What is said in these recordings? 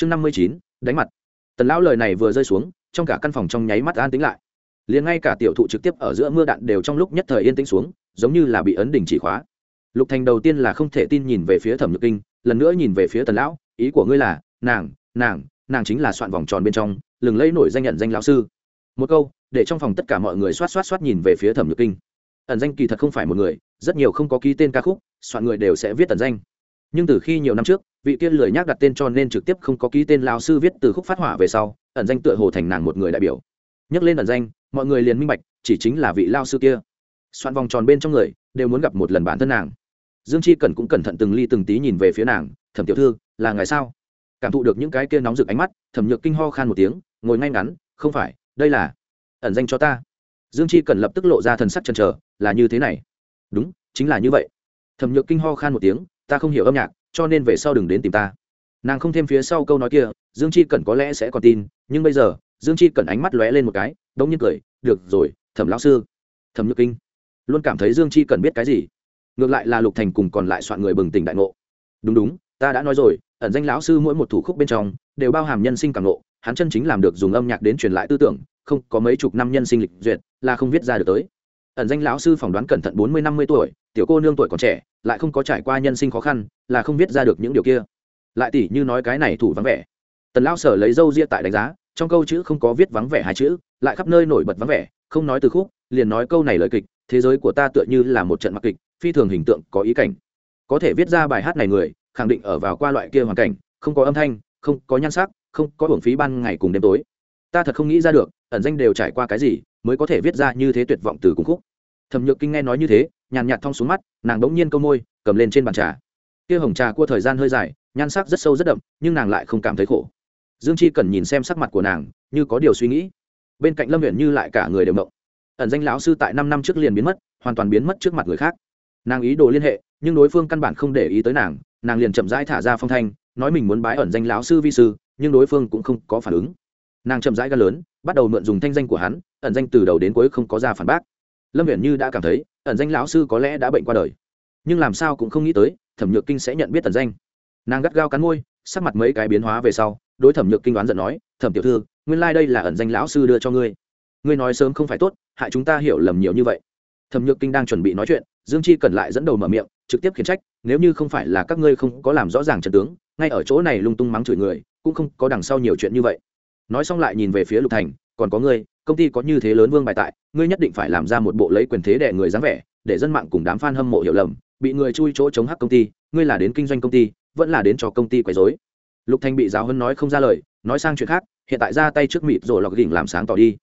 chương năm mươi chín, đánh mặt. Tần lão lời này vừa rơi xuống, trong cả căn phòng trong nháy mắt an tính lại. Liền ngay cả tiểu thụ trực tiếp ở giữa mưa đạn đều trong lúc nhất thời yên tĩnh xuống, giống như là bị ấn đỉnh chỉ khóa. Lục thành đầu tiên là không thể tin nhìn về phía thẩm nhược kinh, lần nữa nhìn về phía tần lão, ý của ngươi là, nàng nàng nàng chính là soạn vòng tròn bên trong, lừng lẫy nổi danh nhận danh lão sư. Một câu, để trong phòng tất cả mọi người xoát xoát xoát nhìn về phía thẩm nhược kinh. Ẩn danh kỳ thật không phải một người, rất nhiều không có ký tên ca khúc, soạn người đều sẽ viết ẩn danh. Nhưng từ khi nhiều năm trước vị tiên lười nhác đặt tên cho nên trực tiếp không có ký tên lao sư viết từ khúc phát hỏa về sau, ẩn danh tựa hồ thành nàng một người đại biểu. Nhắc lên ẩn danh, mọi người liền minh bạch, chỉ chính là vị lao sư kia. Soạn vòng tròn bên trong người, đều muốn gặp một lần bản thân nàng. Dương chi cần cũng cẩn thận từng ly từng tí nhìn về phía nàng, thẩm tiểu thư, là ngày sao? Cảm thụ được những cái kia nóng rực ánh mắt, thẩm nhược kinh ho khan một tiếng, ngồi ngay ngắn, không phải, đây là ẩn danh cho ta. Dương chi cần lập tức lộ ra thần sắc chần chờ, là như thế này. Đúng, chính là như vậy. Thẩm nhược kinh ho khan một tiếng, ta không hiểu âm nhạc cho nên về sau đừng đến tìm ta. Nàng không thêm phía sau câu nói kia, dương chi cần có lẽ sẽ còn tin, nhưng bây giờ, dương chi cần ánh mắt lóe lên một cái, đống nhiên cười, được rồi, thẩm lão sư. Thẩm nhược kinh luôn cảm thấy dương chi cần biết cái gì. Ngược lại là lục thành cùng còn lại soạn người bừng tỉnh đại ngộ. Đúng đúng, ta đã nói rồi, ẩn danh lão sư mỗi một thủ khúc bên trong đều bao hàm nhân sinh cảm ngộ, hắn chân chính làm được dùng âm nhạc đến truyền lại tư tưởng, không có mấy chục năm nhân sinh lịch duyệt là không viết ra được tới. Ẩn danh lão sư phỏng đoán cẩn thận bốn mươi, năm mươi tuổi, tiểu cô nương tuổi còn trẻ, lại không có trải qua nhân sinh khó khăn là không viết ra được những điều kia. Lại tỷ như nói cái này thủ vắng vẻ. Tần lao sở lấy dâu ria tại đánh giá, trong câu chữ không có viết vắng vẻ hai chữ, lại khắp nơi nổi bật vắng vẻ, không nói từ khúc, liền nói câu này lời kịch, thế giới của ta tựa như là một trận mặc kịch, phi thường hình tượng, có ý cảnh. Có thể viết ra bài hát này người, khẳng định ở vào qua loại kia hoàn cảnh, không có âm thanh, không có nhan sắc, không có hưởng phí ban ngày cùng đêm tối. Ta thật không nghĩ ra được, ẩn danh đều trải qua cái gì, mới có thể viết ra như thế tuyệt vọng từ cùng khúc. Thẩm nhược kinh nghe nói như thế, nhàn nhạt thong xuống mắt, nàng đống nhiên câu môi, cầm lên trên bàn trà kia hồng trà cua thời gian hơi dài, nhan sắc rất sâu rất đậm, nhưng nàng lại không cảm thấy khổ. Dương chi cần nhìn xem sắc mặt của nàng, như có điều suy nghĩ. Bên cạnh lâm huyện như lại cả người đều mộng. Ẩn danh lão sư tại năm năm trước liền biến mất, hoàn toàn biến mất trước mặt người khác. Nàng ý đồ liên hệ, nhưng đối phương căn bản không để ý tới nàng nàng liền chậm rãi thả ra phong thanh, nói mình muốn bái ẩn danh lão sư vi sư, nhưng đối phương cũng không có phản ứng. Nàng chậm rãi ga lớn, bắt đầu mượn dùng thanh danh của hắn, ẩn danh từ đầu đến cuối không có ra phản bác. Lâm viễn như đã cảm thấy, ẩn danh lão sư có lẽ đã bệnh qua đời nhưng làm sao cũng không nghĩ tới, thẩm nhược kinh sẽ nhận biết tần danh. Nàng gắt gao cắn môi, sắc mặt mấy cái biến hóa về sau, đối thẩm nhược kinh đoán giận nói, thẩm tiểu thư, nguyên lai、like、đây là ẩn danh lão sư đưa cho ngươi. Ngươi nói sớm không phải tốt, hại chúng ta hiểu lầm nhiều như vậy. Thẩm nhược kinh đang chuẩn bị nói chuyện, dương chi cần lại dẫn đầu mở miệng, trực tiếp khiển trách, nếu như không phải là các ngươi không có làm rõ ràng trận tướng, ngay ở chỗ này lung tung mắng chửi người, cũng không có đằng sau nhiều chuyện như vậy. Nói xong lại nhìn về phía lục thành, còn có ngươi, công ty có như thế lớn vương bài tại, ngươi nhất định phải làm ra một bộ lấy quyền thế để người dáng vẻ, để dân mạng cùng đám f a n hâm mộ hiểu lầm bị người chui chỗ chống hắc công ty, ngươi là đến kinh doanh công ty, vẫn là đến cho công ty quấy dối lục thanh bị giáo hân nói không ra lời, nói sang chuyện khác, hiện tại ra tay trước mịt rồi lọc đỉnh làm sáng tỏ đi.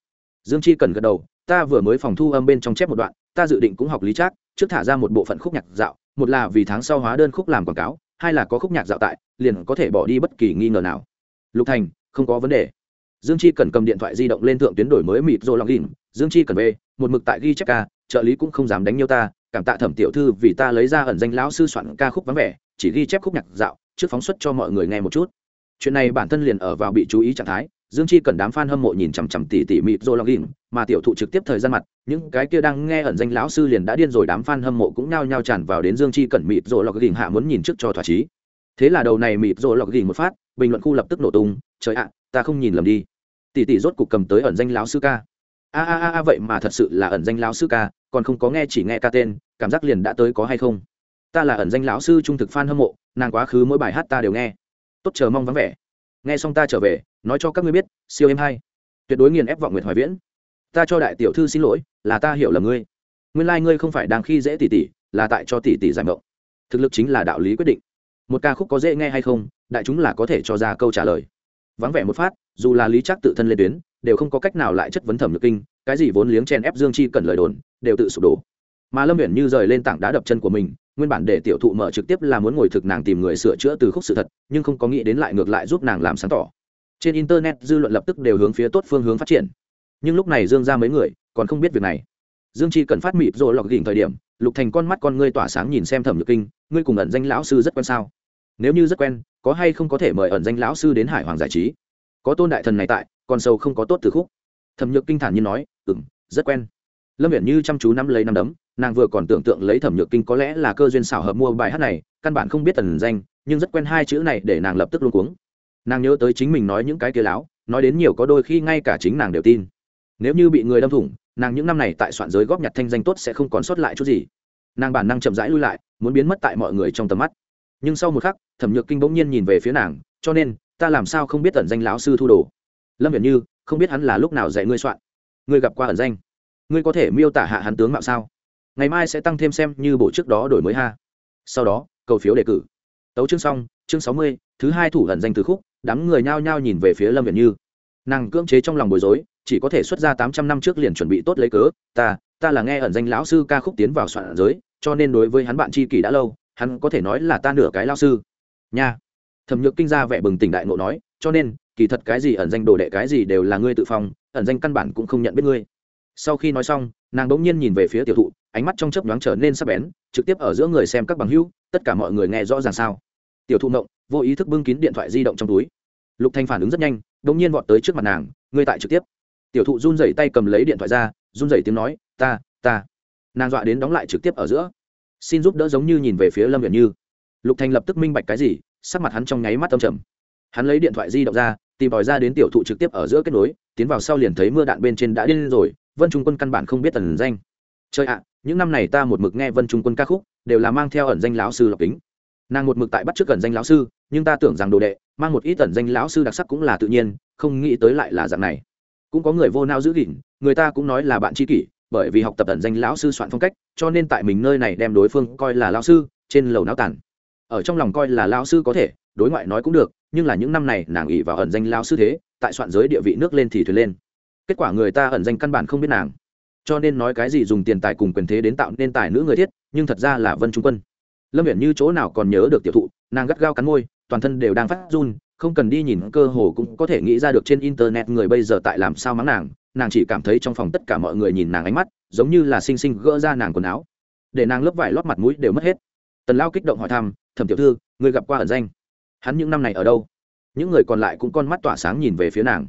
Dương chi cần gật đầu, ta vừa mới phòng thu âm bên trong chép một đoạn, ta dự định cũng học lý trác, trước thả ra một bộ phận khúc nhạc dạo, một là vì tháng sau hóa đơn khúc làm quảng cáo, hai là có khúc nhạc dạo tại, liền có thể bỏ đi bất kỳ nghi ngờ nào. Lục thành không có vấn đề. Dương chi cần cầm điện thoại di động lên thượng tuyến đổi mới mịt rồi lọc đỉnh, dương chi cần về, một mực tại ghi chép ca, trợ lý cũng không dám đánh nhau ta cảm tạ thẩm tiểu thư vì ta lấy ra ẩn danh lão sư soạn ca khúc vắng vẻ, chỉ ghi chép khúc nhạc dạo, trước phóng xuất cho mọi người nghe một chút. Chuyện này bản thân liền ở vào bị chú ý trạng thái, dương chi cần đám f a n hâm mộ nhìn chằm chằm tỉ tỉ mịt rồi login mà tiểu thụ trực tiếp thời gian mặt, những cái kia đang nghe ẩn danh lão sư liền đã điên rồi, đám f a n hâm mộ cũng nhao nhao tràn vào đến dương chi cần mịt rồi login hạ muốn nhìn trước cho thỏa chí. Thế là đầu này mịt rồi login một phát, bình luận khu lập tức nổ tung, trời ạ, ta không nhìn lầm đi. Tỉ tỉ rốt cục cầm tới ẩn danh lão sư ca. A a a, vậy mà thật sự là ẩn danh lão sư ca còn không có nghe chỉ nghe ca tên, cảm giác liền đã tới có hay không? Ta là ẩn danh lão sư trung thực f a n hâm mộ, nàng quá khứ mỗi bài hát ta đều nghe. Tốt, chờ mong vắng vẻ. Nghe xong ta trở về, nói cho các ngươi biết, siêu em hay tuyệt đối nghiền ép vọng nguyệt hoài viễn. Ta cho đại tiểu thư xin lỗi, là ta hiểu là ngươi. Nguyên lai、like、ngươi không phải đang khi dễ tỷ tỷ, là tại cho tỷ tỷ giải mộng. Thực lực chính là đạo lý quyết định. Một ca khúc có dễ nghe hay không, đại chúng là có thể cho ra câu trả lời. Vắng vẻ một phát, dù là lý chắc tự thân lên tuyến, đều không có cách nào lại chất vấn thẩm lực kinh cái gì vốn liếng chen ép dương chi cần lời đồn, đều tự sụp đổ. Mà lâm huyện như rời lên tảng đá đập chân của mình, nguyên bản để tiểu thụ mở trực tiếp là muốn ngồi thực nàng tìm người sửa chữa từ khúc sự thật, nhưng không có nghĩ đến lại ngược lại giúp nàng làm sáng tỏ. Trên internet, dư luận lập tức đều hướng phía tốt phương hướng phát triển. Nhưng lúc này dương ra mấy người, còn không biết việc này. Dương chi cần phát mịp rồi lọc đỉnh thời điểm, lục thành con mắt con ngươi tỏa sáng nhìn xem thẩm nhược kinh, ngươi cùng ẩn danh lão sư rất quen sao? Nếu như rất quen, có hay không có thể mời ẩn danh lão sư đến hải hoàng giải trí? Có tôn đại thần này tại, còn sâu không có tốt từ khúc thẩm nhược kinh thản nhiên nói ừ m rất quen. Lâm viễn như chăm chú nắm lấy nắm đấm, nàng vừa còn tưởng tượng lấy thẩm nhược kinh có lẽ là cơ duyên xảo hợp mua bài hát này, căn bản không biết tần danh, nhưng rất quen hai chữ này để nàng lập tức luôn cuống. Nàng nhớ tới chính mình nói những cái kia láo, nói đến nhiều có đôi khi ngay cả chính nàng đều tin. Nếu như bị người đâm thủng, nàng những năm này tại soạn giới góp nhặt thanh danh tốt sẽ không còn sót lại chút gì. Nàng bản năng chậm rãi lui lại, muốn biến mất tại mọi người trong tầm mắt. Nhưng sau một khắc, thẩm nhược kinh bỗng nhiên nhìn về phía nàng, cho nên, ta làm sao không biết tần danh lão sư thu đồ? Lâm viện như không biết hắn là lúc nào dạy ngươi soạn. Ngươi gặp qua ẩn danh. Ngươi có thể miêu tả hạ hắn tướng mạo sao? Ngày mai sẽ tăng thêm xem như bộ trước đó đổi mới ha. Sau đó, cầu phiếu đề cử. Tấu chương xong, chương sáu mươi, thứ hai thủ ẩn danh từ khúc, đám người nhao nhao nhìn về phía lâm viện như. Nàng cưỡng chế trong lòng bối rối, chỉ có thể xuất ra tám trăm năm trước liền chuẩn bị tốt lấy cớ, ta ta là nghe ẩn danh lão sư ca khúc tiến vào soạn giới, cho nên đối với hắn bạn tri kỷ đã lâu, hắn có thể nói là ta nửa cái lao sư. Nha. Thẩm nhược kinh ra vẻ bừng tỉnh đại nộ nói cho nên, kỳ thật cái gì ẩn danh đồ đệ, cái gì đều là ngươi tự phong, ẩn danh căn bản cũng không nhận biết ngươi. Sau khi nói xong, nàng bỗng nhiên nhìn về phía tiểu thụ, ánh mắt trong chớp nhoáng trở nên sắc bén, trực tiếp ở giữa người xem các bằng hữu, tất cả mọi người nghe rõ ràng sao. Tiểu thụ mộng vô ý thức bưng kín điện thoại di động trong túi. Lục thanh phản ứng rất nhanh bỗng nhiên vọt tới trước mặt nàng, ngươi tại trực tiếp. Tiểu thụ run rẩy tay cầm lấy điện thoại ra, run rẩy tiếng nói, ta ta. Nàng dọa đến đóng lại trực tiếp ở giữa. Xin giúp đỡ giống như nhìn về phía lâm viện như. Lục thanh lập tức minh bạch cái gì, sắc mặt hắn trong nháy mắt tâm trầm hắn lấy điện thoại di động ra, tìm tòi ra đến tiểu thụ trực tiếp ở giữa kết nối, tiến vào sau liền thấy mưa đạn bên trên đã điên rồi, vân trung quân căn bản không biết ẩn danh. Chơi ạ, những năm này ta một mực nghe vân trung quân ca khúc, đều là mang theo ẩn danh lão sư lọc kính. Nàng một mực tại bắt trước ẩn danh lão sư, nhưng ta tưởng rằng đồ đệ, mang một ít ẩn danh lão sư đặc sắc cũng là tự nhiên, không nghĩ tới lại là dạng này. Cũng có người vô nao giữ gìn, người ta cũng nói là bạn tri kỷ, bởi vì học tập ẩn danh lão sư soạn phong cách, cho nên tại mình nơi này đem đối phương coi là lão sư, trên lầu não tản ở trong lòng coi là lão sư có thể, đối ngoại nói cũng được nhưng là những năm này nàng ỉ vào ẩn danh lao sư thế, tại soạn giới địa vị nước lên thì thuyền lên. Kết quả người ta ẩn danh căn bản không biết nàng. Cho nên nói cái gì dùng tiền tài cùng quyền thế đến tạo nên tài nữ người thiết, nhưng thật ra là vân trung quân. Lâm viện như chỗ nào còn nhớ được tiểu thụ, nàng gắt gao cắn môi, toàn thân đều đang phát run, không cần đi nhìn cơ hồ cũng có thể nghĩ ra được trên internet người bây giờ tại làm sao mắng nàng nàng chỉ cảm thấy trong phòng tất cả mọi người nhìn nàng ánh mắt, giống như là xinh xinh gỡ ra nàng quần áo. Để nàng lớp vải lót mặt mũi đều mất hết. Tần lao kích động hỏi thăm, thẩm tiểu thư người gặp qua ẩn danh? Hắn những năm này ở đâu? Những người còn lại cũng con mắt tỏa sáng nhìn về phía nàng.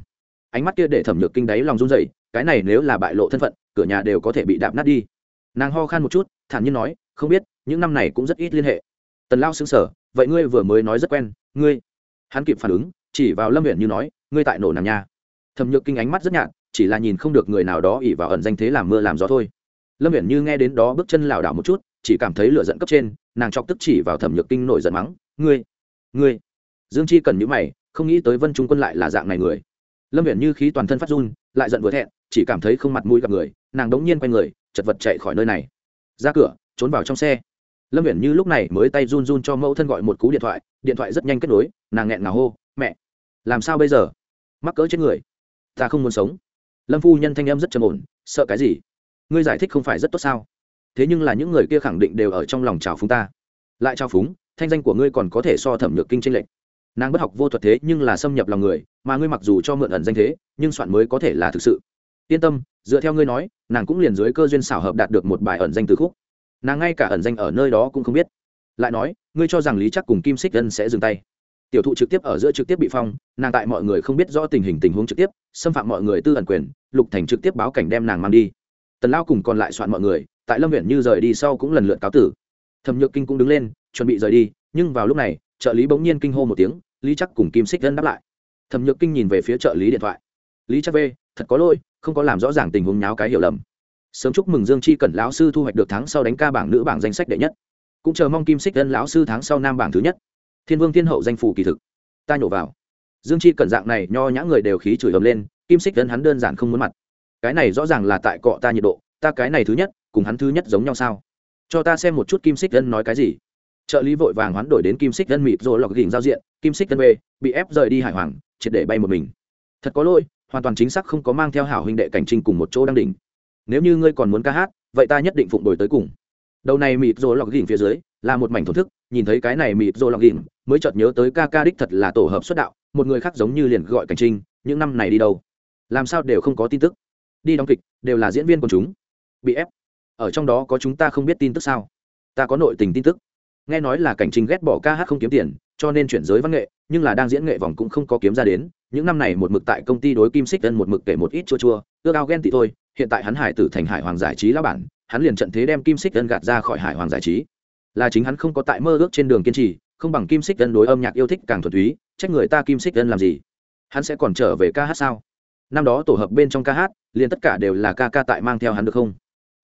Ánh mắt kia để thẩm nhược kinh đáy lòng run dậy cái này nếu là bại lộ thân phận, cửa nhà đều có thể bị đạp nát đi. Nàng ho khan một chút, thản nhiên nói, không biết, những năm này cũng rất ít liên hệ. Tần lao xứng sở vậy ngươi vừa mới nói rất quen, ngươi? Hắn kịp phản ứng, chỉ vào lâm huyện như nói, ngươi tại nổ nàng nha. Thẩm nhược kinh ánh mắt rất nhạt, chỉ là nhìn không được người nào đó ỉ vào ẩn danh thế làm mưa làm gió thôi. Lâm huyện như nghe đến đó bước chân lảo đảo một chút, chỉ cảm thấy lửa giận cấp trên, nàng chọc tức chỉ vào thẩm nhược kinh nổi giận mắng, ngươi ngươi dương chi cần nhữ mày, không nghĩ tới vân trung quân lại là dạng này người. Lâm viện như khí toàn thân phát run, lại giận vừa thẹn, chỉ cảm thấy không mặt mũi gặp người, nàng đống nhiên quay người, chật vật chạy khỏi nơi này. Ra cửa, trốn vào trong xe. Lâm viện như lúc này mới tay run run cho mẫu thân gọi một cú điện thoại điện thoại rất nhanh kết nối, nàng nghẹn ngào hô, mẹ, làm sao bây giờ? Mắc cỡ chết người. Ta không muốn sống. Lâm phu nhân thanh em rất trầm ổn, sợ cái gì? Ngươi giải thích không phải rất tốt sao? Thế nhưng là những người kia khẳng định đều ở trong lòng trào phúng ta. Lại trào phúng, thanh danh của ngươi còn có thể so thẩm nhược kinh tranh lệch nàng bất học vô thuật thế nhưng là xâm nhập lòng người, mà ngươi mặc dù cho mượn ẩn danh thế, nhưng soạn mới có thể là thực sự. Yên tâm, dựa theo ngươi nói, nàng cũng liền dưới cơ duyên xảo hợp đạt được một bài ẩn danh từ khúc. Nàng ngay cả ẩn danh ở nơi đó cũng không biết. Lại nói, ngươi cho rằng lý chắc cùng kim xích dân sẽ dừng tay. Tiểu thụ trực tiếp ở giữa trực tiếp bị phong, nàng tại mọi người không biết rõ tình hình tình huống trực tiếp, xâm phạm mọi người tư ẩn quyền, lục thành trực tiếp báo cảnh đem nàng mang đi. Tần lao cùng còn lại soạn mọi người, tại lâm viện như rời đi sau cũng lần lượt cáo tử. Thẩm nhược kinh cũng đứng lên, chuẩn bị rời đi, nhưng vào lúc này trợ lý bỗng nhiên kinh hô một tiếng, lý chắc cùng kim xích gân đáp lại. Thẩm nhược kinh nhìn về phía trợ lý điện thoại. Lý chắc v, thật có lỗi, không có làm rõ ràng tình huống nháo cái hiểu lầm. Sớm chúc mừng dương chi cẩn lão sư thu hoạch được tháng sau đánh ca bảng nữ bảng danh sách đệ nhất. Cũng chờ mong kim xích gân lão sư tháng sau nam bảng thứ nhất. Thiên vương thiên hậu danh phủ kỳ thực. Ta nhổ vào. Dương chi cẩn dạng này nho nhã người đều khí chửi ầm lên, kim xích dân hắn đơn giản không muốn mặt. Cái này rõ ràng là tại cọ ta nhiệt độ, ta cái này thứ nhất, cùng hắn thứ nhất giống nhau sao? Cho ta xem một chút kim xích dân nói cái gì trợ lý vội vàng hoán đổi đến kim xích dân mịt rồi lọc gỉnh giao diện, kim xích dân b bị ép rời đi hải hoàng, triệt để bay một mình. Thật có lỗi, hoàn toàn chính xác không có mang theo hảo huynh đệ cảnh trinh cùng một chỗ đang đỉnh. Nếu như ngươi còn muốn ca hát, vậy ta nhất định phụng đổi tới cùng. Đầu này mịt rồi lọc gỉnh phía dưới, là một mảnh thổn thức, nhìn thấy cái này mịt rồi lọc gỉnh, mới chợt nhớ tới ca ca đích thật là tổ hợp xuất đạo, một người khác giống như liền gọi cảnh trinh, những năm này đi đâu? Làm sao đều không có tin tức? Đi đóng kịch, đều là diễn viên của chúng. Bị ép. Ở trong đó có chúng ta không biết tin tức sao? Ta có nội tình tin tức nghe nói là cảnh trình ghét bỏ ca hát không kiếm tiền, cho nên chuyển giới văn nghệ, nhưng là đang diễn nghệ vòng cũng không có kiếm ra đến. Những năm này một mực tại công ty đối kim xích tân một mực kể một ít chua chua, ước ao ghen tị thôi. Hiện tại hắn hải tử thành hải hoàng giải trí lão bản, hắn liền trận thế đem kim xích tân gạt ra khỏi hải hoàng giải trí. Là chính hắn không có tại mơ ước trên đường kiên trì, không bằng kim xích Tân đối âm nhạc yêu thích càng thuần túy, trách người ta kim xích Tân làm gì? Hắn sẽ còn trở về ca hát sao? Năm đó tổ hợp bên trong ca hát, liền tất cả đều là ca ca tại mang theo hắn được không?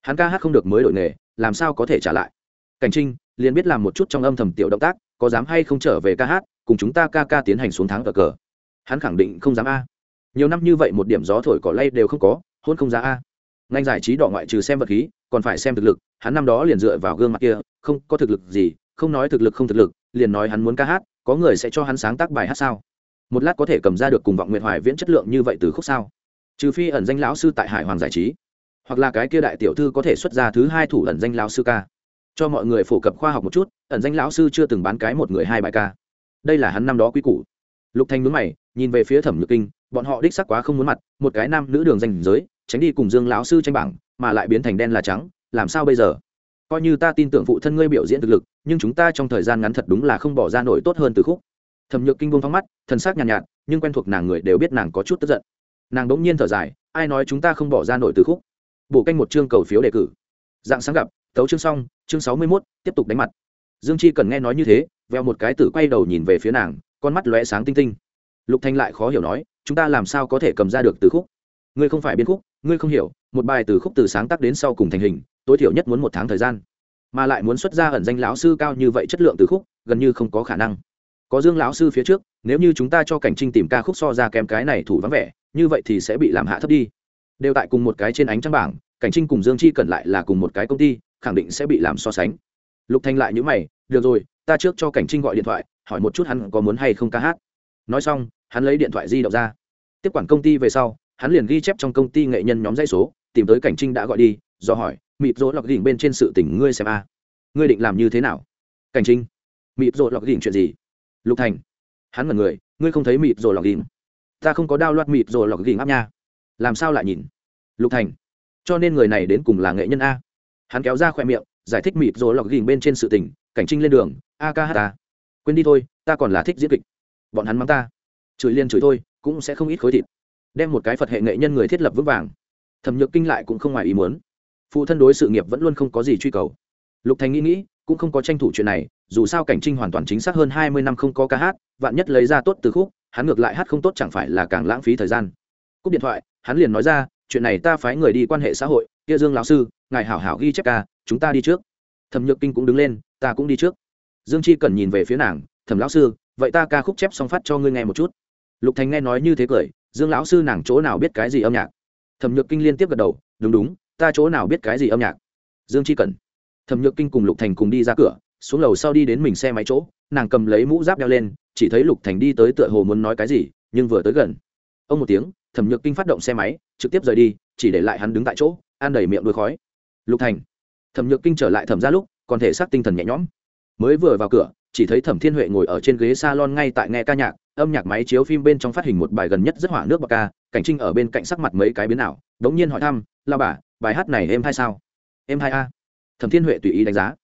Hắn ca hát không được mới đổi nghề, làm sao có thể trả lại? Cảnh trinh liền biết làm một chút trong âm thầm tiểu động tác, có dám hay không trở về ca hát, cùng chúng ta ca ca tiến hành xuống tháng cờ cờ. Hắn khẳng định không dám a. Nhiều năm như vậy một điểm gió thổi cỏ lay đều không có, hôn không giá a. Ngành giải trí đỏ ngoại trừ xem vật khí, còn phải xem thực lực, hắn năm đó liền dựa vào gương mặt kia, không có thực lực gì, không nói thực lực không thực lực, liền nói hắn muốn ca hát, có người sẽ cho hắn sáng tác bài hát sao? Một lát có thể cầm ra được cùng vọng nguyện hoài viễn chất lượng như vậy từ khúc sao? Trừ phi ẩn danh lão sư tại hải hoàng giải trí, hoặc là cái kia đại tiểu thư có thể xuất ra thứ hai thủ ẩn danh lão sư ca cho mọi người phổ cập khoa học một chút ẩn danh lão sư chưa từng bán cái một người hai bài ca. Đây là hắn năm đó quy củ. Lục thanh nhướng mày nhìn về phía thẩm nhược kinh bọn họ đích sắc quá không muốn mặt một cái nam nữ đường danh giới tránh đi cùng dương lão sư tranh bảng mà lại biến thành đen là trắng làm sao bây giờ? Coi như ta tin tưởng phụ thân ngươi biểu diễn thực lực nhưng chúng ta trong thời gian ngắn thật đúng là không bỏ ra nổi tốt hơn từ khúc. Thẩm nhược kinh buông phóng mắt thần sắc nhàn nhạt, nhạt nhưng quen thuộc nàng người đều biết nàng có chút tức giận. Nàng đống nhiên thở dài ai nói chúng ta không bỏ ra nổi từ khúc? Bổ canh một chương cầu phiếu đề cử. Dạng sáng gặp tấu chương xong chương sáu mươi 61, tiếp tục đánh mặt. Dương chi cần nghe nói như thế veo một cái tử quay đầu nhìn về phía nàng con mắt lóe sáng tinh tinh. Lục thanh lại khó hiểu nói chúng ta làm sao có thể cầm ra được từ khúc? Ngươi không phải biên khúc ngươi không hiểu một bài từ khúc từ sáng tác đến sau cùng thành hình tối thiểu nhất muốn một tháng thời gian. Mà lại muốn xuất ra ẩn danh lão sư cao như vậy chất lượng từ khúc gần như không có khả năng. Có dương lão sư phía trước nếu như chúng ta cho cảnh trinh tìm ca khúc so ra kém cái này thủ vắng vẻ như vậy thì sẽ bị làm hạ thấp đi. Đều tại cùng một cái trên ánh trăng bảng cảnh trinh cùng dương chi cần lại là cùng một cái công ty khẳng định sẽ bị làm so sánh. Lục thanh lại nhíu mày, được rồi, ta trước cho cảnh trinh gọi điện thoại, hỏi một chút hắn có muốn hay không ca hát. Nói xong, hắn lấy điện thoại di động ra. Tiếp quản công ty về sau, hắn liền ghi chép trong công ty nghệ nhân nhóm dây số, tìm tới cảnh trinh đã gọi đi, do hỏi, mịp rỗ lọc đỉnh bên trên sự tình ngươi xem a. Ngươi định làm như thế nào? Cảnh trinh, mịp rỗ lọc đỉnh chuyện gì? Lục thành hắn mở người, ngươi không thấy mịp rỗ lọc đỉnh? Ta không có đao loạt mịp rỗ lọc đỉnh áp nha. Làm sao lại nhìn? Lục thành cho nên người này đến cùng là nghệ nhân a? Hắn kéo ra khỏe miệng, giải thích mịp rồi lọc ghìm bên trên sự tình, cảnh trinh lên đường, a ca ta quên đi thôi, ta còn là thích diễn kịch. Bọn hắn mắng ta. Chửi liên chửi thôi, cũng sẽ không ít khối thịt. Đem một cái phật hệ nghệ nhân người thiết lập vững vàng. Thẩm nhược kinh lại cũng không ngoài ý muốn. Phụ thân đối sự nghiệp vẫn luôn không có gì truy cầu. Lục thành nghĩ nghĩ, cũng không có tranh thủ chuyện này, dù sao cảnh trinh hoàn toàn chính xác hơn hai mươi năm không có ca hát, vạn nhất lấy ra tốt từ khúc, hắn ngược lại hát không tốt chẳng phải là càng lãng phí thời gian. Cúp điện thoại, hắn liền nói ra, chuyện này ta phái người đi quan hệ xã hội kia dương lão sư, ngài hảo hảo ghi chép ca, chúng ta đi trước. Thẩm nhược kinh cũng đứng lên, ta cũng đi trước. Dương chi cần nhìn về phía nàng, thẩm lão sư, vậy ta ca khúc chép xong phát cho ngươi nghe một chút. Lục thành nghe nói như thế cười, dương lão sư nàng chỗ nào biết cái gì âm nhạc? Thẩm nhược kinh liên tiếp gật đầu, đúng đúng, ta chỗ nào biết cái gì âm nhạc? Dương chi cần thẩm nhược kinh cùng lục thành cùng đi ra cửa, xuống lầu sau đi đến mình xe máy chỗ, nàng cầm lấy mũ giáp đeo lên, chỉ thấy lục thành đi tới tựa hồ muốn nói cái gì, nhưng vừa tới gần. Ông một tiếng, thẩm nhược kinh phát động xe máy, trực tiếp rời đi, chỉ để lại hắn đứng tại chỗ ăn đầy miệng đuôi khói. Lục thành, thẩm nhược kinh trở lại thẩm ra lúc, còn thể xác tinh thần nhẹ nhõm. Mới vừa vào cửa, chỉ thấy thẩm thiên huệ ngồi ở trên ghế s a lon ngay tại nghe ca nhạc, âm nhạc máy chiếu phim bên trong phát hình một bài gần nhất rất hỏa nước bạc ca, cảnh trinh ở bên cạnh sắc mặt mấy cái biến ảo, đống nhiên hỏi thăm la bà, bài hát này em hay sao? Em hay a. Thẩm thiên huệ tùy ý đánh giá.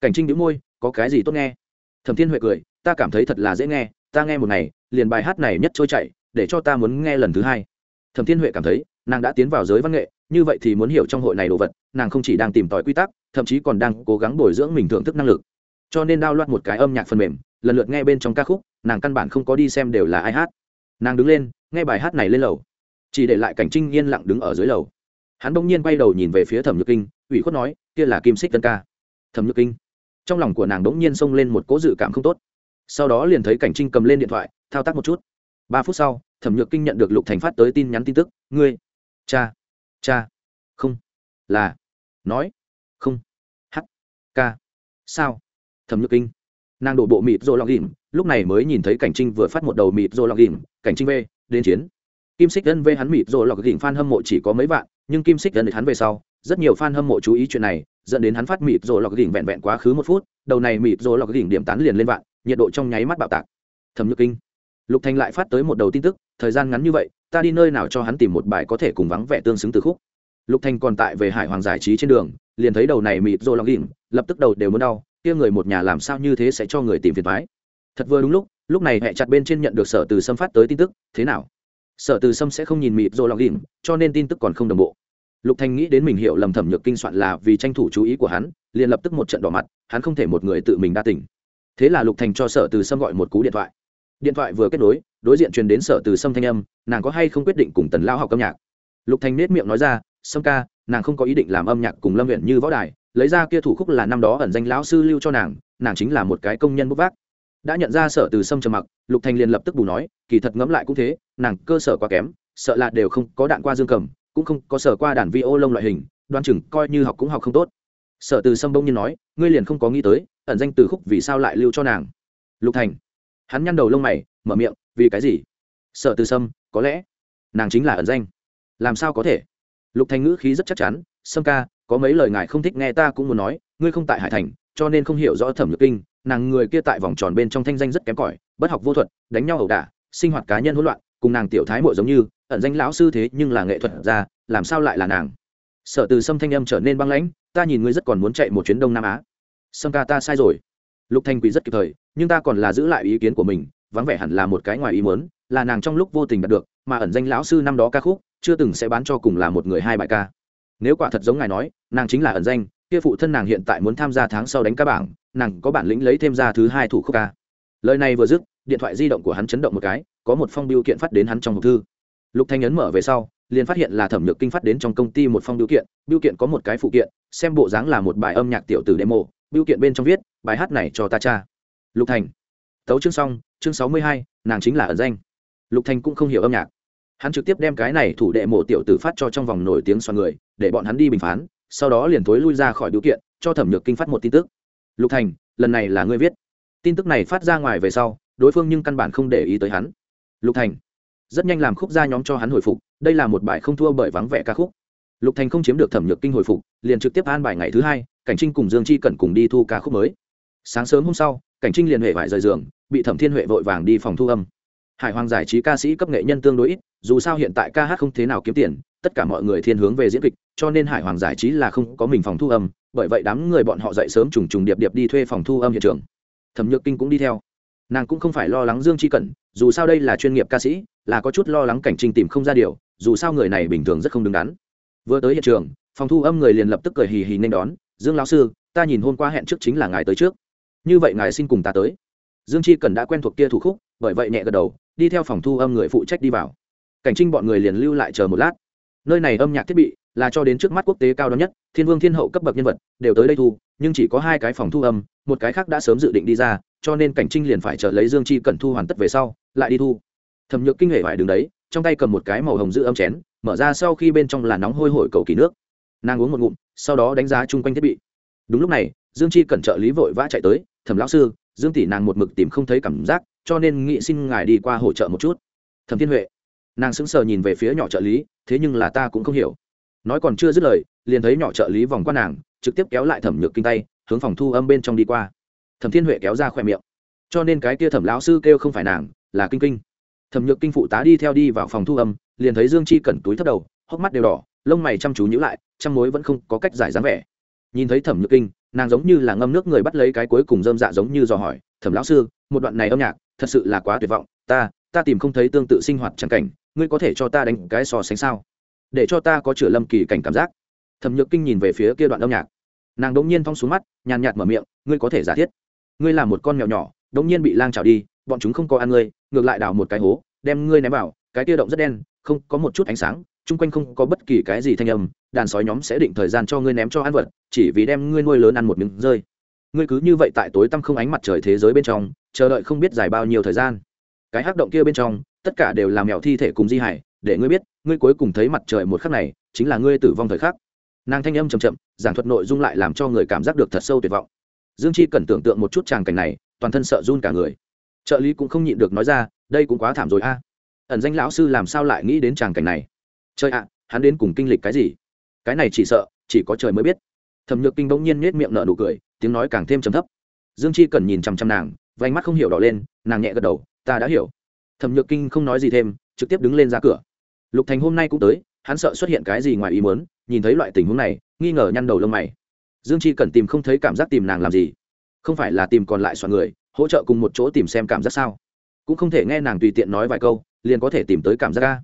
Cảnh trinh đĩu môi, có cái gì tốt nghe? Thẩm thiên huệ cười, ta cảm thấy thật là dễ nghe, ta nghe một ngày, liền bài hát này nhất trôi chạy để cho ta muốn nghe lần thứ hai. Thẩm thiên huệ cảm thấy, nàng đã tiến vào giới văn nghệ như vậy thì muốn hiểu trong hội này đồ vật, nàng không chỉ đang tìm tòi quy tắc, thậm chí còn đang cố gắng bồi dưỡng mình thưởng thức năng lực. Cho nên đao loạt một cái âm nhạc phần mềm, lần lượt nghe bên trong ca khúc, nàng căn bản không có đi xem đều là ai hát. Nàng đứng lên, nghe bài hát này lên lầu. Chỉ để lại cảnh trinh yên lặng đứng ở dưới lầu. Hắn bỗng nhiên quay đầu nhìn về phía thẩm nhược kinh, ủy khuất nói, kia là kim xích tân ca. Thẩm nhược kinh. Trong lòng của nàng bỗng nhiên xông lên một cỗ dự cảm không tốt. Sau đó liền thấy cảnh trinh cầm lên điện thoại, thao tác một chút. Ba phút sau, thẩm nhược kinh nhận được lục thành phát tới tin nhắn tin tức, ngươi, cha cha. Không. Là. Nói. Không. H. Ca sao? Thẩm nhược kinh. Nàng đổ bộ mịt rô lọc ghìm lúc này mới nhìn thấy cảnh trinh vừa phát một đầu mịt rô lọc ghìm cảnh trinh v, đến chiến. Kim xích dân v hắn mịt rô lọc ghìm f a n hâm mộ chỉ có mấy vạn, nhưng kim xích dân hắn về sau, rất nhiều f a n hâm mộ chú ý chuyện này, dẫn đến hắn phát mịt rô lọc ghìm vẹn vẹn quá khứ một phút, đầu này mịt rô lọc ghìm điểm tán liền lên vạn, nhiệt độ trong nháy mắt bạo tạc. Thẩm nhược kinh. Lục thành lại phát tới một đầu tin tức, thời gian ngắn như vậy ta đi nơi nào cho hắn tìm một bài có thể cùng vắng vẻ tương xứng từ khúc. Lục thành còn tại về hải hoàng giải trí trên đường, liền thấy đầu này mịt rô lòng đỉnh lập tức đầu đều muốn đau, kia người một nhà làm sao như thế sẽ cho người tìm phiền thoái thật vừa đúng lúc lúc này hẹ chặt bên trên nhận được sở từ sâm phát tới tin tức, thế nào? Sở từ sâm sẽ không nhìn mịt rô lòng đỉnh cho nên tin tức còn không đồng bộ. Lục thanh nghĩ đến mình hiểu lầm thẩm nhược kinh soạn là vì tranh thủ chú ý của hắn, liền lập tức một trận đỏ mặt, hắn không thể một người tự mình đa tỉnh thế là lục thành cho sở từ sâm gọi một cú điện thoại điện thoại vừa kết nối, đối diện truyền đến sở từ sâm thanh âm, nàng có hay không quyết định cùng tần lao học âm nhạc? Lục thành nết miệng nói ra, sâm ca, nàng không có ý định làm âm nhạc cùng lâm huyện như võ đài, lấy ra kia thủ khúc là năm đó ẩn danh lão sư lưu cho nàng nàng chính là một cái công nhân bốc vác. Đã nhận ra sở từ sâm trầm mặc, lục thành liền lập tức bù nói, kỳ thật ngẫm lại cũng thế, nàng cơ sở quá kém, sợ là đều không có đạn qua dương cầm, cũng không có sở qua đàn vi ô lông loại hình, đoan chừng coi như học cũng học không tốt. Sở từ sâm bông nhiên nói, ngươi liền không có nghĩ tới, ẩn danh từ khúc vì sao lại lưu cho nàng? Lục thành hắn nhăn đầu lông mày, mở miệng, vì cái gì? Sợ từ sâm, có lẽ nàng chính là ẩn danh. Làm sao có thể? Lục thành ngữ khí rất chắc chắn, sâm ca, có mấy lời ngài không thích nghe ta cũng muốn nói, ngươi không tại hải thành, cho nên không hiểu rõ thẩm nhược kinh, nàng người kia tại vòng tròn bên trong thanh danh rất kém cỏi, bất học vô thuật, đánh nhau ẩu đả, sinh hoạt cá nhân hỗn loạn, cùng nàng tiểu thái mộ giống như, ẩn danh lão sư thế nhưng là nghệ thuật ra, làm sao lại là nàng? Sở từ sâm thanh âm trở nên băng lãnh, ta nhìn ngươi rất còn muốn chạy một chuyến đông nam á. Sâm ca, ta sai rồi lục thanh quý rất kịp thời, nhưng ta còn là giữ lại ý kiến của mình, vắng vẻ hẳn là một cái ngoài ý muốn, là nàng trong lúc vô tình đạt được, mà ẩn danh lão sư năm đó ca khúc, chưa từng sẽ bán cho cùng là một người hai bài ca. Nếu quả thật giống ngài nói, nàng chính là ẩn danh, kia phụ thân nàng hiện tại muốn tham gia tháng sau đánh ca bảng, nàng có bản lĩnh lấy thêm ra thứ hai thủ khúc ca. Lời này vừa dứt, điện thoại di động của hắn chấn động một cái, có một phong biêu kiện phát đến hắn trong hộp thư. Lục thanh ấn mở về sau, liền phát hiện là thẩm nhược kinh phát đến trong công ty một phong biêu kiện biêu kiện có một cái phụ kiện, xem bộ dáng là một bài âm nhạc tiểu tử demo, biêu kiện bên trong viết bài hát này cho ta cha. Lục thành. Tấu chương xong, chương sáu mươi hai, nàng chính là ẩn danh. Lục thành cũng không hiểu âm nhạc. Hắn trực tiếp đem cái này thủ đệ mộ tiểu tử phát cho trong vòng nổi tiếng xoan người, để bọn hắn đi bình phán, sau đó liền thối lui ra khỏi điều kiện, cho thẩm nhược kinh phát một tin tức. Lục thành, lần này là ngươi viết. Tin tức này phát ra ngoài về sau, đối phương nhưng căn bản không để ý tới hắn. Lục thành. Rất nhanh làm khúc ra nhóm cho hắn hồi phục, đây là một bài không thua bởi vắng vẻ ca khúc. Lục thành không chiếm được thẩm nhược kinh hồi phục, liền trực tiếp an bài ngày thứ hai, cảnh trinh cùng dương chi cần cùng đi thu ca khúc mới sáng sớm hôm sau, cảnh trinh liền huệ vải rời giường, bị thẩm thiên huệ vội vàng đi phòng thu âm. Hải hoàng giải trí ca sĩ cấp nghệ nhân tương đối ít, dù sao hiện tại ca hát không thế nào kiếm tiền, tất cả mọi người thiên hướng về diễn kịch, cho nên hải hoàng giải trí là không có mình phòng thu âm, bởi vậy đám người bọn họ dậy sớm trùng trùng điệp điệp đi thuê phòng thu âm hiện trường. Thẩm nhược kinh cũng đi theo. Nàng cũng không phải lo lắng dương chi cẩn, dù sao đây là chuyên nghiệp ca sĩ, là có chút lo lắng cảnh trinh tìm không ra điều, dù sao người này bình thường rất không đứng đắn. Vừa tới hiện trường, phòng thu âm người liền lập tức cười hì hì nên đón. Dương lão sư, ta nhìn hôm qua hẹn trước chính là ngài tới trước như vậy ngài xin cùng ta tới. Dương chi cần đã quen thuộc kia thủ khúc, bởi vậy nhẹ gật đầu, đi theo phòng thu âm người phụ trách đi vào. Cảnh trinh bọn người liền lưu lại chờ một lát. Nơi này âm nhạc thiết bị là cho đến trước mắt quốc tế cao đó nhất, thiên vương thiên hậu cấp bậc nhân vật, đều tới đây thu, nhưng chỉ có hai cái phòng thu âm, một cái khác đã sớm dự định đi ra, cho nên cảnh trinh liền phải chờ lấy dương chi cần thu hoàn tất về sau, lại đi thu. Thẩm nhược kinh hệ phải đứng đấy, trong tay cầm một cái màu hồng giữ âm chén, mở ra sau khi bên trong là nóng hôi hổi cầu kỳ nước. Nàng uống một ngụm, sau đó đánh giá chung quanh thiết bị. Đúng lúc này dương chi cẩn trợ lý vội vã chạy tới, thẩm lão sư, dương tỷ nàng một mực tìm không thấy cảm giác, cho nên nghị xin ngài đi qua hỗ trợ một chút. Thẩm thiên huệ, nàng sững sờ nhìn về phía nhỏ trợ lý, thế nhưng là ta cũng không hiểu. Nói còn chưa dứt lời, liền thấy nhỏ trợ lý vòng qua nàng, trực tiếp kéo lại thẩm nhược kinh tay, hướng phòng thu âm bên trong đi qua. Thẩm thiên huệ kéo ra khoe miệng. Cho nên cái kia thẩm lão sư kêu không phải nàng, là kinh kinh. Thẩm nhược kinh phụ tá đi theo đi vào phòng thu âm, liền thấy dương chi cẩn túi thấp đầu, hốc mắt đều đỏ, lông mày chăm chú nhữ lại chăm mối vẫn không có cách giải dáng vẻ. Nhìn thấy thẩm nhược kinh nàng giống như là ngâm nước người bắt lấy cái cuối cùng dơm dạ giống như dò hỏi, thẩm lão sư, một đoạn này âm nhạc, thật sự là quá tuyệt vọng, ta ta tìm không thấy tương tự sinh hoạt chẳng cảnh, ngươi có thể cho ta đánh cái so sánh sao? Để cho ta có chửa lâm kỳ cảnh cảm giác. Thẩm nhược kinh nhìn về phía kia đoạn âm nhạc. Nàng đ ỗ n g nhiên thong xuống mắt, nhàn nhạt mở miệng, ngươi có thể giả thiết. Ngươi là một con mèo nhỏ đ ỗ n g nhiên bị lang trào đi, bọn chúng không có ăn ngươi, ngược lại đào một cái hố, đem ngươi ném vào, cái kia động rất đen, không có một chút ánh sáng, chung quanh không có bất kỳ cái gì thanh âm đàn sói nhóm sẽ định thời gian cho ngươi ném cho ăn vật, chỉ vì đem ngươi nuôi lớn ăn một miếng rơi. Ngươi cứ như vậy tại tối tăm không ánh mặt trời thế giới bên trong, chờ đợi không biết dài bao nhiêu thời gian. Cái hắc động kia bên trong, tất cả đều là mèo thi thể cùng di hải, để ngươi biết, ngươi cuối cùng thấy mặt trời một khắc này, chính là ngươi tử vong thời khắc. Nàng thanh âm chầm chậm, giảng thuật nội dung lại làm cho người cảm giác được thật sâu tuyệt vọng. Dương chi cần tưởng tượng một chút tràng cảnh này, toàn thân sợ run cả người. Trợ lý cũng không nhịn được nói ra, đây cũng quá thảm rồi a. Ẩn danh lão sư làm sao lại nghĩ đến tràng cảnh này? Trời ạ, hắn đến cùng kinh lịch cái gì? Cái này chỉ sợ, chỉ có trời mới biết. Thẩm nhược kinh bỗng nhiên nết miệng nở nụ cười, tiếng nói càng thêm trầm thấp. Dương chi cần nhìn chằm chằm nàng vánh mắt không hiểu đỏ lên, nàng nhẹ gật đầu, ta đã hiểu. Thẩm nhược kinh không nói gì thêm, trực tiếp đứng lên ra cửa. Lục thành hôm nay cũng tới, hắn sợ xuất hiện cái gì ngoài ý muốn, nhìn thấy loại tình huống này, nghi ngờ nhăn đầu lông mày. Dương chi cần tìm không thấy cảm giác tìm nàng làm gì. Không phải là tìm còn lại soạn người, hỗ trợ cùng một chỗ tìm xem cảm giác sao? Cũng không thể nghe nàng tùy tiện nói vài câu, liền có thể tìm tới cảm giác ca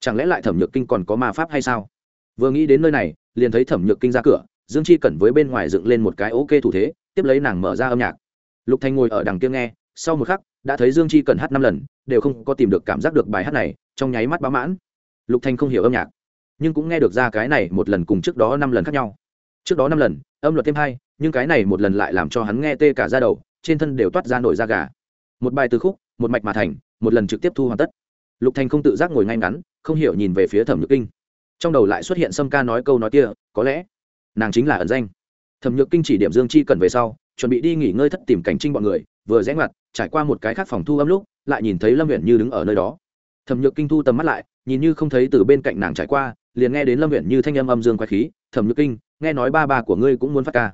chẳng lẽ lại thẩm nhược kinh còn có ma pháp hay sao? Vừa nghĩ đến nơi này, liền thấy thẩm nhược kinh ra cửa, dương chi cẩn với bên ngoài dựng lên một cái ok thủ thế, tiếp lấy nàng mở ra âm nhạc. Lục thành ngồi ở đằng kia nghe, sau một khắc, đã thấy dương chi cẩn hát năm lần, đều không có tìm được cảm giác được bài hát này, trong nháy mắt bá mãn. Lục thành không hiểu âm nhạc, nhưng cũng nghe được ra cái này một lần cùng trước đó năm lần khác nhau. Trước đó năm lần, âm luật thêm hai, nhưng cái này một lần lại làm cho hắn nghe tê cả ra đầu, trên thân đều toát ra nổi da gà. Một bài từ khúc, một mạch mà thành, một lần trực tiếp thu hoàn tất. Lục thành không tự giác ngồi ngay ngắn, không hiểu nhìn về phía thẩm nhược kinh trong đầu lại xuất hiện sâm ca nói câu nói kia, có lẽ nàng chính là ẩn danh. Thẩm nhược kinh chỉ điểm dương chi cần về sau, chuẩn bị đi nghỉ ngơi thất tìm cảnh trinh bọn người, vừa rẽ ngoặt, trải qua một cái khác phòng thu âm lúc, lại nhìn thấy lâm huyện như đứng ở nơi đó. Thẩm nhược kinh thu tầm mắt lại, nhìn như không thấy từ bên cạnh nàng trải qua, liền nghe đến lâm huyện như thanh âm âm dương quái khí, thẩm nhược kinh, nghe nói ba ba của ngươi cũng muốn phát ca.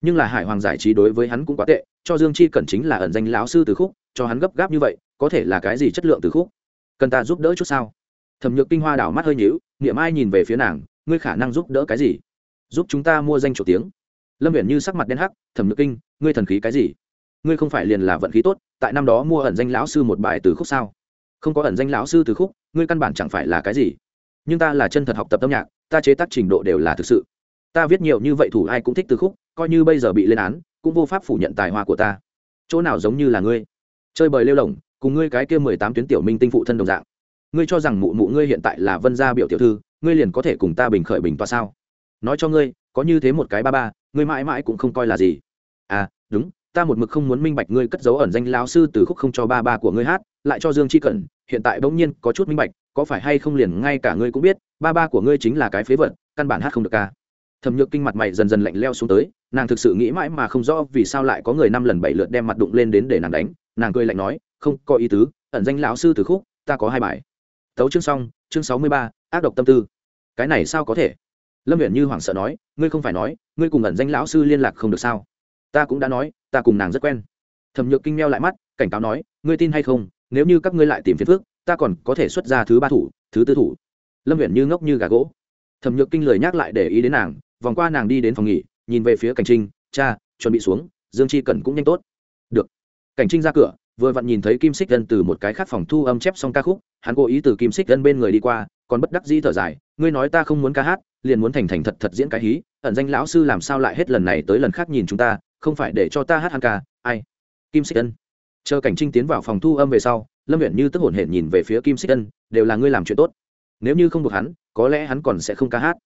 Nhưng là hải hoàng giải trí đối với hắn cũng quá tệ, cho dương chi cẩn chính là ẩn danh lão sư từ khúc, cho hắn gấp gáp như vậy, có thể là cái gì chất lượng từ khúc? Cần ta giúp đỡ chút sao? Thẩm nhược kinh hoa đảo mắt hơi nhíu niệm ai nhìn về phía nàng, ngươi khả năng giúp đỡ cái gì? Giúp chúng ta mua danh chủ tiếng. Lâm viện như sắc mặt đen hắc thẩm nhược kinh, ngươi thần khí cái gì? Ngươi không phải liền là vận khí tốt, tại năm đó mua ẩn danh lão sư một bài từ khúc sao? Không có ẩn danh lão sư từ khúc, ngươi căn bản chẳng phải là cái gì. Nhưng ta là chân thật học tập âm nhạc, ta chế tác trình độ đều là thực sự. Ta viết nhiều như vậy thủ ai cũng thích từ khúc, coi như bây giờ bị lên án, cũng vô pháp phủ nhận tài hoa của ta. Chỗ nào giống như là ngươi? Chơi bời lêu lỏng, cùng ngươi cái kia mười tám tuyến tiểu minh tinh phụ thân đồng dạng ngươi cho rằng mụ mụ ngươi hiện tại là vân gia biểu tiểu thư, ngươi liền có thể cùng ta bình khởi bình tọa sao? Nói cho ngươi, có như thế một cái ba ba, ngươi mãi mãi cũng không coi là gì. À đúng, ta một mực không muốn minh bạch ngươi cất dấu ẩn danh lão sư từ khúc không cho ba ba của ngươi hát, lại cho dương chi cẩn, hiện tại bỗng nhiên có chút minh bạch, có phải hay không liền ngay cả ngươi cũng biết, ba ba của ngươi chính là cái phế vật, căn bản hát không được ca. Thẩm nhược kinh mặt mày dần dần lạnh leo xuống tới, nàng thực sự nghĩ mãi mà không rõ vì sao lại có người năm lần bảy lượt đem mặt đụng lên đến để nàng đánh, nàng cười lạnh nói, không, có ý tứ, ẩn danh lão sư từ khúc, ta có hai bài tấu chương xong, chương sáu mươi ba, ác độc tâm tư. Cái này sao có thể? Lâm viện như hoảng sợ nói, ngươi không phải nói, ngươi cùng ẩn danh lão sư liên lạc không được sao? Ta cũng đã nói, ta cùng nàng rất quen. Thẩm nhược kinh meo lại mắt, cảnh cáo nói, ngươi tin hay không, nếu như các ngươi lại tìm phiền phước ta còn có thể xuất ra thứ ba thủ, thứ tư thủ. Lâm viện như ngốc như gà gỗ. Thẩm nhược kinh lời nhắc lại để ý đến nàng, vòng qua nàng đi đến phòng nghỉ, nhìn về phía cảnh trinh, cha, chuẩn bị xuống, dương chi cần cũng nhanh tốt. Được. Cảnh trinh ra cửa vừa vặn nhìn thấy kim xích gân từ một cái khác phòng thu âm chép xong ca khúc, hắn cố ý từ kim xích gân bên người đi qua, còn bất đắc dĩ thở dài, ngươi nói ta không muốn ca hát, liền muốn thành thành thật thật diễn cái hí, ẩn danh lão sư làm sao lại hết lần này tới lần khác nhìn chúng ta, không phải để cho ta hát hắn ca, ai? Kim xích gân chờ cảnh trinh tiến vào phòng thu âm về sau, lâm viện như tức hổn hển nhìn về phía kim xích gân đều là ngươi làm chuyện tốt. Nếu như không được hắn, có lẽ hắn còn sẽ không ca hát.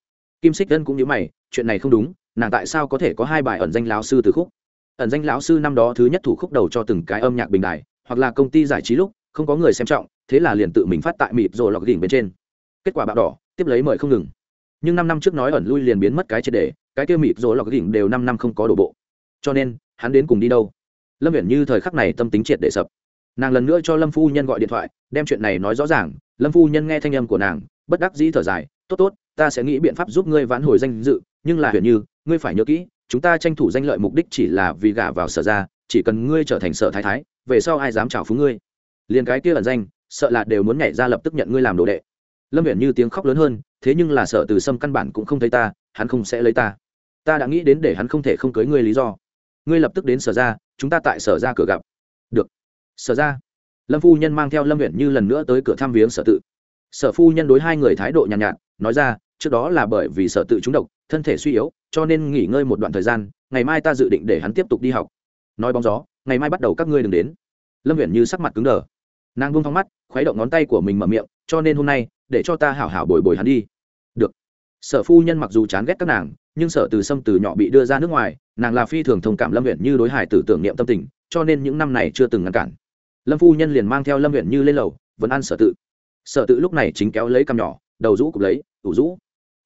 Kim xích gân cũng như mày, chuyện này không đúng, nàng tại sao có thể có hai bài ẩn danh lão sư từ khúc? Ẩn danh lão sư năm đó thứ nhất thủ khúc đầu cho từng cái âm nhạc bình đài, hoặc là công ty giải trí lúc, không có người xem trọng, thế là liền tự mình phát tại mịp rồi lọc đỉnh bên trên. Kết quả bạo đỏ, tiếp lấy mời không ngừng. Nhưng năm năm trước nói ẩn lui liền biến mất cái triệt đề cái kia mịp rồi lọc đỉnh đều năm năm không có đổ bộ. Cho nên, hắn đến cùng đi đâu? Lâm viễn như thời khắc này tâm tính triệt để sập. Nàng lần nữa cho lâm phu nhân gọi điện thoại, đem chuyện này nói rõ ràng. Lâm phu nhân nghe thanh âm của nàng, bất đắc dĩ thở dài, tốt tốt, ta sẽ nghĩ biện pháp giúp ngươi vãn hồi danh dự, nhưng là huyền như, ngươi phải nhớ kỹ chúng ta tranh thủ danh lợi mục đích chỉ là vì gả vào sở ra chỉ cần ngươi trở thành sở thái thái về sau ai dám chào phú ngươi? Liền cái kia ẩn danh sợ là đều muốn nhảy ra lập tức nhận ngươi làm đồ đệ. Lâm viện như tiếng khóc lớn hơn thế nhưng là sợ từ sâm căn bản cũng không thấy ta hắn không sẽ lấy ta. Ta đã nghĩ đến để hắn không thể không cưới ngươi lý do. Ngươi lập tức đến sở ra chúng ta tại sở ra cửa gặp. Được. Sở ra lâm phu nhân mang theo lâm viện như lần nữa tới cửa thăm viếng sở tự. Sở phu nhân đối hai người thái độ nhàn nhạt, nhạt nói ra trước đó là bởi vì sở tự trúng độc thân thể suy yếu, cho nên nghỉ ngơi một đoạn thời gian, ngày mai ta dự định để hắn tiếp tục đi học. Nói bóng gió, ngày mai bắt đầu các ngươi đừng đến. Lâm viện như sắc mặt cứng đờ. Nàng buông thong mắt, khuấy động ngón tay của mình mở miệng, cho nên hôm nay, để cho ta hảo hảo bồi bồi hắn đi. Được. Sở phu nhân mặc dù chán ghét các nàng, nhưng sở từ sâm từ nhỏ bị đưa ra nước ngoài, nàng là phi thường thông cảm lâm viện như đối hải tử tưởng niệm tâm tình, cho nên những năm này chưa từng ngăn cản. Lâm phu nhân liền mang theo lâm viện như lên lầu, vẫn ăn sở tự. Sở tự lúc này chính kéo lấy cằm nhỏ, đầu rũ cục lấy, ủ rũ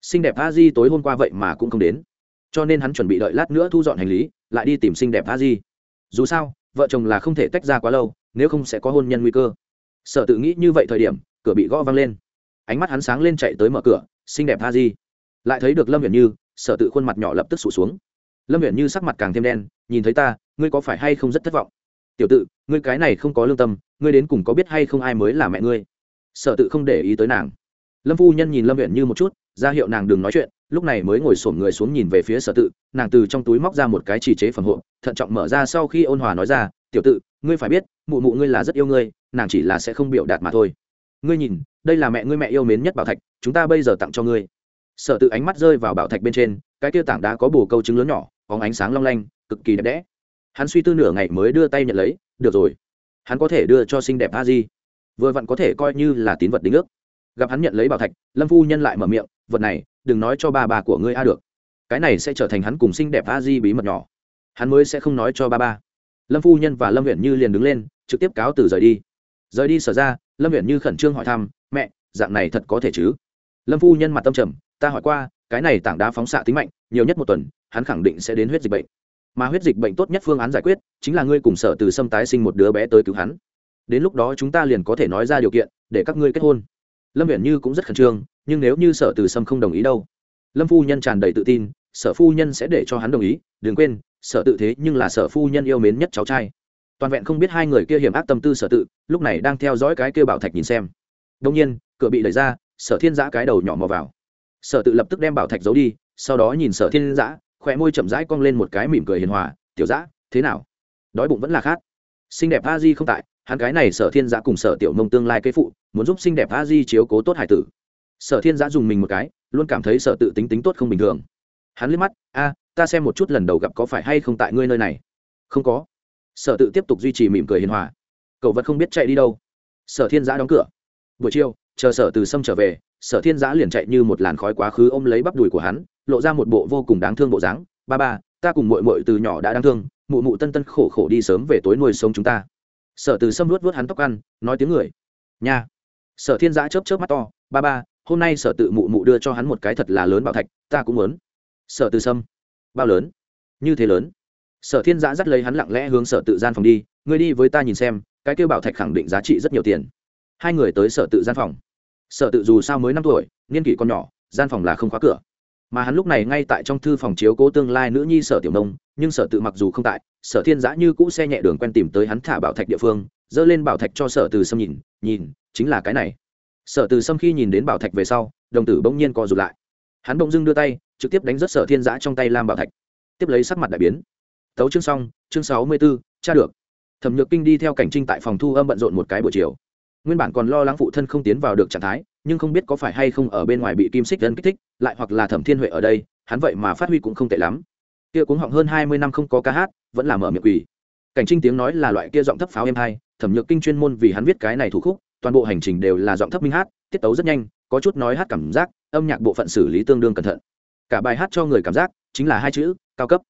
xinh đẹp a di tối hôm qua vậy mà cũng không đến. Cho nên hắn chuẩn bị đợi lát nữa thu dọn hành lý, lại đi tìm xinh đẹp a di. Dù sao, vợ chồng là không thể tách ra quá lâu, nếu không sẽ có hôn nhân nguy cơ. Sở tự nghĩ như vậy thời điểm, cửa bị gõ văng lên. Ánh mắt hắn sáng lên chạy tới mở cửa, xinh đẹp a di. Lại thấy được lâm viện như, sở tự khuôn mặt nhỏ lập tức sụt xuống. Lâm viện như sắc mặt càng thêm đen, nhìn thấy ta, ngươi có phải hay không rất thất vọng? Tiểu tự, ngươi cái này không có lương tâm, ngươi đến cùng có biết hay không ai mới là mẹ ngươi? Sở tự không để ý tới nàng. Lâm phu nhân nhìn lâm viện như một chút ra hiệu nàng đừng nói chuyện, lúc này mới ngồi xổm người xuống nhìn về phía sở tự, nàng từ trong túi móc ra một cái chỉ chế phẩm hộ thận trọng mở ra sau khi ôn hòa nói ra, tiểu tự, ngươi phải biết, mụ mụ ngươi là rất yêu ngươi, nàng chỉ là sẽ không biểu đạt mà thôi. Ngươi nhìn, đây là mẹ ngươi mẹ yêu mến nhất bảo thạch, chúng ta bây giờ tặng cho ngươi. Sở tự ánh mắt rơi vào bảo thạch bên trên, cái tiêu tảng đá có bồ câu trứng lớn nhỏ, có ánh sáng long lanh, cực kỳ đẹp đẽ. Hắn suy tư nửa ngày mới đưa tay nhận lấy, được rồi, hắn có thể đưa cho xinh đẹp a di. Vừa vặn có thể coi như là tín vật đính ước gặp hắn nhận lấy bảo thạch, lâm phu nhân lại mở miệng, vật này, đừng nói cho ba bà của ngươi a được. Cái này sẽ trở thành hắn cùng xinh đẹp a di bí mật nhỏ. Hắn mới sẽ không nói cho ba ba. Lâm phu nhân và lâm huyện như liền đứng lên, trực tiếp cáo từ rời đi. Rời đi sở ra, lâm huyện như khẩn trương hỏi thăm, mẹ, dạng này thật có thể chứ? Lâm phu nhân mặt tâm trầm, ta hỏi qua, cái này tảng đá phóng xạ tính mạnh, nhiều nhất một tuần, hắn khẳng định sẽ đến huyết dịch bệnh. Mà huyết dịch bệnh tốt nhất phương án giải quyết, chính là ngươi cùng sở từ xâm tái sinh một đứa bé tới cứu hắn. Đến lúc đó chúng ta liền có thể nói ra điều kiện để các ngươi kết hôn lâm viện như cũng rất khẩn trương, nhưng nếu như sở từ sâm không đồng ý đâu. Lâm phu nhân tràn đầy tự tin, sở phu nhân sẽ để cho hắn đồng ý, đừng quên, sở tự thế nhưng là sở phu nhân yêu mến nhất cháu trai. Toàn vẹn không biết hai người kia hiểm ác tâm tư sở tự, lúc này đang theo dõi cái kia bảo thạch nhìn xem. Đông nhiên, cửa bị đẩy ra, sở thiên giã cái đầu nhỏ mò vào. Sở tự lập tức đem bảo thạch giấu đi, sau đó nhìn sở thiên giã khỏe môi chậm rãi cong lên một cái mỉm cười hiền hòa, tiểu giã, thế nào? Đói bụng vẫn là khát. Xinh đẹp a di không tại hắn cái này sở thiên giã cùng sở tiểu mông tương lai kế phụ, muốn giúp xinh đẹp a di chiếu cố tốt hải tử. Sở thiên giã dùng mình một cái, luôn cảm thấy sở tự tính tính tốt không bình thường. Hắn liếc mắt, a, ta xem một chút lần đầu gặp có phải hay không tại ngươi nơi này? Không có. Sở tự tiếp tục duy trì mỉm cười hiền hòa. Cậu vẫn không biết chạy đi đâu. Sở thiên giã đóng cửa. Buổi chiều, chờ sở từ sâm trở về, sở thiên giã liền chạy như một làn khói quá khứ ôm lấy bắp đùi của hắn, lộ ra một bộ vô cùng đáng thương bộ dáng. Ba ba, ta cùng mội mội từ nhỏ đã đáng thương, mụ mụ tân tân khổ khổ đi sớm về tối nuôi sống chúng ta sở từ sâm luốt vớt hắn tóc ăn, nói tiếng người. Nha. Sở thiên giã chớp chớp mắt to, ba ba, hôm nay sở tự mụ mụ đưa cho hắn một cái thật là lớn bảo thạch, ta cũng muốn. Sở từ sâm, bao lớn? Như thế lớn? Sở thiên giã dắt lấy hắn lặng lẽ hướng sở tự gian phòng đi, ngươi đi với ta nhìn xem, cái kêu bảo thạch khẳng định giá trị rất nhiều tiền. Hai người tới sở tự gian phòng. Sở tự dù sao mới năm tuổi, niên kỷ còn nhỏ, gian phòng là không khóa cửa mà hắn lúc này ngay tại trong thư phòng chiếu cố tương lai nữ nhi sở tiểu nông, nhưng sở tự mặc dù không tại, sở thiên giã như cũ xe nhẹ đường quen tìm tới hắn thả bảo thạch địa phương dơ lên bảo thạch cho sở từ sâm nhìn nhìn, chính là cái này. Sở từ sâm khi nhìn đến bảo thạch về sau, đồng tử bỗng nhiên co rụt lại. Hắn bỗng dưng đưa tay, trực tiếp đánh rất sở thiên giã trong tay lam bảo thạch. Tiếp lấy sắc mặt đại biến. Tấu chương xong, chương sáu mươi b ố tra được. Thẩm nhược kinh đi theo cảnh trinh tại phòng thu âm bận rộn một cái buổi chiều nguyên bản còn lo lắng phụ thân không tiến vào được trạng thái, nhưng không biết có phải hay không ở bên ngoài bị kim xích dân kích thích, lại hoặc là thẩm thiên huệ ở đây, hắn vậy mà phát huy cũng không tệ lắm. Kia cuống họng hơn hai mươi năm không có ca hát, vẫn là mở miệng quỳ. Cảnh trinh tiếng nói là loại kia giọng thấp pháo em hai, thẩm nhược kinh chuyên môn vì hắn viết cái này thủ khúc, toàn bộ hành trình đều là giọng thấp minh hát, tiết tấu rất nhanh, có chút nói hát cảm giác, âm nhạc bộ phận xử lý tương đương cẩn thận. Cả bài hát cho người cảm giác, chính là hai chữ, cao cấp.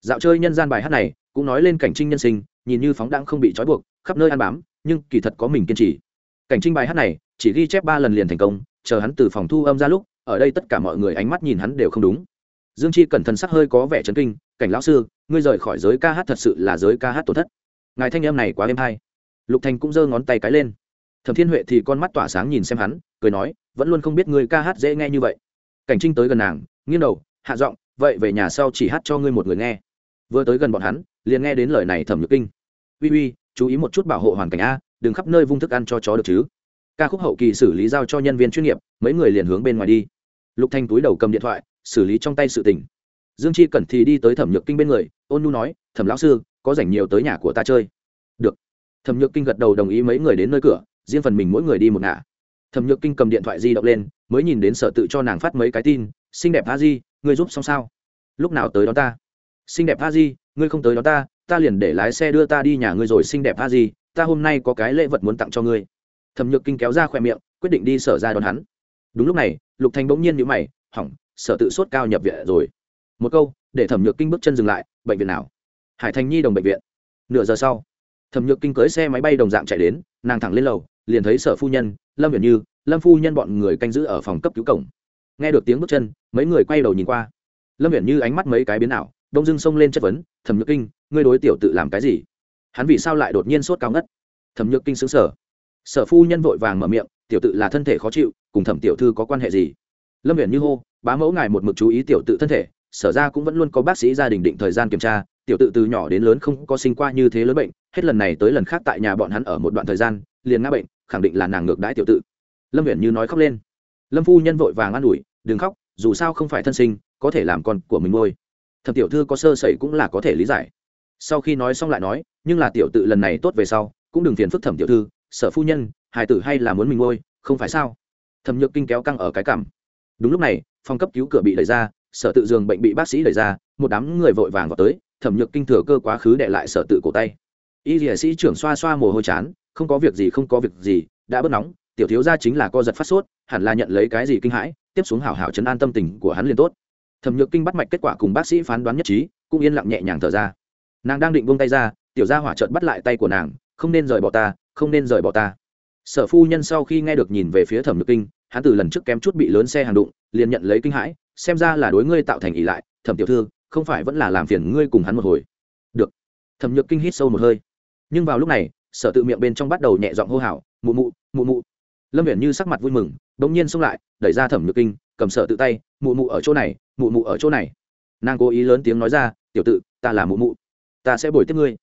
Dạo chơi nhân gian bài hát này, cũng nói lên cảnh trinh nhân sinh, nhìn như phóng đãng không bị trói buộc, khắp nơi ăn bám, nhưng kỳ thật có mình kiên trì cảnh trinh bài hát này, chỉ ghi chép ba lần liền thành công, chờ hắn từ phòng thu âm ra lúc, ở đây tất cả mọi người ánh mắt nhìn hắn đều không đúng. Dương chi cẩn thận sắc hơi có vẻ chấn kinh, cảnh lão sư, ngươi rời khỏi giới ca hát thật sự là giới ca hát tổn thất. Ngài thanh em này quá êm hay. Lục thành cũng giơ ngón tay cái lên. Thẩm thiên huệ thì con mắt tỏa sáng nhìn xem hắn, cười nói, vẫn luôn không biết ngươi ca hát dễ nghe như vậy. Cảnh trinh tới gần nàng, nghiêng đầu, hạ giọng, vậy về nhà sau chỉ hát cho ngươi một người nghe. Vừa tới gần bọn hắn, liền nghe đến lời này thẩm nhược kinh. Uy uy, chú ý một chút bảo hộ hoàn cảnh a đừng khắp nơi vung thức ăn cho chó được chứ. Ca khúc hậu kỳ xử lý giao cho nhân viên chuyên nghiệp, mấy người liền hướng bên ngoài đi. Lục thanh túi đầu cầm điện thoại, xử lý trong tay sự tình. Dương chi cẩn thì đi tới thẩm nhược kinh bên người, ôn nhu nói, thẩm lão sư, có rảnh nhiều tới nhà của ta chơi. Được. Thẩm nhược kinh gật đầu đồng ý mấy người đến nơi cửa, riêng phần mình mỗi người đi một ngả. Thẩm nhược kinh cầm điện thoại di động lên, mới nhìn đến sở tự cho nàng phát mấy cái tin, xinh đẹp a di, ngươi giúp xong sao? Lúc nào tới đó ta? Xinh đẹp a di, ngươi không tới đó ta ta liền để lái xe đưa ta đi nhà ngươi rồi, xinh đẹp a di ta hôm nay có cái lễ vật muốn tặng cho ngươi. Thẩm nhược kinh kéo ra khoe miệng, quyết định đi sở ra đón hắn. Đúng lúc này, lục thành bỗng nhiên nhữ mày, hỏng, sở tự sốt cao nhập viện rồi. Một câu, để thẩm nhược kinh bước chân dừng lại, bệnh viện nào? Hải thành nhi đồng bệnh viện. Nửa giờ sau, thẩm nhược kinh cưới xe máy bay đồng dạng chạy đến, nàng thẳng lên lầu, liền thấy sở phu nhân, lâm viện như, lâm phu nhân bọn người canh giữ ở phòng cấp cứu cổng. Nghe được tiếng bước chân, mấy người quay đầu nhìn qua. Lâm viện như ánh mắt mấy cái biến ảo, đông dưng xông lên chất vấn, thẩm nhược kinh, ngươi đối tiểu tự làm cái gì? Hắn vì sao lại đột nhiên sốt cao ngất? Thẩm nhược kinh xứng sở sở phu nhân vội vàng mở miệng, tiểu tự là thân thể khó chịu, cùng thẩm tiểu thư có quan hệ gì? Lâm viện như hô, bá mẫu ngài một mực chú ý tiểu tự thân thể, sở ra cũng vẫn luôn có bác sĩ gia đình định thời gian kiểm tra, tiểu tự từ nhỏ đến lớn không có sinh qua như thế lớn bệnh, hết lần này tới lần khác tại nhà bọn hắn ở một đoạn thời gian, liền ngã bệnh, khẳng định là nàng ngược đãi tiểu tự. Lâm viện như nói khóc lên. Lâm phu nhân vội vàng an ủi, đừng khóc, dù sao không phải thân sinh, có thể làm con của mình ngôi thẩm tiểu thư có sơ sẩy cũng là có thể lý giải sau khi nói xong lại nói, nhưng là tiểu tự lần này tốt về sau, cũng đừng phiền phức thẩm tiểu thư, sở phu nhân hải tử hay là muốn mình ngôi không phải sao? Thẩm nhược kinh kéo căng ở cái cằm đúng lúc này, phòng cấp cứu cửa bị đẩy ra, sở tự giường bệnh bị bác sĩ đẩy ra, một đám người vội vàng vào tới, thẩm nhược kinh thừa cơ quá khứ để lại sở tự cổ tay. Y dìa sĩ trưởng xoa xoa mồ hôi chán, không có việc gì, không có việc gì, đã bớt nóng, tiểu thiếu gia chính là co giật phát sốt, hẳn là nhận lấy cái gì kinh hãi, tiếp xuống hảo hảo chấn an tâm tình của hắn liền tốt. Thẩm nhược kinh bắt mạch kết quả cùng bác sĩ phán đoán nhất trí, cũng yên lặng nhẹ nhàng thở ra nàng đang định buông tay ra, tiểu gia hỏa trợn bắt lại tay của nàng, không nên rời bỏ ta, không nên rời bỏ ta. Sở phu nhân sau khi nghe được nhìn về phía thẩm nhược kinh, hắn từ lần trước kém chút bị lớn xe hàng đụng, liền nhận lấy kinh hãi, xem ra là đối ngươi tạo thành ỷ lại, thẩm tiểu thư, không phải vẫn là làm phiền ngươi cùng hắn một hồi. Được. Thẩm nhược kinh hít sâu một hơi. Nhưng vào lúc này, sở tự miệng bên trong bắt đầu nhẹ giọng hô hào, mụ mụ mụ mụ. Lâm viễn như sắc mặt vui mừng đ ỗ n g nhiên xông lại, đẩy ra thẩm nhược kinh, cầm sở tự tay, mụ mụ ở chỗ này, mụ mụ ở chỗ này. Nàng cố ý lớn tiếng nói ra, tiểu tự, ta là mụ mụ ta sẽ bồi tiếp ngươi.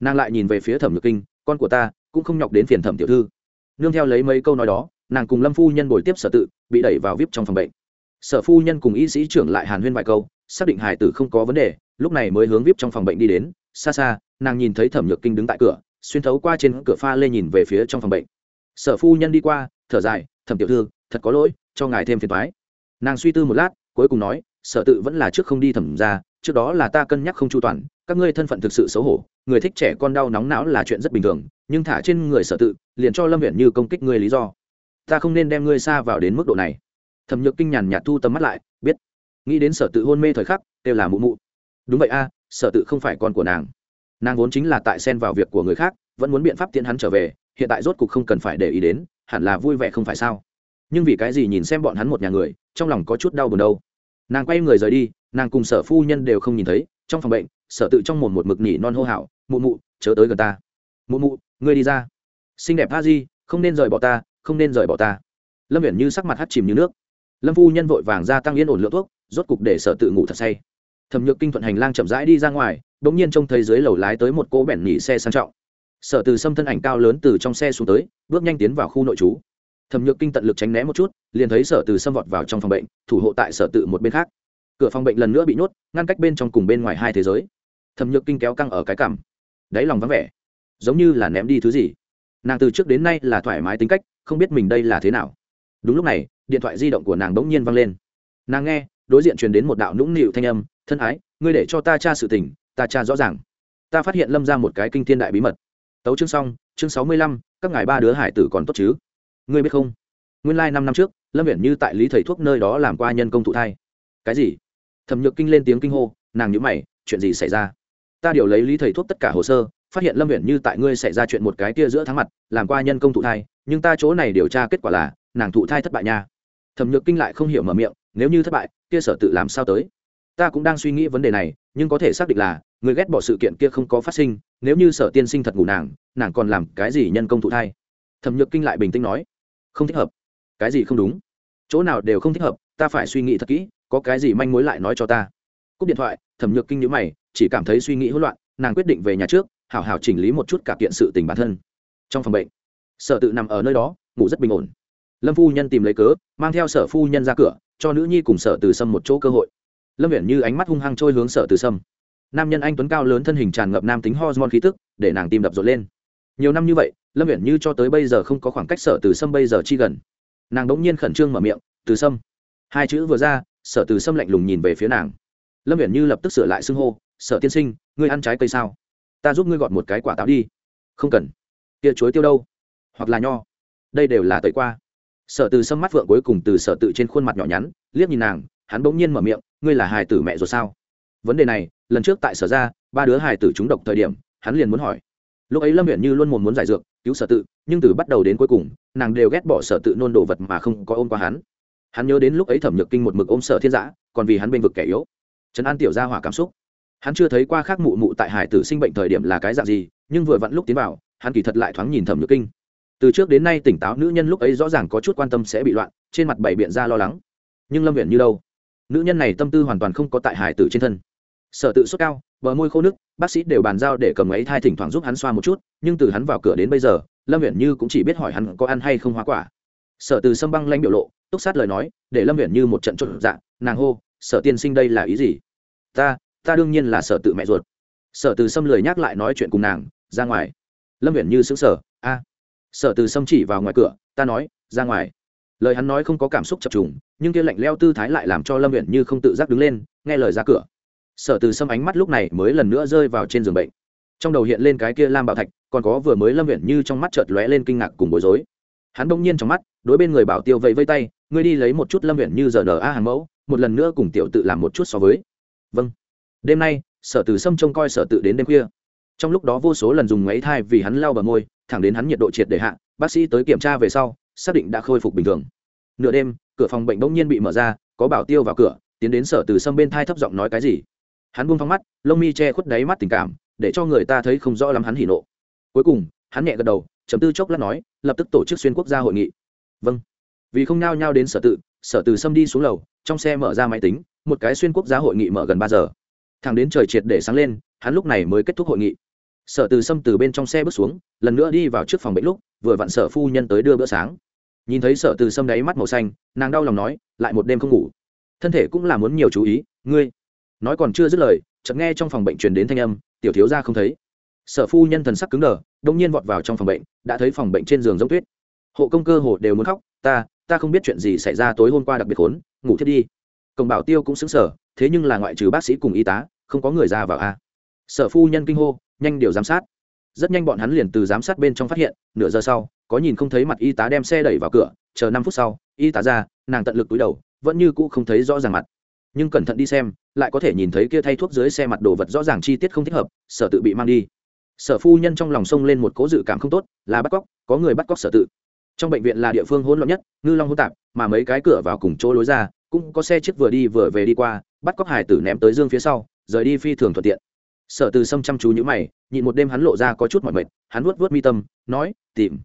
Nàng lại nhìn về phía thẩm nhược kinh, con của ta cũng không nhọc đến phiền thẩm tiểu thư. Nương theo lấy mấy câu nói đó, nàng cùng lâm phu nhân bồi tiếp sở tự, bị đẩy vào vip trong phòng bệnh. Sở phu nhân cùng y sĩ trưởng lại hàn huyên vài câu, xác định hải tử không có vấn đề, lúc này mới hướng vip trong phòng bệnh đi đến. Xa xa, nàng nhìn thấy thẩm nhược kinh đứng tại cửa, xuyên thấu qua trên cửa pha lê nhìn về phía trong phòng bệnh. Sở phu nhân đi qua, thở dài, thẩm tiểu thư, thật có lỗi, cho ngài thêm phiền thoái nàng suy tư một lát, cuối cùng nói, sở tự vẫn là trước không đi thẩm ra trước đó là ta cân nhắc không chu toàn các ngươi thân phận thực sự xấu hổ, người thích trẻ con đau nóng não là chuyện rất bình thường, nhưng thả trên người sở tự, liền cho lâm viện như công kích ngươi lý do. Ta không nên đem ngươi xa vào đến mức độ này. Thẩm nhược kinh nhàn nhạt thu tầm mắt lại, biết. Nghĩ đến sở tự hôn mê thời khắc đều là mụ mụ. Đúng vậy a, sở tự không phải con của nàng. Nàng vốn chính là tại xen vào việc của người khác, vẫn muốn biện pháp tiễn hắn trở về, hiện tại rốt cục không cần phải để ý đến, hẳn là vui vẻ không phải sao? Nhưng vì cái gì nhìn xem bọn hắn một nhà người, trong lòng có chút đau buồn đâu. Nàng quay người rời đi, nàng cùng sở phu nhân đều không nhìn thấy, trong phòng bệnh sở tự trong mồm một mực nỉ non hô hào, mụ mụ, chớ tới gần ta. Mụ mụ, ngươi đi ra. Xinh đẹp a di, không nên rời bỏ ta, không nên rời bỏ ta. Lâm viễn như sắc mặt hắt chìm như nước. Lâm phu nhân vội vàng ra tăng yên ổn lượng thuốc, rốt cục để sở tự ngủ thật say. Thẩm nhược kinh thuận hành lang chậm rãi đi ra ngoài đ ỗ n g nhiên trông thấy dưới lầu lái tới một cỗ bẻn nhỉ xe sang trọng. Sở từ xâm thân ảnh cao lớn từ trong xe xuống tới, bước nhanh tiến vào khu nội trú. Thẩm nhược kinh tận lực tránh né một chút, liền thấy sở từ xâm vọt vào trong phòng bệnh, thủ hộ tại sở tự một bên khác. Cửa phòng bệnh lần nữa bị nhốt, ngăn cách bên trong cùng bên ngoài hai thế giới thẩm nhược kinh kéo căng ở cái cằm đáy lòng vắng vẻ. Giống như là ném đi thứ gì. Nàng từ trước đến nay là thoải mái tính cách, không biết mình đây là thế nào. Đúng lúc này, điện thoại di động của nàng bỗng nhiên văng lên. Nàng nghe, đối diện truyền đến một đạo nũng nịu thanh âm, thân ái, ngươi để cho ta tra sự tình, ta tra rõ ràng. Ta phát hiện lâm ra một cái kinh thiên đại bí mật. Tấu chương xong, chương sáu mươi lăm, các ngài ba đứa hải tử còn tốt chứ? Ngươi biết không? Nguyên lai、like、năm năm trước, lâm viễn như tại lý thầy thuốc nơi đó làm qua nhân công thụ thai. Cái gì? Thẩm nhược kinh lên tiếng kinh hô, nàng nhữ mày, chuyện gì xảy ra? Ta điều lấy lý thầy thuốc tất cả hồ sơ, phát hiện lâm huyện như tại ngươi xảy ra chuyện một cái kia giữa tháng mặt, làm qua nhân công thụ thai, nhưng ta chỗ này điều tra kết quả là, nàng thụ thai thất bại nha. Thẩm nhược kinh lại không hiểu mở miệng, nếu như thất bại, kia sở tự làm sao tới? Ta cũng đang suy nghĩ vấn đề này, nhưng có thể xác định là, người ghét bỏ sự kiện kia không có phát sinh, nếu như sở tiên sinh thật ngủ nàng nàng còn làm cái gì nhân công thụ thai? Thẩm nhược kinh lại bình tĩnh nói, không thích hợp. Cái gì không đúng? Chỗ nào đều không thích hợp, ta phải suy nghĩ thật kỹ, có cái gì manh mối lại nói cho ta? Cúp điện thoại, thẩm nhược kinh nhữ mày chỉ cảm thấy suy nghĩ hỗn loạn, nàng quyết định về nhà trước, hảo hảo chỉnh lý một chút cả kiện sự tình bản thân. Trong phòng bệnh, sở tự nằm ở nơi đó, ngủ rất bình ổn. Lâm phu nhân tìm lấy cớ, mang theo sở phu nhân ra cửa, cho nữ nhi cùng sở từ sâm một chỗ cơ hội. Lâm viễn như ánh mắt hung hăng trôi hướng sở từ sâm. Nam nhân anh tuấn cao lớn thân hình tràn ngập nam tính hormone khí tức, để nàng tim đập rộn lên. Nhiều năm như vậy, lâm viễn như cho tới bây giờ không có khoảng cách sở từ sâm bây giờ chi gần. Nàng đống nhiên khẩn trương mở miệng, từ sâm. Hai chữ vừa ra, sở từ sâm lạnh lùng nhìn về phía nàng. Lâm viễn như lập tức sửa lại xưng hô sở tiên sinh, ngươi ăn trái cây sao? Ta giúp ngươi gọt một cái quả táo đi. Không cần. Tia chuối tiêu đâu? Hoặc là nho. Đây đều là tẩy qua. Sở từ sâm mắt phượng cuối cùng từ sở tự trên khuôn mặt nhỏ nhắn, liếc nhìn nàng, hắn bỗng nhiên mở miệng, ngươi là hài tử mẹ rồi sao? Vấn đề này, lần trước tại sở ra, ba đứa hài tử trúng độc thời điểm, hắn liền muốn hỏi. Lúc ấy lâm huyện như luôn mồm muốn giải dược, cứu sở tự, nhưng từ bắt đầu đến cuối cùng, nàng đều ghét bỏ sở tự nôn đồ vật mà không có ôm qua hắn. Hắn nhớ đến lúc ấy thẩm nhược kinh một mực ôm sở thiên giã còn vì hắn bênh vực kẻ yếu. Trấn an tiểu ra hỏa cảm xúc hắn chưa thấy qua khác mụ mụ tại hải tử sinh bệnh thời điểm là cái dạng gì, nhưng vừa vặn lúc tiến vào, hắn kỳ thật lại thoáng nhìn thẩm nhược kinh. Từ trước đến nay tỉnh táo nữ nhân lúc ấy rõ ràng có chút quan tâm sẽ bị loạn, trên mặt bảy biện ra lo lắng. Nhưng lâm viện như đâu? Nữ nhân này tâm tư hoàn toàn không có tại hải tử trên thân. Sở tự sốt cao, bờ môi khô nước bác sĩ đều bàn giao để cầm ấy thai thỉnh thoảng giúp hắn xoa một chút, nhưng từ hắn vào cửa đến bây giờ, lâm viện như cũng chỉ biết hỏi hắn có ăn hay không hoa quả. Sở từ sâm băng lanh biểu lộ, túc sát lời nói, để lâm viện như một trận trộn dạng nàng hô, sở tiên sinh đây là ý gì? Ta ta đương nhiên là sở tự mẹ ruột. Sở từ sâm lười nhắc lại nói chuyện cùng nàng, ra ngoài. Lâm viện như xứng sở a. Sở từ sâm chỉ vào ngoài cửa, ta nói, ra ngoài. Lời hắn nói không có cảm xúc chập trùng, nhưng kia lạnh leo tư thái lại làm cho lâm huyện như không tự giác đứng lên, nghe lời ra cửa. Sở từ sâm ánh mắt lúc này mới lần nữa rơi vào trên giường bệnh. Trong đầu hiện lên cái kia lam bảo thạch, còn có vừa mới lâm huyện như trong mắt chợt lóe lên kinh ngạc cùng bối rối. Hắn bỗng nhiên trong mắt, đối bên người bảo tiêu vẫy vây tay, ngươi đi lấy một chút lâm huyện như giờ n a hàng mẫu, một lần nữa cùng tiểu tự làm một chút so với. Vâng đêm nay, sở từ sâm trông coi sở tự đến đêm khuya. Trong lúc đó vô số lần dùng máy thai vì hắn lau bờ môi, thẳng đến hắn nhiệt độ triệt để hạ, bác sĩ tới kiểm tra về sau, xác định đã khôi phục bình thường. Nửa đêm, cửa phòng bệnh bỗng nhiên bị mở ra, có bảo tiêu vào cửa, tiến đến sở từ sâm bên thai thấp giọng nói cái gì. Hắn buông phăng mắt, lông mi che khuất đáy mắt tình cảm, để cho người ta thấy không rõ lắm hắn hỉ nộ. Cuối cùng, hắn nhẹ gật đầu, chấm tư chốc lát nói, lập tức tổ chức xuyên quốc gia hội nghị. Vâng. Vì không nao nhao đến sở tự, sở từ sâm đi xuống lầu, trong xe mở ra máy tính, một cái xuyên quốc gia hội nghị mở gần ba giờ thằng đến trời triệt để sáng lên, hắn lúc này mới kết thúc hội nghị. Sở từ sâm từ bên trong xe bước xuống, lần nữa đi vào trước phòng bệnh lúc, vừa vặn sở phu nhân tới đưa bữa sáng. Nhìn thấy sở từ sâm đáy mắt màu xanh, nàng đau lòng nói, lại một đêm không ngủ. Thân thể cũng là muốn nhiều chú ý, ngươi. Nói còn chưa dứt lời, chợt nghe trong phòng bệnh truyền đến thanh âm, tiểu thiếu ra không thấy. Sở phu nhân thần sắc cứng đờ, đông nhiên vọt vào trong phòng bệnh, đã thấy phòng bệnh trên giường giống tuyết. Hộ công cơ hồ đều muốn khóc, ta ta không biết chuyện gì xảy ra tối hôm qua đặc biệt khốn, ngủ thiết đi. Cổng bảo tiêu cũng xứng sở thế nhưng là ngoại trừ bác sĩ cùng y tá, không có người ra vào a. Sở phu nhân kinh hô, nhanh điều giám sát. Rất nhanh bọn hắn liền từ giám sát bên trong phát hiện, nửa giờ sau, có nhìn không thấy mặt y tá đem xe đẩy vào cửa, chờ năm phút sau, y tá ra, nàng tận lực túi đầu, vẫn như cũ không thấy rõ ràng mặt. Nhưng cẩn thận đi xem, lại có thể nhìn thấy kia thay thuốc dưới xe mặt đồ vật rõ ràng chi tiết không thích hợp, sở tự bị mang đi. Sở phu nhân trong lòng sông lên một cố dự cảm không tốt, là bắt cóc, có người bắt cóc sở tự. Trong bệnh viện là địa phương hỗn loạn nhất, ngư long hỗn tạp, mà mấy cái cửa vào cùng chỗ lối ra cũng có xe chiếc vừa đi vừa về đi qua, bắt cóc hải tử ném tới dương phía sau, rời đi phi thường thuận tiện. Sở từ sâm chăm chú nhữ mày, nhịn một đêm hắn lộ ra có chút mọi mệt, hắn vuốt vuốt mi tâm, nói, tìm.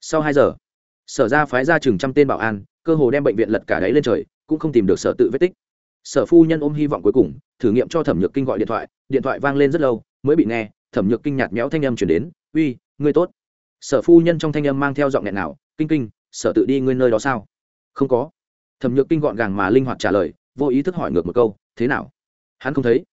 Sau hai giờ, sở ra phái ra chừng trăm tên bảo an, cơ hồ đem bệnh viện lật cả đáy lên trời, cũng không tìm được sở tự vết tích. Sở phu nhân ôm hy vọng cuối cùng, thử nghiệm cho thẩm nhược kinh gọi điện thoại điện thoại vang lên rất lâu, mới bị nghe, thẩm nhược kinh nhạt méo thanh âm chuyển đến, uy, ngươi tốt. Sở phu nhân trong thanh âm mang theo giọng nghẹn nào kinh kinh, sở tự đi ngươi nơi đó sao? Không có thẩm nhược kinh gọn gàng mà linh hoạt trả lời, vô ý thức hỏi ngược một câu, thế nào? Hắn không thấy.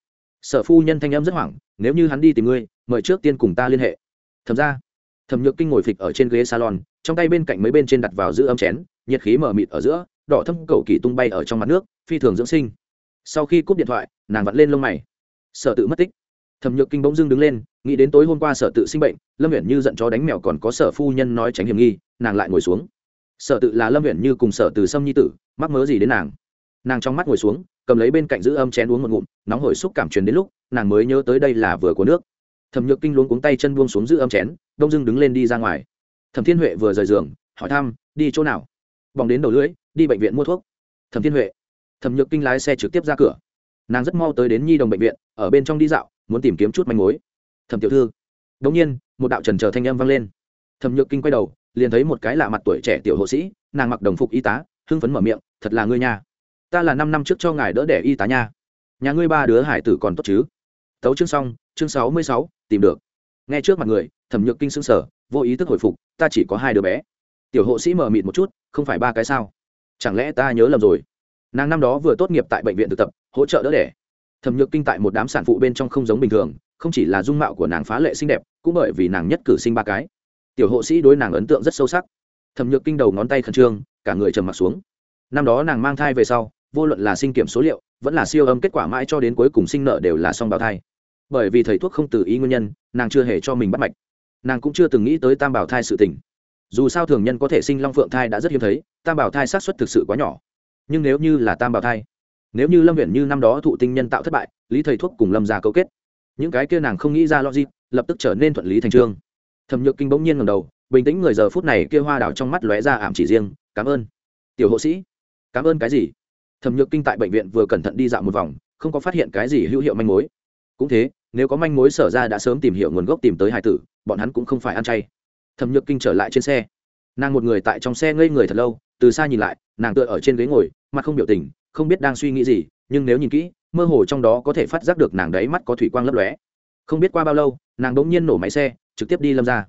Sở phu nhân thanh âm rất hoảng, nếu như hắn đi tìm ngươi, mời trước tiên cùng ta liên hệ. Thẩm ra, thẩm nhược kinh ngồi phịch ở trên ghế salon, trong tay bên cạnh mấy bên trên đặt vào giữ âm chén, nhiệt khí mở mịt ở giữa, đỏ thâm cầu kỳ tung bay ở trong mặt nước, phi thường dưỡng sinh. Sau khi cúp điện thoại, nàng vặn lên lông mày. Sở tự mất tích. Thẩm nhược kinh bỗng dưng đứng lên, nghĩ đến tối hôm qua sở tự sinh bệnh, lâm nguyện như giận chó đánh mèo còn có sở phu nhân nói tránh hiểm nghi, nàng lại ngồi xuống sở tự là lâm huyện như cùng sở từ sâm nhi tử, mắc mớ gì đến nàng? Nàng trong mắt ngồi xuống, cầm lấy bên cạnh giữ âm chén uống một ngụm, nóng hổi xúc cảm truyền đến lúc, nàng mới nhớ tới đây là vừa của nước. Thẩm nhược kinh luống cuống tay chân buông xuống giữ âm chén, đông dưng đứng lên đi ra ngoài. Thẩm thiên huệ vừa rời giường, hỏi thăm, đi chỗ nào? Bỏng đến đầu lưỡi, đi bệnh viện mua thuốc. Thẩm thiên huệ, thẩm nhược kinh lái xe trực tiếp ra cửa. Nàng rất mau tới đến nhi đồng bệnh viện, ở bên trong đi dạo, muốn tìm kiếm chút manh mối. Thẩm tiểu thư. Đống nhiên, một đạo trần chờ thanh âm vang lên. Thẩm nhược kinh quay đầu liền thấy một cái lạ mặt tuổi trẻ tiểu hộ sĩ, nàng mặc đồng phục y tá, hưng phấn mở miệng, thật là ngươi nha. Ta là năm năm trước cho ngài đỡ đẻ y tá nha. Nhà ngươi ba đứa hải tử còn tốt chứ? Tấu chương xong, chương sáu mươi sáu, tìm được. Nghe trước mặt người, thẩm nhược kinh xưng sở vô ý thức hồi phục, ta chỉ có hai đứa bé. Tiểu hộ sĩ mờ mịt một chút, không phải ba cái sao? Chẳng lẽ ta nhớ lầm rồi? Nàng năm đó vừa tốt nghiệp tại bệnh viện thực tập, hỗ trợ đỡ đẻ. Thẩm nhược kinh tại một đám sản phụ bên trong không giống bình thường, không chỉ là dung mạo của nàng phá lệ xinh đẹp, cũng bởi vì nàng nhất cử sinh ba cái tiểu hộ sĩ đối nàng ấn tượng rất sâu sắc. Thẩm nhược kinh đầu ngón tay khẩn trương, cả người trầm m ặ t xuống. Năm đó nàng mang thai về sau, vô luận là sinh kiểm số liệu, vẫn là siêu âm kết quả mãi cho đến cuối cùng sinh nợ đều là song bào thai. Bởi vì thầy thuốc không từ ý nguyên nhân, nàng chưa hề cho mình bắt mạch. Nàng cũng chưa từng nghĩ tới tam bào thai sự tình. Dù sao thường nhân có thể sinh long phượng thai đã rất hiếm thấy, tam bào thai sát xuất thực sự quá nhỏ. Nhưng nếu như là tam bào thai, nếu như lâm huyện như năm đó thụ tinh nhân tạo thất bại, lý thầy thuốc cùng lâm già cấu kết, những cái kia nàng không nghĩ ra logic, lập tức trở nên thuận lý thành trương thẩm nhược kinh bỗng nhiên ngầm đầu, bình tĩnh người giờ phút này kia hoa đảo trong mắt lóe ra ảm chỉ riêng, cảm ơn, tiểu hộ sĩ. Cảm ơn cái gì? Thẩm nhược kinh tại bệnh viện vừa cẩn thận đi dạo một vòng, không có phát hiện cái gì hữu hiệu manh mối. Cũng thế, nếu có manh mối sở ra đã sớm tìm hiểu nguồn gốc tìm tới hải tử, bọn hắn cũng không phải ăn chay. Thẩm nhược kinh trở lại trên xe. Nàng một người tại trong xe ngây người thật lâu, từ xa nhìn lại, nàng tựa ở trên ghế ngồi, mặt không biểu tình, không biết đang suy nghĩ gì, nhưng nếu nhìn kỹ, mơ hồ trong đó có thể phát giác được nàng đáy mắt có thủy quang lấp lóe. Không biết qua bao lâu, nàng đ ỗ n g nhiên nổ máy xe trực tiếp đi lâm ra.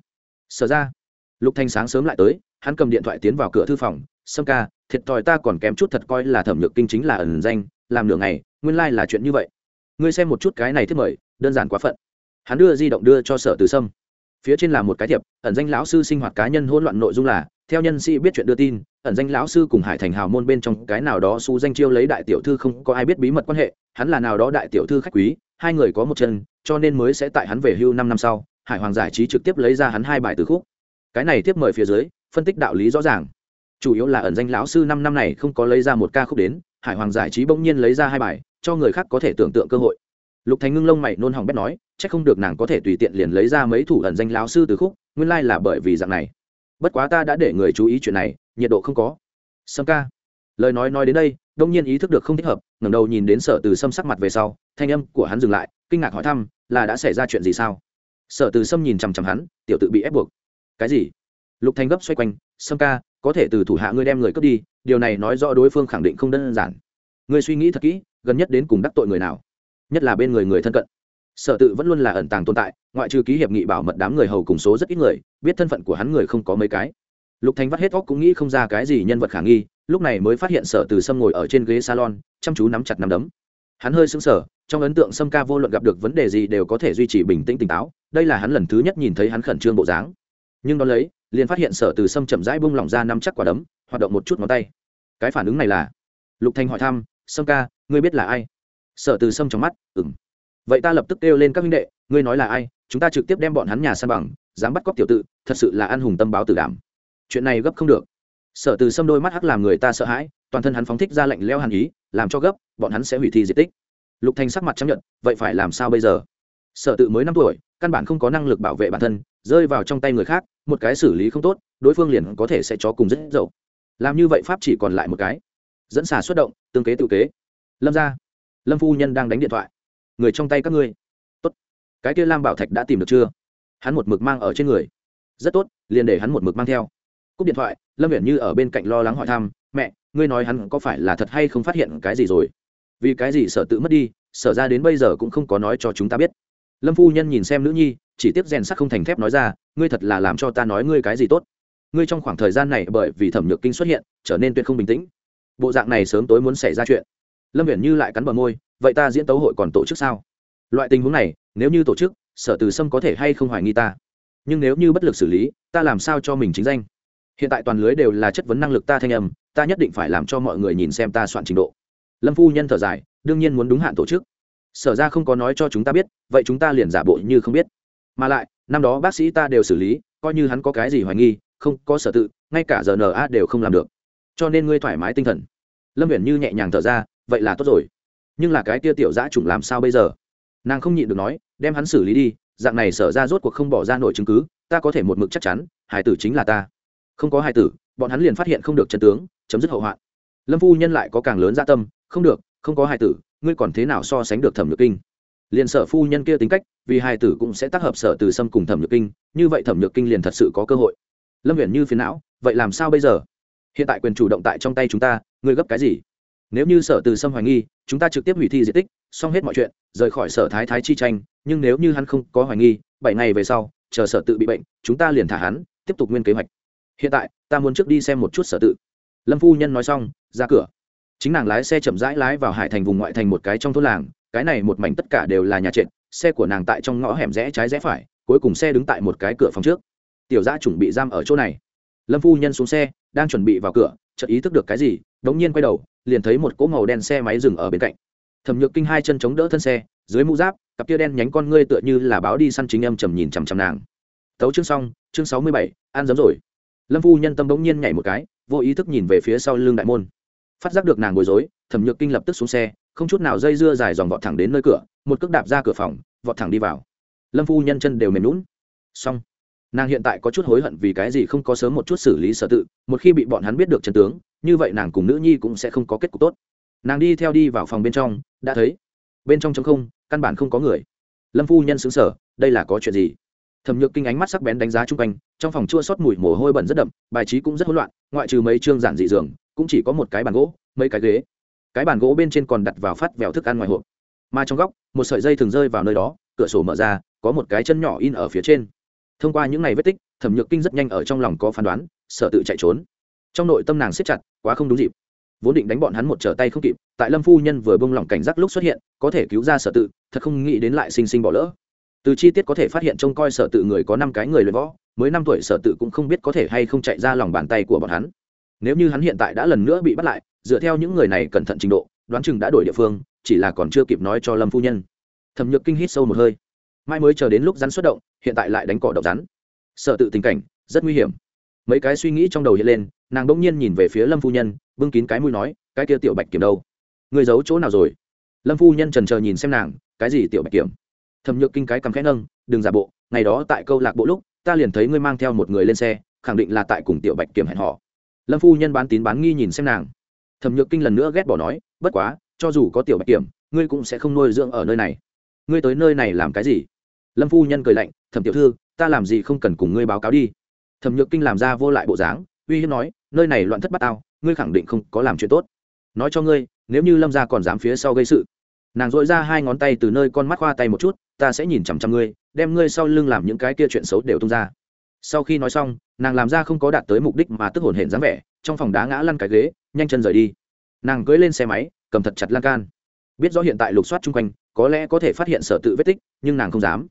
Sở ra. Lục thanh sáng sớm lại tới, hắn cầm điện thoại tiến vào cửa thư phòng, sâm ca, thiệt thòi ta còn kém chút thật coi là thẩm nhược kinh chính là ẩn danh, làm nửa ngày, nguyên lai、like、là chuyện như vậy. Ngươi xem một chút cái này thiết mời, đơn giản quá phận. Hắn đưa di động đưa cho sở từ sâm. Phía trên là một cái thiệp, ẩn danh lão sư sinh hoạt cá nhân hỗn loạn nội dung là, theo nhân sĩ biết chuyện đưa tin, ẩn danh lão sư cùng hải thành hào môn bên trong cái nào đó su danh chiêu lấy đại tiểu thư không có ai biết bí mật quan hệ, hắn là nào đó đại tiểu thư khách quý, hai người có một chân, cho nên mới sẽ tại hắn về hưu năm năm sau hải hoàng giải trí trực tiếp lấy ra hắn hai bài từ khúc. Cái này tiếp mời phía dưới, phân tích đạo lý rõ ràng. Chủ yếu là ẩn danh lão sư năm năm này không có lấy ra một ca khúc đến, hải hoàng giải trí bỗng nhiên lấy ra hai bài, cho người khác có thể tưởng tượng cơ hội. Lục thành ngưng lông mày nôn hỏng bét nói c h ắ c không được nàng có thể tùy tiện liền lấy ra mấy thủ ẩn danh lão sư từ khúc, nguyên lai、like、là bởi vì dạng này. Bất quá ta đã để người chú ý chuyện này, nhiệt độ không có. Sâm ca. Lời nói nói đến đây, đông nhiên ý thức được không thích hợp, ngẩng đầu nhìn đến sở từ sâm sắc mặt về sau, thanh âm của hắn dừng lại, kinh ngạc hỏi thăm, là đã xảy ra chuyện gì sao? Sở từ sâm nhìn chằm chằm hắn, tiểu tự bị ép buộc. Cái gì? Lục thanh gấp xoay quanh, sâm ca, có thể từ thủ hạ ngươi đem người cướp đi, điều này nói rõ đối phương khẳng định không đơn giản. Ngươi suy nghĩ thật kỹ, gần nhất đến cùng đắc tội người nào? Nhất là bên người người thân cận. Sở tự vẫn luôn là ẩn tàng tồn tại, ngoại trừ ký hiệp nghị bảo mật đám người hầu cùng số rất ít người, biết thân phận của hắn người không có mấy cái. Lục thanh vắt hết óc cũng nghĩ không ra cái gì nhân vật khả nghi, lúc này mới phát hiện sở từ sâm ngồi ở trên ghế salon, chăm chú nắm chặt nắm đấm. Hắn hơi sững sờ trong ấn tượng sâm ca vô luận gặp được vấn đề gì đều có thể duy trì bình tĩnh tỉnh táo, đây là hắn lần thứ nhất nhìn thấy hắn khẩn trương bộ dáng. Nhưng đón lấy, liền phát hiện sở từ sâm chậm rãi bung lỏng ra nắm chắc quả đấm, hoạt động một chút ngón tay. Cái phản ứng này là, lục thanh hỏi thăm, sâm ca, ngươi biết là ai? Sở từ sâm trong mắt ừng vậy ta lập tức kêu lên các huynh đệ, ngươi nói là ai? Chúng ta trực tiếp đem bọn hắn nhà san bằng, dám bắt cóc tiểu tự, thật sự là ăn hùng tâm báo tử đảm. Chuyện này gấp không được. Sở từ sâm đôi mắt hắc làm người ta sợ hãi, toàn thân hắn phóng thích ra lệnh leo hàn ý, làm cho gấp, bọn hắn sẽ hủy thi di tích lục thanh sắc mặt chấp nhận vậy phải làm sao bây giờ? Sở tự mới năm tuổi, căn bản không có năng lực bảo vệ bản thân, rơi vào trong tay người khác, một cái xử lý không tốt, đối phương liền có thể sẽ cho cùng rất dậu. Làm như vậy pháp chỉ còn lại một cái. Dẫn xà xuất động, tương kế tự kế. Lâm ra lâm phu nhân đang đánh điện thoại. Người trong tay các ngươi. Tốt. Cái kia lam bảo thạch đã tìm được chưa? Hắn một mực mang ở trên người. Rất tốt, liền để hắn một mực mang theo. Cúp điện thoại, lâm viễn như ở bên cạnh lo lắng hỏi thăm, mẹ, ngươi nói hắn có phải là thật hay không phát hiện cái gì rồi? Vì cái gì sở tự mất đi, sở ra đến bây giờ cũng không có nói cho chúng ta biết. Lâm phu nhân nhìn xem nữ nhi, chỉ tiếp rèn sắc không thành thép nói ra, ngươi thật là làm cho ta nói ngươi cái gì tốt. Ngươi trong khoảng thời gian này bởi vì thẩm nhược kinh xuất hiện, trở nên tuyệt không bình tĩnh. Bộ dạng này sớm tối muốn xảy ra chuyện. Lâm viễn như lại cắn bờ môi, vậy ta diễn tấu hội còn tổ chức sao? Loại tình huống này, nếu như tổ chức, sở từ sâm có thể hay không hoài nghi ta? Nhưng nếu như bất lực xử lý, ta làm sao cho mình chính danh? Hiện tại toàn lưới đều là chất vấn năng lực ta thanh âm, ta nhất định phải làm cho mọi người nhìn xem ta soạn trình độ lâm phu nhân thở dài, đương nhiên muốn đúng hạn tổ chức. Sở ra không có nói cho chúng ta biết, vậy chúng ta liền giả bộ như không biết. Mà lại, năm đó bác sĩ ta đều xử lý, coi như hắn có cái gì hoài nghi, không có sở tự, ngay cả giờ na đều không làm được. Cho nên ngươi thoải mái tinh thần. Lâm viễn như nhẹ nhàng thở ra, vậy là tốt rồi. Nhưng là cái kia tiểu giã chủng làm sao bây giờ? Nàng không nhịn được nói, đem hắn xử lý đi, dạng này sở ra rốt cuộc không bỏ ra nổi chứng cứ, ta có thể một mực chắc chắn hải tử chính là ta. Không có Hải tử, bọn hắn liền phát hiện không được chân tướng, chấm dứt hậu hoạn. Lâm phu nhân lại có càng lớn gia dạ tâm không được, không có hài tử, ngươi còn thế nào so sánh được thẩm nhược kinh? Liền sở phu nhân kia tính cách, vì hài tử cũng sẽ tác hợp sở từ sâm cùng thẩm nhược kinh, như vậy thẩm nhược kinh liền thật sự có cơ hội. Lâm huyền như phiền não, vậy làm sao bây giờ? Hiện tại quyền chủ động tại trong tay chúng ta, ngươi gấp cái gì? Nếu như sở từ sâm hoài nghi, chúng ta trực tiếp hủy thi diện tích, xong hết mọi chuyện, rời khỏi sở thái thái chi tranh, nhưng nếu như hắn không có hoài nghi, bảy ngày về sau, chờ sở tự bị bệnh, chúng ta liền thả hắn, tiếp tục nguyên kế hoạch. Hiện tại, ta muốn trước đi xem một chút sở tự. Lâm phu nhân nói xong, ra cửa chính nàng lái xe chậm rãi lái vào hải thành vùng ngoại thành một cái trong thôn làng, cái này một mảnh tất cả đều là nhà trệt, xe của nàng tại trong ngõ hẻm rẽ trái rẽ phải, cuối cùng xe đứng tại một cái cửa phòng trước. Tiểu gia chuẩn bị giam ở chỗ này. Lâm phu nhân xuống xe, đang chuẩn bị vào cửa, chợt ý thức được cái gì, đống nhiên quay đầu, liền thấy một cỗ màu đen xe máy dừng ở bên cạnh. Thẩm nhược kinh hai chân chống đỡ thân xe, dưới mũ giáp, cặp tia đen nhánh con ngươi tựa như là báo đi săn chính âm trầm nhìn chằm chằm nàng. Tấu chương xong, chương sáu mươi bảy, ăn giấm rồi. Lâm phu nhân tâm bỗng nhiên nhảy một cái, vô ý thức nhìn về phía sau lưng đại môn phát giác được nàng bối rối, thẩm nhược kinh lập tức xuống xe, không chút nào dây dưa dài dòng vọt thẳng đến nơi cửa, một cước đạp ra cửa phòng, vọt thẳng đi vào. Lâm phu nhân chân đều mềm lún xong. Nàng hiện tại có chút hối hận vì cái gì không có sớm một chút xử lý sở tự, một khi bị bọn hắn biết được chân tướng, như vậy nàng cùng nữ nhi cũng sẽ không có kết cục tốt. Nàng đi theo đi vào phòng bên trong, đã thấy, bên trong trống không, căn bản không có người. Lâm phu nhân xứng sở đây là có chuyện gì? Thẩm nhược kinh ánh mắt sắc bén đánh giá chung quanh, trong phòng chua sót mùi mồ hôi bẩn rất đậm, bài trí cũng rất hỗn loạn, ngoại trừ mấy chương giản dị giường cũng chỉ có một cái bàn gỗ, mấy cái ghế. Cái bàn gỗ bên trên còn đặt vào phát vẹo thức ăn ngoài hộp. Mà trong góc, một sợi dây thường rơi vào nơi đó, cửa sổ mở ra, có một cái chân nhỏ in ở phía trên. Thông qua những ngày vết tích, thẩm nhược kinh rất nhanh ở trong lòng có phán đoán, sợ tự chạy trốn. Trong nội tâm nàng siết chặt, quá không đúng dịp. Vốn định đánh bọn hắn một trở tay không kịp, tại lâm phu nhân vừa bông lỏng cảnh giác lúc xuất hiện, có thể cứu ra sở tự, thật không nghĩ đến lại sinh sinh bỏ lỡ. Từ chi tiết có thể phát hiện trông coi sở tự người có năm cái người luyện võ, mới năm tuổi sở tự cũng không biết có thể hay không chạy ra lòng bàn tay của bọn hắn nếu như hắn hiện tại đã lần nữa bị bắt lại, dựa theo những người này cẩn thận trình độ, đoán chừng đã đổi địa phương, chỉ là còn chưa kịp nói cho lâm phu nhân. Thẩm nhược kinh hít sâu một hơi. Mai mới chờ đến lúc rắn xuất động, hiện tại lại đánh cỏ độc rắn. Sợ tự tình cảnh, rất nguy hiểm. Mấy cái suy nghĩ trong đầu hiện lên, nàng bỗng nhiên nhìn về phía lâm phu nhân, bưng kín cái mũi nói, cái kia tiểu bạch kiểm đâu? Người giấu chỗ nào rồi? Lâm phu nhân trần chờ nhìn xem nàng, cái gì tiểu bạch kiểm? Thẩm nhược kinh cái cằm khẽ nâng, đừng giả bộ, ngày đó tại câu lạc bộ lúc, ta liền thấy ngươi mang theo một người lên xe, khẳng định là tại cùng tiểu bạch kiểm hẹn họ lâm phu nhân bán tín bán nghi nhìn xem nàng. Thẩm nhược kinh lần nữa ghét bỏ nói, bất quá, cho dù có tiểu bạch kiểm, ngươi cũng sẽ không nuôi dưỡng ở nơi này. Ngươi tới nơi này làm cái gì? Lâm phu nhân cười lạnh, thẩm tiểu thư, ta làm gì không cần cùng ngươi báo cáo đi. Thẩm nhược kinh làm ra vô lại bộ dáng, uy hiếp nói, nơi này loạn thất bát tao, ngươi khẳng định không có làm chuyện tốt. Nói cho ngươi, nếu như lâm gia còn dám phía sau gây sự. Nàng dội ra hai ngón tay từ nơi con mắt khoa tay một chút, ta sẽ nhìn chằm chằm ngươi, đem ngươi sau lưng làm những cái kia chuyện xấu đều tung ra sau khi nói xong, nàng làm ra không có đạt tới mục đích mà tức hồn hển dáng vẻ, trong phòng đá ngã lăn cái ghế, nhanh chân rời đi. Nàng cưỡi lên xe máy, cầm thật chặt lan can. Biết rõ hiện tại lục soát chung quanh, có lẽ có thể phát hiện sở tự vết tích, nhưng nàng không dám.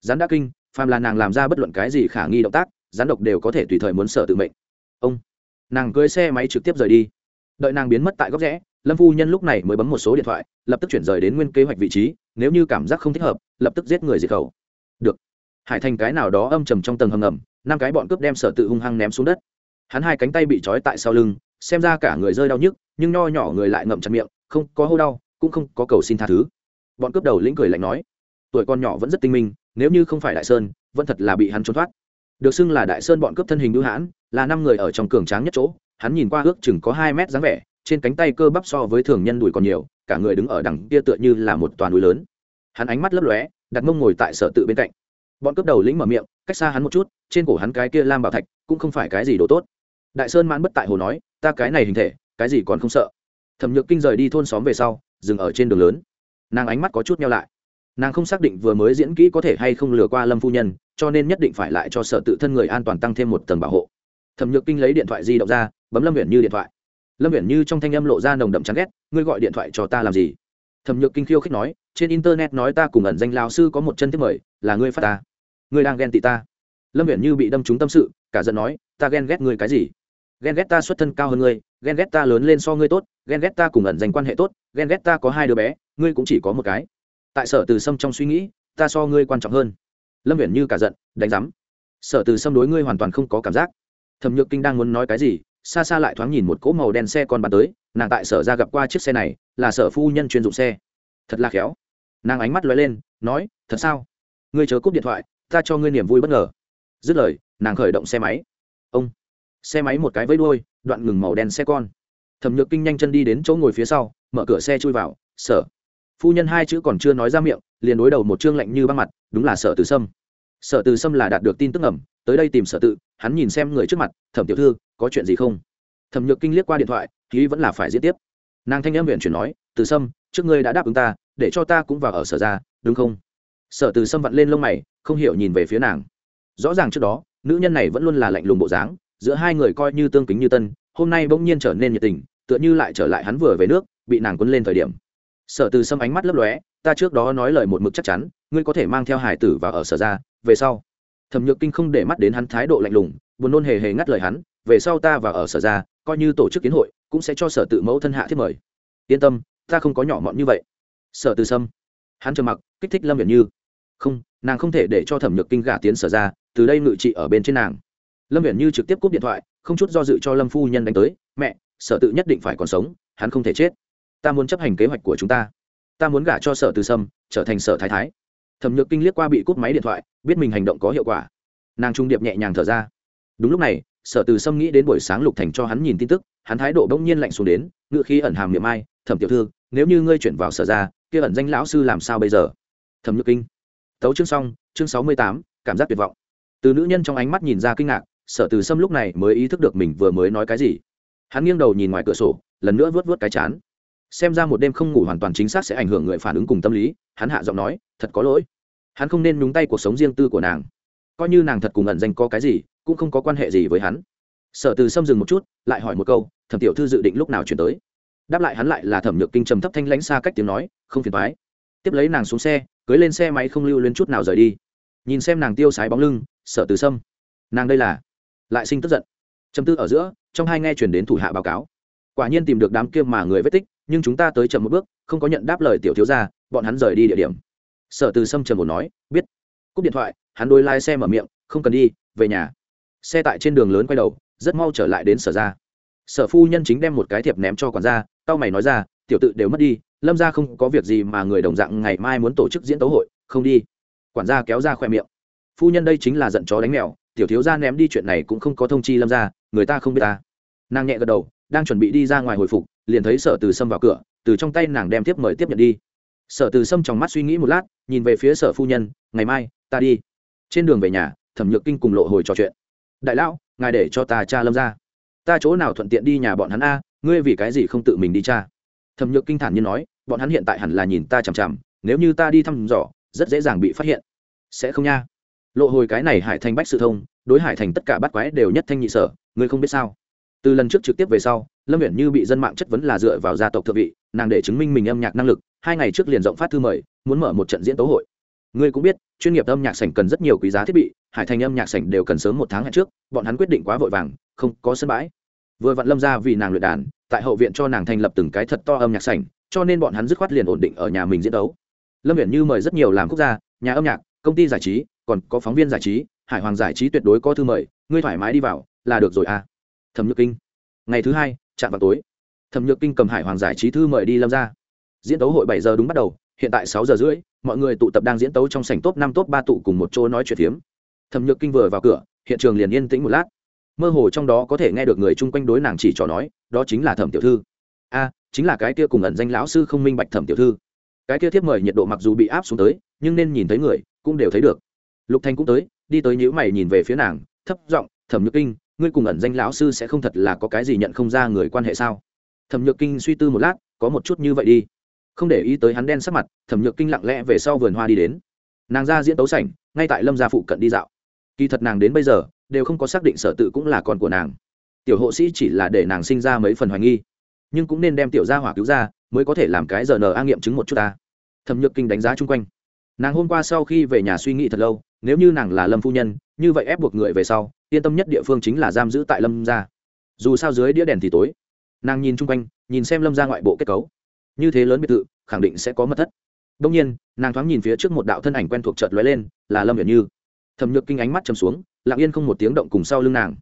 Rắn đã kinh, phàm là nàng làm ra bất luận cái gì khả nghi động tác rắn độc đều có thể tùy thời muốn sở tự mệnh. Ông, nàng cưỡi xe máy trực tiếp rời đi. Đợi nàng biến mất tại góc rẽ, lâm phu nhân lúc này mới bấm một số điện thoại, lập tức chuyển rời đến nguyên kế hoạch vị trí, nếu như cảm giác không thích hợp, lập tức giết người diệt khẩu. Được. Hải thành cái nào đó âm trầm trong tầng hầm ngầm năm cái bọn cướp đem sở tự hung hăng ném xuống đất. Hắn hai cánh tay bị trói tại sau lưng, xem ra cả người rơi đau nhức, nhưng nho nhỏ người lại ngậm chặt miệng, không có hô đau, cũng không có cầu xin tha thứ. Bọn cướp đầu lĩnh cười lạnh nói, tuổi con nhỏ vẫn rất tinh minh, nếu như không phải đại sơn, vẫn thật là bị hắn trốn thoát. Được xưng là đại sơn bọn cướp thân hình đưu hãn, là năm người ở trong cường tráng nhất chỗ, hắn nhìn qua ước chừng có hai mét dáng vẻ, trên cánh tay cơ bắp so với thường nhân đùi còn nhiều, cả người đứng ở đằng kia tựa như là một toàn núi lớn. Hắn ánh mắt lấp lóe, đặt mông ngồi tại sở tự bên cạnh. Bọn cướp đầu lĩnh mở miệng cách xa hắn một chút, trên cổ hắn cái kia lam bảo thạch cũng không phải cái gì đồ tốt. Đại sơn mãn bất tại hồ nói, ta cái này hình thể, cái gì còn không sợ. Thẩm nhược kinh rời đi thôn xóm về sau, dừng ở trên đường lớn. Nàng ánh mắt có chút nhau lại. Nàng không xác định vừa mới diễn kỹ có thể hay không lừa qua lâm phu nhân, cho nên nhất định phải lại cho sợ tự thân người an toàn tăng thêm một tầng bảo hộ. Thẩm nhược kinh lấy điện thoại di động ra, bấm lâm viện như điện thoại. Lâm viện như trong thanh âm lộ ra nồng đậm chán ghét, ngươi gọi điện thoại cho ta làm gì? Thẩm nhược kinh khiêu khích nói, trên internet nói ta cùng ẩn danh lao sư có một chân thiết mời, là ngươi phát ta ngươi đang ghen tị ta. Lâm viện như bị đâm trúng tâm sự, cả giận nói, ta ghen ghét ngươi cái gì? Ghen ghét ta xuất thân cao hơn ngươi, ghen ghét ta lớn lên so ngươi tốt, ghen ghét ta cùng ẩn dành quan hệ tốt, ghen ghét ta có hai đứa bé, ngươi cũng chỉ có một cái. Tại sở từ sâm trong suy nghĩ, ta so ngươi quan trọng hơn. Lâm viện như cả giận, đánh giám. Sở từ sâm đối ngươi hoàn toàn không có cảm giác. Thẩm nhược kinh đang muốn nói cái gì, xa xa lại thoáng nhìn một cỗ màu đen xe còn bàn tới, nàng tại sở ra gặp qua chiếc xe này, là sở phu nhân chuyên dụng xe. Thật là khéo. Nàng ánh mắt lóe lên, nói, thật sao? Ngươi chờ cúp điện thoại ta cho ngươi niềm vui bất ngờ. Dứt lời, nàng khởi động xe máy. Ông, xe máy một cái vẫy đuôi, đoạn ngừng màu đen xe con. Thẩm nhược kinh nhanh chân đi đến chỗ ngồi phía sau, mở cửa xe chui vào, sở. Phu nhân hai chữ còn chưa nói ra miệng, liền đối đầu một chương lạnh như băng mặt, đúng là sở từ sâm. Sở từ sâm là đạt được tin tức ẩm tới đây tìm sở tự, hắn nhìn xem người trước mặt, thẩm tiểu thư, có chuyện gì không? Thẩm nhược kinh liếc qua điện thoại thì vẫn là phải diễn tiếp. Nàng thanh em huyện chuyển nói, từ sâm, trước ngươi đã đáp ứng ta, để cho ta cũng vào ở sở ra, đúng không? Sở từ sâm vặn lên lông mày không hiểu nhìn về phía nàng. Rõ ràng trước đó, nữ nhân này vẫn luôn là lạnh lùng bộ dáng, giữa hai người coi như tương kính như tân, hôm nay bỗng nhiên trở nên nhiệt tình, tựa như lại trở lại hắn vừa về nước, bị nàng quấn lên thời điểm. Sở từ sâm ánh mắt lấp lóe, ta trước đó nói lời một mực chắc chắn, ngươi có thể mang theo hải tử và ở sở ra, về sau. Thẩm nhược kinh không để mắt đến hắn thái độ lạnh lùng, buồn nôn hề hề ngắt lời hắn, về sau ta và ở sở ra, coi như tổ chức kiến hội, cũng sẽ cho sở tự mẫu thân hạ thiết mời. Yên tâm, ta không có nhỏ mọn như vậy. Sở từ sâm, hắn trầm mặc, kích thích lâm viện như. Không nàng không thể để cho thẩm nhược kinh gả tiến sở ra, từ đây ngự trị ở bên trên nàng. Lâm Viễn như trực tiếp cúp điện thoại, không chút do dự cho lâm phu nhân đánh tới, mẹ, sở tự nhất định phải còn sống, hắn không thể chết. Ta muốn chấp hành kế hoạch của chúng ta. Ta muốn gả cho sở từ sâm, trở thành sở thái thái. Thẩm nhược kinh liếc qua bị cúp máy điện thoại, biết mình hành động có hiệu quả. Nàng trung điệp nhẹ nhàng thở ra. Đúng lúc này, sở từ sâm nghĩ đến buổi sáng lục thành cho hắn nhìn tin tức, hắn thái độ bỗng nhiên lạnh xuống đến, ngựa khi ẩn hàm niệm ai, thẩm tiểu thư, nếu như ngươi chuyển vào sở ra, kia ẩn danh lão sư làm sao bây giờ? Thẩm nhược kinh tấu chương xong, chương sáu mươi tám, cảm giác tuyệt vọng. Từ nữ nhân trong ánh mắt nhìn ra kinh ngạc, sở từ sâm lúc này mới ý thức được mình vừa mới nói cái gì. Hắn nghiêng đầu nhìn ngoài cửa sổ, lần nữa vớt vớt cái chán. Xem ra một đêm không ngủ hoàn toàn chính xác sẽ ảnh hưởng người phản ứng cùng tâm lý, hắn hạ giọng nói, thật có lỗi. Hắn không nên nhúng tay cuộc sống riêng tư của nàng. Coi như nàng thật cùng ẩn danh có cái gì, cũng không có quan hệ gì với hắn. Sở từ xâm dừng một chút, lại hỏi một câu, thẩm tiểu thư dự định lúc nào chuyển tới? Đáp lại hắn lại là thẩm nhược kinh trầm thấp thanh lãnh xa cách tiếng nói, không phiền thoái tiếp lấy nàng xuống xe, cưới lên xe máy không lưu lên chút nào rời đi. Nhìn xem nàng tiêu sái bóng lưng, sợ từ sâm. Nàng đây là lại sinh tức giận. Châm tư ở giữa, trong hai nghe chuyển đến thủ hạ báo cáo. Quả nhiên tìm được đám kia mà người vết tích, nhưng chúng ta tới chậm một bước, không có nhận đáp lời tiểu thiếu gia, bọn hắn rời đi địa điểm. Sở từ sâm trầm một nói, biết. Cúp điện thoại, hắn đôi lái xe mở miệng, không cần đi, về nhà. Xe tại trên đường lớn quay đầu, rất mau trở lại đến sở ra. Sở phu nhân chính đem một cái thiệp ném cho quản gia, tao mày nói ra, tiểu tự đều mất đi lâm ra không có việc gì mà người đồng dạng ngày mai muốn tổ chức diễn tấu hội, không đi. Quản gia kéo ra khoe miệng. Phu nhân đây chính là giận chó đánh mèo, tiểu thiếu gia ném đi chuyện này cũng không có thông chi lâm ra người ta không biết ta. Nàng nhẹ gật đầu, đang chuẩn bị đi ra ngoài hồi phục, liền thấy sở từ sâm vào cửa, từ trong tay nàng đem tiếp mời tiếp nhận đi. Sở từ sâm trong mắt suy nghĩ một lát, nhìn về phía sở phu nhân, ngày mai, ta đi. Trên đường về nhà, thẩm nhược kinh cùng lộ hồi trò chuyện. Đại lão, ngài để cho ta cha lâm ra ta chỗ nào thuận tiện đi nhà bọn hắn a, ngươi vì cái gì không tự mình đi cha? Thẩm nhược kinh thản nhiên nói bọn hắn hiện tại hẳn là nhìn ta chằm chằm, nếu như ta đi thăm dò, rất dễ dàng bị phát hiện. Sẽ không nha. Lộ hồi cái này hải thành bách sự thông, đối hải thành tất cả bắt quái đều nhất thanh nhị sở, ngươi không biết sao? Từ lần trước trực tiếp về sau, lâm viện như bị dân mạng chất vấn là dựa vào gia tộc thượng vị, nàng để chứng minh mình âm nhạc năng lực, hai ngày trước liền rộng phát thư mời, muốn mở một trận diễn tấu hội. Ngươi cũng biết, chuyên nghiệp âm nhạc sảnh cần rất nhiều quý giá thiết bị, hải thành âm nhạc sảnh đều cần sớm một tháng hẹn trước, bọn hắn quyết định quá vội vàng, không có sân bãi. Vừa vặn lâm ra vì nàng luyện đàn, tại hậu viện cho nàng thành lập từng cái thật to âm nhạc sảnh cho nên bọn hắn dứt khoát liền ổn định ở nhà mình diễn đấu. Lâm viện như mời rất nhiều làm quốc gia, nhà âm nhạc, công ty giải trí, còn có phóng viên giải trí, hải hoàng giải trí tuyệt đối có thư mời, ngươi thoải mái đi vào, là được rồi à. Thẩm nhược kinh. Ngày thứ hai, chạm vào tối. Thẩm nhược kinh cầm hải hoàng giải trí thư mời đi lâm ra diễn đấu hội bảy giờ đúng bắt đầu, hiện tại sáu giờ rưỡi, mọi người tụ tập đang diễn tấu trong sảnh top năm, top ba tụ cùng một chỗ nói chuyện phiếm. Thẩm nhược kinh vừa vào cửa, hiện trường liền yên tĩnh một lát. Mơ hồ trong đó có thể nghe được người chung quanh đối nàng chỉ trò nói, đó chính là thẩm tiểu thư a, chính là cái kia cùng ẩn danh lão sư không minh bạch thẩm tiểu thư. Cái kia thiếp mời nhiệt độ mặc dù bị áp xuống tới, nhưng nên nhìn thấy người, cũng đều thấy được. Lục thanh cũng tới, đi tới nhíu mày nhìn về phía nàng, thấp giọng, thẩm nhược kinh, ngươi cùng ẩn danh lão sư sẽ không thật là có cái gì nhận không ra người quan hệ sao? Thẩm nhược kinh suy tư một lát, có một chút như vậy đi. Không để ý tới hắn đen sắc mặt, thẩm nhược kinh lặng lẽ về sau vườn hoa đi đến. Nàng ra diễn tấu sảnh, ngay tại lâm gia phụ cận đi dạo. Kỳ thật nàng đến bây giờ, đều không có xác định sở tự cũng là con của nàng. Tiểu hộ sĩ chỉ là để nàng sinh ra mấy phần hoài nghi nhưng cũng nên đem tiểu gia hỏa cứu ra, mới có thể làm cái giờ nờ a nghiệm chứng một chút ta. Thẩm nhược kinh đánh giá chung quanh. Nàng hôm qua sau khi về nhà suy nghĩ thật lâu, nếu như nàng là lâm phu nhân, như vậy ép buộc người về sau, yên tâm nhất địa phương chính là giam giữ tại lâm gia. Dù sao dưới đĩa đèn thì tối. Nàng nhìn chung quanh, nhìn xem lâm gia ngoại bộ kết cấu. Như thế lớn biệt thự, khẳng định sẽ có mật thất. Đông nhiên, nàng thoáng nhìn phía trước một đạo thân ảnh quen thuộc chợt lóe lên, là lâm hiển như. Thẩm nhược kinh ánh mắt chầm xuống, lặng yên không một tiếng động cùng sau lưng nàng.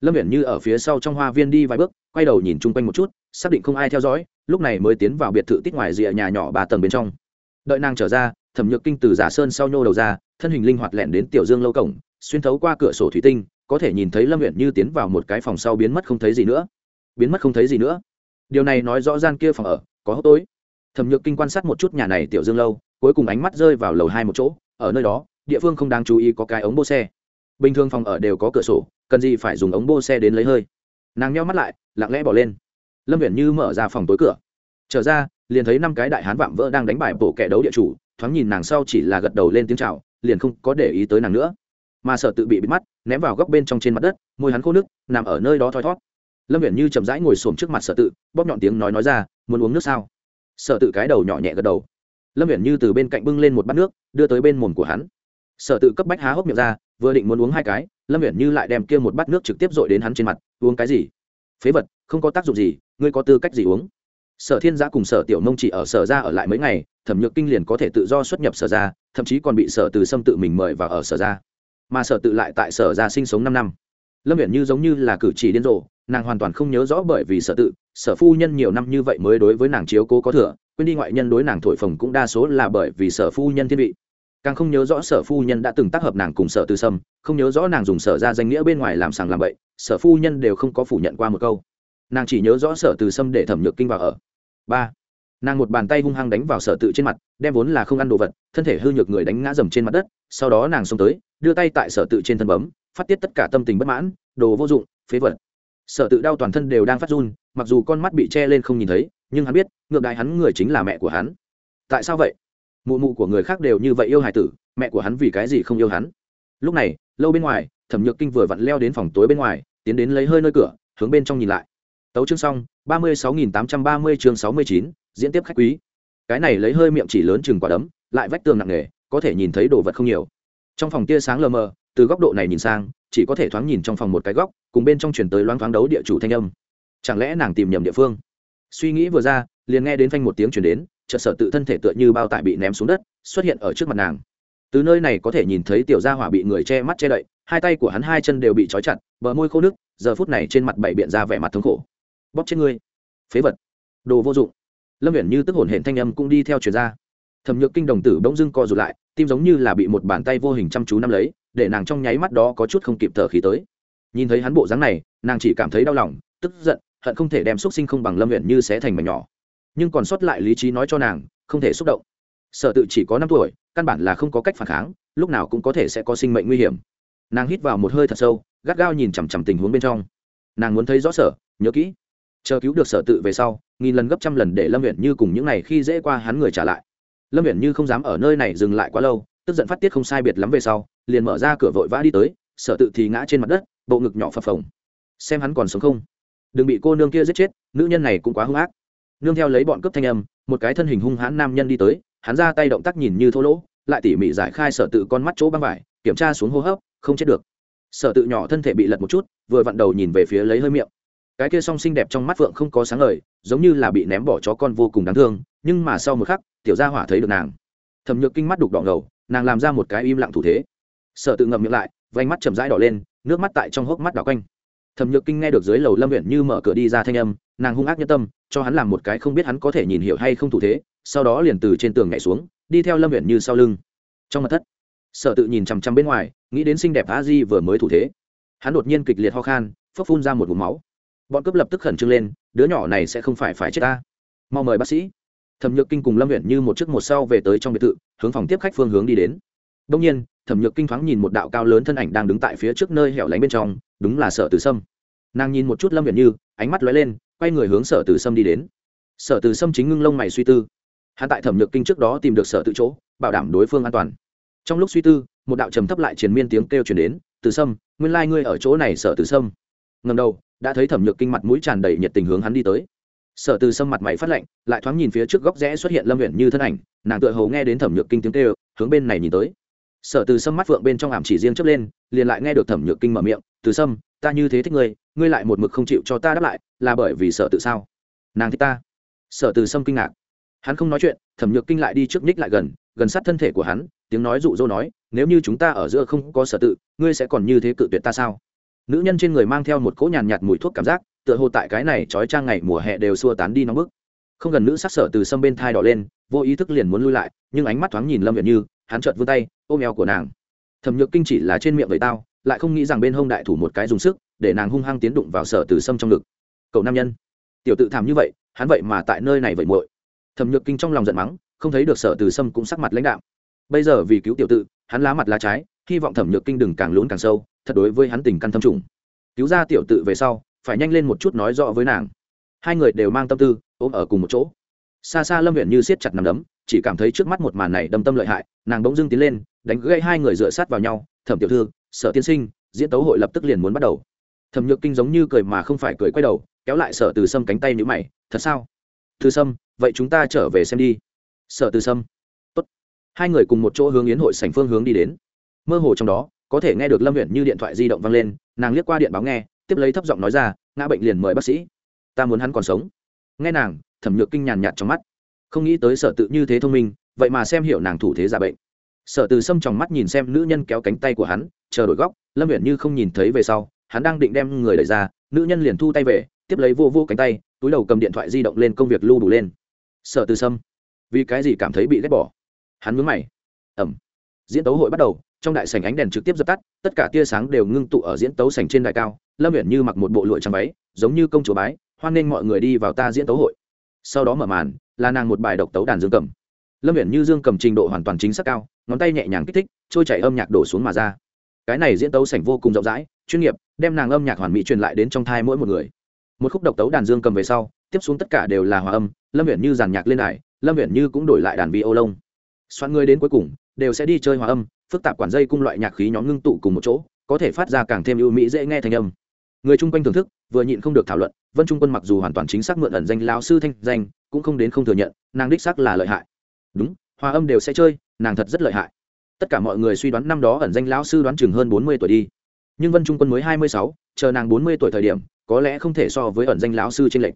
Lâm hiển như ở phía sau trong hoa viên đi vài bước, quay đầu nhìn chung quanh một chút xác định không ai theo dõi, lúc này mới tiến vào biệt thự tít ngoài rìa nhà nhỏ ba tầng bên trong. Đợi nàng trở ra, thẩm nhược kinh từ giả sơn sau nhô đầu ra, thân hình linh hoạt lẹn đến tiểu dương lâu cổng, xuyên thấu qua cửa sổ thủy tinh, có thể nhìn thấy lâm huyện như tiến vào một cái phòng sau biến mất không thấy gì nữa. Biến mất không thấy gì nữa. Điều này nói rõ gian kia phòng ở, có hốc tối. Thẩm nhược kinh quan sát một chút nhà này tiểu dương lâu, cuối cùng ánh mắt rơi vào lầu hai một chỗ, ở nơi đó, địa phương không đáng chú ý có cái ống bô xe. Bình thường phòng ở đều có cửa sổ, cần gì phải dùng ống bô xe đến lấy hơi. Nàng nheo mắt lại, lặng lẽ bỏ lên lâm viễn như mở ra phòng tối cửa. Trở ra, liền thấy năm cái đại hán vạm vỡ đang đánh bài bộ kẻ đấu địa chủ, thoáng nhìn nàng sau chỉ là gật đầu lên tiếng chào, liền không có để ý tới nàng nữa. Mà sợ tự bị bịt mắt, ném vào góc bên trong trên mặt đất, môi hắn khô nước, nằm ở nơi đó thoi thót. Lâm viễn như chậm rãi ngồi xổm trước mặt sợ tự, bóp nhọn tiếng nói nói ra, muốn uống nước sao? Sợ tự cái đầu nhỏ nhẹ gật đầu. Lâm viễn như từ bên cạnh bưng lên một bát nước, đưa tới bên mồm của hắn. Sợ tự cấp bách há hốc miệng ra, vừa định muốn uống hai cái, lâm viễn như lại đem kia một bát nước trực tiếp dội đến hắn trên mặt, uống cái gì? Phế vật, không có tác dụng gì ngươi có tư cách gì uống? Sở thiên giã cùng sở tiểu nông chỉ ở sở ra ở lại mấy ngày, thẩm nhược kinh liền có thể tự do xuất nhập sở ra, thậm chí còn bị sở từ Sâm tự mình mời vào ở sở ra. Mà sở tự lại tại sở ra sinh sống năm năm. Lâm viễn như giống như là cử chỉ điên rồ, nàng hoàn toàn không nhớ rõ bởi vì sở tự, sở phu nhân nhiều năm như vậy mới đối với nàng chiếu cố có thừa, quên đi ngoại nhân đối nàng thổi phồng cũng đa số là bởi vì sở phu nhân thiên vị. Càng không nhớ rõ sở phu nhân đã từng tác hợp nàng cùng sở từ sâm, không nhớ rõ nàng dùng sở ra danh nghĩa bên ngoài làm sàng làm bậy, sở phu nhân đều không có phủ nhận qua một câu nàng chỉ nhớ rõ sở từ sâm để thẩm nhược kinh vào ở. Ba, nàng một bàn tay hung hăng đánh vào sở tự trên mặt, đem vốn là không ăn đồ vật, thân thể hư nhược người đánh ngã dầm trên mặt đất, sau đó nàng xông tới, đưa tay tại sở tự trên thân bấm, phát tiết tất cả tâm tình bất mãn, đồ vô dụng, phế vật. Sở tự đau toàn thân đều đang phát run, mặc dù con mắt bị che lên không nhìn thấy, nhưng hắn biết, ngược đại hắn người chính là mẹ của hắn. Tại sao vậy? Mụ mụ của người khác đều như vậy yêu hài tử, mẹ của hắn vì cái gì không yêu hắn? Lúc này, lâu bên ngoài, thẩm nhược kinh vừa vặn leo đến phòng tối bên ngoài, tiến đến lấy hơi nơi cửa, hướng bên trong nhìn lại tấu chương xong, ba mươi sáu nghìn tám trăm ba mươi chương sáu mươi chín, diễn tiếp khách quý. Cái này lấy hơi miệng chỉ lớn chừng quả đấm, lại vách tường nặng nề, có thể nhìn thấy đồ vật không nhiều. Trong phòng tia sáng lờ mờ, từ góc độ này nhìn sang, chỉ có thể thoáng nhìn trong phòng một cái góc, cùng bên trong chuyển tới loáng thoáng đấu địa chủ thanh âm. Chẳng lẽ nàng tìm nhầm địa phương? Suy nghĩ vừa ra, liền nghe đến phanh một tiếng chuyển đến, chợt sở tự thân thể tựa như bao tải bị ném xuống đất, xuất hiện ở trước mặt nàng. Từ nơi này có thể nhìn thấy tiểu gia hỏa bị người che mắt che đậy, hai tay của hắn hai chân đều bị trói chặt, bờ môi khô nước, giờ phút này trên mặt bảy biện ra vẻ mặt thống khổ bóp trên ngươi. Phế vật. Đồ vô dụng. Lâm viện như tức hồn hển thanh âm cũng đi theo truyền ra. Thẩm nhược kinh đồng tử bỗng dưng co rụt lại, tim giống như là bị một bàn tay vô hình chăm chú nắm lấy, để nàng trong nháy mắt đó có chút không kịp thở khí tới. Nhìn thấy hắn bộ dáng này, nàng chỉ cảm thấy đau lòng, tức giận, hận không thể đem xúc sinh không bằng lâm viện như xé thành mảnh nhỏ. Nhưng còn sót lại lý trí nói cho nàng, không thể xúc động. Sợ tự chỉ có năm tuổi, căn bản là không có cách phản kháng, lúc nào cũng có thể sẽ có sinh mệnh nguy hiểm. Nàng hít vào một hơi thật sâu, gắt gao nhìn chằm chằm tình huống bên trong. Nàng muốn thấy rõ sở, nhớ kỹ chờ cứu được sở tự về sau, nghìn lần gấp trăm lần để lâm huyện như cùng những này khi dễ qua hắn người trả lại. Lâm huyện như không dám ở nơi này dừng lại quá lâu, tức giận phát tiết không sai biệt lắm về sau, liền mở ra cửa vội vã đi tới, sở tự thì ngã trên mặt đất, bộ ngực nhỏ phập phồng. Xem hắn còn sống không? Đừng bị cô nương kia giết chết, nữ nhân này cũng quá hung ác. Nương theo lấy bọn cướp thanh âm, một cái thân hình hung hãn nam nhân đi tới, hắn ra tay động tác nhìn như thô lỗ, lại tỉ mỉ giải khai sở tự con mắt chỗ băng vải, kiểm tra xuống hô hấp, không chết được. Sở tự nhỏ thân thể bị lật một chút, vừa vặn đầu nhìn về phía lấy hơi miệng cái kia song xinh đẹp trong mắt phượng không có sáng ngời, giống như là bị ném bỏ chó con vô cùng đáng thương, nhưng mà sau một khắc, tiểu gia hỏa thấy được nàng. Thẩm nhược kinh mắt đục đỏ ngầu, nàng làm ra một cái im lặng thủ thế. Sở tự ngậm miệng lại, vành mắt chầm rãi đỏ lên, nước mắt tại trong hốc mắt đỏ quanh. Thẩm nhược kinh nghe được dưới lầu lâm huyện như mở cửa đi ra thanh âm, nàng hung ác nhân tâm, cho hắn làm một cái không biết hắn có thể nhìn hiểu hay không thủ thế, sau đó liền từ trên tường nhảy xuống, đi theo lâm huyện như sau lưng. Trong mặt thất sở tự nhìn chằm chằm bên ngoài, nghĩ đến xinh đẹp a di vừa mới thủ thế. Hắn đột nhiên kịch liệt ho khan phấp phun ra một vùng máu bọn cướp lập tức khẩn trương lên, đứa nhỏ này sẽ không phải phải chết ta. Mau mời bác sĩ. Thẩm nhược kinh cùng lâm huyện như một chiếc một sau về tới trong biệt thự, hướng phòng tiếp khách phương hướng đi đến. Đông nhiên, thẩm nhược kinh thoáng nhìn một đạo cao lớn thân ảnh đang đứng tại phía trước nơi hẻo lánh bên trong, đúng là sở từ sâm. Nàng nhìn một chút lâm huyện như, ánh mắt lóe lên, quay người hướng sở từ sâm đi đến. Sở từ sâm chính ngưng lông mày suy tư. Hắn tại thẩm nhược kinh trước đó tìm được sở tự chỗ, bảo đảm đối phương an toàn. Trong lúc suy tư, một đạo trầm thấp lại triền miên tiếng kêu truyền đến từ sâm, nguyên lai、like、ngươi ở chỗ này sở từ sâm. Ngầm đầu đã thấy thẩm nhược kinh mặt mũi tràn đầy nhiệt tình hướng hắn đi tới. Sở từ sâm mặt mày phát lạnh, lại thoáng nhìn phía trước góc rẽ xuất hiện lâm huyện như thân ảnh, nàng tựa hầu nghe đến thẩm nhược kinh tiếng kêu, hướng bên này nhìn tới. Sở từ sâm mắt phượng bên trong ảm chỉ riêng chớp lên, liền lại nghe được thẩm nhược kinh mở miệng, từ sâm, ta như thế thích ngươi ngươi lại một mực không chịu cho ta đáp lại, là bởi vì sợ tự sao? Nàng thích ta. Sở từ sâm kinh ngạc. Hắn không nói chuyện, thẩm nhược kinh lại đi trước ních lại gần gần sát thân thể của hắn, tiếng nói dụ dỗ nói, nếu như chúng ta ở giữa không có sở tự, ngươi sẽ còn như thế cự tuyệt ta sao? Nữ nhân trên người mang theo một cỗ nhàn nhạt mùi thuốc cảm giác, tựa hồ tại cái này trói trang ngày mùa hè đều xua tán đi nóng bức. Không gần nữ sắc sở từ sâm bên thai đỏ lên, vô ý thức liền muốn lui lại, nhưng ánh mắt thoáng nhìn lâm việt như, hắn chợt vươn tay, ôm eo của nàng. Thẩm nhược kinh chỉ là trên miệng vậy tao, lại không nghĩ rằng bên hông đại thủ một cái dùng sức, để nàng hung hăng tiến đụng vào sở từ sâm trong ngực. Cậu nam nhân. Tiểu tự thảm như vậy, hắn vậy mà tại nơi này vậy muội. Thẩm nhược kinh trong lòng giận mắng, không thấy được sở từ sâm cũng sắc mặt lãnh đạo bây giờ vì cứu tiểu tự, hắn lá mặt lá trái, hy vọng thẩm nhược kinh đừng càng lún càng sâu thật đối với hắn tình căn thâm trùng. Cứu ra tiểu tự về sau, phải nhanh lên một chút nói rõ với nàng. Hai người đều mang tâm tư, ôm ở cùng một chỗ. Xa xa lâm viện như siết chặt nằm đấm, chỉ cảm thấy trước mắt một màn này đâm tâm lợi hại, nàng bỗng dưng tiến lên, đánh gây hai người dựa sát vào nhau, thẩm tiểu thư, sở tiên sinh, diễn tấu hội lập tức liền muốn bắt đầu. Thẩm nhược kinh giống như cười mà không phải cười quay đầu, kéo lại sở từ sâm cánh tay nhữ mày, thật sao? Từ sâm, vậy chúng ta trở về xem đi. Sở từ sâm. Tốt. hai người cùng một chỗ hướng yến hội sảnh phương hướng đi đến. Mơ hồ trong đó có thể nghe được lâm huyện như điện thoại di động vang lên, nàng liếc qua điện báo nghe, tiếp lấy thấp giọng nói ra, ngã bệnh liền mời bác sĩ. Ta muốn hắn còn sống. Nghe nàng, thẩm nhược kinh nhàn nhạt trong mắt. Không nghĩ tới sở tự như thế thông minh, vậy mà xem hiểu nàng thủ thế giả bệnh. Sở từ sâm trong mắt nhìn xem nữ nhân kéo cánh tay của hắn, chờ đổi góc, lâm huyện như không nhìn thấy về sau, hắn đang định đem người đẩy ra, nữ nhân liền thu tay về, tiếp lấy vô vô cánh tay, túi đầu cầm điện thoại di động lên công việc lưu đủ lên. Sở từ sâm, vì cái gì cảm thấy bị ghét bỏ? Hắn mướn mày. Ẩm. Diễn tấu hội bắt đầu trong đại sảnh ánh đèn trực tiếp dập tắt, tất cả tia sáng đều ngưng tụ ở diễn tấu sảnh trên đài cao. Lâm huyện như mặc một bộ lụa trắng váy, giống như công chúa bái, hoan nghênh mọi người đi vào ta diễn tấu hội. Sau đó mở màn, là nàng một bài độc tấu đàn dương cầm. Lâm huyện như dương cầm trình độ hoàn toàn chính xác cao, ngón tay nhẹ nhàng kích thích, trôi chảy âm nhạc đổ xuống mà ra. Cái này diễn tấu sảnh vô cùng rộng rãi, chuyên nghiệp, đem nàng âm nhạc hoàn mỹ truyền lại đến trong thai mỗi một người. Một khúc độc tấu đàn dương cầm về sau, tiếp xuống tất cả đều là hòa âm, lâm huyện như giàn nhạc lên đài, lâm huyện như cũng đổi lại đàn vi ô lông. Soạn người đến cuối cùng, đều sẽ đi chơi hòa âm phức tạp quản dây cung loại nhạc khí nhóm ngưng tụ cùng một chỗ, có thể phát ra càng thêm ưu mỹ dễ nghe thành âm. Người chung quanh thưởng thức, vừa nhịn không được thảo luận, vân trung quân mặc dù hoàn toàn chính xác mượn ẩn danh lao sư thanh danh, cũng không đến không thừa nhận, nàng đích xác là lợi hại. Đúng, hòa âm đều sẽ chơi, nàng thật rất lợi hại. Tất cả mọi người suy đoán năm đó ẩn danh lão sư đoán chừng hơn bốn mươi tuổi đi. Nhưng vân trung quân mới hai mươi sáu, chờ nàng bốn mươi tuổi thời điểm, có lẽ không thể so với ẩn danh lão sư trên lệnh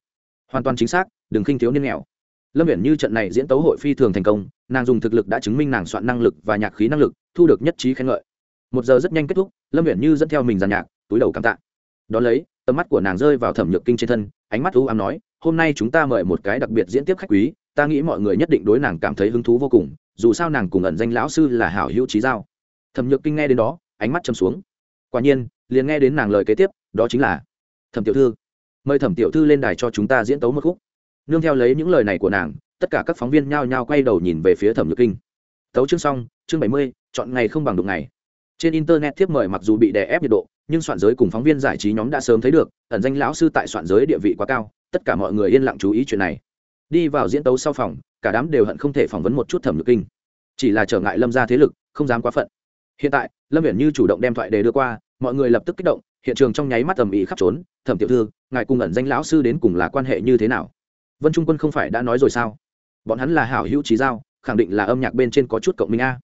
hoàn toàn chính xác, đừng khinh thiếu niên nghèo lâm viễn như trận này diễn tấu hội phi thường thành công, nàng dùng thực lực đã chứng minh nàng soạn năng lực và nhạc khí năng lực, thu được nhất trí khen ngợi. Một giờ rất nhanh kết thúc, lâm viễn như dẫn theo mình giàn nhạc, túi đầu cảm tạ. Đón lấy, tầm mắt của nàng rơi vào thẩm nhược kinh trên thân, ánh mắt u ám nói, hôm nay chúng ta mời một cái đặc biệt diễn tiếp khách quý, ta nghĩ mọi người nhất định đối nàng cảm thấy hứng thú vô cùng, dù sao nàng cùng ẩn danh lão sư là hảo hữu trí giao. Thẩm nhược kinh nghe đến đó, ánh mắt châm xuống. Quả nhiên, liền nghe đến nàng lời kế tiếp, đó chính là, thẩm tiểu thư, mời thẩm tiểu thư lên đài cho chúng ta diễn tấu một khúc nương theo lấy những lời này của nàng, tất cả các phóng viên nhao nhao quay đầu nhìn về phía thẩm nhược kinh. Tấu chương xong, chương bảy mươi, chọn ngày không bằng đụng ngày. Trên internet thiếp mời mặc dù bị đè ép nhiệt độ, nhưng soạn giới cùng phóng viên giải trí nhóm đã sớm thấy được, ẩn danh lão sư tại soạn giới địa vị quá cao, tất cả mọi người yên lặng chú ý chuyện này. Đi vào diễn tấu sau phòng, cả đám đều hận không thể phỏng vấn một chút thẩm nhược kinh. Chỉ là trở ngại lâm ra thế lực, không dám quá phận. Hiện tại, lâm viễn như chủ động đem thoại đề đưa qua, mọi người lập tức kích động, hiện trường trong nháy mắt tầm ý khắp trốn. Thẩm tiểu thư, ngài cùng ẩn danh lão sư đến cùng là quan hệ như thế nào? Vân trung quân không phải đã nói rồi sao? Bọn hắn là hảo hữu trí giao, khẳng định là âm nhạc bên trên có chút cộng minh a.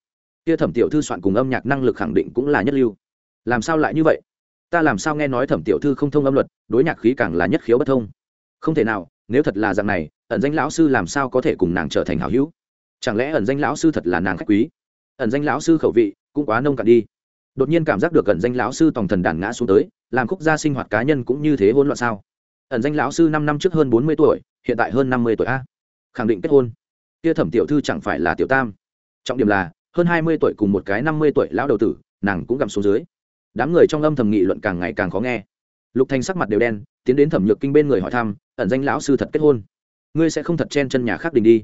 Kia thẩm tiểu thư soạn cùng âm nhạc năng lực khẳng định cũng là nhất lưu. Làm sao lại như vậy? Ta làm sao nghe nói thẩm tiểu thư không thông âm luật, đối nhạc khí càng là nhất khiếu bất thông. Không thể nào, nếu thật là dạng này, ẩn danh lão sư làm sao có thể cùng nàng trở thành hảo hữu? Chẳng lẽ ẩn danh lão sư thật là nàng khách quý? Ẩn danh lão sư khẩu vị, cũng quá nông cạn đi. Đột nhiên cảm giác được ẩn danh lão sư tòng thần đàn ngã xuống tới, làm khúc gia sinh hoạt cá nhân cũng như thế hỗn loạn sao? Ẩn danh lão sư năm năm trước hơn bốn mươi tuổi hiện tại hơn năm mươi tuổi a. Khẳng định kết hôn. Kia thẩm tiểu thư chẳng phải là tiểu tam. Trọng điểm là, hơn hai mươi tuổi cùng một cái năm mươi tuổi lão đầu tử, nàng cũng gặm xuống dưới. Đám người trong âm thầm nghị luận càng ngày càng khó nghe. Lục thanh sắc mặt đều đen, tiến đến thẩm nhược kinh bên người hỏi thăm, ẩn danh lão sư thật kết hôn. Ngươi sẽ không thật chen chân nhà khác đình đi.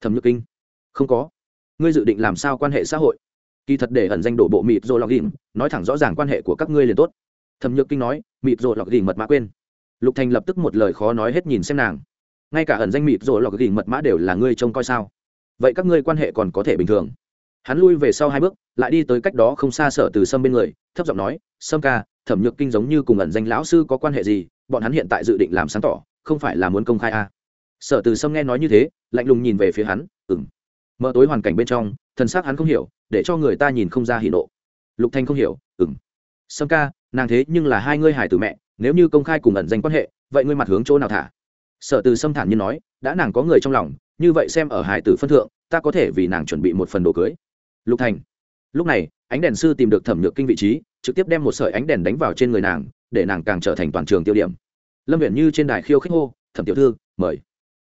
Thẩm nhược kinh, không có. Ngươi dự định làm sao quan hệ xã hội? Kỳ thật để ẩn danh đổ bộ mịt rồi lọc đỉnh, nói thẳng rõ ràng quan hệ của các ngươi liền tốt. Thẩm nhược kinh nói, mịt rồi lọc đỉnh mật mã quên. Lục thành lập tức một lời khó nói hết nhìn xem nàng ngay cả ẩn danh mịt rồi lọc gỉ mật mã đều là ngươi trông coi sao. Vậy các ngươi quan hệ còn có thể bình thường. Hắn lui về sau hai bước, lại đi tới cách đó không xa sở từ sâm bên người, thấp giọng nói, sâm ca, thẩm nhược kinh giống như cùng ẩn danh lão sư có quan hệ gì? Bọn hắn hiện tại dự định làm sáng tỏ, không phải là muốn công khai à. sở từ sâm nghe nói như thế, lạnh lùng nhìn về phía hắn ừng mở tối hoàn cảnh bên trong, thần xác hắn không hiểu, để cho người ta nhìn không ra hỉ nộ. Lục thanh không hiểu ừng sâm ca, nàng thế nhưng là hai ngươi hải tử mẹ, nếu như công khai cùng ẩn danh quan hệ, vậy ngươi mặt hướng chỗ nào thả? Sở từ sâm thản như nói, đã nàng có người trong lòng, như vậy xem ở hải tử phân thượng, ta có thể vì nàng chuẩn bị một phần đồ cưới. Lục thành. Lúc này, ánh đèn sư tìm được thẩm nhược kinh vị trí, trực tiếp đem một sợi ánh đèn đánh vào trên người nàng, để nàng càng trở thành toàn trường tiêu điểm. Lâm viện như trên đài khiêu khích hô, thẩm tiểu thư, mời.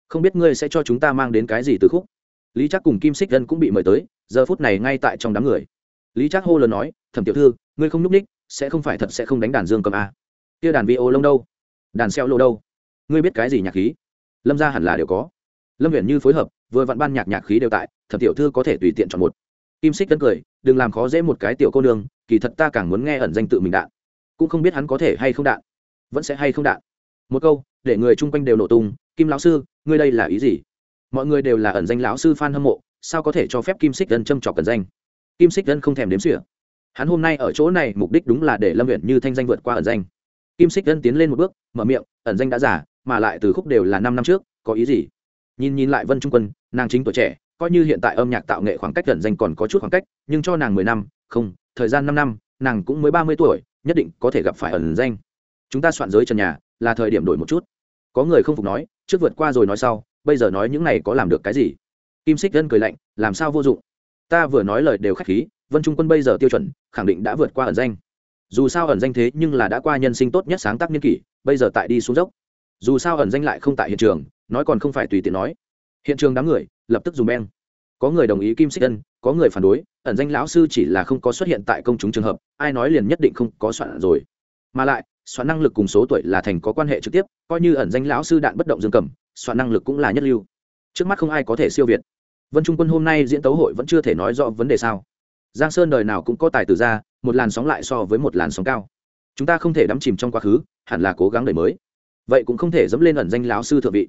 Không biết ngươi sẽ cho chúng ta mang đến cái gì từ khúc? Lý trác cùng kim xích dân cũng bị mời tới, giờ phút này ngay tại trong đám người. Lý trác hô lớn nói, thẩm tiểu thư, ngươi không n ú c ních sẽ không phải thật sẽ không đánh đàn dương cầm a. Kia đàn vi ô lông đâu? Đàn xeo lô đâu? Ngươi biết cái gì nhạc khí? Lâm ra hẳn là đều có. Lâm viện như phối hợp, vừa vặn ban nhạc nhạc khí đều tại, thẩm tiểu thư có thể tùy tiện chọn một. Kim xích tân cười, đừng làm khó dễ một cái tiểu cô nương, kỳ thật ta càng muốn nghe ẩn danh tự mình đạn. Cũng không biết hắn có thể hay không đạn. Vẫn sẽ hay không đạn. Một câu, để người chung quanh đều nổ tung, kim lão sư, ngươi đây là ý gì? Mọi người đều là ẩn danh lão sư f a n hâm mộ, sao có thể cho phép kim xích dân châm trọc ẩn danh? Kim xích dân không thèm đếm xỉa. Hắn hôm nay ở chỗ này, mục đích đúng là để lâm huyện như thanh danh vượt qua ẩn danh. Kim xích dân tiến lên một bước, mở miệng, ẩn danh đã giả mà lại từ khúc đều là năm năm trước, có ý gì? Nhìn nhìn lại vân trung quân, nàng chính tuổi trẻ, coi như hiện tại âm nhạc tạo nghệ khoảng cách gần danh còn có chút khoảng cách, nhưng cho nàng mười năm, không, thời gian năm năm, nàng cũng mới ba mươi tuổi, nhất định có thể gặp phải ẩn danh. Chúng ta soạn giới trần nhà, là thời điểm đổi một chút. Có người không phục nói, trước vượt qua rồi nói sau, bây giờ nói những này có làm được cái gì? Kim xích dân cười lạnh, làm sao vô dụng? Ta vừa nói lời đều k h á c h khí, vân trung quân bây giờ tiêu chuẩn, khẳng định đã vượt qua ẩn danh. Dù sao ẩn danh thế nhưng là đã qua nhân sinh tốt nhất sáng tác niên kỷ, bây giờ tại đi xuống dốc dù sao ẩn danh lại không tại hiện trường, nói còn không phải tùy tiện nói. Hiện trường đám người, lập tức dùng beng. Có người đồng ý kim xích ân, có người phản đối, ẩn danh lão sư chỉ là không có xuất hiện tại công chúng trường hợp, ai nói liền nhất định không có soạn rồi. Mà lại, soạn năng lực cùng số tuổi là thành có quan hệ trực tiếp, coi như ẩn danh lão sư đạn bất động dương cầm, soạn năng lực cũng là nhất lưu. Trước mắt không ai có thể siêu việt. Vân trung quân hôm nay diễn tấu hội vẫn chưa thể nói rõ vấn đề sao. Giang sơn đời nào cũng có tài tử ra, một làn sóng lại so với một làn sóng cao. Chúng ta không thể đắm chìm trong quá khứ, hẳn là cố gắng đời mới vậy cũng không thể dẫm lên ẩn danh lão sư thượng vị.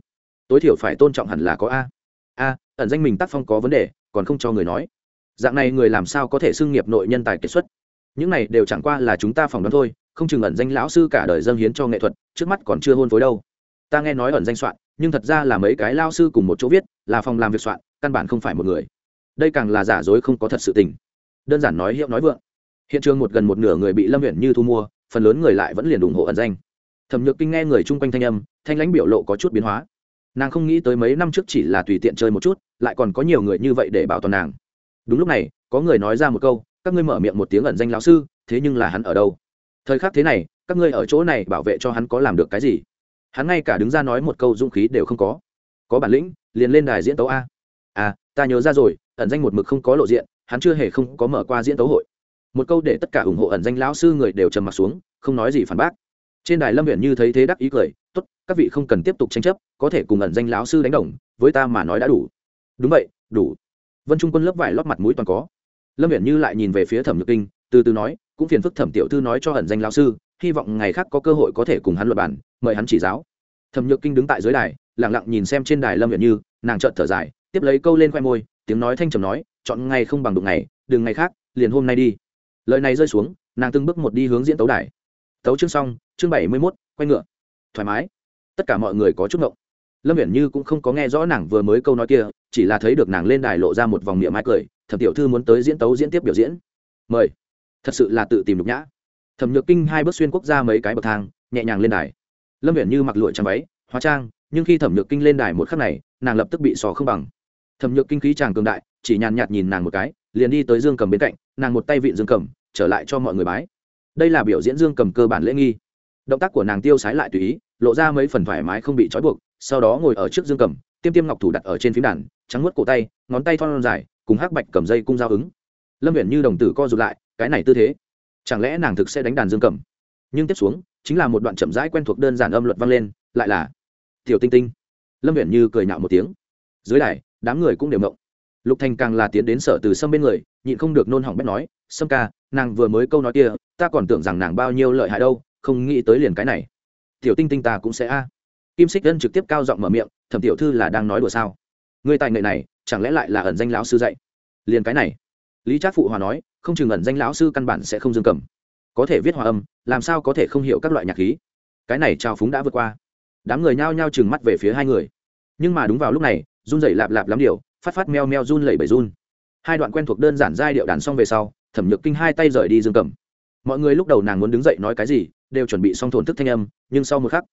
Tối thiểu phải tôn trọng hẳn là có a. A, ẩn danh mình tác phong có vấn đề, còn không cho người nói. Dạng này người làm sao có thể xưng nghiệp nội nhân tài kiệt xuất? Những này đều chẳng qua là chúng ta phỏng đoán thôi, không chừng ẩn danh lão sư cả đời dâng hiến cho nghệ thuật, trước mắt còn chưa hôn phối đâu. Ta nghe nói ẩn danh soạn, nhưng thật ra là mấy cái lao sư cùng một chỗ viết, là phòng làm việc soạn, căn bản không phải một người. Đây càng là giả dối không có thật sự tình. Đơn giản nói hiệu nói vượng. Hiện trường một gần một nửa người bị lâm huyện như thu mua, phần lớn người lại vẫn liền ủng hộ ẩn danh thẩm nhược kinh nghe người chung quanh thanh âm, thanh lãnh biểu lộ có chút biến hóa. Nàng không nghĩ tới mấy năm trước chỉ là tùy tiện chơi một chút, lại còn có nhiều người như vậy để bảo toàn nàng. Đúng lúc này, có người nói ra một câu, các ngươi mở miệng một tiếng ẩn danh lão sư, thế nhưng là hắn ở đâu? Thời khắc thế này, các ngươi ở chỗ này bảo vệ cho hắn có làm được cái gì? Hắn ngay cả đứng ra nói một câu dũng khí đều không có. Có bản lĩnh, liền lên đài diễn tấu a. À ta nhớ ra rồi, ẩn danh một mực không có lộ diện, hắn chưa hề không có mở qua diễn tấu hội. Một câu để tất cả ủng hộ ẩn danh lão sư người đều trầm m ặ t xuống, không nói gì phản bác trên đài lâm huyện như thấy thế đắc ý cười t ố t các vị không cần tiếp tục tranh chấp, có thể cùng ẩn danh lão sư đánh đồng, với ta mà nói đã đủ. Đúng vậy, đủ. Vân trung quân lớp vải lót mặt mũi toàn có. Lâm huyện như lại nhìn về phía thẩm nhược kinh, từ từ nói, cũng phiền phức thẩm tiểu thư nói cho ẩn danh lão sư, hy vọng ngày khác có cơ hội có thể cùng hắn luật bản mời hắn chỉ giáo. Thẩm nhược kinh đứng tại dưới đài lẳng lặng nhìn xem trên đài lâm huyện như, nàng trợn thở dài, tiếp lấy câu lên khoe môi, tiếng nói thanh trầm nói, chọn ngày không bằng đụng ngày, đừng ngày khác, liền hôm nay đi. Lời này rơi xuống, nàng từng bước một đi hướng diễn tấu đài tấu chương xong, chương bảy mươi mốt, quay ngựa. Thoải mái. Tất cả mọi người có chút ngộng. Lâm viễn như cũng không có nghe rõ nàng vừa mới câu nói kia, chỉ là thấy được nàng lên đài lộ ra một vòng miệng mái cười, thẩm tiểu thư muốn tới diễn tấu diễn tiếp biểu diễn. Mời. Thật sự là tự tìm nhục nhã. Thẩm nhược kinh hai bước xuyên quốc ra mấy cái bậc thang, nhẹ nhàng lên đài. Lâm viễn như mặc lụi trang váy, hóa trang, nhưng khi thẩm nhược kinh lên đài một khắc này, nàng lập tức bị sò không bằng. Thẩm nhược kinh khí chàng cường đại, chỉ nhàn nhạt nhìn nàng một cái, liền đi tới dương cầm bên cạnh, nàng một tay vịn dương cầm, trở lại cho mọi người bái đây là biểu diễn dương cầm cơ bản lễ nghi. Động tác của nàng tiêu sái lại tùy ý, lộ ra mấy phần thoải mái không bị trói buộc, sau đó ngồi ở trước dương cầm, tiêm tiêm ngọc thủ đặt ở trên phím đàn, trắng nuốt cổ tay, ngón tay thon dài, cùng hắc bạch cầm dây cung giao ứng. Lâm viện như đồng tử co rụt lại, cái này tư thế, chẳng lẽ nàng thực sẽ đánh đàn dương cầm? Nhưng tiếp xuống, chính là một đoạn chậm rãi quen thuộc đơn giản âm luật vang lên, lại là tiểu tinh tinh. Lâm viện như cười nhạo một tiếng. Dưới đài, đám người cũng đều mộng lục thành càng là tiến đến sở từ sâm bên người, nhịn không được nôn hỏng bét nói, sâm ca nàng vừa mới câu nói kia, ta còn tưởng rằng nàng bao nhiêu lợi hại đâu, không nghĩ tới liền cái này. Tiểu tinh tinh ta cũng sẽ a. Kim xích ân trực tiếp cao giọng mở miệng, thẩm tiểu thư là đang nói đùa sao? Người tài nghệ này, chẳng lẽ lại là ẩn danh lão sư dạy? Liền cái này. Lý trác phụ hòa nói, không chừng ẩn danh lão sư căn bản sẽ không dương cầm. Có thể viết hòa âm, làm sao có thể không hiểu các loại nhạc khí? Cái này trao phúng đã vượt qua. Đám người nhao nhao chừng mắt về phía hai người. Nhưng mà đúng vào lúc này, run rẩy lạp lạp lắm điều, phát phát meo meo run lẩy bẩy run. Hai đoạn quen thuộc đơn giản giai điệu đàn xong về sau thẩm nhược kinh hai tay rời đi dương cầm. Mọi người lúc đầu nàng muốn đứng dậy nói cái gì, đều chuẩn bị xong thổn thức thanh âm, nhưng sau một khắc,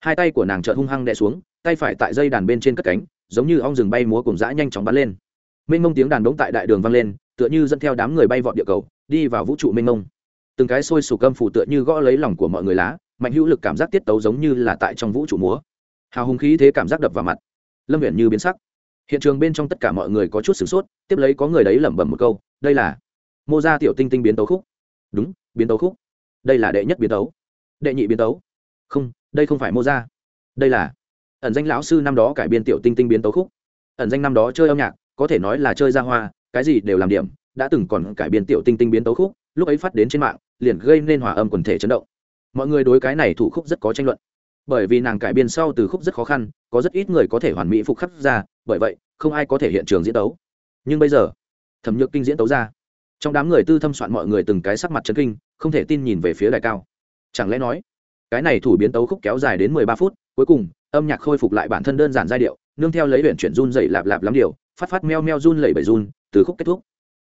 hai tay của nàng chợt hung hăng đè xuống, tay phải tại dây đàn bên trên cất cánh, giống như ong rừng bay múa cùng dã nhanh chóng bắn lên. Mênh mông tiếng đàn đống tại đại đường vang lên, tựa như dẫn theo đám người bay vọt địa cầu, đi vào vũ trụ mênh mông. Từng cái sôi sục âm phủ tựa như gõ lấy lòng của mọi người lá, mạnh hữu lực cảm giác tiết tấu giống như là tại trong vũ trụ múa. Hào hùng khí thế cảm giác đập vào mặt, lâm viện như biến sắc. Hiện trường bên trong tất cả mọi người có chút sửng sốt, tiếp lấy có người đấy lẩm bẩm một câu, đây là mô ra tiểu tinh tinh biến tấu khúc. Đúng, biến tấu khúc. Đây là đệ nhất biến tấu. Đệ nhị biến tấu. Không, đây không phải mô ra. Đây là ẩn danh lão sư năm đó cải biên tiểu tinh tinh biến tấu khúc. Ẩn danh năm đó chơi âm nhạc, có thể nói là chơi ra hoa, cái gì đều làm điểm, đã từng còn cải biên tiểu tinh tinh biến tấu khúc, lúc ấy phát đến trên mạng, liền gây nên hòa âm quần thể chấn động. Mọi người đối cái này thủ khúc rất có tranh luận. Bởi vì nàng cải biên sau từ khúc rất khó khăn, có rất ít người có thể hoàn mỹ phục khắc ra, bởi vậy, không ai có thể hiện trường diễn tấu. Nhưng bây giờ, thẩm nhược kinh diễn tấu ra trong đám người tư thâm soạn mọi người từng cái sắc mặt chấn kinh, không thể tin nhìn về phía đài cao. Chẳng lẽ nói, cái này thủ biến tấu khúc kéo dài đến mười ba phút, cuối cùng, âm nhạc khôi phục lại bản thân đơn giản giai điệu, nương theo lấy luyện chuyển run dày lạp lạp lắm điều, phát phát meo meo run lẩy bẩy run, từ khúc kết thúc.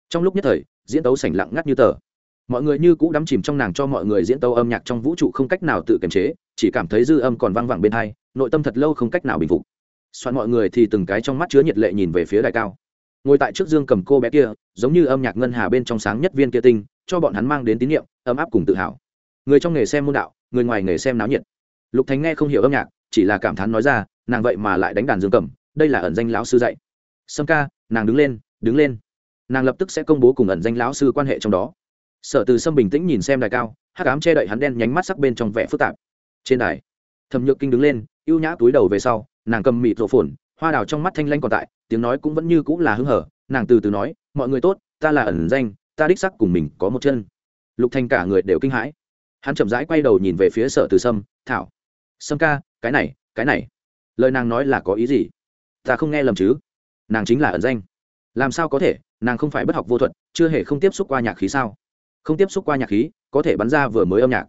Trong lúc nhất thời, diễn tấu sảnh lặng ngắt như tờ. Mọi người như cũ đắm chìm trong nàng cho mọi người diễn tấu âm nhạc trong vũ trụ không cách nào tự kiềm chế, chỉ cảm thấy dư âm còn vang vẳng bên hai, nội tâm thật lâu không cách nào bình phục. Soạn mọi người thì từng cái trong mắt chứa nhiệt lệ nhìn về phía đài cao ngồi tại trước dương cầm cô bé kia, giống như âm nhạc ngân hà bên trong sáng nhất viên kia tinh, cho bọn hắn mang đến tín nhiệm ấm áp cùng tự hào. Người trong nghề xem môn đạo, người ngoài nghề xem náo nhiệt. Lục thánh nghe không hiểu âm nhạc, chỉ là cảm thán nói ra, nàng vậy mà lại đánh đàn dương cầm, đây là ẩn danh lão sư dạy. Sâm ca, nàng đứng lên đứng lên. Nàng lập tức sẽ công bố cùng ẩn danh lão sư quan hệ trong đó. Sở từ sâm bình tĩnh nhìn xem đài cao, hắc ám che đậy hắn đen nhánh mắt sắc bên trong vẻ phức tạp. Trên đài, thẩm nhược kinh đứng lên, ưu nhã túi đầu về sau, nàng cầm mịt rổ phồn hoa đào trong mắt thanh lanh còn tại, tiếng nói cũng vẫn như cũng là hưng hở, nàng từ từ nói, mọi người tốt, ta là ẩn danh, ta đích sắc cùng mình có một chân. Lục thanh cả người đều kinh hãi. Hắn chậm rãi quay đầu nhìn về phía sở từ sâm, thảo, sâm ca, cái này cái này. Lời nàng nói là có ý gì? Ta không nghe lầm chứ? Nàng chính là ẩn danh. Làm sao có thể? Nàng không phải bất học vô thuật, chưa hề không tiếp xúc qua nhạc khí sao? Không tiếp xúc qua nhạc khí, có thể bắn ra vừa mới âm nhạc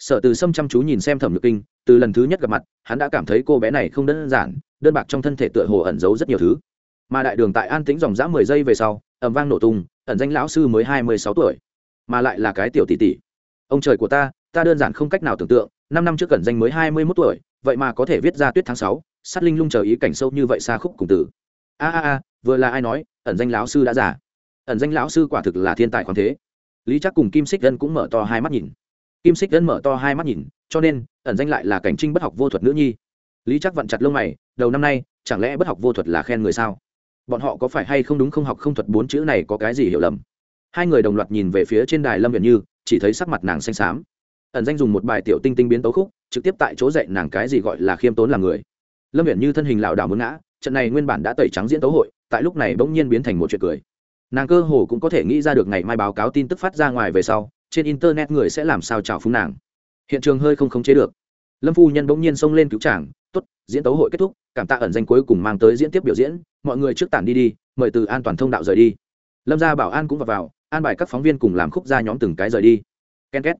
sở từ sâm chăm chú nhìn xem thẩm nhược kinh, từ lần thứ nhất gặp mặt, hắn đã cảm thấy cô bé này không đơn giản, đơn bạc trong thân thể tựa hồ ẩn giấu rất nhiều thứ. Mà đại đường tại an tĩnh dòng dã mười giây về sau ẩm vang nổ tung, ẩn danh lão sư mới hai mươi sáu tuổi, mà lại là cái tiểu tỷ tỷ. Ông trời của ta ta đơn giản không cách nào tưởng tượng, năm năm trước cẩn danh mới hai mươi mốt tuổi, vậy mà có thể viết ra tuyết tháng sáu, sát linh lung chờ ý cảnh sâu như vậy xa khúc cùng tử a a a, vừa là ai nói, ẩn danh lão sư đã giả ẩn danh lão sư quả thực là thiên tài khoáng thế. Lý chắc cùng kim xích dân cũng mở to hai mắt nhìn kim xích dân mở to hai mắt nhìn, cho nên, ẩn danh lại là cảnh trinh bất học vô thuật nữ nhi. Lý chắc vặn chặt lông mày, đầu năm nay, chẳng lẽ bất học vô thuật là khen người sao? Bọn họ có phải hay không đúng không học không thuật bốn chữ này có cái gì hiểu lầm? Hai người đồng loạt nhìn về phía trên đài lâm viện như, chỉ thấy sắc mặt nàng xanh xám. Ẩn danh dùng một bài tiểu tinh tinh biến tấu khúc, trực tiếp tại chỗ dạy nàng cái gì gọi là khiêm tốn làm người. Lâm viện như thân hình lảo đảo muốn ngã, trận này nguyên bản đã tẩy trắng diễn tấu hội, tại lúc này bỗng nhiên biến thành một chuyện cười. Nàng cơ hồ cũng có thể nghĩ ra được ngày mai báo cáo tin tức phát ra ngoài về sau trên internet người sẽ làm sao chào phúng nàng. Hiện trường hơi không khống chế được. Lâm phu nhân bỗng nhiên xông lên cứu chàng t ố t diễn tấu hội kết thúc cảm tạ ẩn danh cuối cùng mang tới diễn tiếp biểu diễn mọi người trước tản đi đi mời từ an toàn thông đạo rời đi. Lâm gia bảo an cũng vào, vào an bài các phóng viên cùng làm khúc ra nhóm từng cái rời đi. Ken két.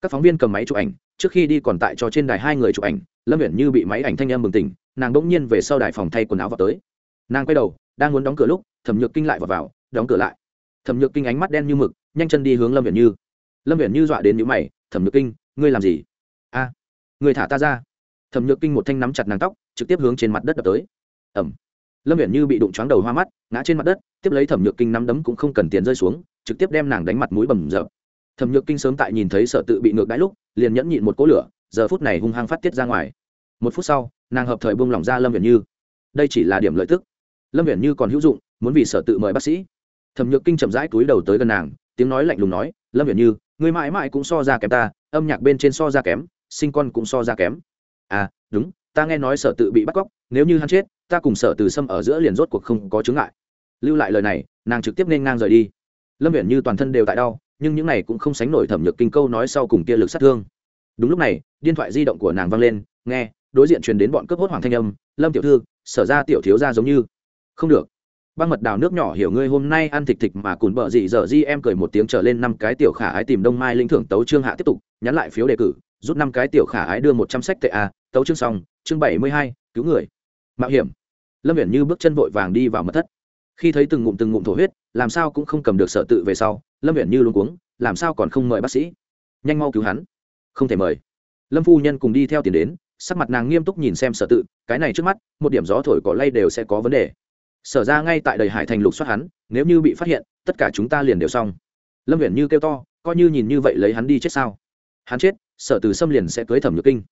Các phóng viên cầm máy chụp ảnh trước khi đi còn tại cho trên đài hai người chụp ảnh lâm viễn như bị máy ảnh thanh em bừng tỉnh nàng đ ỗ n g nhiên về sau đài phòng thay quần áo vào tới. Nàng quay đầu đang muốn đóng cửa lúc thẩm nhược kinh lại vào, vào đóng cửa lại. Thẩm nhược kinh ánh mắt đen như mực nhanh chân đi hướng lâm viễn như lâm viễn như dọa đến nhũ mày, thẩm nhược kinh, ngươi làm gì? A người thả ta ra. Thẩm nhược kinh một thanh nắm chặt nàng tóc, trực tiếp hướng trên mặt đất đập tới. Ẩm lâm viễn như bị đụng choáng đầu hoa mắt, ngã trên mặt đất, tiếp lấy thẩm nhược kinh nắm đấm cũng không cần tiền rơi xuống, trực tiếp đem nàng đánh mặt mũi bầm rợp thẩm nhược kinh sớm tại nhìn thấy sợ tự bị ngược đãi lúc, liền nhẫn nhịn một cỗ lửa, giờ phút này hung hăng phát tiết ra ngoài. Một phút sau, nàng hợp thời buông lỏng ra lâm viện như. Đây chỉ là điểm lợi tức. Lâm viện như còn hữu dụng, muốn vì sợ tự mời bác sĩ. Thẩm nhược kinh chậm rãi túi đầu tới gần nàng, tiếng nói lạnh lùng nói, lâm viện như người mãi mãi cũng so ra kém ta, âm nhạc bên trên so ra kém, sinh con cũng so ra kém. À đúng, ta nghe nói sở tự bị bắt cóc, nếu như hắn chết, ta cùng sở từ sâm ở giữa liền rốt cuộc không có chứng ngại. Lưu lại lời này, nàng trực tiếp nên ngang rời đi. Lâm viện như toàn thân đều tại đau, nhưng những này cũng không sánh nổi thẩm nhược kinh câu nói sau cùng kia lực sát thương. Đúng lúc này, điện thoại di động của nàng vang lên, nghe, đối diện truyền đến bọn cướp hốt hoàng thanh âm, lâm tiểu thư, sở ra tiểu thiếu ra giống như. Không được băng mật đào nước nhỏ hiểu ngươi hôm nay ăn thịt thịt mà cùn bợ dị dở di em cười một tiếng trở lên năm cái tiểu khả ái tìm đông mai linh thưởng tấu trương hạ tiếp tục, nhắn lại phiếu đề cử, rút năm cái tiểu khả ái đưa một trăm sách tệ a, tấu trương xong, chương bảy mươi hai, cứu người. Mạo hiểm. Lâm viễn như bước chân vội vàng đi vào mật thất. Khi thấy từng ngụm từng ngụm thổ huyết, làm sao cũng không cầm được sợ tự về sau, lâm viện như luôn cuống, làm sao còn không mời bác sĩ? Nhanh mau cứu hắn. Không thể mời. Lâm phu nhân cùng đi theo tiền đến, sắc mặt nàng nghiêm túc nhìn xem sở tự, cái này trước mắt, một điểm gió thổi cỏ lay đều sẽ có vấn đề sở ra ngay tại đầy hải thành lục soát hắn, nếu như bị phát hiện, tất cả chúng ta liền đều xong. Lâm viện như kêu to, coi như nhìn như vậy lấy hắn đi chết sao? Hắn chết, sở từ xâm liền sẽ cưới thẩm nhược kinh.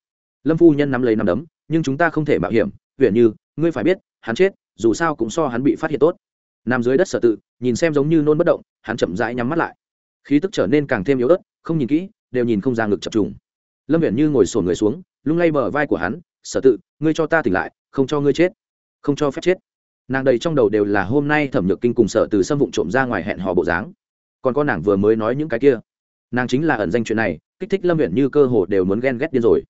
Lâm phu nhân nắm lấy nắm đấm, nhưng chúng ta không thể mạo hiểm. Viện như, ngươi phải biết, hắn chết, dù sao cũng so hắn bị phát hiện tốt. Nằm dưới đất sở tự, nhìn xem giống như nôn bất động, hắn chậm rãi nhắm mắt lại. Khí tức trở nên càng thêm yếu ớt, không nhìn kỹ, đều nhìn không ra ngực chập trùng. Lâm viễn như ngồi sổn người xuống, lung lay bờ vai của hắn, sở tự, ngươi cho ta tỉnh lại, không cho ngươi chết. Không cho phép chết nàng đầy trong đầu đều là hôm nay thẩm nhược kinh cùng sở từ xâm vụng trộm ra ngoài hẹn hò bộ dáng. Còn có nàng vừa mới nói những cái kia. Nàng chính là ẩn danh chuyện này, kích thích lâm viễn như cơ hồ đều muốn ghen ghét điên rồi.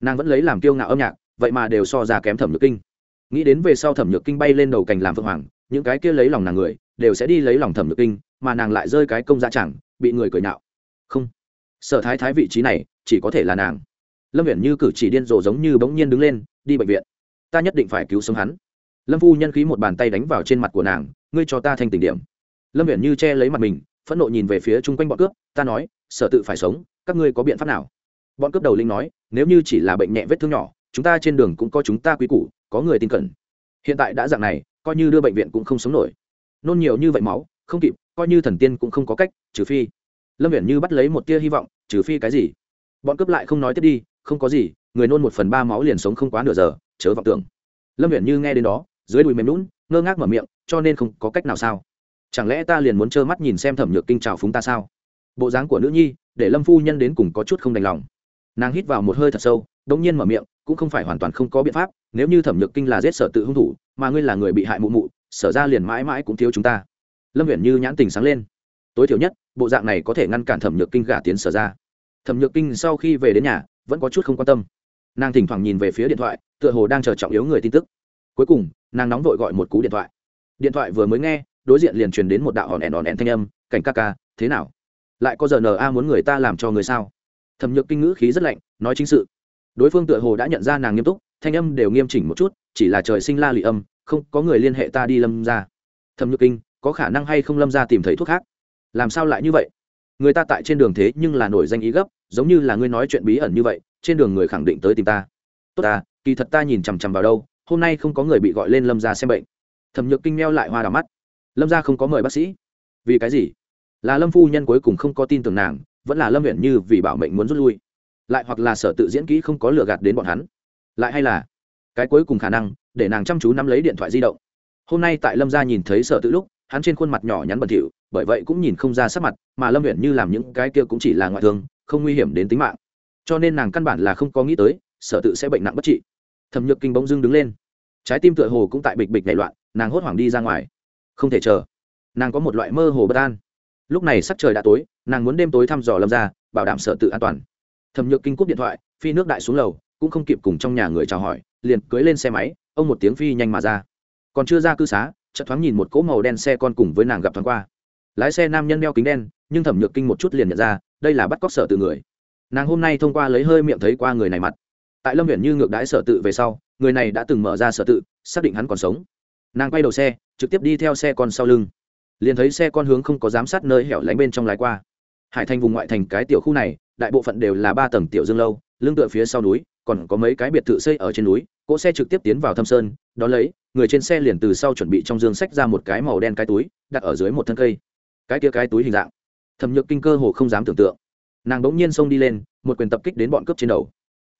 Nàng vẫn lấy làm kiêu ngạo âm nhạc, vậy mà đều so ra kém thẩm nhược kinh. Nghĩ đến về sau thẩm nhược kinh bay lên đầu cành làm phượng hoàng, những cái kia lấy lòng nàng người, đều sẽ đi lấy lòng thẩm nhược kinh, mà nàng lại rơi cái công ra chẳng, bị người cười nhạo. Không. Sở thái thái vị trí này, chỉ có thể là nàng. Lâm viện như cử chỉ điên rồ giống như bỗng nhiên đứng lên, đi bệnh viện. Ta nhất định phải cứu sống hắn lâm phu nhân khí một bàn tay đánh vào trên mặt của nàng, ngươi cho ta thanh tình điểm. Lâm viện như che lấy mặt mình, phẫn nộ nhìn về phía chung quanh bọn cướp, ta nói, sở tự phải sống, các ngươi có biện pháp nào? Bọn cướp đầu linh nói, nếu như chỉ là bệnh nhẹ vết thương nhỏ, chúng ta trên đường cũng có chúng ta quý củ, có người tin cẩn. Hiện tại đã dạng này, coi như đưa bệnh viện cũng không sống nổi. Nôn nhiều như vậy máu, không kịp, coi như thần tiên cũng không có cách, trừ phi. Lâm viễn như bắt lấy một tia hy vọng, trừ phi cái gì? Bọn cướp lại không nói tiếp đi, không có gì, người nôn một phần ba máu liền sống không quá nửa giờ, chớ vọng tưởng. Lâm viễn như nghe đến đó dưới đùi mềm lún, ngơ ngác mở miệng, cho nên không có cách nào sao? Chẳng lẽ ta liền muốn trơ mắt nhìn xem thẩm nhược kinh trào phúng ta sao? Bộ dáng của nữ nhi, để lâm phu nhân đến cùng có chút không đành lòng. Nàng hít vào một hơi thật sâu đ ỗ n g nhiên mở miệng, cũng không phải hoàn toàn không có biện pháp, nếu như thẩm nhược kinh là giết sở tự hung thủ, mà ngươi là người bị hại mụ mụ, sở ra liền mãi mãi cũng thiếu chúng ta. Lâm uyển như nhãn tình sáng lên. Tối thiểu nhất, bộ dạng này có thể ngăn cản thẩm nhược kinh gả tiến sở ra. Thẩm nhược kinh sau khi về đến nhà, vẫn có chút không quan tâm. Nàng thỉnh thoảng nhìn về phía điện thoại, tựa hồ đang chờ trọng yếu người tin tức cuối cùng, nàng nóng vội gọi một cú điện thoại. Điện thoại vừa mới nghe, đối diện liền truyền đến một đạo hòn ẻn hòn ẻn thanh âm, cảnh ca ca, thế nào? Lại có giờ n a muốn người ta làm cho người sao? Thẩm nhược kinh ngữ khí rất lạnh, nói chính sự. Đối phương tựa hồ đã nhận ra nàng nghiêm túc, thanh âm đều nghiêm chỉnh một chút, chỉ là trời sinh la lị âm, không có người liên hệ ta đi lâm ra. Thẩm nhược kinh, có khả năng hay không lâm ra tìm thấy thuốc khác? Làm sao lại như vậy? Người ta tại trên đường thế nhưng là nổi danh ý gấp, giống như là ngươi nói chuyện bí ẩn như vậy, trên đường người khẳng định tới tìm ta. Tốt ta, kỳ thật ta nhìn chằm chằm vào đâu hôm nay không có người bị gọi lên lâm ra xem bệnh. Thẩm nhược kinh meo lại hoa đỏ mắt. Lâm ra không có mời bác sĩ. Vì cái gì? Là lâm phu nhân cuối cùng không có tin tưởng nàng, vẫn là lâm huyện như vì bảo mệnh muốn rút lui. Lại hoặc là sở tự diễn kỹ không có lừa gạt đến bọn hắn. Lại hay là cái cuối cùng khả năng, để nàng chăm chú nắm lấy điện thoại di động. Hôm nay tại lâm gia nhìn thấy sở tự lúc, hắn trên khuôn mặt nhỏ nhắn bẩn thỉu, bởi vậy cũng nhìn không ra sắc mặt, mà lâm huyện như làm những cái kia cũng chỉ là ngoại thương, không nguy hiểm đến tính mạng. Cho nên nàng căn bản là không có nghĩ tới, sở tự sẽ bệnh nặng bất trị. Thẩm nhược kinh bỗng dưng đứng lên trái tim tựa hồ cũng tại bịch bịch nảy loạn, nàng hốt hoảng đi ra ngoài. Không thể chờ. Nàng có một loại mơ hồ bất an. Lúc này sắc trời đã tối, nàng muốn đêm tối thăm dò lâm ra bảo đảm sở tự an toàn. Thẩm nhược kinh cúp điện thoại, phi nước đại xuống lầu, cũng không kịp cùng trong nhà người chào hỏi, liền cưới lên xe máy, ông một tiếng phi nhanh mà ra. Còn chưa ra cư xá, chợt thoáng nhìn một cỗ màu đen xe con cùng với nàng gặp thoáng qua. Lái xe nam nhân đeo kính đen, nhưng thẩm nhược kinh một chút liền nhận ra, đây là bắt cóc sở tự người. Nàng hôm nay thông qua lấy hơi miệng thấy qua người này mặt tại lâm huyện như ngược đãi sở tự về sau, người này đã từng mở ra sở tự, xác định hắn còn sống. Nàng quay đầu xe, trực tiếp đi theo xe con sau lưng. Liền thấy xe con hướng không có giám sát nơi hẻo lánh bên trong lái qua. Hải thành vùng ngoại thành cái tiểu khu này, đại bộ phận đều là ba tầng tiểu dương lâu, lưng tựa phía sau núi, còn có mấy cái biệt thự xây ở trên núi, cỗ xe trực tiếp tiến vào thâm sơn đ ó lấy, người trên xe liền từ sau chuẩn bị trong dương sách ra một cái màu đen cái túi, đặt ở dưới một thân cây. Cái kia cái túi hình dạng, thẩm nhược kinh cơ hồ không dám tưởng tượng. Nàng bỗng nhiên xông đi lên, một quyền tập kích đến bọn cướp trên đầu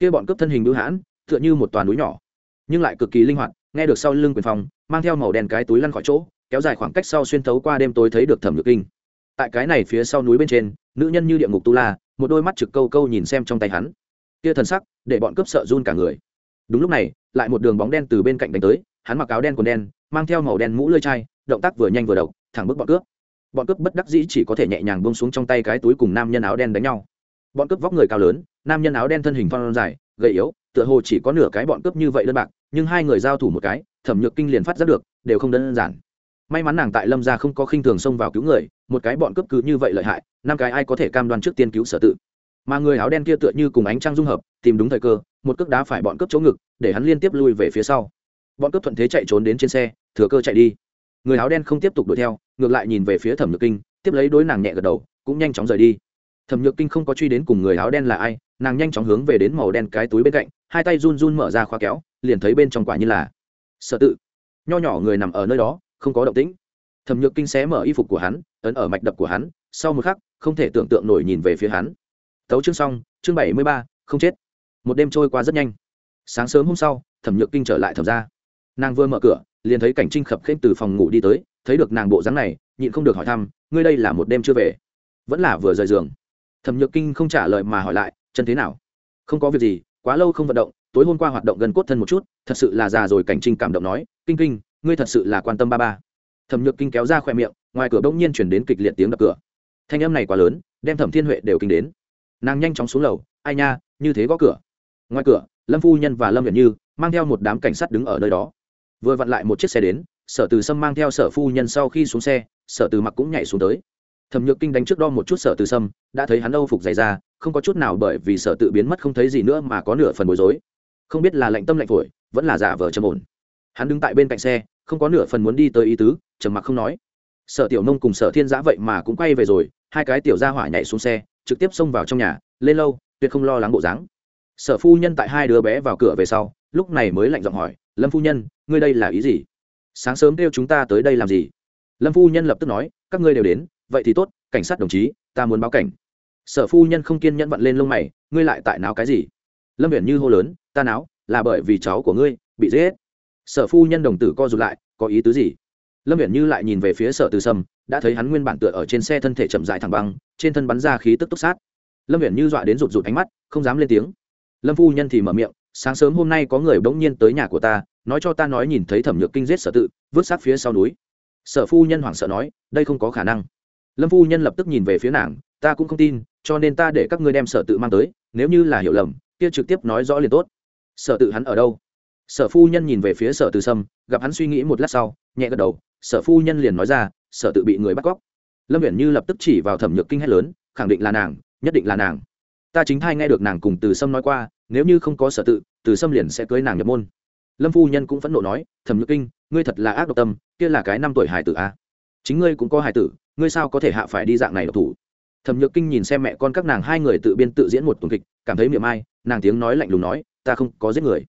kia bọn cướp thân hình bưu hãn, tựa như một toàn núi nhỏ, nhưng lại cực kỳ linh hoạt, nghe được sau lưng quyền phòng mang theo màu đen cái túi lăn khỏi chỗ, kéo dài khoảng cách sau xuyên thấu qua đêm tối thấy được thẩm nhược kinh. Tại cái này phía sau núi bên trên, nữ nhân như địa ngục tu la, một đôi mắt trực câu câu nhìn xem trong tay hắn. Kia thần sắc, để bọn cướp sợ run cả người. Đúng lúc này, lại một đường bóng đen từ bên cạnh đánh tới, hắn mặc áo đen quần đen, mang theo màu đen mũ lơi chai, động tác vừa nhanh vừa độc, thẳng bước bọn cướp. Bọn cướp bất đắc dĩ chỉ có thể nhẹ nhàng bông xuống trong tay cái túi cùng nam nhân áo đen đánh nhau bọn cướp vóc người cao lớn, nam nhân áo đen thân hình phong dài, gầy yếu, tựa hồ chỉ có nửa cái bọn cướp như vậy đơn bạc, nhưng hai người giao thủ một cái, thẩm nhược kinh liền phát giác được, đều không đơn giản. May mắn nàng tại lâm gia không có khinh thường xông vào cứu người, một cái bọn cướp cứ như vậy lợi hại, năm cái ai có thể cam đoan trước tiên cứu sở tự. Mà người áo đen kia tựa như cùng ánh trăng dung hợp, tìm đúng thời cơ, một cước đá phải bọn cướp chỗ ngực, để hắn liên tiếp lui về phía sau. Bọn cướp thuận thế chạy trốn đến trên xe, thừa cơ chạy đi. Người áo đen không tiếp tục đuổi theo, ngược lại nhìn về phía thẩm nhược kinh, tiếp lấy đối nàng nhẹ gật đầu, cũng nhanh chóng rời đi thẩm nhược kinh không có truy đến cùng người áo đen là ai, nàng nhanh chóng hướng về đến màu đen cái túi bên cạnh, hai tay run run mở ra khóa kéo, liền thấy bên trong quả như là sợ tự. Nho nhỏ người nằm ở nơi đó, không có động tĩnh. Thẩm nhược kinh xé mở y phục của hắn, ấn ở mạch đập của hắn, sau một khắc, không thể tưởng tượng nổi nhìn về phía hắn. Tấu chương xong, chương bảy mươi ba, không chết. Một đêm trôi qua rất nhanh. Sáng sớm hôm sau, thẩm nhược kinh trở lại thẩm ra nàng vừa mở cửa, liền thấy cảnh trinh khập khênh từ phòng ngủ đi tới, thấy được nàng bộ dáng này, nhịn không được hỏi thăm, ngươi đây là một đêm chưa về? Vẫn là vừa rời giường thẩm nhược kinh không trả lời mà hỏi lại, chân thế nào? Không có việc gì, quá lâu không vận động, tối hôm qua hoạt động gần cốt thân một chút, thật sự là già rồi. Cảnh trinh cảm động nói, kinh kinh, ngươi thật sự là quan tâm ba ba. Thẩm nhược kinh kéo ra khoe miệng, ngoài cửa bỗng nhiên chuyển đến kịch liệt tiếng đập cửa. Thanh âm này quá lớn, đem thẩm thiên huệ đều kinh đến. Nàng nhanh chóng xuống lầu, ai nha, như thế gõ cửa. Ngoài cửa, lâm phu nhân và lâm viện như mang theo một đám cảnh sát đứng ở nơi đó. Vừa vặn lại một chiếc xe đến, sở từ sâm mang theo sở phu nhân sau khi xuống xe, sở từ mặc cũng nhảy xuống tới thẩm nhược kinh đánh trước đo một chút sở từ sâm, đã thấy hắn âu phục dày ra không có chút nào bởi vì sở tự biến mất không thấy gì nữa mà có nửa phần bối rối. Không biết là lạnh tâm lạnh phổi, vẫn là giả vờ trầm ổn. Hắn đứng tại bên cạnh xe, không có nửa phần muốn đi tới ý tứ, trầm mặc không nói. Sở tiểu nông cùng sở thiên giã vậy mà cũng quay về rồi, hai cái tiểu gia hỏa nhảy xuống xe, trực tiếp xông vào trong nhà, lên lâu, tuyệt không lo lắng bộ dáng. Sở phu nhân tại hai đứa bé vào cửa về sau, lúc này mới lạnh giọng hỏi, lâm phu nhân, ngươi đây là ý gì? Sáng sớm kêu chúng ta tới đây làm gì? Lâm phu nhân lập tức nói, các ngươi đều đến vậy thì tốt, cảnh sát đồng chí, ta muốn báo cảnh. Sở phu nhân không kiên nhẫn vặn lên lông mày, ngươi lại tại náo cái gì? Lâm viễn như hô lớn, ta náo, là bởi vì cháu của ngươi bị giết sở phu nhân đồng tử co rụt lại, có ý tứ gì? Lâm viễn như lại nhìn về phía sở từ sâm, đã thấy hắn nguyên bản tựa ở trên xe thân thể chậm dại thẳng băng, trên thân bắn ra khí tức túc sát. Lâm viễn như dọa đến rụt rụt ánh mắt, không dám lên tiếng. Lâm phu nhân thì mở miệng, sáng sớm hôm nay có người bỗng nhiên tới nhà của ta, nói cho ta nói nhìn thấy thẩm nhược kinh giết sở tự, vứt sát phía sau núi. Sở phu nhân hoảng sợ nói, đây không có khả năng lâm phu nhân lập tức nhìn về phía nàng, ta cũng không tin, cho nên ta để các ngươi đem sở tự mang tới, nếu như là hiểu lầm, kia trực tiếp nói rõ liền tốt. Sở tự hắn ở đâu? Sở phu nhân nhìn về phía sở từ sâm, gặp hắn suy nghĩ một lát sau, nhẹ gật đầu, sở phu nhân liền nói ra, sở tự bị người bắt cóc. Lâm viễn như lập tức chỉ vào thẩm nhược kinh hét lớn, khẳng định là nàng, nhất định là nàng. Ta chính thai nghe được nàng cùng từ sâm nói qua, nếu như không có sở tự, từ sâm liền sẽ cưới nàng nhập môn. Lâm phu nhân cũng phẫn nộ nói, thẩm nhược kinh, ngươi thật là ác độc tâm, kia là cái năm tuổi hải tử a à? Chính ngươi cũng có hài tử, ngươi sao có thể hạ phải đi dạng này độc thủ? Thẩm nhược kinh nhìn xem mẹ con các nàng hai người tự biên tự diễn một tuần kịch, cảm thấy miệng ai, nàng tiếng nói lạnh lùng nói, ta không có giết người.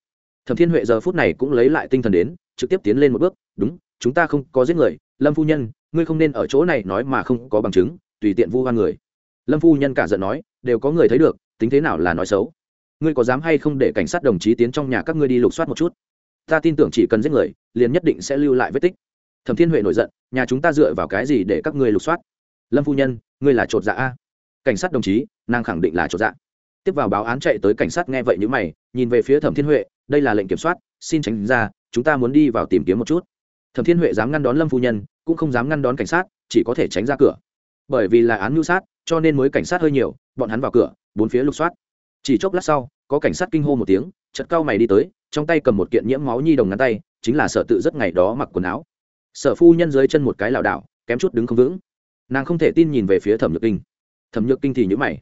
Thẩm thiên huệ giờ phút này cũng lấy lại tinh thần đến, trực tiếp tiến lên một bước, đúng, chúng ta không có giết người, lâm phu nhân, ngươi không nên ở chỗ này nói mà không có bằng chứng, tùy tiện vu hoa người. Lâm phu nhân cả giận nói, đều có người thấy được, tính thế nào là nói xấu? Ngươi có dám hay không để cảnh sát đồng chí tiến trong nhà các ngươi đi lục soát một chút? Ta tin tưởng chỉ cần giết người, liền nhất định sẽ lưu lại vết tích thẩm thiên huệ nổi giận, nhà chúng ta dựa vào cái gì để các ngươi lục soát? Lâm phu nhân, ngươi là chột dạ a. Cảnh sát đồng chí, nàng khẳng định là chột dạ. Tiếp vào báo án chạy tới cảnh sát nghe vậy như mày, nhìn về phía thẩm thiên huệ, đây là lệnh kiểm soát, xin tránh ra, chúng ta muốn đi vào tìm kiếm một chút. Thẩm thiên huệ dám ngăn đón lâm phu nhân, cũng không dám ngăn đón cảnh sát, chỉ có thể tránh ra cửa. Bởi vì là án mưu sát, cho nên mới cảnh sát hơi nhiều, bọn hắn vào cửa, bốn phía lục soát. Chỉ chốc lát sau, có cảnh sát kinh hô một tiếng chật cao mày đi tới, trong tay cầm một kiện nhiễm máu nhi đồng ngắn tay, chính là sở tự rất ngày đó mặc quần áo sở phu nhân dưới chân một cái lảo đảo, kém chút đứng không vững. Nàng không thể tin nhìn về phía thẩm nhược kinh. Thẩm nhược kinh thì nhữ mày.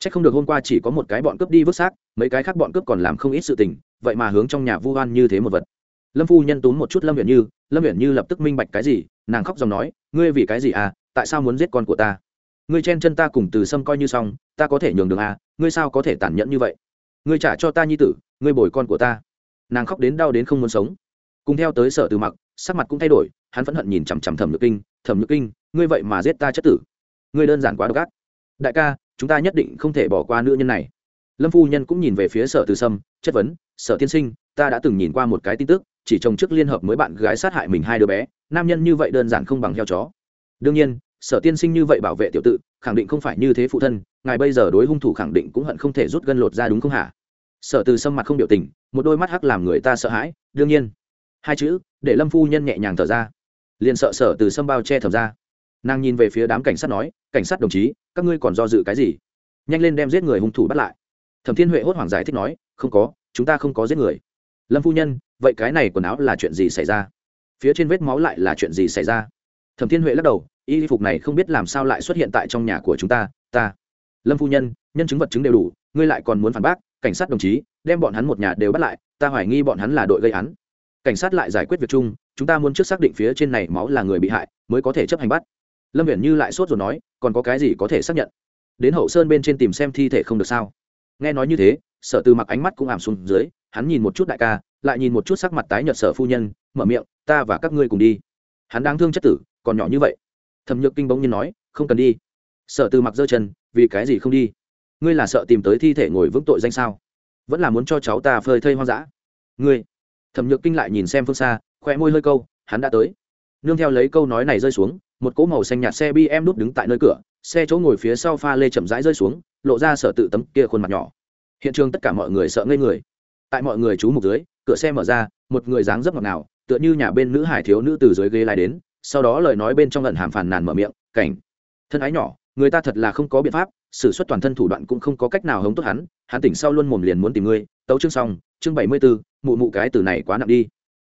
C h ắ c không được hôm qua chỉ có một cái bọn cướp đi vứt xác, mấy cái khác bọn cướp còn làm không ít sự tình, vậy mà hướng trong nhà vu oan như thế một vật. Lâm phu nhân tốn một chút lâm huyện như, lâm huyện như lập tức minh bạch cái gì, nàng khóc dòng nói, ngươi vì cái gì à tại sao muốn giết con của ta? Ngươi chen chân ta cùng từ sâm coi như xong, ta có thể nhường đường à ngươi sao có thể tàn nhẫn như vậy? Ngươi trả cho ta nhi tử, ngươi bồi con của ta. Nàng khóc đến đau đến không muốn sống. Cùng theo tới sở từ mặc, sắc mặt cũng thay đổi hắn phẫn hận nhìn chằm chằm thẩm nhược kinh thẩm nhược kinh ngươi vậy mà giết ta chất tử ngươi đơn giản quá độc ác đại ca chúng ta nhất định không thể bỏ qua nữ nhân này lâm phu nhân cũng nhìn về phía sở từ sâm chất vấn sở tiên sinh ta đã từng nhìn qua một cái tin tức chỉ chồng trước liên hợp mới bạn gái sát hại mình hai đứa bé nam nhân như vậy đơn giản không bằng heo chó đương nhiên sở tiên sinh như vậy bảo vệ tiểu tự khẳng định không phải như thế phụ thân ngài bây giờ đối hung thủ khẳng định cũng hận không thể rút gân lột ra đúng không hả sở từ sâm mặt không biểu tình một đôi mắt hắc làm người ta sợ hãi đương nhiên hai chữ để lâm phu nhân nhẹ nhàng thở ra liền sợ sở từ sâm bao che thầm ra. Nàng nhìn về phía đám cảnh sát nói, cảnh sát đồng chí, các ngươi còn do dự cái gì? Nhanh lên đem giết người hung thủ bắt lại. Thẩm thiên huệ hốt hoảng giải thích nói, không có, chúng ta không có giết người. Lâm phu nhân, vậy cái này quần áo là chuyện gì xảy ra? Phía trên vết máu lại là chuyện gì xảy ra? Thẩm thiên huệ lắc đầu, y phục này không biết làm sao lại xuất hiện tại trong nhà của chúng ta ta. Lâm phu nhân nhân chứng vật chứng đều đủ, ngươi lại còn muốn phản bác, cảnh sát đồng chí, đem bọn hắn một nhà đều bắt lại, ta hoài nghi bọn hắn là đội gây án. Cảnh sát lại giải quyết việc chung chúng ta muốn trước xác định phía trên này máu là người bị hại, mới có thể chấp hành bắt. Lâm viễn như lại sốt rồi nói, còn có cái gì có thể xác nhận? Đến hậu sơn bên trên tìm xem thi thể không được sao? Nghe nói như thế, sở từ mặc ánh mắt cũng ảm xuống dưới, hắn nhìn một chút đại ca, lại nhìn một chút sắc mặt tái nhợt sở phu nhân, mở miệng, ta và các ngươi cùng đi. Hắn đang thương chất tử, còn nhỏ như vậy. Thẩm nhược kinh bỗng nhiên nói, không cần đi. Sở từ mặc giơ chân, vì cái gì không đi? Ngươi là sợ tìm tới thi thể ngồi vững tội danh sao? Vẫn là muốn cho cháu ta phơi thây hoang dã. Ngươi? Thẩm nhược kinh lại nhìn xem phương xa khoe môi hơi câu, hắn đã tới. Nương theo lấy câu nói này rơi xuống, một cỗ màu xanh nhạt xe bm đút đứng tại nơi cửa, xe chỗ ngồi phía sau pha lê chậm rãi rơi xuống, lộ ra sở tự tấm kia khuôn mặt nhỏ. Hiện trường tất cả mọi người sợ ngây người. Tại mọi người chú mục dưới, cửa xe mở ra, một người dáng dấp ngọt ngào, tựa như nhà bên nữ hải thiếu nữ từ dưới ghế lại đến, sau đó lời nói bên trong lần hàm phàn nàn mở miệng, cảnh, thân ái nhỏ, người ta thật là không có biện pháp s ử suất toàn thân thủ đoạn cũng không có cách nào hống tốt hắn hắn tỉnh sau luôn mồm liền muốn tìm ngươi, tấu chương xong, chương bảy mươi b ố mụ mụ cái từ này quá nặng đi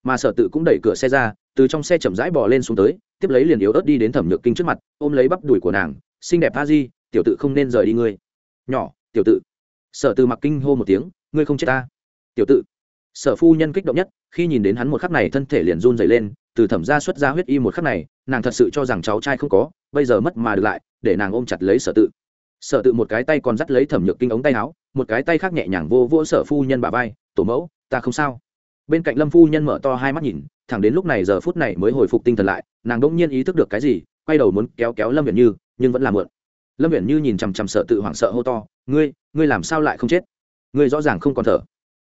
mà sở tự cũng đẩy cửa xe ra, từ trong xe chậm rãi bỏ lên xuống tới, tiếp lấy liền yếu ớt đi đến thẩm nhược kinh trước mặt, ôm lấy bắp đùi của nàng, xinh đẹp a di, tiểu tự không nên rời đi ngươi. Nhỏ, tiểu tự. Sở tự mặc kinh hô một tiếng, ngươi không chết ta. Tiểu tự. Sở phu nhân kích động nhất, khi nhìn đến hắn một khắc này thân thể liền run dày lên, từ thẩm ra xuất ra huyết y một khắc này, nàng thật sự cho rằng cháu trai không có, bây giờ mất mà được lại, để nàng ôm chặt lấy sở tự. Sở tự một cái tay còn dắt lấy thẩm nhược kinh ống tay áo, một cái tay khác nhẹ nhàng vô vô sở phu nhân bà vai, tổ mẫu, ta không sao bên cạnh lâm phu nhân mở to hai mắt nhìn thẳng đến lúc này giờ phút này mới hồi phục tinh thần lại nàng đỗng nhiên ý thức được cái gì quay đầu muốn kéo kéo lâm viện như nhưng vẫn làm mượn lâm viện như nhìn chằm chằm sợ tự hoảng sợ hô to ngươi ngươi làm sao lại không chết ngươi rõ ràng không còn thở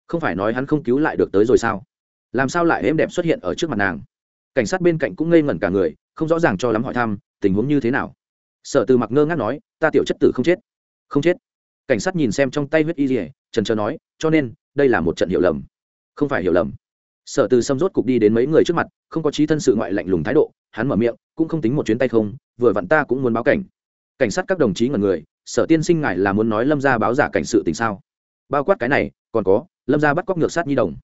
không phải nói hắn không cứu lại được tới rồi sao làm sao lại êm đẹp xuất hiện ở trước mặt nàng cảnh sát bên cạnh cũng ngây ngẩn cả người không rõ ràng cho lắm hỏi thăm tình huống như thế nào sở từ mặc ngơ ngác nói ta tiểu chất tử không chết không chết cảnh sát nhìn xem trong tay huyết y dỉa trần trờ nói cho nên đây là một trận hiểu lầm không phải hiểu lầm. Sở từ xâm rốt cục đi đến mấy người trước mặt, không có trí thân sự ngoại lạnh lùng thái độ, hắn mở miệng, cũng không tính một chuyến tay không, vừa vặn ta cũng muốn báo cảnh. Cảnh sát các đồng chí ngần người, sở tiên sinh ngại là muốn nói lâm ra báo giả cảnh sự tình sao? Bao quát cái này, còn có, lâm ra bắt cóc ngược sát nhi đồng.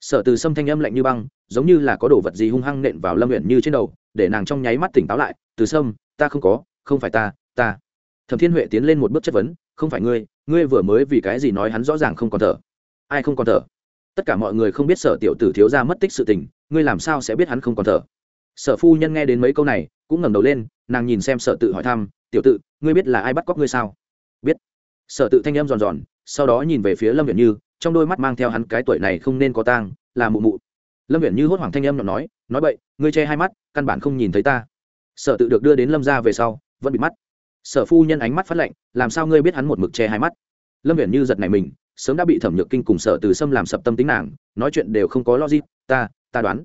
Sở từ xâm thanh âm lạnh như băng, giống như là có đồ vật gì hung hăng nện vào lâm nguyện như trên đầu, để nàng trong nháy mắt tỉnh táo lại, từ sâm, ta không có, không phải ta ta. Thẩm thiên huệ tiến lên một bước chất vấn, không phải ngươi ngươi vừa mới vì cái gì nói hắn rõ ràng không còn thở? Ai không còn thở? Tất cả mọi người không biết sở tiểu tử thiếu ra mất tích sự tình, ngươi làm sao sẽ biết hắn không còn thở? Sở phu nhân nghe đến mấy câu này, cũng ngẩng đầu lên, nàng nhìn xem sở tự hỏi thăm, tiểu tự, ngươi biết là ai bắt cóc ngươi sao? Biết. Sở tự thanh em giòn giòn, sau đó nhìn về phía lâm viện như, trong đôi mắt mang theo hắn cái tuổi này không nên có tang, là mụ mụ. Lâm viện như hốt hoảng thanh âm nhọn nói nói vậy ngươi che hai mắt, căn bản không nhìn thấy ta. Sở tự được đưa đến lâm ra về sau, vẫn bị mắt. Sở phu nhân ánh mắt phát lạnh, làm sao ngươi biết hắn một mực che hai mắt? Lâm viện như giật này mình sớm đã bị thẩm nhược kinh cùng sở từ sâm làm sập tâm tính nàng, nói chuyện đều không có logic, ta ta đoán.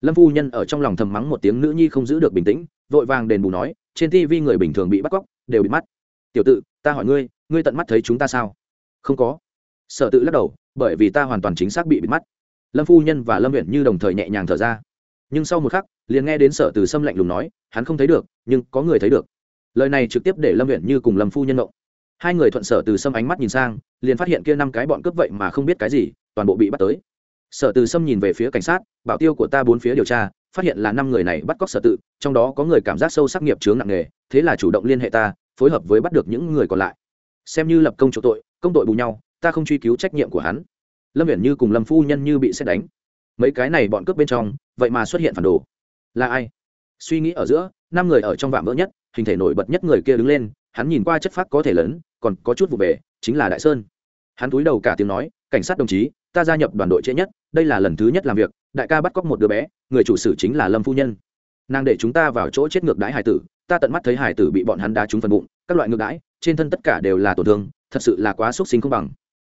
Lâm phu nhân ở trong lòng thầm mắng một tiếng nữ nhi không giữ được bình tĩnh, vội vàng đền bù nói, trên tv người bình thường bị bắt cóc, đều bị mắt. Tiểu tự ta hỏi ngươi ngươi tận mắt thấy chúng ta sao? Không có. Sở tự lắc đầu, bởi vì ta hoàn toàn chính xác bị bịt mắt. Lâm phu nhân và lâm huyện như đồng thời nhẹ nhàng thở ra. Nhưng sau một khắc, liền nghe đến sở từ Sâm lạnh lùng nói, hắn không thấy được, nhưng có người thấy được. Lời này trực tiếp để lâm huyện như cùng lâm phu nhân động hai người thuận sở từ sâm ánh mắt nhìn sang, liền phát hiện kia năm cái bọn cướp vậy mà không biết cái gì, toàn bộ bị bắt tới. Sở từ sâm nhìn về phía cảnh sát, bảo tiêu của ta bốn phía điều tra, phát hiện là năm người này bắt cóc sở tự, trong đó có người cảm giác sâu sắc nghiệp chướng nặng nề, thế là chủ động liên hệ ta, phối hợp với bắt được những người còn lại. Xem như lập công chỗ tội, công tội bù nhau, ta không truy cứu trách nhiệm của hắn. Lâm viễn như cùng lâm phu nhân như bị xét đánh. Mấy cái này bọn cướp bên trong, vậy mà xuất hiện phản đồ. Là ai? Suy nghĩ ở giữa, năm người ở trong vạm vỡ nhất, hình thể nổi bật nhất người kia đứng lên hắn nhìn qua chất phác có thể lớn, còn có chút vụ về, chính là đại sơn. Hắn túi đầu cả tiếng nói, cảnh sát đồng chí, ta gia nhập đoàn đội trễ nhất, đây là lần thứ nhất làm việc, đại ca bắt cóc một đứa bé, người chủ sử chính là lâm phu nhân. Nàng để chúng ta vào chỗ chết ngược đãi hải tử, ta tận mắt thấy hải tử bị bọn hắn đá trúng phần bụng, các loại ngược đãi, trên thân tất cả đều là tổn thương, thật sự là quá xúc sinh không bằng.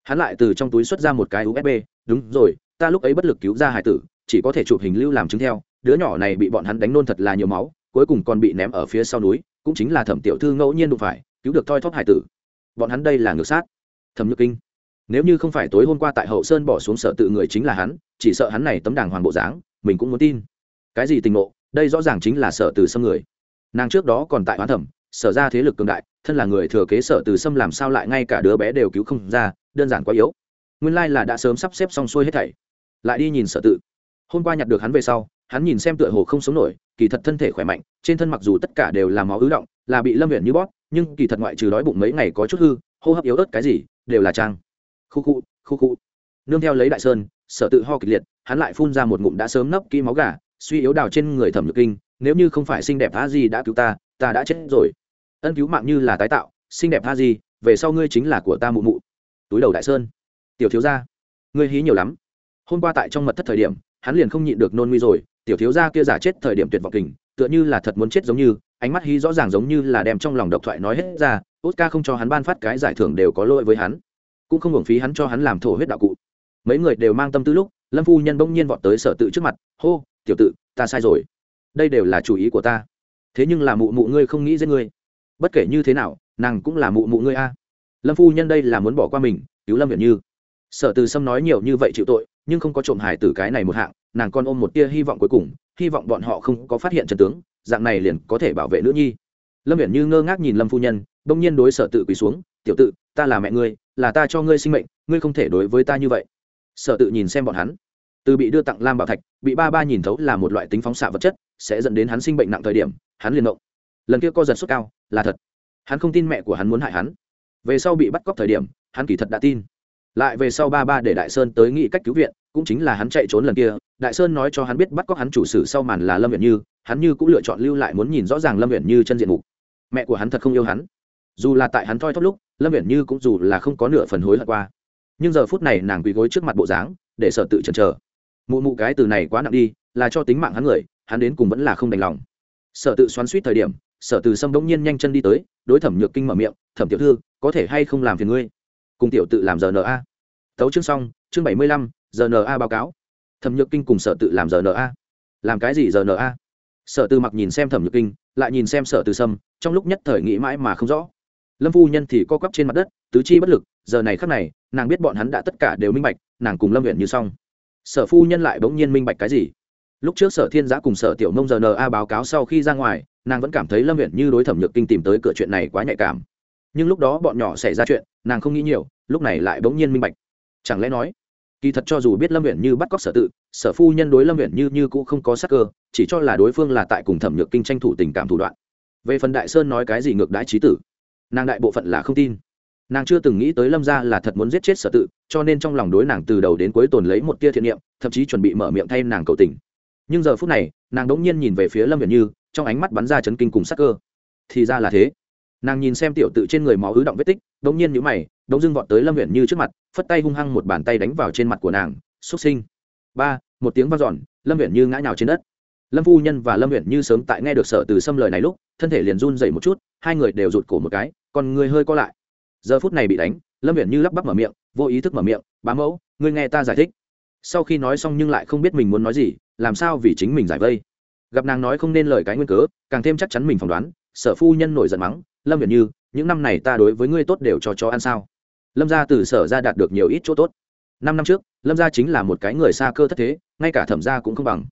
Hắn lại từ trong túi xuất ra một cái usb đúng rồi, ta lúc ấy bất lực cứu ra hải tử, chỉ có thể chụp hình lưu làm chứng theo, đứa nhỏ này bị bọn hắn đánh nôn thật là nhiều máu, cuối cùng còn bị ném ở phía sau núi cũng chính là thẩm tiểu thư ngẫu nhiên đụng phải, cứu được thoi thóp hải tử. Bọn hắn đây là ngược sát. Thẩm nhược kinh, nếu như không phải tối hôm qua tại hậu sơn bỏ xuống sợ tự người chính là hắn, chỉ sợ hắn này tấm đàng hoàng bộ dáng, mình cũng muốn tin. Cái gì tình ngộ, đây rõ ràng chính là sợ từ xâm người. Nàng trước đó còn tại hoán thẩm, sở ra thế lực cường đại, thân là người thừa kế sở từ xâm làm sao lại ngay cả đứa bé đều cứu không ra, đơn giản quá yếu. Nguyên lai là đã sớm sắp xếp xong xuôi hết thảy. Lại đi nhìn sở tự. Hôm qua nhặt được hắn về sau hắn nhìn xem tựa hồ không sống nổi, kỳ thật thân thể khỏe mạnh, trên thân mặc dù tất cả đều là máu ứ động, là bị lâm huyện như bóp, nhưng kỳ thật ngoại trừ đói bụng mấy ngày có chút hư, hô hấp yếu ớt cái gì, đều là trang. Khu khu khu khu. Nương theo lấy đại sơn, sở tự ho kịch liệt, hắn lại phun ra một ngụm đã sớm nấp kỹ máu gà, suy yếu đào trên người thẩm lực kinh, nếu như không phải xinh đẹp a di đã cứu ta ta đã chết rồi. Ân cứu mạng như là tái tạo, xinh đẹp a di, về sau ngươi chính là của ta mụ mụ. Túi đầu đại sơn. Tiểu thiếu gia, ngươi hí nhiều lắm. Hôm qua tại trong mật thất thời điểm, hắn liền không nhịn được nôn nguy rồi tiểu thiếu gia kia giả chết thời điểm tuyệt vọng kình, tựa như là thật muốn chết giống như, ánh mắt hí rõ ràng giống như là đem trong lòng độc thoại nói hết ra, oscar không cho hắn ban phát cái giải thưởng đều có lỗi với hắn, cũng không hưởng phí hắn cho hắn làm thổ huyết đạo cụ. Mấy người đều mang tâm tư lúc, lâm phu nhân bỗng nhiên vọt tới sở tự trước mặt, hô, tiểu tự, ta sai rồi. Đây đều là chủ ý của ta. Thế nhưng là mụ mụ ngươi không nghĩ giết ngươi. Bất kể như thế nào, nàng cũng là mụ mụ ngươi a. Lâm phu nhân đây là muốn bỏ qua mình, cứu lâm việt như. Sở từ sâm nói nhiều như vậy chịu tội, nhưng không có trộm hải từ cái này một hạng nàng còn ôm một tia hy vọng cuối cùng, hy vọng bọn họ không có phát hiện trần tướng, dạng này liền có thể bảo vệ nữ nhi. Lâm viện như ngơ ngác nhìn lâm phu nhân, bỗng nhiên đối sở tự quỳ xuống, tiểu tự, ta là mẹ ngươi, là ta cho ngươi sinh mệnh, ngươi không thể đối với ta như vậy. Sở tự nhìn xem bọn hắn. Từ bị đưa tặng lam bảo thạch, bị ba ba nhìn thấu là một loại tính phóng xạ vật chất, sẽ dẫn đến hắn sinh bệnh nặng thời điểm, hắn liền động. Lần kia co giật sốt cao, là thật. Hắn không tin mẹ của hắn muốn hại hắn. Về sau bị bắt cóc thời điểm, hắn kỳ thật đã tin lại về sau ba ba để đại sơn tới nghị cách cứu viện, cũng chính là hắn chạy trốn lần kia. Đại sơn nói cho hắn biết bắt cóc hắn chủ sử sau màn là lâm viện như, hắn như cũng lựa chọn lưu lại muốn nhìn rõ ràng lâm viện như chân diện mục. Mẹ của hắn thật không yêu hắn. Dù là tại hắn thoi thóp lúc, lâm viện như cũng dù là không có nửa phần hối hận qua. Nhưng giờ phút này nàng quỳ gối trước mặt bộ dáng, để sợ tự chần chờ. Mụ mụ cái từ này quá nặng đi, là cho tính mạng hắn người, hắn đến cùng vẫn là không đành lòng. Sợ tự xoắn suýt thời điểm sở từ sâm bỗng nhiên nhanh chân đi tới, đối thẩm nhược kinh mở miệng, thẩm tiểu thư, có thể hay không làm phiền ngươi? Cùng tiểu tự làm giờ rna tấu chương xong, chương bảy mươi lăm rna báo cáo. Thẩm nhược kinh cùng sở tự làm giờ rna làm cái gì giờ rna sở tư mặc nhìn xem thẩm nhược kinh, lại nhìn xem sở tư sâm, trong lúc nhất thời nghĩ mãi mà không rõ. Lâm phu nhân thì co quắp trên mặt đất, tứ chi bất lực, giờ này khắc này, nàng biết bọn hắn đã tất cả đều minh bạch, nàng cùng lâm huyện như xong. Sở phu nhân lại bỗng nhiên minh bạch cái gì? Lúc trước sở thiên giã cùng sở tiểu nông giờ na báo cáo sau khi ra ngoài, nàng vẫn cảm thấy lâm huyện như đối thẩm nhược kinh tìm tới cửa chuyện này quá nhạy cảm. Nhưng lúc đó bọn nhỏ xảy ra chuyện, nàng không nghĩ nhiều, lúc này lại bỗng nhiên minh bạch chẳng lẽ nói, kỳ thật cho dù biết lâm nguyện như bắt cóc sở tự, sở phu nhân đối lâm nguyện như như cũng không có sắc cơ, chỉ cho là đối phương là tại cùng thẩm nhược kinh tranh thủ tình cảm thủ đoạn. Về phần đại sơn nói cái gì ngược đãi trí tử, nàng đại bộ phận là không tin. Nàng chưa từng nghĩ tới lâm gia là thật muốn giết chết sở tự, cho nên trong lòng đối nàng từ đầu đến cuối tồn lấy một tia thiện niệm, thậm chí chuẩn bị mở miệng thay nàng cầu tình. Nhưng giờ phút này, nàng đ ỗ n g nhiên nhìn về phía lâm nguyện như, trong ánh mắt bắn ra chấn kinh cùng sắc cơ. Thì ra là thế. Nàng nhìn xem tiểu tự trên người máu ứ động vết tích đ ỗ n g nhiên nhữ mày đống dưng vọt tới lâm huyện như trước mặt, phất tay hung hăng một bàn tay đánh vào trên mặt của nàng xúc sinh. Ba, một tiếng vang dọn, lâm huyện như ngã nhào trên đất. Lâm phu nhân và lâm huyện như sớm tại nghe được sở từ xâm lời này lúc, thân thể liền run dậy một chút, hai người đều rụt cổ một cái còn người hơi co lại. Giờ phút này bị đánh, lâm huyện như lắp bắp mở miệng, vô ý thức mở miệng, bá mẫu, ngươi nghe ta giải thích. Sau khi nói xong nhưng lại không biết mình muốn nói gì, làm sao vì chính mình giải vây. Gặp nàng nói không nên lời cái nguyên cớ, càng thêm chắc chắn mình phỏng đoán, sở phu nhân nổi giận mắng, lâm viện như, những năm này ta đối với ngươi tốt đều cho chó ăn sao? Lâm gia từ sở ra đạt được nhiều ít chỗ tốt. Năm năm trước, lâm gia chính là một cái người xa cơ thất thế, ngay cả thẩm gia cũng không bằng.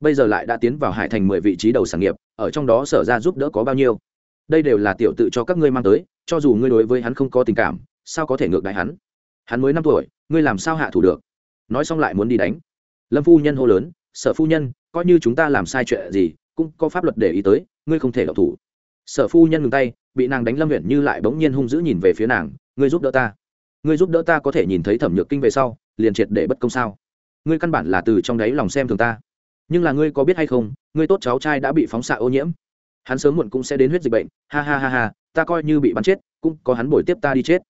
Bây giờ lại đã tiến vào hải thành mười vị trí đầu sản nghiệp, ở trong đó sở ra giúp đỡ có bao nhiêu? Đây đều là tiểu tự cho các ngươi mang tới, cho dù ngươi đối với hắn không có tình cảm, sao có thể ngược đại hắn? Hắn mới năm tuổi, ngươi làm sao hạ thủ được? Nói xong lại muốn đi đánh. Lâm phu nhân hô lớn, sở phu nhân, coi như chúng ta làm sai chuyện gì, cũng có pháp luật để ý tới, ngươi không thể đọc thủ. Sở phu nhân ngừng tay, bị nàng đánh lâm huyện như lại bỗng nhiên hung dữ nhìn về phía nàng, ngươi giúp đỡ ta ngươi giúp đỡ ta có thể nhìn thấy thẩm nhược kinh về sau, liền triệt để bất công sao? Ngươi căn bản là từ trong đáy lòng xem thường ta. Nhưng là ngươi có biết hay không, ngươi tốt cháu trai đã bị phóng xạ ô nhiễm. Hắn sớm muộn cũng sẽ đến huyết dịch bệnh. Ha ha ha ha, ta coi như bị bắn chết, cũng có hắn bồi tiếp ta đi chết.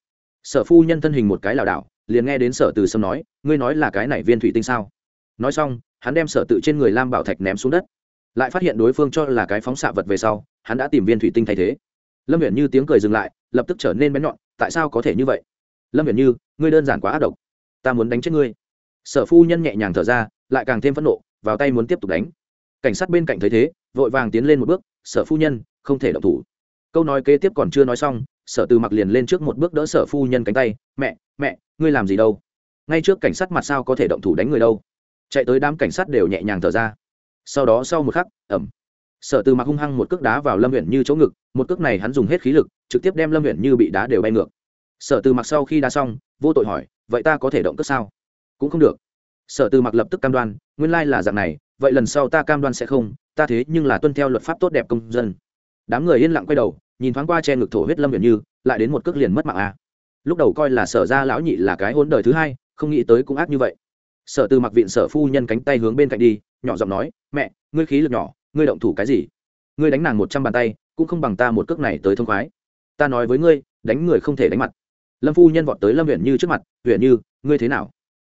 Sở phu nhân thân hình một cái lảo đảo, liền nghe đến sở từ sâm nói, ngươi nói là cái này viên thủy tinh sao? Nói xong, hắn đem sở tự trên người lam bảo thạch ném xuống đất. Lại phát hiện đối phương cho là cái phóng xạ vật về sau, hắn đã tìm viên thủy tinh thay thế. Lâm viện như tiếng cười dừng lại, lập tức trở nên bén nhọn, tại sao có thể như vậy? Lâm viện như, ngươi đơn giản quá ác độc. Ta muốn đánh chết ngươi. Sở phu nhân nhẹ nhàng thở ra, lại càng thêm phẫn nộ, vào tay muốn tiếp tục đánh. Cảnh sát bên cạnh thấy thế, vội vàng tiến lên một bước, sở phu nhân, không thể động thủ. Câu nói kế tiếp còn chưa nói xong, sở từ mặc liền lên trước một bước đỡ sở phu nhân cánh tay, mẹ mẹ, ngươi làm gì đâu? Ngay trước cảnh sát mặt sao có thể động thủ đánh người đâu? Chạy tới đám cảnh sát đều nhẹ nhàng thở ra. Sau đó sau một khắc ẩm sở từ mặc hung hăng một cước đá vào lâm huyện như chỗ ngực, một cước này hắn dùng hết khí lực, trực tiếp đem lâm huyện như bị đá đều bay ngược sở từ mặc sau khi đã xong, vô tội hỏi, vậy ta có thể động cước sao? Cũng không được. Sở từ mặc lập tức cam đoan, nguyên lai là dạng này, vậy lần sau ta cam đoan sẽ không, ta thế nhưng là tuân theo luật pháp tốt đẹp công dân. Đám người yên lặng quay đầu, nhìn thoáng qua che ngực thổ huyết lâm huyện như, lại đến một cước liền mất mạng a à. lúc đầu coi là sở ra lão nhị là cái hôn đời thứ hai, không nghĩ tới cũng ác như vậy. Sở từ mặc viện sở phu nhân cánh tay hướng bên cạnh đi, nhỏ giọng nói, mẹ, ngươi khí lực nhỏ, ngươi động thủ cái gì? Ngươi đánh nàng một trăm bàn tay, cũng không bằng ta một cước này tới thông khoái. Ta nói với ngươi, đánh người không thể đánh mặt lâm phu nhân vọt tới lâm huyện như trước mặt huyện như, ngươi thế nào?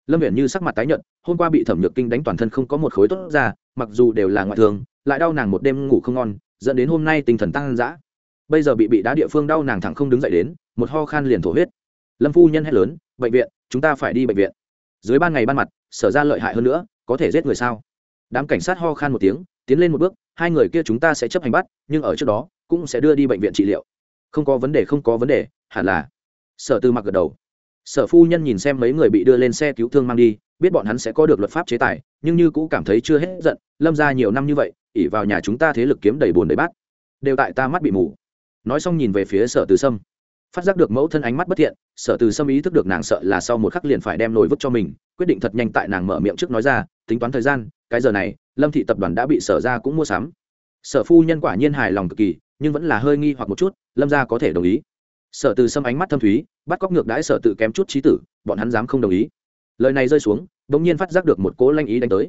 Lâm huyện như sắc mặt tái nhợt, hôm qua bị thẩm nhược kinh đánh toàn thân không có một khối tốt ra, mặc dù đều là ngoại thường lại đau nàng một đêm ngủ không ngon, dẫn đến hôm nay tinh thần tăng dã. Bây giờ bị bị đá địa phương đau nàng thẳng không đứng dậy đến, một ho khan liền thổ huyết. Lâm phu nhân hét lớn, bệnh viện, chúng ta phải đi bệnh viện. Dưới ban ngày ban mặt, sở ra lợi hại hơn nữa, có thể giết người sao? Đám cảnh sát ho khan một tiếng, tiến lên một bước, hai người kia chúng ta sẽ chấp hành bắt, nhưng ở trước đó, cũng sẽ đưa đi bệnh viện trị liệu. Không có vấn đề, không có vấn đề, hẳn là sở tư mặc gật đầu. Sở phu nhân nhìn xem mấy người bị đưa lên xe cứu thương mang đi, biết bọn hắn sẽ có được luật pháp chế tài, nhưng như cũ cảm thấy chưa hết giận, lâm ra nhiều năm như vậy ỉ vào nhà chúng ta thế lực kiếm đầy bồn đầy bát. Đều tại ta mắt bị mù. Nói xong nhìn về phía sở từ sâm. Phát giác được mẫu thân ánh mắt bất thiện, sở từ sâm ý thức được nàng sợ là sau một khắc liền phải đem nồi vứt cho mình, quyết định thật nhanh tại nàng mở miệng trước nói ra, tính toán thời gian, cái giờ này, lâm thị tập đoàn đã bị sở ra cũng mua sắm. Sở phu nhân quả nhiên hài lòng cực kỳ, nhưng vẫn là hơi nghi hoặc một chút, lâm ra có thể đồng ý sở từ sâm ánh mắt thâm thúy, bắt cóc ngược đãi sở tự kém chút trí tử, bọn hắn dám không đồng ý. Lời này rơi xuống đ ỗ n g nhiên phát giác được một cố lanh ý đánh tới.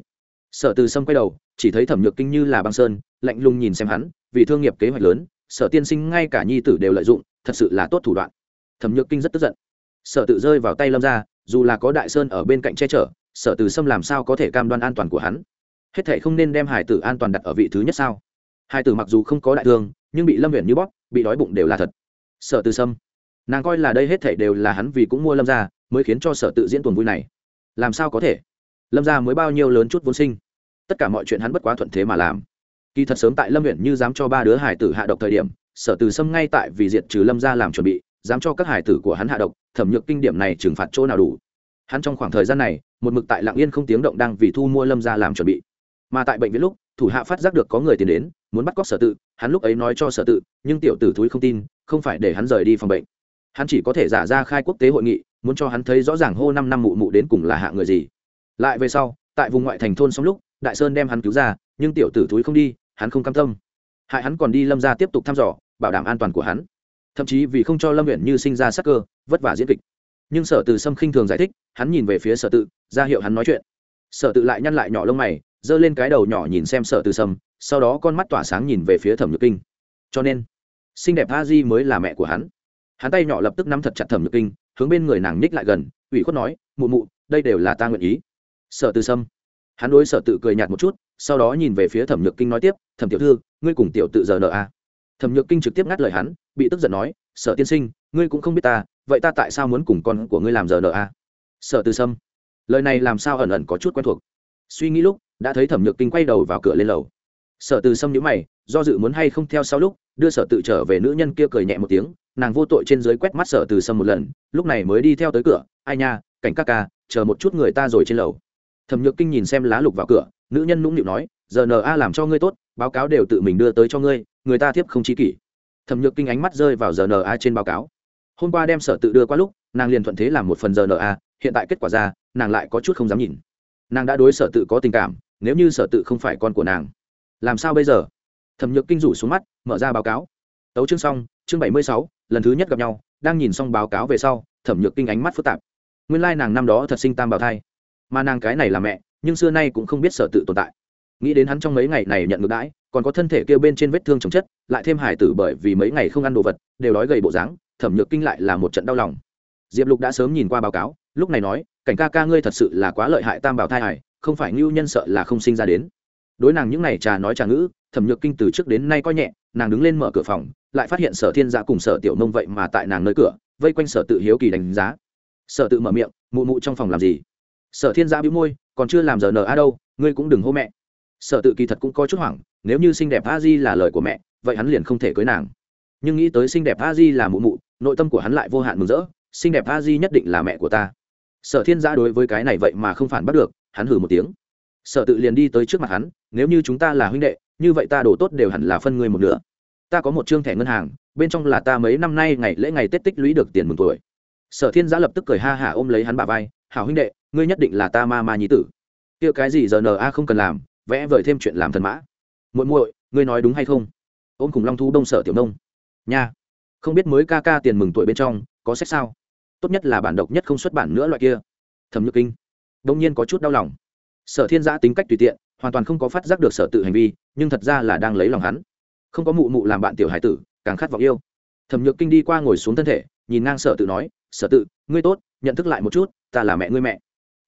Sở từ sâm quay đầu, chỉ thấy thẩm nhược kinh như là băng sơn, lạnh lùng nhìn xem hắn, vì thương nghiệp kế hoạch lớn, sở tiên sinh ngay cả nhi tử đều lợi dụng, thật sự là tốt thủ đoạn. Thẩm nhược kinh rất tức giận. Sở tự rơi vào tay lâm ra dù là có đại sơn ở bên cạnh che chở, sở từ sâm làm sao có thể cam đoan an toàn của hắn? Hết thệ không nên đem hải tử an toàn đặt ở vị thứ nhất sao? Hải tử mặc dù không có đại thương, nhưng bị lâm huyện như bóp, bị đói bụng đều là thật sở từ sâm. Nàng coi là đây hết thảy đều là hắn vì cũng mua lâm ra mới khiến cho sở tự diễn tuần vui này. Làm sao có thể? Lâm ra mới bao nhiêu lớn chút vốn sinh. Tất cả mọi chuyện hắn bất quá thuận thế mà làm. Kỳ thật sớm tại lâm huyện như dám cho ba đứa hải tử hạ độc thời điểm, sở từ sâm ngay tại vì diệt trừ lâm ra làm chuẩn bị, dám cho các hải tử của hắn hạ độc, thẩm nhược kinh điểm này trừng phạt chỗ nào đủ? Hắn trong khoảng thời gian này, một mực tại lạng yên không tiếng động đang vì thu mua lâm ra làm chuẩn bị. Mà tại bệnh viện lúc thủ hạ phát giác được có người tiến đến, muốn bắt cóc sở tự, hắn lúc ấy nói cho sở tự, nhưng tiểu tử thúi không tin, không phải để hắn rời đi phòng bệnh. Hắn chỉ có thể giả ra khai quốc tế hội nghị, muốn cho hắn thấy rõ ràng hô năm năm mụ mụ đến cùng là hạ người gì. Lại về sau, tại vùng ngoại thành thôn xong lúc, đại sơn đem hắn cứu ra, nhưng tiểu tử thúi không đi, hắn không cam tâm. Hại hắn còn đi lâm ra tiếp tục thăm dò, bảo đảm an toàn của hắn. Thậm chí vì không cho lâm huyện như sinh ra sắc cơ, vất vả diễn kịch. Nhưng sở từ sâm khinh thường giải thích, hắn nhìn về phía sở tự, ra hiệu hắn nói chuyện sở tự lại nhăn lại nhỏ lông mày, giơ lên cái đầu nhỏ nhìn xem sở từ sâm, sau đó con mắt tỏa sáng nhìn về phía thẩm nhược kinh. Cho nên, xinh đẹp a di mới là mẹ của hắn. Hắn tay nhỏ lập tức nắm thật chặt thẩm nhược kinh, hướng bên người nàng ních lại gần, ủy khuất nói, mụ mụ, đây đều là ta nguyện ý. Sợ từ sâm. Hắn đối sợ tự cười nhạt một chút, sau đó nhìn về phía thẩm nhược kinh nói tiếp, thẩm tiểu thư, ngươi cùng tiểu tự giờ nợ a thẩm nhược kinh trực tiếp ngắt lời hắn, bị tức giận nói sợ tiên sinh, ngươi cũng không biết ta, vậy ta tại sao muốn cùng con của ngươi làm giờ nợ à? a sợ từ sâm lời này làm sao ẩn ẩn có chút quen thuộc. Suy nghĩ lúc, đã thấy thẩm nhược kinh quay đầu vào cửa lên lầu. Sở từ sâm nhữ mày, do dự muốn hay không theo sau lúc, đưa sở tự trở về nữ nhân kia cười nhẹ một tiếng, nàng vô tội trên dưới quét mắt sở từ sâm một lần, lúc này mới đi theo tới cửa, ai nha, cảnh ca ca, chờ một chút người ta rồi trên lầu. Thẩm nhược kinh nhìn xem lá lục vào cửa, nữ nhân nũng nịu nói, giờ n a làm cho ngươi tốt, báo cáo đều tự mình đưa tới cho ngươi, người ta thiếp không chi kỷ. Thẩm nhược kinh ánh mắt rơi vào giờ n a trên báo cáo. Hôm qua đem sở tự đưa qua lúc, nàng liền thuận thế làm một phần giờ n a, hiện tại kết quả ra nàng lại có chút không dám nhìn. Nàng đã đối sở tự có tình cảm, nếu như sở tự không phải con của nàng, làm sao bây giờ? Thẩm nhược kinh rủ xuống mắt, mở ra báo cáo. Tấu chương xong, chương bảy mươi sáu, lần thứ nhất gặp nhau, đang nhìn xong báo cáo về sau, thẩm nhược kinh ánh mắt phức tạp. Nguyên lai nàng năm đó thật sinh tam bảo thai. Mà nàng cái này là mẹ, nhưng xưa nay cũng không biết sở tự tồn tại. Nghĩ đến hắn trong mấy ngày này nhận ngược đãi, còn có thân thể kêu bên trên vết thương chồng chất, lại thêm hải tử bởi vì mấy ngày không ăn đồ vật, đều đói gầy bộ dáng, thẩm nhược kinh lại là một trận đau lòng. Diệp lục đã sớm nhìn qua báo cáo lúc này nói, cảnh ca ca ngươi thật sự là quá lợi hại tam bảo thai hải, không phải ngưu nhân sợ là không sinh ra đến. Đối nàng những n à y trà nói trà ngữ, thẩm nhược kinh từ trước đến nay coi nhẹ, nàng đứng lên mở cửa phòng, lại phát hiện sở thiên gia cùng sở tiểu nông vậy mà tại nàng nơi cửa, vây quanh sở tự hiếu kỳ đánh giá. Sở tự mở miệng, mụ mụ trong phòng làm gì? Sở thiên gia bĩu môi, còn chưa làm giờ nờ a đâu, ngươi cũng đừng hô mẹ. Sở tự kỳ thật cũng có chút hoảng, nếu như xinh đẹp a di là lời của mẹ, vậy hắn liền không thể cưới nàng. Nhưng nghĩ tới xinh đẹp a di là mụ mụ, nội tâm của hắn lại vô hạn mừng rỡ, xinh đẹp a di nhất định là mẹ của ta sở thiên gia đối với cái này vậy mà không phản bắt được, hắn hử một tiếng. Sở tự liền đi tới trước mặt hắn, nếu như chúng ta là huynh đệ, như vậy ta đổ tốt đều hẳn là phân người một nửa. Ta có một chương thẻ ngân hàng, bên trong là ta mấy năm nay ngày lễ ngày tết tích lũy được tiền mừng tuổi. Sở thiên giã lập tức cười ha hả ôm lấy hắn bà vai, hảo huynh đệ, ngươi nhất định là ta ma ma nhí tử. Kia cái gì giờ n a không cần làm, vẽ vời thêm chuyện làm thần mã. Muội muội, ngươi nói đúng hay không? Ôm cùng long thu đông sở tiểu nông. Nha, không biết mới ca ca tiền mừng tuổi bên trong có sách sao? Tốt nhất là bản độc nhất không xuất bản nữa loại kia. Thẩm nhược kinh đông nhiên có chút đau lòng. Sở thiên giã tính cách tùy tiện, hoàn toàn không có phát giác được sở tự hành vi, nhưng thật ra là đang lấy lòng hắn. Không có mụ mụ làm bạn tiểu hải tử, càng khát vọng yêu. Thẩm nhược kinh đi qua ngồi xuống thân thể, nhìn ngang sở tự nói, sở tự, ngươi tốt, nhận thức lại một chút, ta là mẹ ngươi mẹ.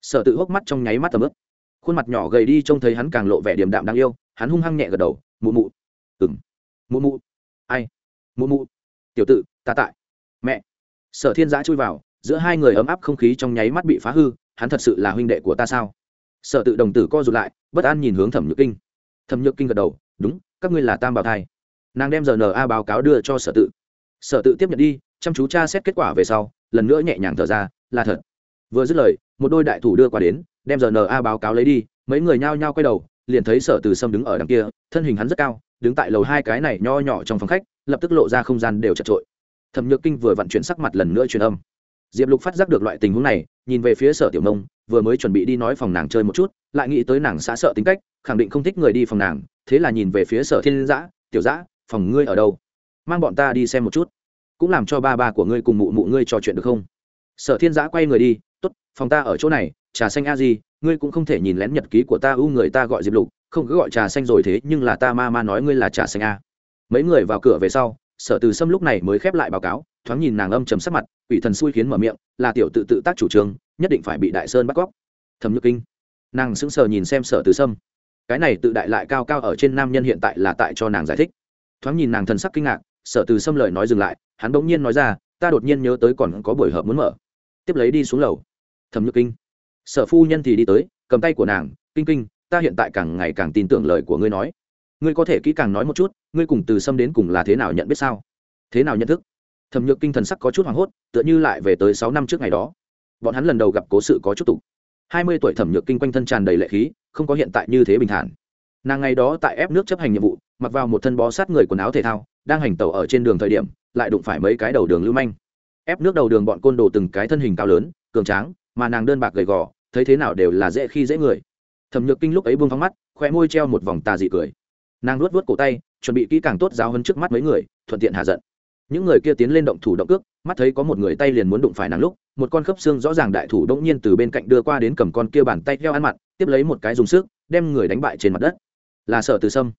Sở tự hốc mắt trong nháy mắt tầm ướp khuôn mặt nhỏ gầy đi trông thấy hắn càng lộ vẻ điềm đạm đáng yêu, hắn hung hăng nhẹ gật đầu, mụ mụ. Ừng mụ mụ. Ai? Mụ mụ. Tiểu tự, ta tại. Mẹ sở thiên giã chui vào, giữa hai người ấm áp không khí trong nháy mắt bị phá hư, hắn thật sự là huynh đệ của ta sao? Sở tự đồng tử co rụt lại, bất an nhìn hướng thẩm nhược kinh. Thẩm nhược kinh gật đầu, đúng, các ngươi là tam bảo thai. Nàng đem rna báo cáo đưa cho sở tự. Sở tự tiếp nhận đi, chăm chú tra xét kết quả về sau, lần nữa nhẹ nhàng thở ra, là thật. Vừa dứt lời, một đôi đại thủ đưa qua đến, đem rna báo cáo lấy đi, mấy người nhao nhao quay đầu, liền thấy sở từ sâm đứng ở đằng kia, thân hình hắn rất cao, đứng tại lầu hai cái này nho nhỏ trong phòng khách, lập tức lộ ra không gian đều chật trội thẩm nhược kinh vừa vận chuyển sắc mặt lần nữa truyền âm. Diệp lục phát giác được loại tình huống này, nhìn về phía sở tiểu nông, vừa mới chuẩn bị đi nói phòng nàng chơi một chút, lại nghĩ tới nàng xã sợ tính cách, khẳng định không thích người đi phòng nàng, thế là nhìn về phía sở thiên giã tiểu giã phòng ngươi ở đâu? Mang bọn ta đi xem một chút, cũng làm cho ba ba của ngươi cùng mụ mụ ngươi trò chuyện được không? Sở thiên giã quay người đi t ố t phòng ta ở chỗ này, trà xanh a di, ngươi cũng không thể nhìn lén nhật ký của ta, u người ta gọi diệp lục, không cứ gọi trà xanh rồi thế, nhưng là ta ma ma nói ngươi là trà xanh a. Mấy người vào cửa về sau sở từ sâm lúc này mới khép lại báo cáo, thoáng nhìn nàng âm chầm sắc mặt, quỷ thần xui khiến mở miệng, là tiểu tự tự tác chủ trương, nhất định phải bị đại sơn bắt cóc. Thẩm nhược kinh. Nàng sững sờ nhìn xem sở từ sâm. Cái này tự đại lại cao cao ở trên nam nhân hiện tại là tại cho nàng giải thích. Thoáng nhìn nàng thần sắc kinh ngạc, sở từ sâm lời nói dừng lại, hắn bỗng nhiên nói ra, ta đột nhiên nhớ tới còn có buổi hợp muốn mở. Tiếp lấy đi xuống lầu. Thẩm nhược kinh. Sở phu nhân thì đi tới, cầm tay của nàng, kinh kinh, ta hiện tại càng ngày càng tin tưởng lời của ngươi nói ngươi có thể kỹ càng nói một chút, ngươi cùng từ sâm đến cùng là thế nào nhận biết sao? Thế nào nhận thức? Thẩm nhược kinh thần sắc có chút hoảng hốt, tựa như lại về tới sáu năm trước ngày đó. Bọn hắn lần đầu gặp cố sự có chút tục hai mươi tuổi thẩm nhược kinh quanh thân tràn đầy lệ khí, không có hiện tại như thế bình thản. Nàng ngày đó tại ép nước chấp hành nhiệm vụ, mặc vào một thân bó sát người quần áo thể thao, đang hành tẩu ở trên đường thời điểm, lại đụng phải mấy cái đầu đường lưu manh. Ép nước đầu đường bọn côn đồ từng cái thân hình cao lớn, cường tráng, mà nàng đơn bạc gầy gò, thấy thế nào đều là dễ khi dễ người. Thẩm nhược kinh lúc ấy buông thóng mắt, khoe môi treo một vòng tà dị cười nàng luốt vớt cổ tay chuẩn bị kỹ càng tốt giáo hơn trước mắt mấy người thuận tiện hạ giận. Những người kia tiến lên động thủ động cước mắt thấy có một người tay liền muốn đụng phải nàng lúc một con khớp xương rõ ràng đại thủ đông nhiên từ bên cạnh đưa qua đến cầm con kia bàn tay theo ăn mặt, tiếp lấy một cái dùng sức đem người đánh bại trên mặt đất. Là sợ từ sâm.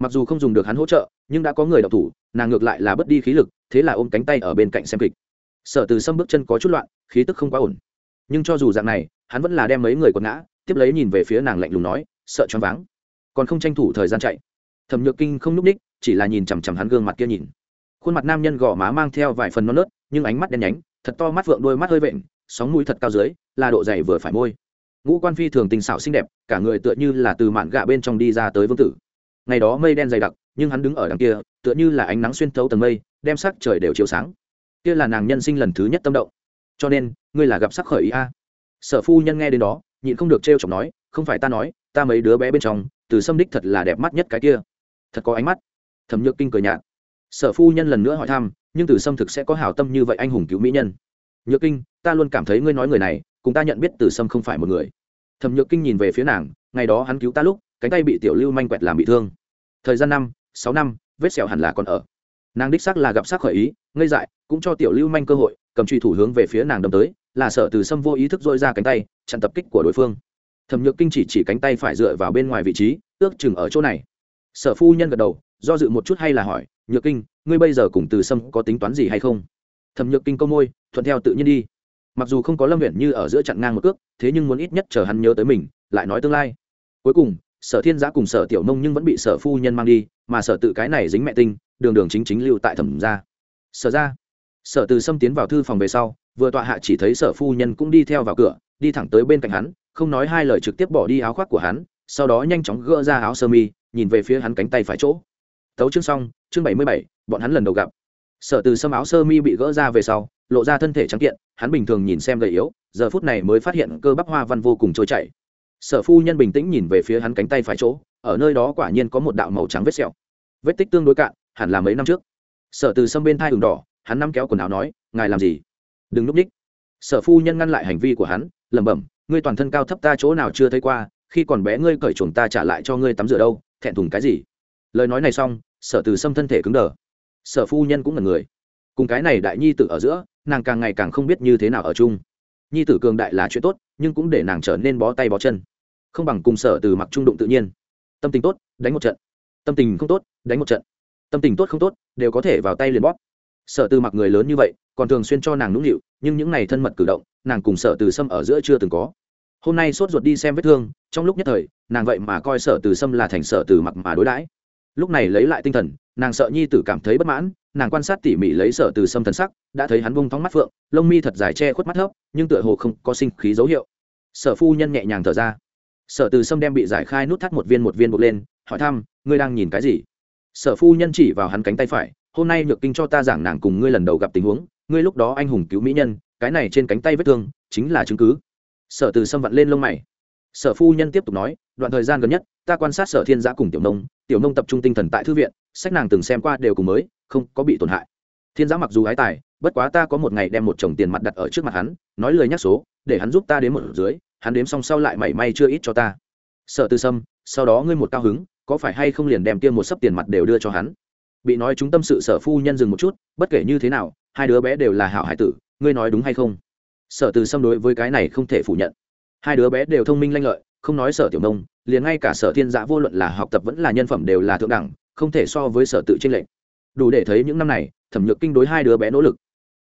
Mặc dù không dùng được hắn hỗ trợ nhưng đã có người đọc thủ nàng ngược lại là bất đi khí lực thế là ôm cánh tay ở bên cạnh xem kịch. Sở từ sâm bước chân có chút loạn khí tức không quá ổn. Nhưng cho dù dạng này hắn vẫn là đem mấy người quật ngã tiếp lấy nhìn về phía nàng lạnh lùng nói sợ choáng váng. Còn không tranh thủ thời gian chạy thẩm nhược kinh không n ú c ních chỉ là nhìn chằm chằm hắn gương mặt kia nhìn. Khuôn mặt nam nhân gò má mang theo vài phần non nớt, nhưng ánh mắt đen nhánh, thật to mắt vượng đôi mắt hơi vện, sóng mũi thật cao dưới, là độ dày vừa phải môi. Ngũ quan phi thường tình xảo xinh đẹp, cả người tựa như là từ mạn gạ bên trong đi ra tới vương tử. Ngày đó mây đen dày đặc, nhưng hắn đứng ở đằng kia, tựa như là ánh nắng xuyên thấu tầng mây, đem sắc trời đều chiếu sáng. Kia là nàng nhân sinh lần thứ nhất tâm động. Cho nên, ngươi là gặp sắc khởi ý a. Sở phu nhân nghe đến đó, nhịn không được trêu chọc nói, không phải ta nói, ta mấy đứa bé bên trong, từ xâm đích thật là đẹp mắt nhất cái kia thật có ánh mắt. Thẩm nhược kinh cười nhạt. Sở phu nhân lần nữa hỏi thăm, nhưng từ xâm thực sẽ có hảo tâm như vậy anh hùng cứu mỹ nhân. Nhược kinh, ta luôn cảm thấy ngươi nói người này, cùng ta nhận biết từ sâm không phải một người. Thẩm nhược kinh nhìn về phía nàng, ngày đó hắn cứu ta lúc, cánh tay bị tiểu lưu manh quẹt làm bị thương. Thời gian năm, sáu năm, vết sẹo hẳn là còn ở. Nàng đích xác là gặp sắc khởi ý, ngây dại, cũng cho tiểu lưu manh cơ hội, cầm truy thủ hướng về phía nàng đâm tới, là sợ từ sâm vô ý thức dội ra cánh tay, chặn tập kích của đối phương. Thẩm nhược kinh chỉ chỉ cánh tay phải dựa vào bên ngoài vị trí, ước chừng ở chỗ này sở phu nhân gật đầu, do dự một chút hay là hỏi, nhược kinh, ngươi bây giờ cùng từ sâm có tính toán gì hay không? Thẩm nhược kinh câu môi, thuận theo tự nhiên đi. Mặc dù không có lâm huyện như ở giữa chặn ngang một cước, thế nhưng muốn ít nhất chờ hắn nhớ tới mình, lại nói tương lai. Cuối cùng, sở thiên giã cùng sở tiểu nông nhưng vẫn bị sở phu nhân mang đi, mà sở tự cái này dính mẹ tinh, đường đường chính chính lưu tại thẩm gia. Sở ra sở từ Sâm tiến vào thư phòng về sau, vừa tọa hạ chỉ thấy sở phu nhân cũng đi theo vào cửa, đi thẳng tới bên cạnh hắn, không nói hai lời trực tiếp bỏ đi áo khoác của hắn, sau đó nhanh chóng gỡ ra áo sơ mi nhìn về phía hắn cánh tay phải chỗ. Tấu chương xong, chương bảy mươi bảy, bọn hắn lần đầu gặp. Sở từ sâm áo sơ mi bị gỡ ra về sau, lộ ra thân thể trắng kiện, hắn bình thường nhìn xem gầy yếu, giờ phút này mới phát hiện cơ bắp hoa văn vô cùng trôi chảy. Sở phu nhân bình tĩnh nhìn về phía hắn cánh tay phải chỗ, ở nơi đó quả nhiên có một đạo màu trắng vết sẹo. Vết tích tương đối cạn, hẳn là mấy năm trước. Sở từ sâm bên thai đường đỏ, hắn nắm kéo quần áo nói, ngài làm gì? Đừng núp ních. Sở phu nhân ngăn lại hành vi của hắn, lẩm bẩm, ngươi toàn thân cao thấp ta chỗ nào chưa thấy qua, khi còn bé ngươi cởi chuồng ta trả lại cho ngươi tắm rửa đâu thẹn thùng cái gì? Lời nói này xong, sở từ sâm thân thể cứng đờ. Sở phu nhân cũng là người. Cùng cái này đại nhi tử ở giữa, nàng càng ngày càng không biết như thế nào ở chung. Nhi tử cường đại là chuyện tốt, nhưng cũng để nàng trở nên bó tay bó chân. Không bằng cùng sở từ mặc trung đụng tự nhiên. Tâm tình tốt, đánh một trận. Tâm tình không tốt, đánh một trận. Tâm tình tốt không tốt, đều có thể vào tay liền bóp. Sở từ mặc người lớn như vậy, còn thường xuyên cho nàng nũng nịu, nhưng những n à y thân mật cử động, nàng cùng sở từ sâm ở giữa chưa từng có hôm nay sốt ruột đi xem vết thương, trong lúc nhất thời, nàng vậy mà coi sở từ sâm là thành sở từ mặc mà đối đãi. Lúc này lấy lại tinh thần, nàng sợ nhi tử cảm thấy bất mãn, nàng quan sát tỉ mỉ lấy sở từ sâm thần sắc, đã thấy hắn bung thóng mắt phượng, lông mi thật dài che khuất mắt thấp nhưng tựa hồ không có sinh khí dấu hiệu. Sở phu nhân nhẹ nhàng thở ra. Sở từ sâm đem bị giải khai nút thắt một viên một viên buộc lên, hỏi thăm, ngươi đang nhìn cái gì? Sở phu nhân chỉ vào hắn cánh tay phải, hôm nay nhược kinh cho ta giảng nàng cùng ngươi lần đầu gặp tình huống, ngươi lúc đó anh hùng cứu mỹ nhân, cái này trên cánh tay vết thương, chính là chứng cứ sở từ sâm vặn lên lông mày. Sở phu nhân tiếp tục nói, đoạn thời gian gần nhất, ta quan sát sở thiên giã cùng tiểu nông tiểu nông tập trung tinh thần tại thư viện, sách nàng từng xem qua đều cùng mới, không có bị tổn hại. Thiên giã mặc dù ái tài, bất quá ta có một ngày đem một chồng tiền mặt đặt ở trước mặt hắn, nói lời nhắc số, để hắn giúp ta đến một dưới, hắn đếm xong sau lại mảy may chưa ít cho ta. Sợ tư sâm, sau đó ngươi một cao hứng, có phải hay không liền đem tiêm một sấp tiền mặt đều đưa cho hắn? Bị nói chúng tâm sự sở phu nhân dừng một chút, bất kể như thế nào, hai đứa bé đều là hảo hải tử, ngươi nói đúng hay không? Sở từ xâm đối với cái này không thể phủ nhận. Hai đứa bé đều thông minh lanh lợi, không nói sở tiểu nông, liền ngay cả sở thiên giã vô luận là học tập vẫn là nhân phẩm đều là thượng đẳng, không thể so với sở tự trên lệnh đủ để thấy những năm này, thẩm nhược kinh đối hai đứa bé nỗ lực.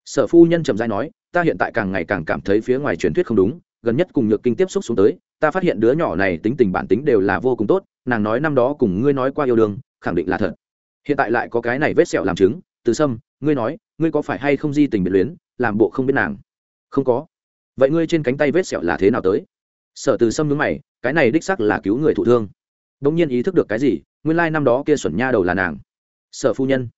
Sở phu nhân trầm dai nói, ta hiện tại càng ngày càng cảm thấy phía ngoài truyền thuyết không đúng, gần nhất cùng nhược kinh tiếp xúc xuống tới, ta phát hiện đứa nhỏ này tính tình bản tính đều là vô cùng tốt, nàng nói năm đó cùng ngươi nói qua yêu đương, khẳng định là thật. Hiện tại lại có cái này vết sẹo làm chứng, từ sâm, ngươi nói, ngươi có phải hay không di tình biệt luyến, làm bộ không biết nàng? Không có. Vậy ngươi trên cánh tay vết sẹo là thế nào tới? Sở từ sâm nhướng mày, cái này đích sắc là cứu người thụ thương. Đ ỗ n g nhiên ý thức được cái gì, nguyên lai năm đó kia xuẩn nha đầu là nàng. Sở phu nhân.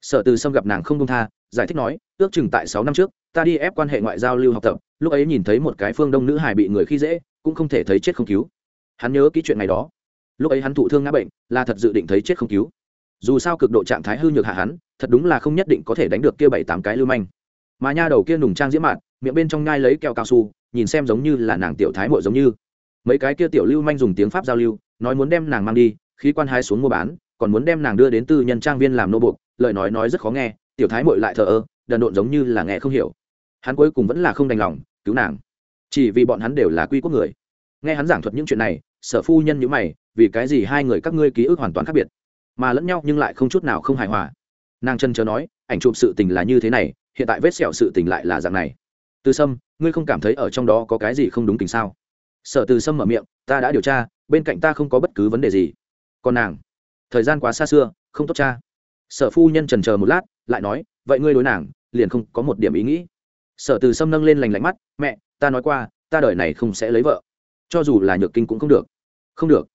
Sở từ sâm gặp nàng không công tha, giải thích nói, ước chừng tại sáu năm trước, ta đi ép quan hệ ngoại giao lưu học tập, lúc ấy nhìn thấy một cái phương đông nữ hải bị người khi dễ, cũng không thể thấy chết không cứu. Hắn nhớ ký chuyện này đó. Lúc ấy hắn thụ thương ngã bệnh, là thật dự định thấy chết không cứu. Dù sao cực độ trạng thái hư nhược hạ hắn, thật đúng là không nhất định có thể đánh được kia bảy tám cái lưu manh. Mà nha đầu kia nùng trang diễm mạn miệng bên trong ngai lấy keo cao su, nhìn xem giống như là nàng tiểu thái mội giống như. Mấy cái kia tiểu lưu manh dùng tiếng pháp giao lưu, nói muốn đem nàng mang đi, khí quan hai xuống mua bán, còn muốn đem nàng đưa đến tư nhân trang viên làm nô buộc, lời nói nói rất khó nghe, tiểu thái mội lại thờ ơ, đần độn giống như là nghe không hiểu. Hắn cuối cùng vẫn là không đành lòng, cứu nàng. Chỉ vì bọn hắn đều là quy quốc người. Nghe hắn giảng thuật những chuyện này, sở phu nhân nhữ mày, vì cái gì hai người các ngươi ký ức hoàn toàn khác biệt? Mà lẫn nhau nhưng lại không chút nào không hài hòa. Nàng chân chớ nói, ảnh chụp sự tình là như thế này, hiện tại vết sẹo sự tình lại là dạng này từ sâm, ngươi không cảm thấy ở trong đó có cái gì không đúng tình sao? Sở từ sâm mở miệng, ta đã điều tra, bên cạnh ta không có bất cứ vấn đề gì. Còn nàng? Thời gian quá xa xưa, không tốt cha. Sở phu nhân trần chờ một lát, lại nói, vậy ngươi đối nàng, liền không có một điểm ý nghĩ. Sở từ sâm nâng lên lành lạnh mắt, mẹ, ta nói qua, ta đời này không sẽ lấy vợ. Cho dù là nhược kinh cũng không được. Không được.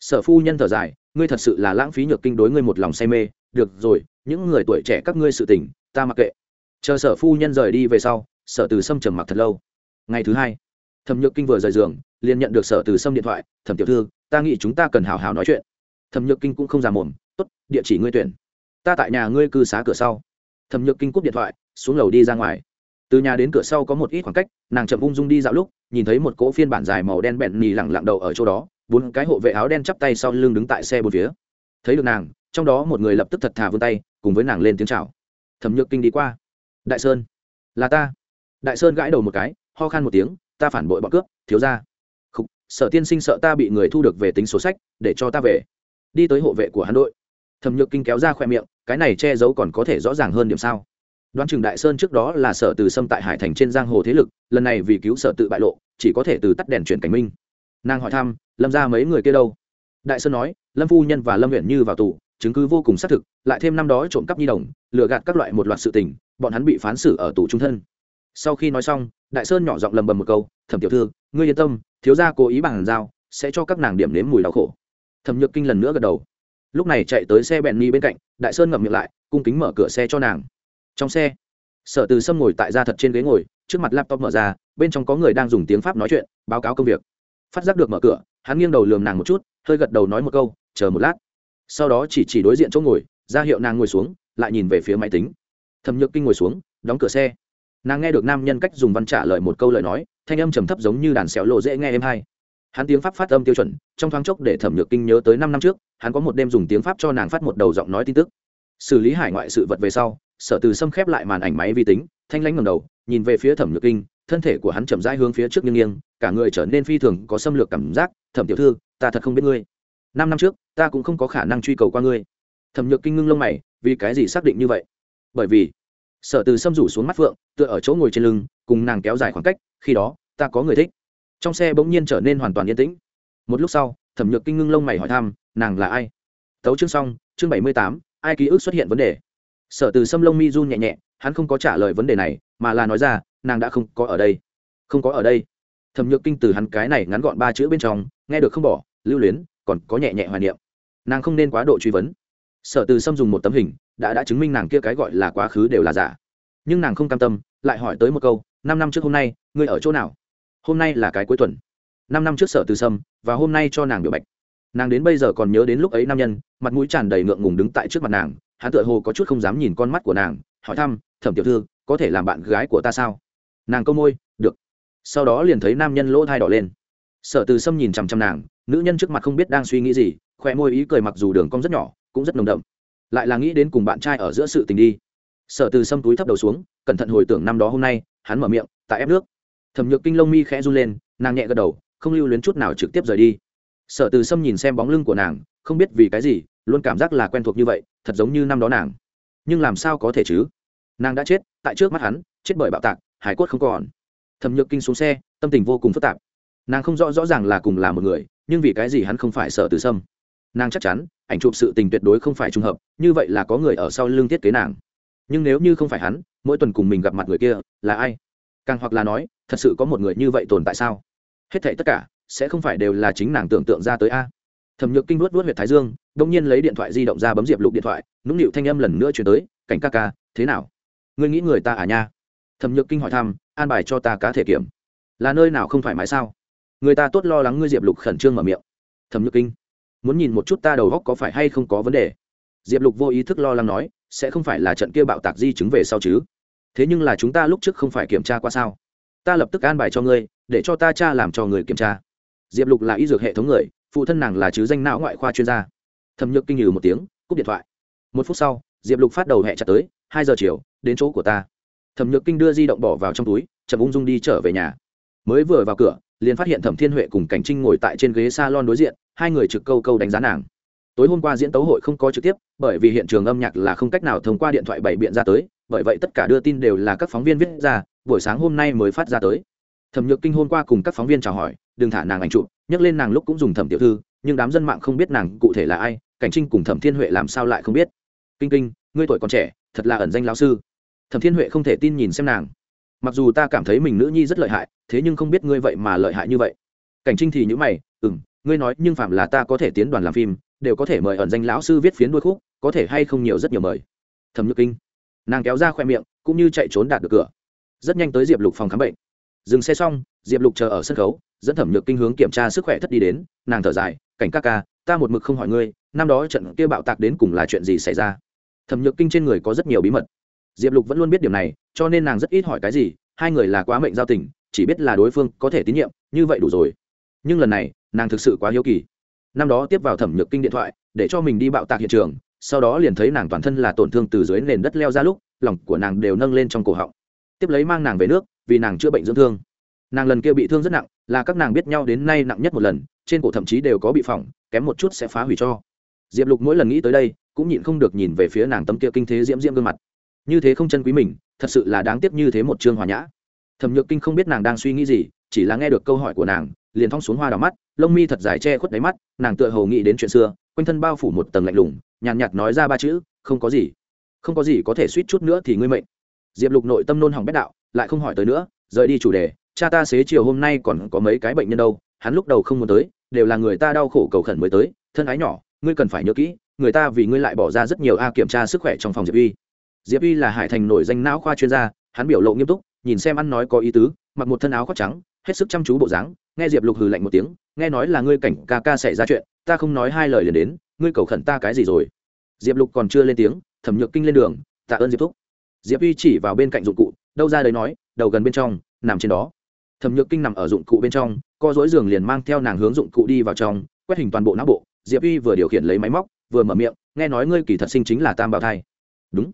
Sở phu nhân thở dài, ngươi thật sự là lãng phí nhược kinh đối ngươi một lòng say mê. Được rồi, những người tuổi trẻ các ngươi sự tình, ta mặc kệ. Chờ sở phu nhân rời đi về sau sở từ sâm trầm mặc thật lâu. Ngày thứ hai, thẩm nhược kinh vừa rời giường, liền nhận được sở từ sâm điện thoại, thẩm tiểu thư, ta nghĩ chúng ta cần hào hào nói chuyện. Thẩm nhược kinh cũng không già mồm, tốt, địa chỉ ngươi tuyển. Ta tại nhà ngươi cư xá cửa sau. Thẩm nhược kinh cúp điện thoại, xuống lầu đi ra ngoài. Từ nhà đến cửa sau có một ít khoảng cách, nàng chậm ung dung đi dạo lúc, nhìn thấy một cỗ phiên bản dài màu đen bẹn nì lẳng lặng đầu ở chỗ đó, bốn cái hộ vệ áo đen chắp tay sau lưng đứng tại xe bốn phía. Thấy được nàng, trong đó một người lập tức thật thà vươn tay, cùng với nàng lên tiếng chào. Thẩm nhược kinh đi qua. Đại sơn, là ta đại sơn gãi đầu một cái ho khan một tiếng ta phản bội bọn cướp thiếu ra Khúc, sở tiên sinh sợ ta bị người thu được về tính số sách để cho ta về. Đi tới hộ vệ của hắn đội. Thẩm nhược kinh kéo ra khoe miệng cái này che giấu còn có thể rõ ràng hơn điểm sao? Đoán chừng đại sơn trước đó là sở từ xâm tại hải thành trên giang hồ thế lực lần này vì cứu sở tự bại lộ chỉ có thể từ tắt đèn chuyển cảnh minh. Nàng hỏi thăm lâm ra mấy người kia đâu? Đại sơn nói lâm phu nhân và lâm huyện như vào tù chứng cứ vô cùng xác thực lại thêm năm đó trộm cắp nhi đồng lừa gạt các loại một loạt sự tình bọn hắn bị phán xử ở tù trung thân sau khi nói xong, đại sơn nhỏ giọng lầm bầm một câu, thẩm tiểu thư, ngươi yên tâm, thiếu gia cố ý bằng dao sẽ cho các nàng điểm nếm mùi đau khổ. Thẩm nhược kinh lần nữa gật đầu. Lúc này chạy tới xe bẹn ni bên cạnh, đại sơn ngậm miệng lại, cung kính mở cửa xe cho nàng. Trong xe, sở từ sâm ngồi tại ra thật trên ghế ngồi, trước mặt laptop mở ra, bên trong có người đang dùng tiếng pháp nói chuyện, báo cáo công việc. Phát giác được mở cửa, hắn nghiêng đầu lườm nàng một chút, hơi gật đầu nói một câu, chờ một lát. Sau đó chỉ chỉ đối diện chỗ ngồi, ra hiệu nàng ngồi xuống, lại nhìn về phía máy tính. Thẩm nhược kinh ngồi xuống, đóng cửa xe nàng nghe được nam nhân cách dùng văn trả lời một câu lời nói, thanh âm trầm thấp giống như đàn xéo lộ dễ nghe em hay. Hắn tiếng pháp phát âm tiêu chuẩn, trong thoáng chốc để thẩm nhược kinh nhớ tới năm năm trước, hắn có một đêm dùng tiếng pháp cho nàng phát một đầu giọng nói tin tức. Xử lý hải ngoại sự vật về sau, sở từ xâm khép lại màn ảnh máy vi tính, thanh lãnh ngầm đầu, nhìn về phía thẩm nhược kinh, thân thể của hắn chậm rãi hướng phía trước nghiêng nghiêng, cả người trở nên phi thường có xâm lược cảm giác. Thẩm tiểu thư, ta thật không biết ngươi. Năm năm trước, ta cũng không có khả năng truy cầu qua ngươi. Thẩm nhược kinh ngưng lông mày, vì cái gì xác định như vậy? Bởi vì sở từ xâm rủ xuống mắt phượng, tựa ở chỗ ngồi trên lưng, cùng nàng kéo dài khoảng cách, khi đó, ta có người thích. Trong xe bỗng nhiên trở nên hoàn toàn yên tĩnh. Một lúc sau, thẩm nhược kinh ngưng lông mày hỏi thăm, nàng là ai? Tấu chương xong, chương bảy mươi tám, ai ký ức xuất hiện vấn đề? Sở từ xâm lông mi run nhẹ nhẹ, hắn không có trả lời vấn đề này, mà là nói ra, nàng đã không có ở đây. Không có ở đây. Thẩm nhược kinh từ hắn cái này ngắn gọn ba chữ bên trong, nghe được không bỏ, lưu luyến, còn có nhẹ nhẹ hoài niệm. Nàng không nên quá độ truy vấn. Sở từ xâm dùng một tấm hình đã đã chứng minh nàng kia cái gọi là quá khứ đều là giả. Nhưng nàng không cam tâm, lại hỏi tới một câu, năm năm trước hôm nay, ngươi ở chỗ nào? Hôm nay là cái cuối tuần. Năm năm trước sở từ sâm, và hôm nay cho nàng biểu bạch. Nàng đến bây giờ còn nhớ đến lúc ấy nam nhân, mặt mũi tràn đầy ngượng ngùng đứng tại trước mặt nàng, hắn tựa hồ có chút không dám nhìn con mắt của nàng, hỏi thăm, thẩm tiểu thư, có thể làm bạn gái của ta sao? Nàng câu môi, được. Sau đó liền thấy nam nhân lỗ thai đỏ lên. Sở từ sâm nhìn chằm chằm nàng, nữ nhân trước mặt không biết đang suy nghĩ gì khoe môi ý cười mặc dù đường cong rất nhỏ, cũng rất nồng đậm lại là nghĩ đến cùng bạn trai ở giữa sự tình đi. Sở từ sâm túi thấp đầu xuống, cẩn thận hồi tưởng năm đó hôm nay, hắn mở miệng, tại ép nước. Thẩm nhược kinh lông mi khẽ run lên, nàng nhẹ gật đầu, không lưu luyến chút nào trực tiếp rời đi. Sở từ sâm nhìn xem bóng lưng của nàng, không biết vì cái gì, luôn cảm giác là quen thuộc như vậy, thật giống như năm đó nàng. Nhưng làm sao có thể chứ? Nàng đã chết, tại trước mắt hắn, chết bởi bạo tạc, hải cốt không còn. Thẩm nhược kinh xuống xe, tâm tình vô cùng phức tạp. Nàng không rõ rõ ràng là cùng là một người, nhưng vì cái gì hắn không phải sở từ sâm? Nàng chắc chắn ảnh chụp sự tình tuyệt đối không phải trùng hợp, như vậy là có người ở sau lưng thiết kế nàng. Nhưng nếu như không phải hắn, mỗi tuần cùng mình gặp mặt người kia, là ai? Càng hoặc là nói, thật sự có một người như vậy tồn tại sao? Hết thảy tất cả, sẽ không phải đều là chính nàng tưởng tượng ra tới a? Thẩm nhược kinh luốt luốt huyệt thái dương đông nhiên lấy điện thoại di động ra bấm diệp lục điện thoại, nũng nịu thanh âm lần nữa chuyển tới, cảnh ca ca, thế nào? Ngươi nghĩ người ta à nha? Thẩm nhược kinh hỏi thăm, an bài cho ta cá thể kiểm. Là nơi nào không thoải mái sao? Người ta tốt lo lắng ngươi diệp lục khẩn trương mở miệng. Thẩm nhược kinh muốn nhìn một chút ta đầu góc có phải hay không có vấn đề. Diệp lục vô ý thức lo lắng nói, sẽ không phải là trận kia bạo tạc di chứng về sau chứ? Thế nhưng là chúng ta lúc trước không phải kiểm tra qua sao? Ta lập tức an bài cho ngươi, để cho ta cha làm cho người kiểm tra. Diệp lục là y dược hệ thống người, phụ thân nàng là chứ danh não ngoại khoa chuyên gia. Thẩm nhược kinh nhừ một tiếng, cúp điện thoại. Một phút sau, diệp lục phát đầu hẹ chặt tới, hai giờ chiều, đến chỗ của ta. Thẩm nhược kinh đưa di động bỏ vào trong túi, chậm ung dung đi trở về nhà. Mới vừa vào cửa liền phát hiện thẩm thiên huệ cùng cảnh trinh ngồi tại trên ghế s a lon đối diện, hai người trực câu câu đánh giá nàng. Tối hôm qua diễn tấu hội không có trực tiếp, bởi vì hiện trường âm nhạc là không cách nào thông qua điện thoại bảy biện ra tới, bởi vậy tất cả đưa tin đều là các phóng viên viết ra, buổi sáng hôm nay mới phát ra tới. Thẩm nhược kinh hôm qua cùng các phóng viên chào hỏi, đừng thả nàng ảnh chụp, nhắc lên nàng lúc cũng dùng thẩm tiểu thư, nhưng đám dân mạng không biết nàng cụ thể là ai, cảnh trinh cùng thẩm thiên huệ làm sao lại không biết. Kinh kinh, ngươi tuổi còn trẻ, thật là ẩn danh lão sư. Thẩm thiên huệ không thể tin nhìn xem nàng mặc dù ta cảm thấy mình nữ nhi rất lợi hại, thế nhưng không biết ngươi vậy mà lợi hại như vậy. Cảnh trinh thì nhữ mày ừ m ngươi nói, nhưng phạm là ta có thể tiến đoàn làm phim, đều có thể mời ẩn danh lão sư viết phiến đôi khúc, có thể hay không nhiều rất nhiều mời. Thẩm nhược kinh. Nàng kéo ra khoe miệng, cũng như chạy trốn đạt được cửa. Rất nhanh tới diệp lục phòng khám bệnh. Dừng xe xong, diệp lục chờ ở sân khấu, dẫn thẩm nhược kinh hướng kiểm tra sức khỏe thất đi đến, nàng thở dài, cảnh ca ca, ta một mực không hỏi ngươi, năm đó trận kia bạo tạc đến cùng là chuyện gì xảy ra? Thẩm nhược kinh trên người có rất nhiều bí mật diệp lục vẫn luôn biết điều này, cho nên nàng rất ít hỏi cái gì, hai người là quá mệnh giao tình, chỉ biết là đối phương có thể tín nhiệm, như vậy đủ rồi. Nhưng lần này, nàng thực sự quá hiếu kỳ. Năm đó tiếp vào thẩm nhược kinh điện thoại, để cho mình đi bạo tạc hiện trường, sau đó liền thấy nàng toàn thân là tổn thương từ dưới nền đất leo ra lúc, lòng của nàng đều nâng lên trong cổ họng. Tiếp lấy mang nàng về nước, vì nàng chữa bệnh dưỡng thương. Nàng lần kia bị thương rất nặng, là các nàng biết nhau đến nay nặng nhất một lần, trên cổ thậm chí đều có bị phỏng, kém một chút sẽ phá hủy cho. Diệp lục mỗi lần nghĩ tới đây, cũng nhịn không được nhìn về phía nàng tấm kia kinh thế diễm diễm gương mặt như thế không chân quý mình thật sự là đáng tiếc như thế một chương hòa nhã. Thẩm nhược kinh không biết nàng đang suy nghĩ gì chỉ là nghe được câu hỏi của nàng liền thong xuống hoa đào mắt lông mi thật dài che khuất đáy mắt nàng tựa hồ nghĩ đến chuyện xưa quanh thân bao phủ một tầng lạnh lùng nhàn nhạt, nhạt nói ra ba chữ không có gì không có gì có thể suýt chút nữa thì ngươi mệnh. Diệp lục nội tâm nôn hỏng bét đạo lại không hỏi tới nữa rời đi chủ đề cha ta xế chiều hôm nay còn có mấy cái bệnh nhân đâu hắn lúc đầu không muốn tới đều là người ta đau khổ cầu khẩn mới tới thân ái nhỏ ngươi cần phải nhớ kỹ người ta vì ngươi lại bỏ ra rất nhiều a kiểm tra sức khỏe trong phòng diệp uy diệp uy là hải thành nổi danh não khoa chuyên gia, hắn biểu lộ nghiêm túc, nhìn xem ăn nói có ý tứ, mặc một thân áo khoác trắng, hết sức chăm chú bộ dáng, nghe diệp lục hừ lạnh một tiếng, nghe nói là ngươi cảnh ca ca xảy ra chuyện, ta không nói hai lời liền đến, ngươi cầu khẩn ta cái gì rồi? Diệp lục còn chưa lên tiếng, thẩm nhược kinh lên đường, tạ ơn diệp thúc. Diệp uy chỉ vào bên cạnh dụng cụ, đâu ra đấy nói, đầu gần bên trong, nằm trên đó. Thẩm nhược kinh nằm ở dụng cụ bên trong, co dối giường liền mang theo nàng hướng dụng cụ đi vào trong, quét hình toàn bộ não bộ. Diệp uy vừa điều khiển lấy máy móc, vừa mở miệng, nghe nói ngươi kỳ thật sinh chính là tam bảo thai. Đúng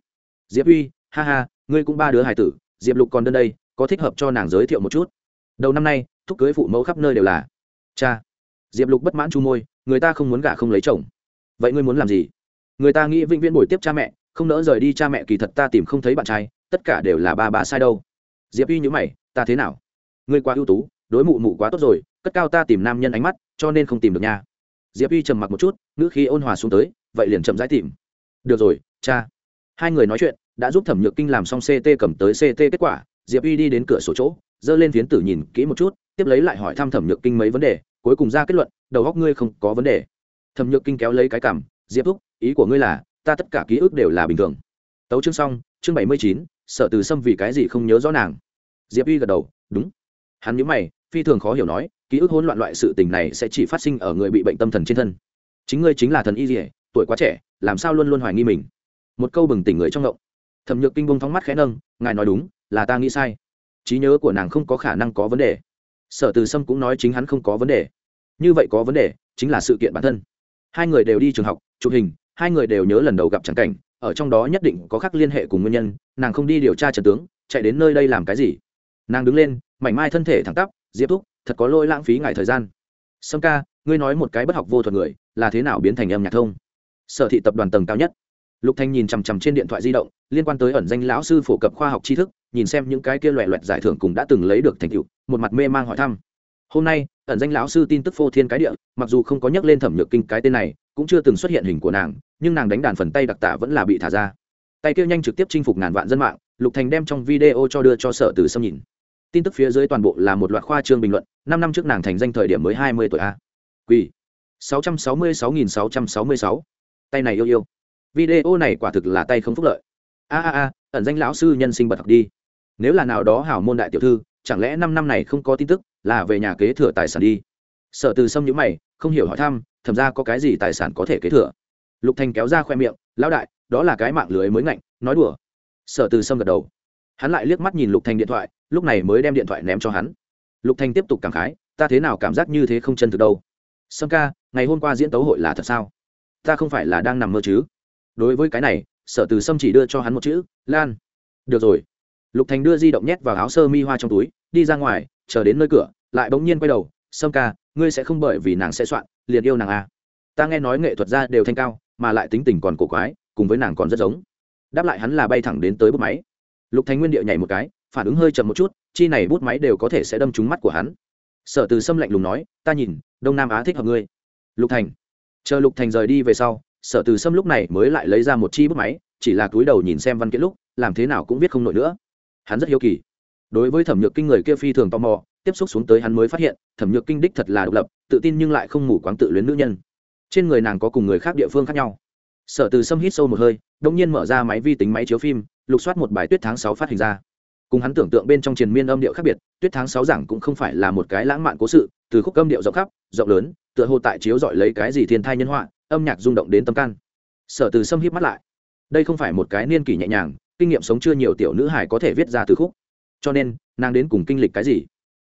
diệp uy, ha ha, ngươi cũng ba đứa hài tử, diệp lục còn đơn đây, có thích hợp cho nàng giới thiệu một chút. Đầu năm nay, thúc cưới phụ mẫu khắp nơi đều là. Cha. Diệp lục bất mãn chu môi, người ta không muốn gả không lấy chồng. Vậy ngươi muốn làm gì? Người ta nghĩ vĩnh viễn bồi tiếp cha mẹ, không nỡ rời đi cha mẹ kỳ thật ta tìm không thấy bạn trai, tất cả đều là ba ba sai đâu. Diệp uy nhữ mày, ta thế nào? Ngươi quá ưu tú, đối mụ mụ quá tốt rồi, cất cao ta tìm nam nhân ánh mắt, cho nên không tìm được nha. Diệp uy trầm mặc một chút, ngữ khí ôn hòa xuống tới, vậy liền chậm rãi tìm. Được rồi, cha hai người nói chuyện, đã giúp thẩm nhược kinh làm xong ct cầm tới ct kết quả, diệp uy đi đến cửa sổ chỗ dơ lên phiến tử nhìn kỹ một chút, tiếp lấy lại hỏi thăm thẩm nhược kinh mấy vấn đề, cuối cùng ra kết luận, đầu góc ngươi không có vấn đề. Thẩm nhược kinh kéo lấy cái cảm diệp thúc, ý của ngươi là, ta tất cả ký ức đều là bình thường. Tấu chương xong, chương bảy mươi chín sợ từ xâm vì cái gì không nhớ rõ nàng? Diệp uy gật đầu, đúng. Hắn nhớ mày, phi thường khó hiểu nói, ký ức hỗn loạn loại sự tình này sẽ chỉ phát sinh ở người bị bệnh tâm thần trên thân. Chính ngươi chính là thần y dỉa tuổi quá trẻ, làm sao luôn luôn hoài nghi mình? Một câu bừng tỉnh người trong ngộng. Thẩm nhược kinh bông thóng mắt khẽ nâng, ngài nói đúng, là ta nghĩ sai. Trí nhớ của nàng không có khả năng có vấn đề. Sở từ sâm cũng nói chính hắn không có vấn đề. Như vậy có vấn đề, chính là sự kiện bản thân. Hai người đều đi trường học, chụp hình, hai người đều nhớ lần đầu gặp chẳng cảnh, ở trong đó nhất định có khác liên hệ cùng nguyên nhân, nàng không đi điều tra trần tướng, chạy đến nơi đây làm cái gì? Nàng đứng lên, mảnh mai thân thể thẳng tắp, diệp thúc, thật có lỗi lãng phí ngại thời gian. Sâm ca, ngươi nói một cái bất học vô thuật người, là thế nào biến thành âm nhạc thông? Sở thị tập đoàn tầng cao nhất lục thanh nhìn chằm chằm trên điện thoại di động, liên quan tới ẩn danh lão sư phổ cập khoa học tri thức, nhìn xem những cái kia loẹ loẹt giải thưởng cùng đã từng lấy được thành tựu, một mặt mê mang hỏi thăm. Hôm nay, ẩn danh lão sư tin tức phô thiên cái địa, mặc dù không có nhắc lên thẩm nhược kinh cái tên này, cũng chưa từng xuất hiện hình của nàng, nhưng nàng đánh đàn phần tay đặc tả vẫn là bị thả ra. Tay kia nhanh trực tiếp chinh phục ngàn vạn dân mạng, lục thành đem trong video cho đưa cho sở từ xâm nhìn. Tin tức phía dưới toàn bộ là một loạt khoa trương bình luận, năm năm trước nàng thành danh thời điểm mới hai mươi tuổi a. Quỳ. sáu trăm sáu mươi sáu nghìn sáu trăm sáu mươi sáu. Tay này yêu yêu video này quả thực là tay không phúc lợi. A a a, ẩn danh lão sư nhân sinh bật học đi. Nếu là nào đó hảo môn đại tiểu thư, chẳng lẽ năm năm này không có tin tức, là về nhà kế thừa tài sản đi? Sở từ sâm nhữ mày, không hiểu hỏi thăm, thầm ra có cái gì tài sản có thể kế thừa? Lục thành kéo ra khoe miệng, lão đại, đó là cái mạng lưới mới ngạnh, nói đùa. Sở từ sâm gật đầu. Hắn lại liếc mắt nhìn lục thành điện thoại, lúc này mới đem điện thoại ném cho hắn. Lục thành tiếp tục cảm khái, ta thế nào cảm giác như thế không chân thực đâu? Sâm ca, ngày hôm qua diễn tấu hội là thật sao? Ta không phải là đang nằm mơ chứ? Đối với cái này, sở từ sâm chỉ đưa cho hắn một chữ, lan. Được rồi. Lục thành đưa di động nhét vào áo sơ mi hoa trong túi, đi ra ngoài, chờ đến nơi cửa, lại bỗng nhiên quay đầu, sâm ca, ngươi sẽ không bởi vì nàng sẽ soạn, liền yêu nàng à. ta nghe nói nghệ thuật gia đều thanh cao, mà lại tính tình còn cổ quái, cùng với nàng còn rất giống. Đáp lại hắn là bay thẳng đến tới bút máy. Lục thành nguyên điệu nhảy một cái, phản ứng hơi chậm một chút, chi này bút máy đều có thể sẽ đâm trúng mắt của hắn. Sở từ sâm lạnh lùng nói, ta nhìn, đông nam á thích hợp ngươi. Lục thành. Chờ lục thành rời đi về sau sở từ sâm lúc này mới lại lấy ra một chi bút máy, chỉ là túi đầu nhìn xem văn kiện lúc, làm thế nào cũng viết không nổi nữa. Hắn rất hiếu kỳ. Đối với thẩm nhược kinh người kia phi thường tò mò, tiếp xúc xuống tới hắn mới phát hiện, thẩm nhược kinh đích thật là độc lập, tự tin nhưng lại không mù quáng tự luyến nữ nhân. Trên người nàng có cùng người khác địa phương khác nhau. Sở từ sâm hít sâu một hơi đông nhiên mở ra máy vi tính máy chiếu phim, lục soát một bài tuyết tháng sáu phát hình ra. Cùng hắn tưởng tượng bên trong triền miên âm điệu khác biệt, tuyết tháng sáu giảng cũng không phải là một cái lãng mạn cố sự, từ khúc âm điệu rộng khắp, rộng lớn, tựa hồ tại chiếu dọi lấy cái gì thiên thai nhân họa âm nhạc rung động đến tâm can. Sở từ sâm hít mắt lại. Đây không phải một cái niên kỷ nhẹ nhàng, kinh nghiệm sống chưa nhiều tiểu nữ hải có thể viết ra từ khúc. Cho nên, nàng đến cùng kinh lịch cái gì?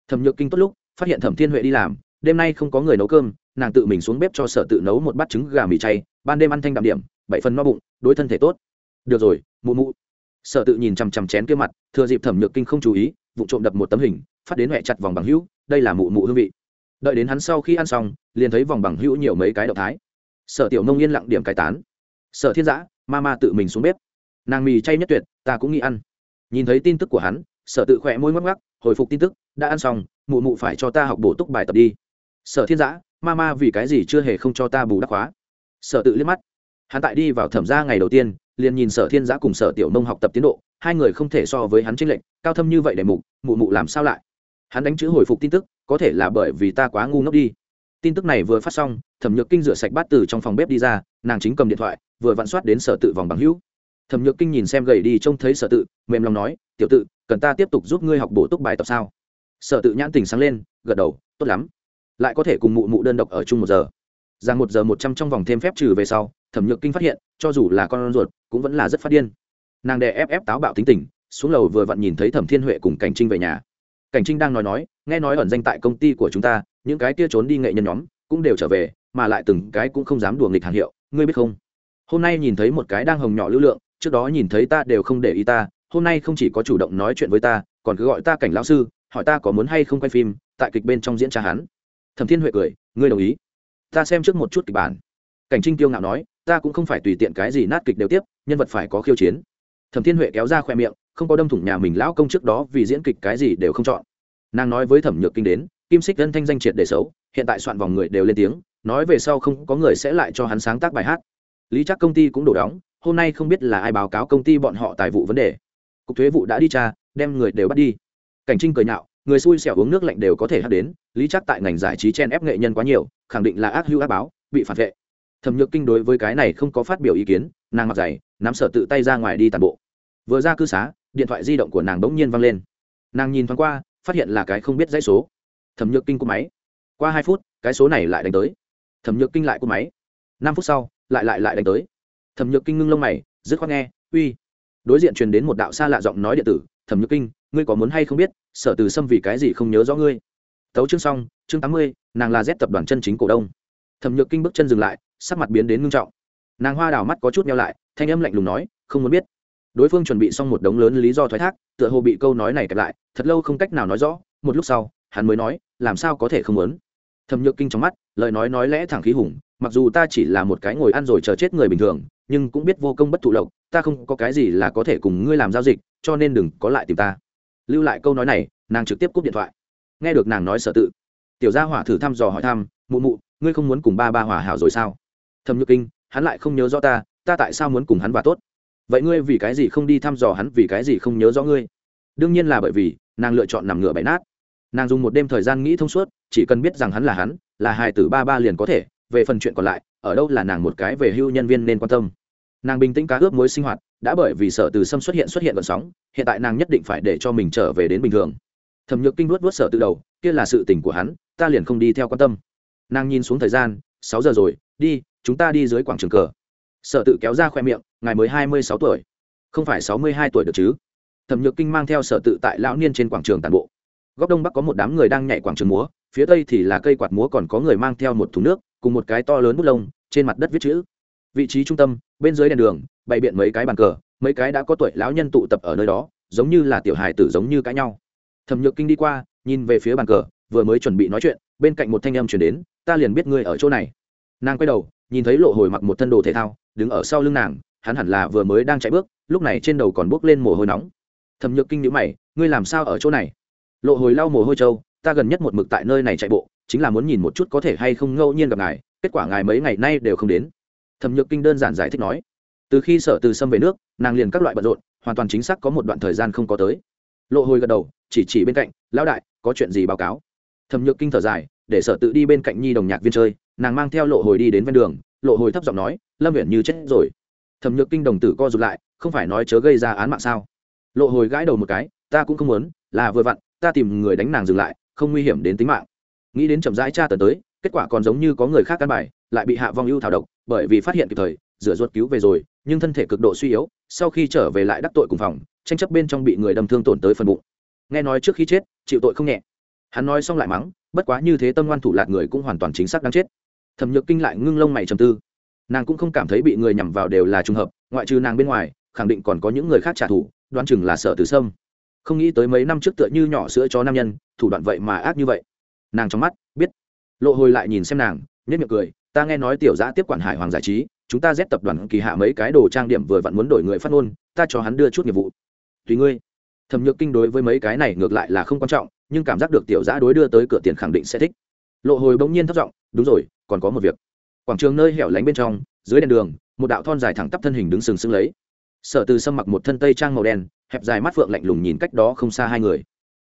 Thẩm nhược kinh tốt lúc, phát hiện thẩm thiên huệ đi làm, đêm nay không có người nấu cơm, nàng tự mình xuống bếp cho sở tự nấu một bát trứng gà mì chay, ban đêm ăn thanh đạm điểm, bảy phần no bụng, đối thân thể tốt. Được rồi, mụ mụ. Sở tự nhìn chằm chằm chén kia mặt, thừa dịp thẩm nhược kinh không chú ý, vụ trộm đập một tấm hình, phát đến huệ chặt vòng bằng hữu, đây là mụ mụ hương vị. Đợi đến hắn sau khi ăn xong, liền thấy vòng bằng hữu nhiều mấy cái động thái sở tiểu nông yên lặng điểm cải tán. Sở thiên giã, ma ma tự mình xuống bếp. Nàng mì chay nhất tuyệt, ta cũng nghĩ ăn. Nhìn thấy tin tức của hắn, sở tự khỏe môi ngắc ngắc hồi phục tin tức, đã ăn xong, mụ mụ phải cho ta học bổ túc bài tập đi. Sở thiên giã, ma ma vì cái gì chưa hề không cho ta bù đắp khóa? Sở tự liếc mắt. Hắn tại đi vào thẩm gia ngày đầu tiên, liền nhìn sở thiên giã cùng sở tiểu nông học tập tiến độ, hai người không thể so với hắn tranh lệch, cao thâm như vậy để mụ mụ làm sao lại? Hắn đánh chữ hồi phục tin tức, có thể là bởi vì ta quá ngu ngốc đi tin tức này vừa phát xong, thẩm nhược kinh rửa sạch bát từ trong phòng bếp đi ra, nàng chính cầm điện thoại, vừa vặn soát đến sở tự vòng bằng hữu. Thẩm nhược kinh nhìn xem gầy đi trông thấy sở tự, mềm lòng nói, tiểu tự, cần ta tiếp tục giúp ngươi học bổ túc bài tập sao? Sở tự nhãn tình sáng lên, gật đầu, tốt lắm. Lại có thể cùng mụ mụ đơn độc ở chung một giờ. Rằng một giờ một trăm trong vòng thêm phép trừ về sau, thẩm nhược kinh phát hiện, cho dù là con ruột, cũng vẫn là rất phát điên. Nàng đè ép ép táo bạo tính tình, xuống lầu vừa vặn nhìn thấy thẩm thiên huệ cùng cảnh trinh về nhà. Cảnh trinh đang nói nói, nghe nói ẩn danh tại công ty của chúng ta những cái kia trốn đi nghệ nhân nhóm cũng đều trở về, mà lại từng cái cũng không dám đùa nghịch hàng hiệu, ngươi biết không? Hôm nay nhìn thấy một cái đang hồng nhỏ lưu lượng, trước đó nhìn thấy ta đều không để ý ta, hôm nay không chỉ có chủ động nói chuyện với ta, còn cứ gọi ta cảnh lão sư, hỏi ta có muốn hay không quay phim, tại kịch bên trong diễn tra hắn. Thẩm thiên huệ cười, ngươi đồng ý. Ta xem trước một chút kịch bản. Cảnh trinh tiêu ngạo nói, ta cũng không phải tùy tiện cái gì nát kịch đều tiếp, nhân vật phải có khiêu chiến. Thẩm thiên huệ kéo ra khoe miệng, không có đâm thủng nhà mình lão công trước đó vì diễn kịch cái gì đều không chọn. Nàng nói với thẩm nhược kinh đến kim xích dân thanh danh triệt để xấu, hiện tại soạn vòng người đều lên tiếng, nói về sau không có người sẽ lại cho hắn sáng tác bài hát. Lý chắc công ty cũng đổ đóng, hôm nay không biết là ai báo cáo công ty bọn họ tài vụ vấn đề. Cục thuế vụ đã đi tra, đem người đều bắt đi. Cảnh trinh cười nhạo, người xui xẻo uống nước lạnh đều có thể hát đến, lý chắc tại ngành giải trí chen ép nghệ nhân quá nhiều, khẳng định là ác hữu ác báo, bị phản vệ. Thẩm nhược kinh đối với cái này không có phát biểu ý kiến, nàng mặc giày nắm sở tự tay ra ngoài đi tàn bộ. Vừa ra cư xá, điện thoại di động của nàng bỗng nhiên văng lên. Nàng nhìn thoáng qua, phát hiện là cái không biết dãy số thẩm nhược kinh của máy. Qua hai phút, cái số này lại đánh tới. Thẩm nhược kinh lại của máy. Năm phút sau, lại lại lại đánh tới. Thẩm nhược kinh ngưng lông mày, dứt khoát nghe, uy. Đối diện truyền đến một đạo xa lạ giọng nói điện tử, thẩm nhược kinh, ngươi có muốn hay không biết, sở từ xâm vì cái gì không nhớ rõ ngươi? Tấu chương xong, chương tám mươi, nàng là z tập đoàn chân chính cổ đông. Thẩm nhược kinh bước chân dừng lại, sắc mặt biến đến ngưng trọng. Nàng hoa đào mắt có chút nhau lại, thanh âm lạnh lùng nói, không muốn biết. Đối phương chuẩn bị xong một đống lớn lý do thoái thác, tựa hồ bị câu nói này kẹp lại, thật lâu không cách nào nói rõ, một lúc sau hắn mới nói, làm sao có thể không muốn? Thẩm nhược kinh trong mắt, lời nói nói lẽ thẳng khí hùng, mặc dù ta chỉ là một cái ngồi ăn rồi chờ chết người bình thường, nhưng cũng biết vô công bất thụ lộc, ta không có cái gì là có thể cùng ngươi làm giao dịch, cho nên đừng có lại tìm ta. Lưu lại câu nói này, nàng trực tiếp cúp điện thoại. Nghe được nàng nói sợ tự, tiểu gia hỏa thử thăm dò hỏi thăm, mụ mụ, ngươi không muốn cùng ba ba hòa hảo rồi sao? Thẩm nhược kinh, hắn lại không nhớ rõ ta ta tại sao muốn cùng hắn và tốt? Vậy ngươi vì cái gì không đi thăm dò hắn, vì cái gì không nhớ rõ ngươi? Đương nhiên là bởi vì, nàng lựa chọn nằm ngửa bãi nát nàng dùng một đêm thời gian nghĩ thông suốt, chỉ cần biết rằng hắn là hắn, là hài tử ba ba liền có thể, về phần chuyện còn lại, ở đâu là nàng một cái về hưu nhân viên nên quan tâm. Nàng bình tĩnh cá ướp mối sinh hoạt, đã bởi vì sợ từ sâm xuất hiện xuất hiện vận sóng, hiện tại nàng nhất định phải để cho mình trở về đến bình thường. Thẩm nhược kinh luốt vớt sợ từ đầu, kia là sự tình của hắn, ta liền không đi theo quan tâm. Nàng nhìn xuống thời gian, sáu giờ rồi, đi, chúng ta đi dưới quảng trường cờ. Sợ tự kéo ra khoe miệng, ngài mới hai mươi sáu tuổi. Không phải sáu mươi hai tuổi được chứ? Thẩm nhược kinh mang theo sở tự tại lão niên trên quảng trường tàn bộ góc đông bắc có một đám người đang nhảy quảng trường múa, phía tây thì là cây quạt múa còn có người mang theo một thùng nước, cùng một cái to lớn bút lông, trên mặt đất viết chữ. Vị trí trung tâm, bên dưới đèn đường, bày biện mấy cái bàn cờ, mấy cái đã có tuổi lão nhân tụ tập ở nơi đó, giống như là tiểu hài tử giống như cãi nhau. Thẩm nhược kinh đi qua, nhìn về phía bàn cờ, vừa mới chuẩn bị nói chuyện, bên cạnh một thanh âm chuyển đến, ta liền biết ngươi ở chỗ này. Nàng quay đầu, nhìn thấy lộ hồi mặc một thân đồ thể thao, đứng ở sau lưng nàng, hắn hẳn là vừa mới đang chạy bước, lúc này trên đầu còn bước lên mồ hôi nóng. Thẩm nhược kinh nhữ mày, ngươi làm sao ở chỗ này? Lộ hồi lau mồ hôi trâu, ta gần nhất một mực tại nơi này chạy bộ, chính là muốn nhìn một chút có thể hay không ngẫu nhiên gặp ngài, kết quả ngài mấy ngày nay đều không đến. Thẩm nhược kinh đơn giản giải thích nói. Từ khi sở từ sâm về nước, nàng liền các loại bận rộn, hoàn toàn chính xác có một đoạn thời gian không có tới. Lộ hồi gật đầu, chỉ chỉ bên cạnh, lão đại, có chuyện gì báo cáo? Thẩm nhược kinh thở dài, để sở tự đi bên cạnh nhi đồng nhạc viên chơi, nàng mang theo lộ hồi đi đến ven đường, lộ hồi thấp giọng nói, lâm viện như chết rồi. Thẩm nhược kinh đồng tử co rụt lại, không phải nói chớ gây ra án mạng sao? Lộ hồi gãi đầu một cái, ta cũng không muốn, là vừa vặn ta tìm người đánh nàng dừng lại, không nguy hiểm đến tính mạng. Nghĩ đến chậm rãi tra tần tới, kết quả còn giống như có người khác căn bài, lại bị hạ vong ưu thảo độc, bởi vì phát hiện kịp thời, rửa ruột cứu về rồi, nhưng thân thể cực độ suy yếu, sau khi trở về lại đắc tội cùng phòng, tranh chấp bên trong bị người đâm thương tổn tới phần bụng. Nghe nói trước khi chết, chịu tội không nhẹ. Hắn nói xong lại mắng, bất quá như thế tâm ngoan thủ lạc người cũng hoàn toàn chính xác đang chết. Thẩm nhược kinh lại ngưng lông mày trầm tư. Nàng cũng không cảm thấy bị người nhằm vào đều là trùng hợp, ngoại trừ nàng bên ngoài, khẳng định còn có những người khác trả thù, đoán chừng là sợ từ sâm không nghĩ tới mấy năm trước tựa như nhỏ sữa cho nam nhân, thủ đoạn vậy mà ác như vậy. Nàng trong mắt, biết. Lộ hồi lại nhìn xem nàng nhất miệng cười, ta nghe nói tiểu giã tiếp quản hải hoàng giải trí, chúng ta dép tập đoàn kỳ hạ mấy cái đồ trang điểm vừa vặn muốn đổi người phát ngôn, ta cho hắn đưa chút nghiệp vụ. Tùy ngươi. Thẩm nhược kinh đối với mấy cái này ngược lại là không quan trọng, nhưng cảm giác được tiểu giã đối đưa tới cửa tiền khẳng định sẽ thích. Lộ hồi bỗng nhiên thất giọng, đúng rồi, còn có một việc. Quảng trường nơi hẻo lánh bên trong, dưới đèn đường, một đạo thon dài thẳng tắp thân hình đứng sừng sững lấy sở từ sâm mặc một thân tây trang màu đen, hẹp dài mắt phượng lạnh lùng nhìn cách đó không xa hai người.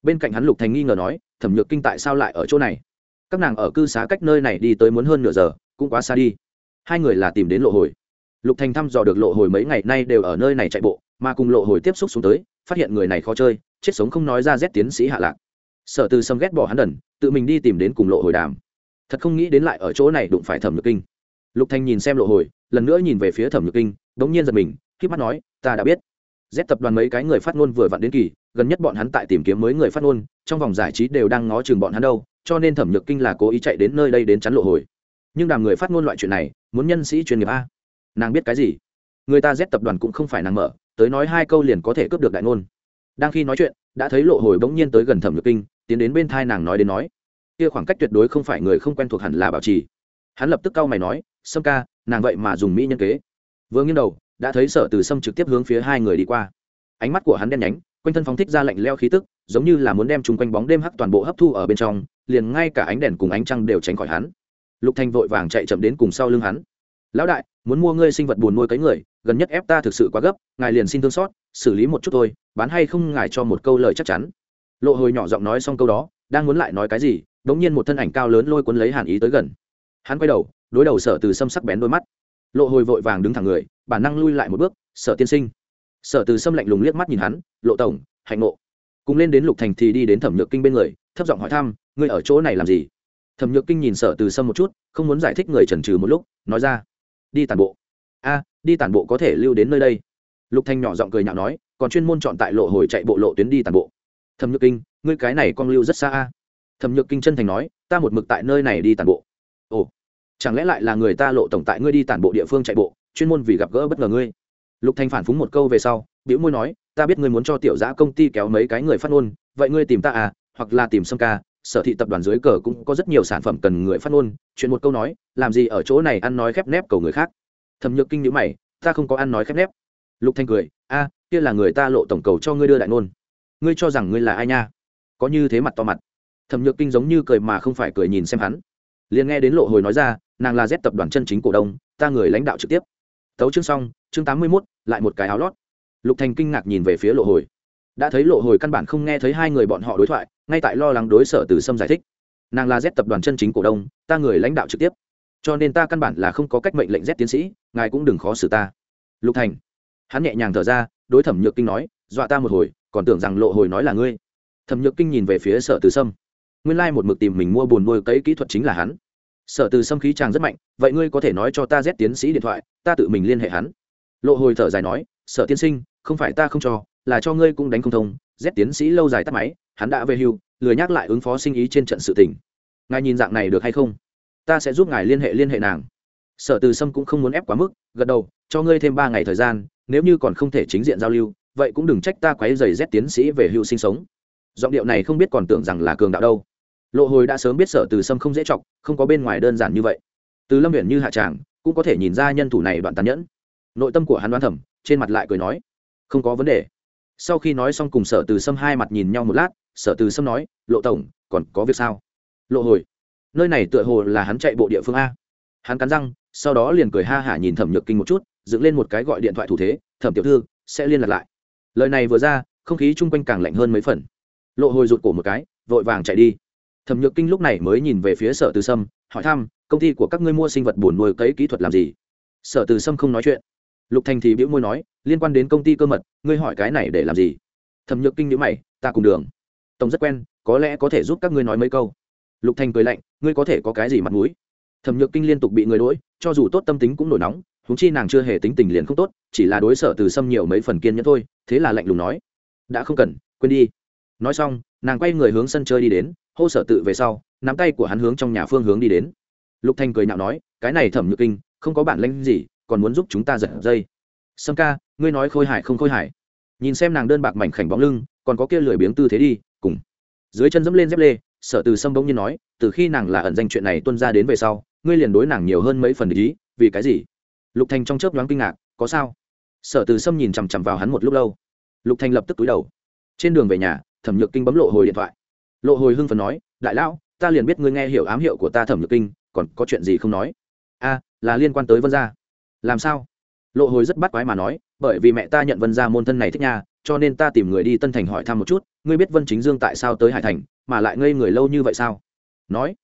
Bên cạnh hắn lục thành nghi ngờ nói, thẩm nhược kinh tại sao lại ở chỗ này? Các nàng ở cư xá cách nơi này đi tới muốn hơn nửa giờ, cũng quá xa đi. Hai người là tìm đến lộ hồi. Lục thành thăm dò được lộ hồi mấy ngày nay đều ở nơi này chạy bộ, mà cùng lộ hồi tiếp xúc xuống tới, phát hiện người này khó chơi, chết sống không nói ra rét tiến sĩ hạ lạc. Sở từ sâm ghét bỏ hắn đần, tự mình đi tìm đến cùng lộ hồi đàm. Thật không nghĩ đến lại ở chỗ này đụng phải thẩm nhược kinh. Lục thành nhìn xem lộ hồi, lần nữa nhìn về phía thẩm nhược kinh đ ỗ n g nhiên giật mình khi mắt nói, ta đã biết. Z tập đoàn mấy cái người phát ngôn vừa vặn đến kỳ, gần nhất bọn hắn tại tìm kiếm mới người phát ngôn, trong vòng giải trí đều đang ngó chừng bọn hắn đâu, cho nên thẩm nhược kinh là cố ý chạy đến nơi đây đến chắn lộ hồi. Nhưng đàm người phát ngôn loại chuyện này, muốn nhân sĩ chuyên nghiệp a. Nàng biết cái gì? Người ta z tập đoàn cũng không phải nàng mở, tới nói hai câu liền có thể cướp được đại ngôn. Đang khi nói chuyện, đã thấy lộ hồi bỗng nhiên tới gần thẩm nhược kinh, tiến đến bên thai nàng nói đến nói, kia khoảng cách tuyệt đối không phải người không quen thuộc hẳn là bảo trì. Hắn lập tức cau mày nói, sâm ca, nàng vậy mà dùng mỹ nhân kế. Vừa nghiêng đầu đã thấy sở từ sâm trực tiếp hướng phía hai người đi qua. Ánh mắt của hắn đen nhánh, quanh thân phóng thích ra lạnh leo khí tức, giống như là muốn đem chung quanh bóng đêm hắc toàn bộ hấp thu ở bên trong, liền ngay cả ánh đèn cùng ánh trăng đều tránh khỏi hắn. Lục thanh vội vàng chạy chậm đến cùng sau lưng hắn. Lão đại, muốn mua ngươi sinh vật buồn nuôi cấy người, gần nhất ép ta thực sự quá gấp, ngài liền xin thương xót, xử lý một chút thôi, bán hay không ngài cho một câu lời chắc chắn. Lộ hồi nhỏ giọng nói xong câu đó, đang muốn lại nói cái gì đống nhiên một thân ảnh cao lớn lôi cuốn lấy hàn ý tới gần. Hắn quay đầu, đối đầu sở từ sâm sắc bén đôi mắt lộ hồi vội vàng đứng thẳng người, bản năng lui lại một bước, sở tiên sinh. Sở từ sâm lạnh lùng liếc mắt nhìn hắn, lộ tổng, hạnh ngộ. Cùng lên đến lục thành thì đi đến thẩm nhược kinh bên người, thấp giọng hỏi thăm, ngươi ở chỗ này làm gì? Thẩm nhược kinh nhìn sở từ sâm một chút, không muốn giải thích người trần trừ một lúc, nói ra, đi tàn bộ. A, đi tàn bộ có thể lưu đến nơi đây. Lục thanh nhỏ giọng cười nhạo nói, còn chuyên môn chọn tại lộ hồi chạy bộ lộ tuyến đi tàn bộ. Thẩm nhược kinh, ngươi cái này con lưu rất xa a. Thẩm nhược kinh chân thành nói, ta một mực tại nơi này đi tàn bộ. Ồ chẳng lẽ lại là người ta lộ tổng tại ngươi đi tản bộ địa phương chạy bộ, chuyên môn vì gặp gỡ bất ngờ ngươi? Lục thanh phản phúng một câu về sau biểu môi nói, ta biết ngươi muốn cho tiểu giã công ty kéo mấy cái người phát ngôn, vậy ngươi tìm ta à hoặc là tìm sâm ca, sở thị tập đoàn dưới cờ cũng có rất nhiều sản phẩm cần người phát ngôn. Chuyện một câu nói, làm gì ở chỗ này ăn nói khép nép cầu người khác? Thẩm nhược kinh nhữ mày, ta không có ăn nói khép nép. Lục thanh cười, a, kia là người ta lộ tổng cầu cho ngươi đưa đại ngôn. Ngươi cho rằng ngươi là ai nha? Có như thế mặt to mặt. Thẩm nhược kinh giống như cười mà không phải cười nhìn xem hắn. Liền nghe đến lộ hồi nói ra nàng là z tập đoàn chân chính cổ đông ta người lãnh đạo trực tiếp. Tấu chương xong chương tám mươi 81, lại một cái áo lót. Lục thành kinh ngạc nhìn về phía lộ hồi. Đã thấy lộ hồi căn bản không nghe thấy hai người bọn họ đối thoại ngay tại lo lắng đối sở từ sâm giải thích. Nàng là z tập đoàn chân chính cổ đông ta người lãnh đạo trực tiếp. Cho nên ta căn bản là không có cách mệnh lệnh z tiến sĩ ngài cũng đừng khó xử ta. Lục thành. Hắn nhẹ nhàng thở ra đối thẩm nhược kinh nói dọa ta một hồi còn tưởng rằng lộ hồi nói là ngươi. Thẩm nhược kinh nhìn về phía sở từ sâm. Nguyên lai một mực tìm mình mua buồn nuôi cấy kỹ thuật chính là hắn sở từ sâm khí chàng rất mạnh, vậy ngươi có thể nói cho ta z tiến sĩ điện thoại, ta tự mình liên hệ hắn. Lộ hồi thở dài nói, sở tiên sinh, không phải ta không cho, là cho ngươi cũng đánh không thông, z tiến sĩ lâu dài tắt máy, hắn đã về hưu, lười nhắc lại ứng phó sinh ý trên trận sự tình. Ngài nhìn dạng này được hay không? Ta sẽ giúp ngài liên hệ liên hệ nàng. Sở từ sâm cũng không muốn ép quá mức, gật đầu, cho ngươi thêm ba ngày thời gian, nếu như còn không thể chính diện giao lưu, vậy cũng đừng trách ta quấy giày rét tiến sĩ về hưu sinh sống. Giọng điệu này không biết còn tưởng rằng là cường đạo đâu lộ hồi đã sớm biết sở từ sâm không dễ chọc, không có bên ngoài đơn giản như vậy. Từ lâm huyện như hạ tràng, cũng có thể nhìn ra nhân thủ này đoạn tàn nhẫn. Nội tâm của hắn đoán thẩm trên mặt lại cười nói, không có vấn đề. Sau khi nói xong cùng sở từ sâm hai mặt nhìn nhau một lát, sở từ sâm nói, lộ tổng, còn có việc sao? Lộ hồi, nơi này tựa hồ là hắn chạy bộ địa phương a. Hắn cắn răng, sau đó liền cười ha hả nhìn thẩm nhược kinh một chút, dựng lên một cái gọi điện thoại thủ thế, thẩm tiểu thư, sẽ liên lạc lại. Lời này vừa ra, không khí chung quanh càng lạnh hơn mấy phần. Lộ hồi rụt cổ một cái, vội vàng chạy đi thẩm nhược kinh lúc này mới nhìn về phía sở từ sâm, hỏi thăm, công ty của các ngươi mua sinh vật buồn nuôi cấy kỹ thuật làm gì? Sở từ sâm không nói chuyện. Lục thành thì biễu môi nói, liên quan đến công ty cơ mật, ngươi hỏi cái này để làm gì? Thẩm nhược kinh nhữ mày, ta cùng đường. Tổng rất quen, có lẽ có thể giúp các ngươi nói mấy câu. Lục thành cười lạnh, ngươi có thể có cái gì mặt mũi? Thẩm nhược kinh liên tục bị người đỗi cho dù tốt tâm tính cũng nổi nóng húng chi nàng chưa hề tính tình liền không tốt, chỉ là đối sở từ Sâm nhiều mấy phần kiên nhẫn thôi, thế là lạnh lùng nói, đã không cần, quên đi. Nói xong, nàng quay người hướng sân chơi đi đến hô sở tự về sau, nắm tay của hắn hướng trong nhà phương hướng đi đến. Lục thanh cười nhạo nói, cái này thẩm nhược kinh, không có bản lĩnh gì, còn muốn giúp chúng ta giật dây. Sâm ca, ngươi nói khôi hài không khôi hài. Nhìn xem nàng đơn bạc mảnh khảnh bóng lưng, còn có kia lười biếng tư thế đi, cùng dưới chân dẫm lên dép lê, sở từ sâm bỗng nhiên nói, từ khi nàng là ẩn danh chuyện này tuân ra đến về sau, ngươi liền đối nàng nhiều hơn mấy phần ý, vì cái gì? Lục thành trong chớp nhoáng kinh ngạc, có sao? Sở từ sâm nhìn chằm chằm vào hắn một lúc lâu. Lục thành lập tức túi đầu. Trên đường về nhà, thẩm nhược kinh bấm lộ hồi điện thoại lộ hồi hưng phần nói, đại lão, ta liền biết ngươi nghe hiểu ám hiệu của ta thẩm nhược kinh, còn có chuyện gì không nói? A, là liên quan tới vân gia. Làm sao? Lộ hồi rất bắt quái mà nói, bởi vì mẹ ta nhận vân gia môn thân này thích nha, cho nên ta tìm người đi tân thành hỏi thăm một chút, ngươi biết vân chính dương tại sao tới hải thành, mà lại ngây người lâu như vậy sao? Nói,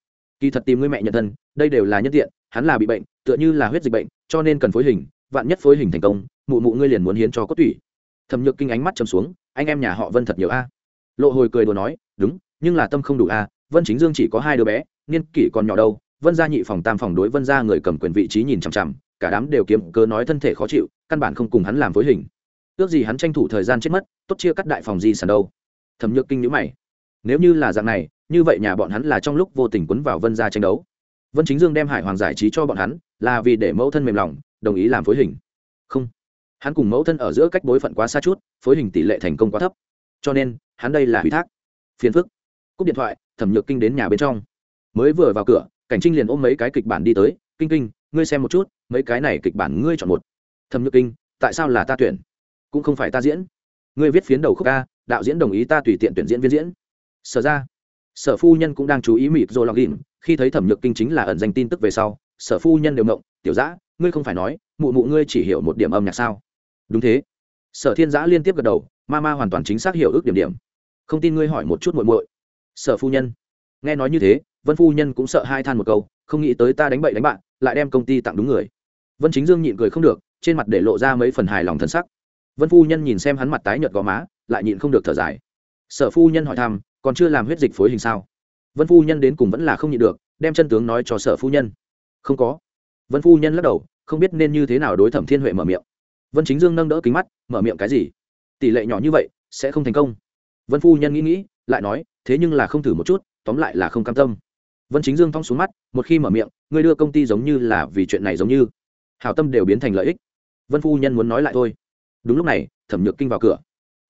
kỳ thật tìm ngươi mẹ nhận thân, đây đều là nhân tiện, hắn là bị bệnh, tựa như là huyết dịch bệnh, cho nên cần phối hình, vạn nhất phối hình thành công, mụ mụ ngươi liền muốn hiến cho cốt tủy. Thẩm nhược kinh ánh mắt chầm xuống, anh em nhà họ vân thật nhiều a. Lộ hồi cười đùa nói, đúng nhưng là tâm không đủ a vân chính dương chỉ có hai đứa bé, niên kỷ còn nhỏ đâu, vân gia nhị phòng tam phòng đối vân gia người cầm quyền vị trí nhìn chằm chằm, cả đám đều kiếm cớ nói thân thể khó chịu, căn bản không cùng hắn làm phối hình. Ước gì hắn tranh thủ thời gian chết mất, tốt chia cắt đại phòng gì sản đâu. Thẩm nhược kinh nhữ mày. Nếu như là dạng này, như vậy nhà bọn hắn là trong lúc vô tình quấn vào vân gia tranh đấu. Vân chính dương đem hải hoàng giải trí cho bọn hắn, là vì để mẫu thân mềm lòng, đồng ý làm phối hình. Không. Hắn cùng mẫu thân ở giữa cách bối phận quá xa chút, phối hình tỷ lệ thành công quá thấp. Cho nên, hắn đây là ủy thác. Phiền phức cúp điện thoại, thẩm nhược kinh đến nhà bên trong. Mới vừa vào cửa, cảnh trinh liền ôm mấy cái kịch bản đi tới, kinh kinh, ngươi xem một chút, mấy cái này kịch bản ngươi chọn một. Thẩm nhược kinh, tại sao là ta tuyển? Cũng không phải ta diễn. Ngươi viết phiến đầu khúc ca đạo diễn đồng ý ta tùy tiện tuyển diễn viên diễn. Sở ra. Sở phu nhân cũng đang chú ý mịt rồi lọc đỉnh khi thấy thẩm nhược kinh chính là ẩn danh tin tức về sau, sở phu nhân đều mộng tiểu giã, ngươi không phải nói, mụ mụ ngươi chỉ hiểu một điểm âm nhạc sao? Đúng thế. Sở thiên giã liên tiếp gật đầu, ma ma hoàn toàn chính xác hiểu ước điểm điểm. Không tin ngươi hỏi một chút muội muội sở phu nhân. Nghe nói như thế, vân phu nhân cũng sợ hai than một câu, không nghĩ tới ta đánh bậy đánh bạn, lại đem công ty tặng đúng người. Vân chính dương nhịn cười không được, trên mặt để lộ ra mấy phần hài lòng thân sắc. Vân phu nhân nhìn xem hắn mặt tái nhợt gò má, lại nhịn không được thở dài. Sở phu nhân hỏi thăm, còn chưa làm huyết dịch phối hình sao? Vân phu nhân đến cùng vẫn là không nhịn được, đem chân tướng nói cho sở phu nhân. Không có. Vân phu nhân lắc đầu, không biết nên như thế nào đối thẩm thiên huệ mở miệng. Vân chính dương nâng đỡ kính mắt, mở miệng cái gì? Tỷ lệ nhỏ như vậy, sẽ không thành công. Vân phu nhân nghĩ nghĩ, lại nói thế nhưng là không thử một chút, tóm lại là không cam tâm. Vân chính dương thong xuống mắt, một khi mở miệng, ngươi đưa công ty giống như là vì chuyện này giống như. Hảo tâm đều biến thành lợi ích. Vân phu nhân muốn nói lại thôi. Đúng lúc này, thẩm nhược kinh vào cửa.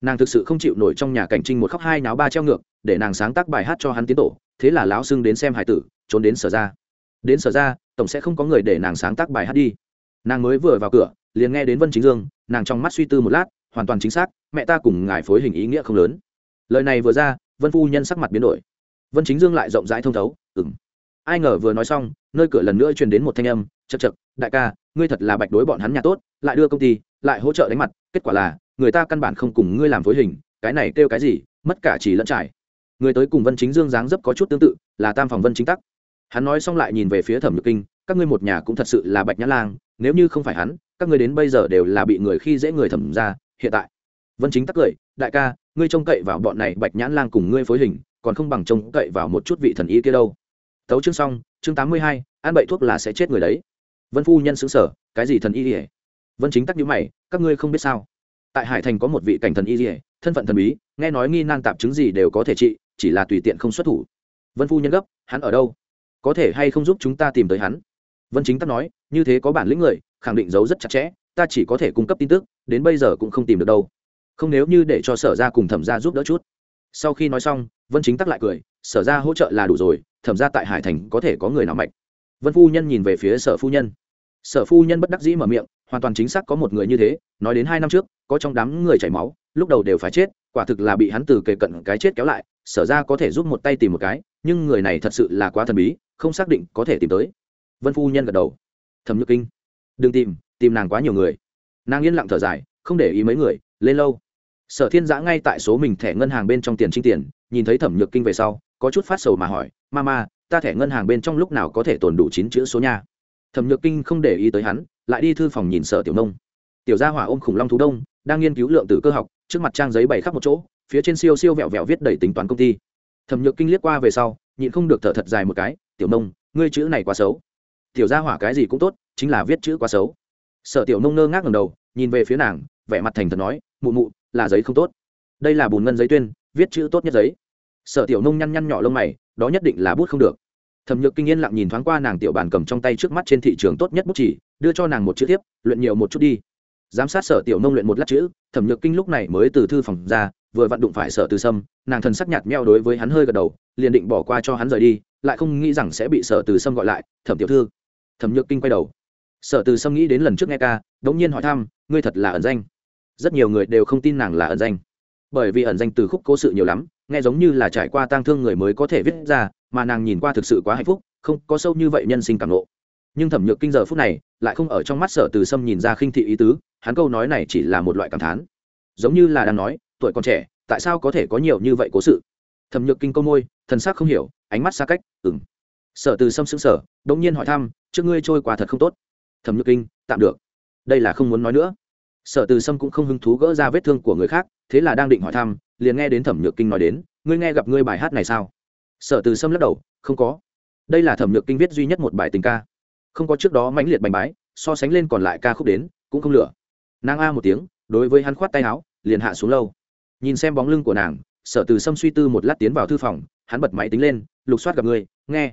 Nàng thực sự không chịu nổi trong nhà cảnh trinh một khóc hai náo ba treo ngược, để nàng sáng tác bài hát cho hắn tiến tổ, thế là lão xưng đến xem hải tử, trốn đến sở ra. Đến sở ra, tổng sẽ không có người để nàng sáng tác bài hát đi. Nàng mới vừa vào cửa, liền nghe đến vân chính dương, nàng trong mắt suy tư một lát, hoàn toàn chính xác, mẹ ta cùng ngài phối hình ý nghĩa không lớn. Lời này vừa ra vân phu nhân sắc mặt biến đổi. Vân chính dương lại rộng rãi thông thấu ừng ai ngờ vừa nói xong, nơi cửa lần nữa truyền đến một thanh âm chật chật đại ca, ngươi thật là bạch đối bọn hắn nhà tốt, lại đưa công ty, lại hỗ trợ đánh mặt, kết quả là, người ta căn bản không cùng ngươi làm phối hình, cái này kêu cái gì, mất cả chỉ lẫn trải. Người tới cùng vân chính dương dáng dấp có chút tương tự, là tam phòng vân chính tắc. Hắn nói xong lại nhìn về phía thẩm nhược kinh, các ngươi một nhà cũng thật sự là bạch nhã lang, nếu như không phải hắn, các ngươi đến bây giờ đều là bị người khi dễ người thẩm ra, hiện tại. Vân chính tắc cười, đại ca ngươi trông cậy vào bọn này bạch nhãn lang cùng ngươi phối hình, còn không bằng trông cậy vào một chút vị thần y kia đâu. Tấu chương xong, chương tám mươi hai, ăn bậy thuốc là sẽ chết người đấy. Vân phu nhân xứng sở cái gì thần y ỉa vân chính tắc nhữ mày, các ngươi không biết sao? Tại hải thành có một vị cảnh thần y ỉa thân phận thần bí, nghe nói nghi nan tạp chứng gì đều có thể trị, chỉ là tùy tiện không xuất thủ. Vân phu nhân gấp, hắn ở đâu? Có thể hay không giúp chúng ta tìm tới hắn? Vân chính tắc nói, như thế có bản lĩnh người, khẳng định giấu rất chặt chẽ, ta chỉ có thể cung cấp tin tức, đến bây giờ cũng không tìm được đâu không nếu như để cho sở ra cùng thẩm ra giúp đỡ chút. Sau khi nói xong, vân chính tắc lại cười, sở ra hỗ trợ là đủ rồi, thẩm ra tại hải thành có thể có người nào mạnh vân phu nhân nhìn về phía sở phu nhân. Sở phu nhân bất đắc dĩ mở miệng, hoàn toàn chính xác có một người như thế, nói đến hai năm trước, có trong đám người chảy máu, lúc đầu đều phải chết, quả thực là bị hắn từ kề cận cái chết kéo lại, sở ra có thể giúp một tay tìm một cái, nhưng người này thật sự là quá thần bí, không xác định có thể tìm tới. Vân phu nhân gật đầu. Thẩm nhược kinh, đừng tìm tìm nàng quá nhiều người. Nàng yên lặng thở dài, không để ý mấy người, lên lâu sở thiên giã ngay tại số mình thẻ ngân hàng bên trong tiền trinh tiền, nhìn thấy thẩm nhược kinh về sau, có chút phát sầu mà hỏi ma ma ta thẻ ngân hàng bên trong lúc nào có thể tồn đủ chín chữ số nha? Thẩm nhược kinh không để ý tới hắn, lại đi thư phòng nhìn sở tiểu nông. Tiểu gia hỏa ôm khủng long thú đông, đang nghiên cứu lượng tử cơ học, trước mặt trang giấy bày khắp một chỗ, phía trên siêu siêu vẹo vẹo viết đầy tính toán công ty. Thẩm nhược kinh liếc qua về sau, nhịn không được thở thật dài một cái, tiểu nông, ngươi chữ này quá xấu. Tiểu gia hỏa cái gì cũng tốt, chính là viết chữ quá xấu. Sở tiểu nông ngơ ngác ngầm đầu, nhìn về phía nàng, vẻ mặt thành thật nói, mụ mụ là giấy không tốt. Đây là bùn ngân giấy tuyên, viết chữ tốt nhất giấy. Sở tiểu nông nhăn nhăn nhỏ lông mày, đó nhất định là bút không được. Thẩm nhược kinh yên lặng nhìn thoáng qua nàng tiểu bàn cầm trong tay trước mắt trên thị trường tốt nhất bút chỉ, đưa cho nàng một chữ tiếp, luyện nhiều một chút đi. Giám sát sở tiểu nông luyện một lát chữ, thẩm nhược kinh lúc này mới từ thư phòng ra, vừa vặn đụng phải sở từ sâm, nàng thần sắc nhạt meo đối với hắn hơi gật đầu, liền định bỏ qua cho hắn rời đi, lại không nghĩ rằng sẽ bị sở từ sâm gọi lại, thẩm tiểu thư. Thẩm nhược kinh quay đầu. Sở từ sâm nghĩ đến lần trước nghe ca, đống nhiên hỏi thăm, ngươi thật là ẩn danh? Rất nhiều người đều không tin nàng là ẩn danh. Bởi vì ẩn danh từ khúc cố sự nhiều lắm, nghe giống như là trải qua tang thương người mới có thể viết ra, mà nàng nhìn qua thực sự quá hạnh phúc, không có sâu như vậy nhân sinh cảm lộ nhưng thẩm nhược kinh giờ phút này, lại không ở trong mắt sở từ sâm nhìn ra khinh thị ý tứ, hắn câu nói này chỉ là một loại cảm thán. Giống như là đang nói, tuổi còn trẻ, tại sao có thể có nhiều như vậy cố sự? Thẩm nhược kinh câu môi, thần sắc không hiểu, ánh mắt xa cách ừng sở từ sâm xứng sở đống nhiên hỏi thăm, trước ngươi trôi qua thật không tốt? Thẩm nhược kinh, tạm được. Đây là không muốn nói nữa sở từ sâm cũng không hứng thú gỡ ra vết thương của người khác, thế là đang định hỏi thăm, liền nghe đến thẩm nhược kinh nói đến, ngươi nghe gặp ngươi bài hát này sao? Sở từ sâm lắc đầu, không có. Đây là thẩm nhược kinh viết duy nhất một bài tình ca. Không có trước đó mãnh liệt bành bái, so sánh lên còn lại ca khúc đến, cũng không lửa. Nàng a một tiếng, đối với hắn khoát tay áo, liền hạ xuống lâu. Nhìn xem bóng lưng của nàng, sở từ sâm suy tư một lát tiến vào thư phòng, hắn bật máy tính lên, lục soát gặp người nghe.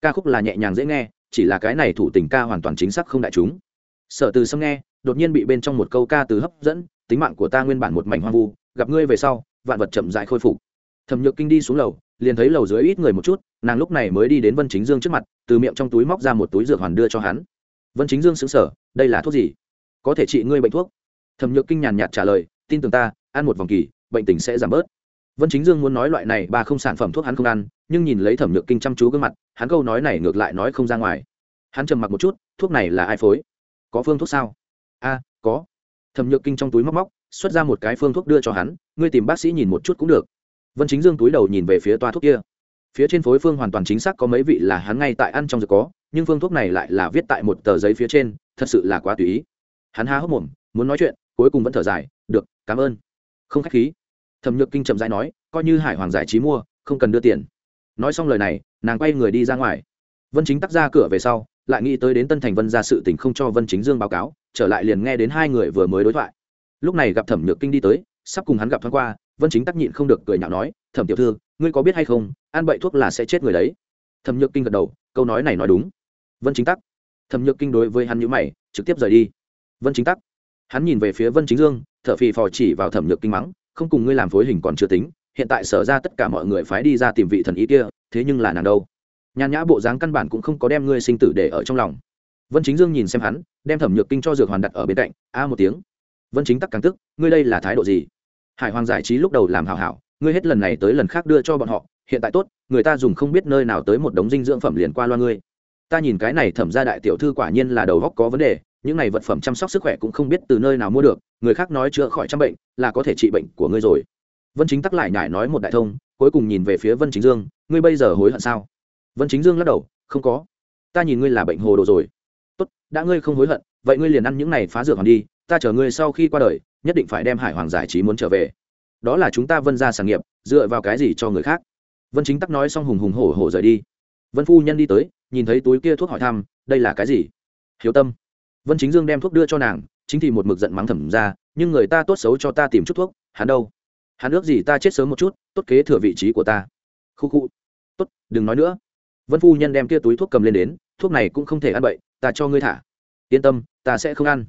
Ca khúc là nhẹ nhàng dễ nghe, chỉ là cái này thủ tình ca hoàn toàn chính xác không đại chúng. Sở từ sâm nghe đột nhiên bị bên trong một câu ca từ hấp dẫn, tính mạng của ta nguyên bản một mảnh hoang vu, gặp ngươi về sau, vạn vật chậm dại khôi phục. Thẩm nhược kinh đi xuống lầu, liền thấy lầu dưới ít người một chút, nàng lúc này mới đi đến vân chính dương trước mặt, từ miệng trong túi móc ra một túi dược hoàn đưa cho hắn. Vân chính dương xứng sở đây là thuốc gì? Có thể trị ngươi bệnh thuốc? Thẩm nhược kinh nhàn nhạt trả lời, tin tưởng ta, ăn một vòng kỳ, bệnh tình sẽ giảm bớt. Vân chính dương muốn nói loại này ba không sản phẩm thuốc hắn không ăn, nhưng nhìn lấy thẩm nhược kinh chăm chú gương mặt, hắn câu nói này ngược lại nói không ra ngoài. Hắn trầm mặc một chút, thuốc này là ai phối? Có phương thuốc sao? A, có. Thẩm nhược kinh trong túi móc móc, xuất ra một cái phương thuốc đưa cho hắn, ngươi tìm bác sĩ nhìn một chút cũng được. Vân chính dương túi đầu nhìn về phía toa thuốc kia. Phía trên phối phương hoàn toàn chính xác có mấy vị là hắn ngay tại ăn trong dược có, nhưng phương thuốc này lại là viết tại một tờ giấy phía trên, thật sự là quá tùy ý. Hắn há hốc mồm, muốn nói chuyện, cuối cùng vẫn thở dài, được, cảm ơn. Không k h á c h khí. Thẩm nhược kinh chậm dãi nói, coi như hải hoàng giải trí mua, không cần đưa tiền. Nói xong lời này, nàng quay người đi ra ngoài. Vân chính tắt ra cửa về sau lại nghĩ tới đến tân thành vân ra sự tình không cho vân chính dương báo cáo, trở lại liền nghe đến hai người vừa mới đối thoại. Lúc này gặp thẩm nhược kinh đi tới, sắp cùng hắn gặp thoáng qua, vân chính tắc nhịn không được cười nhạo nói, thẩm tiểu thư, ngươi có biết hay không, ăn bậy thuốc là sẽ chết người đấy. Thẩm nhược kinh gật đầu, câu nói này nói đúng. Vân chính tắc. Thẩm nhược kinh đối với hắn nhữ mày, trực tiếp rời đi. Vân chính tắc. Hắn nhìn về phía vân chính dương thợ phì phò chỉ vào thẩm nhược kinh mắng, không cùng ngươi làm phối hình còn chưa tính, hiện tại sở ra tất cả mọi người phái đi ra tìm vị thần ý kia, thế nhưng là nàng đâu? Nhàn nhã bộ dáng căn bản cũng không có đem ngươi sinh tử để ở trong lòng. Vân chính dương nhìn xem hắn, đem thẩm nhược kinh cho dược hoàn đặt ở bên cạnh, a một tiếng. Vân chính tắc càng tức, ngươi đây là thái độ gì? Hải hoàng giải trí lúc đầu làm hảo hảo, ngươi hết lần này tới lần khác đưa cho bọn họ, hiện tại tốt, người ta dùng không biết nơi nào tới một đống dinh dưỡng phẩm liền qua loa ngươi. Ta nhìn cái này thẩm ra đại tiểu thư quả nhiên là đầu góc có vấn đề, những này vật phẩm chăm sóc sức khỏe cũng không biết từ nơi nào mua được, người khác nói chữa khỏi trăm bệnh, là có thể trị bệnh của ngươi rồi. Vân chính tắc lại nhải nói một đại thông, cuối cùng nhìn về phía vân chính dương, ngươi bây giờ hối hận sao? Vân chính dương lắc đầu, không có. Ta nhìn ngươi là bệnh hồ đồ rồi. Tốt, đã ngươi không hối hận, vậy ngươi liền ăn những này phá dược hoàng đi, ta chờ ngươi sau khi qua đời, nhất định phải đem hải hoàng giải trí muốn trở về. Đó là chúng ta vân ra sản nghiệp, dựa vào cái gì cho người khác? Vân chính tắc nói xong hùng hùng hổ hổ rời đi. Vân phu nhân đi tới, nhìn thấy túi kia thuốc hỏi thăm, đây là cái gì? Hiếu tâm. Vân chính dương đem thuốc đưa cho nàng, chính thì một mực giận mắng thẩm ra, nhưng người ta tốt xấu cho ta tìm chút thuốc, hắn đâu? Hắn ước gì ta chết sớm một chút, tốt kế thừa vị trí của ta. Khu khu. Tốt, đừng nói nữa vân phu nhân đem kia túi thuốc cầm lên đến, thuốc này cũng không thể ăn bậy, ta cho ngươi thả. Yên tâm, ta sẽ không ăn.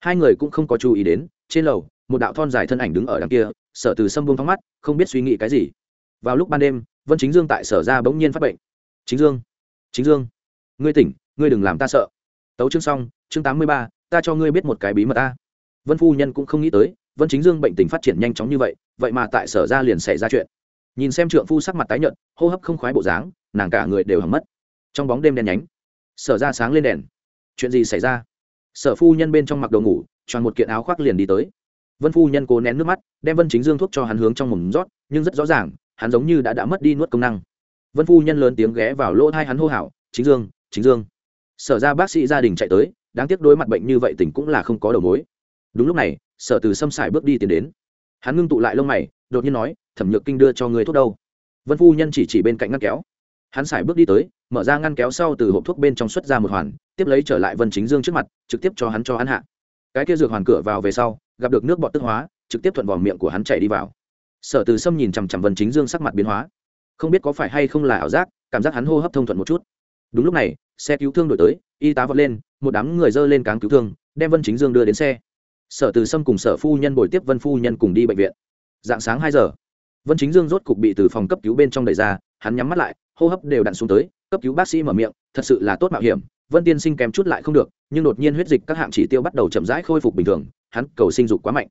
Hai người cũng không có chú ý đến, trên lầu, một đạo thon dài thân ảnh đứng ở đằng kia, sở từ sâm buông thóng mắt, không biết suy nghĩ cái gì. Vào lúc ban đêm, vân chính dương tại sở ra bỗng nhiên phát bệnh. Chính dương chính dương, ngươi tỉnh, ngươi đừng làm ta sợ. Tấu chương xong, chương tám mươi ba, ta cho ngươi biết một cái bí mật ta vân phu nhân cũng không nghĩ tới, vân chính dương bệnh tình phát triển nhanh chóng như vậy vậy mà tại sở ra liền xảy ra chuyện nhìn xem trượng phu sắc mặt tái nhợt, hô hấp không khoái bộ dáng, nàng cả người đều hầm mất. Trong bóng đêm đen nhánh, sở ra sáng lên đèn. Chuyện gì xảy ra? Sở phu nhân bên trong mặc đồ ngủ tròn một kiện áo khoác liền đi tới. Vân phu nhân cố nén nước mắt, đem vân chính dương thuốc cho hắn hướng trong mồm rót, nhưng rất rõ ràng, hắn giống như đã đã mất đi nuốt công năng. Vân phu nhân lớn tiếng ghé vào lỗ thai hắn hô hào, chính dương chính dương. Sở ra bác sĩ gia đình chạy tới, đáng tiếc đối mặt bệnh như vậy tỉnh cũng là không có đầu mối. Đúng lúc này, sở từ xâm xài bước đi tiến đến. Hắn ngưng tụ lại lông mày đột nhiên nói, thẩm nhược kinh đưa cho người thuốc đâu? Vân phu nhân chỉ chỉ bên cạnh ngăn kéo. Hắn xài bước đi tới, mở ra ngăn kéo sau từ hộp thuốc bên trong xuất ra một hoàn, tiếp lấy trở lại vân chính dương trước mặt, trực tiếp cho hắn cho hắn hạ. Cái kia dược hoàn cửa vào về sau, gặp được nước bọt tức hóa, trực tiếp thuận vào miệng của hắn chạy đi vào. Sở từ sâm nhìn chằm chằm vân chính dương sắc mặt biến hóa. Không biết có phải hay không là ảo giác, cảm giác hắn hô hấp thông thuận một chút. Đúng lúc này, xe cứu thương đổi tới, y tá vọt lên, một đám người dơ lên cáng cứu thương, đem vân chính dương đưa đến xe. Sở từ sâm cùng sở phu nhân bồi tiếp vân phu nhân cùng đi bệnh viện dạng sáng hai giờ. Vân chính dương rốt cục bị từ phòng cấp cứu bên trong đẩy ra, hắn nhắm mắt lại, hô hấp đều đặn xuống tới, cấp cứu bác sĩ mở miệng, thật sự là tốt mạo hiểm, vân tiên sinh kém chút lại không được, nhưng đột nhiên huyết dịch các hạng chỉ tiêu bắt đầu chậm rãi khôi phục bình thường, hắn cầu sinh dục quá mạnh.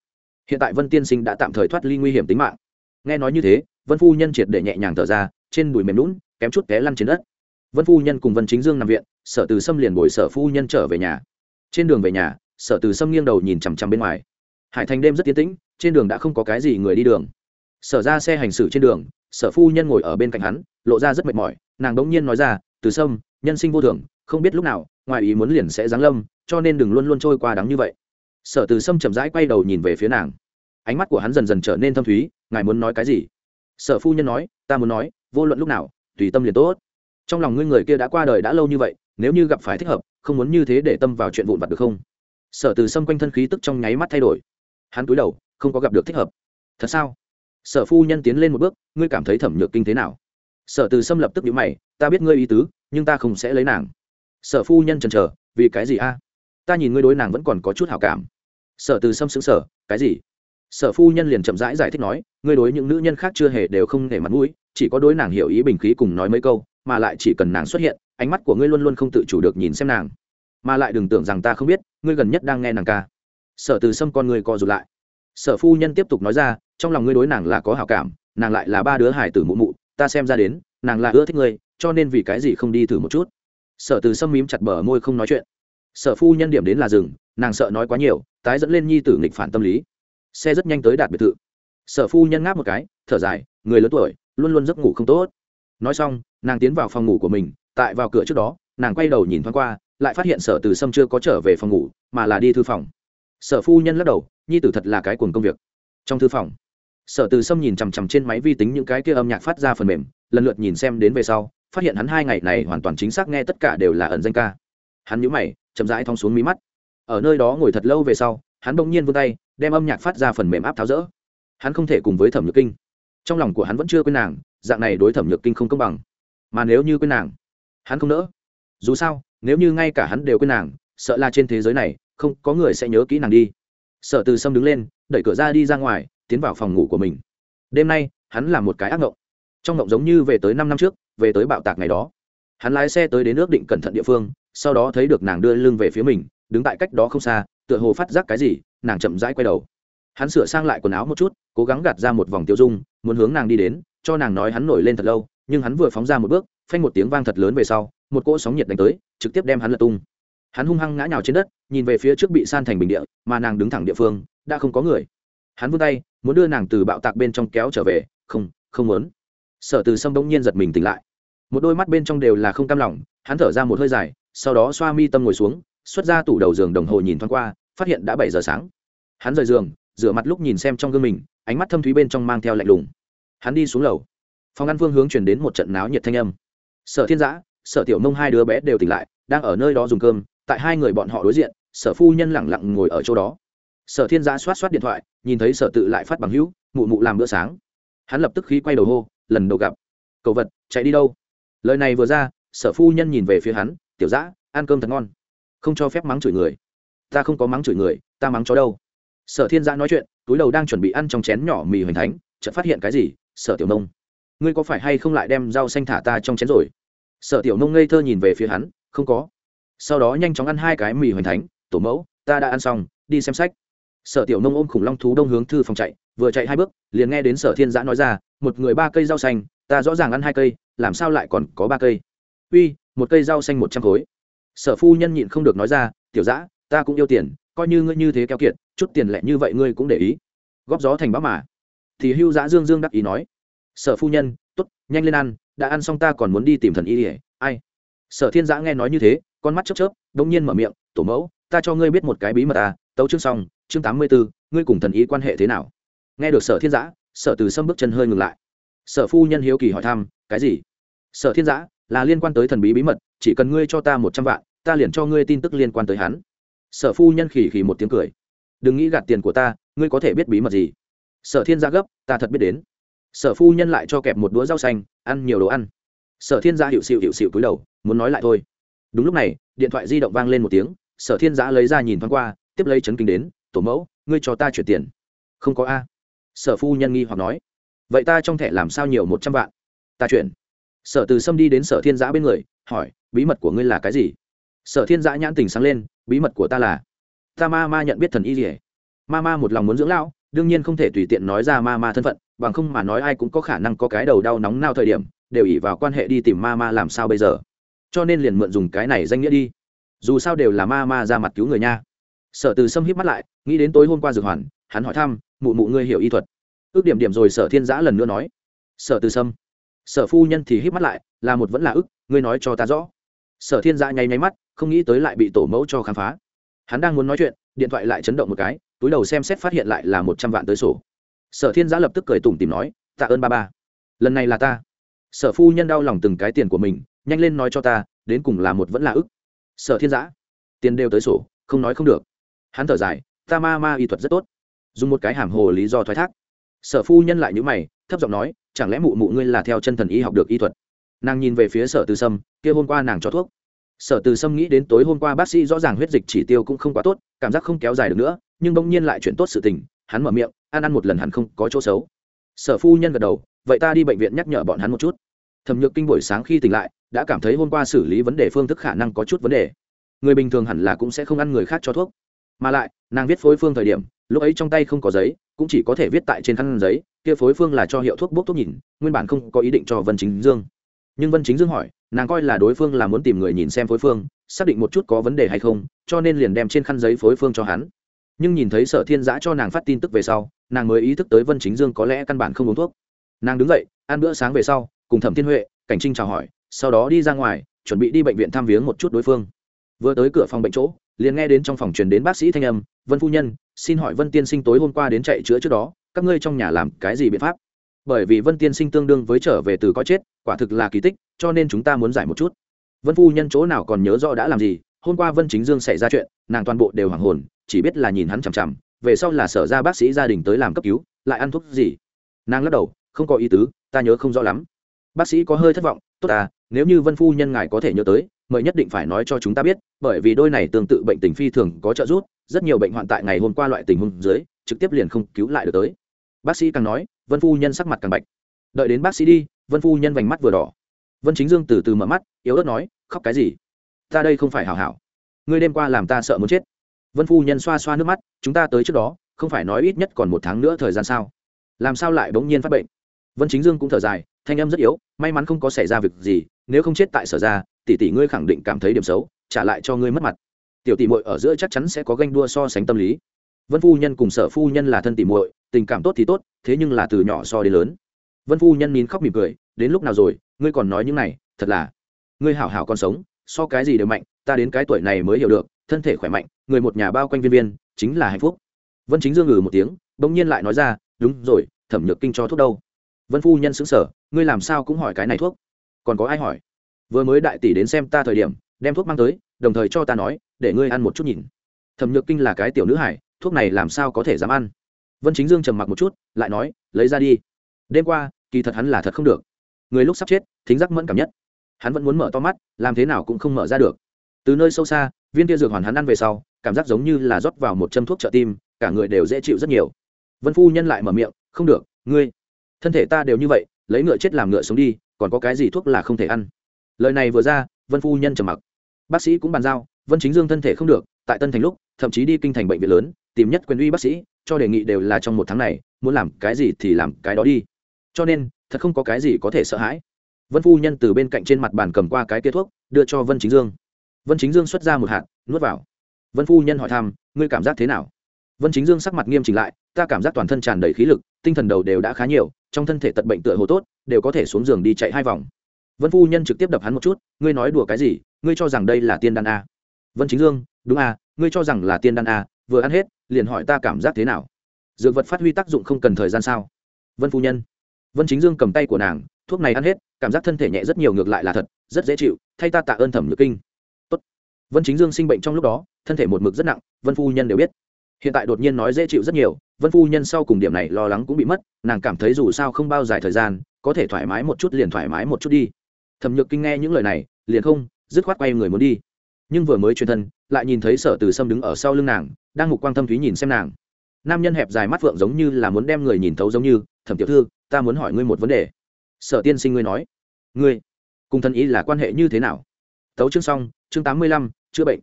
Hiện tại vân tiên sinh đã tạm thời thoát ly nguy hiểm tính mạng. Nghe nói như thế, vân phu nhân triệt để nhẹ nhàng thở ra, trên đùi mềm lún kém chút té lăn trên đất. Vân phu nhân cùng vân chính dương nằm viện, sở từ sâm liền bồi sở phu nhân trở về nhà. Trên đường về nhà, sở từ sâm nghiêng đầu nhìn chằm chằm bên ngoài hải thành đêm rất tiến tĩnh, trên đường đã không có cái gì người đi đường. Sở ra xe hành xử trên đường, sở phu nhân ngồi ở bên cạnh hắn, lộ ra rất mệt mỏi, nàng đ nhiên nói ra, từ sâm, nhân sinh vô thường, không biết lúc nào, ngoài ý muốn liền sẽ giáng lâm, cho nên đừng luôn luôn trôi qua đắng như vậy. Sở từ sâm chậm rãi quay đầu nhìn về phía nàng. Ánh mắt của hắn dần dần trở nên thâm thúy, ngài muốn nói cái gì? Sở phu nhân nói, ta muốn nói, vô luận lúc nào, tùy tâm liền tốt. Trong lòng ngươi người kia đã qua đời đã lâu như vậy, nếu như gặp phải thích hợp, không muốn như thế để tâm vào chuyện vụn vặt được không? Sở từ sâm quanh thân khí tức trong nháy mắt thay đổi hắn cúi đầu không có gặp được thích hợp. Thật sao? Sở phu nhân tiến lên một bước ngươi cảm thấy thẩm nhược kinh thế nào? Sở từ xâm lập tức nhíu mày ta biết ngươi ý tứ nhưng ta không sẽ lấy nàng. Sở phu nhân trần chờ vì cái gì a? Ta nhìn ngươi đối nàng vẫn còn có chút hảo cảm. Sở từ xâm xứng sở cái gì? Sở phu nhân liền chậm rãi giải, giải thích nói ngươi đối những nữ nhân khác chưa hề đều không để mặt mũi chỉ có đối nàng hiểu ý bình khí cùng nói mấy câu mà lại chỉ cần nàng xuất hiện ánh mắt của ngươi luôn luôn không tự chủ được nhìn xem nàng. Mà lại đừng tưởng rằng ta không biết ngươi gần nhất đang nghe nàng ca sở từ Sâm con người co rụt lại. Sở phu nhân tiếp tục nói ra, trong lòng ngươi đối nàng là có hảo cảm, nàng lại là ba đứa hải tử mụ mụ, ta xem ra đến, nàng là ưa thích ngươi, cho nên vì cái gì không đi thử một chút? Sở từ sâm mím chặt bờ môi không nói chuyện. Sở phu nhân điểm đến là rừng nàng sợ nói quá nhiều, tái dẫn lên nhi tử nghịch phản tâm lý. Xe rất nhanh tới đạt biệt thự. Sở phu nhân ngáp một cái, thở dài, người lớn tuổi, luôn luôn giấc ngủ không tốt. Nói xong, nàng tiến vào phòng ngủ của mình, tại vào cửa trước đó, nàng quay đầu nhìn thoáng qua, lại phát hiện sở từ sâm chưa có trở về phòng ngủ, mà là đi thư phòng sở phu nhân lắc đầu, nhi tử thật là cái cuồng công việc. Trong thư phòng, sở từ sâm nhìn chằm chằm trên máy vi tính những cái kia âm nhạc phát ra phần mềm, lần lượt nhìn xem đến về sau, phát hiện hắn hai ngày này hoàn toàn chính xác nghe tất cả đều là ẩn danh ca. Hắn nhũ mày, chậm rãi thong xuống mí mắt. Ở nơi đó ngồi thật lâu về sau, hắn bỗng nhiên vươn tay, đem âm nhạc phát ra phần mềm áp tháo rỡ. Hắn không thể cùng với thẩm nhược kinh. Trong lòng của hắn vẫn chưa quên nàng, dạng này đối thẩm nhược kinh không công bằng. Mà nếu như quên nàng, hắn không nỡ. Dù sao, nếu như ngay cả hắn đều quên nàng, sợ là trên thế giới này không, có người sẽ nhớ kỹ nàng đi. Sở từ sâm đứng lên, đẩy cửa ra đi ra ngoài, tiến vào phòng ngủ của mình. Đêm nay, hắn làm một cái ác ngộng. Trong ngộng giống như về tới năm năm trước, về tới bạo tạc ngày đó. Hắn lái xe tới đến ước định cẩn thận địa phương, sau đó thấy được nàng đưa lưng về phía mình, đứng tại cách đó không xa, tựa hồ phát giác cái gì, nàng chậm rãi quay đầu. Hắn sửa sang lại quần áo một chút, cố gắng gạt ra một vòng tiêu dung, muốn hướng nàng đi đến, cho nàng nói hắn nổi lên thật lâu, nhưng hắn vừa phóng ra một bước, phanh một tiếng vang thật lớn về sau, một cỗ sóng nhiệt đánh tới, trực tiếp đem hắn lật tung hắn hung hăng ngã nhào trên đất, nhìn về phía trước bị san thành bình địa, mà nàng đứng thẳng địa phương, đã không có người. Hắn vươn tay, muốn đưa nàng từ bạo tạc bên trong kéo trở về, không không muốn. Sở từ sâm đông nhiên giật mình tỉnh lại. Một đôi mắt bên trong đều là không cam lòng, hắn thở ra một hơi dài, sau đó xoa mi tâm ngồi xuống, xuất ra tủ đầu giường đồng hồ nhìn thoáng qua, phát hiện đã bảy giờ sáng. Hắn rời giường, rửa mặt lúc nhìn xem trong gương mình, ánh mắt thâm thúy bên trong mang theo lạnh lùng. Hắn đi xuống lầu. Phòng ăn phương hướng chuyển đến một trận náo nhiệt thanh âm. Sở thiên giã, sở tiểu nông hai đứa bé đều tỉnh lại, đang ở nơi đó dùng cơm tại hai người bọn họ đối diện, sở phu nhân lẳng lặng ngồi ở chỗ đó. Sở thiên giã xoát xoát điện thoại, nhìn thấy sở tự lại phát bằng hữu, mụ mụ làm bữa sáng. Hắn lập tức khí quay đầu hô, lần đầu gặp. Cầu vật, chạy đi đâu? Lời này vừa ra, sở phu nhân nhìn về phía hắn, tiểu giã, ăn cơm thật ngon. Không cho phép mắng chửi người. Ta không có mắng chửi người, ta mắng chó đâu. Sở thiên giã nói chuyện, túi đầu đang chuẩn bị ăn trong chén nhỏ mì hoành thánh, chợt phát hiện cái gì? Sở tiểu nông, ngươi có phải hay không lại đem rau xanh thả ta trong chén rồi? Sở tiểu nông ngây thơ nhìn về phía hắn, không có sau đó nhanh chóng ăn hai cái mì hoành thánh, tổ mẫu, ta đã ăn xong, đi xem sách. Sở tiểu nông ôm khủng long thú đông hướng thư phòng chạy, vừa chạy hai bước, liền nghe đến sở thiên giã nói ra, một người ba cây rau xanh, ta rõ ràng ăn hai cây, làm sao lại còn có ba cây? Uy, một cây rau xanh một trăm khối. Sở phu nhân nhịn không được nói ra, tiểu giã, ta cũng yêu tiền, coi như ngươi như thế keo kiệt, chút tiền lẻ như vậy ngươi cũng để ý. Góp gió thành bão mà. Thì hưu giã dương dương đắc ý nói, sở phu nhân t ố t nhanh lên ăn, đã ăn xong ta còn muốn đi tìm thần y ỉa ai? Sở thiên giã nghe nói như thế con mắt chớp chớp đ nhiên mở miệng, tổ mẫu, ta cho ngươi biết một cái bí mật à tấu chương xong, chương tám mươi bốn ngươi cùng thần ý quan hệ thế nào? Nghe được sở thiên giã, sở từ sâm bước chân hơi ngừng lại. Sở phu nhân hiếu kỳ hỏi thăm, cái gì? Sở thiên giã, là liên quan tới thần bí bí mật, chỉ cần ngươi cho ta một trăm vạn, ta liền cho ngươi tin tức liên quan tới hắn. Sở phu nhân khỉ khỉ một tiếng cười. Đừng nghĩ gạt tiền của ta, ngươi có thể biết bí mật gì? Sở thiên gia gấp, ta thật biết đến. Sở phu nhân lại cho kẹp một đũa rau xanh, ăn nhiều đồ ăn. Sở thiên gia hiệu xịu hiệu xịu cúi đầu, muốn nói lại thôi đúng lúc này, điện thoại di động vang lên một tiếng, sở thiên giã lấy ra nhìn thoáng qua, tiếp lấy chấn kinh đến, tổ mẫu, ngươi cho ta chuyển tiền. Không có a. Sở phu nhân nghi hoặc nói. Vậy ta trong thẻ làm sao nhiều một trăm vạn? Ta chuyển. Sở từ sâm đi đến sở thiên giã bên người, hỏi, bí mật của ngươi là cái gì? Sở thiên giã nhãn tình sáng lên, bí mật của ta là, ta ma ma nhận biết thần y gì ma ma một lòng muốn dưỡng lão, đương nhiên không thể tùy tiện nói ra ma ma thân phận, bằng không mà nói ai cũng có khả năng có cái đầu đau nóng nao thời điểm, đều ỉ vào quan hệ đi tìm ma ma làm sao bây giờ cho nên liền mượn dùng cái này danh nghĩa đi. Dù sao đều là ma ma ra mặt cứu người nha. Sở từ sâm híp mắt lại, nghĩ đến tối hôm qua dược hoàn, hắn hỏi thăm, mụ mụ ngươi hiểu y thuật? Ước điểm điểm rồi sở thiên giã lần nữa nói. Sở từ sâm. Sở phu nhân thì híp mắt lại, là một vẫn là ức, ngươi nói cho ta rõ. Sở thiên giã nháy nháy mắt, không nghĩ tới lại bị tổ mẫu cho khám phá. Hắn đang muốn nói chuyện, điện thoại lại chấn động một cái, túi đầu xem xét phát hiện lại là một trăm vạn tới sổ. Sở thiên giã lập tức cười tủm tìm nói, tạ ơn ba ba. Lần này là ta. Sở phu nhân đau lòng từng cái tiền của mình nhanh lên nói cho ta, đến cùng là một vẫn là ức. Sở thiên giã, tiền đều tới sổ, không nói không được. Hắn thở dài, ta ma ma y thuật rất tốt. Dùng một cái hàm hồ lý do thoái thác. Sở phu nhân lại nhữ mày, thấp giọng nói, chẳng lẽ mụ mụ ngươi là theo chân thần y học được y thuật? Nàng nhìn về phía sở từ sâm, kia hôm qua nàng cho thuốc. Sở từ sâm nghĩ đến tối hôm qua bác sĩ rõ ràng huyết dịch chỉ tiêu cũng không quá tốt, cảm giác không kéo dài được nữa, nhưng bỗng nhiên lại chuyển tốt sự tình, hắn mở miệng, ăn ăn một lần hắn không có chỗ xấu. Sở phu nhân gật đầu, vậy ta đi bệnh viện nhắc nhở bọn hắn một chút. Thẩm nhược kinh buổi sáng khi tỉnh lại đã cảm thấy hôm qua xử lý vấn đề phương thức khả năng có chút vấn đề. Người bình thường hẳn là cũng sẽ không ăn người khác cho thuốc. Mà lại, nàng viết phối phương thời điểm, lúc ấy trong tay không có giấy, cũng chỉ có thể viết tại trên khăn giấy, kia phối phương là cho hiệu thuốc bốc thuốc nhìn, nguyên bản không có ý định cho vân chính dương. Nhưng vân chính dương hỏi, nàng coi là đối phương là muốn tìm người nhìn xem phối phương, xác định một chút có vấn đề hay không, cho nên liền đem trên khăn giấy phối phương cho hắn. Nhưng nhìn thấy sở thiên giã cho nàng phát tin tức về sau, nàng mới ý thức tới vân chính dương có lẽ căn bản không uống thuốc. Nàng đứng dậy, ăn bữa sáng về sau, cùng thẩm thiên huệ, cảnh trinh chào hỏi sau đó đi ra ngoài, chuẩn bị đi bệnh viện thăm viếng một chút đối phương. Vừa tới cửa phòng bệnh chỗ, liền nghe đến trong phòng truyền đến bác sĩ thanh âm, vân phu nhân, xin hỏi vân tiên sinh tối hôm qua đến chạy chữa trước đó, các ngươi trong nhà làm cái gì biện pháp? Bởi vì vân tiên sinh tương đương với trở về từ có chết, quả thực là kỳ tích, cho nên chúng ta muốn giải một chút. Vân phu nhân chỗ nào còn nhớ rõ đã làm gì, hôm qua vân chính dương xảy ra chuyện, nàng toàn bộ đều hoảng hồn, chỉ biết là nhìn hắn chằm chằm, về sau là sở ra bác sĩ gia đình tới làm cấp cứu, lại ăn thuốc gì. Nàng lắc đầu, không có ý tứ, ta nhớ không rõ lắm. Bác sĩ có hơi thất vọng, tốt à nếu như vân phu nhân ngài có thể nhớ tới, mời nhất định phải nói cho chúng ta biết, bởi vì đôi này tương tự bệnh tình phi thường có trợ giúp, rất nhiều bệnh hoạn tại ngày hôm qua loại tình huống dưới, trực tiếp liền không cứu lại được tới. Bác sĩ càng nói, vân phu nhân sắc mặt càng bạch. Đợi đến bác sĩ đi, vân phu nhân vành mắt vừa đỏ. Vân chính dương từ từ mở mắt, yếu ớt nói, khóc cái gì? Ta đây không phải hảo hảo. Ngươi đêm qua làm ta sợ muốn chết. Vân phu nhân xoa xoa nước mắt, chúng ta tới trước đó, không phải nói ít nhất còn một tháng nữa thời gian sao? Làm sao lại bỗng nhiên phát bệnh? Vân chính dương cũng thở dài, thanh âm rất yếu, may mắn không có xảy ra việc gì nếu không chết tại sở ra, tỷ tỷ ngươi khẳng định cảm thấy điểm xấu, trả lại cho ngươi mất mặt. Tiểu tỷ muội ở giữa chắc chắn sẽ có ganh đua so sánh tâm lý. Vân phu nhân cùng sở phu nhân là thân tỷ muội, tình cảm tốt thì tốt, thế nhưng là từ nhỏ so đến lớn. Vân phu nhân nín khóc mỉm cười, đến lúc nào rồi, ngươi còn nói những này, thật là. Ngươi hảo hảo còn sống, so cái gì đều mạnh, ta đến cái tuổi này mới hiểu được, thân thể khỏe mạnh, người một nhà bao quanh viên viên, chính là hạnh phúc. Vân chính dương ngừ một tiếng, bỗng nhiên lại nói ra, đúng rồi, thẩm nhược kinh cho thuốc đâu? Vân phu nhân xứng sở ngươi làm sao cũng hỏi cái này thuốc? Còn có ai hỏi? Vừa mới đại tỷ đến xem ta thời điểm, đem thuốc mang tới, đồng thời cho ta nói, để ngươi ăn một chút nhìn. Thẩm nhược kinh là cái tiểu nữ hải thuốc này làm sao có thể dám ăn? Vân chính dương trầm mặc một chút, lại nói, lấy ra đi. Đêm qua, kỳ thật hắn là thật không được. Người lúc sắp chết, thính giác mẫn cảm nhất. Hắn vẫn muốn mở to mắt, làm thế nào cũng không mở ra được. Từ nơi sâu xa, viên tia dược hoàn hắn ăn về sau, cảm giác giống như là rót vào một châm thuốc trợ tim, cả người đều dễ chịu rất nhiều. Vân phu nhân lại mở miệng, không được, ngươi, thân thể ta đều như vậy lấy ngựa chết làm ngựa sống đi, còn có cái gì thuốc là không thể ăn. Lời này vừa ra, vân phu nhân trầm mặc. Bác sĩ cũng bàn giao, vân chính dương thân thể không được, tại tân thành lúc, thậm chí đi kinh thành bệnh viện lớn, tìm nhất quyền uy bác sĩ, cho đề nghị đều là trong một tháng này, muốn làm cái gì thì làm cái đó đi. Cho nên, thật không có cái gì có thể sợ hãi. Vân phu nhân từ bên cạnh trên mặt bàn cầm qua cái kia thuốc, đưa cho vân chính dương. Vân chính dương xuất ra một hạt, nuốt vào. Vân phu nhân hỏi thăm, ngươi cảm giác thế nào? Vân chính dương sắc mặt nghiêm chỉnh lại, ta cảm giác toàn thân tràn đầy khí lực, tinh thần đầu đều đã khá nhiều trong thân thể tật bệnh tựa hồ tốt, đều có thể xuống giường đi chạy hai vòng. Vân phu nhân trực tiếp đập hắn một chút, ngươi nói đùa cái gì, ngươi cho rằng đây là tiên đan a? Vân chính dương, đúng a, ngươi cho rằng là tiên đan a, vừa ăn hết, liền hỏi ta cảm giác thế nào? Dược vật phát huy tác dụng không cần thời gian sao? Vân phu nhân. Vân chính dương cầm tay của nàng, thuốc này ăn hết, cảm giác thân thể nhẹ rất nhiều ngược lại là thật, rất dễ chịu, thay ta tạ ơn thẩm nhược kinh. Tốt. vân chính dương sinh bệnh trong lúc đó, thân thể một mực rất nặng, vân phu nhân đều biết hiện tại đột nhiên nói dễ chịu rất nhiều, vân phu nhân sau cùng điểm này lo lắng cũng bị mất, nàng cảm thấy dù sao không bao dài thời gian, có thể thoải mái một chút liền thoải mái một chút đi. Thẩm nhược kinh nghe những lời này, liền không, dứt khoát quay người muốn đi. Nhưng vừa mới truyền thân, lại nhìn thấy sở từ sâm đứng ở sau lưng nàng, đang mục quang thâm thúy nhìn xem nàng. Nam nhân hẹp dài mắt phượng giống như là muốn đem người nhìn thấu giống như, thẩm tiểu thư, ta muốn hỏi ngươi một vấn đề. Sở tiên sinh ngươi nói. Ngươi, cùng thân ý là quan hệ như thế nào? Tấu chương xong, chương tám mươi lăm, chữa bệnh.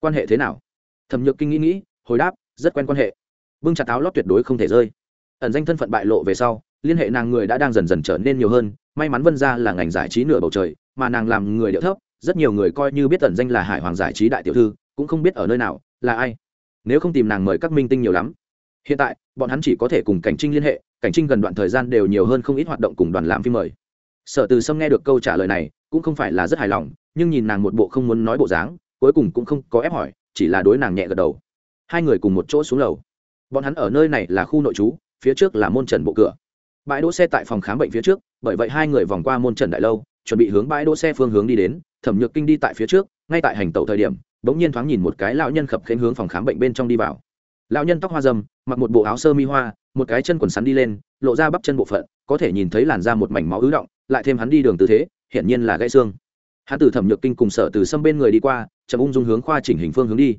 Quan hệ thế nào? Thẩm nhược kinh nghĩ nghĩ, hồi đáp rất quen quan hệ. Bưng chặt áo lót tuyệt đối không thể rơi. Ẩn danh thân phận bại lộ về sau, liên hệ nàng người đã đang dần dần trở nên nhiều hơn, may mắn vân ra là ngành giải trí nửa bầu trời, mà nàng làm người điệu thấp, rất nhiều người coi như biết ẩn danh là hải hoàng giải trí đại tiểu thư, cũng không biết ở nơi nào, là ai. Nếu không tìm nàng mời các minh tinh nhiều lắm. Hiện tại, bọn hắn chỉ có thể cùng cảnh trinh liên hệ, cảnh trinh gần đoạn thời gian đều nhiều hơn không ít hoạt động cùng đoàn làm phim mời. Sở từ sâm nghe được câu trả lời này, cũng không phải là rất hài lòng, nhưng nhìn nàng một bộ không muốn nói bộ dáng, cuối cùng cũng không có ép hỏi, chỉ là đối nàng nhẹ gật đầu hai người cùng một chỗ xuống lầu. Bọn hắn ở nơi này là khu nội trú, phía trước là môn trần bộ cửa. Bãi đỗ xe tại phòng khám bệnh phía trước, bởi vậy hai người vòng qua môn trần đại lâu, chuẩn bị hướng bãi đỗ xe phương hướng đi đến, thẩm nhược kinh đi tại phía trước, ngay tại hành tẩu thời điểm, bỗng nhiên thoáng nhìn một cái lão nhân khập khênh hướng phòng khám bệnh bên trong đi vào. Lão nhân tóc hoa dâm mặc một bộ áo sơ mi hoa, một cái chân quần sắn đi lên, lộ ra bắp chân bộ phận, có thể nhìn thấy làn da một mảnh máu ứ động, lại thêm hắn đi đường tư thế, hiển nhiên là gãy xương. Hắn từ thẩm nhược kinh cùng sở từ sâm bên người đi qua, chậm ung dung hướng khoa chỉnh hình phương hướng đi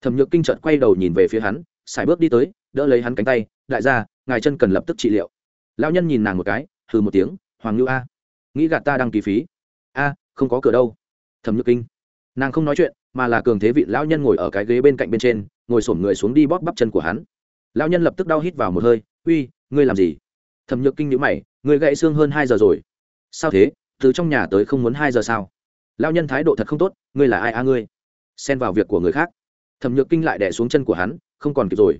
thẩm nhược kinh trợt quay đầu nhìn về phía hắn xài bước đi tới, đỡ lấy hắn cánh tay, đại gia, ngài chân cần lập tức trị liệu. Lão nhân nhìn nàng một cái, hừ một tiếng, hoàng ngưu a, nghĩ gạt ta đăng ký phí. A, không có cửa đâu. Thẩm nhược kinh, nàng không nói chuyện, mà là cường thế vị lão nhân ngồi ở cái ghế bên cạnh bên trên, ngồi sổm người xuống đi bóp bắp chân của hắn. Lão nhân lập tức đau hít vào một hơi, uy, ngươi làm gì? Thẩm nhược kinh nhữ mày người gãy xương hơn hai giờ rồi. Sao thế? Từ trong nhà tới không muốn hai giờ sao? Lão nhân thái độ thật không tốt, ngươi là ai a ngươi? Xen vào việc của người khác thẩm nhược kinh lại đẻ xuống chân của hắn, không còn kịp rồi.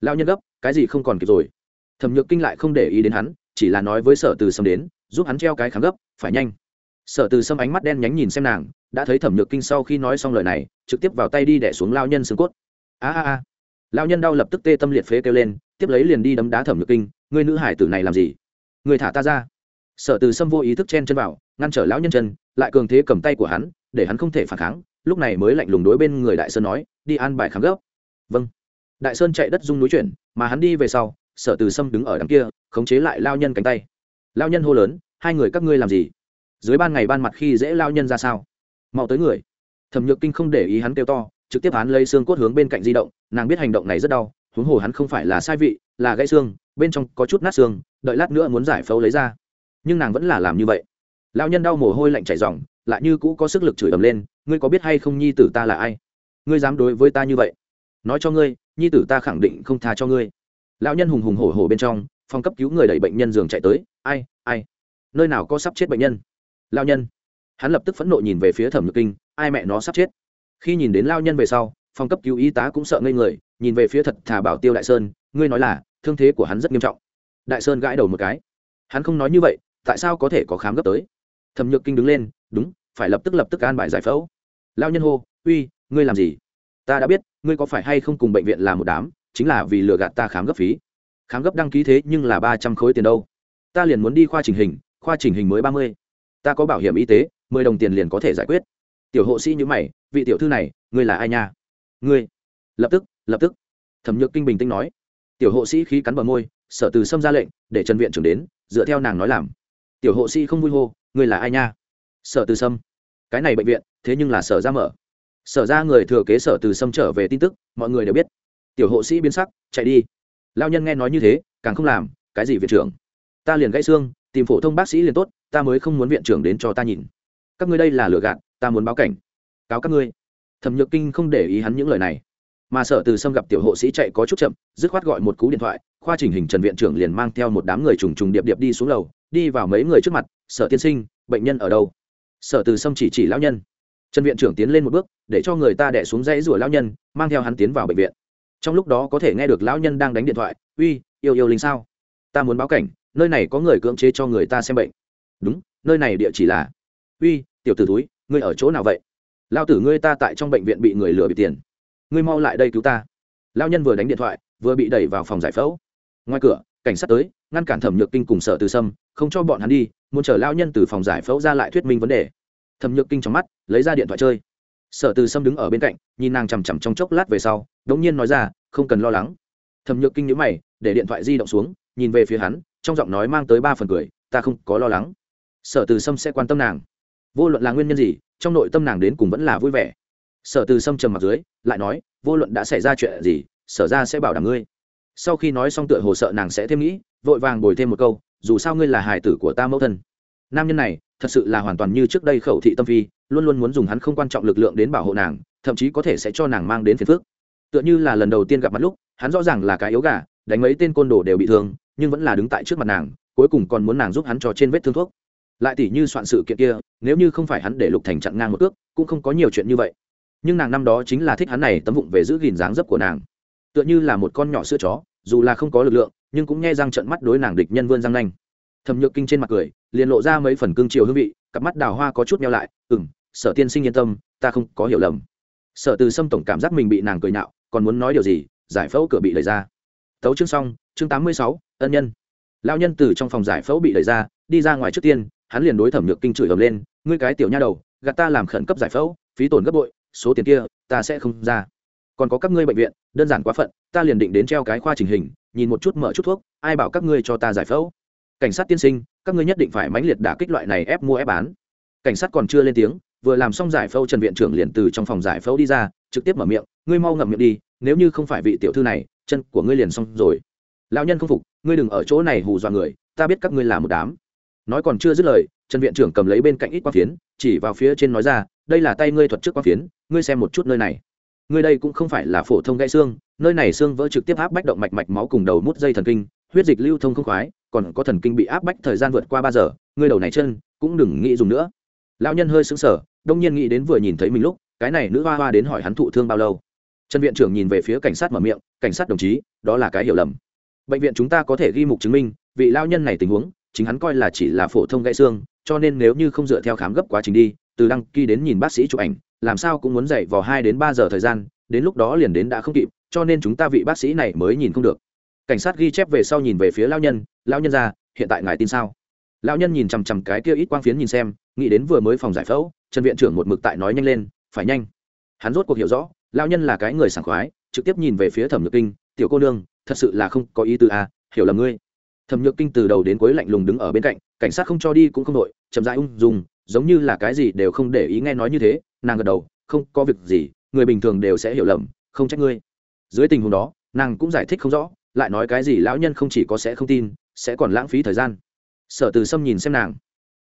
Lão nhân gấp, cái gì không còn kịp rồi? Thẩm nhược kinh lại không để ý đến hắn, chỉ là nói với sở từ sâm đến, giúp hắn treo cái kháng gấp, phải nhanh. Sở từ sâm ánh mắt đen nhánh nhìn xem nàng, đã thấy thẩm nhược kinh sau khi nói xong lời này, trực tiếp vào tay đi đẻ xuống lao nhân xương cốt. A a a. Lao nhân đau lập tức tê tâm liệt phế kêu lên, tiếp lấy liền đi đấm đá thẩm nhược kinh người nữ hải tử này làm gì? Người thả ta ra. Sở từ sâm vô ý thức chen chân vào, ngăn trở lão nhân chân, lại cường thế cầm tay của hắn, để hắn không thể phản kháng lúc này mới lạnh lùng đối bên người đại sơn nói, đi an bài khám gấp. Vâng. Đại sơn chạy đất dung núi chuyển, mà hắn đi về sau, sở từ sâm đứng ở đằng kia, khống chế lại lao nhân cánh tay. Lao nhân hô lớn, hai người các ngươi làm gì? Dưới ban ngày ban mặt khi dễ lao nhân ra sao? Mau tới người. Thẩm nhược kinh không để ý hắn kêu to, trực tiếp hắn lấy xương cốt hướng bên cạnh di động, nàng biết hành động này rất đau, huống hồ hắn không phải là sai vị, là gãy xương, bên trong có chút nát xương, đợi lát nữa muốn giải phẫu lấy ra. Nhưng nàng vẫn là làm như vậy. Lao nhân đau mồ hôi lạnh chảy ròng lại như cũ có sức lực chửi ầm lên, ngươi có biết hay không nhi tử ta là ai? Ngươi dám đối với ta như vậy? Nói cho ngươi, nhi tử ta khẳng định không tha cho ngươi. Lão nhân hùng hùng hổ hổ bên trong, phòng cấp cứu người đẩy bệnh nhân giường chạy tới, ai ai? Nơi nào có sắp chết bệnh nhân? Lao nhân, hắn lập tức phẫn nộ nhìn về phía thẩm nhược kinh, ai mẹ nó sắp chết? Khi nhìn đến lao nhân về sau, phòng cấp cứu y tá cũng sợ ngây người, nhìn về phía thật thà bảo tiêu đại sơn, ngươi nói là, thương thế của hắn rất nghiêm trọng. Đại sơn gãi đầu một cái, hắn không nói như vậy, tại sao có thể có khám gấp tới? Thẩm nhược kinh đứng lên đúng, phải lập tức lập tức an bài giải phẫu. Lao nhân hô, uy, ngươi làm gì? Ta đã biết, ngươi có phải hay không cùng bệnh viện làm một đám, chính là vì lừa gạt ta khám gấp phí. Khám gấp đăng ký thế nhưng là ba trăm khối tiền đâu. Ta liền muốn đi khoa trình hình, khoa trình hình mới ba mươi. Ta có bảo hiểm y tế, mười đồng tiền liền có thể giải quyết. Tiểu hộ sĩ như mày, vị tiểu thư này, ngươi là ai nha? Ngươi. Lập tức lập tức. Thẩm nhược kinh bình tĩnh nói. Tiểu hộ sĩ khí cắn bờ môi, sở từ xâm ra lệnh, để trần viện trưởng đến, dựa theo nàng nói làm. Tiểu hộ sĩ không vui hô, ngươi là ai nha? Sở từ sâm. Cái này bệnh viện, thế nhưng là sở ra mở. Sở ra người thừa kế sở từ sâm trở về tin tức, mọi người đều biết. Tiểu hộ sĩ biến sắc, chạy đi. Lao nhân nghe nói như thế, càng không làm, cái gì viện trưởng? Ta liền gãy xương, tìm phổ thông bác sĩ liền tốt, ta mới không muốn viện trưởng đến cho ta nhìn. Các ngươi đây là lừa gạt, ta muốn báo cảnh. Cáo các ngươi. Thẩm nhược kinh không để ý hắn những lời này. Mà sở từ sâm gặp tiểu hộ sĩ chạy có chút chậm, dứt khoát gọi một cú điện thoại, khoa chỉnh hình trần viện trưởng liền mang theo một đám người trùng trùng điệp điệp đi xuống lầu, đi vào mấy người trước mặt, sở tiên sinh, bệnh nhân ở đâu? Sở từ sâm chỉ chỉ lão nhân. Trần viện trưởng tiến lên một bước, để cho người ta đẻ xuống dãy rủa lão nhân, mang theo hắn tiến vào bệnh viện. Trong lúc đó có thể nghe được lão nhân đang đánh điện thoại, uy, yêu yêu linh sao? Ta muốn báo cảnh, nơi này có người cưỡng chế cho người ta xem bệnh. Đúng, nơi này địa chỉ là uy, tiểu t ử túi ngươi ở chỗ nào vậy? Lao tử ngươi ta tại trong bệnh viện bị người lừa bị tiền. Ngươi mau lại đây cứu ta. Lao nhân vừa đánh điện thoại, vừa bị đẩy vào phòng giải phẫu. Ngoài cửa cảnh sát tới, ngăn cản thẩm nhược kinh cùng sở từ sâm, không cho bọn hắn đi, muốn chở lao nhân từ phòng giải phẫu ra lại thuyết minh vấn đề. Thẩm nhược kinh trong mắt, lấy ra điện thoại chơi. Sở từ sâm đứng ở bên cạnh, nhìn nàng chằm chằm trong chốc lát về sau, đống nhiên nói ra, không cần lo lắng. Thẩm nhược kinh nhữ mày, để điện thoại di động xuống, nhìn về phía hắn, trong giọng nói mang tới ba phần cười, ta không có lo lắng. Sở từ sâm sẽ quan tâm nàng. Vô luận là nguyên nhân gì, trong nội tâm nàng đến cùng vẫn là vui vẻ. Sở từ sâm trầm mặt dưới, lại nói, vô luận đã xảy ra chuyện gì, sở ra sẽ bảo đảm ngươi sau khi nói xong tựa hồ sợ nàng sẽ thêm nghĩ, vội vàng bồi thêm một câu, dù sao ngươi là hài tử của ta mẫu thân. Nam nhân này, thật sự là hoàn toàn như trước đây khẩu thị tâm phi, luôn luôn muốn dùng hắn không quan trọng lực lượng đến bảo hộ nàng, thậm chí có thể sẽ cho nàng mang đến phiền phước tựa như là lần đầu tiên gặp mặt lúc, hắn rõ ràng là cái yếu gà, đánh mấy tên côn đồ đều bị thương, nhưng vẫn là đứng tại trước mặt nàng, cuối cùng còn muốn nàng giúp hắn cho trên vết thương thuốc. Lại tỉ như soạn sự kiện kia, nếu như không phải hắn để lục thành chặn ngang một cước, cũng không có nhiều chuyện như vậy. Nhưng nàng năm đó chính là thích hắn này tấm vụng về giữ gìn dáng dấp của nàng tựa như là một con nhỏ sữa chó, dù là không có lực lượng, nhưng cũng nghe răng trận mắt đối nàng địch nhân vươn răng nanh. Thẩm nhược kinh trên mặt cười, liền lộ ra mấy phần cương chiều hương vị, cặp mắt đào hoa có chút meo lại ừ m sở tiên sinh yên tâm, ta không có hiểu lầm. Sở từ sâm tổng cảm giác mình bị nàng cười nhạo, còn muốn nói điều gì, giải phẫu cửa bị đẩy ra. Tấu chương xong, chương tám mươi sáu, ân nhân. Lao nhân từ trong phòng giải phẫu bị đẩy ra, đi ra ngoài trước tiên, hắn liền đối thẩm nhược kinh chửi ầm lên, ngươi cái tiểu nha đầu, gạt ta làm khẩn cấp giải phẫu, phí tổn gấp bội, số tiền kia, ta sẽ không ra. Còn có các ngươi bệnh viện đơn giản quá phận, ta liền định đến treo cái khoa trình hình, nhìn một chút mở chút thuốc, ai bảo các ngươi cho ta giải phẫu. Cảnh sát tiên sinh, các ngươi nhất định phải mãnh liệt đả kích loại này ép mua ép bán. Cảnh sát còn chưa lên tiếng, vừa làm xong giải phẫu, trần viện trưởng liền từ trong phòng giải phẫu đi ra, trực tiếp mở miệng, ngươi mau ngậm miệng đi, nếu như không phải vị tiểu thư này, chân của ngươi liền xong rồi. Lão nhân không phục, ngươi đừng ở chỗ này hù dọa người, ta biết các ngươi là một đám. Nói còn chưa dứt lời, trần viện trưởng cầm lấy bên cạnh ít quang phiến, chỉ vào phía trên nói ra, đây là tay ngươi thuật trước quang phiến, ngươi xem một chút nơi này ngươi đây cũng không phải là phổ thông gãy xương, nơi này xương vỡ trực tiếp áp bách động mạch mạch máu cùng đầu mút dây thần kinh, huyết dịch lưu thông không khoái, còn có thần kinh bị áp bách thời gian vượt qua ba giờ, ngươi đầu này chân cũng đừng nghĩ dùng nữa. Lão nhân hơi sững sờ, đông nhiên nghĩ đến vừa nhìn thấy mình lúc, cái này nữ hoa hoa đến hỏi hắn thụ thương bao lâu. Trần viện trưởng nhìn về phía cảnh sát mở miệng, cảnh sát đồng chí, đó là cái hiểu lầm. Bệnh viện chúng ta có thể ghi mục chứng minh, vị lao nhân này tình huống, chính hắn coi là chỉ là phổ thông gãy xương, cho nên nếu như không dựa theo khám gấp quá trình đi, từ đăng ký đến nhìn bác sĩ chụp ảnh làm sao cũng muốn dậy vào hai đến ba giờ thời gian đến lúc đó liền đến đã không kịp cho nên chúng ta vị bác sĩ này mới nhìn không được. Cảnh sát ghi chép về sau nhìn về phía lao nhân lao nhân ra hiện tại ngài tin sao? Lão nhân nhìn chằm chằm cái kia ít quang phiến nhìn xem nghĩ đến vừa mới phòng giải phẫu trần viện trưởng một mực tại nói nhanh lên phải nhanh. Hắn rốt cuộc hiểu rõ lão nhân là cái người sảng khoái trực tiếp nhìn về phía thẩm nhược kinh tiểu cô nương thật sự là không có ý tư à, hiểu là ngươi. Thẩm nhược kinh từ đầu đến cuối lạnh lùng đứng ở bên cạnh cảnh sát không cho đi cũng không đội chậm rãi ung dung giống như là cái gì đều không để ý nghe nói như thế nàng gật đầu, không có việc gì, người bình thường đều sẽ hiểu lầm, không trách ngươi. Dưới tình huống đó, nàng cũng giải thích không rõ, lại nói cái gì lão nhân không chỉ có sẽ không tin, sẽ còn lãng phí thời gian. Sở từ sâm nhìn xem nàng.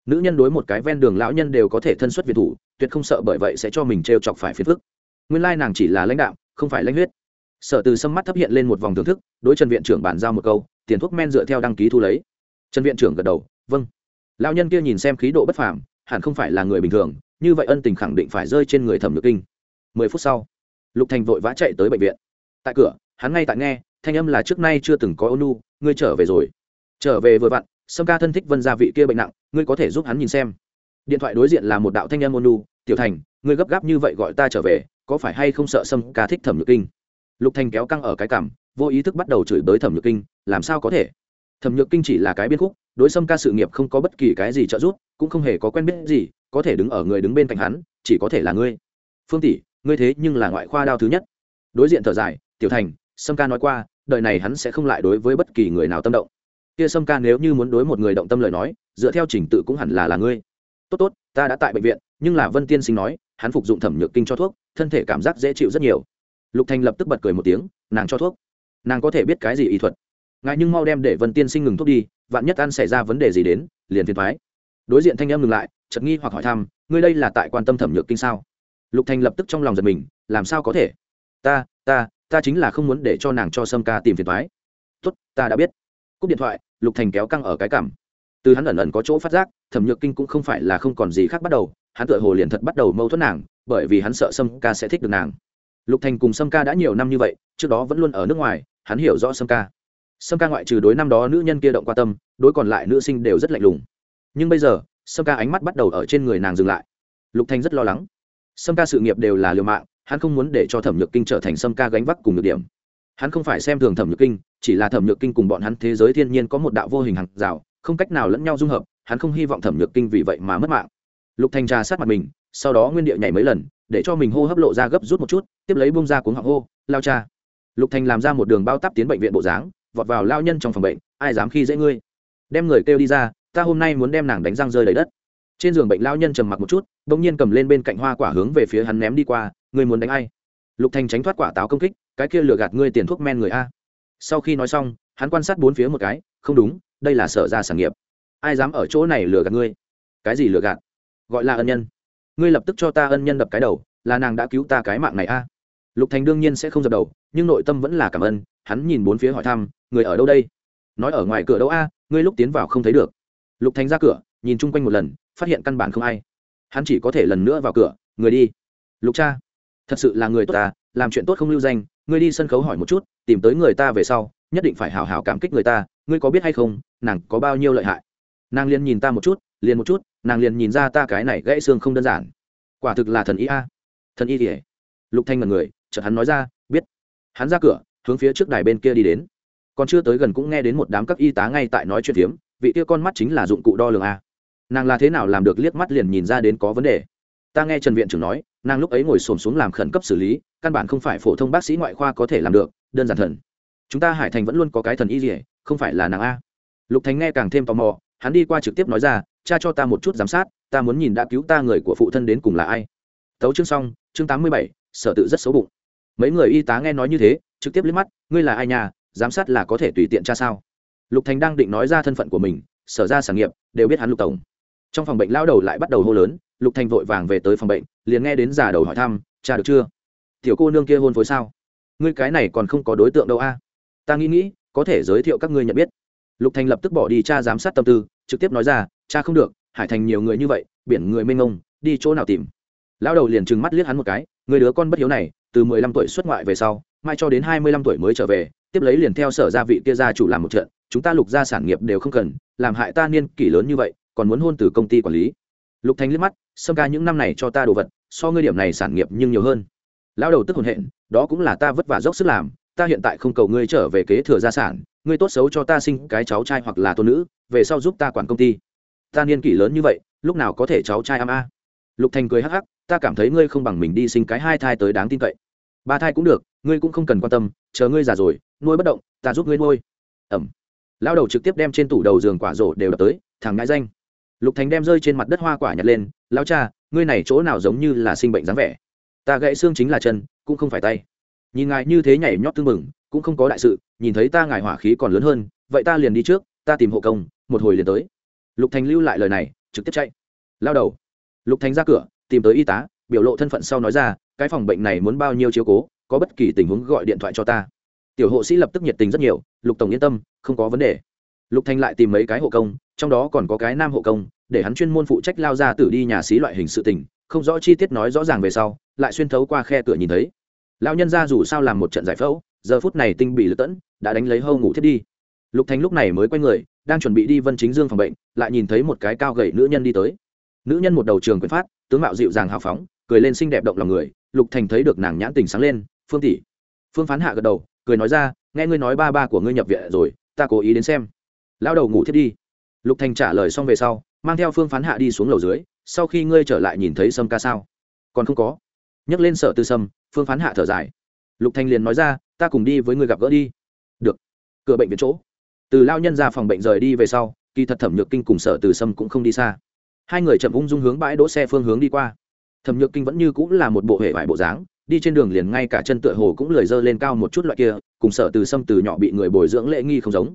Nữ nhân đối một cái ven đường lão nhân đều có thể thân xuất việt thủ, tuyệt không sợ bởi vậy sẽ cho mình t chọc phải phiền phức. Nguyên lai nàng chỉ là lãnh đạo không phải lãnh huyết. Sở từ sâm mắt thấp hiện lên một vòng thưởng thức, đối trần viện trưởng bàn giao một câu, tiền thuốc men dựa theo đăng ký thu lấy. Trần viện trưởng gật đầu vâng. Lão nhân kia nhìn xem khí độ bất phàm, hẳn không phải là người bình thường như vậy ân tình khẳng định phải rơi trên người thẩm nhược kinh. Mười phút sau, lục thành vội vã chạy tới bệnh viện. Tại cửa, hắn ngay tại nghe, thanh âm là, trước nay chưa từng có ônu ngươi trở về rồi. Trở về vừa vặn, sâm ca thân thích vân gia vị kia bệnh nặng, ngươi có thể giúp hắn nhìn xem. Điện thoại đối diện là một đạo thanh âm ônu tiểu thành, ngươi gấp gáp như vậy gọi ta trở về, có phải hay không sợ sâm ca thích thẩm nhược kinh? Lục thành kéo căng ở cái cảm, vô ý thức bắt đầu chửi bới thẩm nhược kinh, làm sao có thể? Thẩm nhược kinh chỉ là cái biên khúc, đối xâm ca sự nghiệp không có bất kỳ cái gì trợ giúp, cũng không hề có quen biết gì có thể đứng ở người đứng bên cạnh hắn, chỉ có thể là ngươi. Phương tỷ, ngươi thế nhưng là ngoại khoa đao thứ nhất. Đối diện thở dài, tiểu thành, sâm ca nói qua, đời này hắn sẽ không lại đối với bất kỳ người nào tâm động. Kia sâm ca nếu như muốn đối một người động tâm lời nói, dựa theo trình tự cũng hẳn là là ngươi. Tốt tốt, ta đã tại bệnh viện, nhưng là vân tiên sinh nói, hắn phục dụng thẩm nhược kinh cho thuốc, thân thể cảm giác dễ chịu rất nhiều. Lục thành lập tức bật cười một tiếng, nàng cho thuốc. Nàng có thể biết cái gì y thuật? Ngài nhưng mau đem để vân tiên sinh ngừng thuốc đi, vạn nhất ăn xảy ra vấn đề gì đến, liền phiền thoái đối diện thanh em ngừng lại chật nghi hoặc hỏi thăm, ngươi đây là tại quan tâm thẩm nhược kinh sao? Lục thành lập tức trong lòng giật mình, làm sao có thể? Ta ta ta chính là không muốn để cho nàng cho sâm ca tìm phiền thoái tốt, ta đã biết. Cúp điện thoại, lục thành kéo căng ở cái cảm từ hắn ẩn ẩn có chỗ phát giác, thẩm nhược kinh cũng không phải là không còn gì khác bắt đầu, hắn tựa hồ liền thật bắt đầu mâu thuẫn nàng, bởi vì hắn sợ sâm ca sẽ thích được nàng. Lục thành cùng sâm ca đã nhiều năm như vậy, trước đó vẫn luôn ở nước ngoài, hắn hiểu rõ sâm ca. Sâm ca ngoại trừ đối năm đó nữ nhân kia động qua tâm, đối còn lại nữ sinh đều rất lạnh lùng. Nhưng bây giờ sâm ca ánh mắt bắt đầu ở trên người nàng dừng lại. Lục Thanh rất lo lắng. Sâm ca sự nghiệp đều là liều mạng, hắn không muốn để cho thẩm nhược kinh trở thành sâm ca gánh vác cùng nhược điểm. Hắn không phải xem thường thẩm nhược kinh, chỉ là thẩm nhược kinh cùng bọn hắn thế giới thiên nhiên có một đạo vô hình hàng rào, không cách nào lẫn nhau dung hợp, hắn không hy vọng thẩm nhược kinh vì vậy mà mất mạng. Lục Thanh trà sát mặt mình, sau đó nguyên địa nhảy mấy lần, để cho mình hô hấp lộ ra gấp rút một chút, tiếp lấy bông ra cuống họng hô, lao cha. Lục Thanh làm ra một đường bao tắp tiến bệnh viện bộ dáng, vọt vào lao nhân trong phòng bệnh, ai dám khi dễ ngươi? Đem người kêu đi ra ta hôm nay muốn đem nàng đánh răng rơi đầy đất. Trên giường bệnh lao nhân trầm mặc một chút đ ỗ n g nhiên cầm lên bên cạnh hoa quả hướng về phía hắn ném đi qua Người muốn đánh ai? Lục thành tránh thoát quả táo công kích, cái kia lừa gạt ngươi tiền thuốc men người a. Sau khi nói xong, hắn quan sát bốn phía một cái, không đúng, đây là sở ra sản nghiệp. Ai dám ở chỗ này lừa gạt ngươi? Cái gì lừa gạt? Gọi là ân nhân. Ngươi lập tức cho ta ân nhân đập cái đầu, là nàng đã cứu ta cái mạng này a. Lục thành đương nhiên sẽ không dập đầu, nhưng nội tâm vẫn là cảm ơn, hắn nhìn bốn phía hỏi thăm, người ở đâu đây? Nói ở ngoài cửa đâu a, ngươi lúc tiến vào không thấy được lục thành ra cửa, nhìn chung quanh một lần, phát hiện căn bản không ai. Hắn chỉ có thể lần nữa vào cửa, người đi. Lục cha, thật sự là người tốt ta, làm chuyện tốt không lưu danh, ngươi đi sân khấu hỏi một chút, tìm tới người ta về sau, nhất định phải hào hào cảm kích người ta, ngươi có biết hay không, nàng có bao nhiêu lợi hại? Nàng liền nhìn ta một chút, liền một chút, nàng liền nhìn ra ta cái này gãy xương không đơn giản. Quả thực là thần y a. Thần y kể lục thanh ngần người, chợt hắn nói ra, biết. Hắn ra cửa, hướng phía trước đài bên kia đi đến. Còn chưa tới gần cũng nghe đến một đám các y tá ngay tại nói chuyện phiếm vị kia con mắt chính là dụng cụ đo lường a. Nàng là thế nào làm được liếc mắt liền nhìn ra đến có vấn đề. Ta nghe trần viện trưởng nói, nàng lúc ấy ngồi xổm xuống làm khẩn cấp xử lý, căn bản không phải phổ thông bác sĩ ngoại khoa có thể làm được, đơn giản thần. Chúng ta hải thành vẫn luôn có cái thần y gì, không phải là nàng a. Lục thành nghe càng thêm tò mò, hắn đi qua trực tiếp nói ra, cha cho ta một chút giám sát, ta muốn nhìn đã cứu ta người của phụ thân đến cùng là ai. Tấu chương xong, chương tám mươi bảy, sở tự rất xấu bụng. Mấy người y tá nghe nói như thế, trực tiếp liếc mắt, ngươi là ai nhà, giám sát là có thể tùy tiện cha sao? Lục thành đang định nói ra thân phận của mình, sở ra sản nghiệp, đều biết hắn lục tổng. Trong phòng bệnh lao đầu lại bắt đầu hô lớn, lục thành vội vàng về tới phòng bệnh, liền nghe đến già đầu hỏi thăm, cha được chưa? Tiểu cô nương kia hôn phối sao? Ngươi cái này còn không có đối tượng đâu a. Ta nghĩ nghĩ, có thể giới thiệu các ngươi nhận biết. Lục thành lập tức bỏ đi cha giám sát tâm tư, trực tiếp nói ra, cha không được, hải thành nhiều người như vậy, biển người mênh ngông đi chỗ nào tìm? Lão đầu liền trừng mắt liếc hắn một cái người đứa con bất hiếu này, từ mười lăm tuổi xuất ngoại về sau, mai cho đến hai mươi lăm tuổi mới trở về tiếp lấy liền theo sở gia vị kia gia chủ làm một trận, chúng ta lục gia sản nghiệp đều không cần, làm hại ta niên kỷ lớn như vậy, còn muốn hôn từ công ty quản lý. Lục thành liếc mắt xâm ca những năm này cho ta đồ vật, so ngươi điểm này sản nghiệp nhưng nhiều hơn. Lão đầu tức hồn hện, đó cũng là ta vất vả dốc sức làm, ta hiện tại không cầu ngươi trở về kế thừa gia sản, ngươi tốt xấu cho ta sinh cái cháu trai hoặc là tôn nữ, về sau giúp ta quản công ty. Ta niên kỷ lớn như vậy, lúc nào có thể cháu trai am a? Lục thành cười hắc hắc, ta cảm thấy ngươi không bằng mình đi sinh cái hai thai tới đáng tin cậy. Ba thai cũng được ngươi cũng không cần quan tâm, chờ ngươi già rồi, nuôi bất động, ta giúp ngươi nuôi. Ẩm. Lao đầu trực tiếp đem trên tủ đầu giường quả rổ đều đập tới thằng ngãi danh. Lục thành đem rơi trên mặt đất hoa quả nhặt lên lao cha, ngươi này chỗ nào giống như là sinh bệnh dáng vẻ? Ta gãy xương chính là chân, cũng không phải tay. Nhìn ngài như thế nhảy nhót tưng mừng cũng không có đại sự, nhìn thấy ta ngài hỏa khí còn lớn hơn, vậy ta liền đi trước, ta tìm hộ công, một hồi liền tới. Lục thành lưu lại lời này, trực tiếp chạy. Lao đầu. Lục thành ra cửa, tìm tới y tá, biểu lộ thân phận sau nói ra, cái phòng bệnh này muốn bao nhiêu chiếu cố? Có bất kỳ tình huống gọi điện thoại cho ta. Tiểu hộ sĩ lập tức nhiệt tình rất nhiều, lục tổng yên tâm, không có vấn đề. Lục thành lại tìm mấy cái hộ công, trong đó còn có cái nam hộ công, để hắn chuyên môn phụ trách lao ra tử đi nhà xí loại hình sự tình, không rõ chi tiết nói rõ ràng về sau, lại xuyên thấu qua khe cửa nhìn thấy. Lão nhân ra dù sao làm một trận giải phẫu, giờ phút này tinh bị lật tẫn, đã đánh lấy hâu ngủ thiết đi. Lục thành lúc này mới quay người, đang chuẩn bị đi vân chính dương phòng bệnh, lại nhìn thấy một cái cao gậy nữ nhân đi tới. Nữ nhân một đầu trường quyền phát, tướng mạo dịu dàng hào phóng, cười lên xinh đẹp động lòng người, lục thành thấy được nàng nhãn tình sáng lên phương tỷ. Phương phán hạ gật đầu, cười nói ra, nghe ngươi nói ba ba của ngươi nhập viện rồi, ta cố ý đến xem. Lao đầu ngủ thiết đi. Lục thành trả lời xong về sau, mang theo phương phán hạ đi xuống lầu dưới, sau khi ngươi trở lại nhìn thấy sâm ca sao? Còn không có. Nhấc lên sở tư sâm, phương phán hạ thở dài. Lục thành liền nói ra, ta cùng đi với ngươi gặp gỡ đi. Được. Cửa bệnh viện chỗ. Từ lao nhân ra phòng bệnh rời đi về sau, kỳ thật thẩm nhược kinh cùng sở từ sâm cũng không đi xa. Hai người chậm ung dung hướng bãi đỗ xe phương hướng đi qua. Thẩm nhược kinh vẫn như cũng là một bộ hệ vải bộ dáng đi trên đường liền ngay cả chân tựa hồ cũng lười dơ lên cao một chút loại kia, cùng sở từ sâm từ nhỏ bị người bồi dưỡng lễ nghi không giống.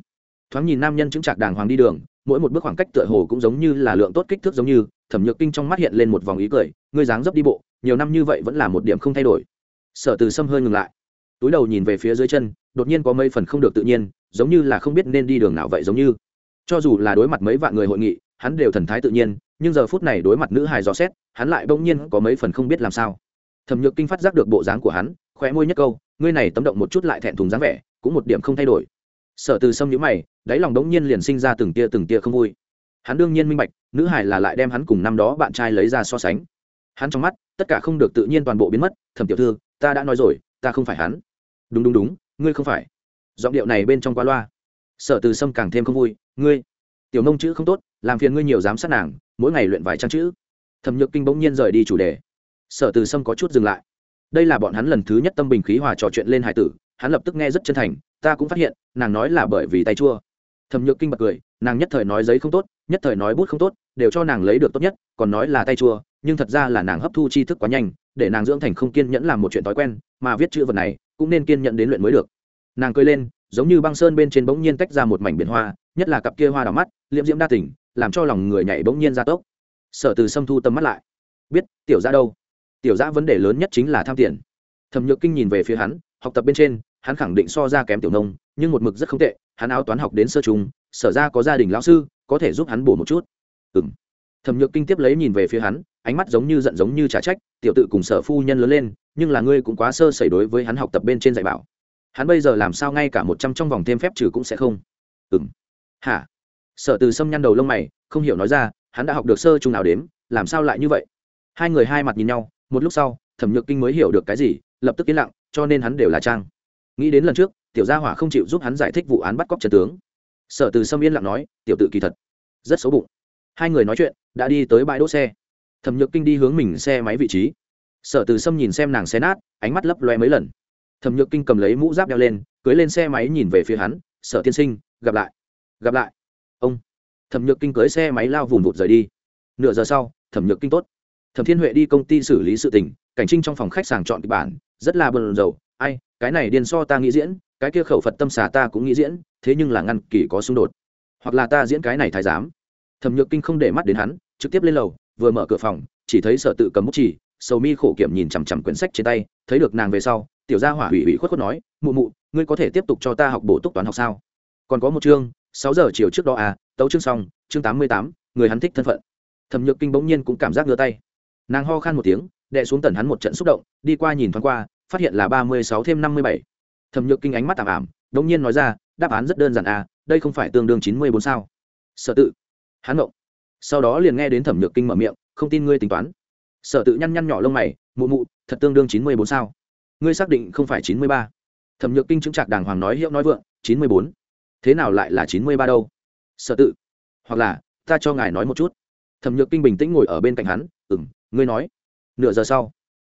Thoáng nhìn nam nhân chứng trạc đàng hoàng đi đường, mỗi một bước khoảng cách tựa hồ cũng giống như là lượng tốt kích thước giống như, thẩm nhược kinh trong mắt hiện lên một vòng ý cười, ngươi dáng dấp đi bộ, nhiều năm như vậy vẫn là một điểm không thay đổi. Sở từ sâm hơi ngừng lại, túi đầu nhìn về phía dưới chân, đột nhiên có mấy phần không được tự nhiên, giống như là không biết nên đi đường nào vậy giống như. Cho dù là đối mặt mấy vạn người hội nghị, hắn đều thần thái tự nhiên, nhưng giờ phút này đối mặt nữ hài dò xét, hắn lại bỗng nhiên có mấy phần không biết làm sao thẩm nhược kinh phát giác được bộ dáng của hắn, khóe môi nhất câu, ngươi này tấm động một chút lại thẹn thùng dáng vẻ, cũng một điểm không thay đổi. Sở từ sâm nhữ mày, đáy lòng đống nhiên liền sinh ra từng tia từng tia không vui. Hắn đương nhiên minh bạch, nữ hải là lại đem hắn cùng năm đó bạn trai lấy ra so sánh. Hắn trong mắt, tất cả không được tự nhiên toàn bộ biến mất, thẩm tiểu thư, ta đã nói rồi, ta không phải hắn. Đúng đúng đúng, ngươi không phải. Giọng điệu này bên trong quá loa. Sở từ sâm càng thêm không vui, ngươi, tiểu nông chữ không tốt, làm phiền ngươi nhiều giám sát nàng, mỗi ngày luyện vài trang chữ. Thẩm nhược kinh bỗng nhiên rời đi chủ đề sở từ sâm có chút dừng lại. Đây là bọn hắn lần thứ nhất tâm bình khí hòa trò chuyện lên hải tử, hắn lập tức nghe rất chân thành, ta cũng phát hiện, nàng nói là bởi vì tay chua. Thẩm nhược kinh bật cười, nàng nhất thời nói giấy không tốt, nhất thời nói bút không tốt, đều cho nàng lấy được tốt nhất, còn nói là tay chua, nhưng thật ra là nàng hấp thu tri thức quá nhanh, để nàng dưỡng thành không kiên nhẫn làm một chuyện thói quen, mà viết chữ vật này, cũng nên kiên nhẫn đến luyện mới được. Nàng cười lên, giống như băng sơn bên trên bỗng nhiên tách ra một mảnh biển hoa, nhất là cặp kia hoa đỏ mắt, liễm diễm đa tỉnh làm cho lòng người nhảy bỗng nhiên ra tốc. Sở từ xâm thu tầm mắt lại. Biết, tiểu ra đâu? Tiểu giã vấn đề lớn nhất chính là tham tiền. Thẩm nhược kinh nhìn về phía hắn, học tập bên trên, hắn khẳng định so ra kém tiểu nông, nhưng một mực rất không tệ, hắn áo toán học đến sơ trung, sở ra có gia đình lão sư, có thể giúp hắn bổ một chút. Ừ m thẩm nhược kinh tiếp lấy nhìn về phía hắn, ánh mắt giống như giận giống như trả trách, tiểu tự cùng sở phu nhân lớn lên, nhưng là ngươi cũng quá sơ sẩy đối với hắn học tập bên trên dạy bảo. Hắn bây giờ làm sao ngay cả một trăm trong vòng thêm phép trừ cũng sẽ không? Ừ m hả? Sở từ sâm nhăn đầu lông mày, không hiểu nói ra, hắn đã học được sơ chung nào đếm, làm sao lại như vậy? Hai người hai mặt nhìn nhau một lúc sau, thẩm nhược kinh mới hiểu được cái gì, lập tức yên lặng, cho nên hắn đều là trang. Nghĩ đến lần trước, tiểu gia hỏa không chịu giúp hắn giải thích vụ án bắt cóc trần tướng. Sở từ sâm yên lặng nói, tiểu tự kỳ thật, rất xấu bụng. Hai người nói chuyện, đã đi tới bãi đỗ xe. Thẩm nhược kinh đi hướng mình xe máy vị trí. Sở từ sâm nhìn xem nàng xe nát, ánh mắt lấp loe mấy lần. Thẩm nhược kinh cầm lấy mũ giáp đeo lên, cưới lên xe máy nhìn về phía hắn, sở tiên sinh, gặp lại gặp lại. Ông. Thẩm nhược kinh cưới xe máy lao vùng vụt rời đi. Nửa giờ sau, thẩm nhược kinh tốt thẩm thiên huệ đi công ty xử lý sự tình, cảnh trinh trong phòng khách sàng chọn kịch bản, rất là bần dầu ai, cái này điền so ta nghĩ diễn, cái kia khẩu phật tâm xà ta cũng nghĩ diễn, thế nhưng là ngăn kỳ có xung đột. Hoặc là ta diễn cái này thái giám. Thẩm nhược kinh không để mắt đến hắn, trực tiếp lên lầu, vừa mở cửa phòng, chỉ thấy sở tự cầm bút chỉ, sầu mi khổ kiểm nhìn chằm chằm quyển sách trên tay, thấy được nàng về sau, tiểu gia hỏa hủy hủy khuất khuất nói, mụ mụ, ngươi có thể tiếp tục cho ta học bổ túc toán học sao? Còn có một chương, sáu giờ chiều trước đó à tấu chương xong, chương tám mươi tám, người hắn thích thân phận. Thẩm nhược kinh bỗng nhiên cũng cảm giác ngứa tay nàng ho khan một tiếng đệ xuống tần hắn một trận xúc động, đi qua nhìn thoáng qua, phát hiện là ba mươi sáu thêm năm mươi bảy. Thẩm nhược kinh ánh mắt tạm ảm, đống nhiên nói ra, đáp án rất đơn giản à đây không phải tương đương chín mươi bốn sao. Sở tự. Hắn mộng sau đó liền nghe đến thẩm nhược kinh mở miệng, không tin ngươi tính toán. Sở tự nhăn nhăn nhỏ lông mày, mụ mụ, thật tương đương chín mươi bốn sao. Ngươi xác định không phải chín mươi ba. Thẩm nhược kinh chứng trạc đàng hoàng nói hiệu nói vượng, chín mươi bốn. Thế nào lại là chín mươi ba đâu? Sở tự. Hoặc là, ta cho ngài nói một chút. Thẩm nhược kinh bình tĩnh ngồi ở bên cạnh hắn ừ m ngươi nói. Nửa giờ sau,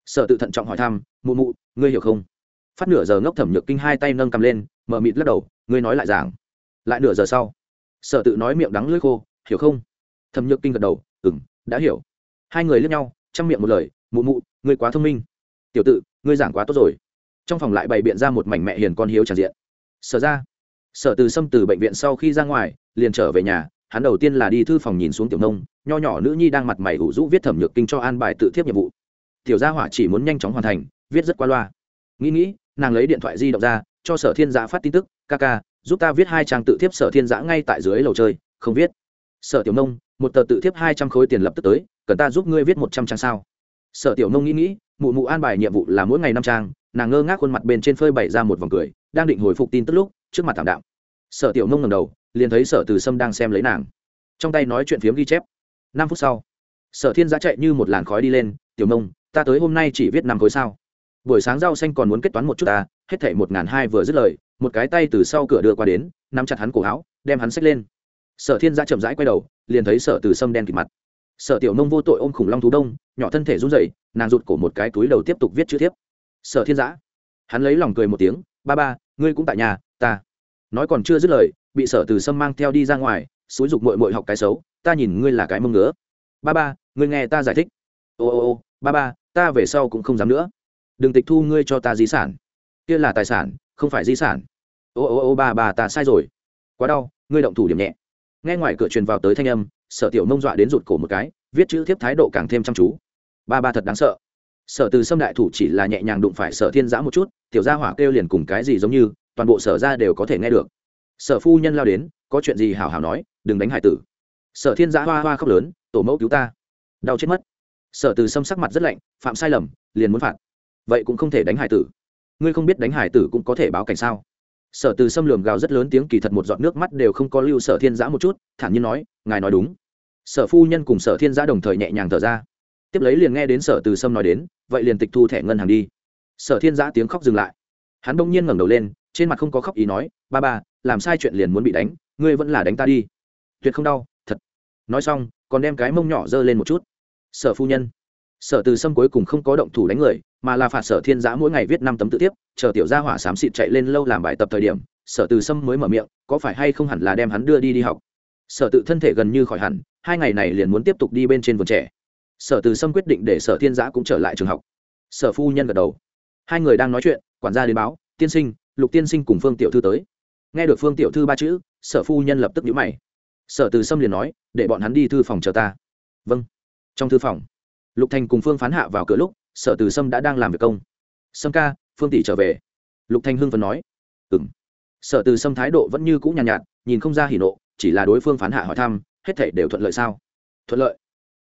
sở tự thận trọng hỏi thăm, mụ mụ, ngươi hiểu không? Phát nửa giờ ngốc thẩm nhược kinh hai tay nâng cầm lên, mở mịt lắc đầu, ngươi nói lại giảng. Lại nửa giờ sau, sở tự nói miệng đắng lưỡi khô, hiểu không? Thẩm nhược kinh gật đầu ừ đã hiểu. Hai người lướt nhau, chăm miệng một lời, mụ mụ, ngươi quá thông minh. Tiểu tự, ngươi giảng quá tốt rồi. Trong phòng lại bày biện ra một mảnh mẹ hiền con hiếu tràn diện. Sở ra. Sở từ xâm từ bệnh viện sau khi ra ngoài, liền trở về nhà hắn đầu tiên là đi thư phòng nhìn xuống tiểu nông, nho nhỏ nữ nhi đang mặt mày ủ rũ viết thẩm nhược kinh cho an bài tự thiếp nhiệm vụ. Tiểu gia hỏa chỉ muốn nhanh chóng hoàn thành, viết rất qua loa. Nghĩ nghĩ, nàng lấy điện thoại di động ra, cho sở thiên giã phát tin tức, ca ca, giúp ta viết hai trang tự thiếp sở thiên giã ngay tại dưới lầu chơi, không viết. Sở tiểu nông, một tờ tự thiếp hai trăm khối tiền lập tức tới, cần ta giúp ngươi viết một trăm trang sao? Sở tiểu nông nghĩ nghĩ, mụ mụ an bài nhiệm vụ là mỗi ngày năm trang, nàng ngơ ngác khuôn mặt bên trên phơi bày ra một vòng cười, đang định hồi phục tin tức lúc, trước mặt thảm đạo sở tiểu nông ngầm đầu liền thấy sở từ sâm đang xem lấy nàng. Trong tay nói chuyện phiếm ghi chép. Năm phút sau, sở thiên giã chạy như một làn khói đi lên, tiểu nông ta tới hôm nay chỉ viết năm khối sao? Buổi sáng rau xanh còn muốn kết toán một chút ta, hết thảy một ngàn hai vừa dứt lời, một cái tay từ sau cửa đưa qua đến, nắm chặt hắn cổ áo, đem hắn xách lên. Sở thiên giã chậm rãi quay đầu, liền thấy sở từ sâm đen kịp mặt. Sở tiểu nông vô tội ôm khủng long thú đông, nhỏ thân thể run rẩy, nàng rụt cổ một cái túi đầu tiếp tục viết chữ tiếp sở thiên giã, hắn lấy lòng cười một tiếng, ba ba, ngươi cũng tại nhà, ta. Nói còn chưa dứt lời bị sở từ sâm mang theo đi ra ngoài, xúi dục mội mội học cái xấu, ta nhìn ngươi là cái mông ngứa. Ba ba, ngươi nghe ta giải thích. Ô ô ô, ba ba, ta về sau cũng không dám nữa. Đừng tịch thu ngươi cho ta di sản. Kia là tài sản, không phải di sản. Ô ô ô, ba ba, ta sai rồi. Quá đau, ngươi động thủ điểm nhẹ. Nghe ngoài cửa truyền vào tới thanh âm, sở tiểu nông dọa đến rụt cổ một cái, viết chữ thiếp thái độ càng thêm chăm chú. Ba ba thật đáng sợ. Sở từ sâm đại thủ chỉ là nhẹ nhàng đụng phải sở thiên giã một chút, tiểu gia hỏa kêu liền cùng cái gì giống như, toàn bộ sở ra đều có thể nghe được sở phu nhân lao đến, có chuyện gì hảo hảo nói, đừng đánh hải tử. Sở thiên giã hoa hoa khóc lớn, tổ mẫu cứu ta. Đau chết mất. Sở từ Sâm sắc mặt rất lạnh, phạm sai lầm, liền muốn phạt. Vậy cũng không thể đánh hải tử. Ngươi không biết đánh hải tử cũng có thể báo cảnh sao? Sở từ Sâm lường gào rất lớn tiếng kỳ thật một giọt nước mắt đều không có lưu sở thiên giã một chút, thản nhiên nói, ngài nói đúng. Sở phu nhân cùng sở thiên giã đồng thời nhẹ nhàng thở ra. Tiếp lấy liền nghe đến sở từ sâm nói đến, vậy liền tịch thu thẻ ngân hàng đi. Sở thiên giã tiếng khóc dừng lại. Hắn đông nhiên ngẩng đầu lên, trên mặt không có khóc ý nói, ba ba làm sai chuyện liền muốn bị đánh, ngươi vẫn là đánh ta đi. Tuyệt không đau, thật. Nói xong, còn đem cái mông nhỏ giơ lên một chút. Sở phu nhân. Sở từ sâm cuối cùng không có động thủ đánh người, mà là phạt sở thiên giã mỗi ngày viết năm tấm tự tiếp, chờ tiểu gia hỏa xám xịt chạy lên lâu làm bài tập thời điểm, sở từ sâm mới mở miệng, có phải hay không hẳn là đem hắn đưa đi đi học? Sở tự thân thể gần như khỏi hẳn, hai ngày này liền muốn tiếp tục đi bên trên vườn trẻ. Sở từ sâm quyết định để sở thiên giã cũng trở lại trường học. Sở phu nhân gật đầu. Hai người đang nói chuyện, quản gia đến báo, tiên sinh, lục tiên sinh cùng phương tiểu thư tới nghe được phương tiểu thư ba chữ sở phu nhân lập tức nhíu mày. Sở từ sâm liền nói để bọn hắn đi thư phòng chờ ta. Vâng. Trong thư phòng lục thành cùng phương phán hạ vào cửa lúc sở từ sâm đã đang làm việc công. Sâm ca phương tỷ trở về. Lục thành hưng phấn nói. Ừng sở từ sâm thái độ vẫn như cũ nhàn nhạt, nhạt nhìn không ra hỉ nộ chỉ là đối phương phán hạ hỏi thăm hết thể đều thuận lợi sao? Thuận lợi.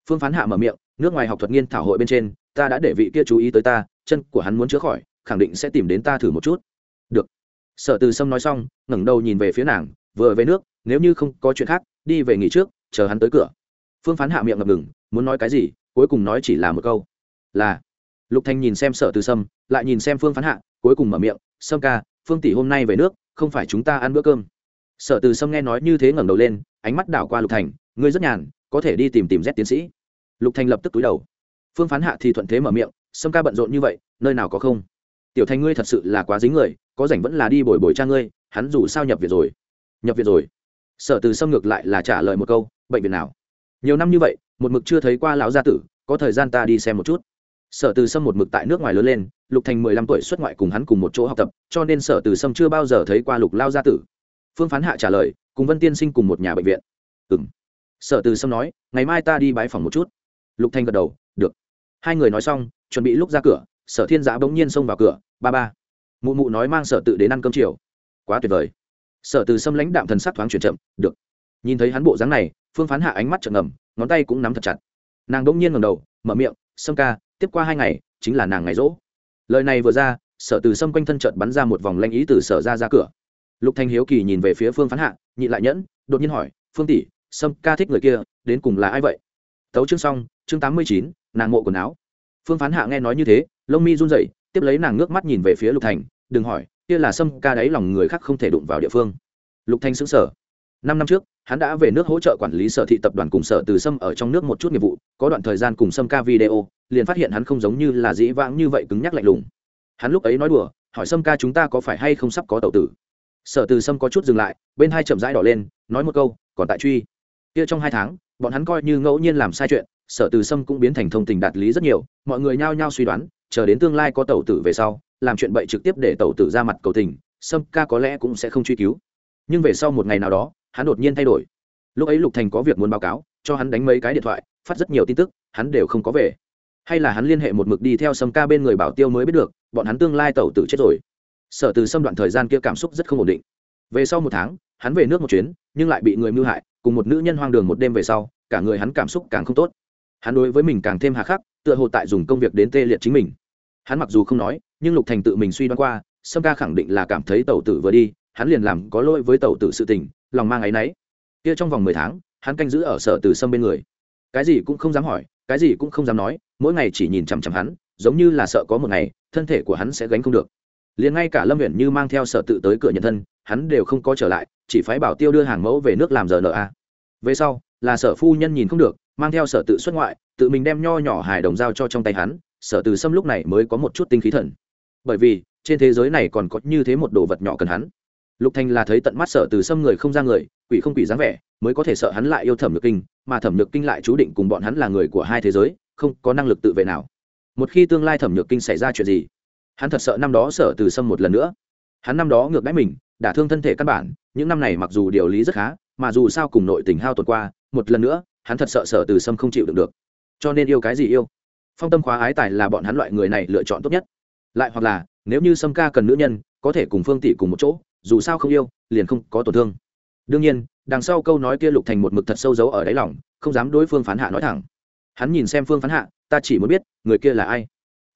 Phương phán hạ mở miệng nước ngoài học thuật nghiên thảo hội bên trên ta đã để vị kia chú ý tới ta chân của hắn muốn chữa khỏi khẳng định sẽ tìm đến ta thử một chút sở từ sâm nói xong, ngẩng đầu nhìn về phía nàng, vừa về nước, nếu như không có chuyện khác, đi về nghỉ trước, chờ hắn tới cửa. Phương phán hạ miệng ngập ngừng, muốn nói cái gì, cuối cùng nói chỉ là một câu. Là. Lục thanh nhìn xem sở từ sâm, lại nhìn xem phương phán hạ, cuối cùng mở miệng, sâm ca, phương tỷ hôm nay về nước, không phải chúng ta ăn bữa cơm. Sở từ sâm nghe nói như thế ngẩng đầu lên, ánh mắt đảo qua lục thành ngươi rất nhàn, có thể đi tìm tìm z tiến sĩ. Lục thành lập tức túi đầu. Phương phán hạ thì thuận thế mở miệng, sâm ca bận rộn như vậy, nơi nào có không? Tiểu thành ngươi thật sự là quá dính người có rảnh vẫn là đi bồi bồi cha ngươi, hắn dù sao nhập viện rồi. Nhập viện rồi. Sở từ sâm ngược lại là trả lời một câu, bệnh viện nào? Nhiều năm như vậy, một mực chưa thấy qua lão gia tử, có thời gian ta đi xem một chút. Sở từ sâm một mực tại nước ngoài lớn lên, lục thành mười lăm tuổi xuất ngoại cùng hắn cùng một chỗ học tập, cho nên sở từ sâm chưa bao giờ thấy qua lục lao gia tử. Phương phán hạ trả lời, cùng vân tiên sinh cùng một nhà bệnh viện. Ừ m sở từ sâm nói, ngày mai ta đi bái phòng một chút. Lục thanh gật đầu, được. Hai người nói xong, chuẩn bị lúc ra cửa, sở thiên giã bỗng nhiên xông vào cửa, ba ba mụ mụ nói mang sở tự đến ăn cơm chiều. Quá tuyệt vời. Sở từ xâm lãnh đạm thần sắc thoáng chuyển chậm, được. Nhìn thấy hắn bộ dáng này, phương phán hạ ánh mắt trợn ngầm, ngón tay cũng nắm thật chặt. Nàng bỗng nhiên ngầm đầu, mở miệng, sâm ca, tiếp qua hai ngày, chính là nàng ngày rỗ. Lời này vừa ra, sở từ xâm quanh thân trận bắn ra một vòng lanh ý từ sở ra ra cửa. Lục thanh hiếu kỳ nhìn về phía phương phán hạ nhị lại nhẫn, đột nhiên hỏi, phương tỷ, sâm ca thích người kia, đến cùng là ai vậy? Tấu chương xong, chương tám mươi chín, nàng mộ quần áo. Phương phán hạ nghe nói như thế, lông mi run rẩy tiếp lấy nàng ngước mắt nhìn về phía lục thành, đừng hỏi, kia là sâm ca đáy lòng người khác không thể đụng vào địa phương. Lục thanh xứng sở năm năm trước, hắn đã về nước hỗ trợ quản lý sở thị tập đoàn cùng sở từ sâm ở trong nước một chút nghiệp vụ, có đoạn thời gian cùng sâm ca video, liền phát hiện hắn không giống như là dĩ vãng như vậy cứng nhắc lạnh lùng. Hắn lúc ấy nói đùa, hỏi sâm ca chúng ta có phải hay không sắp có tàu tử. Sở từ sâm có chút dừng lại, bên hai chậm rãi đỏ lên, nói một câu, còn tại truy. Kia trong hai tháng, bọn hắn coi như ngẫu nhiên làm sai chuyện, sở từ sâm cũng biến thành thông tình đạt lý rất nhiều, mọi người nhao nhao suy đoán chờ đến tương lai có tàu tử về sau, làm chuyện bậy trực tiếp để tàu tử ra mặt cầu tình, sâm ca có lẽ cũng sẽ không truy cứu. Nhưng về sau một ngày nào đó, hắn đột nhiên thay đổi. Lúc ấy lục thành có việc muốn báo cáo, cho hắn đánh mấy cái điện thoại, phát rất nhiều tin tức, hắn đều không có về. Hay là hắn liên hệ một mực đi theo sâm ca bên người bảo tiêu mới biết được, bọn hắn tương lai tàu tử chết rồi. Sở từ sâm đoạn thời gian kia cảm xúc rất không ổn định. Về sau một tháng, hắn về nước một chuyến, nhưng lại bị người mưu hại, cùng một nữ nhân hoang đường một đêm về sau, cả người hắn cảm xúc càng không tốt. Hắn đối với mình càng thêm hà khắc, tựa hồ tại dùng công việc đến tê liệt chính mình hắn mặc dù không nói, nhưng lục thành tự mình suy đoán qua, sâm ca khẳng định là cảm thấy tàu tử vừa đi, hắn liền làm có lỗi với tàu tử sự tình, lòng mang áy náy. Kia trong vòng mười tháng, hắn canh giữ ở sở từ sâm bên người. Cái gì cũng không dám hỏi, cái gì cũng không dám nói, mỗi ngày chỉ nhìn chằm chằm hắn, giống như là sợ có một ngày, thân thể của hắn sẽ gánh không được. Liền ngay cả lâm huyện như mang theo sở tự tới cửa nhận thân, hắn đều không có trở lại, chỉ phái bảo tiêu đưa hàng mẫu về nước làm giờ nợ a. Về sau, là sở phu nhân nhìn không được, mang theo sở tự xuất ngoại, tự mình đem nho nhỏ hài đồng giao cho trong tay hắn sở từ Sâm lúc này mới có một chút tinh khí thần. Bởi vì, trên thế giới này còn có như thế một đồ vật nhỏ cần hắn. Lục thanh là thấy tận mắt sở từ Sâm người không ra người, quỷ không quỷ dáng vẻ, mới có thể sợ hắn lại yêu thẩm nhược kinh, mà thẩm nhược kinh lại chú định cùng bọn hắn là người của hai thế giới, không có năng lực tự vệ nào. Một khi tương lai thẩm nhược kinh xảy ra chuyện gì, hắn thật sợ năm đó sở từ Sâm một lần nữa. Hắn năm đó ngược đáy mình, đả thương thân thể căn bản, những năm này mặc dù điều lý rất khá, mà dù sao cùng nội tình hao tuần qua, một lần nữa, hắn thật sợ sở từ sâm không chịu đựng được. Cho nên yêu cái gì yêu? Phong tâm khóa ái tài là bọn hắn loại người này lựa chọn tốt nhất. Lại hoặc là, nếu như sâm ca cần nữ nhân, có thể cùng phương tỷ cùng một chỗ, dù sao không yêu, liền không có tổn thương. Đương nhiên, đằng sau câu nói kia lục thành một mực thật sâu giấu ở đáy lòng, không dám đối phương phán hạ nói thẳng. Hắn nhìn xem phương phán hạ, ta chỉ muốn biết, người kia là ai.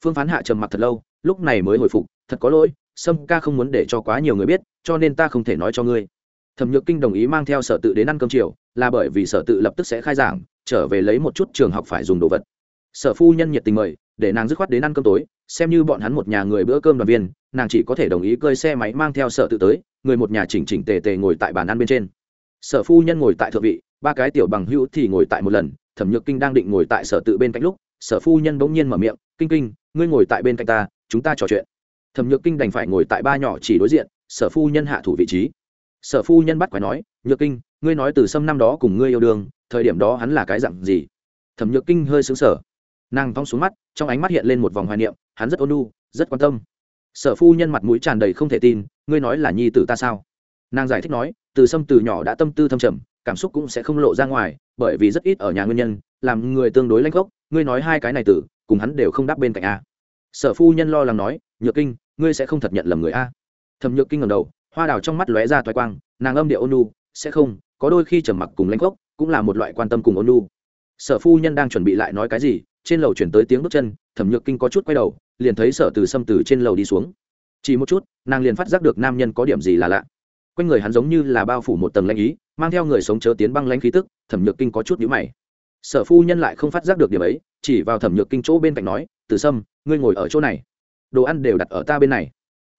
Phương phán hạ trầm mặc thật lâu, lúc này mới hồi phục, thật có lỗi, sâm ca không muốn để cho quá nhiều người biết, cho nên ta không thể nói cho ngươi. Thẩm nhược kinh đồng ý mang theo sở tự đến ăn cơm chiều, là bởi vì sở tự lập tức sẽ khai giảng, trở về lấy một chút trường học phải dùng đồ vật sở phu nhân nhiệt tình mời, để nàng dứt khoát đến ăn cơm tối, xem như bọn hắn một nhà người bữa cơm đoàn viên, nàng chỉ có thể đồng ý cơi xe máy mang theo sở tự tới, người một nhà chỉnh chỉnh tề tề ngồi tại bàn ăn bên trên. Sở phu nhân ngồi tại thượng vị, ba cái tiểu bằng hữu thì ngồi tại một lần, thẩm nhược kinh đang định ngồi tại sở tự bên cạnh lúc, sở phu nhân bỗng nhiên mở miệng, kinh kinh, ngươi ngồi tại bên cạnh ta, chúng ta trò chuyện. Thẩm nhược kinh đành phải ngồi tại ba nhỏ chỉ đối diện, sở phu nhân hạ thủ vị trí. Sở phu nhân bắt quái nói, nhược kinh, ngươi nói từ sâm năm đó cùng ngươi yêu đương, thời điểm đó hắn là cái dặn gì? Thẩm nhược kinh hơi xứng sở nàng thong xuống mắt, trong ánh mắt hiện lên một vòng hoài niệm, hắn rất ôn nu rất quan tâm. Sở phu nhân mặt mũi tràn đầy không thể tin, ngươi nói là nhi tử ta sao? Nàng giải thích nói, từ sâm từ nhỏ đã tâm tư thâm trầm, cảm xúc cũng sẽ không lộ ra ngoài, bởi vì rất ít ở nhà nguyên nhân, làm người tương đối lanh gốc, ngươi nói hai cái này tử, cùng hắn đều không đáp bên cạnh a. Sở phu nhân lo lắng nói, nhược kinh, ngươi sẽ không thật nhận lầm người a. Thẩm nhược kinh ngầm đầu, hoa đào trong mắt lóe ra toái quang, nàng âm địa ôn nu sẽ không, có đôi khi trầm mặc cùng lãnh gốc, cũng là một loại quan tâm cùng ôn nu sở phu nhân đang chuẩn bị lại nói cái gì trên lầu chuyển tới tiếng bước chân, thẩm nhược kinh có chút quay đầu, liền thấy sở từ sâm từ trên lầu đi xuống. Chỉ một chút, nàng liền phát giác được nam nhân có điểm gì là lạ. Quanh người hắn giống như là bao phủ một tầng lãnh ý, mang theo người sống chớ tiến băng lãnh khí tức, thẩm nhược kinh có chút nhữ mày. Sở phu nhân lại không phát giác được điểm ấy, chỉ vào thẩm nhược kinh chỗ bên cạnh nói, từ sâm, ngươi ngồi ở chỗ này. Đồ ăn đều đặt ở ta bên này.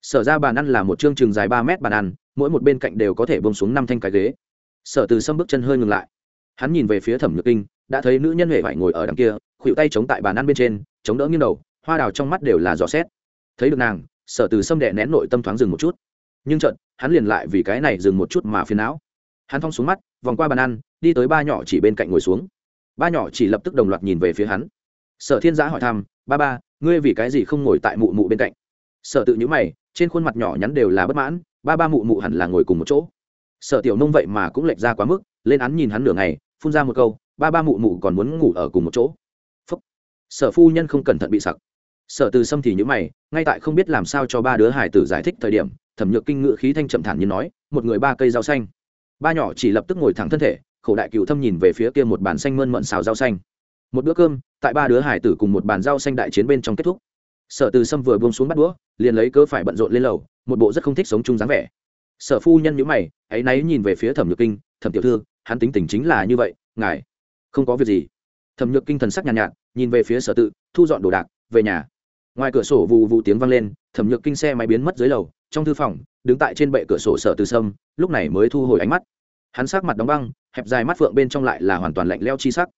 Sở ra bàn ăn là một chương trường dài ba mét bàn ăn, mỗi một bên cạnh đều có thể bông xuống năm thanh cái ghế. Sở từ sâm bước chân hơi ngừng lại. Hắn nhìn về phía thẩm nhược kinh, đã thấy nữ nhân huệ vải ngồi ở đằng kia khuỵu tay chống tại bàn ăn bên trên, chống đỡ nghiêng đầu, hoa đào trong mắt đều là dò xét. Thấy được nàng, sở từ sâm đệ nén nội tâm thoáng dừng một chút. Nhưng trận hắn liền lại vì cái này dừng một chút mà phiền não. Hắn thong xuống mắt, vòng qua bàn ăn, đi tới ba nhỏ chỉ bên cạnh ngồi xuống. Ba nhỏ chỉ lập tức đồng loạt nhìn về phía hắn. Sở thiên giã hỏi thăm, ba ba, ngươi vì cái gì không ngồi tại mụ mụ bên cạnh? Sở tự nhữ mày, trên khuôn mặt nhỏ nhắn đều là bất mãn, ba ba mụ mụ hẳn là ngồi cùng một chỗ. Sở tiểu nông vậy mà cũng lệch ra quá mức, lên án nhìn hắn nửa ngày, phun ra một câu, ba ba mụ mụ còn muốn ngủ ở cùng một chỗ sở phu nhân không cẩn thận bị sặc. Sở từ sâm thì nhữ mày ngay tại không biết làm sao cho ba đứa hải tử giải thích thời điểm thẩm nhược kinh ngự khí thanh chậm thản như nói một người ba cây rau xanh. Ba nhỏ chỉ lập tức ngồi thẳng thân thể khổ đại cựu thâm nhìn về phía kia một bàn xanh mơn mận xào rau xanh. Một bữa cơm tại ba đứa hải tử cùng một bàn rau xanh đại chiến bên trong kết thúc. Sở từ sâm vừa buông xuống bắt đũa liền lấy cớ phải bận rộn lên lầu một bộ rất không thích sống chung dáng vẻ. Sở phu nhân nhữ mày áy náy nhìn về phía thẩm nhược kinh thẩm tiểu thư hắn tính tình chính là như vậy ngài không có việc gì. Thẩm nhược kinh thần sắc nhàn nhạt, nhạt nhìn về phía sở tự, thu dọn đồ đạc, về nhà. Ngoài cửa sổ vụ vụ tiếng vang lên, thẩm nhược kinh xe máy biến mất dưới lầu, trong thư phòng, đứng tại trên bệ cửa sổ sở từ sâm, lúc này mới thu hồi ánh mắt. Hắn sắc mặt đóng băng, hẹp dài mắt phượng bên trong lại là hoàn toàn lạnh leo chi sắc.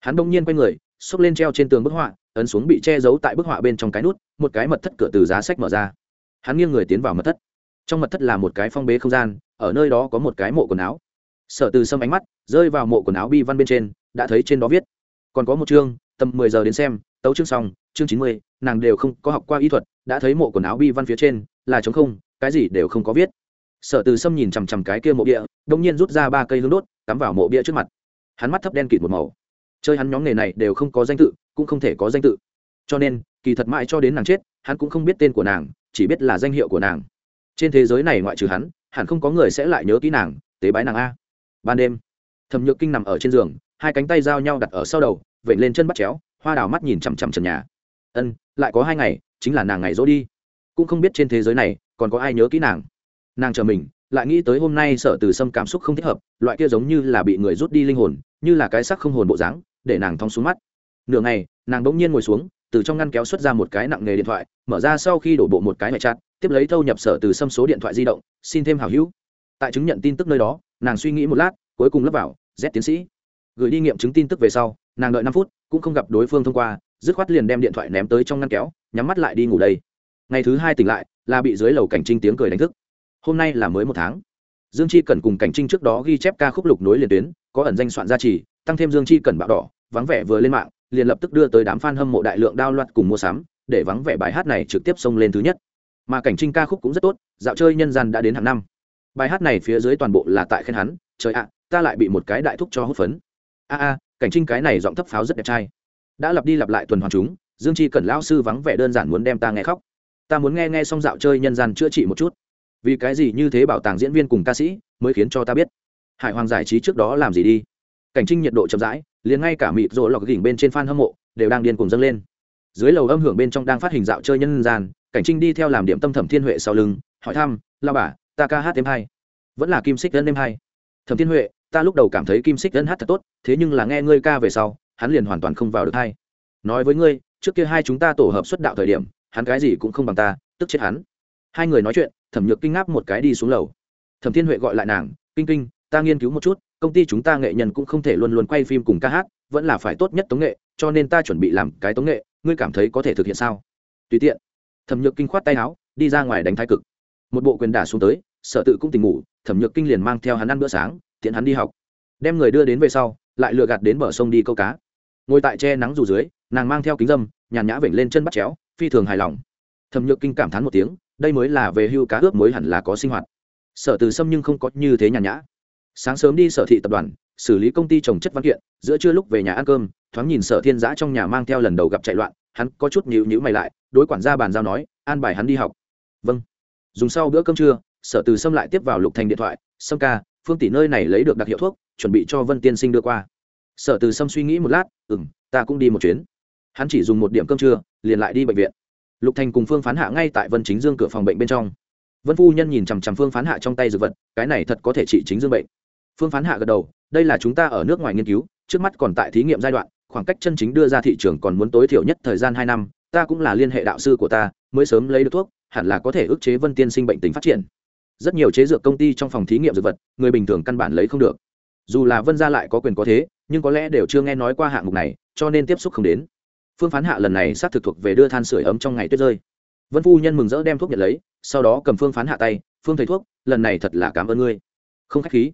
Hắn đông nhiên quay người, xốc lên treo trên tường bức họa, ấn xuống bị che giấu tại bức họa bên trong cái nút, một cái mật thất cửa từ giá sách mở ra. Hắn nghiêng người tiến vào mật thất. Trong mật thất là một cái phong bế không gian, ở nơi đó có một cái mộ quần áo. Sở từ sâm ánh mắt rơi vào mộ quần áo bi văn bên trên, đã thấy trên đó viết, còn có một chương tầm mười giờ đến xem, tấu chương xong, chương chín mươi, nàng đều không có học qua y thuật, đã thấy mộ quần áo bi văn phía trên, là chống không, cái gì đều không có viết. Sở từ sâm nhìn chằm chằm cái kia mộ bia đông nhiên rút ra ba cây hương đốt, cắm vào mộ bia trước mặt. Hắn mắt thấp đen kịt một màu. Chơi hắn nhóm nghề này đều không có danh tự, cũng không thể có danh tự. Cho nên, kỳ thật mãi cho đến nàng chết, hắn cũng không biết tên của nàng, chỉ biết là danh hiệu của nàng. Trên thế giới này ngoại trừ hắn, hẳn không có người sẽ lại nhớ kỹ nàng, tế bái nàng a. Ban đêm, thẩm nhược kinh nằm ở trên giường hai cánh tay giao nhau đặt ở sau đầu vẩy lên chân bắt chéo, hoa đào mắt nhìn chằm chằm trần nhà. Ân, lại có hai ngày, chính là nàng ngày dỗ đi. Cũng không biết trên thế giới này, còn có ai nhớ kỹ nàng. Nàng chờ mình, lại nghĩ tới hôm nay sợ từ sâm cảm xúc không thích hợp, loại kia giống như là bị người rút đi linh hồn, như là cái sắc không hồn bộ dáng, để nàng thong xuống mắt. Nửa ngày, nàng đ ỗ n g nhiên ngồi xuống, từ trong ngăn kéo xuất ra một cái nặng nghề điện thoại, mở ra sau khi đổ bộ một cái mẹ chặt tiếp lấy thâu nhập sở từ sâm số điện thoại di động, xin thêm hào hữu. Tại chứng nhận tin tức nơi đó, nàng suy nghĩ một lát, cuối cùng lấp vào, z tiến sĩ gửi đi nghiệm chứng tin tức về sau, nàng đợi năm phút, cũng không gặp đối phương thông qua, dứt khoát liền đem điện thoại ném tới trong ngăn kéo, nhắm mắt lại đi ngủ đây. Ngày thứ hai tỉnh lại, là bị dưới lầu cảnh trinh tiếng cười đánh thức. Hôm nay là mới một tháng. Dương chi cần cùng cảnh trinh trước đó ghi chép ca khúc lục nối liền tuyến, có ẩn danh soạn gia trì, tăng thêm dương chi cần bạo đỏ, vắng vẻ vừa lên mạng, liền lập tức đưa tới đám f a n hâm mộ đại lượng đao loạt cùng mua sắm, để vắng vẻ bài hát này trực tiếp xông lên thứ nhất. Mà cảnh trinh ca khúc cũng rất tốt, dạo chơi nhân gian đã đến hàng năm. Bài hát này phía dưới toàn bộ là tại khen hắn, trời ạ, ta lại bị một cái đại thúc cho hốt phấn a a, cảnh trinh cái này giọng thấp pháo rất đẹp trai. Đã lặp đi lặp lại tuần hoàn chúng, dương chi cần lão sư vắng vẻ đơn giản muốn đem ta nghe khóc. Ta muốn nghe nghe xong dạo chơi nhân gian chữa trị một chút. Vì cái gì như thế bảo tàng diễn viên cùng ca sĩ mới khiến cho ta biết? Hải hoàng giải trí trước đó làm gì đi? Cảnh trinh nhiệt độ chậm rãi, liền ngay cả mịt rỗ lọc gỉnh bên trên fan hâm mộ đều đang điên cùng dâng lên. Dưới lầu âm hưởng bên trong đang phát hình dạo chơi nhân gian, cảnh trinh đi theo làm điểm tâm thẩm thiên huệ sau lưng, hỏi thăm lao bà, ta ca hát thêm hay? Vẫn là kim xích ân thêm hay. Thẩm thiên huệ ta lúc đầu cảm thấy kim xích dân hát thật tốt, thế nhưng là nghe ngươi ca về sau, hắn liền hoàn toàn không vào được hay. Nói với ngươi, trước kia hai chúng ta tổ hợp xuất đạo thời điểm, hắn cái gì cũng không bằng ta, tức chết hắn. Hai người nói chuyện, thẩm nhược kinh ngáp một cái đi xuống lầu. Thẩm thiên huệ gọi lại nàng, kinh kinh, ta nghiên cứu một chút, công ty chúng ta nghệ nhân cũng không thể luôn luôn quay phim cùng ca hát, vẫn là phải tốt nhất tống nghệ, cho nên ta chuẩn bị làm cái tống nghệ, ngươi cảm thấy có thể thực hiện sao? Tùy tiện. Thẩm nhược kinh khoát tay áo, đi ra ngoài đánh thái cực. Một bộ quyền đả xuống tới, sở tự cũng tỉnh ngủ, thẩm nhược kinh liền mang theo hắn ăn bữa sáng tiện hắn đi học. Đem người đưa đến về sau, lại lừa gạt đến bờ sông đi câu cá. Ngồi tại che nắng dù dưới, nàng mang theo kính dâm, nhàn nhã vểnh lên chân bắt chéo, phi thường hài lòng. Thẩm nhược kinh cảm thán một tiếng, đây mới là về hưu cá ướp mới hẳn là có sinh hoạt. Sở từ sâm nhưng không có như thế nhàn nhã. Sáng sớm đi sở thị tập đoàn, xử lý công ty trồng chất văn kiện, giữa trưa lúc về nhà ăn cơm, thoáng nhìn sở thiên giã trong nhà mang theo lần đầu gặp chạy loạn, hắn có chút nhịu nhữ mày lại, đối quản gia bàn giao nói, an bài hắn đi học. Vâng. Dùng sau bữa cơm trưa, sở từ sâm lại tiếp vào lục thành điện thoại, sâm ca phương tỷ nơi này lấy được đặc hiệu thuốc, chuẩn bị cho vân tiên sinh đưa qua. Sở từ sâm suy nghĩ một lát ừ m ta cũng đi một chuyến. Hắn chỉ dùng một điểm cơm trưa, liền lại đi bệnh viện. Lục thành cùng phương phán hạ ngay tại vân chính dương cửa phòng bệnh bên trong. Vân phu nhân nhìn chằm chằm phương phán hạ trong tay dược vật, cái này thật có thể trị chính dương bệnh. Phương phán hạ gật đầu, đây là chúng ta ở nước ngoài nghiên cứu, trước mắt còn tại thí nghiệm giai đoạn, khoảng cách chân chính đưa ra thị trường còn muốn tối thiểu nhất thời gian hai năm, ta cũng là liên hệ đạo sư của ta, mới sớm lấy được thuốc, hẳn là có thể ức chế vân tiên sinh bệnh tình phát triển rất nhiều chế dược công ty trong phòng thí nghiệm dược vật, người bình thường căn bản lấy không được. Dù là vân gia lại có quyền có thế, nhưng có lẽ đều chưa nghe nói qua hạng mục này, cho nên tiếp xúc không đến. Phương phán hạ lần này xác thực thuộc về đưa than sửa ấm trong ngày tuyết rơi. Vân phu nhân mừng rỡ đem thuốc nhận lấy, sau đó cầm phương phán hạ tay, phương thầy thuốc, lần này thật là cảm ơn ngươi. Không k h á c h khí.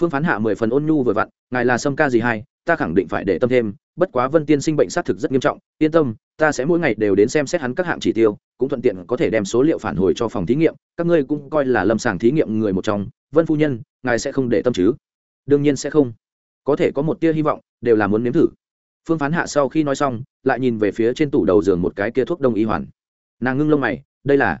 Phương phán hạ mười phần ôn nhu vừa vặn, ngài là sâm ca gì hay, ta khẳng định phải để tâm thêm, bất quá vân tiên sinh bệnh xác thực rất nghiêm trọng, yên tâm ta sẽ mỗi ngày đều đến xem xét hắn các hạng chỉ tiêu, cũng thuận tiện có thể đem số liệu phản hồi cho phòng thí nghiệm, các ngươi cũng coi là lâm sàng thí nghiệm người một trong. Vân phu nhân, ngài sẽ không để tâm chứ? Đương nhiên sẽ không. Có thể có một tia hy vọng, đều là muốn nếm thử. Phương phán hạ sau khi nói xong, lại nhìn về phía trên tủ đầu giường một cái kia thuốc đông y hoàn. Nàng ngưng lông mày, đây là.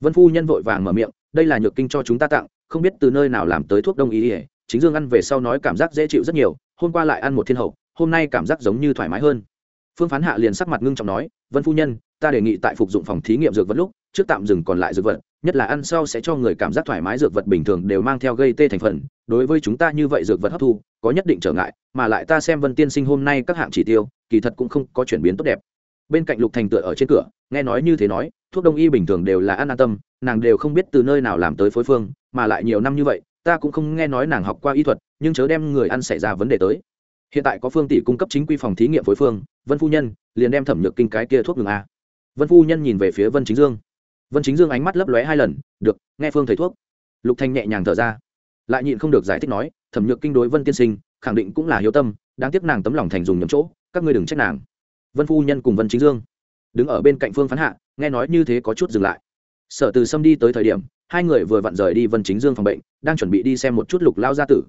Vân phu nhân vội vàng mở miệng, đây là nhược kinh cho chúng ta tặng, không biết từ nơi nào làm tới thuốc đông y ỉa chính dương ăn về sau nói cảm giác dễ chịu rất nhiều, hôm qua lại ăn một thiên hậu, hôm nay cảm giác giống như thoải mái hơn phương phán hạ liền sắc mặt ngưng trọng nói, vân phu nhân, ta đề nghị tại phục dụng phòng thí nghiệm dược vật lúc, trước tạm dừng còn lại dược vật, nhất là ăn sau sẽ cho người cảm giác thoải mái dược vật bình thường đều mang theo gây tê thành phần. Đối với chúng ta như vậy dược vật hấp thu, có nhất định trở ngại, mà lại ta xem vân tiên sinh hôm nay các hạng chỉ tiêu, kỳ thật cũng không có chuyển biến tốt đẹp. Bên cạnh lục thành tựa ở trên cửa, nghe nói như thế nói, thuốc đông y bình thường đều là ăn an tâm, nàng đều không biết từ nơi nào làm tới phối phương, mà lại nhiều năm như vậy, ta cũng không nghe nói nàng học qua y thuật, nhưng chớ đem người ăn xảy ra vấn đề tới hiện tại có phương tỷ cung cấp chính quy phòng thí nghiệm phối phương, vân phu nhân, liền đem thẩm nhược kinh cái kia thuốc ngừng a. Vân phu nhân nhìn về phía vân chính dương. Vân chính dương ánh mắt lấp lóe hai lần, được, nghe phương thầy thuốc. Lục thanh nhẹ nhàng thở ra. Lại nhịn không được giải thích nói, thẩm nhược kinh đối vân tiên sinh, khẳng định cũng là hiếu tâm, đáng tiếc nàng tấm lòng thành dùng nhầm chỗ, các ngươi đừng trách nàng. Vân phu nhân cùng vân chính dương đứng ở bên cạnh phương phán hạ, nghe nói như thế có chút dừng lại. Sở từ sâm đi tới thời điểm, hai người vừa vặn rời đi vân chính dương phòng bệnh, đang chuẩn bị đi xem một chút lục lao gia tử.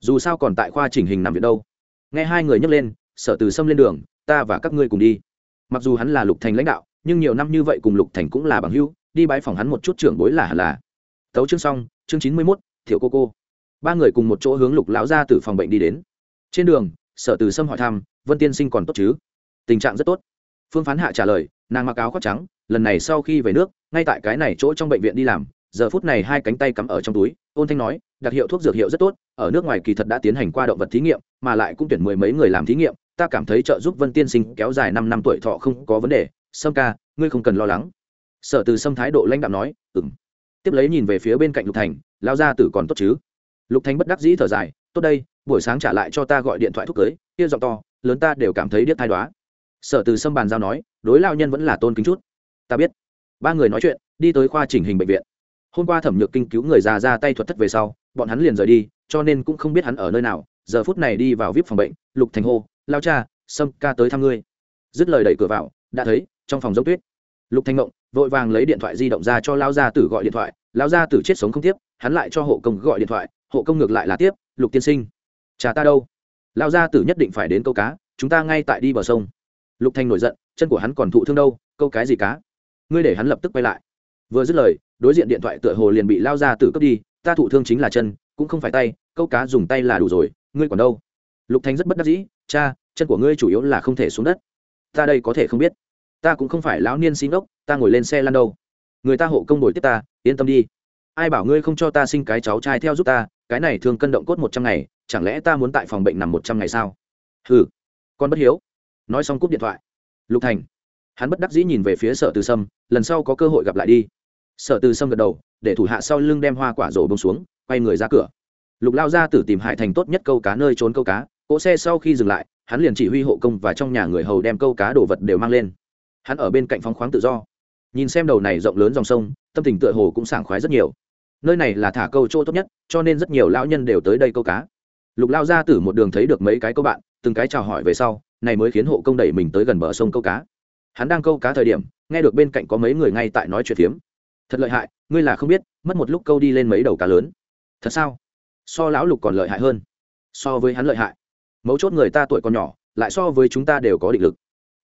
Dù sao còn tại khoa chỉnh hình nằm viện đâu nghe hai người nhấc lên, sở từ sâm lên đường, ta và các ngươi cùng đi. Mặc dù hắn là lục thành lãnh đạo, nhưng nhiều năm như vậy cùng lục thành cũng là bằng hữu, đi bãi phòng hắn một chút trưởng bối là hẳn là. Tấu chương xong, chương chín mươi mốt thiệu cô cô. Ba người cùng một chỗ hướng lục lão ra từ phòng bệnh đi đến. Trên đường, sở từ sâm hỏi thăm, vân tiên sinh còn tốt chứ? Tình trạng rất tốt. Phương phán hạ trả lời, nàng mặc áo khoác trắng, lần này sau khi về nước, ngay tại cái này chỗ trong bệnh viện đi làm giờ phút này hai cánh tay cắm ở trong túi, ôn thanh nói, đặc hiệu thuốc dược hiệu rất tốt, ở nước ngoài kỳ thật đã tiến hành qua động vật thí nghiệm, mà lại cũng tuyển mười mấy người làm thí nghiệm, ta cảm thấy trợ giúp vân tiên sinh kéo dài năm năm tuổi thọ không có vấn đề, sâm ca, ngươi không cần lo lắng. Sở từ sâm thái độ lãnh đạo nói ừng tiếp lấy nhìn về phía bên cạnh lục thành lao ra tử còn tốt chứ? Lục thành bất đắc dĩ thở dài, tốt đây, buổi sáng trả lại cho ta gọi điện thoại thúc cưới, kia giọng to, lớn ta đều cảm thấy điếc thai đoá sở từ sâm bàn giao nói, đối lao nhân vẫn là tôn kính chút. Ta biết. Ba người nói chuyện, đi tới khoa chỉnh hình bệnh viện hôm qua thẩm nhược kinh cứu người già ra tay thuật thất về sau, bọn hắn liền rời đi, cho nên cũng không biết hắn ở nơi nào. Giờ phút này đi vào vip phòng bệnh, lục thành hô, lao cha, sâm ca tới thăm ngươi. Dứt lời đẩy cửa vào, đã thấy, trong phòng giống tuyết. Lục thanh ngộng, vội vàng lấy điện thoại di động ra cho lao gia tử gọi điện thoại. Lao gia tử chết sống không tiếp, hắn lại cho hộ công gọi điện thoại. Hộ công ngược lại là tiếp, lục tiên sinh, cha ta đâu? Lao gia tử nhất định phải đến câu cá, chúng ta ngay tại đi bờ sông. Lục thành nổi giận, chân của hắn còn thụ thương đâu, câu cái gì cá? Ngươi để hắn lập tức quay lại. Vừa dứt lời đối diện điện thoại tựa hồ liền bị lao ra từ cướp đi ta thụ thương chính là chân cũng không phải tay câu cá dùng tay là đủ rồi ngươi còn đâu? Lục Thanh rất bất đắc dĩ cha chân của ngươi chủ yếu là không thể xuống đất. Ta đây có thể không biết. Ta cũng không phải lão niên xin ốc ta ngồi lên xe lăn đâu. Người ta hộ công đổi tiếp ta yên tâm đi. Ai bảo ngươi không cho ta sinh cái cháu trai theo giúp ta cái này thường cân động cốt một trăm ngày chẳng lẽ ta muốn tại phòng bệnh nằm một trăm ngày sao? Hừ, con bất hiếu. Nói xong cúp điện thoại. Lục thành hắn bất đắc dĩ nhìn về phía sở từ sâm lần sau có cơ hội gặp lại đi sở từ sâm gật đầu, để thủ hạ sau lưng đem hoa quả rổ bông xuống, quay người ra cửa. Lục lao ra tử tìm hải thành tốt nhất câu cá nơi trốn câu cá, cỗ xe sau khi dừng lại, hắn liền chỉ huy hộ công và trong nhà người hầu đem câu cá đồ vật đều mang lên. Hắn ở bên cạnh phóng khoáng tự do. Nhìn xem đầu này rộng lớn dòng sông, tâm tình tựa hồ cũng sảng khoái rất nhiều. Nơi này là thả câu chỗ tốt nhất, cho nên rất nhiều lão nhân đều tới đây câu cá. Lục lao ra tử một đường thấy được mấy cái câu bạn, từng cái chào hỏi về sau, này mới khiến hộ công đẩy mình tới gần bờ sông câu cá. Hắn đang câu cá thời điểm, nghe được bên cạnh có mấy người ngay tại nói chuyện phiếm thật lợi hại, ngươi là không biết, mất một lúc câu đi lên mấy đầu cá lớn. Thật sao? So lão lục còn lợi hại hơn. So với hắn lợi hại. Mấu chốt người ta tuổi còn nhỏ, lại so với chúng ta đều có định lực.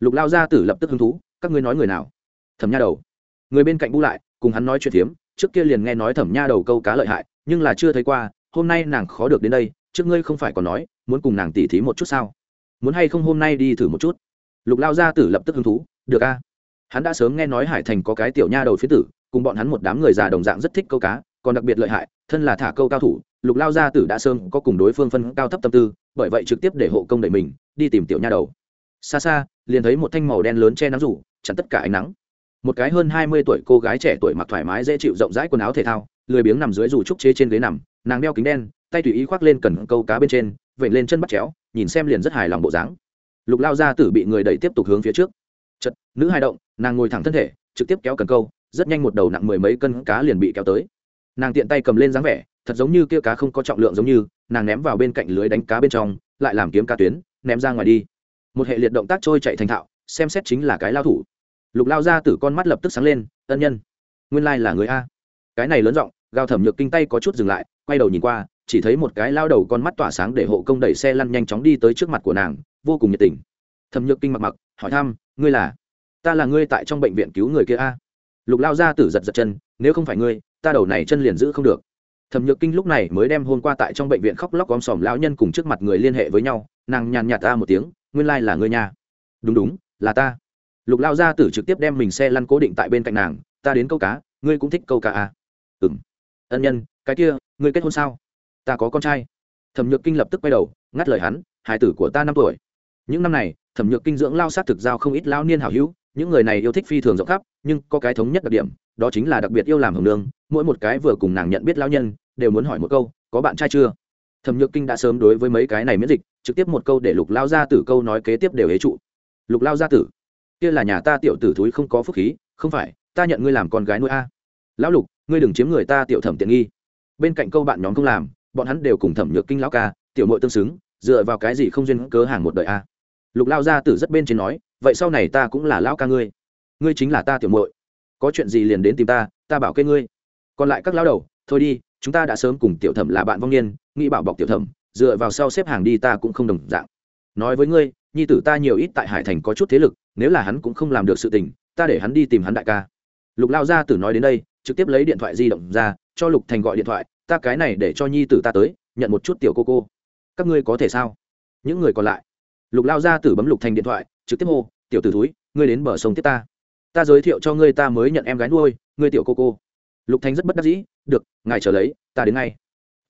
Lục lao gia tử lập tức hứng thú, các ngươi nói người nào? Thẩm nha đầu. Người bên cạnh bu lại, cùng hắn nói chuyện phiếm, trước kia liền nghe nói thẩm nha đầu câu cá lợi hại, nhưng là chưa thấy qua, hôm nay nàng khó được đến đây, trước ngươi không phải còn nói, muốn cùng nàng tỉ thí một chút sao? Muốn hay không hôm nay đi thử một chút? Lục lao gia tử lập tức hứng thú, được a. Hắn đã sớm nghe nói hải thành có cái tiểu nha đầu phía tử cùng bọn hắn một đám người già đồng dạng rất thích câu cá, còn đặc biệt lợi hại, thân là thả câu cao thủ, lục lao gia tử đã sơn có cùng đối phương phân cao thấp tâm tư, bởi vậy trực tiếp để hộ công đẩy mình, đi tìm tiểu nha đầu. Xa xa, liền thấy một thanh màu đen lớn che nắng rủ, chặn tất cả ánh nắng. Một cái hơn hai mươi tuổi cô gái trẻ tuổi mặc thoải mái dễ chịu rộng rãi quần áo thể thao, lười biếng nằm dưới rủ trúc chế trên ghế nằm, nàng đeo kính đen, tay tùy ý khoác lên cần câu cá bên trên vẩy lên chân bắt chéo, nhìn xem liền rất hài lòng bộ dáng. Lục lao gia tử bị người đẩy tiếp tục hướng phía trước. Chật nữ hai động, nàng ngồi thẳng thân thể, trực tiếp kéo cần câu rất nhanh một đầu nặng mười mấy cân cá liền bị kéo tới. Nàng tiện tay cầm lên dáng vẻ, thật giống như kia cá không có trọng lượng giống như, nàng ném vào bên cạnh lưới đánh cá bên trong, lại làm kiếm cá tuyến, ném ra ngoài đi. Một hệ liệt động tác trôi chạy thành thạo, xem xét chính là cái lao thủ. Lục lao ra từ con mắt lập tức sáng lên, ân nhân, nguyên lai、like、là người a. Cái này lớn giọng gào thẩm nhược kinh tay có chút dừng lại, quay đầu nhìn qua, chỉ thấy một cái lao đầu con mắt tỏa sáng để hộ công đẩy xe lăn nhanh chóng đi tới trước mặt của nàng, vô cùng nhiệt tình. Thẩm nhược kinh mặc mặc, hỏi thăm, ngươi là, ta là ngươi tại trong bệnh viện cứu người kia a? Lục lao ra tử giật giật chân, nếu không phải ngươi, ta đầu này chân liền giữ không được. Thẩm nhược kinh lúc này mới đem hôm qua tại trong bệnh viện khóc lóc om sòm lão nhân cùng trước mặt người liên hệ với nhau, nàng nhàn nhạt ta một tiếng, nguyên lai、like、là ngươi nhà đúng đúng, là ta. Lục lao gia tử trực tiếp đem mình xe lăn cố định tại bên cạnh nàng, ta đến câu cá, ngươi cũng thích câu cá à? ừ m ân nhân, cái kia, ngươi kết hôn sao? Ta có con trai. Thẩm nhược kinh lập tức quay đầu, ngắt lời hắn hải tử của ta năm tuổi. Những năm này, thẩm nhược kinh dưỡng lao sát thực giao không ít lao niên hảo hữu những người này yêu thích phi thường rộng khắp, nhưng có cái thống nhất đặc điểm, đó chính là đặc biệt yêu làm hồng nương, mỗi một cái vừa cùng nàng nhận biết lao nhân, đều muốn hỏi một câu, có bạn trai chưa? Thẩm nhược kinh đã sớm đối với mấy cái này miễn dịch, trực tiếp một câu để lục lao gia tử câu nói kế tiếp đều hế trụ. Lục lao gia tử, kia là nhà ta tiểu tử thúi không có phúc khí, không phải, ta nhận ngươi làm con gái nuôi a. Lão lục, ngươi đừng chiếm người ta tiểu thẩm tiện nghi. Bên cạnh câu bạn nhóm không làm, bọn hắn đều cùng thẩm nhược kinh lão ca, tiểu mội tương xứng, dựa vào cái gì không duyên cớ hàng một đời a? Lục lao gia tử rất bên trên nói, vậy sau này ta cũng là lão ca ngươi. Ngươi chính là ta tiểu mội có chuyện gì liền đến tìm ta ta bảo kê ngươi. Còn lại các lão đầu, thôi đi, chúng ta đã sớm cùng tiểu thẩm là bạn vong niên, nghĩ bảo bọc tiểu thẩm, dựa vào sau xếp hàng đi ta cũng không đồng dạng. Nói với ngươi, nhi tử ta nhiều ít tại hải thành có chút thế lực, nếu là hắn cũng không làm được sự tình, ta để hắn đi tìm hắn đại ca. Lục lao gia tử nói đến đây, trực tiếp lấy điện thoại di động ra, cho lục thành gọi điện thoại, ta cái này để cho nhi tử ta tới, nhận một chút tiểu cô cô. Các ngươi có thể sao? Những người còn lại lục lao gia tử bấm lục thành điện thoại, trực tiếp hô, tiểu tử thúi, ngươi đến bờ sông tiếp ta. Ta giới thiệu cho ngươi ta mới nhận em gái nuôi, ngươi tiểu cô cô. Lục thành rất bất đắc dĩ, được, ngài trở lấy, ta đến ngay.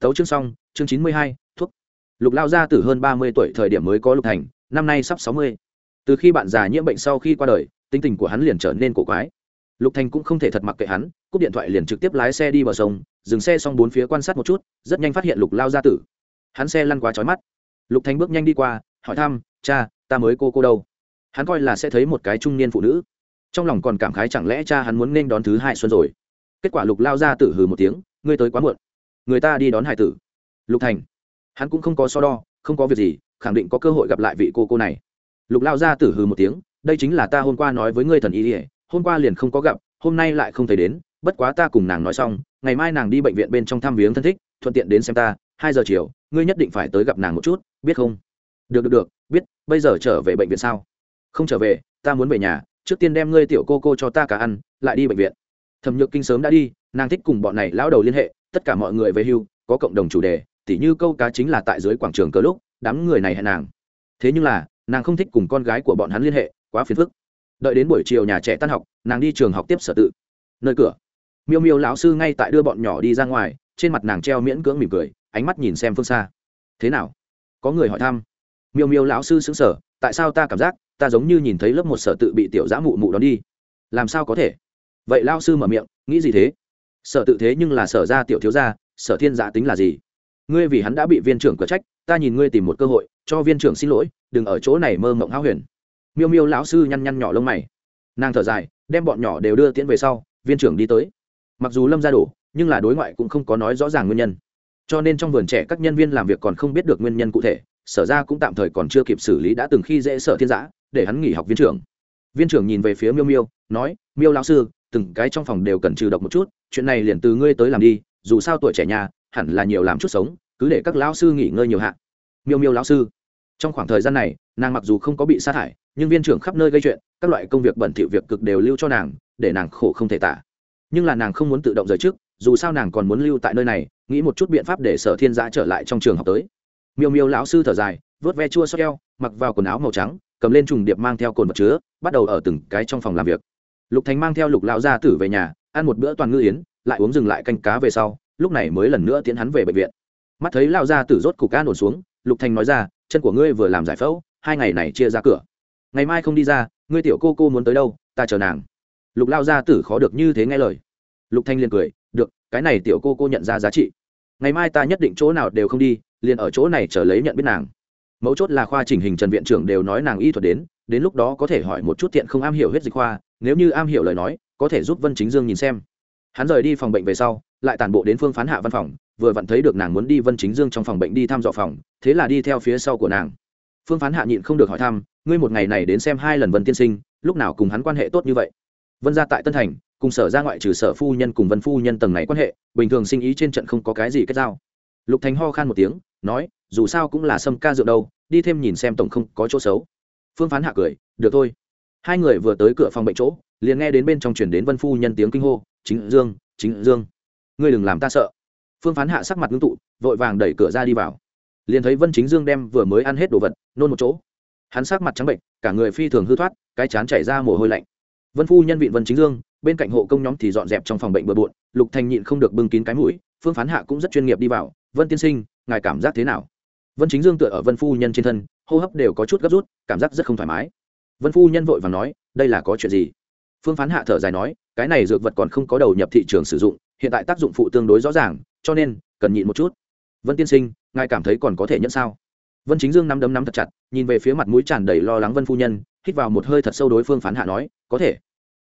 Tấu chương xong, chương chín mươi hai, thuốc. Lục lao gia tử hơn ba mươi tuổi thời điểm mới có lục thành, năm nay sắp sáu mươi. Từ khi bạn già nhiễm bệnh sau khi qua đời, tính tình của hắn liền trở nên cổ quái. Lục thành cũng không thể thật mặc kệ hắn, cúp điện thoại liền trực tiếp lái xe đi bờ sông, dừng xe xong bốn phía quan sát một chút, rất nhanh phát hiện lục lao gia tử. Hắn xe lăn quá trói mắt. Lục thành bước nhanh đi qua hỏi thăm, cha, ta mới cô cô đâu? Hắn coi là sẽ thấy một cái trung niên phụ nữ. Trong lòng còn cảm khái chẳng lẽ cha hắn muốn nên đón thứ hai xuân rồi. Kết quả lục lao gia tử hừ một tiếng, ngươi tới quá muộn. Người ta đi đón hải tử. Lục thành. Hắn cũng không có so đo, không có việc gì, khẳng định có cơ hội gặp lại vị cô cô này. Lục lao ra tử hừ một tiếng, đây chính là ta hôm qua nói với ngươi thần y ỉa hôm qua liền không có gặp, hôm nay lại không thấy đến. Bất quá ta cùng nàng nói xong, ngày mai nàng đi bệnh viện bên trong thăm viếng thân thích, thuận tiện đến xem ta. Hai giờ chiều, ngươi nhất định phải tới gặp nàng một chút, biết không? Được được được, biết, bây giờ trở về bệnh viện sao? Không trở về, ta muốn về nhà, trước tiên đem ngươi tiểu cô cô cho ta cả ăn, lại đi bệnh viện. Thẩm nhược kinh sớm đã đi, nàng thích cùng bọn này lão đầu liên hệ, tất cả mọi người về hưu, có cộng đồng chủ đề, tỉ như câu cá chính là tại dưới quảng trường cờ lúc, đám người này hẹn nàng. Thế nhưng là, nàng không thích cùng con gái của bọn hắn liên hệ, quá phiền phức. Đợi đến buổi chiều nhà trẻ tan học, nàng đi trường học tiếp sở tự. Nơi cửa. Miêu miêu lão sư ngay tại đưa bọn nhỏ đi ra ngoài, trên mặt nàng treo miễn cưỡng mỉm cười, ánh mắt nhìn xem phương xa. Thế nào? Có người hỏi thăm miêu miêu lão sư xứng sở, tại sao ta cảm giác, ta giống như nhìn thấy lớp một sở tự bị tiểu giã mụ mụ đón đi. Làm sao có thể? Vậy lao sư mở miệng, nghĩ gì thế? Sở tự thế nhưng là sở ra tiểu thiếu gia, sở thiên giã tính là gì? Ngươi vì hắn đã bị viên trưởng cờ trách, ta nhìn ngươi tìm một cơ hội, cho viên trưởng xin lỗi, đừng ở chỗ này mơ mộng háo huyền. Miêu miêu lão sư nhăn nhăn nhỏ lông mày. Nàng thở dài, đem bọn nhỏ đều đưa tiễn về sau, viên trưởng đi tới. Mặc dù lâm ra đổ, nhưng là đối ngoại cũng không có nói rõ ràng nguyên nhân. Cho nên trong vườn trẻ các nhân viên làm việc còn không biết được nguyên nhân cụ thể sở ra cũng tạm thời còn chưa kịp xử lý đã từng khi dễ sở thiên giã, để hắn nghỉ học viên trưởng. Viên trưởng nhìn về phía miêu miêu, nói, miêu lão sư, từng cái trong phòng đều cần trừ độc một chút, chuyện này liền từ ngươi tới làm đi, dù sao tuổi trẻ nhà, hẳn là nhiều làm chút sống, cứ để các lão sư nghỉ ngơi nhiều hạn miêu miêu lão sư, trong khoảng thời gian này, nàng mặc dù không có bị sa thải, nhưng viên trưởng khắp nơi gây chuyện, các loại công việc bẩn thỉu việc cực đều lưu cho nàng, để nàng khổ không thể tả. Nhưng là nàng không muốn tự động rời trước, dù sao nàng còn muốn lưu tại nơi này, nghĩ một chút biện pháp để sở thiên giã trở lại trong trường học tới miêu miêu lão sư thở dài, vớt ve chua xót eo, mặc vào quần áo màu trắng, cầm lên trùng điệp mang theo cồn vật chứa, bắt đầu ở từng cái trong phòng làm việc. Lục thành mang theo lục lão gia tử về nhà, ăn một bữa toàn ngư yến, lại uống dừng lại canh cá về sau, lúc này mới lần nữa tiến hắn về bệnh viện. Mắt thấy lão gia tử rốt cục can ổn xuống, lục thành nói ra, chân của ngươi vừa làm giải phẫu, hai ngày này chia ra cửa. Ngày mai không đi ra, ngươi tiểu cô cô muốn tới đâu, ta chờ nàng. Lục lao gia tử khó được như thế nghe lời. Lục thanh liền cười, được, cái này tiểu cô cô nhận ra giá trị. Ngày mai ta nhất định chỗ nào đều không đi liền ở chỗ này chờ lấy nhận biết nàng. Mấu chốt là khoa chỉnh hình trần viện trưởng đều nói nàng y thuật đến đến lúc đó có thể hỏi một chút tiện không am hiểu hết dịch khoa, nếu như am hiểu lời nói, có thể giúp vân chính dương nhìn xem. Hắn rời đi phòng bệnh về sau, lại tản bộ đến phương phán hạ văn phòng, vừa vặn thấy được nàng muốn đi vân chính dương trong phòng bệnh đi thăm dò phòng, thế là đi theo phía sau của nàng. Phương phán hạ nhịn không được hỏi thăm, ngươi một ngày này đến xem hai lần vân tiên sinh, lúc nào cùng hắn quan hệ tốt như vậy? Vân ra tại tân thành, cùng sở ra ngoại trừ sở phu nhân cùng vân phu nhân tầng này quan hệ, bình thường sinh ý trên trận không có cái gì kết giao. Lục thành ho khan một tiếng nói, dù sao cũng là sâm ca dựa đâu, đi thêm nhìn xem tổng không có chỗ xấu. Phương phán hạ cười, được thôi. Hai người vừa tới cửa phòng bệnh chỗ, liền nghe đến bên trong chuyển đến vân phu nhân tiếng kinh hô, chính dương chính dương, ngươi đừng làm ta sợ. Phương phán hạ sắc mặt ngưng tụ, vội vàng đẩy cửa ra đi vào. Liền thấy vân chính dương đem vừa mới ăn hết đồ vật, nôn một chỗ. Hắn sắc mặt trắng bệnh, cả người phi thường hư thoát, cái chán chảy ra mồ hôi lạnh. Vân phu nhân vịn vân chính dương, bên cạnh hộ công nhóm thì dọn dẹp trong phòng bệnh bừa bộn, lục thành nhịn không được bưng kín cái mũi, phương phán hạ cũng rất chuyên nghiệp đi vào, vân tiên sinh ngài cảm giác thế nào? Vân chính dương tựa ở vân phu nhân trên thân, hô hấp đều có chút gấp rút, cảm giác rất không thoải mái. Vân phu nhân vội và nói, đây là có chuyện gì? Phương phán hạ thở dài nói, cái này dược vật còn không có đầu nhập thị trường sử dụng, hiện tại tác dụng phụ tương đối rõ ràng, cho nên cần nhịn một chút. Vân tiên sinh, ngài cảm thấy còn có thể nhận sao? Vân chính dương nắm đấm nắm thật chặt, nhìn về phía mặt mũi tràn đầy lo lắng vân phu nhân, hít vào một hơi thật sâu đối phương phán hạ nói, có thể.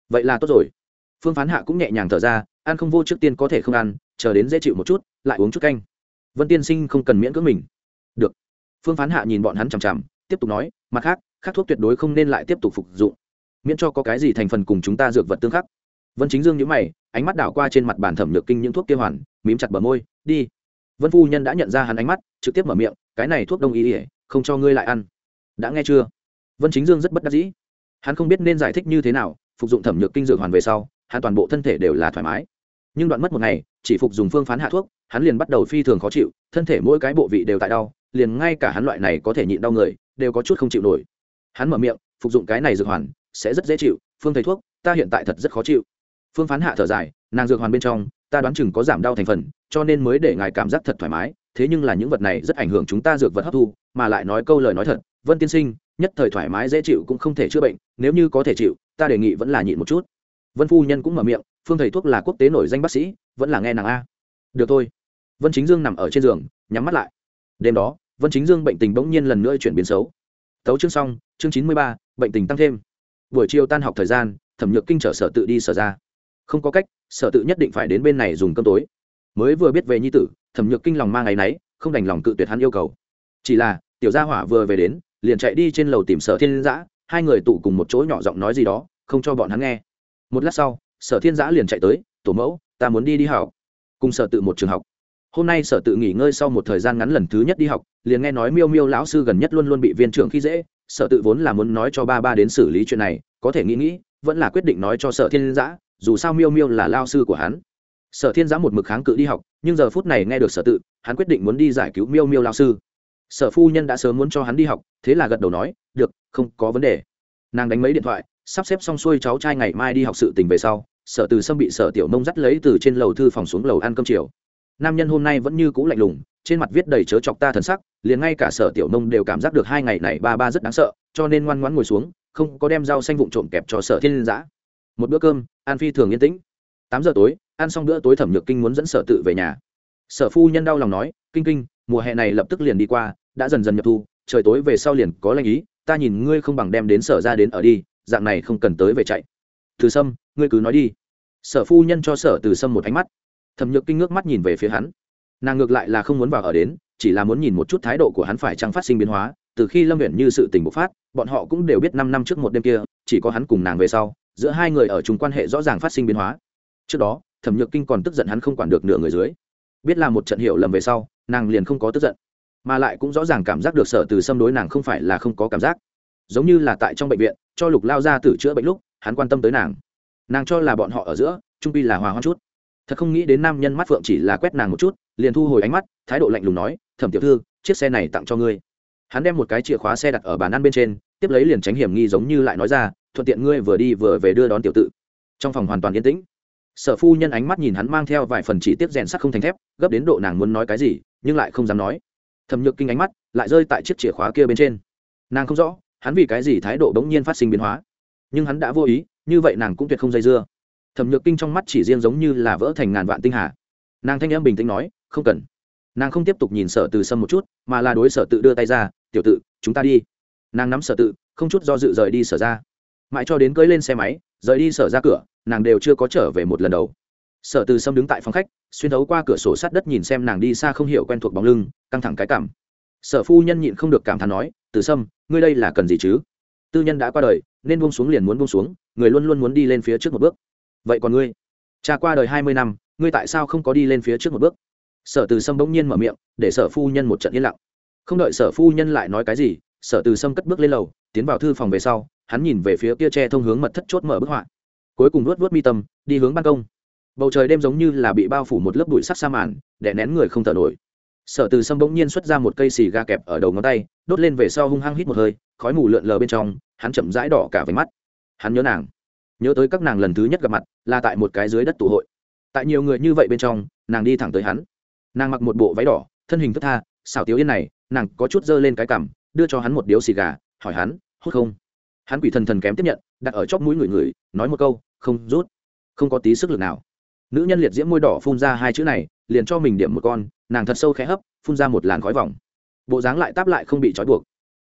Vậy là tốt rồi. Phương phán hạ cũng nhẹ nhàng thở ra, ăn không vô trước tiên có thể không ăn, chờ đến dễ chịu một chút, lại uống chút canh vân tiên sinh không cần miễn cưỡng mình. Được. Phương phán hạ nhìn bọn hắn chằm chằm, tiếp tục nói, mặt khác khác thuốc tuyệt đối không nên lại tiếp tục phục dụng. Miễn cho có cái gì thành phần cùng chúng ta dược vật tương khắc. Vân chính dương nhữ mày, ánh mắt đảo qua trên mặt bàn thẩm nhược kinh những thuốc kia hoàn, mím chặt bờ môi, đi. Vân phu nhân đã nhận ra hắn ánh mắt, trực tiếp mở miệng, cái này thuốc đông y ỉa không cho ngươi lại ăn. Đã nghe chưa? Vân chính dương rất bất đắc dĩ. Hắn không biết nên giải thích như thế nào, phục dụng thẩm nhược kinh dược hoàn về sau, hắn toàn bộ thân thể đều là thoải mái nhưng đoạn mất một ngày, chỉ phục dùng phương phán hạ thuốc, hắn liền bắt đầu phi thường khó chịu, thân thể mỗi cái bộ vị đều tại đau, liền ngay cả hắn loại này có thể nhịn đau người, đều có chút không chịu nổi. Hắn mở miệng, phục dụng cái này dược hoàn, sẽ rất dễ chịu, phương thầy thuốc, ta hiện tại thật rất khó chịu. Phương phán hạ thở dài, nàng dược hoàn bên trong, ta đoán chừng có giảm đau thành phần, cho nên mới để ngài cảm giác thật thoải mái, thế nhưng là những vật này rất ảnh hưởng chúng ta dược vật hấp thu, mà lại nói câu lời nói thật, vân tiên sinh, nhất thời thoải mái dễ chịu cũng không thể chữa bệnh, nếu như có thể chịu, ta đề nghị vẫn là nhịn một chút. Vân phu nhân cũng mở miệng phương thầy thuốc là quốc tế nổi danh bác sĩ, vẫn là nghe nàng a. Được thôi. Vân chính dương nằm ở trên giường, nhắm mắt lại. Đêm đó, vân chính dương bệnh tình bỗng nhiên lần nữa chuyển biến xấu. Tấu chương xong, chương chín mươi ba, bệnh tình tăng thêm. Buổi chiều tan học thời gian, thẩm nhược kinh trở sở tự đi sở ra. Không có cách, sở tự nhất định phải đến bên này dùng cơm tối. Mới vừa biết về nhi tử, thẩm nhược kinh lòng mang ngày náy, không đành lòng cự tuyệt hắn yêu cầu. Chỉ là, tiểu gia hỏa vừa về đến, liền chạy đi trên lầu tìm sở thiên giã hai người tụ cùng một chỗ nhỏ giọng nói gì đó, không cho bọn hắn nghe. Một lát sau sở thiên giã liền chạy tới, tổ mẫu, ta muốn đi đi học. Cùng sở tự một trường học. Hôm nay sở tự nghỉ ngơi sau một thời gian ngắn lần thứ nhất đi học, liền nghe nói miêu miêu lão sư gần nhất luôn luôn bị viên trưởng khi dễ, sở tự vốn là muốn nói cho ba ba đến xử lý chuyện này, có thể nghĩ nghĩ, vẫn là quyết định nói cho sở thiên giã, dù sao miêu miêu là lao sư của hắn. Sở thiên giã một mực kháng cự đi học, nhưng giờ phút này nghe được sở tự, hắn quyết định muốn đi giải cứu miêu miêu lao sư. Sở phu nhân đã sớm muốn cho hắn đi học, thế là gật đầu nói, được, không có vấn đề. Nàng đánh mấy điện thoại sắp xếp xong xuôi cháu trai ngày mai đi học sự tình về sau, sở từ sâm bị sở tiểu nông dắt lấy từ trên lầu thư phòng xuống lầu ăn cơm chiều. Nam nhân hôm nay vẫn như cũ lạnh lùng, trên mặt viết đầy chớ chọc ta thần sắc, liền ngay cả sở tiểu nông đều cảm giác được hai ngày này ba ba rất đáng sợ, cho nên ngoan ngoãn ngồi xuống, không có đem rau xanh vụn trộm kẹp cho sở thiên giã một bữa cơm, an phi thường yên tĩnh. Tám giờ tối, ăn xong bữa tối thẩm nhược kinh muốn dẫn sở tự về nhà. Sở phu nhân đau lòng nói, kinh kinh, mùa hè này lập tức liền đi qua, đã dần dần nhập thu, trời tối về sau liền có lanh ý, ta nhìn ngươi không bằng đem đến sở ra đến ở đi dạng này không cần tới về chạy. Từ sâm, ngươi cứ nói đi. Sở phu nhân cho sở từ sâm một ánh mắt. Thẩm nhược kinh ngước mắt nhìn về phía hắn. Nàng ngược lại là không muốn vào ở đến, chỉ là muốn nhìn một chút thái độ của hắn phải chăng phát sinh biến hóa. Từ khi lâm huyện như sự tình bộc phát, bọn họ cũng đều biết năm năm trước một đêm kia, chỉ có hắn cùng nàng về sau, giữa hai người ở chung quan hệ rõ ràng phát sinh biến hóa. Trước đó, thẩm nhược kinh còn tức giận hắn không quản được nửa người dưới. Biết là một trận hiểu lầm về sau, nàng liền không có tức giận, mà lại cũng rõ ràng cảm giác được sở từ xâm đối nàng không phải là không có cảm giác. Giống như là tại trong bệnh viện cho lục lao ra tử chữa bệnh lúc, hắn quan tâm tới nàng. Nàng cho là bọn họ ở giữa, trung pi là hòa hoãn chút. Thật không nghĩ đến nam nhân mắt phượng chỉ là quét nàng một chút, liền thu hồi ánh mắt, thái độ lạnh lùng nói, thẩm tiểu thư, chiếc xe này tặng cho ngươi. Hắn đem một cái chìa khóa xe đặt ở bàn ăn bên trên, tiếp lấy liền tránh hiểm nghi giống như lại nói ra, thuận tiện ngươi vừa đi vừa về đưa đón tiểu tự trong phòng hoàn toàn yên tĩnh. Sở phu nhân ánh mắt nhìn hắn mang theo vài phần chỉ tiết rèn sắt không thành thép, gấp đến độ nàng muốn nói cái gì, nhưng lại không dám nói. Thẩm nhược kinh ánh mắt lại rơi tại chiếc chìa khóa kia bên trên. Nàng không rõ hắn vì cái gì thái độ bỗng nhiên phát sinh biến hóa? Nhưng hắn đã vô ý, như vậy nàng cũng tuyệt không dây dưa. Thẩm nhược kinh trong mắt chỉ riêng giống như là vỡ thành ngàn vạn tinh hà. Nàng thanh em bình tĩnh nói, không cần. Nàng không tiếp tục nhìn sở từ sâm một chút, mà là đối sở tự đưa tay ra, tiểu tự, chúng ta đi. Nàng nắm sở tự, không chút do dự rời đi sở ra. Mãi cho đến cưỡi lên xe máy, rời đi sở ra cửa, nàng đều chưa có trở về một lần đầu. Sở từ sâm đứng tại phòng khách, xuyên thấu qua cửa sổ sát đất nhìn xem nàng đi xa không hiểu quen thuộc bóng lưng, căng thẳng cái cảm sở phu nhân nhịn không được cảm thán nói, từ sâm, ngươi đây là cần gì chứ? Tư nhân đã qua đời, nên buông xuống liền muốn buông xuống, người luôn luôn muốn đi lên phía trước một bước. Vậy còn ngươi? Cha qua đời hai mươi năm, ngươi tại sao không có đi lên phía trước một bước? Sở từ sâm bỗng nhiên mở miệng, để sở phu nhân một trận yên lặng. Không đợi sở phu nhân lại nói cái gì, sở từ sâm cất bước lên lầu, tiến vào thư phòng về sau, hắn nhìn về phía kia tre thông hướng mật thất chốt mở bức họa. Cuối cùng luốt vớt mi tâm, đi hướng ban công. Bầu trời đêm giống như là bị bao phủ một lớp bụi sắc sa màn, đè nén người không thở nổi sở từ sâm bỗng nhiên xuất ra một cây xì ga kẹp ở đầu ngón tay, đốt lên về sau hung hăng hít một hơi, khói mù lượn lờ bên trong, hắn chậm rãi đỏ cả về mắt. Hắn nhớ nàng. Nhớ tới các nàng lần thứ nhất gặp mặt, là tại một cái dưới đất tụ hội. Tại nhiều người như vậy bên trong, nàng đi thẳng tới hắn. Nàng mặc một bộ váy đỏ, thân hình thất tha, xảo tiếu yên này, nàng có chút dơ lên cái cằm, đưa cho hắn một điếu xì gà. Hỏi hắn, hút không? Hắn quỷ thần thần kém tiếp nhận, đặt ở chóp mũi người người, nói một câu, không, rút. Không có tí sức lực nào. Nữ nhân liệt diễm môi đỏ phun ra hai chữ này, liền cho mình điểm một con nàng thật sâu khẽ hấp, phun ra một làn khói vòng. Bộ dáng lại táp lại không bị trói buộc.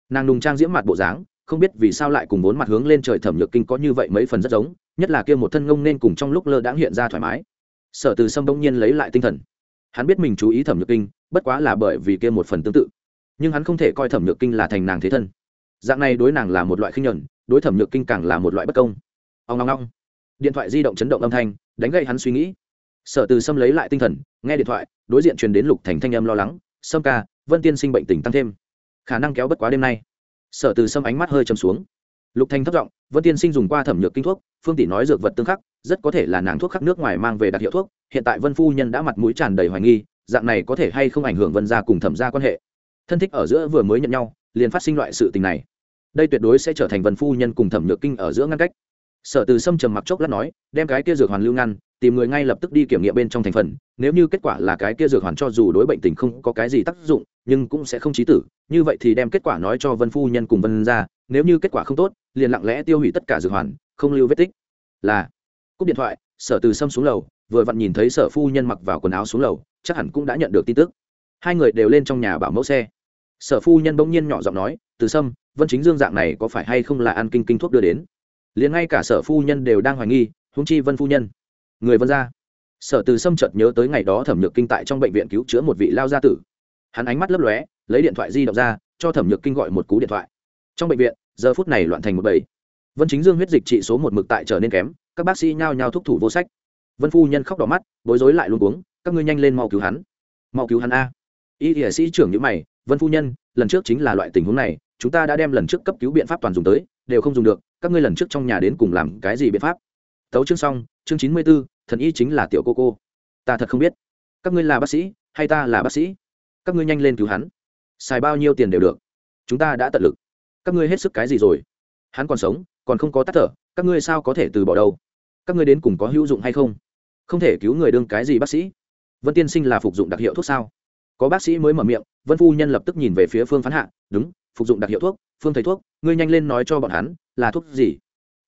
Nàng nùng trang diễm mặt bộ dáng, không biết vì sao lại cùng bốn mặt hướng lên trời thẩm nhược kinh có như vậy mấy phần rất giống, nhất là kia một thân ngông nên cùng trong lúc lơ đãng hiện ra thoải mái. Sở từ sâm đông nhiên lấy lại tinh thần. Hắn biết mình chú ý thẩm nhược kinh, bất quá là bởi vì kia một phần tương tự. Nhưng hắn không thể coi thẩm nhược kinh là thành nàng thế thân. Dạng này đối nàng là một loại khinh nhuận, đối thẩm nhược kinh càng là một loại bất công. Ông ngong ngong điện thoại di động chấn động âm thanh, đánh gậy hắn suy nghĩ. Sở từ sâm lấy lại tinh thần, nghe điện thoại đối diện truyền đến lục thành thanh âm lo lắng, sâm ca, vân tiên sinh bệnh tình tăng thêm. Khả năng kéo bất quá đêm nay. Sở từ sâm ánh mắt hơi chầm xuống. Lục thành thất giọng, vân tiên sinh dùng qua thẩm nhược kinh thuốc, phương tỷ nói dược vật tương khắc, rất có thể là nàng thuốc khắc nước ngoài mang về đặc hiệu thuốc, hiện tại vân phu nhân đã mặt mũi tràn đầy hoài nghi, dạng này có thể hay không ảnh hưởng vân gia cùng thẩm gia quan hệ? Thân thích ở giữa vừa mới nhận nhau, liền phát sinh loại sự tình này. Đây tuyệt đối sẽ trở thành vân phu nhân cùng thẩm nhược kinh ở giữa ngăn cách. Sở từ sâm trầm mặc chốc lát nói, đem cái kia dược hoàn lưu ngăn, tìm người ngay lập tức đi kiểm nghiệm bên trong thành phần nếu như kết quả là cái kia dược hoàn cho dù đối bệnh tình không có cái gì tác dụng, nhưng cũng sẽ không trí tử, như vậy thì đem kết quả nói cho vân phu nhân cùng vân ra nếu như kết quả không tốt, liền lặng lẽ tiêu hủy tất cả dược hoàn, không lưu vết tích. Là, cúp điện thoại, sở từ sâm xuống lầu, vừa vặn nhìn thấy sở phu nhân mặc vào quần áo xuống lầu, chắc hẳn cũng đã nhận được tin tức. Hai người đều lên trong nhà bảo mẫu xe. Sở phu nhân bỗng nhiên nhỏ giọng nói, từ sâm, vân chính dương dạng này có phải hay không là ăn kinh kinh thuốc đưa đến? Liền ngay cả sở phu nhân đều đang hoài nghi húng chi vân phu nhân. Người vân ra sở từ sâm chợt nhớ tới ngày đó thẩm nhược kinh tại trong bệnh viện cứu chữa một vị lao gia tử. Hắn ánh mắt lấp lóe, lấy điện thoại di động ra, cho thẩm nhược kinh gọi một cú điện thoại. Trong bệnh viện, giờ phút này loạn thành một bầy. Vân chính dương huyết dịch trị số một mực tại trở nên kém, các bác sĩ nhao nhao thúc thủ vô sách. Vân phu nhân khóc đỏ mắt, bối rối lại luôn cuống, các ngươi nhanh lên mau cứu hắn. Mau cứu hắn a. Y y sĩ trưởng nhữ mày, vân phu nhân, lần trước chính là loại tình huống này, chúng ta đã đem lần trước cấp cứu biện pháp toàn dùng tới, đều không dùng được, các ngươi lần trước trong nhà đến cùng làm cái gì biện pháp? Tấu chương xong, chương chín mươi b ố thần y chính là tiểu cô cô. Ta thật không biết. Các ngươi là bác sĩ, hay ta là bác sĩ? Các ngươi nhanh lên cứu hắn. Xài bao nhiêu tiền đều được. Chúng ta đã tận lực. Các ngươi hết sức cái gì rồi? Hắn còn sống, còn không có tắt thở, các ngươi sao có thể từ bỏ đâu? Các ngươi đến cùng có hữu dụng hay không? Không thể cứu người đương cái gì bác sĩ? Vân tiên sinh là phục dụng đặc hiệu thuốc sao? Có bác sĩ mới mở miệng, vân phu nhân lập tức nhìn về phía phương phán hạ, đúng, phục dụng đặc hiệu thuốc, phương thầy thuốc, ngươi nhanh lên nói cho bọn hắn, là thuốc gì?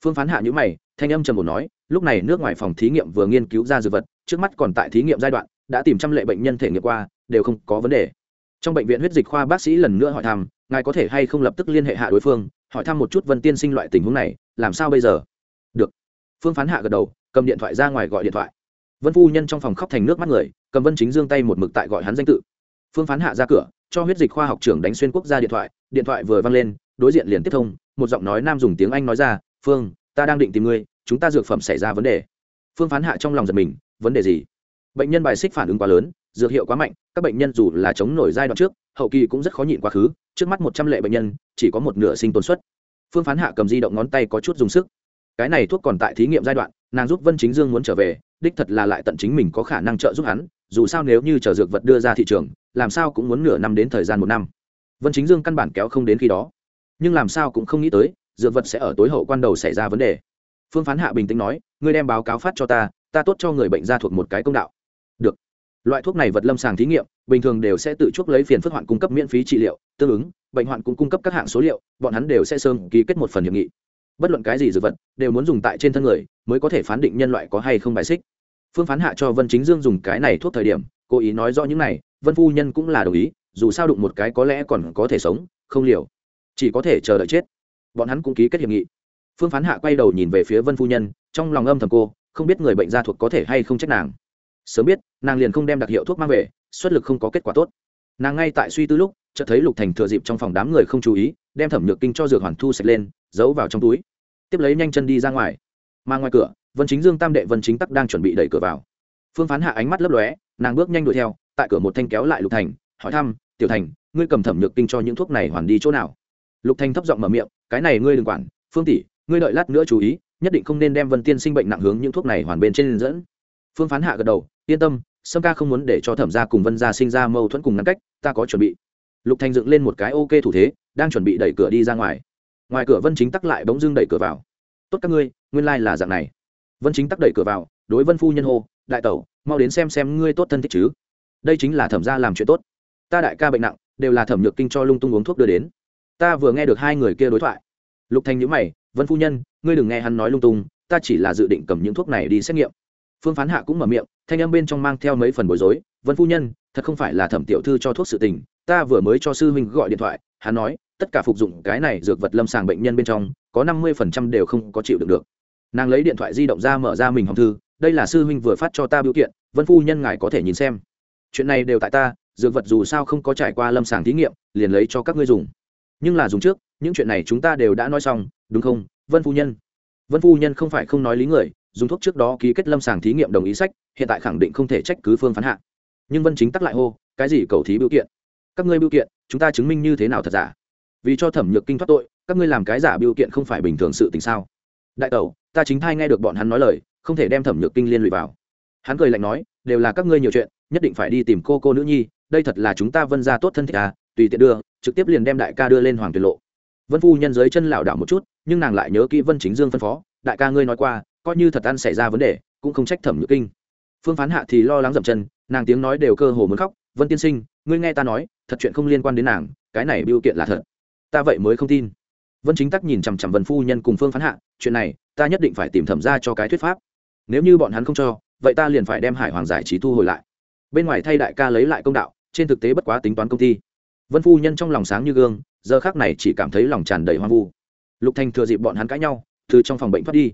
Phương phán hạ nhữ mày thanh âm trầm ổn nói, lúc này nước ngoài phòng thí nghiệm vừa nghiên cứu ra dược vật, trước mắt còn tại thí nghiệm giai đoạn, đã tìm trăm lệ bệnh nhân thể nghiệm qua, đều không có vấn đề. Trong bệnh viện huyết dịch khoa bác sĩ lần nữa hỏi thăm, ngài có thể hay không lập tức liên hệ hạ đối phương, hỏi thăm một chút vân tiên sinh loại tình huống này, làm sao bây giờ? Được. Phương phán hạ gật đầu, cầm điện thoại ra ngoài gọi điện thoại. Vân phu nhân trong phòng khóc thành nước mắt người, cầm vân chính dương tay một mực tại gọi hắn danh tự. Phương phán hạ ra cửa, cho huyết dịch khoa học trưởng đánh xuyên quốc gia điện thoại điện thoại vừa văng lên, đối diện liền tiếp thông, một giọng nói nam dùng tiếng anh nói ra, phương ta đang định tìm ngươi, chúng ta dược phẩm xảy ra vấn đề. Phương phán hạ trong lòng giật mình, vấn đề gì? Bệnh nhân bài xích phản ứng quá lớn, dược hiệu quá mạnh, các bệnh nhân dù là chống nổi giai đoạn trước, hậu kỳ cũng rất khó nhịn quá khứ, trước mắt một trăm lệ bệnh nhân, chỉ có một nửa sinh tồn suất. Phương phán hạ cầm di động ngón tay có chút dùng sức. Cái này thuốc còn tại thí nghiệm giai đoạn, nàng giúp vân chính dương muốn trở về, đích thật là lại tận chính mình có khả năng trợ giúp hắn, dù sao nếu như chờ dược vật đưa ra thị trường, làm sao cũng muốn nửa năm đến thời gian một năm. Vân chính dương căn bản kéo không đến khi đó. Nhưng làm sao cũng không nghĩ tới dược vật sẽ ở tối hậu quan đầu xảy ra vấn đề. Phương phán hạ bình tĩnh nói, ngươi đem báo cáo phát cho ta ta tốt cho người bệnh ra thuộc một cái công đạo. Được. Loại thuốc này vật lâm sàng thí nghiệm, bình thường đều sẽ tự chuốc lấy phiền phức hoạn cung cấp miễn phí trị liệu, tương ứng, bệnh hoạn cũng cung cấp các hạng số liệu, bọn hắn đều sẽ sơn ký kết một phần hiệp nghị. Bất luận cái gì dược vật, đều muốn dùng tại trên thân người, mới có thể phán định nhân loại có hay không bài xích. Phương phán hạ cho vân chính dương dùng cái này thuốc thời điểm, cố ý nói rõ những này, vân phu nhân cũng là đồng ý, dù sao đụng một cái có lẽ còn có thể sống, không liều. Chỉ có thể chờ đợi chết bọn hắn cũng ký kết hiệp nghị. Phương phán hạ quay đầu nhìn về phía vân phu nhân, trong lòng âm thầm cô, không biết người bệnh gia thuộc có thể hay không trách nàng. Sớm biết, nàng liền không đem đặc hiệu thuốc mang về, xuất lực không có kết quả tốt. Nàng ngay tại suy tư lúc, chợt thấy lục thành thừa dịp trong phòng đám người không chú ý, đem thẩm nhược kinh cho dược hoàn thu sạch lên, giấu vào trong túi. Tiếp lấy nhanh chân đi ra ngoài. Mà ngoài cửa, vân chính dương, tam đệ, vân chính tắc đang chuẩn bị đẩy cửa vào. Phương phán hạ ánh mắt lấp lóe, nàng bước nhanh đuổi theo, tại cửa một thanh kéo lại lục thành, hỏi thăm, tiểu thành, ngươi cầm thẩm nhược kinh cho những thuốc này hoàn đi chỗ nào? Lục Thanh thấp giọng mở miệng, cái này ngươi đừng quản, phương tỷ, ngươi đợi lát nữa chú ý, nhất định không nên đem vân tiên sinh bệnh nặng hướng những thuốc này hoàn bên trên dẫn. Phương phán hạ gật đầu, yên tâm, sâm ca không muốn để cho thẩm gia cùng vân gia sinh ra mâu thuẫn cùng ngăn cách, ta có chuẩn bị. Lục Thanh dựng lên một cái ok thủ thế, đang chuẩn bị đẩy cửa đi ra ngoài. Ngoài cửa vân chính tắc lại bỗng dưng đẩy cửa vào. Tốt các ngươi, nguyên lai là dạng này. Vân chính tắc đẩy cửa vào, đối vân phu nhân hô, đại tẩu, mau đến xem xem ngươi tốt thân thích chứ. Đây chính là thẩm gia làm chuyện tốt. Ta đại ca bệnh nặng, đều là thẩm nhược kinh cho lung tung uống thuốc đưa đến ta vừa nghe được hai người kia đối thoại. Lục thành nhữ mày, vân phu nhân, ngươi đừng nghe hắn nói lung tung, ta chỉ là dự định cầm những thuốc này đi xét nghiệm. Phương phán hạ cũng mở miệng, thanh âm bên trong mang theo mấy phần bối rối, vân phu nhân, thật không phải là thẩm tiểu thư cho thuốc sự tình, ta vừa mới cho sư huynh gọi điện thoại, hắn nói, tất cả phục dụng cái này dược vật lâm sàng bệnh nhân bên trong, có năm mươi phần trăm đều không có chịu được được. Nàng lấy điện thoại di động ra mở ra mình hòng thư, đây là sư huynh vừa phát cho ta biểu kiện, vân phu nhân ngài có thể nhìn xem. Chuyện này đều tại ta, dược vật dù sao không có trải qua lâm sàng thí nghiệm, liền lấy cho các ngươi dùng nhưng là dùng trước, những chuyện này chúng ta đều đã nói xong, đúng không, vân phu nhân? Vân phu nhân không phải không nói lý người, dùng thuốc trước đó ký kết lâm sàng thí nghiệm đồng ý sách, hiện tại khẳng định không thể trách cứ phương phán hạ. Nhưng vân chính tắc lại hô, cái gì cầu thí biểu kiện? Các ngươi biểu kiện, chúng ta chứng minh như thế nào thật giả? Vì cho thẩm nhược kinh thoát tội, các ngươi làm cái giả biểu kiện không phải bình thường sự tình sao? Đại tẩu, ta chính thai nghe được bọn hắn nói lời, không thể đem thẩm nhược kinh liên lụy vào. Hắn cười lạnh nói, đều là các ngươi nhiều chuyện, nhất định phải đi tìm cô cô nữ nhi, đây thật là chúng ta vân ra tốt thân thích à tùy tiện đưa, trực tiếp liền đem đại ca đưa lên hoàng tuyệt lộ. Vân phu nhân dưới chân lảo đảo một chút, nhưng nàng lại nhớ kỹ vân chính dương phân phó, đại ca ngươi nói qua, coi như thật ăn xảy ra vấn đề, cũng không trách thẩm nhược kinh. Phương phán hạ thì lo lắng dậm chân, nàng tiếng nói đều cơ hồ muốn khóc, vân tiên sinh, ngươi nghe ta nói, thật chuyện không liên quan đến nàng, cái này biểu kiện là thật. Ta vậy mới không tin. Vân chính tắc nhìn chằm chằm vân phu nhân cùng phương phán hạ, chuyện này, ta nhất định phải tìm thẩm ra cho cái thuyết pháp. Nếu như bọn hắn không cho, vậy ta liền phải đem hải hoàng giải trí thu hồi lại. Bên ngoài thay đại ca lấy lại công đạo, trên thực tế bất quá tính toán công ty vân phu nhân trong lòng sáng như gương, giờ khác này chỉ cảm thấy lòng tràn đầy hoang vu. Lục thành thừa dịp bọn hắn cãi nhau, từ trong phòng bệnh thoát đi.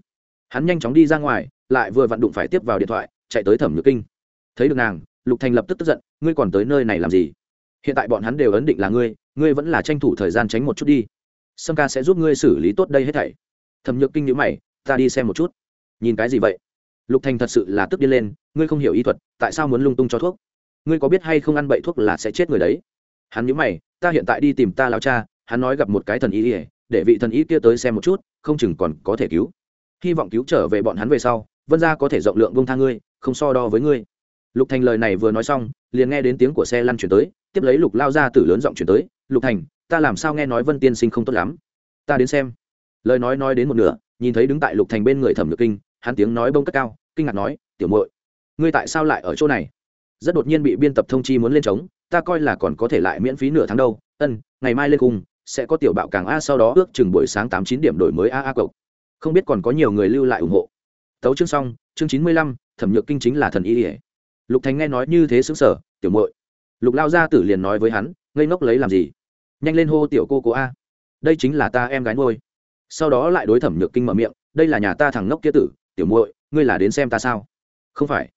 Hắn nhanh chóng đi ra ngoài, lại vừa vặn đụng phải tiếp vào điện thoại, chạy tới thẩm nhược kinh. Thấy được nàng, lục thành lập tức tức giận, ngươi còn tới nơi này làm gì? Hiện tại bọn hắn đều ấn định là ngươi ngươi vẫn là tranh thủ thời gian tránh một chút đi. Sâm ca sẽ giúp ngươi xử lý tốt đây hết thảy. Thẩm nhược kinh nhữ mày, ta đi xem một chút. Nhìn cái gì vậy? Lục thành thật sự là tức điên lên, ngươi không hiểu y thuật, tại sao muốn lung tung cho thuốc? Ngươi có biết hay không ăn bậy thuốc là sẽ chết người đấy? Hắn nhớ mày, ta hiện tại đi tìm ta lao cha, hắn nói gặp một cái thần y ỉa để vị thần y kia tới xem một chút, không chừng còn có thể cứu. Hy vọng cứu trở về bọn hắn về sau, vân gia có thể rộng lượng bông tha ngươi, không so đo với ngươi. Lục thành lời này vừa nói xong, liền nghe đến tiếng của xe lăn chuyển tới, tiếp lấy lục lao ra từ lớn giọng chuyển tới, lục thành, ta làm sao nghe nói vân tiên sinh không tốt lắm? Ta đến xem. Lời nói nói đến một nửa, nhìn thấy đứng tại lục thành bên người thẩm nhược kinh, hắn tiếng nói bông cất cao, kinh ngạc nói, tiểu muội, ngươi tại sao lại ở chỗ này? Rất đột nhiên bị biên tập thông chi muốn lên trống ta coi là còn có thể lại miễn phí nửa tháng đâu, ân, ngày mai lên cùng, sẽ có tiểu bạo càng a sau đó ước chừng buổi sáng tám chín điểm đổi mới a a cộng không biết còn có nhiều người lưu lại ủng hộ. Tấu chương xong, chương chín mươi lăm, thẩm nhược kinh chính là thần y ỉa lục thành nghe nói như thế xứng sở tiểu muội. Lục lao gia tử liền nói với hắn, ngây ngốc lấy làm gì? Nhanh lên hô tiểu cô cô a. Đây chính là ta em gái ngôi sau đó lại đối thẩm nhược kinh mở miệng, đây là nhà ta thằng ngốc kia tử, tiểu muội, ngươi là đến xem ta sao? Không phải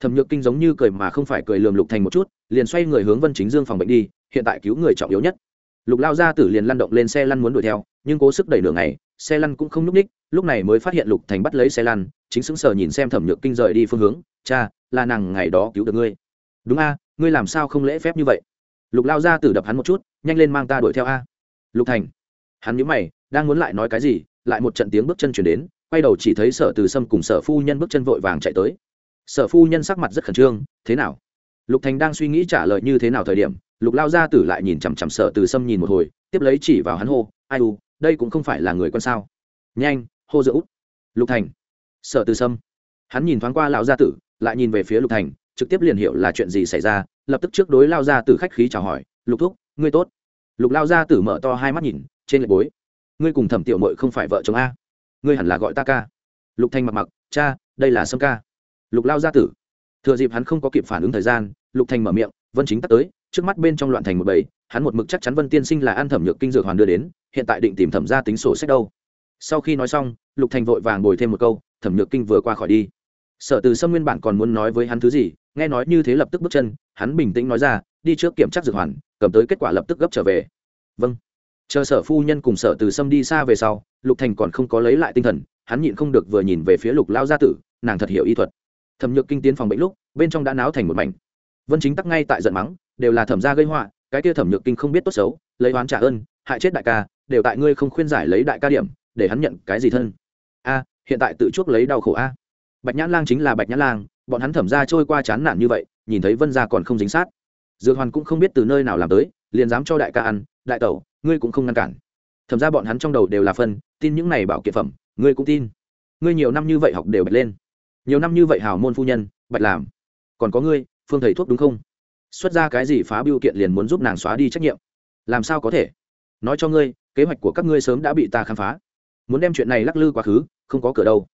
thẩm nhược kinh giống như cười mà không phải cười lườm lục thành một chút liền xoay người hướng vân chính dương phòng bệnh đi hiện tại cứu người trọng yếu nhất. Lục lao gia tử liền lăn động lên xe lăn muốn đuổi theo nhưng cố sức đẩy đường này, xe lăn cũng không n ú c ních lúc này mới phát hiện lục thành bắt lấy xe lăn chính sững sờ nhìn xem thẩm nhược kinh rời đi phương hướng cha là nàng ngày đó cứu được ngươi. Đúng a ngươi làm sao không lễ phép như vậy? Lục lao gia tử đập hắn một chút nhanh lên mang ta đuổi theo a. Lục thành hắn nhớ mày đang muốn lại nói cái gì lại một trận tiếng bước chân chuyển đến quay đầu chỉ thấy sở từ sâm cùng sở phu nhân bước chân vội vàng chạy tới sở phu nhân sắc mặt rất khẩn trương, thế nào? Lục thành đang suy nghĩ trả lời như thế nào thời điểm, lục lao gia tử lại nhìn chằm chằm sở từ sâm nhìn một hồi, tiếp lấy chỉ vào hắn hô, ai u, đây cũng không phải là người con sao? Nhanh, hô giữa út lục thành. Sở từ sâm. Hắn nhìn thoáng qua lão gia tử, lại nhìn về phía lục thành, trực tiếp liền hiểu là chuyện gì xảy ra, lập tức trước đối lao gia tử khách khí chào hỏi, lục thúc, ngươi tốt. Lục lao gia tử mở to hai mắt nhìn, trên lệ bối, ngươi cùng thẩm tiểu mội không phải vợ chồng a, ngươi hẳn là gọi ta ca. Lục Thành mặc mặc, cha, đây là sâm ca lục lao gia tử. Thừa dịp hắn không có kịp phản ứng thời gian, lục thanh mở miệng, vân chính tắt tới, trước mắt bên trong loạn thành một bầy, hắn một mực chắc chắn vân tiên sinh là an thẩm nhược kinh dược hoàn đưa đến, hiện tại định tìm thẩm ra tính sổ sách đâu. Sau khi nói xong, lục thành vội vàng bồi thêm một câu, thẩm nhược kinh vừa qua khỏi đi. Sở từ sâm nguyên bản còn muốn nói với hắn thứ gì, nghe nói như thế lập tức bước chân, hắn bình tĩnh nói ra, đi trước kiểm tra dược hoàn, cầm tới kết quả lập tức gấp trở về. Vâng. Chờ sở phu nhân cùng sở từ sâm đi xa về sau, lục thành còn không có lấy lại tinh thần, hắn nhịn không được vừa nhìn về phía lục lao gia tử, nàng thật hiểu y thuật thẩm nhược kinh tiến phòng bệnh lúc, bên trong đã náo thành một mảnh. Vân chính tắc ngay tại giận mắng, đều là thẩm gia gây họa, cái kia thẩm nhược kinh không biết tốt xấu, lấy oán trả ơn, hại chết đại ca, đều tại ngươi không khuyên giải lấy đại ca điểm, để hắn nhận cái gì thân? A, hiện tại tự chuốc lấy đau khổ a. Bạch nhãn lang chính là bạch nhãn lang, bọn hắn thẩm ra trôi qua chán nản như vậy, nhìn thấy vân gia còn không dính sát. Dược hoàn cũng không biết từ nơi nào làm tới, liền dám cho đại ca ăn, đại tẩu, ngươi cũng không ngăn cản. Thẩm ra bọn hắn trong đầu đều là phân, tin những này bảo kiện phẩm, ngươi cũng tin. Ngươi nhiều năm như vậy học đều bạch lên nhiều năm như vậy hào môn phu nhân, bạch làm. Còn có ngươi, phương thầy thuốc đúng không? Xuất ra cái gì phá biêu kiện liền muốn giúp nàng xóa đi trách nhiệm? Làm sao có thể? Nói cho ngươi, kế hoạch của các ngươi sớm đã bị ta khám phá. Muốn đem chuyện này lắc lư quá khứ, không có cửa đâu.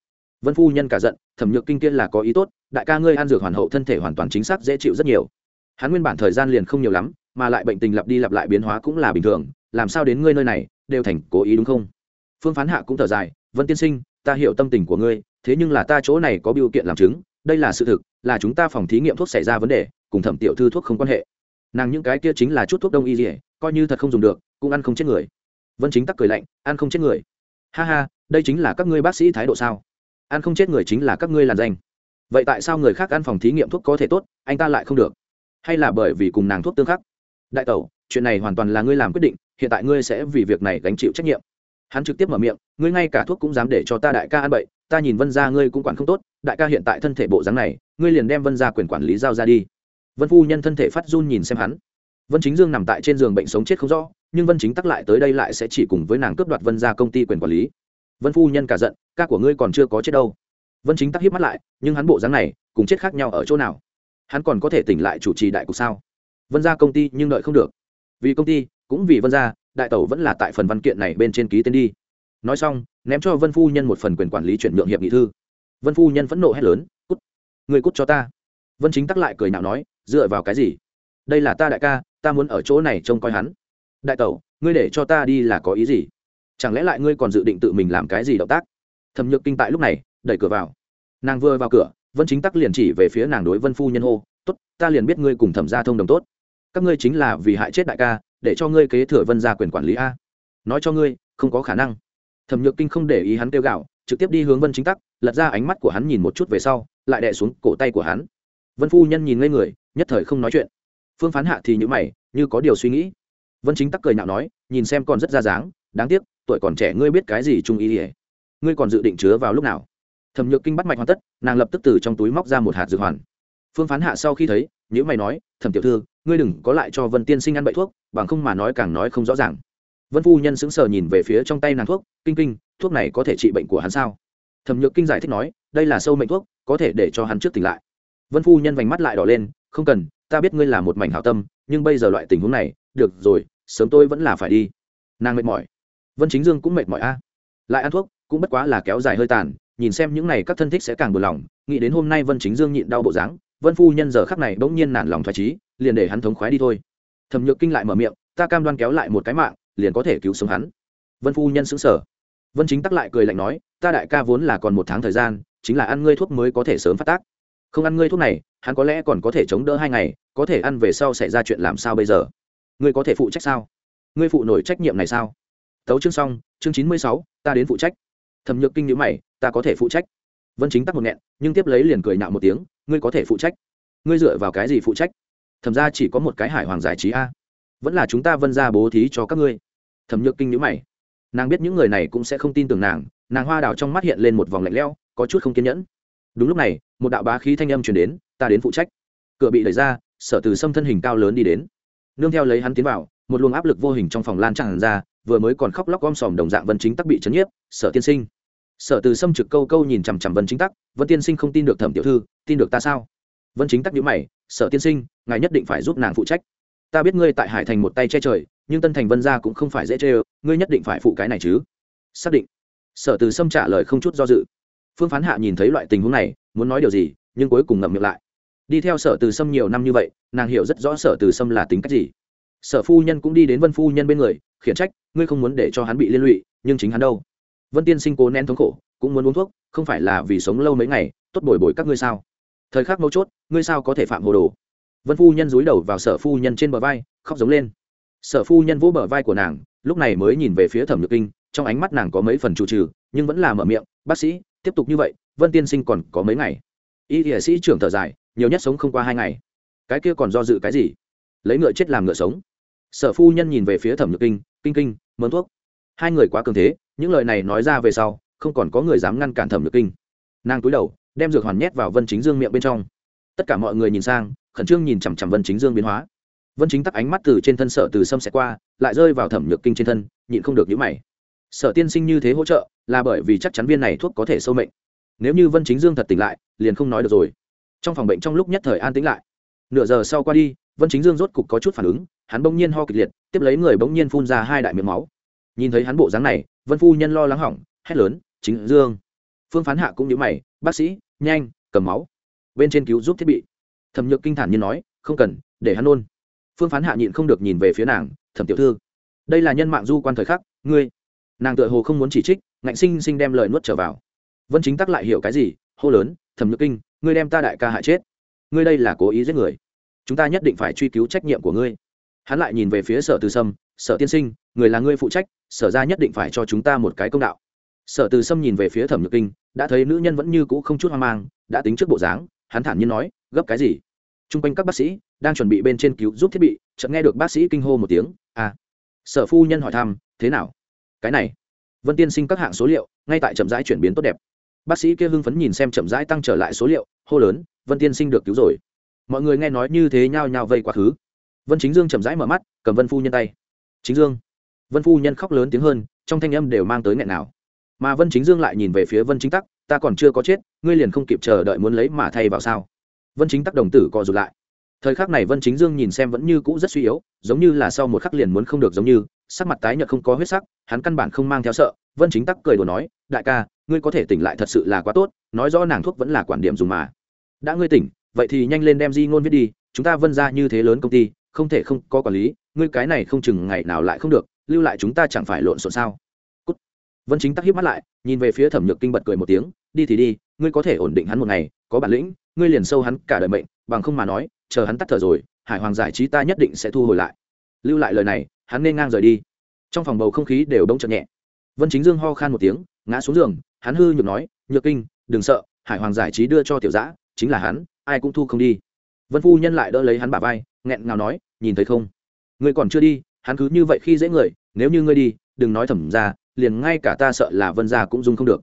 Vân phu nhân cả giận, thẩm nhược kinh tiên là có ý tốt, đại ca ngươi ăn dược hoàn hậu thân thể hoàn toàn chính xác dễ chịu rất nhiều. Hắn nguyên bản thời gian liền không nhiều lắm, mà lại bệnh tình lặp đi lặp lại biến hóa cũng là bình thường, làm sao đến ngươi nơi này, đều thành cố ý đúng không? Phương phán hạ cũng thở dài, vân tiên sinh, ta hiểu tâm tình của ngươi thế nhưng là ta chỗ này có biểu kiện làm chứng, đây là sự thực, là chúng ta phòng thí nghiệm thuốc xảy ra vấn đề, cùng thẩm tiểu thư thuốc không quan hệ. Nàng những cái kia chính là chút thuốc đông y dỉa coi như thật không dùng được, cũng ăn không chết người. Vân chính tắc cười lạnh, ăn không chết người. Ha ha, đây chính là các ngươi bác sĩ thái độ sao? Ăn không chết người chính là các ngươi làn danh. Vậy tại sao người khác ăn phòng thí nghiệm thuốc có thể tốt, anh ta lại không được? Hay là bởi vì cùng nàng thuốc tương khắc? Đại tẩu, chuyện này hoàn toàn là ngươi làm quyết định, hiện tại ngươi sẽ vì việc này gánh chịu trách nhiệm. Hắn trực tiếp mở miệng, ngươi ngay cả thuốc cũng dám để cho ta đại ca ăn bậy ta nhìn vân gia ngươi cũng quản không tốt, đại ca hiện tại thân thể bộ dáng này, ngươi liền đem vân gia quyền quản lý giao ra đi. Vân phu nhân thân thể phát run nhìn xem hắn. Vân chính dương nằm tại trên giường bệnh sống chết không rõ, nhưng vân chính tắc lại tới đây lại sẽ chỉ cùng với nàng cướp đoạt vân gia công ty quyền quản lý. Vân phu nhân cả giận, ca của ngươi còn chưa có chết đâu. Vân chính tắc hiếp mắt lại, nhưng hắn bộ dáng này, cùng chết khác nhau ở chỗ nào? Hắn còn có thể tỉnh lại chủ trì đại cục sao? Vân gia công ty nhưng đợi không được. Vì công ty, cũng vì vân gia, đại tẩu vẫn là tại phần văn kiện này bên trên ký tên đi nói xong, ném cho vân phu nhân một phần quyền quản lý chuyển nhượng hiệp nghị thư. Vân phu nhân phẫn nộ hét lớn, cút! Người cút cho ta! Vân chính tắc lại cười nào nói, dựa vào cái gì? Đây là ta đại ca, ta muốn ở chỗ này trông coi hắn. Đại tẩu, ngươi để cho ta đi là có ý gì? Chẳng lẽ lại ngươi còn dự định tự mình làm cái gì động tác? Thẩm nhược kinh tại lúc này, đẩy cửa vào. Nàng vừa vào cửa, vân chính tắc liền chỉ về phía nàng đối vân phu nhân hô, tốt, ta liền biết ngươi cùng thẩm gia thông đồng tốt. Các ngươi chính là vì hại chết đại ca, để cho ngươi kế thừa vân gia quyền quản lý a. Nói cho ngươi, không có khả năng thẩm nhược kinh không để ý hắn kêu gạo trực tiếp đi hướng vân chính tắc, lật ra ánh mắt của hắn nhìn một chút về sau, lại đè xuống cổ tay của hắn. Vân phu nhân nhìn ngây người, nhất thời không nói chuyện. Phương phán hạ thì nhữ mày, như có điều suy nghĩ. Vân chính tắc cười nhạo nói, nhìn xem còn rất ra dáng, đáng tiếc, tuổi còn trẻ ngươi biết cái gì trung ý ỉa ngươi còn dự định chứa vào lúc nào? Thẩm nhược kinh bắt mạch hoàn tất, nàng lập tức từ trong túi móc ra một hạt dược hoàn. Phương phán hạ sau khi thấy nhữ mày nói, thẩm tiểu thư, ngươi đừng có lại cho vân tiên sinh ăn bậy thuốc, bằng không mà nói càng nói không rõ ràng vân phu nhân sững sờ nhìn về phía trong tay nàng thuốc, kinh kinh, thuốc này có thể trị bệnh của hắn sao? Thẩm nhược kinh giải thích nói, đây là sâu mệnh thuốc, có thể để cho hắn trước tỉnh lại. Vân phu nhân vành mắt lại đỏ lên, không cần, ta biết ngươi là một mảnh hảo tâm, nhưng bây giờ loại tình huống này, được rồi, sớm tôi vẫn là phải đi. Nàng mệt mỏi. Vân chính dương cũng mệt mỏi a. À. Lại ăn thuốc, cũng bất quá là kéo dài hơi tàn, nhìn xem những n à y các thân thích sẽ càng buồn lòng, nghĩ đến hôm nay vân chính dương nhịn đau bộ dáng, vân phu nhân giờ khắc này bỗng nhiên nản lòng thoải trí liền để hắn thống khoái đi thôi. Thẩm nhược kinh lại mở miệng, ta cam đoan kéo lại một cái mạng liền có thể cứu sống hắn. Vân phu nhân xứng sở vân chính tắc lại cười lạnh nói, ta đại ca vốn là còn một tháng thời gian, chính là ăn ngươi thuốc mới có thể sớm phát tác. Không ăn ngươi thuốc này, hắn có lẽ còn có thể chống đỡ hai ngày, có thể ăn về sau xảy ra chuyện làm sao bây giờ? Ngươi có thể phụ trách sao? Ngươi phụ nổi trách nhiệm này sao? Tấu chương xong, chương chín mươi sáu, ta đến phụ trách. Thẩm nhược kinh nhữ mày, ta có thể phụ trách? Vân chính tắc một nghẹn, nhưng tiếp lấy liền cười nạo một tiếng, ngươi có thể phụ trách? Ngươi dựa vào cái gì phụ trách? Thẩm ra chỉ có một cái hải hoàng giải trí a vẫn là chúng ta vân ra bố thí cho các ngươi. Thẩm nhược kinh nhữ mày. Nàng biết những người này cũng sẽ không tin tưởng nàng nàng hoa đào trong mắt hiện lên một vòng lạnh lẽo, có chút không kiên nhẫn. Đúng lúc này, một đạo bá khí thanh âm chuyển đến, ta đến phụ trách. Cửa bị đẩy ra, sở từ xâm thân hình cao lớn đi đến. Nương theo lấy hắn tiến vào, một luồng áp lực vô hình trong phòng lan tràn ra, vừa mới còn khóc lóc om sòm đồng dạng vân chính tắc bị chấn nhiếp, sở tiên sinh. Sở từ xâm trực câu câu nhìn chằm chằm vân chính tắc, vân tiên sinh không tin được thẩm tiểu thư, tin được ta sao? Vân chính tắc nhữ mày, sở tiên sinh, ngài nhất định phải giúp nàng phụ trách ta biết ngươi tại hải thành một tay che trời, nhưng tân thành vân gia cũng không phải dễ chê ngươi nhất định phải phụ cái này chứ. Xác định. Sở từ sâm trả lời không chút do dự. Phương phán hạ nhìn thấy loại tình huống này, muốn nói điều gì, nhưng cuối cùng ngậm miệng lại. Đi theo sở từ sâm nhiều năm như vậy, nàng hiểu rất rõ sở từ sâm là tính cách gì. Sở phu nhân cũng đi đến vân phu nhân bên người, khiển trách, ngươi không muốn để cho hắn bị liên lụy, nhưng chính hắn đâu. Vân tiên sinh cố nén thống khổ, cũng muốn uống thuốc, không phải là vì sống lâu mấy ngày, tốt bồi bồi các ngươi sao. Thời khắc mấu chốt, ngươi sao có thể phạm hồ đồ? Vân phu nhân dúi đầu vào sở phu nhân trên bờ vai, khóc giống lên. Sở phu nhân vỗ bờ vai của nàng, lúc này mới nhìn về phía thẩm nhược kinh, trong ánh mắt nàng có mấy phần chủ trừ, nhưng vẫn là mở miệng, bác sĩ, tiếp tục như vậy, vân tiên sinh còn có mấy ngày? Y y sĩ trưởng thở dài, nhiều nhất sống không qua hai ngày. Cái kia còn do dự cái gì? Lấy ngựa chết làm ngựa sống. Sở phu nhân nhìn về phía thẩm nhược kinh kinh kinh, mớn thuốc. Hai người quá cường thế, những lời này nói ra về sau, không còn có người dám ngăn cản thẩm nhược kinh. Nàng cúi đầu, đem dược hoàn nhét vào vân chính dương miệng bên trong. Tất cả mọi người nhìn sang khẩn trương nhìn chằm chằm vân chính dương biến hóa. Vân chính tắc ánh mắt từ trên thân sở từ sâm xẹt qua, lại rơi vào thẩm nhược kinh trên thân, nhịn không được nhữ mày. Sở tiên sinh như thế hỗ trợ, là bởi vì chắc chắn viên này thuốc có thể sâu mệnh. Nếu như vân chính dương thật tỉnh lại, liền không nói được rồi. Trong phòng bệnh trong lúc nhất thời an tĩnh lại. Nửa giờ sau qua đi, vân chính dương rốt cục có chút phản ứng, hắn bỗng nhiên ho kịch liệt, tiếp lấy người bỗng nhiên phun ra hai đại miệng máu. Nhìn thấy hắn bộ dáng này, vân phu nhân lo lắng hỏng, hét lớn, chính dương. Phương phán hạ cũng nhớ mày, bác sĩ, nhanh, cầm máu. Bên trên cứu giúp thiết bị thẩm nhược kinh thản nhiên nói, không cần, để hắn ôn phương phán hạ nhịn không được nhìn về phía nàng, thẩm tiểu thư, đây là nhân mạng du quan thời khắc, ngươi. Nàng tựa hồ không muốn chỉ trích, ngạnh sinh sinh đem lời nuốt trở vào. Vân chính tắc lại hiểu cái gì, hô lớn, thẩm nhược kinh, ngươi đem ta đại ca hại chết. Ngươi đây là cố ý giết người. Chúng ta nhất định phải truy cứu trách nhiệm của ngươi. Hắn lại nhìn về phía sở từ sâm, sở tiên sinh, người là ngươi phụ trách, sở ra nhất định phải cho chúng ta một cái công đạo. Sở từ sâm nhìn về phía thẩm nhược kinh, đã thấy nữ nhân vẫn như cũ không chút hoang mang, đã tính trước bộ dáng, hắn thản nhiên nói gấp cái gì? T r u n g quanh các bác sĩ đang chuẩn bị bên trên cứu giúp thiết bị, chợt nghe được bác sĩ kinh hô một tiếng à sở phu nhân hỏi thăm, thế nào? Cái này, vân tiên sinh các hạng số liệu, ngay tại chậm rãi chuyển biến tốt đẹp. Bác sĩ kia hưng phấn nhìn xem chậm rãi tăng trở lại số liệu, hô lớn, vân tiên sinh được cứu rồi. Mọi người nghe nói như thế nhao nhao vây quá khứ. Vân chính dương chậm rãi mở mắt, cầm vân phu nhân tay. Chính dương. Vân phu nhân khóc lớn tiếng hơn, trong thanh âm đều mang tới nghẹn nào. Mà vân chính dương lại nhìn về phía vân chính tắc, ta còn chưa có chết, ngươi liền không kịp chờ đợi muốn lấy mà thay vào sao? Vân chính tắc đồng tử co rụt lại. Thời khắc này vân chính dương nhìn xem vẫn như cũ rất suy yếu, giống như là sau một khắc liền muốn không được giống như, sắc mặt tái nhợt không có huyết sắc, hắn căn bản không mang theo sợ, vân chính tắc cười đùa nói, đại ca, ngươi có thể tỉnh lại thật sự là quá tốt, nói rõ nàng thuốc vẫn là quản điểm dùng mà. Đã ngươi tỉnh, vậy thì nhanh lên đem di ngôn viết đi, chúng ta vân ra như thế lớn công ty, không thể không có quản lý, ngươi cái này không chừng ngày nào lại không được, lưu lại chúng ta chẳng phải lộn xộn sao? Cút. vân chính tắc hiếp mắt lại, nhìn về phía thẩm nhược kinh bật cười một tiếng, đi thì đi, ngươi có thể ổn định hắn một ngày, có bản lĩnh ngươi liền sâu hắn cả đời mệnh, bằng không mà nói, chờ hắn tắt thở rồi, hải hoàng giải trí ta nhất định sẽ thu hồi lại. Lưu lại lời này, hắn nên ngang rời đi. Trong phòng bầu không khí đều đông chậm nhẹ. Vân chính dương ho khan một tiếng, ngã xuống giường, hắn hư nhược nói, nhược kinh, đừng sợ, hải hoàng giải trí đưa cho tiểu giã chính là hắn, ai cũng thu không đi. Vân phu nhân lại đỡ lấy hắn bả vai, nghẹn ngào nói, nhìn thấy không? Ngươi còn chưa đi, hắn cứ như vậy khi dễ người, nếu như ngươi đi, đừng nói thẩm ra, liền ngay cả ta sợ là vân gia cũng dung không được.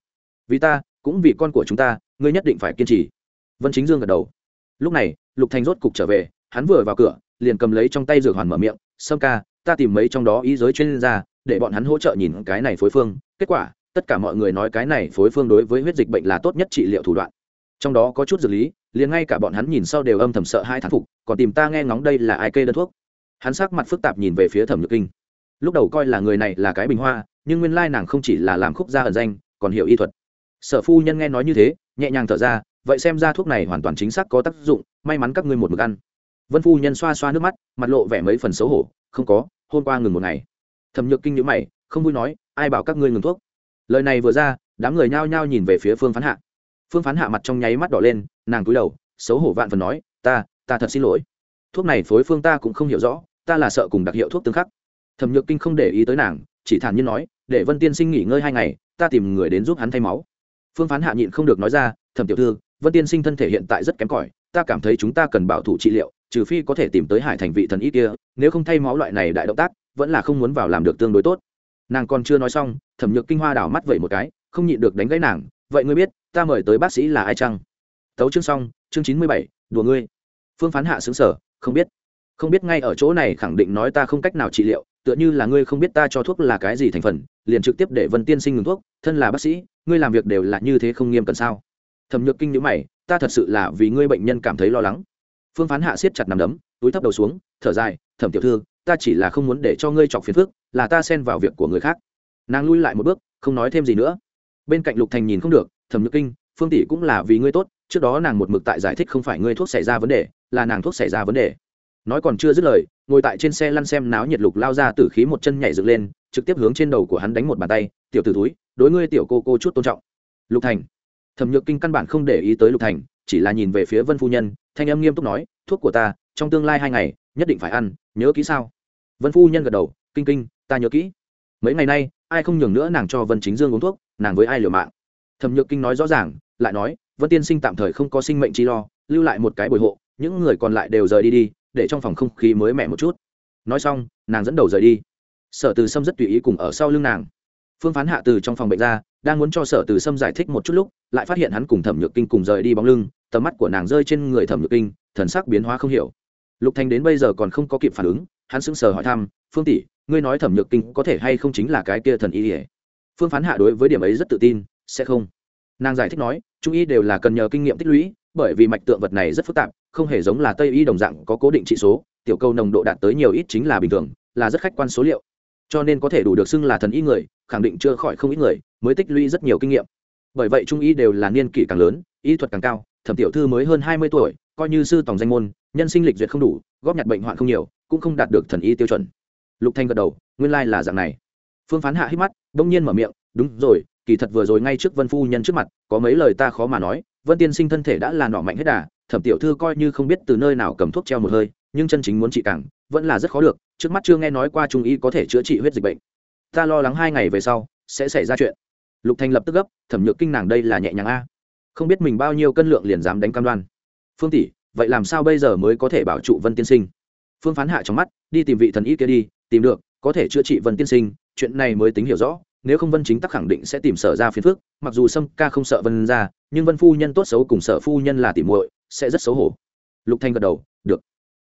Vì ta, cũng vì con của chúng ta, ngươi nhất định phải kiên trì vân chính dương gật đầu. Lúc này, lục thành rốt cục trở về, hắn vừa vào cửa, liền cầm lấy trong tay dược hoàn mở miệng, sâm ca, ta tìm mấy trong đó ý giới chuyên gia, để bọn hắn hỗ trợ nhìn cái này phối phương. Kết quả, tất cả mọi người nói cái này phối phương đối với huyết dịch bệnh là tốt nhất trị liệu thủ đoạn. Trong đó có chút dược lý, liền ngay cả bọn hắn nhìn sau đều âm thầm sợ hai thán phục, còn tìm ta nghe ngóng đây là ai kê đơn thuốc? Hắn sắc mặt phức tạp nhìn về phía thẩm nhược kinh. Lúc đầu coi là người này là cái bình hoa, nhưng nguyên lai nàng không chỉ là làm khúc gia ẩn danh, còn hiểu y thuật. Sở phu nhân nghe nói như thế, nhẹ nhàng thở ra vậy xem ra thuốc này hoàn toàn chính xác có tác dụng, may mắn các ngươi một mực ăn. Vân phu nhân xoa xoa nước mắt, mặt lộ vẻ mấy phần xấu hổ, không có, hôm qua ngừng một ngày. Thẩm nhược kinh nhữ mày, không vui nói, ai bảo các ngươi ngừng thuốc? Lời này vừa ra, đám người nhao nhao nhìn về phía phương phán hạ. Phương phán hạ mặt trong nháy mắt đỏ lên, nàng cúi đầu, xấu hổ vạn phần nói, ta ta thật xin lỗi. Thuốc này phối phương ta cũng không hiểu rõ, ta là sợ cùng đặc hiệu thuốc tương khắc. Thẩm nhược kinh không để ý tới nàng, chỉ thản nhiên nói, để vân tiên sinh nghỉ ngơi hai ngày, ta tìm người đến giúp hắn thay máu. Phương phán hạ nhịn không được nói ra, thẩm tiểu thư vân tiên sinh thân thể hiện tại rất kém cỏi, ta cảm thấy chúng ta cần bảo thủ trị liệu, trừ phi có thể tìm tới hải thành vị thần y kia, nếu không thay máu loại này đại động tác, vẫn là không muốn vào làm được tương đối tốt. Nàng còn chưa nói xong, thẩm nhược kinh hoa đảo mắt vậy một cái, không nhịn được đánh gãy nàng, vậy ngươi biết, ta mời tới bác sĩ là ai chăng? Tấu chương xong, chương chín mươi bảy, đùa ngươi. Phương phán hạ xứng sở không biết không biết ngay ở chỗ này khẳng định nói ta không cách nào trị liệu, tựa như là ngươi không biết ta cho thuốc là cái gì thành phần, liền trực tiếp để vân tiên sinh ngừng thuốc, thân là bác sĩ, ngươi làm việc đều là như thế không nghiêm cần sao? Thẩm nhược kinh nhữ mày, ta thật sự là vì ngươi bệnh nhân cảm thấy lo lắng. Phương phán hạ siết chặt nằm đấm, túi thấp đầu xuống, thở dài, thẩm tiểu thư, ta chỉ là không muốn để cho ngươi chọc phiền phức, là ta xen vào việc của người khác. Nàng lui lại một bước, không nói thêm gì nữa. Bên cạnh lục thành nhìn không được, thẩm nhược kinh, phương tỷ cũng là vì ngươi tốt, trước đó nàng một mực tại giải thích không phải ngươi thuốc xảy ra vấn đề, là nàng thuốc xảy ra vấn đề. Nói còn chưa dứt lời, ngồi tại trên xe lăn xem náo nhiệt lục lao ra tử khí một chân nhảy dựng lên, trực tiếp hướng trên đầu của hắn đánh một bàn tay, tiểu t ử túi đối ngươi tiểu cô cô chút tôn trọng. Lục thành thẩm nhược kinh căn bản không để ý tới lục thành, chỉ là nhìn về phía vân phu nhân, thanh âm nghiêm túc nói, thuốc của ta, trong tương lai hai ngày, nhất định phải ăn, nhớ kỹ sao? Vân phu nhân gật đầu, kinh kinh, ta nhớ kỹ. Mấy ngày nay, ai không nhường nữa nàng cho vân chính dương uống thuốc, nàng với ai liều mạng? Thẩm nhược kinh nói rõ ràng, lại nói, vân tiên sinh tạm thời không có sinh mệnh chi lo, lưu lại một cái bồi hộ, những người còn lại đều rời đi đi, để trong phòng không khí mới mẻ một chút. Nói xong, nàng dẫn đầu rời đi. Sở từ sâm rất tùy ý cùng ở sau lưng nàng. Phương phán hạ từ trong phòng bệnh ra đang muốn cho sở từ sâm giải thích một chút lúc, lại phát hiện hắn cùng thẩm nhược kinh cùng rời đi bóng lưng, tầm mắt của nàng rơi trên người thẩm nhược kinh, thần sắc biến hóa không hiểu. Lục thanh đến bây giờ còn không có kịp phản ứng, hắn sững sờ hỏi thăm, phương tỷ, ngươi nói thẩm nhược kinh có thể hay không chính là cái kia thần y ỉa phương phán hạ đối với điểm ấy rất tự tin, sẽ không. Nàng giải thích nói, trung y đều là cần nhờ kinh nghiệm tích lũy, bởi vì mạch tượng vật này rất phức tạp, không hề giống là tây y đồng dạng có cố định trị số, tiểu câu nồng độ đạt tới nhiều ít chính là bình thường, là rất khách quan số liệu cho nên có thể đủ được xưng là thần y người, khẳng định chưa khỏi không ít người, mới tích lũy rất nhiều kinh nghiệm. Bởi vậy trung y đều là niên kỷ càng lớn, y thuật càng cao, thẩm tiểu thư mới hơn hai mươi tuổi, coi như sư tòng danh môn, nhân sinh lịch duyệt không đủ, góp nhặt bệnh hoạn không nhiều, cũng không đạt được thần y tiêu chuẩn. Lục thanh gật đầu, nguyên lai là dạng này. Phương phán hạ hít mắt, đông nhiên mở miệng, đúng rồi, kỳ thật vừa rồi ngay trước vân phu nhân trước mặt, có mấy lời ta khó mà nói, vân tiên sinh thân thể đã là nọ mạnh hết đà, thẩm tiểu thư coi như không biết từ nơi nào cầm thuốc treo một hơi, nhưng chân chính muốn trị càng vẫn là rất khó được, trước mắt chưa nghe nói qua trung y có thể chữa trị huyết dịch bệnh. Ta lo lắng hai ngày về sau, sẽ xảy ra chuyện. Lục thành lập tức gấp, thẩm nhược kinh nàng đây là nhẹ nhàng a. Không biết mình bao nhiêu cân lượng liền dám đánh cam đoan. Phương tỷ, vậy làm sao bây giờ mới có thể bảo trụ vân tiên sinh? Phương phán hạ trong mắt, đi tìm vị thần y kia đi, tìm được, có thể chữa trị vân tiên sinh, chuyện này mới tính hiểu rõ, nếu không vân chính tắc khẳng định sẽ tìm sở ra phiền phước mặc dù sâm ca không sợ vân ra, nhưng vân phu nhân tốt xấu cùng sở phu nhân là tìm muội, sẽ rất xấu hổ. Lục thanh gật đầu, được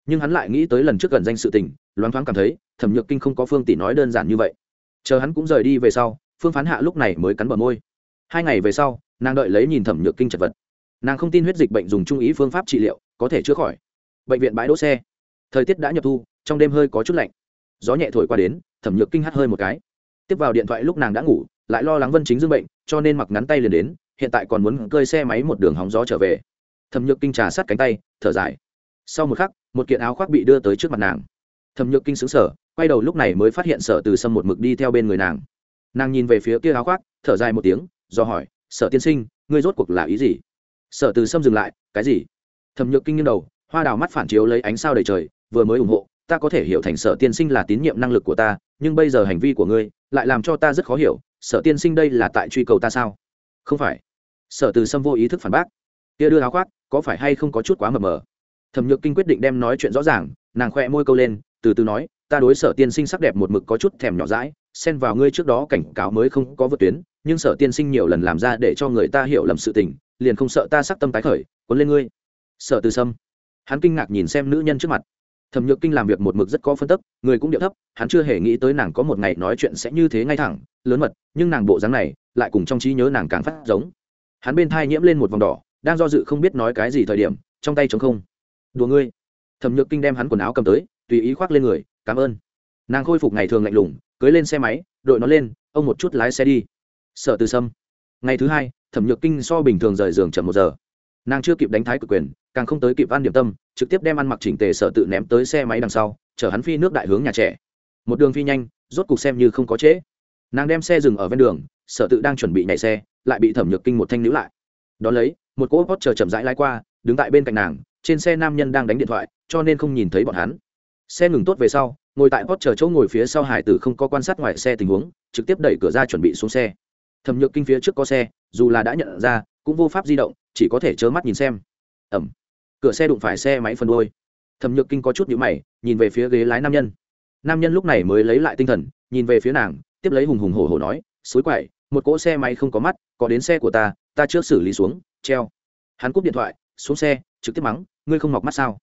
nhưng hắn lại nghĩ tới lần trước gần danh sự tình, loáng thoáng cảm thấy, thẩm nhược kinh không có phương tỷ nói đơn giản như vậy. Chờ hắn cũng rời đi về sau, phương phán hạ lúc này mới cắn bờ môi. Hai ngày về sau, nàng đợi lấy nhìn thẩm nhược kinh chật vật. Nàng không tin huyết dịch bệnh dùng trung ý phương pháp trị liệu, có thể chữa khỏi. Bệnh viện bãi đỗ xe. Thời tiết đã nhập thu, trong đêm hơi có chút lạnh. Gió nhẹ thổi qua đến, thẩm nhược kinh hắt hơi một cái. Tiếp vào điện thoại lúc nàng đã ngủ, lại lo lắng vân chính dương bệnh, cho nên mặc ngắn tay liền đến, hiện tại còn muốn cơi xe máy một đường hóng gió trở về. Thẩm nhược kinh trà sát cánh tay, thở dài. Sau một khắc một kiện áo khoác bị đưa tới trước mặt nàng. Thẩm nhược kinh xứng sở quay đầu lúc này mới phát hiện sở từ sâm một mực đi theo bên người nàng. Nàng nhìn về phía kia áo khoác, thở dài một tiếng, do hỏi, sở tiên sinh, ngươi rốt cuộc là ý gì? Sở từ sâm dừng lại, cái gì? Thẩm nhược kinh nghiêng đầu, hoa đào mắt phản chiếu lấy ánh sao đầy trời, vừa mới ủng hộ, ta có thể hiểu thành sở tiên sinh là tín nhiệm năng lực của ta, nhưng bây giờ hành vi của ngươi lại làm cho ta rất khó hiểu, sở tiên sinh đây là tại truy cầu ta sao? Không phải. Sở từ sâm vô ý thức phản bác, kia đưa áo khoác, có phải hay không có chút quá mờ mờ? Thẩm nhược kinh quyết định đem nói chuyện rõ ràng, nàng khoe môi câu lên, từ từ nói, ta đối sở tiên sinh sắc đẹp một mực có chút thèm nhỏ dãi, xen vào ngươi trước đó cảnh cáo mới không có vượt tuyến, nhưng sở tiên sinh nhiều lần làm ra để cho người ta hiểu lầm sự tình, liền không sợ ta sắc tâm tái khởi, cuốn lên ngươi. Sở từ sâm. Hắn kinh ngạc nhìn xem nữ nhân trước mặt. Thẩm nhược kinh làm việc một mực rất có phân tấp người cũng điệu thấp, hắn chưa hề nghĩ tới nàng có một ngày nói chuyện sẽ như thế ngay thẳng, lớn mật, nhưng nàng bộ dáng này, lại cùng trong trí nhớ nàng càng phát giống. Hắn bên thai nhiễm lên một vòng đỏ, đang do dự không biết nói cái gì thời điểm, trong tay chống không đùa ngươi. Thẩm nhược kinh đem hắn quần áo cầm tới, tùy ý khoác lên người, cảm ơn. Nàng khôi phục ngày thường lạnh lùng, cưới lên xe máy, đội nó lên, ông một chút lái xe đi. Sợ từ sâm. Ngày thứ hai, thẩm nhược kinh so bình thường rời giường chậm một giờ. Nàng chưa kịp đánh thái cực quyền, càng không tới kịp ăn điểm tâm, trực tiếp đem ăn mặc chỉnh tề sợ tự ném tới xe máy đằng sau, chở hắn phi nước đại hướng nhà trẻ. Một đường phi nhanh, rốt cục xem như không có trễ. Nàng đem xe dừng ở ven đường, sở tự đang chuẩn bị nhảy xe, lại bị thẩm nhược kinh một thanh níu lại. Đón lấy, một cỗ hót chờ chậm rãi lái qua, đứng tại bên cạnh nàng trên xe nam nhân đang đánh điện thoại, cho nên không nhìn thấy bọn hắn. Xe ngừng tốt về sau, ngồi tại hót chờ chỗ ngồi phía sau hải tử không có quan sát ngoài xe tình huống, trực tiếp đẩy cửa ra chuẩn bị xuống xe. Thẩm nhược kinh phía trước có xe, dù là đã nhận ra, cũng vô pháp di động, chỉ có thể trơ mắt nhìn xem. Ẩm. Cửa xe đụng phải xe máy phân đôi. Thẩm nhược kinh có chút nhữ mày, nhìn về phía ghế lái nam nhân. Nam nhân lúc này mới lấy lại tinh thần, nhìn về phía nàng, tiếp lấy hùng hùng hổ hổ nói, xối quậy, một cỗ xe máy không có mắt, có đến xe của ta ta chưa xử lý xuống, treo. Hắn cúp điện thoại, xuống xe, trực tiếp mắng ngươi không mọc mắt sao?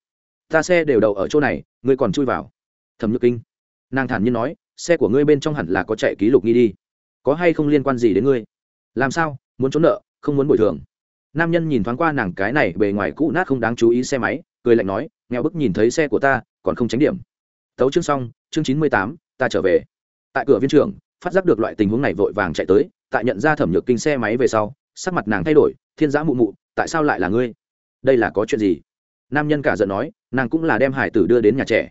Ta xe đều đậu ở chỗ này, ngươi còn chui vào. Thẩm nhược kinh. Nàng thản nhiên nói, xe của ngươi bên trong hẳn là có chạy ký lục nghi đi. Có hay không liên quan gì đến ngươi? Làm sao? Muốn trốn nợ, không muốn bồi thường. Nam nhân nhìn thoáng qua nàng cái này bề ngoài cũ nát không đáng chú ý xe máy, cười lạnh nói, nghèo bức nhìn thấy xe của ta, còn không tránh điểm. Tấu chương xong, chương chín mươi tám, ta trở về. Tại cửa viên trưởng, phát giác được loại tình huống này vội vàng chạy tới, tại nhận ra thẩm nhược kinh xe máy về sau, sắc mặt nàng thay đổi, thiên giã mụ mụ, tại sao lại là ngươi? Đây là có chuyện gì? Nam nhân cả giận nói, nàng cũng là đem hải tử đưa đến nhà trẻ.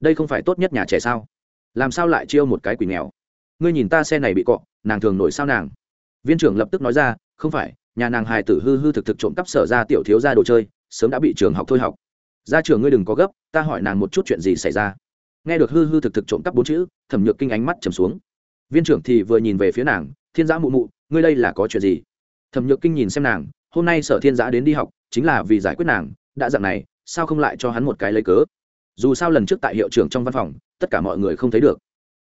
Đây không phải tốt nhất nhà trẻ sao? Làm sao lại chiêu một cái quỷ nghèo? Ngươi nhìn ta xe này bị cọ, nàng thường nổi sao nàng? Viên trưởng lập tức nói ra, không phải, nhà nàng hài tử hư hư thực thực trộm cắp sở ra tiểu thiếu ra đồ chơi, sớm đã bị trường học thôi học. Ra trường ngươi đừng có gấp, ta hỏi nàng một chút chuyện gì xảy ra. Nghe được hư hư thực thực trộm cắp bốn chữ, thẩm nhược kinh ánh mắt trầm xuống. Viên trưởng thì vừa nhìn về phía nàng, thiên giã mụ mụ, ngươi đây là có chuyện gì? Thẩm nhược kinh nhìn xem nàng, hôm nay sở thiên giã đến đi học, chính là vì giải quyết nàng đã dặn này, sao không lại cho hắn một cái lấy cớ? Dù sao lần trước tại hiệu trưởng trong văn phòng, tất cả mọi người không thấy được.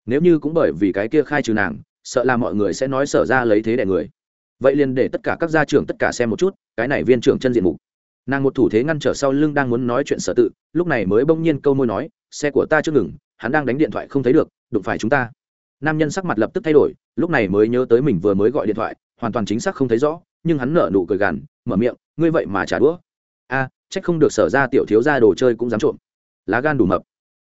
Nếu như cũng bởi vì cái kia khai trừ nàng, sợ là mọi người sẽ nói sở ra lấy thế đẻ người. Vậy liền để tất cả các gia trưởng tất cả xem một chút, cái này viên trưởng chân diện mục. Nàng một thủ thế ngăn trở sau lưng đang muốn nói chuyện sở tự, lúc này mới bỗng nhiên câu môi nói, xe của ta chưa ngừng, hắn đang đánh điện thoại không thấy được, đụng phải chúng ta. Nam nhân sắc mặt lập tức thay đổi, lúc này mới nhớ tới mình vừa mới gọi điện thoại, hoàn toàn chính xác không thấy rõ, nhưng hắn nở nụ cười gằn, mở miệng, ngươi vậy mà trả đũa a trách không được sở ra tiểu thiếu ra đồ chơi cũng dám trộm. Lá gan đủ mập.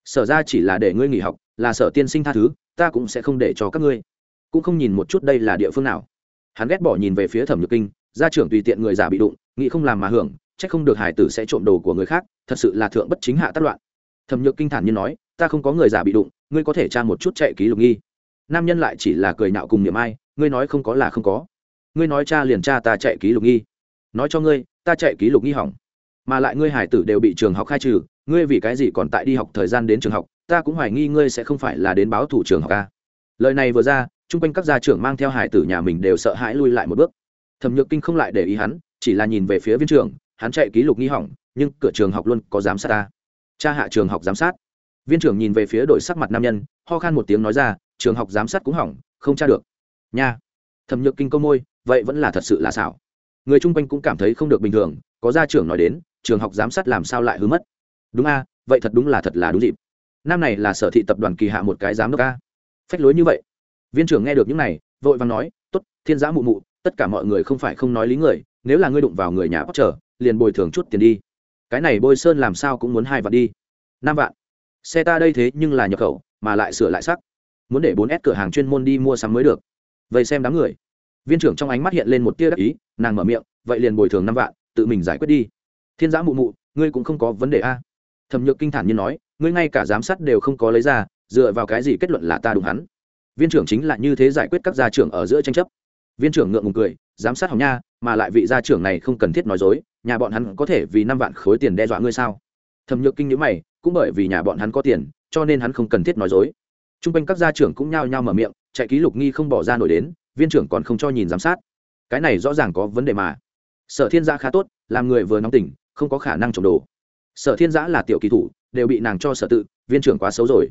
Sở ra chỉ là để ngươi nghỉ học, là sở tiên sinh tha thứ, ta cũng sẽ không để cho các ngươi. Cũng không nhìn một chút đây là địa phương nào. Hắn ghét bỏ nhìn về phía thẩm nhược kinh, gia trưởng tùy tiện người già bị đụng, nghĩ không làm mà hưởng, trách không được hải tử sẽ trộm đồ của người khác, thật sự là thượng bất chính hạ tất loạn. Thẩm nhược kinh thản nhiên nói, ta không có người già bị đụng, ngươi có thể tra một chút chạy ký lục nghi. Nam nhân lại chỉ là cười nạo cùng niệm ai, ngươi nói không có là không có. Ngươi nói cha liền cha ta chạy ký lục nghi. Nói cho ngươi, ta chạy ký lục nghi hỏng mà lại ngươi hải tử đều bị trường học khai trừ, ngươi vì cái gì còn tại đi học thời gian đến trường học, ta cũng hoài nghi ngươi sẽ không phải là đến báo thủ trường học ca lời này vừa ra, chung quanh các gia trưởng mang theo hải tử nhà mình đều sợ hãi lui lại một bước. Thẩm nhược kinh không lại để ý hắn, chỉ là nhìn về phía viên trường hắn chạy ký lục nghi hỏng, nhưng cửa trường học luôn có giám sát ta. Cha hạ trường học giám sát. Viên trưởng nhìn về phía đội sắc mặt nam nhân, ho khan một tiếng nói ra, trường học giám sát cũng hỏng, không tra được. Nha. Thẩm nhược kinh câu môi, vậy vẫn là thật sự là xảo. Người chung quanh cũng cảm thấy không được bình thường, có gia trưởng nói đến trường học giám sát làm sao lại hứa mất? Đúng a, vậy thật đúng là thật là đúng dịp. Nam này là sở thị tập đoàn kỳ hạ một cái giám đốc a. Phách lối như vậy. Viên trưởng nghe được những này, vội vàng nói t ố t thiên giã mụ mụ, tất cả mọi người không phải không nói lý người, nếu là ngươi đụng vào người nhà bóc trở, liền bồi thường chút tiền đi. Cái này bôi sơn làm sao cũng muốn hai vạn đi. Năm vạn? Xe ta đây thế nhưng là nhập khẩu, mà lại sửa lại sắc. Muốn để bốn s cửa hàng chuyên môn đi mua sắm mới được. Vậy xem đám người. Viên trưởng trong ánh mắt hiện lên một tia đắc ý, nàng mở miệng, vậy liền bồi thường năm vạn, tự mình giải quyết đi thiên giã mụ mụ, ngươi cũng không có vấn đề a. Thẩm nhược kinh thản như nói, ngươi ngay cả giám sát đều không có lấy ra, dựa vào cái gì kết luận là ta đúng hắn? Viên trưởng chính là như thế giải quyết các gia trưởng ở giữa tranh chấp. Viên trưởng ngượng ngùng cười, giám sát hỏng nha, mà lại vị gia trưởng này không cần thiết nói dối, nhà bọn hắn có thể vì năm vạn khối tiền đe dọa ngươi sao? Thẩm nhược kinh nhữ mày, cũng bởi vì nhà bọn hắn có tiền, cho nên hắn không cần thiết nói dối. T r u n g quanh các gia trưởng cũng nhao nhao mở miệng, chạy ký lục nghi không bỏ ra nổi đến, viên trưởng còn không cho nhìn giám sát. Cái này rõ ràng có vấn đề mà. Sở thiên gia khá tốt, làm người vừa nóng tỉnh không có khả năng trồng đồ. Sở thiên giã là tiểu kỳ thủ, đều bị nàng cho sở tự, viên trưởng quá xấu rồi.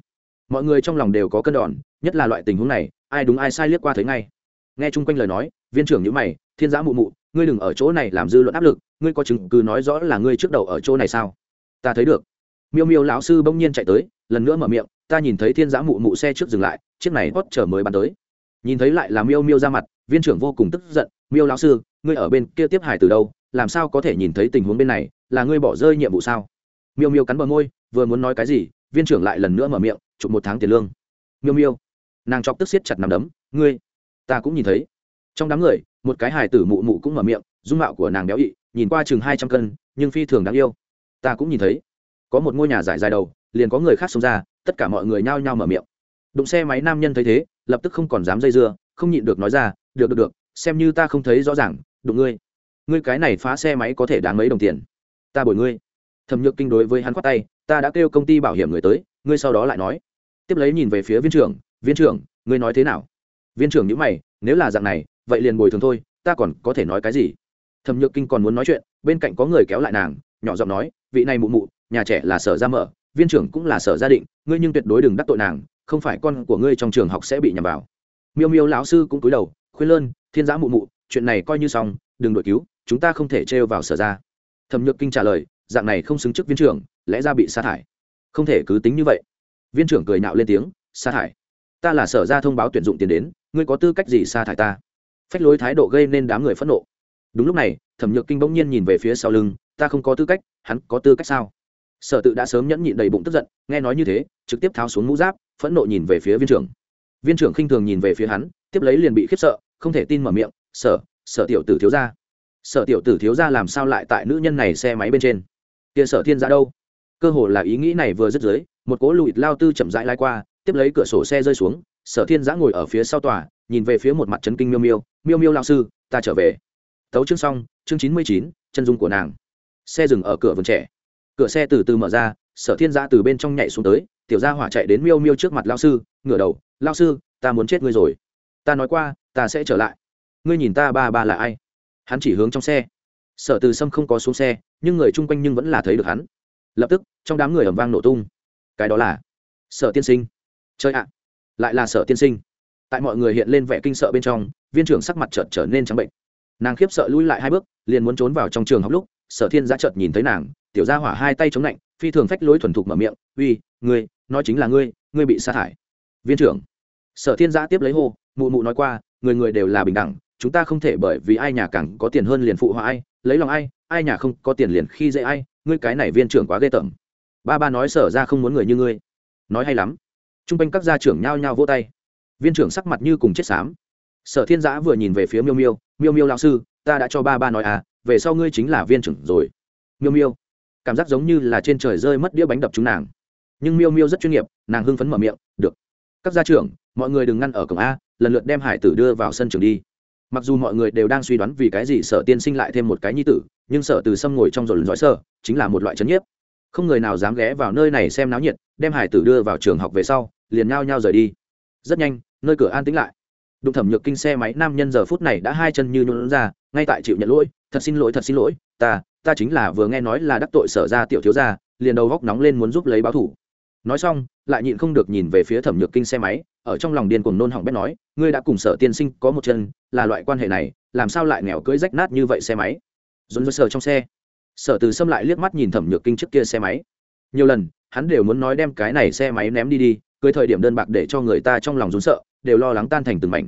Mọi người trong lòng đều có cân đòn, nhất là loại tình huống này, ai đúng ai sai liếc qua thấy ngay. Nghe chung quanh lời nói, viên trưởng nhữ mày, thiên giã mụ mụ, ngươi đừng ở chỗ này làm dư luận áp lực, ngươi có chứng cứ nói rõ là ngươi trước đầu ở chỗ này sao? Ta thấy được. Miêu miêu lão sư bỗng nhiên chạy tới, lần nữa mở miệng, ta nhìn thấy thiên giã mụ mụ xe trước dừng lại, chiếc này hót chờ mới bắn tới. Nhìn thấy lại là miêu miêu ra mặt, viên trưởng vô cùng tức giận, miêu lão sư, ngươi ở bên kia tiếp hải từ đâu? Làm sao có thể nhìn thấy tình huống bên này, là ngươi bỏ rơi nhiệm vụ sao? Miêu miêu cắn bờ môi, vừa muốn nói cái gì, viên trưởng lại lần nữa mở miệng, chụp một tháng tiền lương. Miêu miêu, nàng chọc tức siết chặt nằm đấm, ngươi, ta cũng nhìn thấy. Trong đám người, một cái hài tử mụ mụ cũng mở miệng, dung mạo của nàng béo ị, nhìn qua chừng hai trăm cân, nhưng phi thường đáng yêu. Ta cũng nhìn thấy. Có một ngôi nhà dài dài đầu, liền có người khác xông ra, tất cả mọi người nhao nhao mở miệng. Đụng xe máy nam nhân thấy thế, lập tức không còn dám dây dưa, không nhịn được nói ra, được được được, xem như ta không thấy rõ ràng, đụng ngươi ngươi cái này phá xe máy có thể đáng mấy đồng tiền? Ta bồi ngươi. Thẩm nhược kinh đối với hắn khoát tay, ta đã kêu công ty bảo hiểm người tới, ngươi sau đó lại nói. Tiếp lấy nhìn về phía viên trưởng viên trưởng, ngươi nói thế nào? Viên trưởng nhữ mày, nếu là dạng này, vậy liền bồi thường thôi, ta còn có thể nói cái gì? Thẩm nhược kinh còn muốn nói chuyện, bên cạnh có người kéo lại nàng, nhỏ giọng nói, vị này mụ mụ, nhà trẻ là sở ra mở, viên trưởng cũng là sở gia định, ngươi nhưng tuyệt đối đừng đắc tội nàng, không phải con của ngươi trong trường học sẽ bị nhầm vào. Miêu miêu lão sư cũng cúi đầu, khuyên lơn, thiên giã mụ mụ, chuyện này coi như xong, đừng đội cứu chúng ta không thể trêu vào sở ra. Thẩm nhược kinh trả lời, dạng này không xứng chức viên trưởng, lẽ ra bị sa thải. Không thể cứ tính như vậy. Viên trưởng cười nạo lên tiếng, sa thải. Ta là sở ra thông báo tuyển dụng tiền đến, ngươi có tư cách gì sa thải ta? Phách lối thái độ gây nên đám người phẫn nộ. Đúng lúc này, thẩm nhược kinh bỗng nhiên nhìn về phía sau lưng, ta không có tư cách, hắn có tư cách sao? Sở tự đã sớm nhẫn nhịn đầy bụng tức giận, nghe nói như thế, trực tiếp tháo xuống mũ giáp, phẫn nộ nhìn về phía viên trưởng. Viên trưởng khinh thường nhìn về phía hắn, tiếp lấy liền bị khiếp sợ, không thể tin mở miệng, sở sở tiểu tử thiếu ra sở tiểu tử thiếu ra làm sao lại tại nữ nhân này xe máy bên trên? Kia sở thiên ra đâu? Cơ hồ là ý nghĩ này vừa dứt dưới, một cỗ lụi lao tư chậm rãi lai qua, tiếp lấy cửa sổ xe rơi xuống, sở thiên giã ngồi ở phía sau tòa, nhìn về phía một mặt trấn kinh miêu miêu miêu miêu lao sư, ta trở về. Tấu chương xong, chương chín mươi chín, chân dung của nàng. Xe dừng ở cửa vườn trẻ. Cửa xe từ từ mở ra, sở thiên giã từ bên trong nhảy xuống tới, tiểu gia hỏa chạy đến miêu miêu trước mặt lao sư, ngửa đầu lao sư, ta muốn chết ngươi rồi. Ta nói qua, ta sẽ trở lại. Ngươi nhìn ta ba ba là ai? Hắn chỉ hướng trong xe. Sở từ sâm không có xuống xe, nhưng người chung quanh nhưng vẫn là thấy được hắn. Lập tức, trong đám người ẩm vang nổ tung. Cái đó là sở tiên sinh. Chơi ạ, lại là sở tiên sinh. Tại mọi người hiện lên vẻ kinh sợ bên trong, viên trưởng sắc mặt chợt trở nên trắng bệnh. Nàng khiếp sợ lui lại hai bước, liền muốn trốn vào trong trường học lúc, sở thiên giã chợt nhìn thấy nàng, tiểu gia hỏa hai tay chống lạnh, phi thường phách lối thuần thục mở miệng, uy, ngươi, nói chính là ngươi ngươi bị sa thải. Viên trưởng. Sở thiên giã tiếp lấy hô, mụ mụ nói qua, người người đều là bình đẳng chúng ta không thể bởi vì ai nhà càng có tiền hơn liền phụ họa ai, lấy lòng ai ai nhà không có tiền liền khi dễ ai, ngươi cái này viên trưởng quá ghê tởm. Ba ba nói sở ra không muốn người như ngươi. Nói hay lắm. T r u n g quanh các gia trưởng nhao nhao vỗ tay. Viên trưởng sắc mặt như cùng chết xám. Sở thiên giã vừa nhìn về phía miêu miêu miêu miêu lao sư, ta đã cho ba ba nói à về sau ngươi chính là viên trưởng rồi. Miêu miêu, cảm giác giống như là trên trời rơi mất đĩa bánh đập chúng nàng. Nhưng miêu miêu rất chuyên nghiệp, nàng hưng phấn mở miệng, được. Các gia trưởng, mọi người đừng ngăn ở cổng a, lần lượt đem hải tử đưa vào sân trường đi mặc dù mọi người đều đang suy đoán vì cái gì sở tiên sinh lại thêm một cái nhi tử, nhưng sở từ sâm ngồi trong rồi dõi sở chính là một loại chấn nhiếp. Không người nào dám ghé vào nơi này xem náo nhiệt, đem hải tử đưa vào trường học về sau, liền nhao nhao rời đi. Rất nhanh, nơi cửa an tĩnh lại. Đụng thẩm nhược kinh xe máy nam nhân giờ phút này đã hai chân như nhún ra, ngay tại chịu nhận lỗi, thật xin lỗi, thật xin lỗi, ta ta chính là vừa nghe nói là đắc tội sở ra tiểu thiếu gia, liền đầu góc nóng lên muốn giúp lấy báo thủ nói xong, lại nhịn không được nhìn về phía thẩm nhược kinh xe máy, ở trong lòng điên cuồng nôn hỏng bét nói, ngươi đã cùng sở tiên sinh có một chân, là loại quan hệ này, làm sao lại nghèo cưới rách nát như vậy xe máy? Dồn dồn sờ trong xe. Sở từ xâm lại liếc mắt nhìn thẩm nhược kinh trước kia xe máy. Nhiều lần, hắn đều muốn nói đem cái này xe máy ném đi đi, cưới thời điểm đơn bạc để cho người ta trong lòng rốn sợ, đều lo lắng tan thành từng mảnh.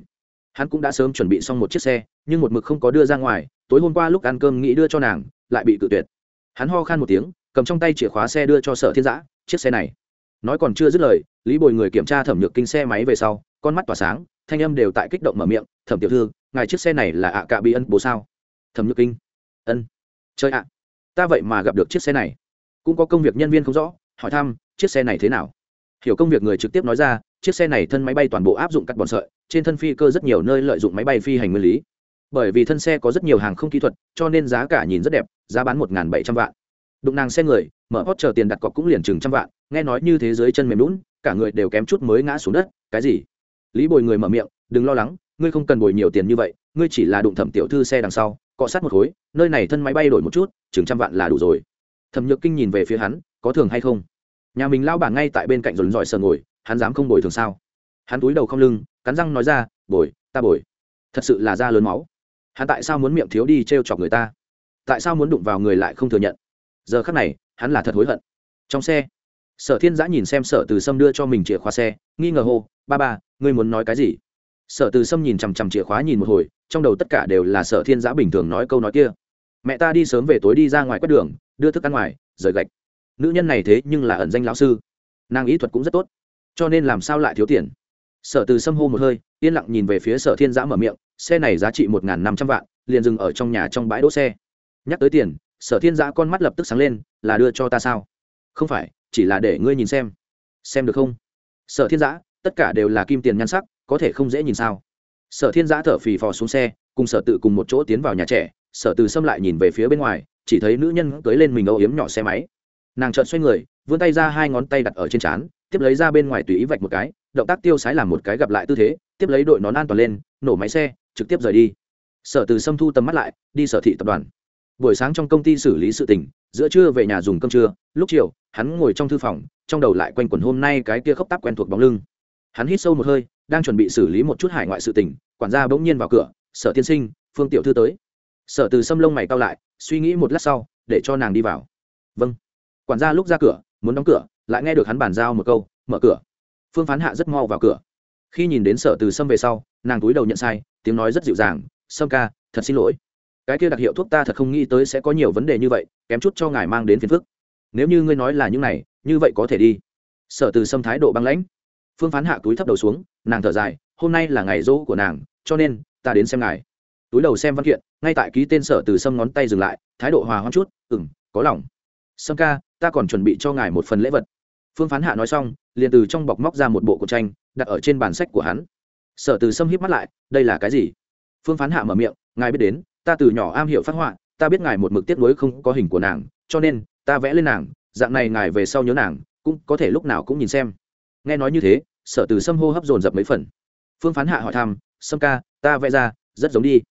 Hắn cũng đã sớm chuẩn bị xong một chiếc xe, nhưng một mực không có đưa ra ngoài, tối hôm qua lúc ăn cơm nghĩ đưa cho nàng, lại bị cự tuyệt. Hắn ho khan một tiếng, cầm trong tay chìa khóa xe đưa cho sở thiên giã, chiếc xe này nói còn chưa dứt lời, lý bồi người kiểm tra thẩm nhược kinh xe máy về sau, con mắt tỏa sáng, thanh âm đều tại kích động mở miệng, thẩm tiểu thư, ngài chiếc xe này là ạ cạ bị ân bố sao? Thẩm nhược kinh. Ân. Chơi ạ, ta vậy mà gặp được chiếc xe này. Cũng có công việc nhân viên không rõ, hỏi thăm, chiếc xe này thế nào? Hiểu công việc người trực tiếp nói ra, chiếc xe này thân máy bay toàn bộ áp dụng cắt bòn sợi, trên thân phi cơ rất nhiều nơi lợi dụng máy bay phi hành nguyên lý. Bởi vì thân xe có rất nhiều hàng không kỹ thuật, cho nên giá cả nhìn rất đẹp, giá bán một bảy trăm vạn. Đụng nàng xe người, mở hót chờ tiền đặt cọc cũng liền chừng trăm vạn nghe nói như thế giới chân mềm lún, cả người đều kém chút mới ngã xuống đất, cái gì? Lý bồi người mở miệng, đừng lo lắng, ngươi không cần bồi nhiều tiền như vậy, ngươi chỉ là đụng thẩm tiểu thư xe đằng sau, cọ sát một khối, nơi này thân máy bay đổi một chút, chừng trăm vạn là đủ rồi. Thẩm nhược kinh nhìn về phía hắn, có thường hay không? Nhà mình lao bảng ngay tại bên cạnh dồn dọi sờ ngồi, hắn dám không bồi thường sao? Hắn túi đầu không lưng, cắn răng nói ra, bồi, ta bồi. Thật sự là da lớn máu. Hắn tại sao muốn miệng thiếu đi t r e o chọc người ta? Tại sao muốn đụng vào người lại không thừa nhận? Giờ khắc này, hắn là thật hối hận. Trong xe sở thiên giã nhìn xem sở từ sâm đưa cho mình chìa khóa xe, nghi ngờ hô, ba ba, ngươi muốn nói cái gì? Sở từ sâm nhìn chằm chằm chìa khóa nhìn một hồi, trong đầu tất cả đều là sở thiên giã bình thường nói câu nói kia. Mẹ ta đi sớm về tối đi ra ngoài quét đường, đưa thức ăn ngoài, rời gạch. Nữ nhân này thế nhưng là ẩn danh lão sư. Nàng ý thuật cũng rất tốt, cho nên làm sao lại thiếu tiền? Sở từ sâm hô một hơi, yên lặng nhìn về phía sở thiên giã mở miệng, xe này giá trị một n g h n năm trăm vạn, liền dừng ở trong nhà trong bãi đỗ xe. Nhắc tới tiền, sở thiên giã con mắt lập tức sáng lên, là đưa cho ta sao? Không phải chỉ là để ngươi nhìn xem. Xem được không? Sở thiên giã, tất cả đều là kim tiền nhan sắc, có thể không dễ nhìn sao? Sở thiên giã thở phì phò xuống xe, cùng sở tự cùng một chỗ tiến vào nhà trẻ, sở từ xâm lại nhìn về phía bên ngoài, chỉ thấy nữ nhân cưới lên mình âu yếm nhỏ xe máy. Nàng trợn xoay người, vươn tay ra hai ngón tay đặt ở trên trán, tiếp lấy ra bên ngoài tùy ý vạch một cái, động tác tiêu sái làm một cái gặp lại tư thế, tiếp lấy đội nón an toàn lên, nổ máy xe, trực tiếp rời đi. Sở từ xâm thu tầm mắt lại, đi sở thị tập đoàn. Buổi sáng trong công ty xử lý sự tình giữa trưa về nhà dùng cơm trưa, lúc chiều, hắn ngồi trong thư phòng, trong đầu lại quanh quẩn hôm nay cái kia khóc táp quen thuộc bóng lưng. Hắn hít sâu một hơi, đang chuẩn bị xử lý một chút hải ngoại sự tình, quản gia bỗng nhiên vào cửa, sở tiên sinh, phương tiểu thư tới. Sở từ xâm lông mày cao lại, suy nghĩ một lát sau, để cho nàng đi vào. Vâng. Quản gia lúc ra cửa, muốn đóng cửa, lại nghe được hắn bàn giao một câu, mở cửa. Phương phán hạ rất mau vào cửa. Khi nhìn đến sở từ sâm về sau, nàng túi đầu nhận sai, tiếng nói rất dịu dàng, sâm ca, thật xin lỗi cái kia đặc hiệu thuốc ta thật không nghĩ tới sẽ có nhiều vấn đề như vậy, kém chút cho ngài mang đến phiền phức. Nếu như ngươi nói là những này, như vậy có thể đi. Sở từ sâm thái độ băng lãnh. Phương phán hạ túi thấp đầu xuống, nàng thở dài, hôm nay là ngày dỗ của nàng, cho nên, ta đến xem ngài. Túi đầu xem văn kiện, ngay tại ký tên sở từ sâm ngón tay dừng lại, thái độ hòa hoãn chút ừ m có lòng. Sâm ca, ta còn chuẩn bị cho ngài một phần lễ vật. Phương phán hạ nói xong, liền từ trong bọc móc ra một bộ cổ tranh, đặt ở trên bàn sách của hắn. Sở từ sâm híp mắt lại, đây là cái gì? Phương phán hạ mở miệng, ngài biết đến ta từ nhỏ am hiểu phát họa, ta biết ngài một mực tiếc nuối không có hình của nàng, cho nên, ta vẽ lên nàng, dạng này ngài về sau nhớ nàng, cũng có thể lúc nào cũng nhìn xem. Nghe nói như thế, sở từ sâm hô hấp dồn dập mấy phần. Phương phán hạ hỏi thăm, sâm ca, ta vẽ ra, rất giống đi.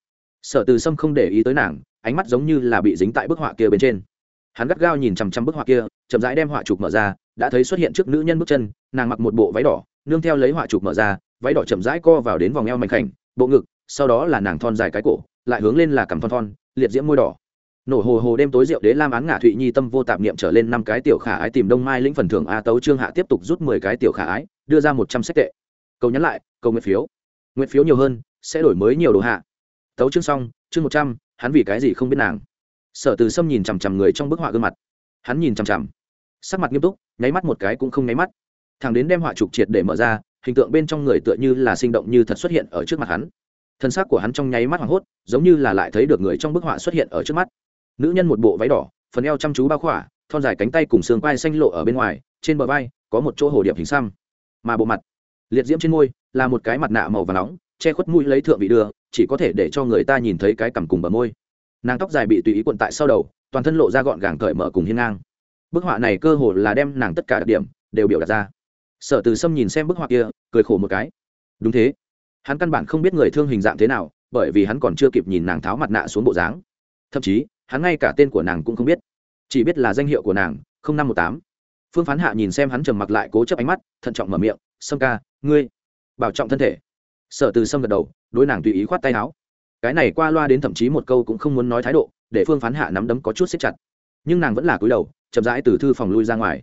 Sở từ sâm không để ý tới nàng, ánh mắt giống như là bị dính tại bức họa kia bên trên. Hắn gắt gao nhìn chằm chằm bức họa kia, chậm rãi đem họa chụp mở ra, đã thấy xuất hiện trước nữ nhân bước chân, nàng mặc một bộ váy đỏ, nương theo lấy họa chụp mở ra, váy đỏ chậm rãi co vào đến vòng eo mạnh khảnh, bộ ngực, sau đó là nàng thon dài cái cổ lại hướng lên là cằm thon thon, liệt diễm môi đỏ. Nổ hồ hồ đêm tối rượu đế lam án ngả thụy nhi tâm vô tạp niệm trở lên năm cái tiểu khả ái tìm đông mai lĩnh phần thưởng a tấu trương hạ tiếp tục rút mười cái tiểu khả ái, đưa ra một trăm sách tệ. Câu nhắn lại câu nguyện phiếu. Nguyện phiếu nhiều hơn, sẽ đổi mới nhiều đồ hạ. Tấu chương xong, chương một trăm, hắn vì cái gì không biết nàng? Sở từ sâm nhìn chằm chằm người trong bức họa gương mặt. Hắn nhìn chằm chằm. Sắc mặt nghiêm túc, nháy mắt một cái cũng không nháy mắt. Thằng đến đem họa trục triệt để mở ra, hình tượng bên trong người tựa như là sinh động như thật xuất hiện ở trước mặt hắn thân xác của hắn trong nháy mắt hoảng hốt, giống như là lại thấy được người trong bức họa xuất hiện ở trước mắt. Nữ nhân một bộ váy đỏ, phần eo chăm chú bao khỏa, thon dài cánh tay cùng xương vai xanh lộ ở bên ngoài, trên bờ vai, có một chỗ hồ điệp hình xăm. Mà bộ mặt, liệt diễm trên môi, là một cái mặt nạ màu và nóng, che khuất mũi lấy thượng vị đưa, chỉ có thể để cho người ta nhìn thấy cái cằm cùng bờ môi. Nàng tóc dài bị tùy ý quận tại sau đầu, toàn thân lộ ra gọn gàng cởi mở cùng hiên ngang. Bức họa này cơ hồ là đem nàng tất cả đặc điểm đều biểu đạt ra. Sở từ sâm nhìn xem bức họa kia, cười khổ một cái. Đúng thế hắn căn bản không biết người thương hình dạng thế nào, bởi vì hắn còn chưa kịp nhìn nàng tháo mặt nạ xuống bộ dáng. Thậm chí, hắn ngay cả tên của nàng cũng không biết. Chỉ biết là danh hiệu của nàng năm trăm một tám. Phương phán hạ nhìn xem hắn trầm mặc lại cố chấp ánh mắt, thận trọng mở miệng, sâm ca, ngươi bảo trọng thân thể. Sở từ sâm gật đầu, đối nàng tùy ý khoát tay áo. Cái này qua loa đến thậm chí một câu cũng không muốn nói thái độ, để phương phán hạ nắm đấm có chút xếp chặt. Nhưng nàng vẫn là cúi đầu, chậm rãi từ thư phòng lui ra ngoài.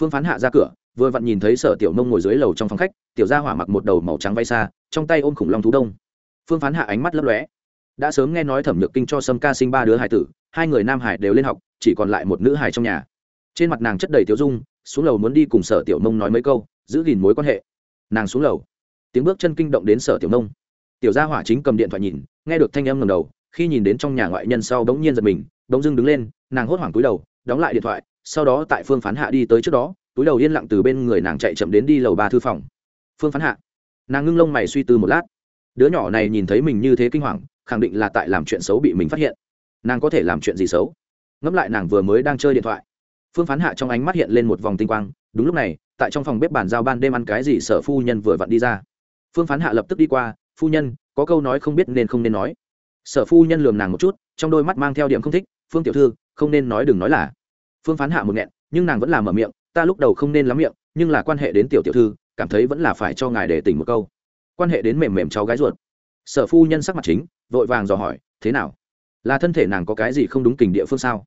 Phương phán hạ ra cửa, vừa vặn nhìn thấy sở tiểu nông ngồi dưới lầu trong phòng khách, tiểu gia hỏa mặc một đầu màu trắng vay xa trong tay ôm khủng long thú đông. Phương phán hạ ánh mắt lấp lóe. Đã sớm nghe nói thẩm nhược kinh cho sâm ca sinh ba đứa hải tử, hai người nam hải đều lên học, chỉ còn lại một nữ hải trong nhà. Trên mặt nàng chất đầy tiếu dung, xuống lầu muốn đi cùng sở tiểu nông nói mấy câu, giữ gìn mối quan hệ. Nàng xuống lầu. Tiếng bước chân kinh động đến sở tiểu nông. Tiểu gia hỏa chính cầm điện thoại nhìn, nghe được thanh âm ngầm đầu, khi nhìn đến trong nhà ngoại nhân sau bỗng nhiên giật mình, bỗng dưng đứng lên, nàng hốt hoảng túi đầu, đóng lại điện thoại, sau đó tại phương phán hạ đi tới trước đó, túi đầu yên lặng từ bên người nàng chạy chậm đến đi lầu ba thư phòng. Phương phán hạ nàng ngưng lông mày suy tư một lát. Đứa nhỏ này nhìn thấy mình như thế kinh hoàng, khẳng định là tại làm chuyện xấu bị mình phát hiện. Nàng có thể làm chuyện gì xấu? Ngẫm lại nàng vừa mới đang chơi điện thoại. Phương phán hạ trong ánh mắt hiện lên một vòng tinh quang, đúng lúc này, tại trong phòng bếp bàn giao ban đêm ăn cái gì, sở phu nhân vừa vặn đi ra. Phương phán hạ lập tức đi qua, phu nhân, có câu nói không biết nên không nên nói. Sở phu nhân lườm nàng một chút, trong đôi mắt mang theo điểm không thích, phương tiểu thư, không nên nói đừng nói là. Phương phán hạ một nghẹn, nhưng nàng vẫn làm mở miệng, ta lúc đầu không nên lắm miệng, nhưng là quan hệ đến tiểu tiểu thư cảm thấy vẫn là phải cho ngài để tỉnh một câu. Quan hệ đến mềm mềm cháu gái ruột. Sở phu nhân sắc mặt chính, vội vàng dò hỏi, thế nào? Là thân thể nàng có cái gì không đúng kình địa phương sao?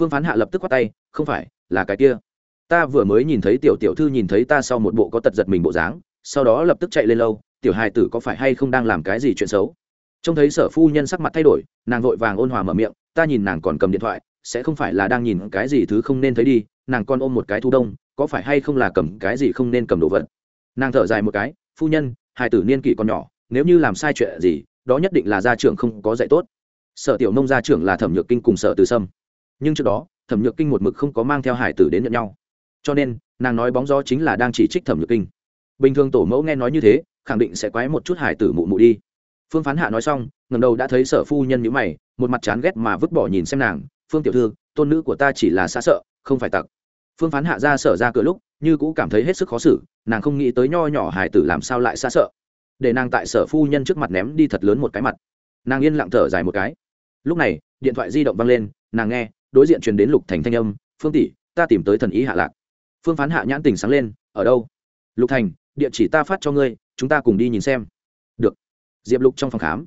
Phương phán hạ lập tức khoát tay, không phải, là cái kia. Ta vừa mới nhìn thấy tiểu tiểu thư nhìn thấy ta sau một bộ có tật giật mình bộ dáng, sau đó lập tức chạy lên lâu, tiểu hài tử có phải hay không đang làm cái gì chuyện xấu? Trông thấy sở phu nhân sắc mặt thay đổi, nàng vội vàng ôn hòa mở miệng, ta nhìn nàng còn cầm điện thoại, sẽ không phải là đang nhìn cái gì thứ không nên thấy đi, nàng còn ôm một cái thu đông, có phải hay không là cầm cái gì không nên cầm đồ vật? Nàng thở dài một cái, phu nhân hai tử niên kỷ còn nhỏ, nếu như làm sai chuyện gì, đó nhất định là gia trưởng không có dạy tốt. Sở tiểu nông gia trưởng là thẩm nhược kinh cùng sở từ sâm. Nhưng trước đó, thẩm nhược kinh một mực không có mang theo hải tử đến nhận nhau. Cho nên, nàng nói bóng gió chính là đang chỉ trích thẩm nhược kinh. Bình thường tổ mẫu nghe nói như thế, khẳng định sẽ quái một chút hải tử mụ mụ đi. Phương phán hạ nói xong ngầm đầu đã thấy sở phu nhân nhữ mày, một mặt chán ghét mà vứt bỏ nhìn xem nàng. Phương tiểu thư, tôn nữ của ta chỉ là xa sợ, không phải tặc. Phương phán hạ ra sở ra cửa lúc như cũng cảm thấy hết sức khó xử, nàng không nghĩ tới nho nhỏ hải tử làm sao lại xa sợ. Để nàng tại sở phu nhân trước mặt ném đi thật lớn một cái mặt. Nàng yên lặng thở dài một cái. Lúc này, điện thoại di động văng lên, nàng nghe, đối diện truyền đến lục thành thanh âm, phương tỷ, ta tìm tới thần ý hạ lạc. Phương phán hạ nhãn tình sáng lên, ở đâu? Lục thành, địa chỉ ta phát cho ngươi, chúng ta cùng đi nhìn xem. Được. Diệp lục trong phòng khám.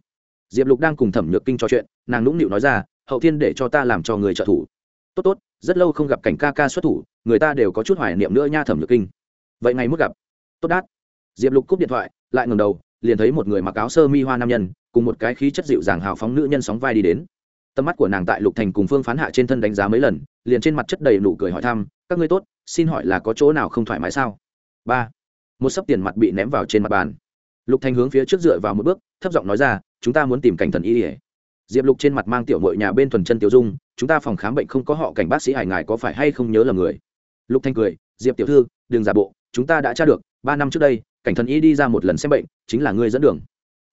Diệp lục đang cùng thẩm nhược kinh trò chuyện, nàng nũng nịu nói ra, hậu thiên để cho ta làm cho người trợ thủ tốt tốt, rất lâu không gặp cảnh ca ca xuất thủ, người ta đều có chút hoài niệm nữa nha thẩm nhược kinh. Vậy ngày mức gặp. Tốt đát. Diệp lục cúp điện thoại, lại ngầm đầu, liền thấy một người mặc áo sơ mi hoa nam nhân, cùng một cái khí chất dịu dàng hào phóng nữ nhân sóng vai đi đến. Tầm mắt của nàng tại lục thành cùng phương phán hạ trên thân đánh giá mấy lần, liền trên mặt chất đầy nụ cười hỏi thăm, các ngươi tốt, xin hỏi là có chỗ nào không thoải mái sao? Ba. Một sấp tiền mặt bị ném vào trên mặt bàn. Lục thành hướng phía trước dựa vào một bước, thấp giọng nói ra, chúng ta muốn tìm cảnh thần y ỉa diệp lục trên mặt mang tiểu mội nhà bên thuần chân tiểu dung, chúng ta phòng khám bệnh không có họ cảnh bác sĩ hải ngài có phải hay không nhớ là người? Lục thanh cười, diệp tiểu thư, đừng giả bộ, chúng ta đã tra được, ba năm trước đây, cảnh thần y đi ra một lần xem bệnh, chính là ngươi dẫn đường.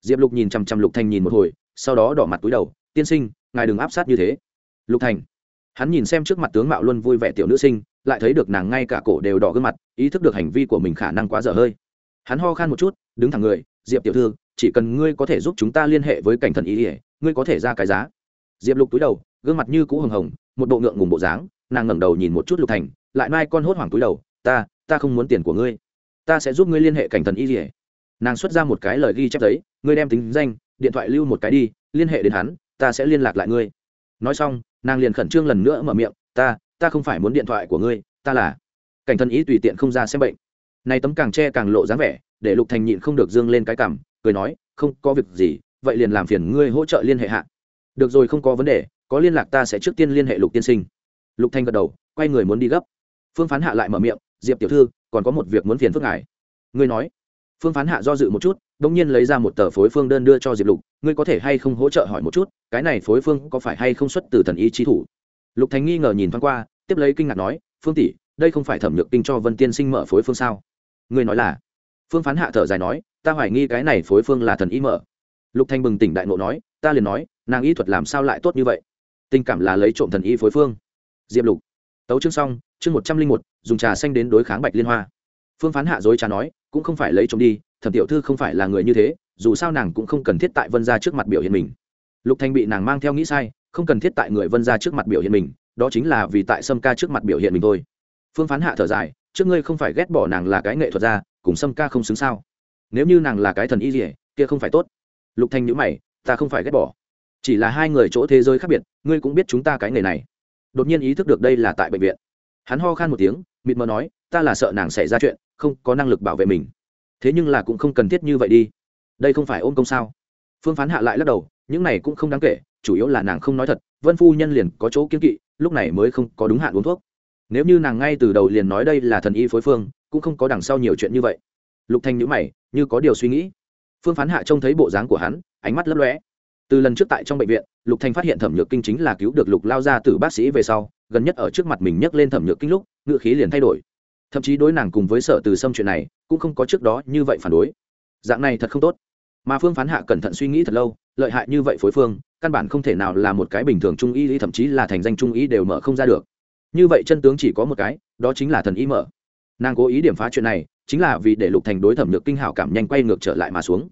Diệp lục nhìn chằm chằm lục thanh nhìn một hồi, sau đó đỏ mặt túi đầu, tiên sinh, ngài đừng áp sát như thế. Lục thành hắn nhìn xem trước mặt tướng mạo luôn vui vẻ tiểu nữ sinh, lại thấy được nàng ngay cả cổ đều đỏ gương mặt, ý thức được hành vi của mình khả năng quá dở hơi. Hắn ho khan một chút, đứng thẳng người, diệp tiểu thư chỉ cần ngươi có thể giúp chúng ta liên hệ với cảnh thần ý ỉa, ngươi có thể ra cái giá. Diệp lục túi đầu, gương mặt như cũ hồng hồng, một bộ ngượng ngùng bộ dáng, nàng ngẩng đầu nhìn một chút lục thành, lại mai con hốt hoảng túi đầu, ta ta không muốn tiền của ngươi. Ta sẽ giúp ngươi liên hệ cảnh thần y ỉa. Nàng xuất ra một cái lời ghi chép giấy, ngươi đem tính danh, điện thoại lưu một cái đi, liên hệ đến hắn, ta sẽ liên lạc lại ngươi. Nói xong, nàng liền khẩn trương lần nữa mở miệng, ta ta không phải muốn điện thoại của ngươi, ta là cảnh thần ý tùy tiện không ra xem bệnh. Này tấm càng tre càng lộ dáng vẻ, để lục thành nhịn không được dương lên cái cằm cười nói, không có việc gì, vậy liền làm phiền ngươi hỗ trợ liên hệ hạ. Được rồi, không có vấn đề, có liên lạc ta sẽ trước tiên liên hệ lục tiên sinh. Lục thanh gật đầu, quay người muốn đi gấp. Phương phán hạ lại mở miệng, diệp tiểu thư, còn có một việc muốn phiền phức ngài. Ngươi nói. Phương phán hạ do dự một chút đ ỗ n g nhiên lấy ra một tờ phối phương đơn đưa cho diệp lục, ngươi có thể hay không hỗ trợ hỏi một chút, cái này phối phương có phải hay không xuất từ thần ý trí thủ? Lục thành nghi ngờ nhìn thoáng qua, tiếp lấy kinh ngạc nói, phương tỷ, đây không phải thẩm nhược kinh cho vân tiên sinh mở phối phương sao? Ngươi nói là? Phương phán hạ thở dài nói, ta hoài nghi cái này phối phương là thần ý mở. Lục thanh bừng tỉnh đại ngộ nói, ta liền nói, nàng y thuật làm sao lại tốt như vậy? Tình cảm là lấy trộm thần y phối phương. Diệp lục, tấu chương xong, chương một trăm linh một, dùng trà xanh đến đối kháng bạch liên hoa. Phương phán hạ dối trà nói, cũng không phải lấy trộm đi, thẩm tiểu thư không phải là người như thế, dù sao nàng cũng không cần thiết tại vân gia trước mặt biểu hiện mình. Lục thanh bị nàng mang theo nghĩ sai, không cần thiết tại người vân gia trước mặt biểu hiện mình, đó chính là vì tại sâm ca trước mặt biểu hiện mình thôi. Phương phán hạ thở dài, trước ngươi không phải ghét bỏ nàng là cái nghệ thuật gia cùng sâm ca không xứng sao? Nếu như nàng là cái thần y gì, kia không phải tốt. Lục thanh nhữ mày, ta không phải ghét bỏ. Chỉ là hai người chỗ thế giới khác biệt, ngươi cũng biết chúng ta cái nghề này. Đột nhiên ý thức được đây là tại bệnh viện. Hắn ho khan một tiếng, mịt mờ nói, ta là sợ nàng xảy ra chuyện, không có năng lực bảo vệ mình. Thế nhưng là cũng không cần thiết như vậy đi. Đây không phải ôm công sao? Phương phán hạ lại lắc đầu, những này cũng không đáng kể, chủ yếu là nàng không nói thật, vân phu nhân liền có chỗ kiên kỵ, lúc này mới không có đúng hạn uống thuốc. Nếu như nàng ngay từ đầu liền nói đây là thần y phối phương cũng không có đằng sau nhiều chuyện như vậy. Lục thanh nhữ mày, như có điều suy nghĩ. Phương phán hạ trông thấy bộ dáng của hắn, ánh mắt lấp lóe. Từ lần trước tại trong bệnh viện, lục thanh phát hiện thẩm nhược kinh chính là cứu được lục lao ra từ bác sĩ về sau, gần nhất ở trước mặt mình nhấc lên thẩm nhược kinh lúc ngựa khí liền thay đổi. Thậm chí đối nàng cùng với sở từ xâm chuyện này, cũng không có trước đó như vậy phản đối. Dạng này thật không tốt. Mà phương phán hạ cẩn thận suy nghĩ thật lâu, lợi hại như vậy phối phương, căn bản không thể nào là một cái bình thường trung y, thậm chí là thành danh trung y đều mở không ra được. Như vậy chân tướng chỉ có một cái, đó chính là thần y mở nàng cố ý điểm phá chuyện này, chính là vì để lục thành đối thẩm nhược kinh hảo cảm nhanh quay ngược trở lại mà xuống.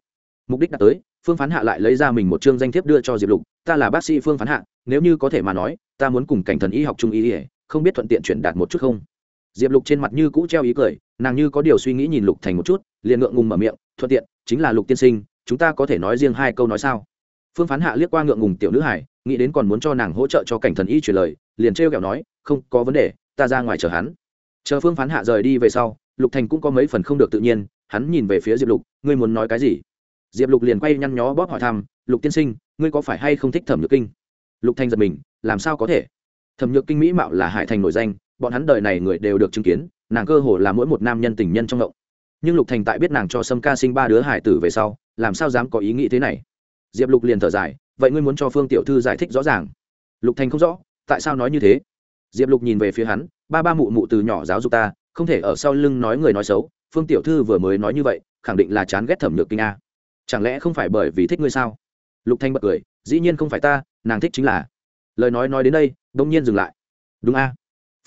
Mục đích đã tới, phương phán hạ lại lấy ra mình một chương danh thiếp đưa cho diệp lục, ta là bác sĩ phương phán hạ, nếu như có thể mà nói, ta muốn cùng cảnh thần y học trung y, không biết thuận tiện chuyển đạt một chút không? Diệp lục trên mặt như cũ treo ý cười, nàng như có điều suy nghĩ nhìn lục thành một chút, liền ngượng ngùng mở miệng, thuận tiện, chính là lục tiên sinh, chúng ta có thể nói riêng hai câu nói sao? Phương phán hạ liếc qua ngượng ngùng tiểu nữ hải, nghĩ đến còn muốn cho nàng hỗ trợ cho cảnh thần y truyền lời, liền trêu kẹo nói, không có vấn đề, ta ra ngoài chờ hắn chờ phương phán hạ rời đi về sau, lục thành cũng có mấy phần không được tự nhiên, hắn nhìn về phía diệp lục, ngươi muốn nói cái gì? Diệp lục liền quay nhăn nhó bóp hỏi thăm, lục tiên sinh, ngươi có phải hay không thích thẩm nhược kinh? Lục thành giật mình, làm sao có thể? Thẩm nhược kinh mỹ mạo là hải thành nổi danh, bọn hắn đời này người đều được chứng kiến, nàng cơ hồ là mỗi một nam nhân tình nhân trong ngộng nhưng lục thành tại biết nàng cho sâm ca sinh ba đứa hải tử về sau, làm sao dám có ý nghĩ thế này? Diệp lục liền thở dài, vậy ngươi muốn cho phương tiểu thư giải thích rõ ràng? Lục thành không rõ, tại sao nói như thế? Diệp lục nhìn về phía hắn ba ba mụ mụ từ nhỏ giáo dục ta, không thể ở sau lưng nói người nói xấu, phương tiểu thư vừa mới nói như vậy, khẳng định là chán ghét thẩm nhược kinh a. Chẳng lẽ không phải bởi vì thích ngươi sao? Lục thanh bật cười, dĩ nhiên không phải ta, nàng thích chính là. Lời nói nói đến đây đông nhiên dừng lại. Đúng a.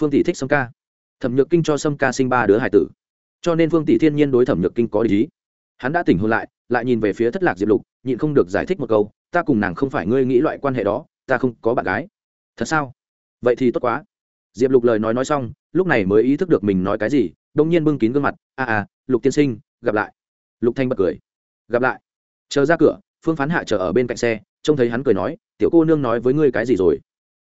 Phương tỷ thích sâm ca. Thẩm nhược kinh cho sâm ca sinh ba đứa hải tử. Cho nên phương tỷ thiên nhiên đối thẩm nhược kinh có lý hắn đã tỉnh hôn lại lại nhìn về phía thất lạc diệp lục, nhịn không được giải thích một câu, ta cùng nàng không phải ngươi nghĩ loại quan hệ đó, ta không có bạn gái. Thật sao? Vậy thì tốt quá diệp lục lời nói nói xong, lúc này mới ý thức được mình nói cái gì đông nhiên bưng kín gương mặt, a a, lục tiên sinh, gặp lại. Lục thanh bật cười, gặp lại. Chờ ra cửa, phương phán hạ chờ ở bên cạnh xe, trông thấy hắn cười nói, tiểu cô nương nói với ngươi cái gì rồi?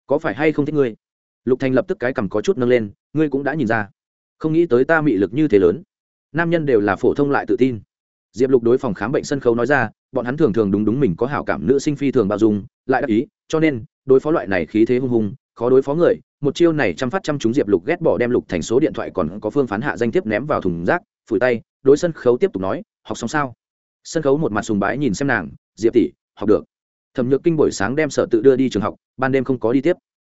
Có phải hay không thích ngươi? Lục thanh lập tức cái cằm có chút nâng lên, ngươi cũng đã nhìn ra. Không nghĩ tới ta mị lực như thế lớn. Nam nhân đều là phổ thông lại tự tin. Diệp lục đối phòng khám bệnh sân khấu nói ra, bọn hắn thường thường đúng đúng mình có hảo cảm nữ sinh phi thường bao dung, lại đắc ý, cho nên đối phó loại này khí thế hung hùng khó đối phó người, một chiêu này chăm phát chăm chúng diệp lục ghét bỏ đem lục thành số điện thoại còn có phương phán hạ danh tiếp ném vào thùng rác, phủi tay, đối sân khấu tiếp tục nói, học xong sao? Sân khấu một mặt sùng bái nhìn xem nàng, diệp tỷ, học được. Thẩm nhược kinh buổi sáng đem sở tự đưa đi trường học, ban đêm không có đi tiếp.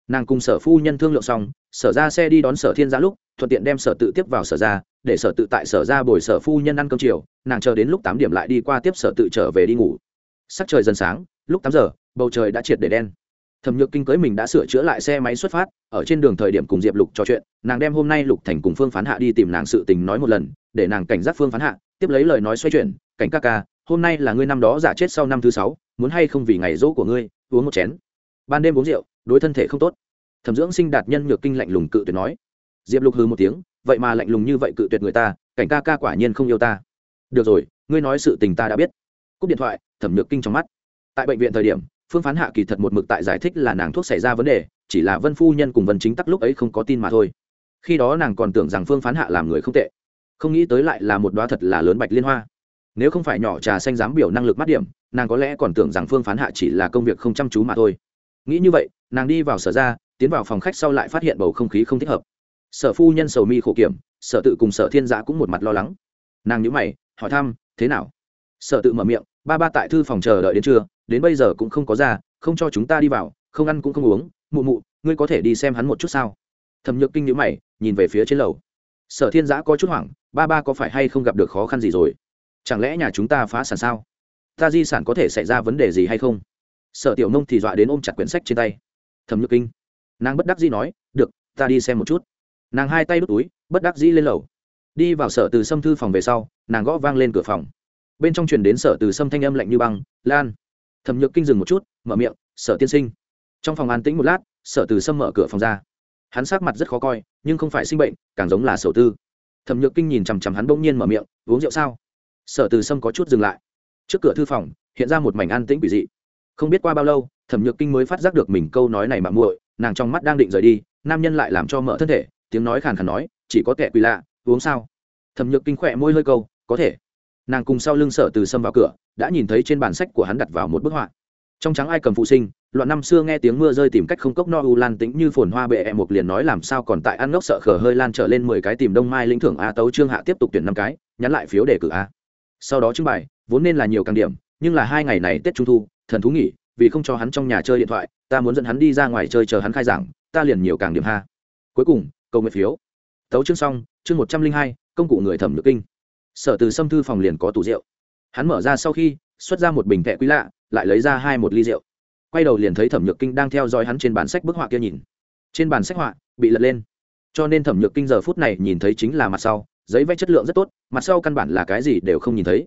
Nàng cùng sở phu nhân thương lượng xong, sở ra xe đi đón sở thiên giã lúc, thuận tiện đem sở tự tiếp vào sở ra, để sở tự tại sở ra bồi sở phu nhân ăn cơm chiều, nàng chờ đến lúc tám điểm lại đi qua tiếp sở tự trở về đi ngủ. Sắc trời dần sáng, lúc tám giờ, bầu trời đã triệt để đen thẩm nhược kinh cưới mình đã sửa chữa lại xe máy xuất phát, ở trên đường thời điểm cùng diệp lục trò chuyện, nàng đem hôm nay lục thành cùng phương phán hạ đi tìm nàng sự tình nói một lần, để nàng cảnh giác phương phán hạ, tiếp lấy lời nói xoay chuyển, cảnh ca ca, hôm nay là ngươi năm đó giả chết sau năm thứ sáu, muốn hay không vì ngày rỗ của ngươi, uống một chén. Ban đêm uống rượu, đối thân thể không tốt. Thẩm dưỡng sinh đạt nhân nhược kinh lạnh lùng cự tuyệt nói. Diệp lục hư một tiếng, vậy mà lạnh lùng như vậy cự tuyệt người ta, cảnh ca ca quả nhiên không yêu ta. Được rồi, ngươi nói sự tình ta đã biết. Cúp điện thoại, thẩm nhược kinh trong mắt. Tại bệnh viện thời điểm phương phán hạ kỳ thật một mực tại giải thích là nàng thuốc xảy ra vấn đề, chỉ là vân phu nhân cùng vân chính tắc lúc ấy không có tin mà thôi. Khi đó nàng còn tưởng rằng phương phán hạ làm người không tệ, không nghĩ tới lại là một đoá thật là lớn bạch liên hoa. Nếu không phải nhỏ trà xanh dám biểu năng lực mắt điểm, nàng có lẽ còn tưởng rằng phương phán hạ chỉ là công việc không chăm chú mà thôi. Nghĩ như vậy, nàng đi vào sở ra, tiến vào phòng khách sau lại phát hiện bầu không khí không thích hợp. Sở phu nhân sầu mi khổ kiểm, sở tự cùng sở thiên giã cũng một mặt lo lắng. Nàng nhữ mày, hỏi thăm, thế nào? Sở tự mở miệng, ba ba tại thư phòng chờ đợi đến trưa đến bây giờ cũng không có ra, không cho chúng ta đi vào, không ăn cũng không uống, mụ mụ, ngươi có thể đi xem hắn một chút sao? Thẩm nhược kinh nhữ mày, nhìn về phía trên lầu. Sở thiên giã có chút hoảng, ba ba có phải hay không gặp được khó khăn gì rồi? Chẳng lẽ nhà chúng ta phá sản sao? Ta di sản có thể xảy ra vấn đề gì hay không? Sở tiểu nông thì dọa đến ôm chặt quyển sách trên tay. Thẩm nhược kinh, nàng bất đắc dĩ nói, được, ta đi xem một chút. Nàng hai tay đút túi, bất đắc dĩ lên lầu. Đi vào sở từ sâm thư phòng về sau, nàng gõ vang lên cửa phòng. Bên trong truyền đến sở từ sâm thanh âm lạnh như băng, lan thẩm nhược kinh dừng một chút, mở miệng, sở tiên sinh. Trong phòng an tĩnh một lát, sở từ Sâm mở cửa phòng ra. Hắn sắc mặt rất khó coi, nhưng không phải sinh bệnh, càng giống là sầu tư. Thẩm nhược kinh nhìn chằm chằm hắn bỗng nhiên mở miệng, uống rượu sao? Sở từ sâm có chút dừng lại. Trước cửa thư phòng, hiện ra một mảnh an tĩnh quỷ dị. Không biết qua bao lâu, thẩm nhược kinh mới phát giác được mình câu nói này mà muội, nàng trong mắt đang định rời đi, nam nhân lại làm cho mở thân thể, tiếng nói khàn khàn nói, chỉ có kẻ quỷ lạ, uống sao? Thẩm nhược kinh khỏe môi hơi câu, có thể nàng cùng sau lưng sở từ sâm vào cửa, đã nhìn thấy trên bản sách của hắn đặt vào một bức họa. Trong trắng ai cầm phụ sinh, loạn năm xưa nghe tiếng mưa rơi tìm cách không cốc no u lan tĩnh như phồn hoa bệ em một liền nói làm sao còn tại ăn ngốc sợ khở hơi lan trở lên mười cái tìm đông mai lĩnh thưởng a tấu trương hạ tiếp tục tuyển năm cái, nhắn lại phiếu đề cử a. Sau đó trưng bày, vốn nên là nhiều càng điểm, nhưng là hai ngày này tết trung thu, thần thú nghỉ, vì không cho hắn trong nhà chơi điện thoại, ta muốn dẫn hắn đi ra ngoài chơi chờ hắn khai giảng, ta liền nhiều càng điểm ha. Cuối cùng, cầu nguyện phiếu. Tấu chương xong, chương một trăm linh hai, công cụ người thẩm nhược kinh sở từ xâm thư phòng liền có tủ rượu. Hắn mở ra sau khi, xuất ra một bình thẹ quý lạ, lại lấy ra hai một ly rượu. Quay đầu liền thấy thẩm nhược kinh đang theo dõi hắn trên bản sách bức họa kia nhìn. Trên bản sách họa, bị lật lên. Cho nên thẩm nhược kinh giờ phút này nhìn thấy chính là mặt sau, giấy vẽ chất lượng rất tốt, mặt sau căn bản là cái gì đều không nhìn thấy.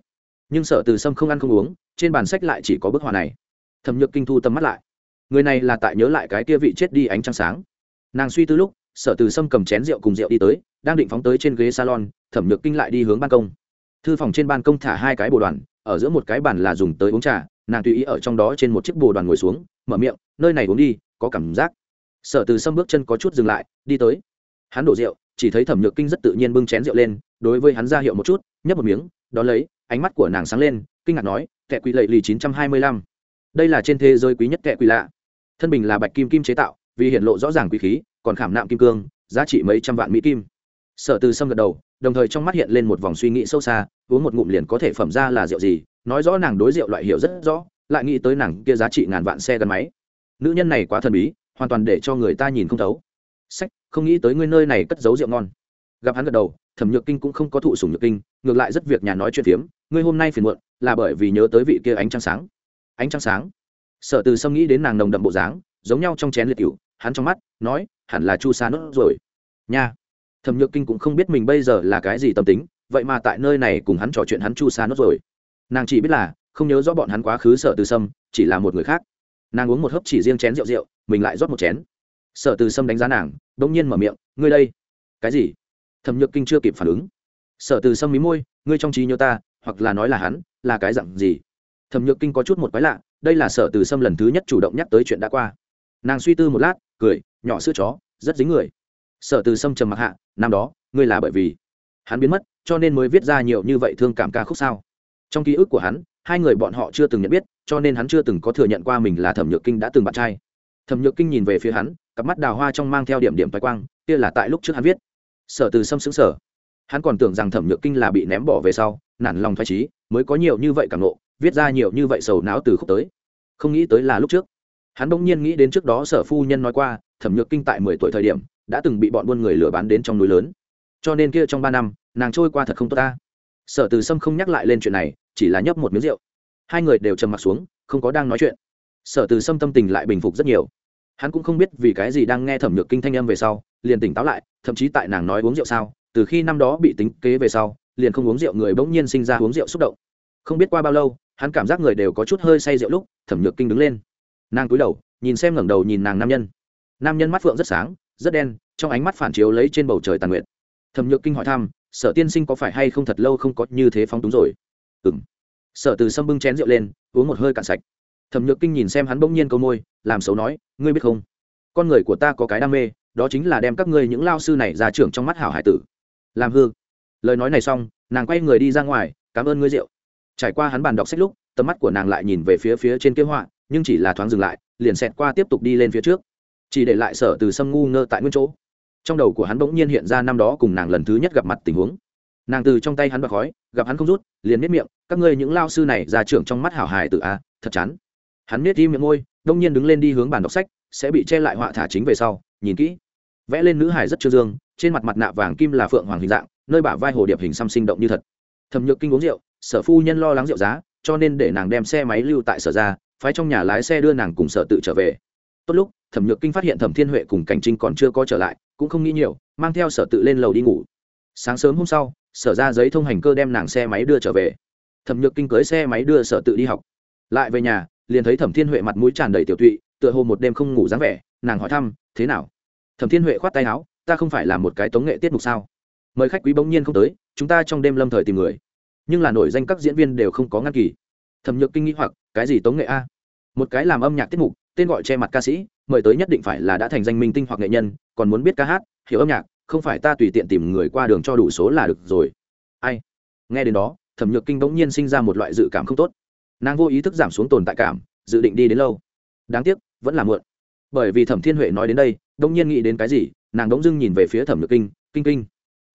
Nhưng sở từ sâm không ăn không uống, trên bản sách lại chỉ có bức họa này. Thẩm nhược kinh thu tầm mắt lại. Người này là tại nhớ lại cái kia vị chết đi ánh trăng sáng. Nàng suy tư lúc, sở từ sâm cầm chén rượu cùng rượu đi tới, đang định phóng tới trên ghế salon, thẩm nhược kinh lại đi hướng ban công thư phòng trên ban công thả hai cái bồ đoàn, ở giữa một cái bàn là dùng tới uống trà, nàng tùy ý ở trong đó trên một chiếc bồ đoàn ngồi xuống, mở miệng, nơi này uống đi, có cảm giác. Sở từ sâm bước chân có chút dừng lại, đi tới. Hắn đổ rượu, chỉ thấy thẩm nhược kinh rất tự nhiên bưng chén rượu lên, đối với hắn ra hiệu một chút, nhấp một miếng, đón lấy, ánh mắt của nàng sáng lên, kinh ngạc nói kẹ quỷ lệ lì chín trăm hai mươi lăm. Đây là trên thế giới quý nhất kẹ quỷ lạ. Thân bình là bạch kim kim chế tạo, vì hiện lộ rõ ràng quý khí, còn khảm nạm kim cương, giá trị mấy trăm vạn mỹ kim sở từ sâm gật đầu, đồng thời trong mắt hiện lên một vòng suy nghĩ sâu xa, uống một ngụm liền có thể phẩm ra là rượu gì, nói rõ nàng đối rượu loại hiểu rất rõ, lại nghĩ tới nàng kia giá trị ngàn vạn xe gắn máy. Nữ nhân này quá thần bí, hoàn toàn để cho người ta nhìn không thấu. Sách, không nghĩ tới ngươi nơi này cất giấu rượu ngon. Gặp hắn gật đầu, thẩm nhược kinh cũng không có thụ sủng nhược kinh, ngược lại rất việc nhà nói chuyện phiếm, ngươi hôm nay phiền muộn, là bởi vì nhớ tới vị kia ánh trăng sáng. Ánh trăng sáng? Sở từ sâm nghĩ đến nàng nồng đậm bộ dáng, giống nhau trong chén liệt cựu hắn trong mắt, nói, hẳn là chu sa nốt rồi. Nha thẩm nhược kinh cũng không biết mình bây giờ là cái gì tâm tính, vậy mà tại nơi này cùng hắn trò chuyện hắn chu sa nốt rồi. Nàng chỉ biết là, không nhớ rõ bọn hắn quá khứ sở từ sâm, chỉ là một người khác. Nàng uống một hớp chỉ riêng chén rượu rượu, mình lại rót một chén. Sở từ sâm đánh giá nàng đ ỗ n g nhiên mở miệng, ngươi đây, cái gì? Thẩm nhược kinh chưa kịp phản ứng. Sở từ sâm mí môi, ngươi trong trí nhớ ta, hoặc là nói là hắn, là cái dặn gì? Thẩm nhược kinh có chút một quái lạ, đây là sở từ sâm lần thứ nhất chủ động nhắc tới chuyện đã qua. Nàng suy tư một lát, cười, nhỏ sữa chó, rất dính người sở từ sâm trầm mặc hạ, năm đó, ngươi là bởi vì hắn biến mất, cho nên mới viết ra nhiều như vậy thương cảm ca khúc sao? Trong ký ức của hắn, hai người bọn họ chưa từng nhận biết, cho nên hắn chưa từng có thừa nhận qua mình là thẩm nhược kinh đã từng bạn trai. Thẩm nhược kinh nhìn về phía hắn, cặp mắt đào hoa trong mang theo điểm điểm toái quang, kia là tại lúc trước hắn viết. Sở từ sâm xứng sở hắn còn tưởng rằng thẩm nhược kinh là bị ném bỏ về sau, nản lòng thoải trí mới có nhiều như vậy cảm nộ viết ra nhiều như vậy sầu não từ khúc tới. Không nghĩ tới là lúc trước. Hắn bỗng nhiên nghĩ đến trước đó sở phu nhân nói qua, thẩm nhược kinh tại mười tuổi thời điểm đã từng bị bọn buôn người lừa bán đến trong núi lớn. Cho nên kia trong ba năm, nàng trôi qua thật không tốt ta. Sở từ sâm không nhắc lại lên chuyện này, chỉ là nhấp một miếng rượu. Hai người đều trầm m ặ t xuống, không có đang nói chuyện. Sở từ sâm tâm tình lại bình phục rất nhiều. Hắn cũng không biết vì cái gì đang nghe thẩm nhược kinh thanh âm về sau, liền tỉnh táo lại, thậm chí tại nàng nói uống rượu sao, từ khi năm đó bị tính kế về sau, liền không uống rượu người bỗng nhiên sinh ra uống rượu xúc động. Không biết qua bao lâu, hắn cảm giác người đều có chút hơi say rượu lúc, thẩm nhược kinh đứng lên. Nàng cúi đầu, nhìn xem ngẩng đầu nhìn nàng nam nhân. Nam nhân mắt phượng rất sáng rất đen, trong ánh mắt phản chiếu lấy trên bầu trời tàn nguyện thẩm nhược kinh hỏi thăm, sở tiên sinh có phải hay không thật lâu không có như thế phóng túng rồi? Ừng sở từ sâm bưng chén rượu lên, uống một hơi cạn sạch. Thẩm nhược kinh nhìn xem hắn bỗng nhiên câu môi, làm xấu nói, ngươi biết không? Con người của ta có cái đam mê, đó chính là đem các ngươi những lao sư này ra trưởng trong mắt hảo hải tử. Làm hư. Lời nói này xong, nàng quay người đi ra ngoài, cảm ơn ngươi rượu. Trải qua hắn bàn đọc sách lúc, tầm mắt của nàng lại nhìn về phía phía trên kế họa, nhưng chỉ là thoáng dừng lại, liền xẹt qua tiếp tục đi lên phía trước chỉ để lại sở từ sâm ngu ngơ tại nguyên chỗ. Trong đầu của hắn bỗng nhiên hiện ra năm đó cùng nàng lần thứ nhất gặp mặt tình huống. Nàng từ trong tay hắn bạc khói, gặp hắn không rút, liền nếp miệng, các ngươi những lao sư này ra trưởng trong mắt hảo hài tự a à, thật chán. Hắn nếp đi miệng môi, đông nhiên đứng lên đi hướng bàn đọc sách, sẽ bị che lại họa thả chính về sau, nhìn kỹ. Vẽ lên nữ hải rất trương dương, trên mặt mặt nạ vàng kim là phượng hoàng hình dạng, nơi bả vai hồ điệp hình xăm sinh động như thật. Thẩm nhược kinh uống rượu, sở phu nhân lo lắng rượu giá, cho nên để nàng đem xe máy lưu tại sở ra, phái trong nhà lái xe đưa nàng cùng sở tự trở về tốt lúc, thẩm nhược kinh phát hiện thẩm thiên huệ cùng cảnh trinh còn chưa có trở lại, cũng không nghĩ nhiều, mang theo sở tự lên lầu đi ngủ. Sáng sớm hôm sau, sở ra giấy thông hành cơ đem nàng xe máy đưa trở về. Thẩm nhược kinh cưới xe máy đưa sở tự đi học. Lại về nhà, liền thấy thẩm thiên huệ mặt mũi tràn đầy tiểu tụy, tựa hồ một đêm không ngủ dáng vẻ, nàng hỏi thăm, thế nào? Thẩm thiên huệ khoát tay áo, ta không phải là một cái tống nghệ tiết mục sao? Mời khách quý bỗng nhiên không tới, chúng ta trong đêm lâm thời tìm người. Nhưng là nổi danh các diễn viên đều không có ngăn kỳ. Thẩm nhược kinh nghĩ hoặc, cái gì tống nghệ a? Một cái làm âm nhạc tiết mục tên gọi che mặt ca sĩ, mời tới nhất định phải là đã thành danh minh tinh hoặc nghệ nhân, còn muốn biết ca hát, hiểu âm nhạc, không phải ta tùy tiện tìm người qua đường cho đủ số là được rồi. Ai? Nghe đến đó, thẩm nhược kinh bỗng nhiên sinh ra một loại dự cảm không tốt. Nàng vô ý thức giảm xuống tồn tại cảm, dự định đi đến lâu. Đáng tiếc, vẫn là muộn. Bởi vì thẩm thiên huệ nói đến đây đông nhiên nghĩ đến cái gì, nàng đống dưng nhìn về phía thẩm nhược kinh kinh kinh,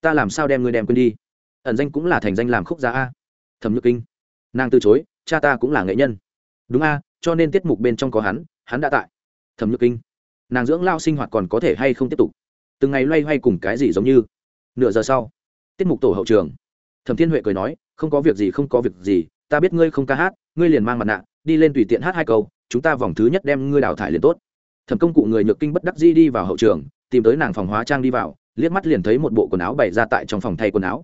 ta làm sao đem ngươi đem quên đi? Ẩn danh cũng là thành danh làm khúc giá a. Thẩm nhược kinh, nàng từ chối, cha ta cũng là nghệ nhân. Đúng a, cho nên tiết mục bên trong có hắn hắn đã tại. Thẩm nhược kinh, nàng dưỡng lao sinh hoạt còn có thể hay không tiếp tục? Từng ngày loay hoay cùng cái gì giống như? Nửa giờ sau, tiết mục tổ hậu trường. Thẩm thiên huệ cười nói, không có việc gì, không có việc gì, ta biết ngươi không ca hát, ngươi liền mang mặt nạ, đi lên tùy tiện hát hai câu, chúng ta vòng thứ nhất đem ngươi đào thải liền tốt. Thẩm công cụ người nhược kinh bất đắc di đi vào hậu trường, tìm tới nàng phòng hóa trang đi vào, liếc mắt liền thấy một bộ quần áo bày ra tại trong phòng thay quần áo.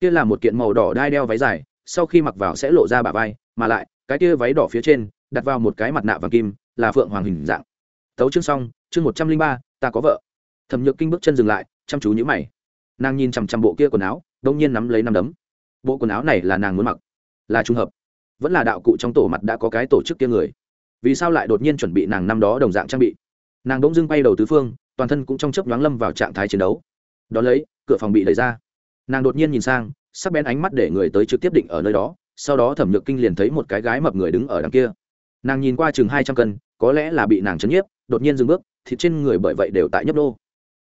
Kia là một kiện màu đỏ đai đeo váy dài, sau khi mặc vào sẽ lộ ra bả vai, mà lại, cái kia váy đỏ phía trên, đặt vào một cái mặt nạ vàng kim là phượng hoàng hình dạng. Tấu chương xong, chương một trăm linh ba, ta có vợ. Thẩm nhược kinh bước chân dừng lại, chăm chú nhữ mày. Nàng nhìn chằm chằm bộ kia quần áo, đông nhiên nắm lấy nắm đấm. Bộ quần áo này là nàng muốn mặc, là trùng hợp. Vẫn là đạo cụ trong tổ mặt đã có cái tổ chức kia người. Vì sao lại đột nhiên chuẩn bị nàng năm đó đồng dạng trang bị? Nàng đ ỗ n g dưng bay đầu tứ phương, toàn thân cũng trong chớp nhoáng lâm vào trạng thái chiến đấu. Đ ó lấy, cửa phòng bị đẩy ra. Nàng đột nhiên nhìn sang, sắc bén ánh mắt để người tới trực tiếp định ở nơi đó, sau đó thẩm nhược kinh liền thấy một cái gái mập người đứng ở đằng kia nàng nhìn qua chừng hai trăm cân, có lẽ là bị nàng chấn nhiếp, đột nhiên dừng bước, thịt trên người bởi vậy đều tại nhấp đô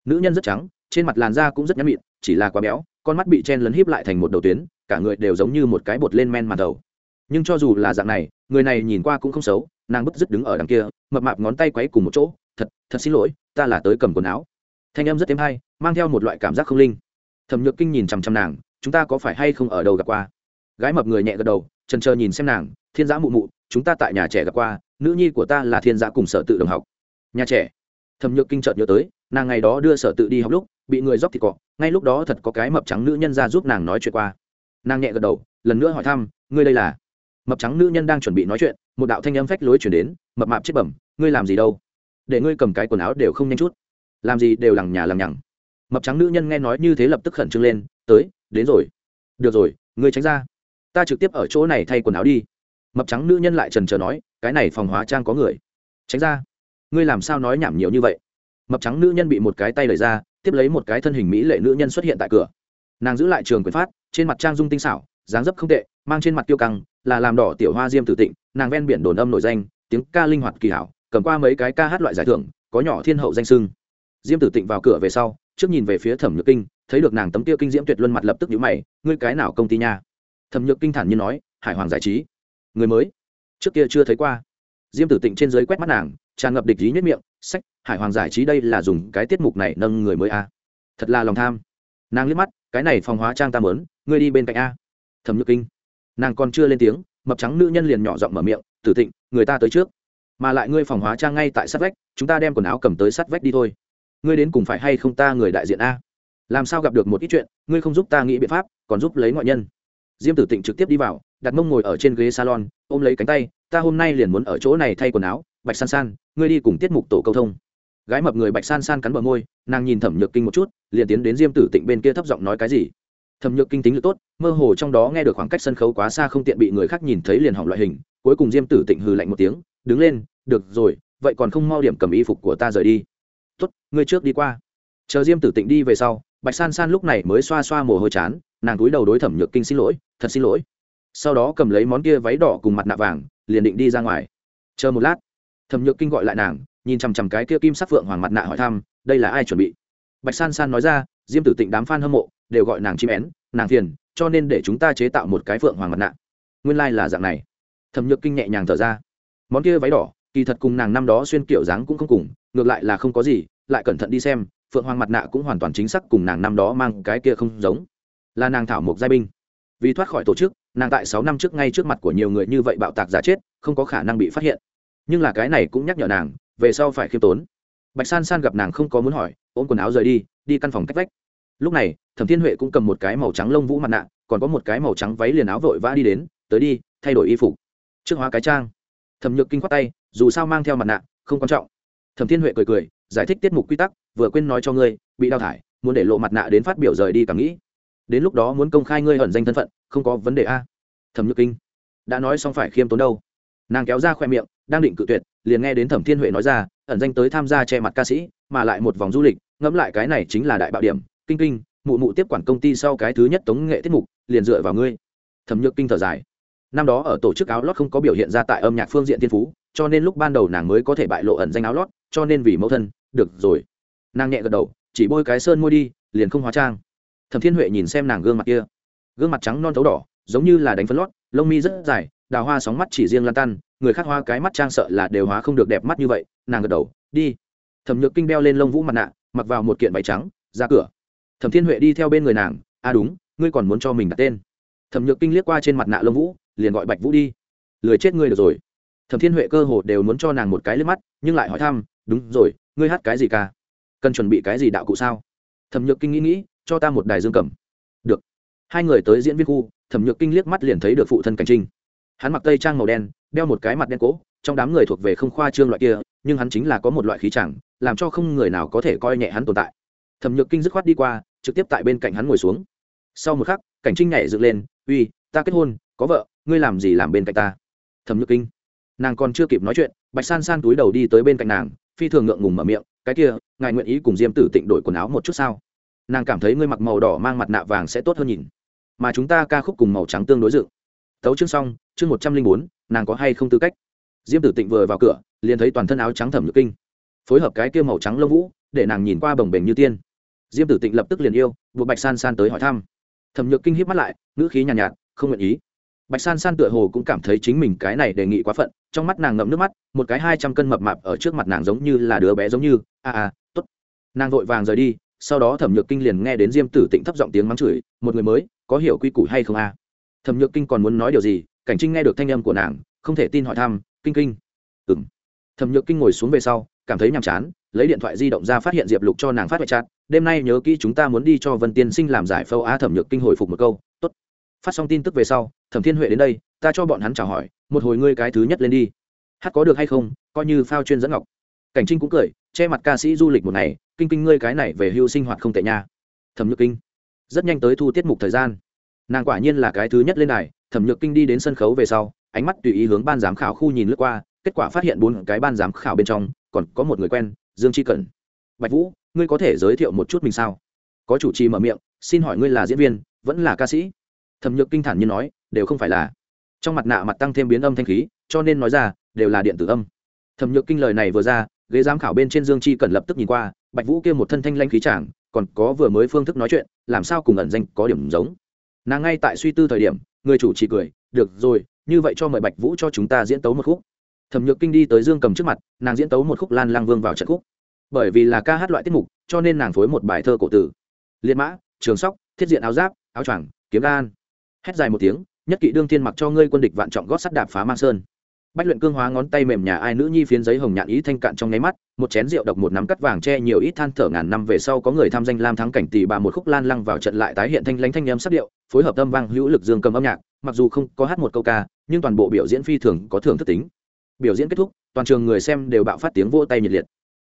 nữ nhân rất trắng, trên mặt làn da cũng rất nhắm mịn, chỉ là quá béo, con mắt bị chen lấn híp lại thành một đầu tuyến, cả người đều giống như một cái bột lên men màn đầu. Nhưng cho dù là dạng này, người này nhìn qua cũng không xấu, nàng bứt rứt đứng ở đằng kia, mập mạp ngón tay quấy cùng một chỗ, thật thật xin lỗi, ta là tới cầm quần áo. Thanh âm rất êm hay, mang theo một loại cảm giác không linh. Thẩm nhược kinh nhìn chằm chằm nàng, chúng ta có phải hay không ở đâu gặp qua? Gái mập người nhẹ gật đầu, trần chờ nhìn xem nàng, thiên giã mụ mụ chúng ta tại nhà trẻ gặp qua, nữ nhi của ta là thiên giã cùng sở tự đồng học. Nhà trẻ. Thẩm nhược kinh chợt nhớ tới, nàng ngày đó đưa sở tự đi học lúc, bị người dóc thịt cọ, ngay lúc đó thật có cái mập trắng nữ nhân ra giúp nàng nói chuyện qua. Nàng nhẹ gật đầu, lần nữa hỏi thăm, ngươi đây là? Mập trắng nữ nhân đang chuẩn bị nói chuyện, một đạo thanh âm phách lối chuyển đến, mập mạp chết bẩm, ngươi làm gì đâu? Để ngươi cầm cái quần áo đều không nhanh chút. Làm gì đều lằng nhà lằng nhằng. Mập trắng nữ nhân nghe nói như thế lập tức khẩn trương lên, tới, đến rồi. Được rồi, ngươi tránh ra. Ta trực tiếp ở chỗ này thay quần áo đi mập trắng nữ nhân lại trần trờ nói, cái này phòng hóa trang có người. Tránh ra. Ngươi làm sao nói nhảm nhiều như vậy? Mập trắng nữ nhân bị một cái tay đẩy ra, tiếp lấy một cái thân hình mỹ lệ nữ nhân xuất hiện tại cửa. Nàng giữ lại trường quyền phát, trên mặt trang dung tinh xảo, dáng dấp không tệ, mang trên mặt tiêu căng, là làm đỏ tiểu hoa diêm tử tịnh, nàng ven biển đồn âm nổi danh, tiếng ca linh hoạt kỳ hảo, cầm qua mấy cái ca hát loại giải thưởng, có nhỏ thiên hậu danh sưng. Diêm tử tịnh vào cửa về sau, trước nhìn về phía thẩm nhược kinh, thấy được nàng tấm tiêu kinh diễm tuyệt luân mặt lập tức nhũ mày, ngươi cái nào công ty nha? Thẩm nhược kinh thản nhiên nói, hải hoàng giải trí người mới. Trước kia chưa thấy qua. Diêm tử tịnh trên dưới quét mắt nàng, tràn ngập địch ý nhất miệng, sách, hải hoàng giải trí đây là dùng cái tiết mục này nâng người mới a. Thật là lòng tham. Nàng liếc mắt, cái này phòng hóa trang ta mớn ngươi đi bên cạnh a. Thẩm nhược kinh. Nàng còn chưa lên tiếng, mập trắng nữ nhân liền nhỏ giọng mở miệng, tử tịnh, người ta tới trước. Mà lại ngươi phòng hóa trang ngay tại sát vách, chúng ta đem quần áo cầm tới sát vách đi thôi. Ngươi đến cùng phải hay không ta người đại diện a? Làm sao gặp được một ít chuyện, ngươi không giúp ta nghĩ biện pháp, còn giúp lấy ngoại nhân diêm tử tịnh trực tiếp đi vào, đặt mông ngồi ở trên ghế salon, ôm lấy cánh tay, ta hôm nay liền muốn ở chỗ này thay quần áo, bạch san san, ngươi đi cùng tiết mục tổ câu thông. Gái mập người bạch san san cắn bờ môi, nàng nhìn thẩm nhược kinh một chút, liền tiến đến diêm tử tịnh bên kia thấp giọng nói cái gì. Thẩm nhược kinh tính lực tốt, mơ hồ trong đó nghe được khoảng cách sân khấu quá xa không tiện bị người khác nhìn thấy liền hỏng loại hình, cuối cùng diêm tử tịnh hừ lạnh một tiếng, đứng lên, được rồi, vậy còn không mau điểm cầm y phục của ta rời đi. Tốt, ngươi trước đi qua. Chờ diêm tử tịnh đi về sau, bạch san san lúc này mới xoa xoa mồ hôi chán nàng cúi đầu đối thẩm nhược kinh xin lỗi, thật xin lỗi. Sau đó cầm lấy món kia váy đỏ cùng mặt nạ vàng, liền định đi ra ngoài. Chờ một lát, thẩm nhược kinh gọi lại nàng, nhìn chằm chằm cái kia kim sắc phượng hoàng mặt nạ hỏi thăm, đây là ai chuẩn bị? Bạch san san nói ra, diêm tử tịnh đám f a n hâm mộ, đều gọi nàng chim én, nàng phiền, cho nên để chúng ta chế tạo một cái phượng hoàng mặt nạ. Nguyên lai、like、là dạng này. Thẩm nhược kinh nhẹ nhàng thở ra. Món kia váy đỏ, kỳ thật cùng nàng năm đó xuyên kiểu dáng cũng không cùng, ngược lại là không có gì, lại cẩn thận đi xem, phượng hoàng mặt nạ cũng hoàn toàn chính xác cùng nàng năm đó mang cái kia không giống là nàng thảo mộc giai binh. Vì thoát khỏi tổ chức, nàng tại sáu năm trước ngay trước mặt của nhiều người như vậy bạo tạc giả chết, không có khả năng bị phát hiện. Nhưng là cái này cũng nhắc nhở nàng, về sau phải khiêm tốn. Bạch san san gặp nàng không có muốn hỏi, ôm quần áo rời đi đi căn phòng cách vách. Lúc này, thẩm thiên huệ cũng cầm một cái màu trắng lông vũ mặt nạ, còn có một cái màu trắng váy liền áo vội vã đi đến, tới đi, thay đổi y phục. Trước hóa cái trang. Thẩm nhược kinh khoát tay, dù sao mang theo mặt nạ, không quan trọng. Thẩm thiên huệ cười cười, giải thích tiết mục quy tắc, vừa quên nói cho ngươi, bị đào thải, muốn để lộ mặt nạ đến phát biểu rời đi càng nghĩ đến lúc đó muốn công khai ngươi ẩn danh thân phận, không có vấn đề a. Thẩm nhược kinh, đã nói xong phải khiêm tốn đâu? Nàng kéo ra khoe miệng, đang định cự tuyệt, liền nghe đến thẩm thiên huệ nói ra, ẩn danh tới tham gia che mặt ca sĩ, mà lại một vòng du lịch, ngẫm lại cái này chính là đại bạo điểm, kinh kinh, mụ mụ tiếp quản công ty sau cái thứ nhất tống nghệ tiết mục, liền dựa vào ngươi. Thẩm nhược kinh thở dài. Năm đó ở tổ chức áo lót không có biểu hiện ra tại âm nhạc phương diện tiên phú, cho nên lúc ban đầu nàng mới có thể bại lộ ẩn danh áo lót, cho nên vì mẫu thân, được rồi. Nàng nhẹ gật đầu, chỉ bôi cái sơn môi đi, liền không hóa trang thẩm thiên huệ nhìn xem nàng gương mặt kia. Gương mặt trắng non thấu đỏ, giống như là đánh phấn lót, lông mi rất dài, đào hoa sóng mắt chỉ riêng lan tan người khác hoa cái mắt trang sợ là đều hóa không được đẹp mắt như vậy, nàng gật đầu, đi. Thẩm nhược kinh đeo lên lông vũ mặt nạ, mặc vào một kiện váy trắng, ra cửa. Thẩm thiên huệ đi theo bên người nàng à đúng, ngươi còn muốn cho mình đặt tên. Thẩm nhược kinh liếc qua trên mặt nạ lông vũ, liền gọi bạch vũ đi. Lười chết ngươi được rồi. Thẩm thiên huệ cơ hồ đều muốn cho nàng một cái liếc mắt, nhưng lại hỏi thăm, đúng rồi, ngươi hát cái gì ca? Cần chuẩn bị cái gì đạo cụ sao? Thẩm nhược kinh nghĩ nghĩ cho ta một đài dương cầm. Được. Hai người tới diễn viên khu, thẩm nhược kinh liếc mắt liền thấy được phụ thân cảnh trinh. Hắn mặc tây trang màu đen, đeo một cái mặt đen cỗ trong đám người thuộc về không khoa trương loại kia, nhưng hắn chính là có một loại khí chẳng, làm cho không người nào có thể coi nhẹ hắn tồn tại. Thẩm nhược kinh dứt khoát đi qua, trực tiếp tại bên cạnh hắn ngồi xuống. Sau một khắc, cảnh trinh nhảy dựng lên, uy, ta kết hôn, có vợ, ngươi làm gì làm bên cạnh ta? Thẩm nhược kinh. Nàng còn chưa kịp nói chuyện, bạch san san túi đầu đi tới bên cạnh nàng, phi thường ngượng ngùng mở miệng, cái kia, ngài nguyện ý cùng diêm tử tịnh đổi quần áo một chút sao? Nàng cảm thấy ngươi mặc màu đỏ mang mặt nạ vàng sẽ tốt hơn nhìn. Mà chúng ta ca khúc cùng màu trắng tương đối dự tấu chương xong chương một trăm linh bốn nàng có hay không tư cách? Diêm tử tịnh vừa vào cửa liền thấy toàn thân áo trắng thẩm nhược kinh. Phối hợp cái kia màu trắng lông vũ để nàng nhìn qua bồng bềnh như tiên. Diêm tử tịnh lập tức liền yêu buộc bạch san san tới hỏi thăm. Thẩm nhược kinh híp mắt lại ngữ khí nhàn nhạt, nhạt không nguyện ý. Bạch san san tựa hồ cũng cảm thấy chính mình cái này đề nghị quá phận trong mắt nàng ngậm nước mắt một cái hai trăm cân mập mạp ở trước mặt nàng giống như là đứa bé giống như à à, a a t ố t nàng vội vàng rời đi sau đó thẩm nhược kinh liền nghe đến diêm tử tịnh thấp giọng tiếng mắng chửi, một người mới, có hiểu quy củ hay không a? Thẩm nhược kinh còn muốn nói điều gì, cảnh trinh nghe được thanh âm của nàng, không thể tin hỏi thăm, kinh kinh. Ừ m thẩm nhược kinh ngồi xuống về sau, cảm thấy nhàm chán, lấy điện thoại di động ra phát hiện diệp lục cho nàng phát vệ chặt đêm nay nhớ kỹ chúng ta muốn đi cho vân tiên sinh làm giải phâu á. Thẩm nhược kinh hồi phục một câu t ố t phát xong tin tức về sau, thẩm thiên huệ đến đây, ta cho bọn hắn chào hỏi, một hồi ngươi cái thứ nhất lên đi. Hát có được hay không? Coi như phao chuyên dẫn ngọc cảnh trinh cũng cười, che mặt ca sĩ du lịch một ngày, kinh kinh ngươi cái này về hưu sinh hoạt không tệ nha. Thẩm nhược kinh, rất nhanh tới thu tiết mục thời gian. Nàng quả nhiên là cái thứ nhất lên đài, thẩm nhược kinh đi đến sân khấu về sau, ánh mắt tùy ý hướng ban giám khảo khu nhìn lướt qua, kết quả phát hiện bốn cái ban giám khảo bên trong, còn có một người quen, dương tri cẩn. Bạch vũ, ngươi có thể giới thiệu một chút mình sao? Có chủ trì mở miệng, xin hỏi ngươi là diễn viên, vẫn là ca sĩ? Thẩm nhược kinh thản như nói, đều không phải là. Trong mặt nạ mặt tăng thêm biến âm thanh khí, cho nên nói ra, đều là điện tử âm. Thẩm nhược kinh lời này vừa ra ghế giám khảo bên trên dương chi cần lập tức nhìn qua bạch vũ kia một thân thanh lanh khí chàng còn có vừa mới phương thức nói chuyện làm sao cùng ẩn danh có điểm giống? Nàng ngay tại suy tư thời điểm người chủ chỉ cười được rồi như vậy cho mời bạch vũ cho chúng ta diễn tấu một khúc. Thẩm nhược kinh đi tới dương cầm trước mặt nàng diễn tấu một khúc lan lang vương vào trận khúc. Bởi vì là ca hát loại tiết mục cho nên nàng phối một bài thơ cổ tử. Liệt mã trường sóc thiết diện áo giáp áo choàng kiếm đan, hét dài một tiếng nhất kỵ đương thiên mặc cho ngươi quân địch vạn trọng gót sắt đạp phá mang sơn bách luyện cương hóa ngón tay mềm nhà ai nữ nhi phiến giấy hồng nhạn ý thanh cạn trong nháy mắt, một chén rượu độc một nắm cắt vàng tre nhiều ít than thở ngàn năm về sau có người tham danh lam thắng cảnh tỷ bà một khúc lan lăng vào trận lại tái hiện thanh lãnh thanh âm sắc điệu, phối hợp tâm vang hữu lực dương cầm âm nhạc, mặc dù không có hát một câu ca, nhưng toàn bộ biểu diễn phi thường có thưởng thức tính. Biểu diễn kết thúc, toàn trường người xem đều bạo phát tiếng vỗ tay nhiệt liệt.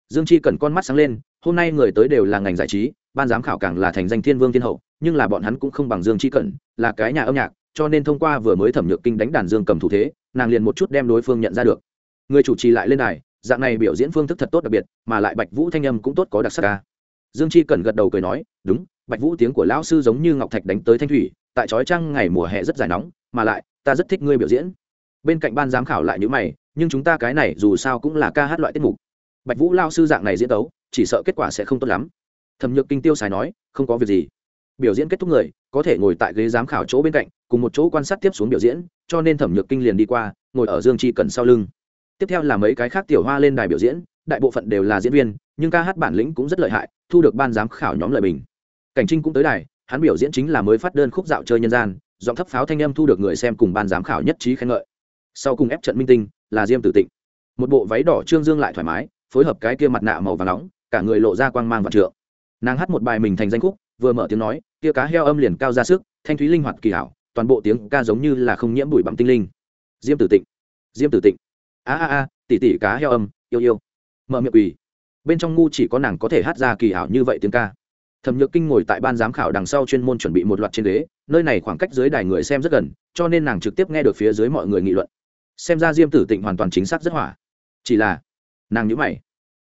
Dương chi cần con mắt sáng lên, hôm nay người tới đều là ngành giải trí, ban giám khảo càng là thành danh thiên vương thiên hậu, nhưng là bọn hắn cũng không bằng dương chi cẩn, là cái nhà âm nhạc, cho nên thông qua vừa mới thẩm nhược kinh đánh đàn dương cầm thủ thế nàng liền một chút đem đối phương nhận ra được. Người chủ trì lại lên đài, dạng này biểu diễn phương thức thật tốt đặc biệt, mà lại bạch vũ thanh âm cũng tốt có đặc sắc ca. Dương chi cần gật đầu cười nói, đúng, bạch vũ tiếng của lão sư giống như ngọc thạch đánh tới thanh thủy, tại trói trăng ngày mùa hè rất dài nóng, mà lại, ta rất thích ngươi biểu diễn. Bên cạnh ban giám khảo lại như mày, nhưng chúng ta cái này dù sao cũng là ca hát loại tiết mục. Bạch vũ lao sư dạng này diễn tấu, chỉ sợ kết quả sẽ không tốt lắm. Thẩm nhược kinh tiêu xài nói, không có việc gì biểu diễn kết thúc người, có thể ngồi tại ghế giám khảo chỗ bên cạnh, cùng một chỗ quan sát tiếp xuống biểu diễn, cho nên thẩm nhược kinh liền đi qua, ngồi ở dương chi cần sau lưng. Tiếp theo là mấy cái khác tiểu hoa lên đài biểu diễn, đại bộ phận đều là diễn viên, nhưng ca hát bản lĩnh cũng rất lợi hại, thu được ban giám khảo nhóm lời bình. Cảnh trinh cũng tới đài, hắn biểu diễn chính là mới phát đơn khúc dạo chơi nhân gian, giọng thấp pháo thanh âm thu được người xem cùng ban giám khảo nhất trí khen ngợi. Sau cùng ép trận minh tinh, là diêm tử tịnh. Một bộ váy đỏ trương dương lại thoải mái, phối hợp cái kia mặt nạ màu và nóng, cả người lộ ra quang mang và trượng. Nàng hát một bài mình thành danh khúc vừa mở tiếng nói, kia cá heo âm liền cao ra sức, thanh thúy linh hoạt kỳ hảo, toàn bộ tiếng ca giống như là không nhiễm bụi bặm tinh linh. Diêm tử tịnh, diêm tử tịnh. A a a tỉ tỉ cá heo âm, yêu yêu. Mở miệng quỳ. Bên trong ngu chỉ có nàng có thể hát ra kỳ hảo như vậy tiếng ca. Thẩm nhược kinh ngồi tại ban giám khảo đằng sau chuyên môn chuẩn bị một loạt trên ghế, nơi này khoảng cách dưới đài người xem rất gần, cho nên nàng trực tiếp nghe được phía dưới mọi người nghị luận. Xem ra diêm tử tịnh hoàn toàn chính xác rất hỏa. Chỉ là, nàng nhữ mày.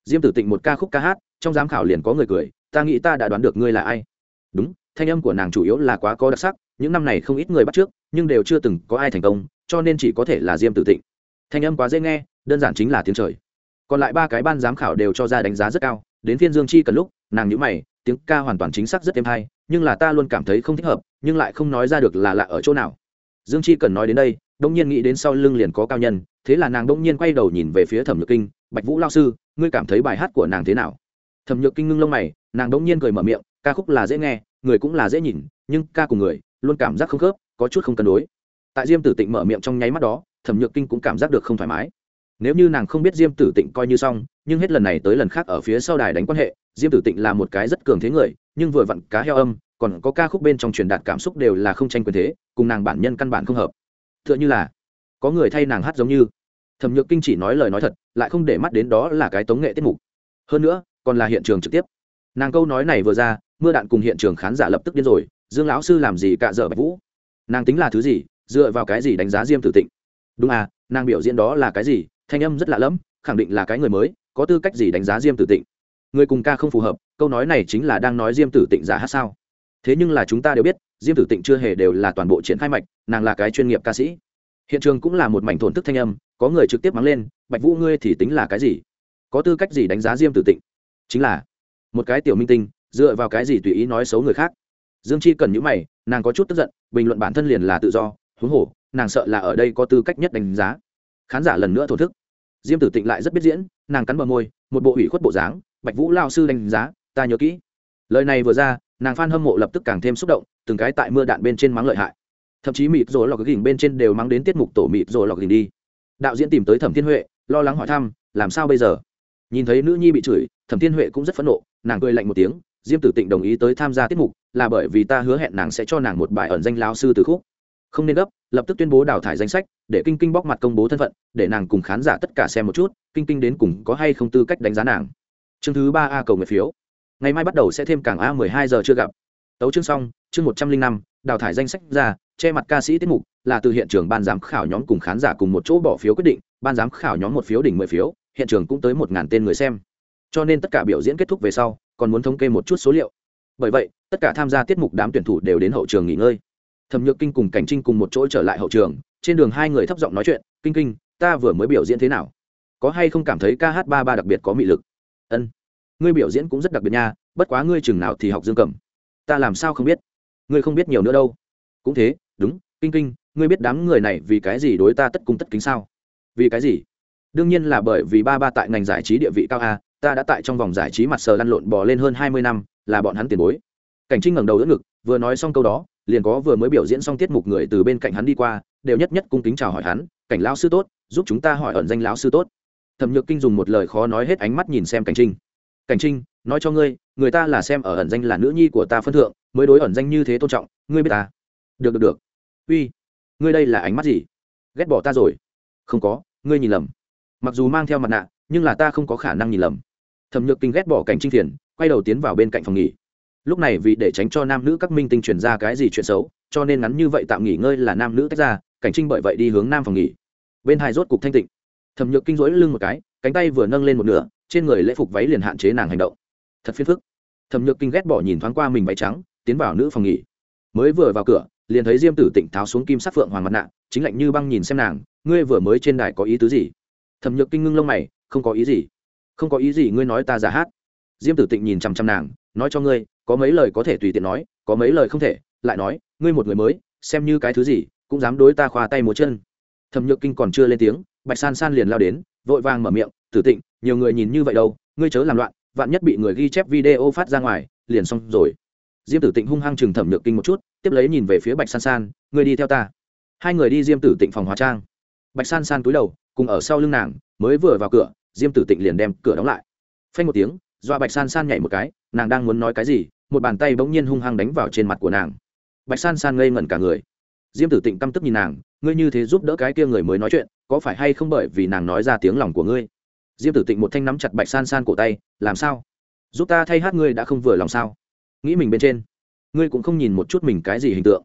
Diêm tử tịnh một ca khúc ca hát, trong giám khảo liền có người cười, ta nghĩ ta đã đoán được ngươi là ai đúng, thanh âm của nàng chủ yếu là quá có đặc sắc, những năm này không ít người bắt trước, nhưng đều chưa từng có ai thành công, cho nên chỉ có thể là diêm tử tịnh. Thanh âm quá dễ nghe, đơn giản chính là tiếng trời. Còn lại ba cái ban giám khảo đều cho ra đánh giá rất cao, đến phiên dương chi cần lúc, nàng nhữ mày, tiếng ca hoàn toàn chính xác rất êm hay, nhưng là ta luôn cảm thấy không thích hợp, nhưng lại không nói ra được là lạ ở chỗ nào. Dương chi cần nói đến đây đông nhiên nghĩ đến sau lưng liền có cao nhân, thế là nàng đông nhiên quay đầu nhìn về phía thẩm nhược kinh, bạch vũ lao sư, ngươi cảm thấy bài hát của nàng thế nào? Thẩm nhược kinh ngưng lông mày, nàng đông nhiên cười mở miệng ca khúc là dễ nghe, người cũng là dễ nhìn, nhưng ca cùng người luôn cảm giác không khớp, có chút không cân đối. Tại diêm tử tịnh mở miệng trong nháy mắt đó, thẩm nhược kinh cũng cảm giác được không thoải mái. Nếu như nàng không biết diêm tử tịnh coi như xong, nhưng hết lần này tới lần khác ở phía sau đài đánh quan hệ, diêm tử tịnh là một cái rất cường thế người, nhưng vừa vặn cá heo âm, còn có ca khúc bên trong truyền đạt cảm xúc đều là không tranh quyền thế, cùng nàng bản nhân căn bản không hợp. T h ư ợ n h ư là, có người thay nàng hát giống như. Thẩm nhược kinh chỉ nói lời nói thật, lại không để mắt đến đó là cái tống nghệ tiết mục. Hơn nữa, còn là hiện trường trực tiếp. Nàng câu nói này vừa ra mưa đạn cùng hiện trường khán giả lập tức điên rồi, dương lão sư làm gì cạ dở bạch vũ? Nàng tính là thứ gì, dựa vào cái gì đánh giá diêm tử tịnh? Đúng à nàng biểu diễn đó là cái gì, thanh âm rất lạ lẫm, khẳng định là cái người mới, có tư cách gì đánh giá diêm tử tịnh? Người cùng ca không phù hợp, câu nói này chính là đang nói diêm tử tịnh giả hát sao? Thế nhưng là chúng ta đều biết, diêm tử tịnh chưa hề đều là toàn bộ triển khai mạch, nàng là cái chuyên nghiệp ca sĩ. Hiện trường cũng là một mảnh thổn thức thanh âm, có người trực tiếp mắng lên, bạch vũ ngươi thì tính là cái gì? Có tư cách gì đánh giá diêm tử tịnh? Chính là một cái tiểu minh tinh dựa vào cái gì tùy ý nói xấu người khác? Dương chi cần những mày, nàng có chút tức giận, bình luận bản thân liền là tự do, huống hồ, nàng sợ là ở đây có tư cách nhất đánh giá. Khán giả lần nữa thổ thức. Diêm tử tịnh lại rất biết diễn, nàng cắn bờ môi, một bộ ủy khuất bộ dáng, bạch vũ lao sư đánh giá, ta nhớ kỹ. Lời này vừa ra, nàng f hâm mộ lập tức càng thêm xúc động, từng cái tại mưa đạn bên trên mắng lợi hại. Thậm chí mịt rồi lọc gỉnh bên trên đều mắng đến tiết mục tổ mịt rồi lọc gỉnh đi. Đạo diễn tìm tới thẩm thiên huệ, lo lắng hỏi thăm, làm sao bây giờ? Nhìn thấy nữ nhi bị chửi, thẩm thiên huệ cũng rất phẫn nộ, nàng cười lạnh một tiếng diêm tử tịnh đồng ý tới tham gia tiết mục, là bởi vì ta hứa hẹn nàng sẽ cho nàng một bài ẩn danh lao sư từ khúc. Không nên gấp, lập tức tuyên bố đào thải danh sách, để kinh kinh bóc mặt công bố thân phận, để nàng cùng khán giả tất cả xem một chút, kinh kinh đến cùng có hay không tư cách đánh giá nàng. Chương thứ ba a cầu nguyện phiếu. Ngày mai bắt đầu sẽ thêm cảng a mười hai giờ chưa gặp. Tấu chương xong, chương một trăm linh năm, đào thải danh sách ra, che mặt ca sĩ tiết mục, là từ hiện trường ban giám khảo nhóm cùng khán giả cùng một chỗ bỏ phiếu quyết định, ban giám khảo nhóm một phiếu đỉnh mười phiếu, hiện trường cũng tới một ngàn tên người xem. Cho nên tất cả biểu diễn kết thúc về sau còn muốn thống kê một chút số liệu. Bởi vậy, tất cả tham gia tiết mục đám tuyển thủ đều đến hậu trường nghỉ ngơi. Thẩm nhược kinh cùng cảnh trinh cùng một chỗ trở lại hậu trường, trên đường hai người thấp giọng nói chuyện, kinh kinh, ta vừa mới biểu diễn thế nào? Có hay không cảm thấy ca hát ba ba đặc biệt có mị lực? Ân, ngươi biểu diễn cũng rất đặc biệt nha, bất quá ngươi chừng nào thì học dương cầm. Ta làm sao không biết? Ngươi không biết nhiều nữa đâu. Cũng thế, đúng, kinh kinh, ngươi biết đám người này vì cái gì đối ta tất cung tất kính sao? Vì cái gì? Đương nhiên là bởi vì ba ba tại ngành giải trí địa vị cao a ta đã tại trong vòng giải trí mặt sờ lăn lộn bò lên hơn hai mươi năm, là bọn hắn tiền bối. Cảnh trinh ngẩng đầu đỡ ngực, vừa nói xong câu đó, liền có vừa mới biểu diễn xong tiết mục người từ bên cạnh hắn đi qua, đều nhất nhất cung kính chào hỏi hắn, cảnh lão sư tốt, giúp chúng ta hỏi ẩn danh lão sư tốt. Thẩm nhược kinh dùng một lời khó nói hết ánh mắt nhìn xem cảnh trinh. Cảnh trinh, nói cho ngươi, người ta là xem ở ẩn danh là nữ nhi của ta phân thượng, mới đối ẩn danh như thế tôn trọng, ngươi biết ta? Được được được. Uy, ngươi đây là ánh mắt gì? Ghét bỏ ta rồi. Không có, ngươi nhìn lầm. Mặc dù mang theo mặt nạ, nhưng là ta không có khả năng nhìn lầm thẩm nhược kinh ghét bỏ cảnh trinh thiền, quay đầu tiến vào bên cạnh phòng nghỉ. Lúc này vì để tránh cho nam nữ các minh tinh truyền ra cái gì chuyện xấu, cho nên ngắn như vậy tạm nghỉ ngơi là nam nữ tách ra, cảnh trinh bởi vậy đi hướng nam phòng nghỉ. Bên hai rốt cục thanh tịnh. Thẩm nhược kinh rỗi lưng một cái, cánh tay vừa nâng lên một nửa, trên người lễ phục váy liền hạn chế nàng hành động. Thật phiền phức. Thẩm nhược kinh ghét bỏ nhìn thoáng qua mình váy trắng, tiến vào nữ phòng nghỉ. Mới vừa vào cửa, liền thấy diêm tử tịnh tháo xuống kim sắc phượng hoàng mặt nạ, chính lạnh như băng nhìn xem nàng, ngươi vừa mới trên đài có ý tứ gì? Thẩm nhược kinh ngưng lông mày, không có ý gì không có ý gì ngươi nói ta giả hát. Diêm tử tịnh nhìn chằm chằm nàng, nói cho ngươi, có mấy lời có thể tùy tiện nói, có mấy lời không thể, lại nói, ngươi một người mới, xem như cái thứ gì, cũng dám đối ta khoa tay múa chân. Thẩm nhược kinh còn chưa lên tiếng, bạch san san liền lao đến, vội vàng mở miệng, tử tịnh, nhiều người nhìn như vậy đâu, ngươi chớ làm loạn, vạn nhất bị người ghi chép video phát ra ngoài, liền xong rồi. Diêm tử tịnh hung hăng chừng thẩm nhược kinh một chút, tiếp lấy nhìn về phía bạch san san, ngươi đi theo ta. Hai người đi diêm tử tịnh phòng hóa trang. Bạch san san cúi đầu, cùng ở sau lưng nàng, mới vừa vào cửa diêm tử tịnh liền đem cửa đóng lại. Phanh một tiếng, doa bạch san san nhảy một cái, nàng đang muốn nói cái gì, một bàn tay bỗng nhiên hung hăng đánh vào trên mặt của nàng. Bạch san san ngây ngẩn cả người. Diêm tử tịnh căm tức nhìn nàng, ngươi như thế giúp đỡ cái kia người mới nói chuyện, có phải hay không bởi vì nàng nói ra tiếng lòng của ngươi? Diêm tử tịnh một thanh nắm chặt bạch san san cổ tay, làm sao? Giúp ta thay hát ngươi đã không vừa lòng sao? Nghĩ mình bên trên, ngươi cũng không nhìn một chút mình cái gì hình tượng.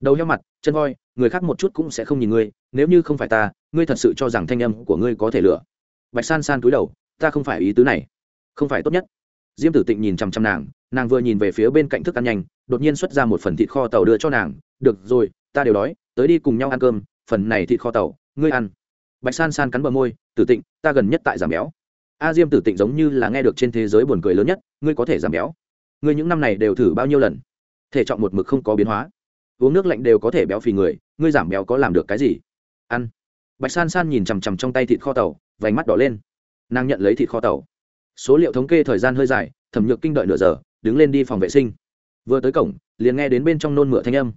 Đầu heo mặt, chân voi, người khác một chút cũng sẽ không nhìn ngươi, nếu như không phải ta, ngươi thật sự cho rằng thanh âm của ngươi có thể lựa bạch san san cúi đầu, ta không phải ý tứ này, không phải tốt nhất. Diêm tử tịnh nhìn chằm chằm nàng nàng vừa nhìn về phía bên cạnh thức ăn nhanh, đột nhiên xuất ra một phần thịt kho tàu đưa cho nàng, được rồi, ta đều đói, tới đi cùng nhau ăn cơm, phần này thịt kho tàu, ngươi ăn. Bạch san san cắn bờ môi, tử tịnh, ta gần nhất tại giảm béo. A à, diêm tử tịnh giống như là nghe được trên thế giới buồn cười lớn nhất, ngươi có thể giảm béo? Ngươi những năm này đều thử bao nhiêu lần? Thể trọng một mực không có biến hóa. Uống nước lạnh đều có thể béo phì người, ngươi giảm béo có làm được cái gì? Ăn. Bạch san san nhìn chằm chằm trong tay thịt kho tàu vành mắt đỏ lên. Nàng nhận lấy thịt kho tàu. Số liệu thống kê thời gian hơi dài, thẩm nhược kinh đợi nửa giờ, đứng lên đi phòng vệ sinh. Vừa tới cổng, liền nghe đến bên trong nôn mửa thanh âm.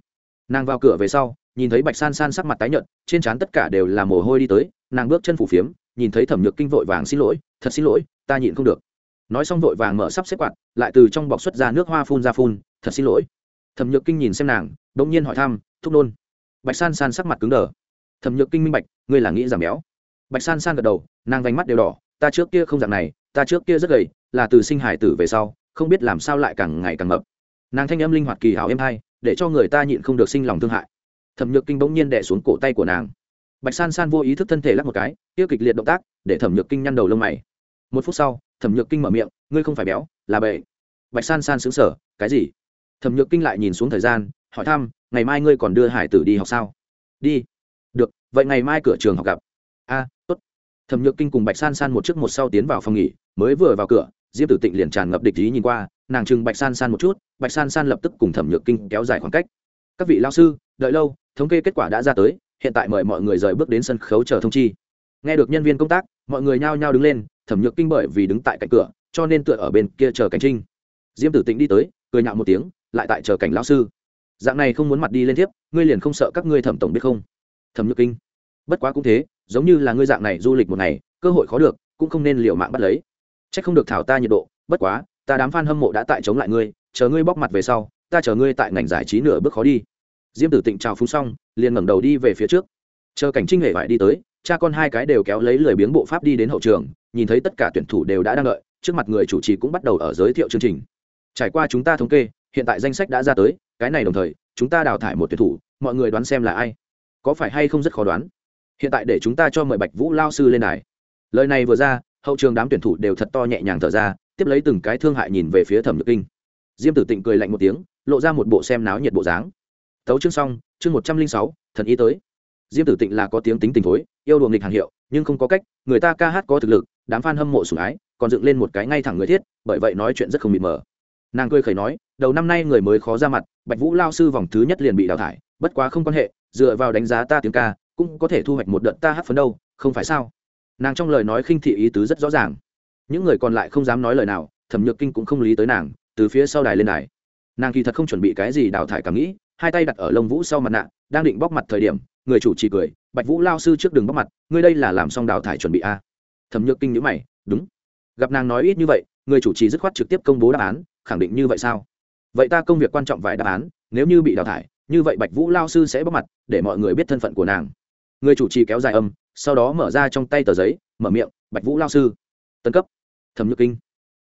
Nàng vào cửa về sau, nhìn thấy bạch san san sắc mặt tái nhợt, trên trán tất cả đều là mồ hôi đi tới, nàng bước chân phủ phiếm, nhìn thấy thẩm nhược kinh vội vàng xin lỗi, thật xin lỗi, ta nhịn không được. Nói xong vội vàng mở sắp xếp quạt, lại từ trong bọc xuất ra nước hoa phun ra phun, thật xin lỗi. Thẩm nhược kinh nhìn xem nàng đ ỗ n g nhiên hỏi thăm, thúc nôn? Bạch san san sắc mặt cứng đờ. Thẩm nhược kinh minh bạch, ngươi là nghĩ giảm béo? Bạch san san gật đầu, nàng vánh mắt đều đỏ, ta trước kia không dạng này, ta trước kia rất gầy, là từ sinh hải tử về sau, không biết làm sao lại càng ngày càng mập. Nàng thanh âm linh hoạt kỳ hảo êm hay, để cho người ta nhịn không được sinh lòng thương hại. Thẩm nhược kinh bỗng nhiên đẻ xuống cổ tay của nàng. Bạch san san vô ý thức thân thể lắc một cái tiêu kịch liệt động tác, để thẩm nhược kinh nhăn đầu lông mày. Một phút sau, thẩm nhược kinh mở miệng, ngươi không phải béo, là bệ. Bạch san san xứng sở cái gì? Thẩm nhược kinh lại nhìn xuống thời gian, hỏi thăm, ngày mai ngươi còn đưa hải tử đi học sao? Đi. Được, vậy ngày mai cửa trường học gặp thẩm nhược kinh cùng bạch san san một trước một sau tiến vào phòng nghỉ, mới vừa vào cửa Diêm tử tịnh liền tràn ngập địch ý nhìn qua, nàng chừng bạch san san một chút, bạch san san lập tức cùng thẩm nhược kinh kéo dài khoảng cách. Các vị lao sư, đợi lâu, thống kê kết quả đã ra tới, hiện tại mời mọi người rời bước đến sân khấu chờ thông chi. Nghe được nhân viên công tác, mọi người nhao nhao đứng lên, thẩm nhược kinh bởi vì đứng tại cạnh cửa, cho nên tựa ở bên kia chờ cảnh trinh. Diêm tử tịnh đi tới, cười nhạo một tiếng, lại tại chờ cảnh lão sư. Dạng này không muốn mặt đi lên tiếp ngươi liền không sợ các ngươi thẩm tổng biết không? Thẩm nhược kinh. Bất quá cũng thế giống như là ngươi dạng này du lịch một ngày, cơ hội khó được, cũng không nên liều mạng bắt lấy. C h ắ c không được thảo ta nhiệt độ, bất quá, ta đám f a n hâm mộ đã tại chống lại ngươi, chờ ngươi bóc mặt về sau, ta chờ ngươi tại ngành giải trí nửa bước khó đi. Diêm tử tịnh trào phúng xong, liền ngẩng đầu đi về phía trước. Chờ cảnh trinh hệ vải đi tới, cha con hai cái đều kéo lấy lười biếng bộ pháp đi đến hậu trường, nhìn thấy tất cả tuyển thủ đều đã đang đợi, trước mặt người chủ trì cũng bắt đầu ở giới thiệu chương trình. Trải qua chúng ta thống kê, hiện tại danh sách đã ra tới, cái này đồng thời, chúng ta đào thải một tuyển thủ, mọi người đoán xem là ai? Có phải hay không rất khó đoán? Hiện tại để chúng ta cho mời bạch vũ lao sư lên đài. Lời này vừa ra, hậu trường đám tuyển thủ đều thật to nhẹ nhàng thở ra, tiếp lấy từng cái thương hại nhìn về phía thẩm nhược kinh. Diêm tử tịnh cười lạnh một tiếng, lộ ra một bộ xem náo nhiệt bộ dáng. Tấu chương xong, chương một trăm linh sáu, thần ý tới. Diêm tử tịnh là có tiếng tính tình thối, yêu đùa nghịch hàng hiệu, nhưng không có cách, người ta ca hát có thực lực, đám f a n hâm mộ sủng ái, còn dựng lên một cái ngay thẳng người thiết, bởi vậy nói chuyện rất không mịt mờ. Nàng cười khẩy nói, đầu năm nay người mới khó ra mặt, bạch vũ lao sư vòng thứ nhất liền bị đào thải, bất quá không quan hệ, dựa vào đánh giá ta tiếng ca cũng có thể thu hoạch một đợt ta hát phấn đâu, không phải sao? Nàng trong lời nói khinh thị ý tứ rất rõ ràng. Những người còn lại không dám nói lời nào, thẩm nhược kinh cũng không lý tới nàng, từ phía sau đài lên đài. Nàng kỳ thật không chuẩn bị cái gì đào thải cảm nghĩ, hai tay đặt ở lông vũ sau mặt nạ, đang định bóc mặt thời điểm, người chủ trì cười, bạch vũ lao sư trước đường bóc mặt, ngươi đây là làm xong đào thải chuẩn bị a à? thẩm nhược kinh nhữ mày, đúng. Gặp nàng nói ít như vậy, người chủ trì dứt khoát trực tiếp công bố đáp án, khẳng định như vậy sao? Vậy ta công việc quan trọng vài đáp án, nếu như bị đào thải, như vậy bạch vũ lao sư sẽ bóc mặt, để mọi người biết thân phận của nàng người chủ trì kéo dài âm, sau đó mở ra trong tay tờ giấy, mở miệng, bạch vũ lao sư. Tân cấp. Thẩm nhược kinh.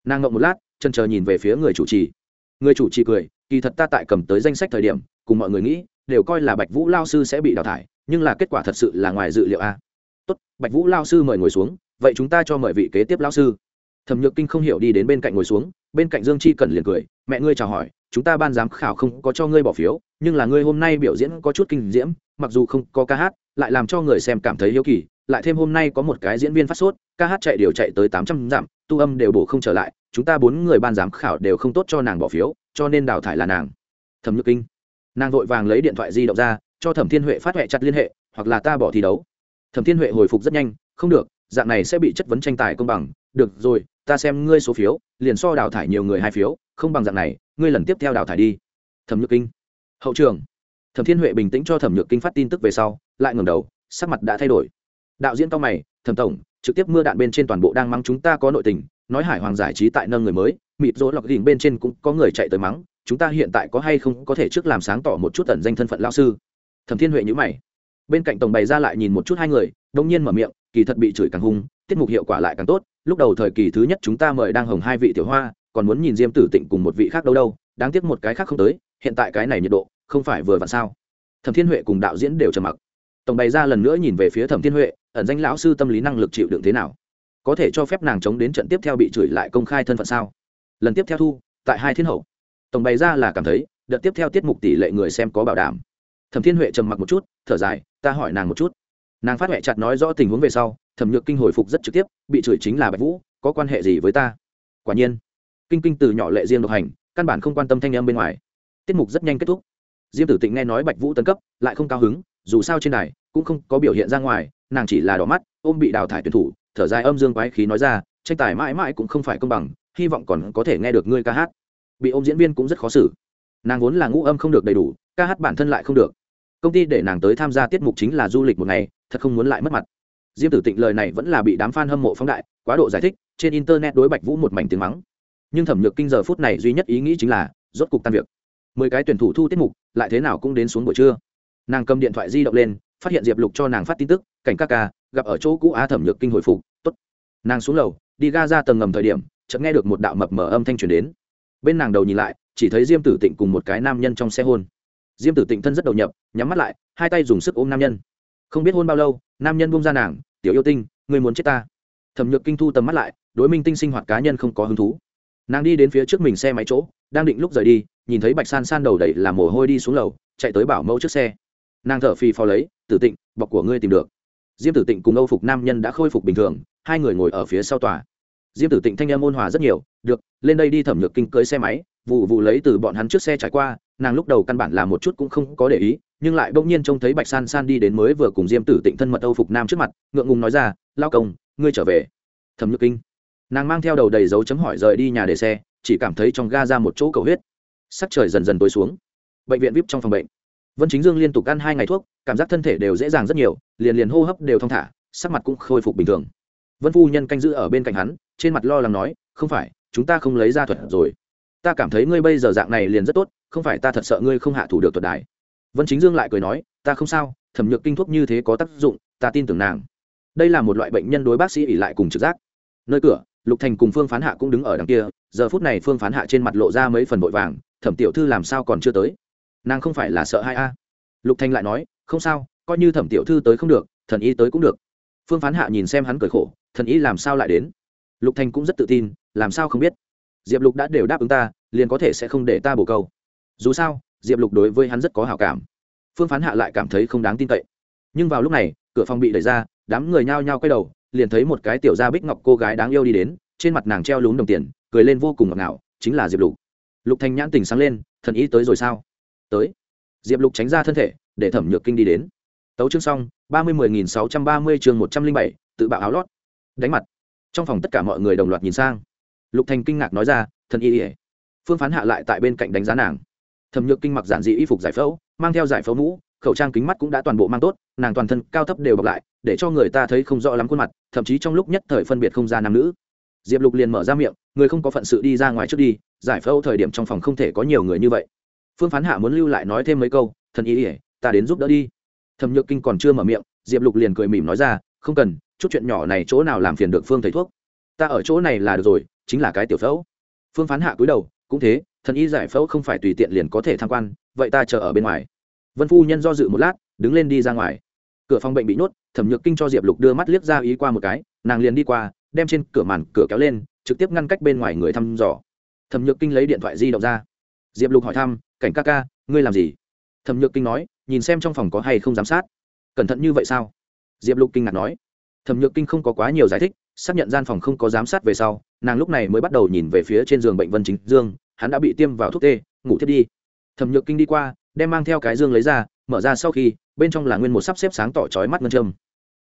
Nàng ngậm một lát, chân chờ nhìn về phía người chủ trì. Người chủ trì cười, kỳ thật ta tại cầm tới danh sách thời điểm, cùng mọi người nghĩ, đều coi là bạch vũ lao sư sẽ bị đào thải, nhưng là kết quả thật sự là ngoài dự liệu a. Tốt, bạch vũ lao sư mời ngồi xuống, vậy chúng ta cho mời vị kế tiếp lao sư. Thẩm nhược kinh không hiểu đi đến bên cạnh ngồi xuống, bên cạnh dương chi cần liền cười, mẹ ngươi chào hỏi, chúng ta ban giám khảo không có cho ngươi bỏ phiếu, nhưng là ngươi hôm nay biểu diễn có chút kinh diễm, mặc dù không có ca hát lại làm cho người xem cảm thấy hiếu kỳ, lại thêm hôm nay có một cái diễn viên phát sốt, ca hát chạy điều chạy tới tám trăm dặm, tu âm đều bổ không trở lại, chúng ta bốn người ban giám khảo đều không tốt cho nàng bỏ phiếu, cho nên đào thải là nàng. Thẩm nhược kinh. Nàng vội vàng lấy điện thoại di động ra, cho thẩm thiên huệ phát huệ chặt liên hệ, hoặc là ta bỏ thi đấu. Thẩm thiên huệ hồi phục rất nhanh, không được, dạng này sẽ bị chất vấn tranh tài công bằng, được rồi, ta xem ngươi số phiếu, liền so đào thải nhiều người hai phiếu, không bằng dạng này, ngươi lần tiếp theo đào thải đi. Thẩm nhược kinh. Hậu trường. Thẩm thiên huệ bình tĩnh cho thẩm nhược kinh phát tin tức về sau lại ngẩng đầu, sắc mặt đã thay đổi. Đạo diễn cao mày, thẩm tổng, trực tiếp mưa đạn bên trên toàn bộ đang mắng chúng ta có nội tình, nói hải hoàng giải trí tại nâng người mới, mịt rỗ lọc đỉnh bên trên cũng có người chạy tới mắng, chúng ta hiện tại có hay không có thể trước làm sáng tỏ một chút tần danh thân phận lao sư? Thẩm thiên huệ nhữ mày. Bên cạnh tổng bày ra lại nhìn một chút hai người, đông nhiên mở miệng, kỳ thật bị chửi càng hung, tiết mục hiệu quả lại càng tốt, lúc đầu thời kỳ thứ nhất chúng ta mời đang hồng hai vị tiểu hoa, còn muốn nhìn diêm tử tịnh cùng một vị khác đâu đâu, đáng tiếc một cái khác không tới, hiện tại cái này nhiệt độ không phải vừa vặn sao? Thẩm thiên huệ cùng đạo diễn đều trầm mặc tổng bày ra lần nữa nhìn về phía thẩm thiên huệ ẩn danh lão sư tâm lý năng lực chịu đựng thế nào có thể cho phép nàng chống đến trận tiếp theo bị chửi lại công khai thân phận sao lần tiếp theo thu tại hai thiên hậu tổng bày ra là cảm thấy đợt tiếp theo tiết mục tỷ lệ người xem có bảo đảm thẩm thiên huệ trầm mặc một chút thở dài ta hỏi nàng một chút nàng phát huệ chặt nói rõ tình huống về sau thẩm nhược kinh hồi phục rất trực tiếp bị chửi chính là bạch vũ có quan hệ gì với ta quả nhiên kinh kinh từ nhỏ lệ riêng độc hành căn bản không quan tâm thanh em bên ngoài tiết mục rất nhanh kết thúc diêm tử tịnh nghe nói bạch vũ tấn cấp lại không cao hứng dù sao trên này cũng không có biểu hiện ra ngoài, nàng chỉ là đỏ mắt, ôm bị đào thải tuyển thủ, thở dài âm dương quái khí nói ra, tranh tài mãi mãi cũng không phải công bằng, hy vọng còn có thể nghe được ngươi ca hát. Bị ôm diễn viên cũng rất khó xử. Nàng vốn là ngũ âm không được đầy đủ, ca hát bản thân lại không được. Công ty để nàng tới tham gia tiết mục chính là du lịch một ngày, thật không muốn lại mất mặt. Diêm tử tịnh lời này vẫn là bị đám f a n hâm mộ phóng đại, quá độ giải thích, trên internet đối bạch vũ một mảnh tiếng mắng. Nhưng thẩm nhược kinh giờ phút này duy nhất ý nghĩ chính là, rốt cục tan việc. Mười cái tuyển thủ thu tiết mục, lại thế nào cũng đến xuống buổi trưa nàng cầm điện thoại di động lên, phát hiện diệp lục cho nàng phát tin tức, cảnh ca ca, gặp ở chỗ cũ á thẩm nhược kinh hồi phục t ố t nàng xuống lầu, đi ga ra tầng ngầm thời điểm, chợt nghe được một đạo mập mở âm thanh truyền đến. Bên nàng đầu nhìn lại, chỉ thấy diêm tử tịnh cùng một cái nam nhân trong xe hôn. Diêm tử tịnh thân rất đầu nhập, nhắm mắt lại, hai tay dùng sức ôm nam nhân. Không biết hôn bao lâu, nam nhân bông ra nàng, tiểu yêu tinh người muốn chết ta? Thẩm nhược kinh thu tầm mắt lại, đối minh tinh sinh hoạt cá nhân không có hứng thú. Nàng đi đến phía trước mình xe máy chỗ, đang định lúc rời đi, nhìn thấy bạch san san đầu đẩy làm mồ hôi đi xuống lầu, chạy tới bảo mẫu trước xe nàng thở phì phò lấy, tử tịnh, bọc của ngươi tìm được. Diêm tử tịnh cùng âu phục nam nhân đã khôi phục bình thường, hai người ngồi ở phía sau tòa. Diêm tử tịnh thanh em ôn hòa rất nhiều, được, lên đây đi thẩm nhược kinh cưới xe máy, vụ vụ lấy từ bọn hắn trước xe trải qua. Nàng lúc đầu căn bản là một chút cũng không có để ý, nhưng lại bỗng nhiên trông thấy bạch san san đi đến mới vừa cùng diêm tử tịnh thân mật âu phục nam trước mặt, ngượng ngùng nói ra, lao công, ngươi trở về. Thẩm nhược kinh. Nàng mang theo đầu đầy dấu chấm hỏi rời đi nhà để xe, chỉ cảm thấy trong ga ra một chỗ cầu huyết. Sắc trời dần dần tối xuống. Bệnh viện vip trong phòng bệnh vân chính dương liên tục ăn hai ngày thuốc, cảm giác thân thể đều dễ dàng rất nhiều, liền liền hô hấp đều thong thả, sắc mặt cũng khôi phục bình thường. Vân phu nhân canh giữ ở bên cạnh hắn, trên mặt lo lắng nói, không phải, chúng ta không lấy ra thuật rồi. Ta cảm thấy ngươi bây giờ dạng này liền rất tốt, không phải ta thật sợ ngươi không hạ thủ được thuật đài. Vân chính dương lại cười nói, ta không sao, thẩm nhược kinh thuốc như thế có tác dụng, ta tin tưởng nàng. Đây là một loại bệnh nhân đối bác sĩ ỉ lại cùng trực giác. Nơi cửa, lục thành cùng phương phán hạ cũng đứng ở đằng kia, giờ phút này phương phán hạ trên mặt lộ ra mấy phần vội vàng, thẩm tiểu thư làm sao còn chưa tới? Nàng không phải là sợ hai a. Lục Thanh lại nói, không sao, coi như thẩm tiểu thư tới không được, thần y tới cũng được. Phương phán hạ nhìn xem hắn cười khổ, thần y làm sao lại đến? Lục Thanh cũng rất tự tin, làm sao không biết? Diệp lục đã đều đáp ứng ta, liền có thể sẽ không để ta bổ câu. Dù sao, diệp lục đối với hắn rất có hảo cảm. Phương phán hạ lại cảm thấy không đáng tin cậy. Nhưng vào lúc này, cửa phòng bị đẩy ra, đám người nhao nhao quay đầu, liền thấy một cái tiểu gia bích ngọc cô gái đáng yêu đi đến, trên mặt nàng treo lún đồng tiền, cười lên vô cùng ngọt ngào, chính là diệp lục. Lục Thanh nhãn tình sáng lên, thần ý tới rồi sao? Tới. Diệp lục tránh ra thân thể, để thẩm nhược kinh đi đến. Tấu chương xong, ba mươi mười nghìn sáu trăm ba mươi chương một trăm linh bảy, tự bạo áo lót. Đánh mặt. Trong phòng tất cả mọi người đồng loạt nhìn sang. Lục thành kinh ngạc nói ra, thần y ỉa phương phán hạ lại tại bên cạnh đánh giá nàng. Thẩm nhược kinh mặc giản dị y phục giải phẫu, mang theo giải phẫu mũ, khẩu trang kính mắt cũng đã toàn bộ mang tốt, nàng toàn thân cao thấp đều bọc lại, để cho người ta thấy không rõ lắm khuôn mặt, thậm chí trong lúc nhất thời phân biệt không ra nam nữ. Diệp lục liền mở ra miệng, người không có phận sự đi ra ngoài trước đi, giải phẫu thời điểm trong phòng không thể có nhiều người như vậy phương phán hạ muốn lưu lại nói thêm mấy câu, thần ý ỉa ta đến giúp đỡ đi. Thẩm nhược kinh còn chưa mở miệng, diệp lục liền cười mỉm nói ra, không cần, chút chuyện nhỏ này chỗ nào làm phiền được phương thầy thuốc. Ta ở chỗ này là được rồi, chính là cái tiểu phẫu. Phương phán hạ cúi đầu, cũng thế, thần y giải phẫu không phải tùy tiện liền có thể tham quan, vậy ta chờ ở bên ngoài. Vân phu nhân do dự một lát, đứng lên đi ra ngoài. Cửa phòng bệnh bị nhốt, thẩm nhược kinh cho diệp lục đưa mắt liếc ra ý qua một cái, nàng liền đi qua, đem trên cửa màn cửa kéo lên, trực tiếp ngăn cách bên ngoài người thăm dò. Thẩm nhược kinh lấy điện thoại di động ra. Diệp lục hỏi thăm cảnh ca ca, ngươi làm gì? Thẩm nhược kinh nói, nhìn xem trong phòng có hay không giám sát. Cẩn thận như vậy sao? Diệp lục kinh ngạc nói. Thẩm nhược kinh không có quá nhiều giải thích, xác nhận gian phòng không có giám sát về sau, nàng lúc này mới bắt đầu nhìn về phía trên giường bệnh vân chính dương, hắn đã bị tiêm vào thuốc tê, ngủ thiết đi. Thẩm nhược kinh đi qua, đem mang theo cái dương lấy ra, mở ra sau khi, bên trong là nguyên một sắp xếp sáng tỏ trói mắt ngân châm.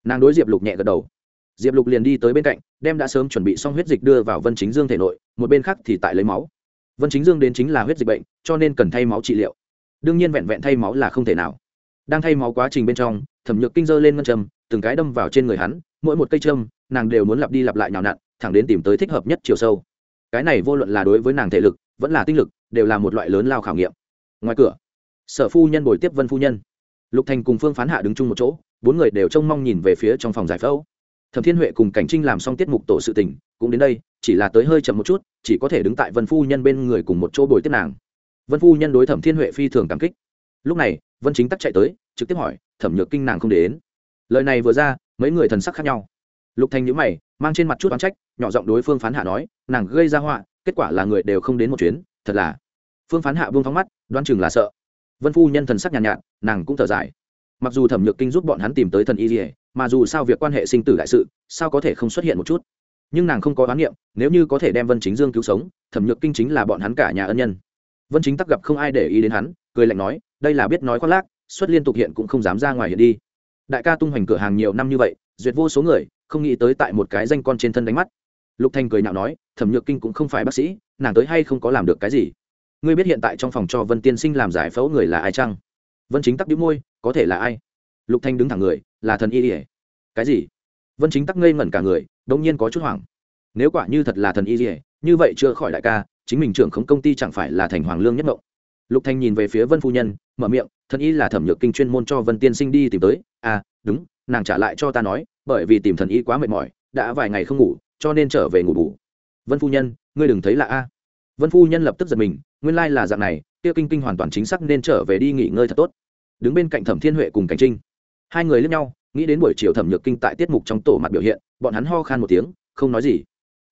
Nàng đối diệp lục nhẹ gật đầu. Diệp lục liền đi tới bên cạnh, đem đã sớm chuẩn bị xong huyết dịch đưa vào vân chính dương thể nội, một bên khác thì tại lấy máu vân chính dương đến chính là huyết dịch bệnh cho nên cần thay máu trị liệu. Đương nhiên vẹn vẹn thay máu là không thể nào. Đang thay máu quá trình bên trong thẩm nhược kinh dơ lên ngân châm từng cái đâm vào trên người hắn mỗi một cây châm nàng đều muốn lặp đi lặp lại nhào nặn thẳng đến tìm tới thích hợp nhất chiều sâu. Cái này vô luận là đối với nàng thể lực vẫn là tinh lực đều là một loại lớn lao khảo nghiệm. Ngoài cửa sở phu nhân bồi tiếp vân phu nhân. Lục thành cùng phương phán hạ đứng chung một chỗ bốn người đều trông mong nhìn về phía trong phòng giải phẫu. Thẩm thiên huệ cùng cảnh trinh làm xong tiết mục tổ sự tỉnh, cũng đến đây chỉ là tới hơi chậm một chút chỉ có thể đứng tại vân phu nhân bên người cùng một chỗ bồi tiếp nàng. Vân phu nhân đối thẩm thiên huệ phi thường cảm kích. Lúc này vân chính tắc chạy tới trực tiếp hỏi thẩm nhược kinh nàng không để đến. Lời này vừa ra mấy người thần sắc khác nhau. Lục thành nhữ mày mang trên mặt chút oán trách nhỏ giọng đối phương phán hạ nói nàng gây ra họa kết quả là người đều không đến một chuyến thật là. Phương phán hạ vương phóng mắt đoan chừng là sợ. Vân phu nhân thần sắc nhàn nhạt, nhạt nàng cũng thở dài. Mặc dù thẩm nhược kinh giúp bọn hắn tìm tới thần y dỉa mà dù sao việc quan hệ sinh tử đại sự sao có thể không xuất hiện một chút? Nhưng nàng không có oán niệm, nếu như có thể đem vân chính dương cứu sống, thẩm nhược kinh chính là bọn hắn cả nhà ân nhân. Vân chính tắc gặp không ai để ý đến hắn, cười lạnh nói, đây là biết nói khoác lác, xuất liên tục hiện cũng không dám ra ngoài hiện đi. Đại ca tung hoành cửa hàng nhiều năm như vậy, duyệt vô số người, không nghĩ tới tại một cái danh con trên thân đánh mắt. Lục thanh cười nhạo nói, thẩm nhược kinh cũng không phải bác sĩ, nàng tới hay không có làm được cái gì? Ngươi biết hiện tại trong phòng cho vân tiên sinh làm giải phẫu người là ai chăng? Vân chính tắc đĩu môi, có thể là ai? Lục thanh đứng thẳng người, là thần y ỉa cái gì? Vân chính tắc ngây ngẩn cả người đông nhiên có chút hoảng. Nếu quả như thật là thần y dỉa như vậy chưa khỏi đại ca, chính mình trưởng khống công ty chẳng phải là thành hoàng lương nhất mộng. Lục thanh nhìn về phía vân phu nhân, mở miệng, thần y là thẩm nhược kinh chuyên môn cho vân tiên sinh đi tìm tới. À đúng, nàng trả lại cho ta nói, bởi vì tìm thần y quá mệt mỏi, đã vài ngày không ngủ, cho nên trở về ngủ bù. Vân phu nhân, ngươi đừng thấy là a. Vân phu nhân lập tức giật mình, nguyên lai là dạng này, kia kinh kinh hoàn toàn chính xác nên trở về đi nghỉ ngơi thật tốt. Đứng bên cạnh thẩm thiên huệ cùng cảnh trinh, hai người lướt nhau nghĩ đến buổi chiều thẩm nhược kinh tại tiết mục trong tổ mặt biểu hiện, bọn hắn ho khan một tiếng, không nói gì.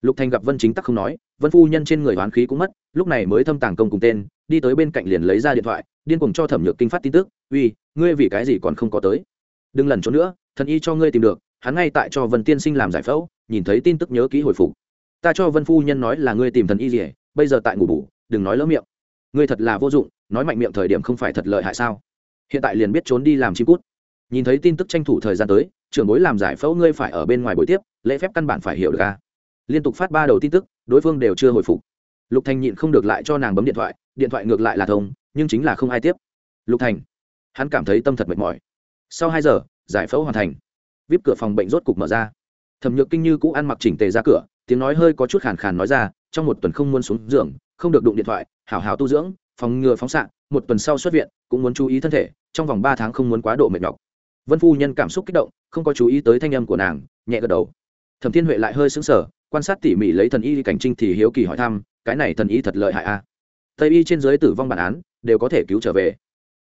Lục thành gặp vân chính tắc không nói, vân phu nhân trên người hoán khí cũng mất, lúc này mới thâm tàng công cùng tên, đi tới bên cạnh liền lấy ra điện thoại, điên cùng cho thẩm nhược kinh phát tin tức, uy, ngươi vì cái gì còn không có tới? Đừng lần trốn nữa, thần y cho ngươi tìm được, hắn ngay tại cho vân tiên sinh làm giải phẫu, nhìn thấy tin tức nhớ ký hồi phục. Ta cho vân phu nhân nói là ngươi tìm thần y gì bây giờ tại ngủ bủ đừng nói lỡ miệng. Ngươi thật là vô dụng, nói mạnh miệng thời điểm không phải thật lợi hại sao? Hiện tại liền biết trốn đi làm chim cút nhìn thấy tin tức tranh thủ thời gian tới, trưởng bối làm giải phẫu ngươi phải ở bên ngoài buổi tiếp, lễ phép căn bản phải hiểu được ca liên tục phát ba đầu tin tức, đối phương đều chưa hồi phục. Lục thành nhịn không được lại cho nàng bấm điện thoại điện thoại ngược lại là thông, nhưng chính là không ai tiếp. Lục thành, hắn cảm thấy tâm thật mệt mỏi. Sau hai giờ, giải phẫu hoàn thành. Vip cửa phòng bệnh rốt cục mở ra. Thẩm nhược kinh như cũ ăn mặc chỉnh tề ra cửa, tiếng nói hơi có chút khàn khàn nói ra, trong một tuần không muốn xuống giường, không được đụng điện thoại, hảo hảo tu dưỡng, phòng ngừa phóng xạ, một tuần sau xuất viện, cũng muốn chú ý thân thể, trong vòng ba tháng không muốn quá độ mệt nhọc vân phu nhân cảm xúc kích động, không có chú ý tới thanh âm của nàng, nhẹ gật đầu. Thẩm thiên huệ lại hơi sững sờ, quan sát tỉ mỉ lấy thần y cảnh trinh thì hiếu kỳ hỏi thăm, cái này thần y thật lợi hại a tây y trên giới tử vong bản án, đều có thể cứu trở về.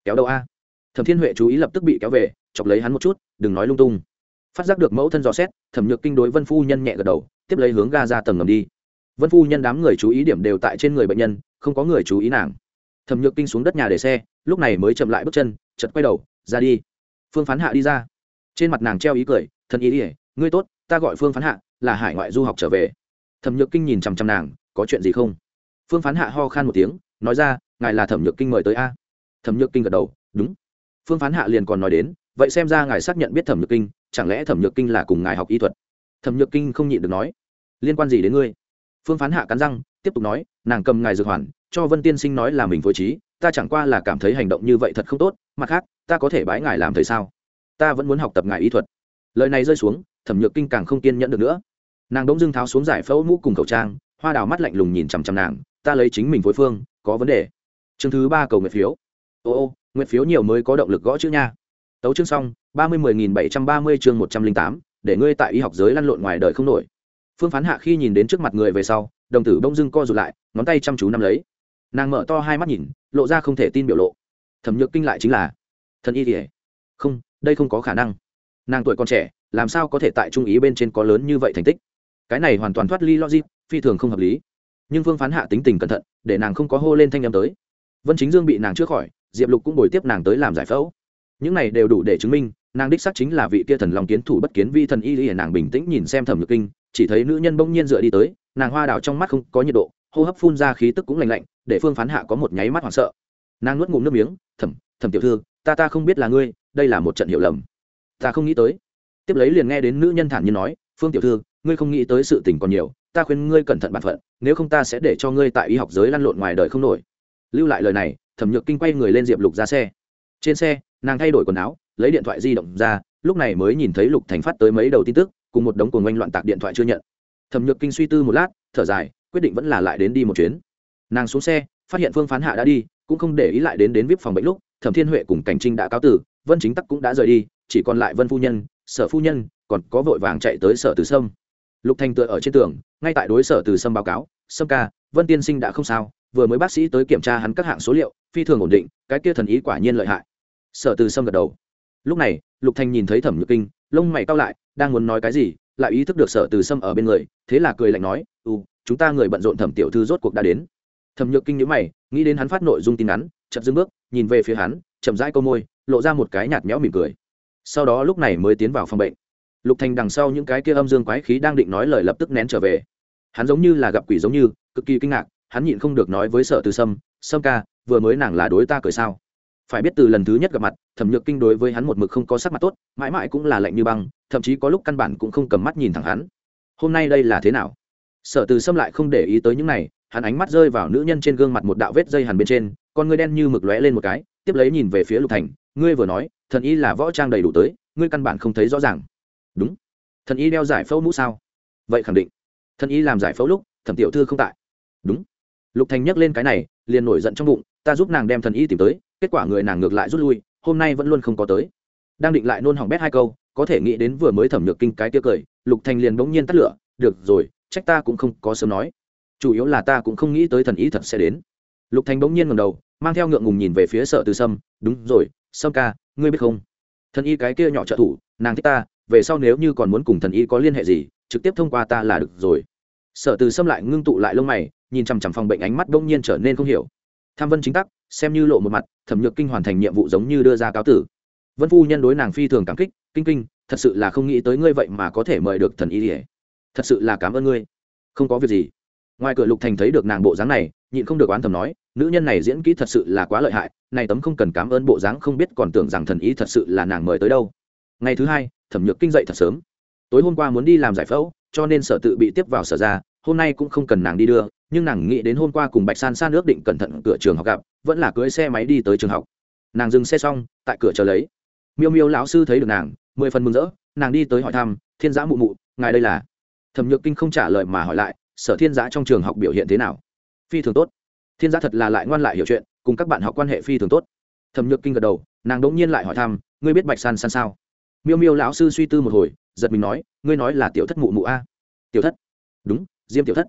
Kéo đâu a? Thẩm thiên huệ chú ý lập tức bị kéo về, chọc lấy hắn một chút, đừng nói lung tung. Phát giác được mẫu thân dò xét, thẩm nhược kinh đối vân phu nhân nhẹ gật đầu, tiếp lấy hướng ga ra tầng ngầm đi. Vân phu nhân đám người chú ý điểm đều tại trên người bệnh nhân, không có người chú ý nàng. Thẩm nhược kinh xuống đất nhà để xe, lúc này mới chậm lại bước chân chật quay đầu, ra đi phương phán hạ đi ra. Trên mặt nàng treo ý cười, thần ý ỉa ngươi tốt, ta gọi phương phán hạ, là hải ngoại du học trở về. Thẩm nhược kinh nhìn chằm chằm nàng, có chuyện gì không? Phương phán hạ ho khan một tiếng, nói ra, ngài là thẩm nhược kinh mời tới a. Thẩm nhược kinh gật đầu, đúng. Phương phán hạ liền còn nói đến, vậy xem ra ngài xác nhận biết thẩm nhược kinh, chẳng lẽ thẩm nhược kinh là cùng ngài học y thuật? Thẩm nhược kinh không nhịn được nói, liên quan gì đến ngươi? Phương phán hạ cắn răng, tiếp tục nói, nàng cầm ngài dược hoàn, cho vân tiên sinh nói là mình phối trí, ta chẳng qua là cảm thấy hành động như vậy thật không tốt, mặt khác ta có thể bái ngài làm thầy sao? Ta vẫn muốn học tập ngài y thuật. Lời này rơi xuống, thẩm nhược kinh càng không kiên nhẫn được nữa. Nàng đống dưng tháo xuống giải phẫu mũ cùng khẩu trang, hoa đào mắt lạnh lùng nhìn chằm chằm nàng, ta lấy chính mình phối phương, có vấn đề. Chương thứ ba cầu nguyện phiếu. Ô ô, nguyện phiếu nhiều mới có động lực gõ chữ nha. Tấu chương xong, ba mươi mười nghìn bảy trăm ba mươi chương một trăm linh tám, để ngươi tại y học giới lăn lộn ngoài đời không nổi. Phương phán hạ khi nhìn đến trước mặt người về sau, đồng tử bông dưng co rụt lại, ngón tay chăm chú nắm lấy. Nàng mở to hai mắt nhìn, lộ ra không thể tin biểu lộ. Thẩm nhược kinh lại chính là thần y kỉa không, đây không có khả năng. Nàng tuổi còn trẻ, làm sao có thể tại trung ý bên trên có lớn như vậy thành tích? Cái này hoàn toàn thoát ly logic, phi thường không hợp lý. Nhưng phương phán hạ tính tình cẩn thận, để nàng không có hô lên thanh â m tới. Vân chính dương bị nàng trước khỏi, diệp lục cũng bồi tiếp nàng tới làm giải phẫu. Những này đều đủ để chứng minh, nàng đích xác chính là vị kia thần lòng kiến thủ bất kiến vi thần y y, nàng bình tĩnh nhìn xem thẩm nhược kinh, chỉ thấy nữ nhân bỗng nhiên dựa đi tới, nàng hoa đào trong mắt không có nhiệt độ, hô hấp phun ra khí tức cũng lành lạnh, để phương phán hạ có một nháy mắt hoảng sợ. Nàng nuốt ngụm nước miếng, thẩm thẩm tiểu thư, ta ta không biết là ngươi, đây là một trận hiểu lầm. Ta không nghĩ tới. Tiếp lấy liền nghe đến nữ nhân thản nhiên nói, phương tiểu thư, ngươi không nghĩ tới sự tình còn nhiều, ta khuyên ngươi cẩn thận bản phận, nếu không ta sẽ để cho ngươi tại y học giới lăn lộn ngoài đời không nổi. Lưu lại lời này, thẩm nhược kinh quay người lên diệp lục ra xe. Trên xe, nàng thay đổi quần áo, lấy điện thoại di động ra, lúc này mới nhìn thấy lục thành phát tới mấy đầu tin tức, cùng một đống cuồng oanh loạn tạc điện thoại chưa nhận. Thẩm nhược kinh suy tư một lát, thở dài, quyết định vẫn là lại đến đi một chuyến. Nàng xuống xe, phát hiện phương phán hạ đã đi, cũng không để ý lại đến đến vip phòng bệnh lúc thẩm thiên huệ cùng cảnh trinh đã cáo tử vân chính tắc cũng đã rời đi, chỉ còn lại vân phu nhân, sở phu nhân, còn có vội vàng chạy tới sở từ sâm. Lục thành tựa ở trên tường, ngay tại đối sở từ sâm báo cáo, sâm ca, vân tiên sinh đã không sao, vừa mới bác sĩ tới kiểm tra hắn các hạng số liệu, phi thường ổn định, cái kia thần ý quả nhiên lợi hại. Sở từ sâm gật đầu. Lúc này, lục thành nhìn thấy thẩm nhược kinh, lông mày cao lại, đang muốn nói cái gì, lại ý thức được sở từ sâm ở bên người, thế là cười lạnh nói ừ chúng ta người bận rộn thẩm tiểu thư rốt cuộc đã đến. Thẩm nhược kinh nhữ mày, nghĩ đến hắn phát nội dung tin ngắn chậm dưng bước, nhìn về phía hắn, chậm rãi câu môi, lộ ra một cái nhạt méo mỉm cười. Sau đó lúc này mới tiến vào phòng bệnh. Lục thành đằng sau những cái kia âm dương quái khí đang định nói lời lập tức nén trở về. Hắn giống như là gặp quỷ giống như, cực kỳ kinh ngạc, hắn nhịn không được nói với sở từ sâm sâm ca, vừa mới nàng là đối ta cười sao? Phải biết từ lần thứ nhất gặp mặt, thẩm nhược kinh đối với hắn một mực không có sắc mặt tốt, mãi mãi cũng là lạnh như băng, thậm chí có lúc căn bản cũng không cầm mắt nhìn thẳng hắn. Hôm nay đây là thế nào? Sở từ sâm lại không để ý tới những này, hắn ánh mắt rơi vào nữ nhân trên gương mặt một đạo vết dây hằn bên trên con ngươi đen như mực lóe lên một cái, tiếp lấy nhìn về phía lục thành, ngươi vừa nói, thần y là võ trang đầy đủ tới, ngươi căn bản không thấy rõ ràng. Đúng. Thần y đeo giải phẫu mũ sao? Vậy khẳng định. Thần y làm giải phẫu lúc, thẩm tiểu thư không tại. Đúng. Lục thành nhắc lên cái này, liền nổi giận trong bụng, ta giúp nàng đem thần y tìm tới, kết quả người nàng ngược lại rút lui, hôm nay vẫn luôn không có tới. Đang định lại nôn hỏng bét hai câu, có thể nghĩ đến vừa mới thẩm nhược kinh cái tiêu cười, lục thành liền bỗng nhiên tắt lửa, được rồi, trách ta cũng không có sớm nói. Chủ yếu là ta cũng không nghĩ tới thần ý thật sẽ đến. Lục thành bỗng nhiên ngầm đầu mang theo ngượng ngùng nhìn về phía sở từ sâm, đúng rồi, sâm ca, ngươi biết không? Thần y cái kia nhỏ trợ thủ, nàng thích ta, về sau nếu như còn muốn cùng thần y có liên hệ gì, trực tiếp thông qua ta là được rồi. Sở từ sâm lại ngưng tụ lại lông mày, nhìn chằm chằm phòng bệnh ánh mắt đông nhiên trở nên không hiểu. Tham vân chính tắc, xem như lộ một mặt, thẩm nhược kinh hoàn thành nhiệm vụ giống như đưa ra cáo tử. Vân phu nhân đối nàng phi thường cảm kích, kinh kinh, thật sự là không nghĩ tới ngươi vậy mà có thể mời được thần y ỉa thật sự là cảm ơn ngươi. Không có việc gì ngoài cửa lục thành thấy được nàng bộ dáng này, nhịn không được oán thầm nói, nữ nhân này diễn kỹ thật sự là quá lợi hại, này tấm không cần cảm ơn bộ dáng không biết còn tưởng rằng thần ý thật sự là nàng mời tới đâu. Ngày thứ hai, thẩm nhược kinh dậy thật sớm. Tối hôm qua muốn đi làm giải phẫu, cho nên sở tự bị tiếp vào sở ra, hôm nay cũng không cần nàng đi đưa, nhưng nàng nghĩ đến hôm qua cùng bạch san san ước định cẩn thận cửa trường học gặp, vẫn là cưới xe máy đi tới trường học. Nàng dừng xe xong, tại cửa chờ lấy. Miêu miêu lão sư thấy được nàng, mười phần mừng rỡ, nàng đi tới hỏi thăm, thiên giã mụ mụ, ngài đây là? Thẩm nhược kinh không trả lời mà hỏi lại sở thiên giã trong trường học biểu hiện thế nào? Phi thường tốt. Thiên giã thật là lại ngoan lại hiểu chuyện, cùng các bạn học quan hệ phi thường tốt. Thẩm nhược kinh gật đầu, nàng đ ỗ n g nhiên lại hỏi thăm, ngươi biết bạch san san sao? Miêu miêu lão sư suy tư một hồi, giật mình nói, ngươi nói là tiểu thất mụ mụ a. Tiểu thất? Đúng, diêm tiểu thất.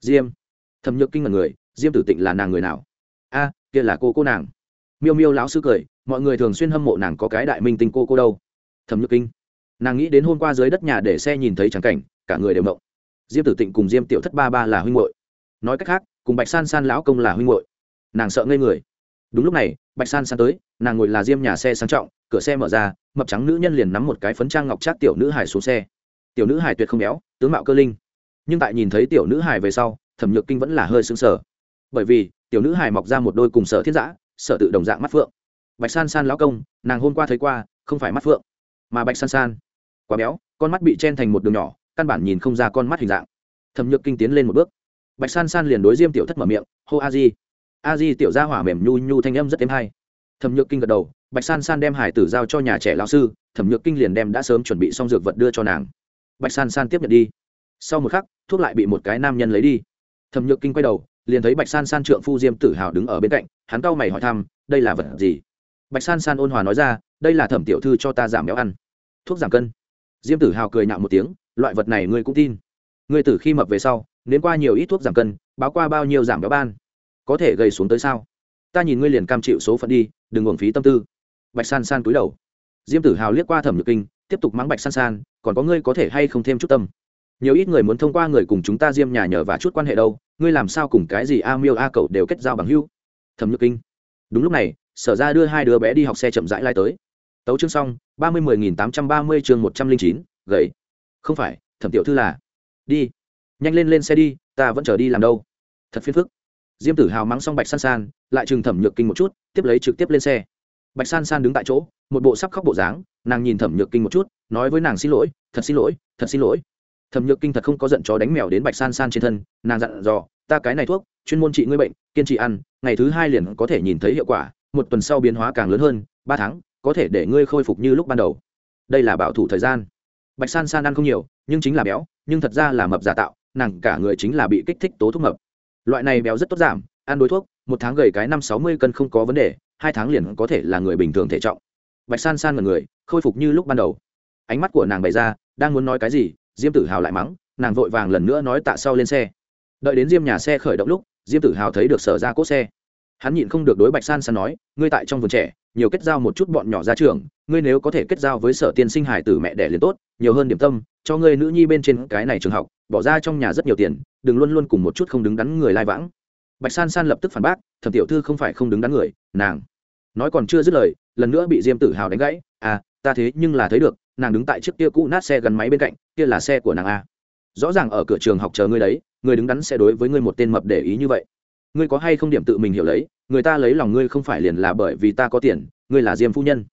Diêm? Thẩm nhược kinh là người, diêm tử tịnh là nàng người nào? A, kia là cô cô nàng. Miêu miêu lão sư cười, mọi người thường xuyên hâm mộ nàng có cái đại minh tinh cô cô đâu. Thẩm nhược kinh, nàng nghĩ đến hôm qua dưới đất nhà để xe nhìn thấy trắng cảnh, cả người đều mộng diêm tử tịnh cùng diêm tiểu thất ba ba là huynh hội nói cách khác, cùng bạch san san lão công là huynh hội nàng sợ ngây người. Đúng lúc này, bạch san san tới, nàng ngồi là diêm nhà xe sang trọng, cửa xe mở ra, mập trắng nữ nhân liền nắm một cái phấn trang ngọc trát tiểu nữ hải xuống xe. Tiểu nữ hải tuyệt không béo, tướng mạo cơ linh. Nhưng tại nhìn thấy tiểu nữ hải về sau, thẩm nhược kinh vẫn là hơi xứng sở bởi vì, tiểu nữ hải mọc ra một đôi cùng sở thiết giã sở tự đồng dạng mắt phượng. Bạch san san lão công, nàng hôm qua thấy qua, không phải mắt phượng, mà bạch san san. Quá béo, con mắt bị chen thành một đường nhỏ căn bản nhìn không ra con mắt hình dạng. Thẩm nhược kinh tiến lên một bước. Bạch san san liền đối diêm tiểu thất mở miệng, hô a di. A di tiểu gia hỏa mềm nhu nhu thanh âm rất êm hay. Thẩm nhược kinh gật đầu, bạch san san đem hải tử giao cho nhà trẻ lao sư, thẩm nhược kinh liền đem đã sớm chuẩn bị xong dược vật đưa cho nàng. Bạch san san tiếp nhận đi. Sau một khắc, thuốc lại bị một cái nam nhân lấy đi. Thẩm nhược kinh quay đầu, liền thấy bạch san san trượng phu diêm tử hào đứng ở bên cạnh, hắn cau mày hỏi thăm, đây là vật gì? Bạch san san ôn hòa nói ra, đây là thẩm tiểu thư cho ta giảm béo ăn. Thuốc giảm cân. Diêm tử hào cười nhạo một tiếng loại vật này ngươi cũng tin. Ngươi từ khi mập về sau, nếm qua nhiều ít thuốc giảm cân, báo qua bao nhiêu giảm béo ban. Có thể gây xuống tới sao? Ta nhìn ngươi liền cam chịu số phận đi, đừng uổng phí tâm tư. Bạch san san cúi đầu. Diêm tử hào liếc qua thẩm nhược kinh, tiếp tục mắng bạch san san, còn có ngươi có thể hay không thêm chút tâm? Nhiều ít người muốn thông qua người cùng chúng ta diêm nhà nhờ và chút quan hệ đâu, ngươi làm sao cùng cái gì a miêu a cậu đều kết giao bằng hưu thẩm nhược kinh. Đúng lúc này, sở ra đưa hai đứa bé đi học xe chậm rãi lai tới. Tấu chương xong, ba mươi mười nghìn tám trăm ba mươi chương một trăm linh chín, gầy không phải, thẩm tiểu thư là. Đi. Nhanh lên lên xe đi, ta vẫn chờ đi làm đâu. Thật phiền phức. Diêm tử hào mắng xong bạch san san, lại chừng thẩm nhược kinh một chút, tiếp lấy trực tiếp lên xe. Bạch san san đứng tại chỗ, một bộ sắp khóc bộ dáng, nàng nhìn thẩm nhược kinh một chút, nói với nàng xin lỗi, thật xin lỗi, thật xin lỗi. Thẩm nhược kinh thật không có giận chó đánh mèo đến bạch san san trên thân, nàng dặn dò, ta cái này thuốc, chuyên môn trị ngươi bệnh, kiên trì ăn, ngày thứ hai liền có thể nhìn thấy hiệu quả, một tuần sau biến hóa càng lớn hơn, ba tháng, có thể để ngươi khôi phục như lúc ban đầu. Đây là bảo thủ thời gian bạch san san ăn không nhiều, nhưng chính là béo, nhưng thật ra là mập giả tạo, nàng cả người chính là bị kích thích tố thuốc mập. Loại này béo rất tốt giảm, ăn đối thuốc, một tháng gầy cái năm sáu mươi cân không có vấn đề, hai tháng liền có thể là người bình thường thể trọng. Bạch san san là người, khôi phục như lúc ban đầu. Ánh mắt của nàng bày ra, đang muốn nói cái gì, diêm tử hào lại mắng, nàng vội vàng lần nữa nói tạ sau lên xe. Đợi đến diêm nhà xe khởi động lúc, diêm tử hào thấy được sở ra cốt xe hắn nhịn không được đối bạch san san nói, ngươi tại trong vườn trẻ, nhiều kết giao một chút bọn nhỏ ra trường, ngươi nếu có thể kết giao với sở tiên sinh hải tử mẹ đẻ liền tốt, nhiều hơn điểm tâm, cho ngươi nữ nhi bên trên cái này trường học, bỏ ra trong nhà rất nhiều tiền, đừng luôn luôn cùng một chút không đứng đắn người lai vãng. Bạch san san lập tức phản bác, thẩm tiểu thư không phải không đứng đắn người, nàng. Nói còn chưa dứt lời, lần nữa bị diêm tử hào đánh gãy à ta thế nhưng là thấy được, nàng đứng tại chiếc kia cũ nát xe gắn máy bên cạnh, kia là xe của nàng a. Rõ ràng ở cửa trường học chờ ngươi đấy, người đứng đắn sẽ đối với ngươi một tên mập để ý như vậy ngươi có hay không điểm tự mình hiểu lấy, người ta lấy lòng ngươi không phải liền là bởi vì ta có tiền, ngươi là diêm phu nhân.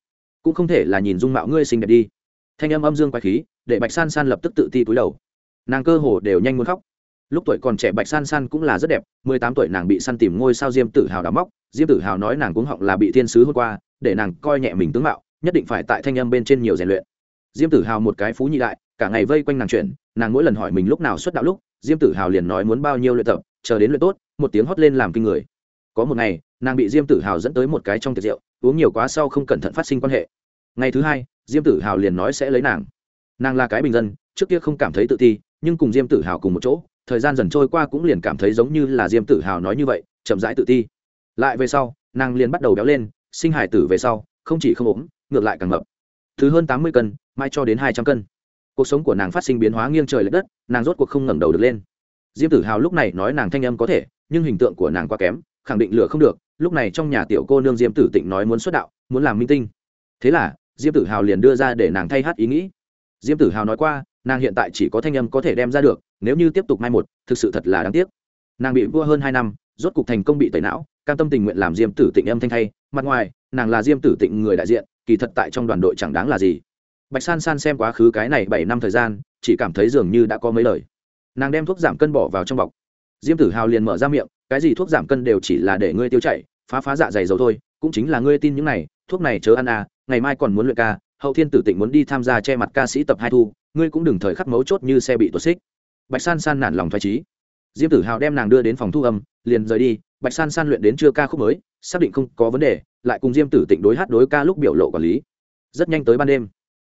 Cũng không thể là nhìn dung mạo ngươi xinh đẹp đi. Thanh âm âm dương quái khí, để bạch san san lập tức tự ti cúi đầu. Nàng cơ hồ đều nhanh muốn khóc. Lúc tuổi còn trẻ bạch san san cũng là rất đẹp, mười tám tuổi nàng bị săn tìm ngôi sao diêm tử hào đào móc, diêm tử hào nói nàng cũng họng là bị thiên sứ hôm qua, để nàng coi nhẹ mình tướng mạo, nhất định phải tại thanh âm bên trên nhiều rèn luyện. Diêm tử hào một cái phú nhị đại, cả ngày vây quanh nàng chuyện, nàng mỗi lần hỏi mình lúc nào xuất đạo lúc, diêm tử hào liền nói muốn bao nhiêu luyện tập, chờ đến luyện tốt một tiếng hót lên làm kinh người. Có một ngày, nàng bị diêm tử hào dẫn tới một cái trong tiệc rượu, uống nhiều quá sau không cẩn thận phát sinh quan hệ. Ngày thứ hai, diêm tử hào liền nói sẽ lấy nàng. Nàng là cái bình dân, trước kia không cảm thấy tự ti, nhưng cùng diêm tử hào cùng một chỗ, thời gian dần trôi qua cũng liền cảm thấy giống như là diêm tử hào nói như vậy, chậm rãi tự ti. Lại về sau, nàng liền bắt đầu béo lên, sinh hải tử về sau, không chỉ không ốm, ngược lại càng mập. Thứ hơn tám mươi cân, mai cho đến hai trăm cân. Cuộc sống của nàng phát sinh biến hóa nghiêng trời l ệ đất, nàng rốt cuộc không ngẩng đầu được lên. Diêm tử hào lúc này nói nàng thanh âm có thể nhưng hình tượng của nàng quá kém, khẳng định lửa không được, lúc này trong nhà tiểu cô nương diêm tử tịnh nói muốn xuất đạo, muốn làm minh tinh. Thế là, diêm tử hào liền đưa ra để nàng thay hát ý nghĩ. Diêm tử hào nói qua, nàng hiện tại chỉ có thanh âm có thể đem ra được, nếu như tiếp tục mai một, thực sự thật là đáng tiếc. Nàng bị vua hơn hai năm, rốt cục thành công bị tẩy não, cam tâm tình nguyện làm diêm tử tịnh âm thanh thay. Mặt ngoài, nàng là diêm tử tịnh người đại diện, kỳ thật tại trong đoàn đội chẳng đáng là gì. Bạch san san xem quá khứ cái này bảy năm thời gian, chỉ cảm thấy dường như đã có mấy lời. Nàng đem thuốc giảm cân bỏ vào trong bọc diêm tử hào liền mở ra miệng, cái gì thuốc giảm cân đều chỉ là để ngươi tiêu chảy, phá phá dạ dày dầu thôi, cũng chính là ngươi tin những này, thuốc này chớ ăn à ngày mai còn muốn luyện ca, hậu thiên tử tịnh muốn đi tham gia che mặt ca sĩ tập hai thu, ngươi cũng đừng thời khắc mấu chốt như xe bị tuột xích. Bạch san san nản lòng thoải trí diêm tử hào đem nàng đưa đến phòng thu âm, liền rời đi, bạch san san luyện đến chưa ca khúc mới, xác định không có vấn đề, lại cùng diêm tử tịnh đối hát đối ca lúc biểu lộ quản lý. Rất nhanh tới ban đêm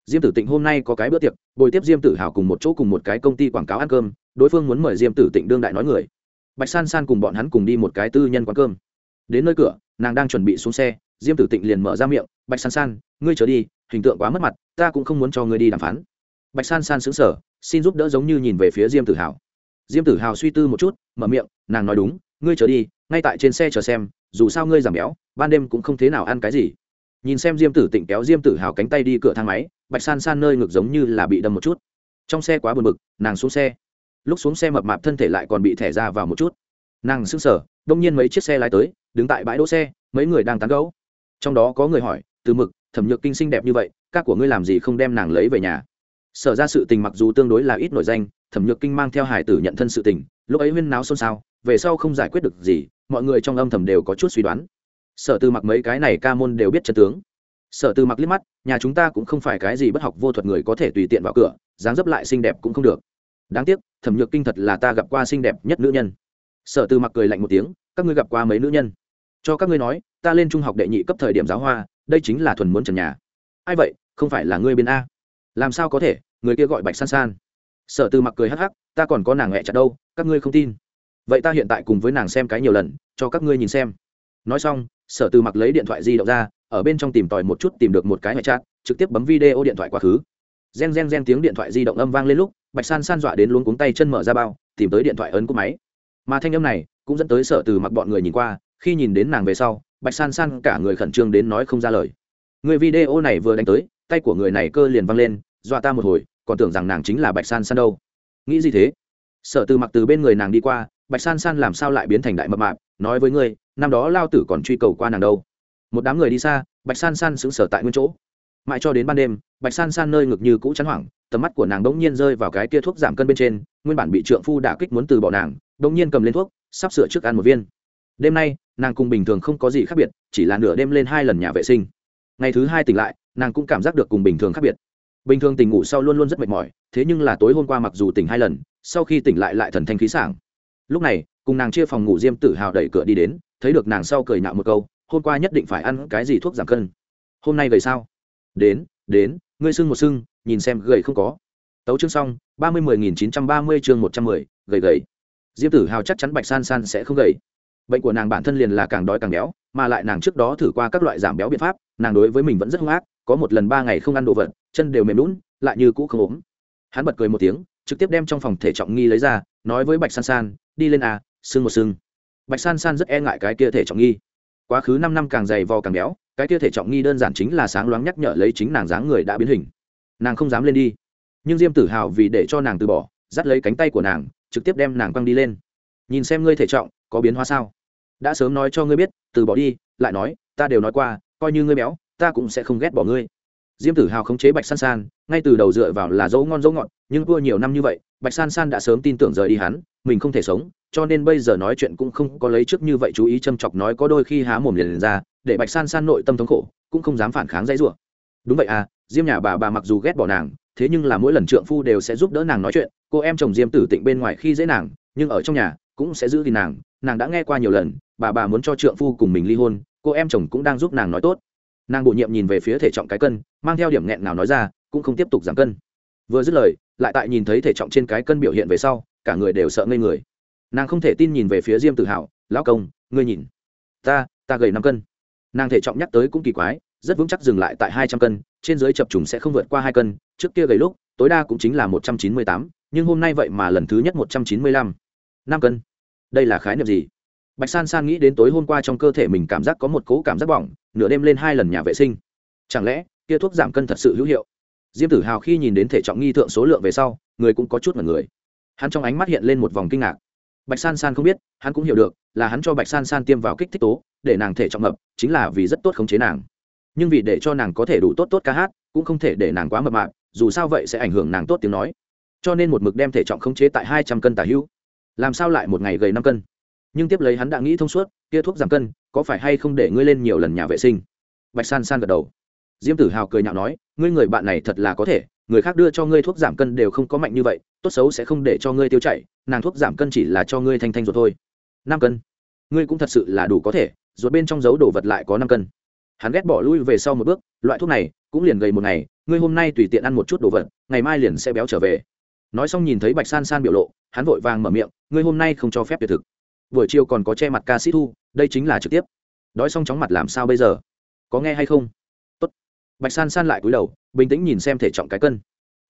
diêm tử tịnh hôm nay có cái bữa tiệc, bồi tiếp diêm tử hào cùng một chỗ cùng một cái công ty quảng cáo ăn cơm, đối phương muốn mời diêm tử tịnh đương đại nói người. Bạch san san cùng bọn hắn cùng đi một cái tư nhân quán cơm. Đến nơi cửa, nàng đang chuẩn bị xuống xe, diêm tử tịnh liền mở ra miệng, bạch san san, ngươi trở đi, hình tượng quá mất mặt, ta cũng không muốn cho ngươi đi đàm phán. Bạch san san xứng sở xin giúp đỡ giống như nhìn về phía diêm tử hào diêm tử hào suy tư một chút, mở miệng, nàng nói đúng, ngươi trở đi, ngay tại trên xe chờ xem, dù sao ngươi giảm béo, ban đêm cũng không thế nào ăn cái gì nhìn xem diêm tử tịnh kéo diêm tử hào cánh tay đi cửa thang máy, bạch san san nơi ngực giống như là bị đâm một chút. Trong xe quá buồn bực, nàng xuống xe. Lúc xuống xe mập mạp thân thể lại còn bị thẻ ra vào một chút. Nàng sững sờ, đông nhiên mấy chiếc xe lái tới, đứng tại bãi đỗ xe, mấy người đang tán gẫu. Trong đó có người hỏi, từ mực, thẩm nhược kinh xinh đẹp như vậy, các của ngươi làm gì không đem nàng lấy về nhà? Sở ra sự tình mặc dù tương đối là ít nổi danh, thẩm nhược kinh mang theo hải tử nhận thân sự tình, lúc ấy huyên náo xôn xao, về sau không giải quyết được gì, mọi người trong âm thầm đều có chút suy đoán sở từ mặc mấy cái này ca môn đều biết chân tướng. Sở từ mặc liếc mắt, nhà chúng ta cũng không phải cái gì bất học vô thuật người có thể tùy tiện vào cửa, dáng dấp lại xinh đẹp cũng không được. Đáng tiếc, thẩm nhược kinh thật là ta gặp qua xinh đẹp nhất nữ nhân. Sở từ mặc cười lạnh một tiếng, các ngươi gặp qua mấy nữ nhân? Cho các ngươi nói, ta lên trung học đệ nhị cấp thời điểm giáo hoa, đây chính là thuần muốn trần nhà. Ai vậy, không phải là ngươi bên a? Làm sao có thể, người kia gọi bạch san san. Sở từ mặc cười hắc hắc, ta còn có nàng hẹ chặt đâu, các ngươi không tin. Vậy ta hiện tại cùng với nàng xem cái nhiều lần, cho các ngươi nhìn xem nói xong sở từ mặc lấy điện thoại di động ra ở bên trong tìm tòi một chút tìm được một cái ngoại trạng, trực tiếp bấm video điện thoại quá khứ. Gen gen gen tiếng điện thoại di động âm vang lên lúc bạch san san dọa đến luôn cuống tay chân mở ra bao tìm tới điện thoại ấn cúp máy. Mà thanh âm này cũng dẫn tới sở từ mặc bọn người nhìn qua khi nhìn đến nàng về sau bạch san san cả người khẩn trương đến nói không ra lời. Người video này vừa đánh tới tay của người này cơ liền văng lên dọa ta một hồi còn tưởng rằng nàng chính là bạch san san đâu. Nghĩ gì thế? Sở từ mặc từ bên người nàng đi qua bạch san san làm sao lại biến thành đại mập mạp nói với ngươi năm đó lao tử còn truy cầu qua nàng đâu. Một đám người đi xa, bạch san san sững sờ tại nguyên chỗ. Mãi cho đến ban đêm, bạch san san nơi ngực như cũ chắn hoảng, tầm mắt của nàng đống nhiên rơi vào cái kia thuốc giảm cân bên trên, nguyên bản bị trượng phu đả kích muốn từ bỏ nàng đống nhiên cầm lên thuốc, sắp sửa trước ăn một viên. Đêm nay, nàng cùng bình thường không có gì khác biệt, chỉ là nửa đêm lên hai lần nhà vệ sinh. Ngày thứ hai tỉnh lại, nàng cũng cảm giác được cùng bình thường khác biệt. Bình thường tỉnh ngủ sau luôn luôn rất mệt mỏi, thế nhưng là tối hôm qua mặc dù tỉnh hai lần, sau khi tỉnh lại lại thần thanh khí sảng. Lúc này, cùng nàng chia phòng ngủ diêm Tử hào đẩy cửa đi đến thấy được nàng sau cười nạo một câu, hôm qua nhất định phải ăn cái gì thuốc giảm cân. Hôm nay gầy sao? Đến đến, ngươi sưng một sưng, nhìn xem gầy không có. Tấu chương xong, ba mươi mười nghìn chín trăm ba mươi chương một trăm mười, gầy gầy. Diêm tử hào chắc chắn bạch san san sẽ không gầy. Bệnh của nàng bản thân liền là càng đói càng béo, mà lại nàng trước đó thử qua các loại giảm béo biện pháp, nàng đối với mình vẫn rất hung ác, có một lần ba ngày không ăn đồ vật, chân đều mềm lún lại như cũ không ốm. Hắn bật cười một tiếng, trực tiếp đem trong phòng thể trọng nghi lấy ra, nói với bạch san san, đi lên à sưng một sưng bạch san san rất e ngại cái kia thể trọng nghi. Quá khứ năm năm càng dày vò càng béo, cái kia thể trọng nghi đơn giản chính là sáng loáng nhắc nhở lấy chính nàng dáng người đã biến hình. Nàng không dám lên đi. Nhưng diêm tử hào vì để cho nàng từ bỏ, dắt lấy cánh tay của nàng, trực tiếp đem nàng quăng đi lên. Nhìn xem ngươi thể trọng, có biến hóa sao? Đã sớm nói cho ngươi biết, từ bỏ đi, lại nói, ta đều nói qua, coi như ngươi béo, ta cũng sẽ không ghét bỏ ngươi. Diêm tử hào khống chế bạch san san, ngay từ đầu dựa vào là dấu ngon dấu ngọt, nhưng vua nhiều năm như vậy, bạch san san đã sớm tin tưởng rời đi hắn, mình không thể sống cho nên bây giờ nói chuyện cũng không có lấy trước như vậy chú ý châm chọc nói có đôi khi há mồm liền, liền ra để bạch san san nội tâm thống khổ cũng không dám phản kháng dãy rủa. Đúng vậy à diêm nhà bà bà mặc dù ghét bỏ nàng thế nhưng là mỗi lần trượng phu đều sẽ giúp đỡ nàng nói chuyện cô em chồng diêm tử tịnh bên ngoài khi dễ nàng nhưng ở trong nhà cũng sẽ giữ gìn nàng nàng đã nghe qua nhiều lần bà bà muốn cho trượng phu cùng mình ly hôn cô em chồng cũng đang giúp nàng nói tốt. Nàng bổ nhiệm nhìn về phía thể trọng cái cân mang theo điểm nghẹn nào nói ra cũng không tiếp tục giảm cân. Vừa dứt lời lại tại nhìn thấy thể trọng trên cái cân biểu hiện về sau cả người đều sợ ngây người nàng không thể tin nhìn về phía diêm tự hào lão công, ngươi nhìn, ta ta gầy năm cân. Nàng thể trọng nhắc tới cũng kỳ quái, rất vững chắc dừng lại tại hai trăm cân, trên dưới chập trùng sẽ không vượt qua hai cân, trước kia gầy lúc, tối đa cũng chính là một trăm chín mươi tám, nhưng hôm nay vậy mà lần thứ nhất một trăm chín mươi lăm, năm cân. Đây là khái niệm gì? Bạch san san nghĩ đến tối hôm qua trong cơ thể mình cảm giác có một cố cảm giác bỏng, nửa đêm lên hai lần nhà vệ sinh. Chẳng lẽ, kia thuốc giảm cân thật sự hữu hiệu? Diêm tử hào khi nhìn đến thể trọng nghi thượng số lượng về sau, người cũng có chút mật người. Hắn trong ánh mắt hiện lên một vòng kinh ngạc bạch san san không biết, hắn cũng hiểu được, là hắn cho bạch san san tiêm vào kích thích tố, để nàng thể trọng mập chính là vì rất tốt khống chế nàng. Nhưng vì để cho nàng có thể đủ tốt tốt ca hát, cũng không thể để nàng quá mập mạp, dù sao vậy sẽ ảnh hưởng nàng tốt tiếng nói. Cho nên một mực đem thể trọng khống chế tại hai trăm cân tả hữu. Làm sao lại một ngày gầy năm cân? Nhưng tiếp lấy hắn đã nghĩ thông suốt, kia thuốc giảm cân, có phải hay không để ngươi lên nhiều lần nhà vệ sinh? Bạch san san gật đầu. Diêm tử hào cười nhạo nói, ngươi người bạn này thật là có thể người khác đưa cho ngươi thuốc giảm cân đều không có mạnh như vậy, tốt xấu sẽ không để cho ngươi tiêu chảy, nàng thuốc giảm cân chỉ là cho ngươi thanh thanh ruột thôi. Năm cân. Ngươi cũng thật sự là đủ có thể, ruột bên trong dấu đồ vật lại có năm cân. Hắn ghét bỏ lui về sau một bước, loại thuốc này cũng liền gầy một ngày, ngươi hôm nay tùy tiện ăn một chút đồ vật, ngày mai liền sẽ béo trở về. Nói xong nhìn thấy bạch san san biểu lộ, hắn vội vàng mở miệng, ngươi hôm nay không cho phép tuyệt thực. Buổi chiều còn có che mặt ca sĩ thu, đây chính là trực tiếp. Đói xong chóng mặt làm sao bây giờ? Có nghe hay không? Tốt. bạch san san lại cúi đầu bình tĩnh nhìn xem thể trọng cái cân.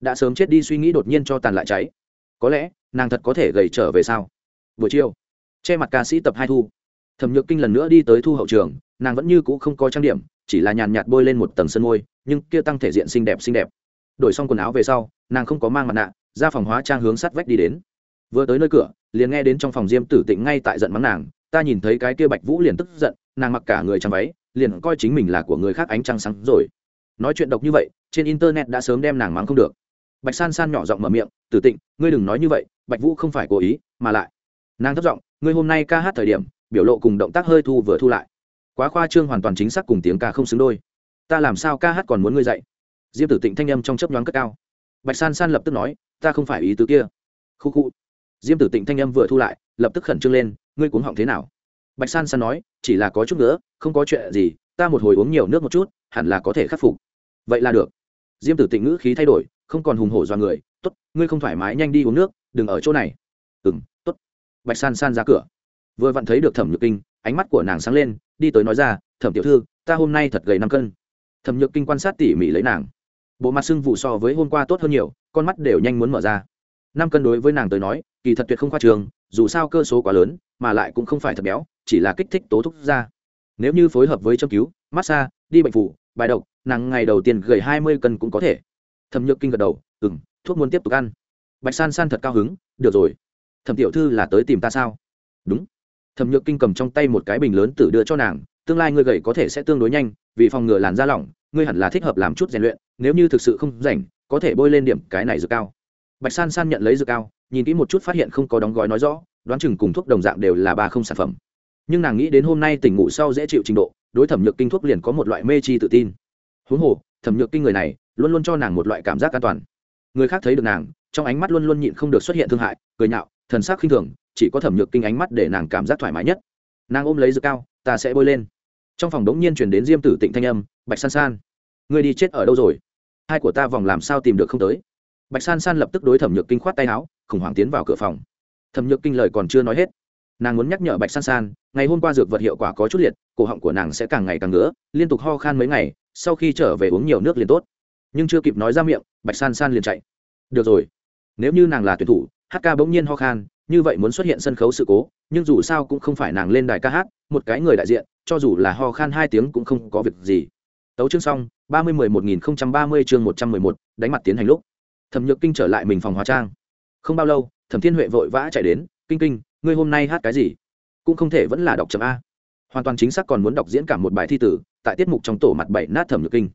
Đã sớm chết đi suy nghĩ đột nhiên cho tàn lại cháy. Có lẽ, nàng thật có thể gầy trở về sao? Buổi chiều, che mặt ca sĩ tập hai thu. Thẩm nhược kinh lần nữa đi tới thu hậu trường, nàng vẫn như c ũ không có trang điểm, chỉ là nhàn nhạt bôi lên một tầng sân môi, nhưng kia tăng thể diện xinh đẹp xinh đẹp. Đổi xong quần áo về sau, nàng không có mang mặt nạ, ra phòng hóa trang hướng sắt vách đi đến. Vừa tới nơi cửa, liền nghe đến trong phòng diêm tử tịnh ngay tại giận mắng nàng, ta nhìn thấy cái kia bạch vũ liền tức giận, nàng mặc cả người trang váy, liền coi chính mình là của người khác ánh trăng sáng rồi nói chuyện độc như vậy, trên internet đã sớm đem nàng mắng không được. Bạch san san nhỏ giọng mở miệng, tử tịnh, ngươi đừng nói như vậy, bạch vũ không phải cố ý, mà lại. Nàng thất giọng, ngươi hôm nay ca hát thời điểm, biểu lộ cùng động tác hơi thu vừa thu lại. Quá khoa trương hoàn toàn chính xác cùng tiếng ca không xứng đôi. Ta làm sao ca hát còn muốn ngươi dạy? Diêm tử tịnh thanh âm trong chấp nhoáng cất cao. Bạch san san lập tức nói, ta không phải ý tứ kia. Khu khu. Diêm tử tịnh thanh âm vừa thu lại, lập tức khẩn trương lên, ngươi cuống họng thế nào? Bạch san san nói, chỉ là có chút nữa, không có chuyện gì, ta một hồi uống nhiều nước một chút, hẳn là có thể khắc phục vậy là được. Diêm tử tịnh ngữ khí thay đổi, không còn hùng hổ do người t ố t ngươi không thoải mái, nhanh đi uống nước, đừng ở chỗ này. Ừ m t ố t bạch san san ra cửa. Vừa vặn thấy được thẩm nhược kinh, ánh mắt của nàng sáng lên, đi tới nói ra, thẩm tiểu thư, ta hôm nay thật gầy năm cân. Thẩm nhược kinh quan sát tỉ mỉ lấy nàng. Bộ mặt sưng vụ so với hôm qua tốt hơn nhiều, con mắt đều nhanh muốn mở ra. Năm cân đối với nàng tới nói, kỳ thật tuyệt không khoa trường, dù sao cơ số quá lớn, mà lại cũng không phải thật béo, chỉ là kích thích tố thúc ra nếu như phối hợp với châm cứu, massage, đi bệnh phủ, bài độc nàng ngày đầu tiên gầy hai mươi cân cũng có thể. Thẩm nhược kinh gật đầu ừ m thuốc muốn tiếp tục ăn. Bạch san san thật cao hứng, được rồi. Thẩm tiểu thư là tới tìm ta sao? Đúng. Thẩm nhược kinh cầm trong tay một cái bình lớn tử đưa cho nàng, tương lai ngươi gầy có thể sẽ tương đối nhanh, vì phòng ngừa làn da lỏng, ngươi hẳn là thích hợp làm chút rèn luyện, nếu như thực sự không rảnh, có thể bôi lên điểm cái này dược cao. Bạch san san nhận lấy dược cao, nhìn kỹ một chút phát hiện không có đóng gói nói rõ, đoán chừng cùng thuốc đồng dạng đều là ba không sản phẩm. Nhưng nàng nghĩ đến hôm nay tỉnh ngủ sau dễ chịu trình độ, đối thẩm nhược kinh thuốc liền có một loại mê chi tự tin huống hồ, thẩm nhược kinh người này luôn luôn cho nàng một loại cảm giác an toàn. Người khác thấy được nàng, trong ánh mắt luôn luôn nhịn không được xuất hiện thương hại, cười nhạo, thần sắc khinh thường, chỉ có thẩm nhược kinh ánh mắt để nàng cảm giác thoải mái nhất. Nàng ôm lấy dược cao, ta sẽ bôi lên. Trong phòng đống nhiên chuyển đến diêm tử tịnh thanh âm, bạch san san, ngươi đi chết ở đâu rồi? Hai của ta vòng làm sao tìm được không tới? Bạch san san lập tức đối thẩm nhược kinh khoát tay áo, khủng hoảng tiến vào cửa phòng. Thẩm nhược kinh lời còn chưa nói hết, nàng muốn nhắc nhở bạch san san, ngày hôm qua dược vật hiệu quả có chút liệt, cổ họng của nàng sẽ càng ngày càng ngứa, liên tục ho khan mấy ngày sau khi trở về uống nhiều nước liền tốt. Nhưng chưa kịp nói ra miệng, bạch san san liền chạy. Được rồi, nếu như nàng là tuyển thủ, hát ca bỗng nhiên ho khan, như vậy muốn xuất hiện sân khấu sự cố, nhưng dù sao cũng không phải nàng lên đài ca hát, một cái người đại diện, cho dù là ho khan hai tiếng cũng không có việc gì. Tấu chương xong, ba mươi mười một nghìn không trăm ba mươi chương một trăm mười một, đánh mặt tiến hành lúc. Thẩm nhược kinh trở lại mình phòng hóa trang. Không bao lâu, thẩm thiên huệ vội vã chạy đến, kinh kinh, ngươi hôm nay hát cái gì? Cũng không thể vẫn là đọc chấm a. Hoàn toàn chính xác còn muốn đọc diễn cả một bài thi tử tại tiết mục trong tổ mặt bảy nát thẩm nhược kinh.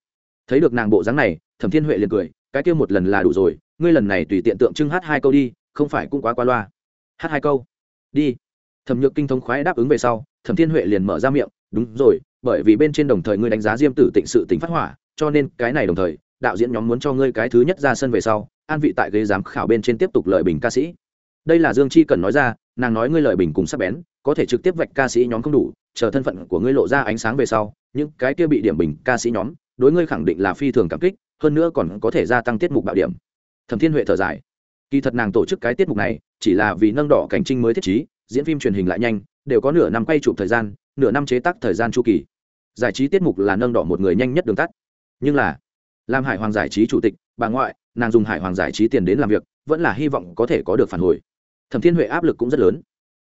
Thấy được nàng bộ dáng này, thẩm thiên huệ liền cười, cái kia một lần là đủ rồi, ngươi lần này tùy tiện tượng trưng hát hai câu đi, không phải cũng quá qua loa. Hát hai câu. Đi. Thẩm nhược kinh thống khoái đáp ứng về sau, thẩm thiên huệ liền mở ra miệng, đúng rồi, bởi vì bên trên đồng thời ngươi đánh giá diêm tử tịnh sự tính phát hỏa, cho nên cái này đồng thời, đạo diễn nhóm muốn cho ngươi cái thứ nhất ra sân về sau, an vị tại ghế giám khảo bên trên tiếp tục lời bình ca sĩ. Đây là dương chi cần nói ra, nàng nói ngươi lời bình cùng sắp bén có thể trực tiếp vạch ca sĩ nhóm không đủ, chờ thân phận của ngươi lộ ra ánh sáng về sau, những cái kia bị điểm bình ca sĩ nhóm, đối ngươi khẳng định là phi thường cảm kích, hơn nữa còn có thể gia tăng tiết mục bạo điểm. Thẩm thiên huệ thở dài. Kỳ thật nàng tổ chức cái tiết mục này, chỉ là vì nâng đỏ cảnh trinh mới thiết trí, diễn phim truyền hình lại nhanh, đều có nửa năm quay chụp thời gian, nửa năm chế tác thời gian chu kỳ. Giải trí tiết mục là nâng đỏ một người nhanh nhất đường tắt. Nhưng là, làm hải hoàng giải trí chủ tịch, bà ngoại, nàng dùng hải hoàng giải trí tiền đến làm việc, vẫn là hy vọng có thể có được phản hồi. Thẩm thiên huệ áp lực cũng rất lớn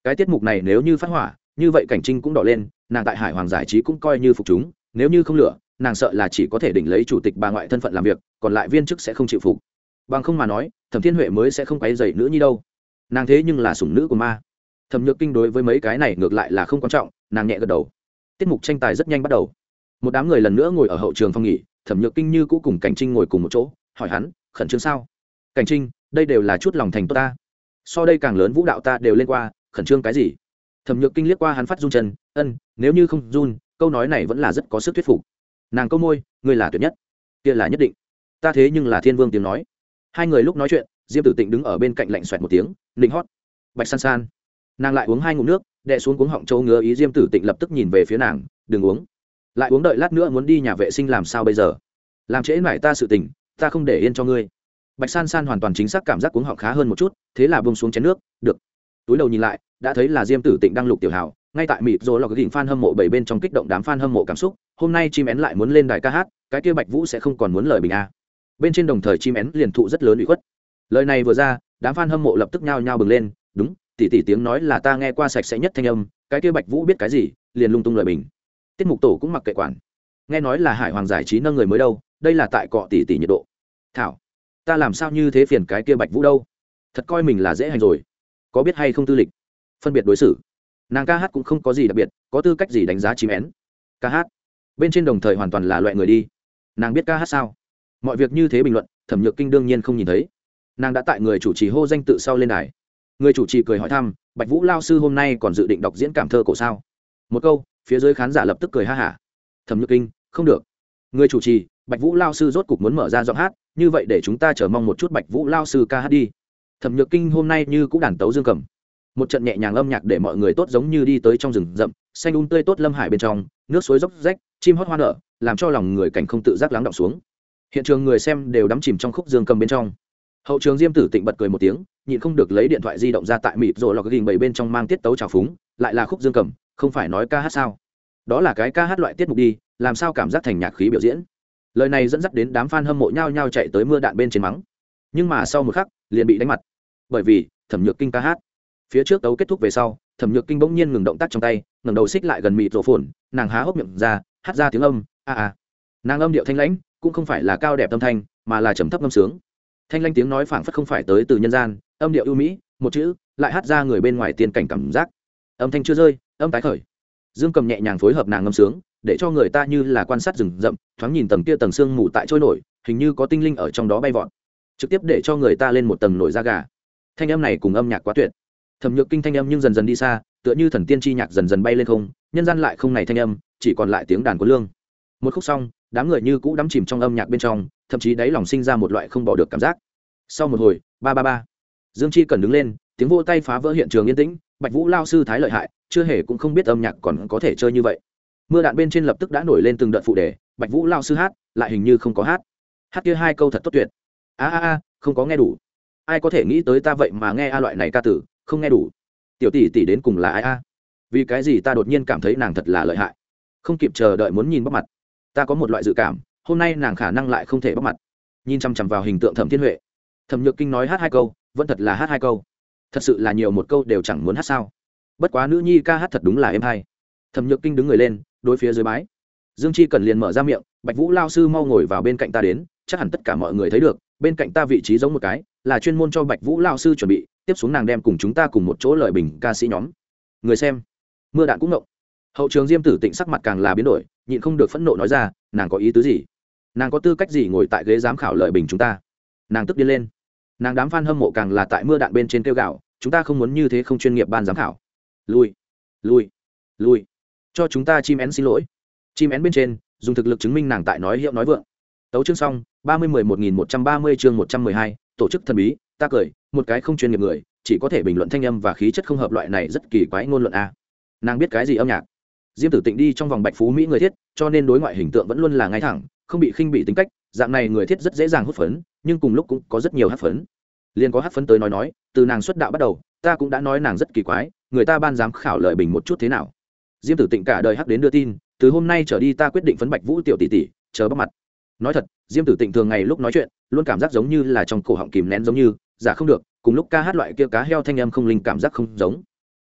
cái tiết mục này nếu như phát hỏa, như vậy cảnh trinh cũng đỏ lên, nàng tại hải hoàng giải trí cũng coi như phục chúng, nếu như không lựa nàng sợ là chỉ có thể đỉnh lấy chủ tịch bà ngoại thân phận làm việc, còn lại viên chức sẽ không chịu phục. Bằng không mà nói, thẩm thiên huệ mới sẽ không quấy dậy nữ nhi đâu. Nàng thế nhưng là sủng nữ của ma. Thẩm nhược kinh đối với mấy cái này ngược lại là không quan trọng, nàng nhẹ gật đầu. Tiết mục tranh tài rất nhanh bắt đầu. Một đám người lần nữa ngồi ở hậu trường phòng nghỉ, thẩm nhược kinh như cũ cùng cảnh trinh ngồi cùng một chỗ, hỏi hắn, khẩn trương sao? Cảnh trinh, đây đều là chút lòng thành tốt ta. So đây càng lớn vũ đạo ta đều lên qua khẩn trương cái gì? Thẩm nhược kinh liếc qua hắn phát run chân, ân, nếu như không run, câu nói này vẫn là rất có sức thuyết phục. Nàng câu môi, ngươi là tuyệt nhất, kia là nhất định. Ta thế nhưng là thiên vương tiếng nói. Hai người lúc nói chuyện, diêm tử tịnh đứng ở bên cạnh lạnh xoẹt một tiếng, nịnh hót. Bạch san san. Nàng lại uống hai ngụm nước đệ xuống cuống họng châu ngứa ý diêm tử tịnh lập tức nhìn về phía nàng, đừng uống. Lại uống đợi lát nữa muốn đi nhà vệ sinh làm sao bây giờ? Làm trễ mải ta sự tình, ta không để yên cho ngươi. Bạch san san hoàn toàn chính xác cảm giác cuống họng khá hơn một chút, thế là bông xuống chén nước, được. Túi đầu nhìn lại đã thấy là diêm tử tịnh đang lục tiểu hào, ngay tại mịp rồi lọc đỉnh fan hâm mộ bảy bên trong kích động đám fan hâm mộ cảm xúc, hôm nay chim én lại muốn lên đài ca hát, cái kia bạch vũ sẽ không còn muốn lời bình a. Bên trên đồng thời chim én liền thụ rất lớn bị khuất. Lời này vừa ra, đám fan hâm mộ lập tức nhao nhao bừng lên, đúng tỷ tỷ tiếng nói là ta nghe qua sạch sẽ nhất thanh âm, cái kia bạch vũ biết cái gì, liền lung tung lời bình. Tiết mục tổ cũng mặc kệ quản. Nghe nói là hải hoàng giải trí nâng người mới đâu, đây là tại cọ tỷ tỷ nhiệt độ. Thảo, ta làm sao như thế phiền cái kia bạch vũ đâu? Thật coi mình là dễ hành rồi. Có biết hay không tư lịch? Phân biệt đối xử. Nàng ca hát cũng không có gì đặc biệt, có tư cách gì đánh giá chim én? Ca hát. Bên trên đồng thời hoàn toàn là loại người đi. Nàng biết ca hát sao? Mọi việc như thế bình luận, thẩm nhược kinh đương nhiên không nhìn thấy. Nàng đã tại người chủ trì hô danh tự sau lên đài. Người chủ trì cười hỏi thăm, bạch vũ lao sư hôm nay còn dự định đọc diễn cảm thơ cổ sao? Một câu, phía dưới khán giả lập tức cười ha hả. Thẩm nhược kinh, không được. Người chủ trì, bạch vũ lao sư rốt cục muốn mở ra giọng hát, như vậy để chúng ta chờ mong một chút bạch vũ lao sư ca hát đi. Thẩm nhược kinh hôm nay như cũng đàn tấu dương cầm một trận nhẹ nhàng âm nhạc để mọi người tốt giống như đi tới trong rừng rậm, xanh un um tươi tốt lâm hải bên trong, nước suối dốc rách, chim hót hoa nở, làm cho lòng người cảnh không tự giác lắng động xuống. Hiện trường người xem đều đắm chìm trong khúc dương cầm bên trong. Hậu trường diêm tử tịnh bật cười một tiếng, nhịn không được lấy điện thoại di động ra tại mịp rồi lọc ghình bảy bên trong mang tiết tấu trào phúng, lại là khúc dương cầm, không phải nói ca hát sao? Đó là cái ca hát loại tiết mục đi, làm sao cảm giác thành nhạc khí biểu diễn? Lời này dẫn dắt đến đám f a n hâm mộ nhao nhao chạy tới mưa đạn bên trên mắng. Nhưng mà sau một khắc, liền bị đánh mặt. Bởi vì, thẩm nhược kinh ca hát phía trước tấu kết thúc về sau, thẩm nhược kinh bỗng nhiên ngừng động tác trong tay, ngẩng đầu xích lại gần mịt rổ phồn nàng há hốc miệng ra, hát ra tiếng âm, a a. Nàng âm điệu thanh lãnh, cũng không phải là cao đẹp âm thanh, mà là trầm thấp âm sướng. Thanh lãnh tiếng nói phảng phất không phải tới từ nhân gian, âm điệu ưu mỹ, một chữ, lại hát ra người bên ngoài tiên cảnh cảm giác. Âm thanh chưa rơi, âm tái khởi. Dương cầm nhẹ nhàng phối hợp nàng ngâm sướng, để cho người ta như là quan sát rừng rậm, thoáng nhìn tầng kia tầng sương mù tại trôi nổi, hình như có tinh linh ở trong đó bay vọt. Trực tiếp để cho người ta lên một tầng nổi da gà. Thanh âm này cùng âm nhạc quá tuyệt thẩm nhược kinh thanh âm nhưng dần dần đi xa, tựa như thần tiên chi nhạc dần dần bay lên không, nhân gian lại không này thanh âm, chỉ còn lại tiếng đàn của lương. Một khúc xong, đám người như cũ đắm chìm trong âm nhạc bên trong, thậm chí đáy lòng sinh ra một loại không bỏ được cảm giác. Sau một hồi, ba ba ba, dương chi cần đứng lên, tiếng vô tay phá vỡ hiện trường yên tĩnh, bạch vũ lao sư thái lợi hại, chưa hề cũng không biết âm nhạc còn có thể chơi như vậy. Mưa đạn bên trên lập tức đã nổi lên từng đợt phụ đề, bạch vũ lao sư hát, lại hình như không có hát. Hát kia hai câu thật tốt tuyệt. A a a, không có nghe đủ. Ai có thể nghĩ tới ta vậy mà nghe a loại này ca tử không nghe đủ. Tiểu tỷ tỷ đến cùng là ai a? Vì cái gì ta đột nhiên cảm thấy nàng thật là lợi hại? Không kịp chờ đợi muốn nhìn bóc mặt. Ta có một loại dự cảm, hôm nay nàng khả năng lại không thể bóc mặt. Nhìn chằm chằm vào hình tượng thẩm thiên huệ. Thẩm nhược kinh nói hát hai câu, vẫn thật là hát hai câu. Thật sự là nhiều một câu đều chẳng muốn hát sao. Bất quá nữ nhi ca hát thật đúng là em hay. Thẩm nhược kinh đứng người lên, đối phía dưới bái. Dương chi cần liền mở ra miệng, bạch vũ lao sư mau ngồi vào bên cạnh ta đến, chắc hẳn tất cả mọi người thấy được, bên cạnh ta vị trí giống một cái, là chuyên môn cho bạch vũ lao sư chuẩn bị tiếp xuống nàng đem cùng chúng ta cùng một chỗ lời bình ca sĩ nhóm. Người xem, mưa đạn cũng ngộng. Hậu trường diêm tử tịnh sắc mặt càng là biến đổi, nhịn không được phẫn nộ nói ra, nàng có ý tứ gì? Nàng có tư cách gì ngồi tại ghế giám khảo lời bình chúng ta? Nàng tức điên lên. Nàng đám f a n hâm mộ càng là tại mưa đạn bên trên kêu gạo chúng ta không muốn như thế không chuyên nghiệp ban giám khảo. Lui lui lui cho chúng ta chim én xin lỗi. Chim én bên trên, dùng thực lực chứng minh nàng tại nói hiệu nói vượng. Tấu chương xong, ba mươi mười một nghìn một trăm ba mươi chương một trăm mười hai, tổ chức thần bí ta cười, một cái không chuyên nghiệp người, chỉ có thể bình luận thanh âm và khí chất không hợp loại này rất kỳ quái ngôn luận a. Nàng biết cái gì âm nhạc? Diêm tử tịnh đi trong vòng bạch phú mỹ người thiết, cho nên đối ngoại hình tượng vẫn luôn là ngay thẳng, không bị khinh bị tính cách, dạng này người thiết rất dễ dàng hút phấn, nhưng cùng lúc cũng có rất nhiều hát phấn. Liền có hát phấn tới nói nói, từ nàng xuất đạo bắt đầu, ta cũng đã nói nàng rất kỳ quái, người ta ban giám khảo lợi bình một chút thế nào? Diêm tử tịnh cả đời hát đến đưa tin, từ hôm nay trở đi ta quyết định phấn bạch vũ tiểu tỷ tỷ, chờ bắt mặt. Nói thật, diêm tử tịnh thường ngày lúc nói chuyện, luôn cảm giác giống như là trong cổ họng kìm nén giống như giả không được, cùng lúc ca hát loại kia cá heo thanh âm không linh cảm giác không giống.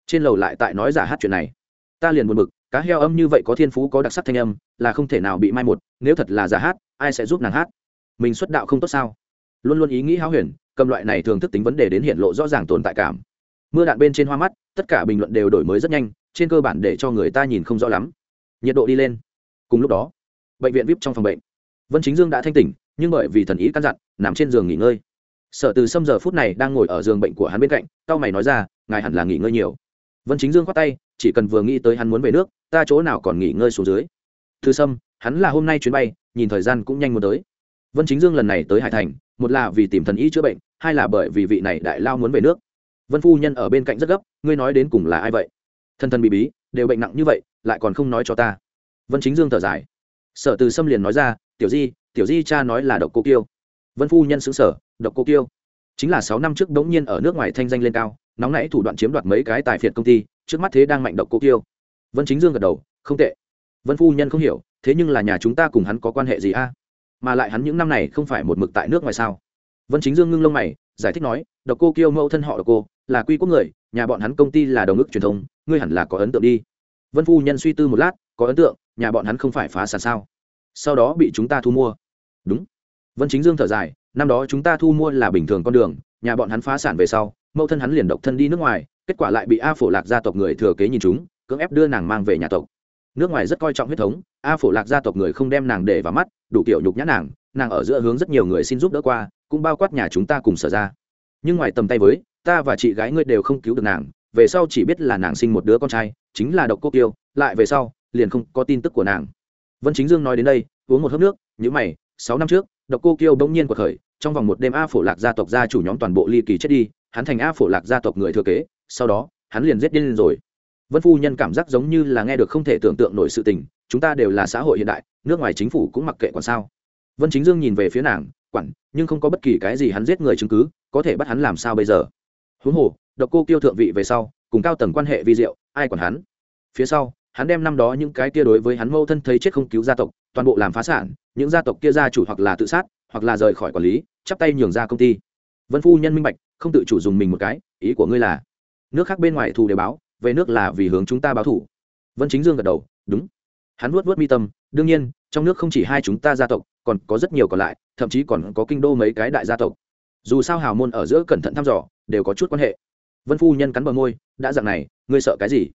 Trên lầu lại tại nói giả hát chuyện này. Ta liền buồn bực, cá heo âm như vậy có thiên phú, có đặc sắc thanh âm, là không thể nào bị mai một, nếu thật là giả hát, ai sẽ giúp nàng hát? Mình xuất đạo không tốt sao? Luôn luôn ý nghĩ háo huyền, cầm loại này thường thức tính vấn đề đến hiện lộ rõ ràng tồn tại cảm. Mưa đạn bên trên hoa mắt, tất cả bình luận đều đổi mới rất nhanh, trên cơ bản để cho người ta nhìn không rõ lắm. Nhiệt độ đi lên. Cùng lúc đó, bệnh viện vip trong phòng bệnh. Vân chính dương đã thanh tỉnh, nhưng bởi vì thần ý căn dặn, nằm trên giường nghỉ ngơi sở từ sâm giờ phút này đang ngồi ở giường bệnh của hắn bên cạnh tao mày nói ra, ngài hẳn là nghỉ ngơi nhiều. Vân chính dương khoát tay, chỉ cần vừa nghĩ tới hắn muốn về nước, ta chỗ nào còn nghỉ ngơi xuống dưới. Thư sâm, hắn là hôm nay chuyến bay, nhìn thời gian cũng nhanh muốn tới. Vân chính dương lần này tới hải thành, một là vì tìm thần y chữa bệnh, hai là bởi vì vị này đại lao muốn về nước. Vân phu nhân ở bên cạnh rất gấp, ngươi nói đến cùng là ai vậy? Thân thân bị bí, đều bệnh nặng như vậy, lại còn không nói cho ta. Vân chính dương thở dài. Sở từ sâm liền nói ra, tiểu di tiểu di cha nói là độc cô kiêu vân phu nhân xứng sở, độc cô kiêu. Chính là sáu năm trước đ ố n g nhiên ở nước ngoài thanh danh lên cao, nóng nảy thủ đoạn chiếm đoạt mấy cái tài phiệt công ty, trước mắt thế đang mạnh độc cô kiêu. Vân chính dương gật đầu, không tệ. Vân phu nhân không hiểu, thế nhưng là nhà chúng ta cùng hắn có quan hệ gì a? Mà lại hắn những năm này không phải một mực tại nước ngoài sao? Vân chính dương ngưng lông mày, giải thích nói, độc cô kiêu mẫu thân họ độc cô, là quy quốc người, nhà bọn hắn công ty là đồng ước truyền thông ngươi hẳn là có ấn tượng đi. Vân phu nhân suy tư một lát, có ấn tượng, nhà bọn hắn không phải phá sản sao? Sau đó bị chúng ta thu mua. Đúng vân chính dương thở dài, năm đó chúng ta thu mua là bình thường con đường, nhà bọn hắn phá sản về sau, mẫu thân hắn liền độc thân đi nước ngoài, kết quả lại bị a phổ lạc gia tộc người thừa kế nhìn chúng, cưỡng ép đưa nàng mang về nhà tộc. Nước ngoài rất coi trọng huyết thống, a phổ lạc gia tộc người không đem nàng để vào mắt, đủ kiểu nhục nhã nàng nàng ở giữa hướng rất nhiều người xin giúp đỡ qua, cũng bao quát nhà chúng ta cùng sở ra. Nhưng ngoài tầm tay với, ta và chị gái ngươi đều không cứu được nàng, về sau chỉ biết là nàng sinh một đứa con trai, chính là độc cô kiêu, lại về sau, liền không có tin tức của nàng. Vân chính dương nói đến đây, uống một hớp nước nhữ mày, sáu năm trước độc cô kiêu bỗng nhiên cuộc khởi, trong vòng một đêm a phổ lạc gia tộc gia chủ nhóm toàn bộ ly kỳ chết đi, hắn thành a phổ lạc gia tộc người thừa kế, sau đó, hắn liền giết điên rồi. Vân phu nhân cảm giác giống như là nghe được không thể tưởng tượng nổi sự tình, chúng ta đều là xã hội hiện đại, nước ngoài chính phủ cũng mặc kệ còn sao. Vân chính dương nhìn về phía nàng, quản, nhưng không có bất kỳ cái gì hắn giết người chứng cứ, có thể bắt hắn làm sao bây giờ? Huống hồ, độc cô kiêu thượng vị về sau, cùng cao tầng quan hệ vi diệu, ai còn hắn? Phía sau, hắn đem năm đó những cái kia đối với hắn mâu thân thấy chết không cứu gia tộc toàn bộ làm phá sản, những gia tộc kia gia chủ hoặc là tự sát, hoặc là rời khỏi quản lý, chắp tay nhường ra công ty. Vân phu nhân minh bạch, không tự chủ dùng mình một cái, ý của ngươi là, nước khác bên ngoài thù đều báo, về nước là vì hướng chúng ta báo thủ vân chính dương gật đầu, đúng. Hắn vuốt vuốt mi tâm, đương nhiên, trong nước không chỉ hai chúng ta gia tộc, còn có rất nhiều còn lại, thậm chí còn có kinh đô mấy cái đại gia tộc. Dù sao hào môn ở giữa cẩn thận thăm dò, đều có chút quan hệ. Vân phu nhân cắn bờ môi, đã dặn này, ngươi sợ cái gì?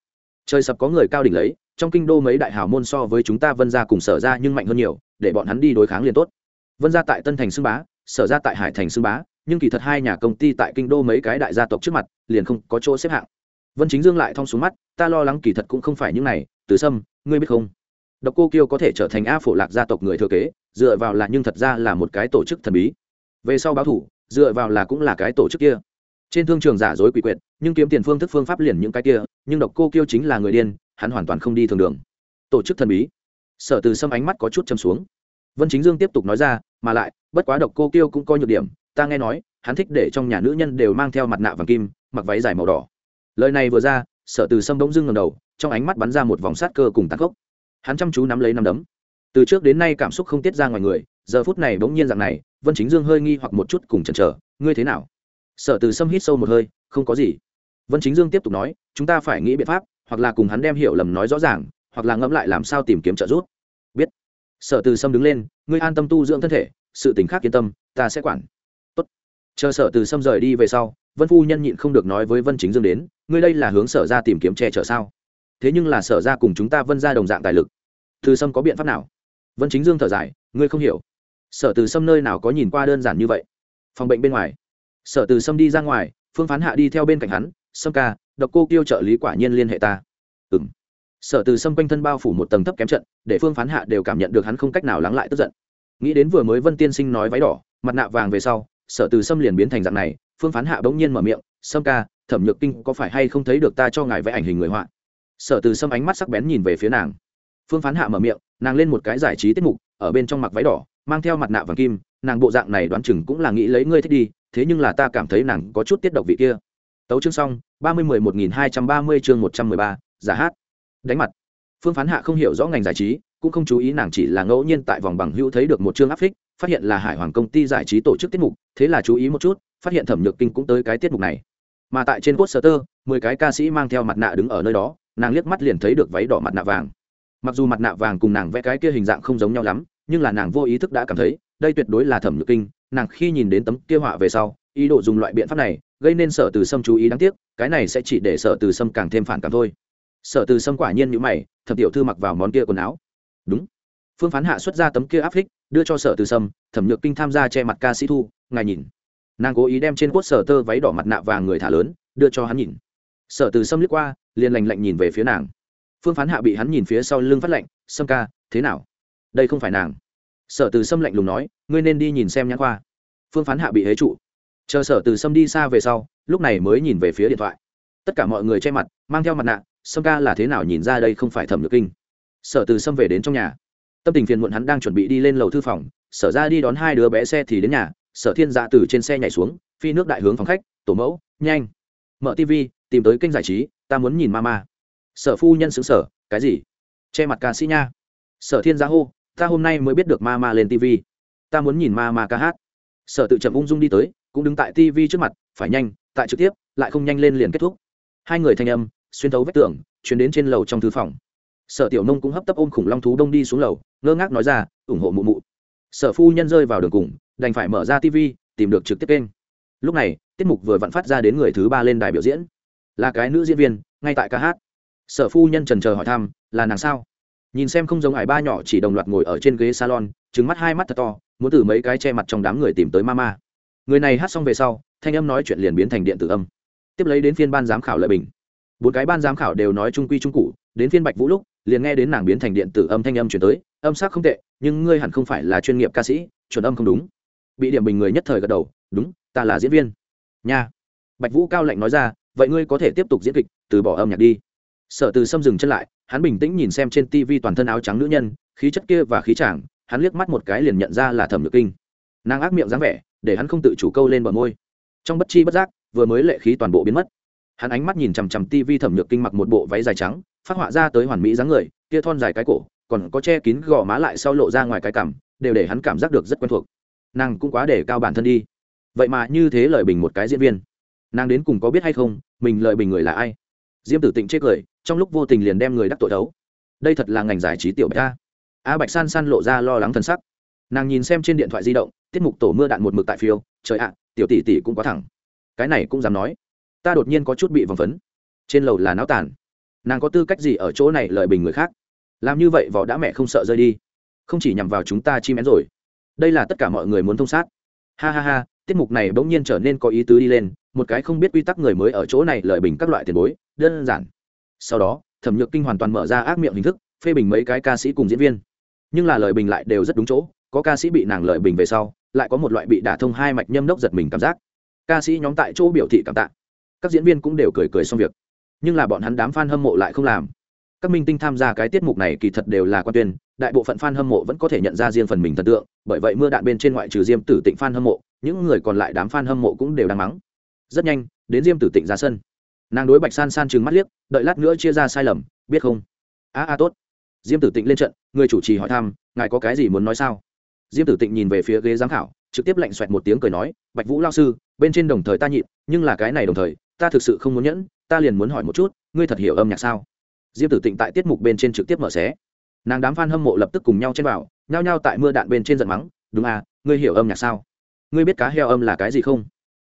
Trời sập có người cao đỉnh lấy, trong kinh đô mấy đại hào môn so với chúng ta vân ra cùng sở ra nhưng mạnh hơn nhiều, để bọn hắn đi đối kháng liền tốt. Vân ra tại tân thành xưng bá, sở ra tại hải thành xưng bá, nhưng kỳ thật hai nhà công ty tại kinh đô mấy cái đại gia tộc trước mặt, liền không có chỗ xếp hạng. Vân chính dương lại thong xuống mắt, ta lo lắng kỳ thật cũng không phải những này, từ sâm, ngươi biết không? Độc cô kiêu có thể trở thành a phổ lạc gia tộc người thừa kế, dựa vào là nhưng thật ra là một cái tổ chức thần bí. Về sau báo thủ, dựa vào là cũng là cái tổ chức kia. Trên thương trường giả dối quỷ quyệt nhưng kiếm tiền phương thức phương pháp liền những cái kia, nhưng độc cô kiêu chính là người điên, hắn hoàn toàn không đi thường đường. Tổ chức thần bí. Sở từ sâm ánh mắt có chút châm xuống. Vân chính dương tiếp tục nói ra, mà lại, bất quá độc cô kiêu cũng có nhược điểm, ta nghe nói, hắn thích để trong nhà nữ nhân đều mang theo mặt nạ vàng kim, mặc váy dài màu đỏ. Lời này vừa ra, sở từ sâm bỗng dưng ngầm đầu, trong ánh mắt bắn ra một vòng sát cơ cùng tắc gốc hắn chăm chú nắm lấy nắm đấm. Từ trước đến nay cảm xúc không tiết ra ngoài người, giờ phút này bỗng nhiên dạng này, vân chính dương hơi nghi hoặc một chút cùng chần chờ, ngươi thế nào? Sở từ sâm hít sâu một hơi, không có gì vân chính dương tiếp tục nói, chúng ta phải nghĩ biện pháp, hoặc là cùng hắn đem hiểu lầm nói rõ ràng, hoặc là ngẫm lại làm sao tìm kiếm trợ giúp. Biết. Sở từ sâm đứng lên, ngươi an tâm tu dưỡng thân thể, sự tình khác yên tâm, ta sẽ quản. Tốt. chờ sở từ sâm rời đi về sau, vân phu nhân nhịn không được nói với vân chính dương đến, ngươi đây là hướng sở ra tìm kiếm che chở sao? Thế nhưng là sở ra cùng chúng ta vân ra đồng dạng tài lực. Từ sâm có biện pháp nào? Vân chính dương thở dài, ngươi không hiểu. Sở từ sâm nơi nào có nhìn qua đơn giản như vậy? Phòng bệnh bên ngoài. Sở từ sâm đi ra ngoài, phương phán hạ đi theo bên cạnh hắn sâm ca, độc cô kêu trợ lý quả nhiên liên hệ ta. Ừ m sở từ sâm quanh thân bao phủ một tầng thấp kém trận, để phương phán hạ đều cảm nhận được hắn không cách nào lắng lại tức giận. Nghĩ đến vừa mới vân tiên sinh nói váy đỏ, mặt nạ vàng về sau, sở từ sâm liền biến thành dạng này, phương phán hạ bỗng nhiên mở miệng, sâm ca, thẩm nhược kinh có phải hay không thấy được ta cho ngài vẽ ảnh hình người họa? Sở từ sâm ánh mắt sắc bén nhìn về phía nàng. Phương phán hạ mở miệng, nàng lên một cái giải trí tiết mục, ở bên trong mặc váy đỏ, mang theo mặt nạ vàng kim, nàng bộ dạng này đoán chừng cũng là nghĩ lấy ngươi thích đi, thế nhưng là ta cảm thấy nàng có chút tiết độc vị kia. Tấu chương xong ba mươi mười một nghìn hai trăm ba mươi chương một trăm mười ba, giả hát. Đánh mặt. Phương phán hạ không hiểu rõ ngành giải trí, cũng không chú ý nàng chỉ là ngẫu nhiên tại vòng bằng hữu thấy được một chương áp phích, phát hiện là hải hoàng công ty giải trí tổ chức tiết mục, thế là chú ý một chút, phát hiện thẩm nhược kinh cũng tới cái tiết mục này. Mà tại trên cốt sở tơ mười cái ca sĩ mang theo mặt nạ đứng ở nơi đó, nàng liếc mắt liền thấy được váy đỏ mặt nạ vàng. Mặc dù mặt nạ vàng cùng nàng vẽ cái kia hình dạng không giống nhau lắm, nhưng là nàng vô ý thức đã cảm thấy, đây tuyệt đối là thẩm nhược kinh, nàng khi nhìn đến tấm kia họa về sau, ý đồ dùng loại biện pháp này gây nên sở từ sâm chú ý đáng tiếc, cái này sẽ chỉ để sở từ sâm càng thêm phản cảm thôi. Sở từ sâm quả nhiên như mày thẩm tiểu thư mặc vào món kia quần áo. Đúng. Phương phán hạ xuất ra tấm kia áp phích, đưa cho sở từ sâm, thẩm nhược kinh tham gia che mặt ca sĩ thu, ngài nhìn. Nàng cố ý đem trên cốt sở tơ váy đỏ mặt nạ vàng người thả lớn, đưa cho hắn nhìn. Sở từ sâm liếc qua, liền lành lạnh nhìn về phía nàng. Phương phán hạ bị hắn nhìn phía sau lưng phát lạnh, sâm ca, thế nào? Đây không phải nàng. Sở từ sâm lạnh lùng nói, ngươi nên đi nhìn xem nhãn khoa. Phương phán hạ bị hế trụ chờ sở từ sâm đi xa về sau, lúc này mới nhìn về phía điện thoại. Tất cả mọi người che mặt, mang theo mặt nạ, sâm ca là thế nào nhìn ra đây không phải thẩm nhược kinh. Sở từ sâm về đến trong nhà. Tâm tình phiền muộn hắn đang chuẩn bị đi lên lầu thư phòng, sở ra đi đón hai đứa bé xe thì đến nhà, sở thiên dạ từ trên xe nhảy xuống, phi nước đại hướng phòng khách, tổ mẫu, nhanh, mở tv tìm tới kênh giải trí, ta muốn nhìn ma ma sở phu nhân xứng sở cái gì? Che mặt ca sĩ nha. Sở thiên gia hô, ta hôm nay mới biết được ma ma lên tv ta muốn nhìn ma ma ca hát. Sở tự chậm ung dung đi tới cũng đứng tại tv trước mặt, phải nhanh, tại trực tiếp, lại không nhanh lên liền kết thúc. Hai người thanh âm, xuyên thấu vách tường, chuyển đến trên lầu trong thư phòng. Sở tiểu nông cũng hấp tấp ôm khủng long thú đông đi xuống lầu, ngơ ngác nói ra, ủng hộ mụ mụ. Sở phu nhân rơi vào đường cùng, đành phải mở ra tv tìm được trực tiếp kênh. Lúc này, tiết mục vừa vặn phát ra đến người thứ ba lên đài biểu diễn. Là cái nữ diễn viên, ngay tại ca hát. Sở phu nhân trần chờ hỏi thăm, là nàng sao? Nhìn xem không giống ải ba nhỏ chỉ đồng loạt ngồi ở trên ghế salon trứng mắt hai mắt thật to, muốn từ mấy cái che mặt trong đám người tìm tới mama người này hát xong về sau, thanh âm nói chuyện liền biến thành điện tử âm. Tiếp lấy đến phiên ban giám khảo lợi bình. Bốn cái ban giám khảo đều nói trung quy trung cụ đến phiên bạch vũ lúc, liền nghe đến nàng biến thành điện tử âm thanh âm chuyển tới, âm sắc không tệ, nhưng ngươi hẳn không phải là chuyên nghiệp ca sĩ, chuẩn âm không đúng. Bị điểm bình người nhất thời gật đầu, đúng, ta là diễn viên. Nha. Bạch vũ cao lạnh nói ra, vậy ngươi có thể tiếp tục diễn kịch, từ bỏ âm nhạc đi. Sở từ xâm dừng chân lại, hắn bình tĩnh nhìn xem trên tv toàn thân áo trắng nữ nhân, khí chất kia và khí chàng, hắn liếc mắt một cái liền nhận ra là thẩm nhược kinh. Nàng ác miệng dáng vẻ để hắn không tự chủ câu lên bờ môi. Trong bất chi bất giác, vừa mới lệ khí toàn bộ biến mất. Hắn ánh mắt nhìn chằm chằm tv thẩm nhược kinh mặc một bộ váy dài trắng, phát họa ra tới hoàn mỹ dáng người, kia thon dài cái cổ, còn có che kín gò má lại sau lộ ra ngoài cái cằm, đều để hắn cảm giác được rất quen thuộc. Nàng cũng quá để cao bản thân đi. Vậy mà như thế lời bình một cái diễn viên. Nàng đến cùng có biết hay không, mình lời bình người là ai? Diêm tử tịnh chế cười, trong lúc vô tình liền đem người đắc tội đấu đây thật là ngành giải trí tiểu bạch a. A bạch san san lộ ra lo lắng thần sắc nàng nhìn xem trên điện thoại di động, tiết mục tổ mưa đạn một mực tại phiêu, trời ạ, tiểu tỷ tỷ cũng quá thẳng. Cái này cũng dám nói. Ta đột nhiên có chút bị vòng phấn. Trên lầu là náo tàn. Nàng có tư cách gì ở chỗ này lời bình người khác? Làm như vậy vỏ đã mẹ không sợ rơi đi. Không chỉ nhằm vào chúng ta chim én rồi. Đây là tất cả mọi người muốn thông sát. Ha ha ha, tiết mục này bỗng nhiên trở nên có ý tứ đi lên, một cái không biết quy tắc người mới ở chỗ này lợi bình các loại tiền bối, đơn giản. Sau đó, thẩm nhược kinh hoàn toàn mở ra ác miệng hình thức, phê bình mấy cái ca sĩ cùng diễn viên. Nhưng là lời bình lại đều rất đúng chỗ có ca sĩ bị nàng lợi bình về sau, lại có một loại bị đả thông hai mạch nhâm đốc giật mình cảm giác. Ca sĩ nhóm tại chỗ biểu thị cảm tạ. Các diễn viên cũng đều cười cười xong việc. Nhưng là bọn hắn đám f a n hâm mộ lại không làm. Các minh tinh tham gia cái tiết mục này kỳ thật đều là quan tuyên, đại bộ phận f a n hâm mộ vẫn có thể nhận ra riêng phần mình thần tượng, bởi vậy mưa đạn bên trên ngoại trừ diêm tử tịnh f a n hâm mộ, những người còn lại đám f a n hâm mộ cũng đều đang mắng. Rất nhanh, đến diêm tử tịnh ra sân. Nàng đối bạch san san chừng mắt liếc, đợi lát nữa chia ra sai lầm, biết không? A a, tốt. Diêm tử tịnh lên trận, người chủ trì hỏi thăm, ngài có cái gì muốn nói sao? Diêm tử tịnh nhìn về phía ghế giám khảo, trực tiếp lạnh xoẹt một tiếng cười nói, bạch vũ lao sư, bên trên đồng thời ta nhịn, nhưng là cái này đồng thời, ta thực sự không muốn nhẫn, ta liền muốn hỏi một chút, ngươi thật hiểu âm nhạc sao? Diêm tử tịnh tại tiết mục bên trên trực tiếp mở xé. Nàng đám f a n hâm mộ lập tức cùng nhau chen vào, nhao nhao tại mưa đạn bên trên giận mắng, đúng à ngươi hiểu âm nhạc sao? Ngươi biết cá heo âm là cái gì không?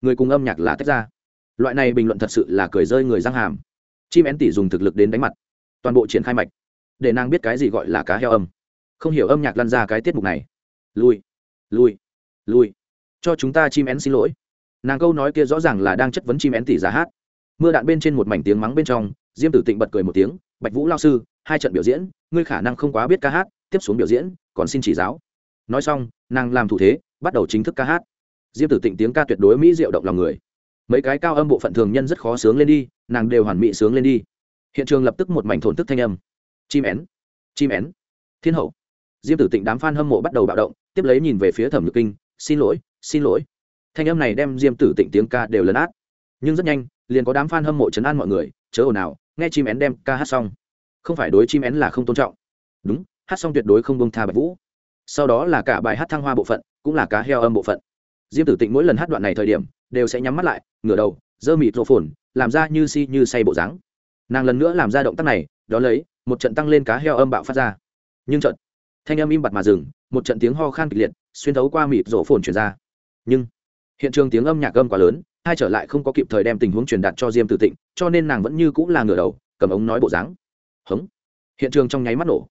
Người cùng âm nhạc là tách ra. Loại này bình luận thật sự là cười rơi người răng hàm. Chim én tỷ dùng thực lực đến đánh mặt, toàn bộ triển khai mạch, để nàng biết cái gì gọi là cá heo âm. Không hiểu âm nhạc lăn ra cái tiết mục này lui lui lui. Cho chúng ta chim én xin lỗi. Nàng câu nói kia rõ ràng là đang chất vấn chim én tỷ giá hát. Mưa đạn bên trên một mảnh tiếng mắng bên trong, diêm tử tịnh bật cười một tiếng, bạch vũ lao sư, hai trận biểu diễn, ngươi khả năng không quá biết ca hát, tiếp xuống biểu diễn, còn xin chỉ giáo. Nói xong, nàng làm thủ thế, bắt đầu chính thức ca hát. Diêm tử tịnh tiếng ca tuyệt đối mỹ diệu động lòng người. Mấy cái cao âm bộ phận thường nhân rất khó sướng lên đi, nàng đều hoàn mỹ sướng lên đi. Hiện trường lập tức một mảnh thổn tức thanh âm. Chim én chim én. Thiên hậu diêm tử tịnh đám f a n hâm mộ bắt đầu bạo động, tiếp lấy nhìn về phía thẩm nhược kinh, xin lỗi xin lỗi. Thanh âm này đem diêm tử tịnh tiếng ca đều lấn át. Nhưng rất nhanh, liền có đám f a n hâm mộ chấn an mọi người, chớ ồn ào, nghe chim én đem ca hát xong. Không phải đối chim én là không tôn trọng. Đúng, hát xong tuyệt đối không bông tha bạch vũ. Sau đó là cả bài hát thăng hoa bộ phận, cũng là cá heo âm bộ phận. Diêm tử tịnh mỗi lần hát đoạn này thời điểm, đều sẽ nhắm mắt lại, ngửa đầu dơ mịt rộ phồn làm ra như si như say bộ dáng. Nàng lần nữa làm ra động tác này đó lấy, một trận tăng lên cá heo âm bạo phát ra. Nhưng trận thanh âm im bặt mà dừng, một trận tiếng ho khan kịch liệt xuyên thấu qua mịt rổ phồn chuyển ra. Nhưng, hiện trường tiếng âm nhạc âm quá lớn, hai trở lại không có kịp thời đem tình huống truyền đạt cho diêm tử tịnh, cho nên nàng vẫn như cũng là ngửa đầu, cầm ống nói bộ dáng. Hống. Hiện trường trong nháy mắt nổ.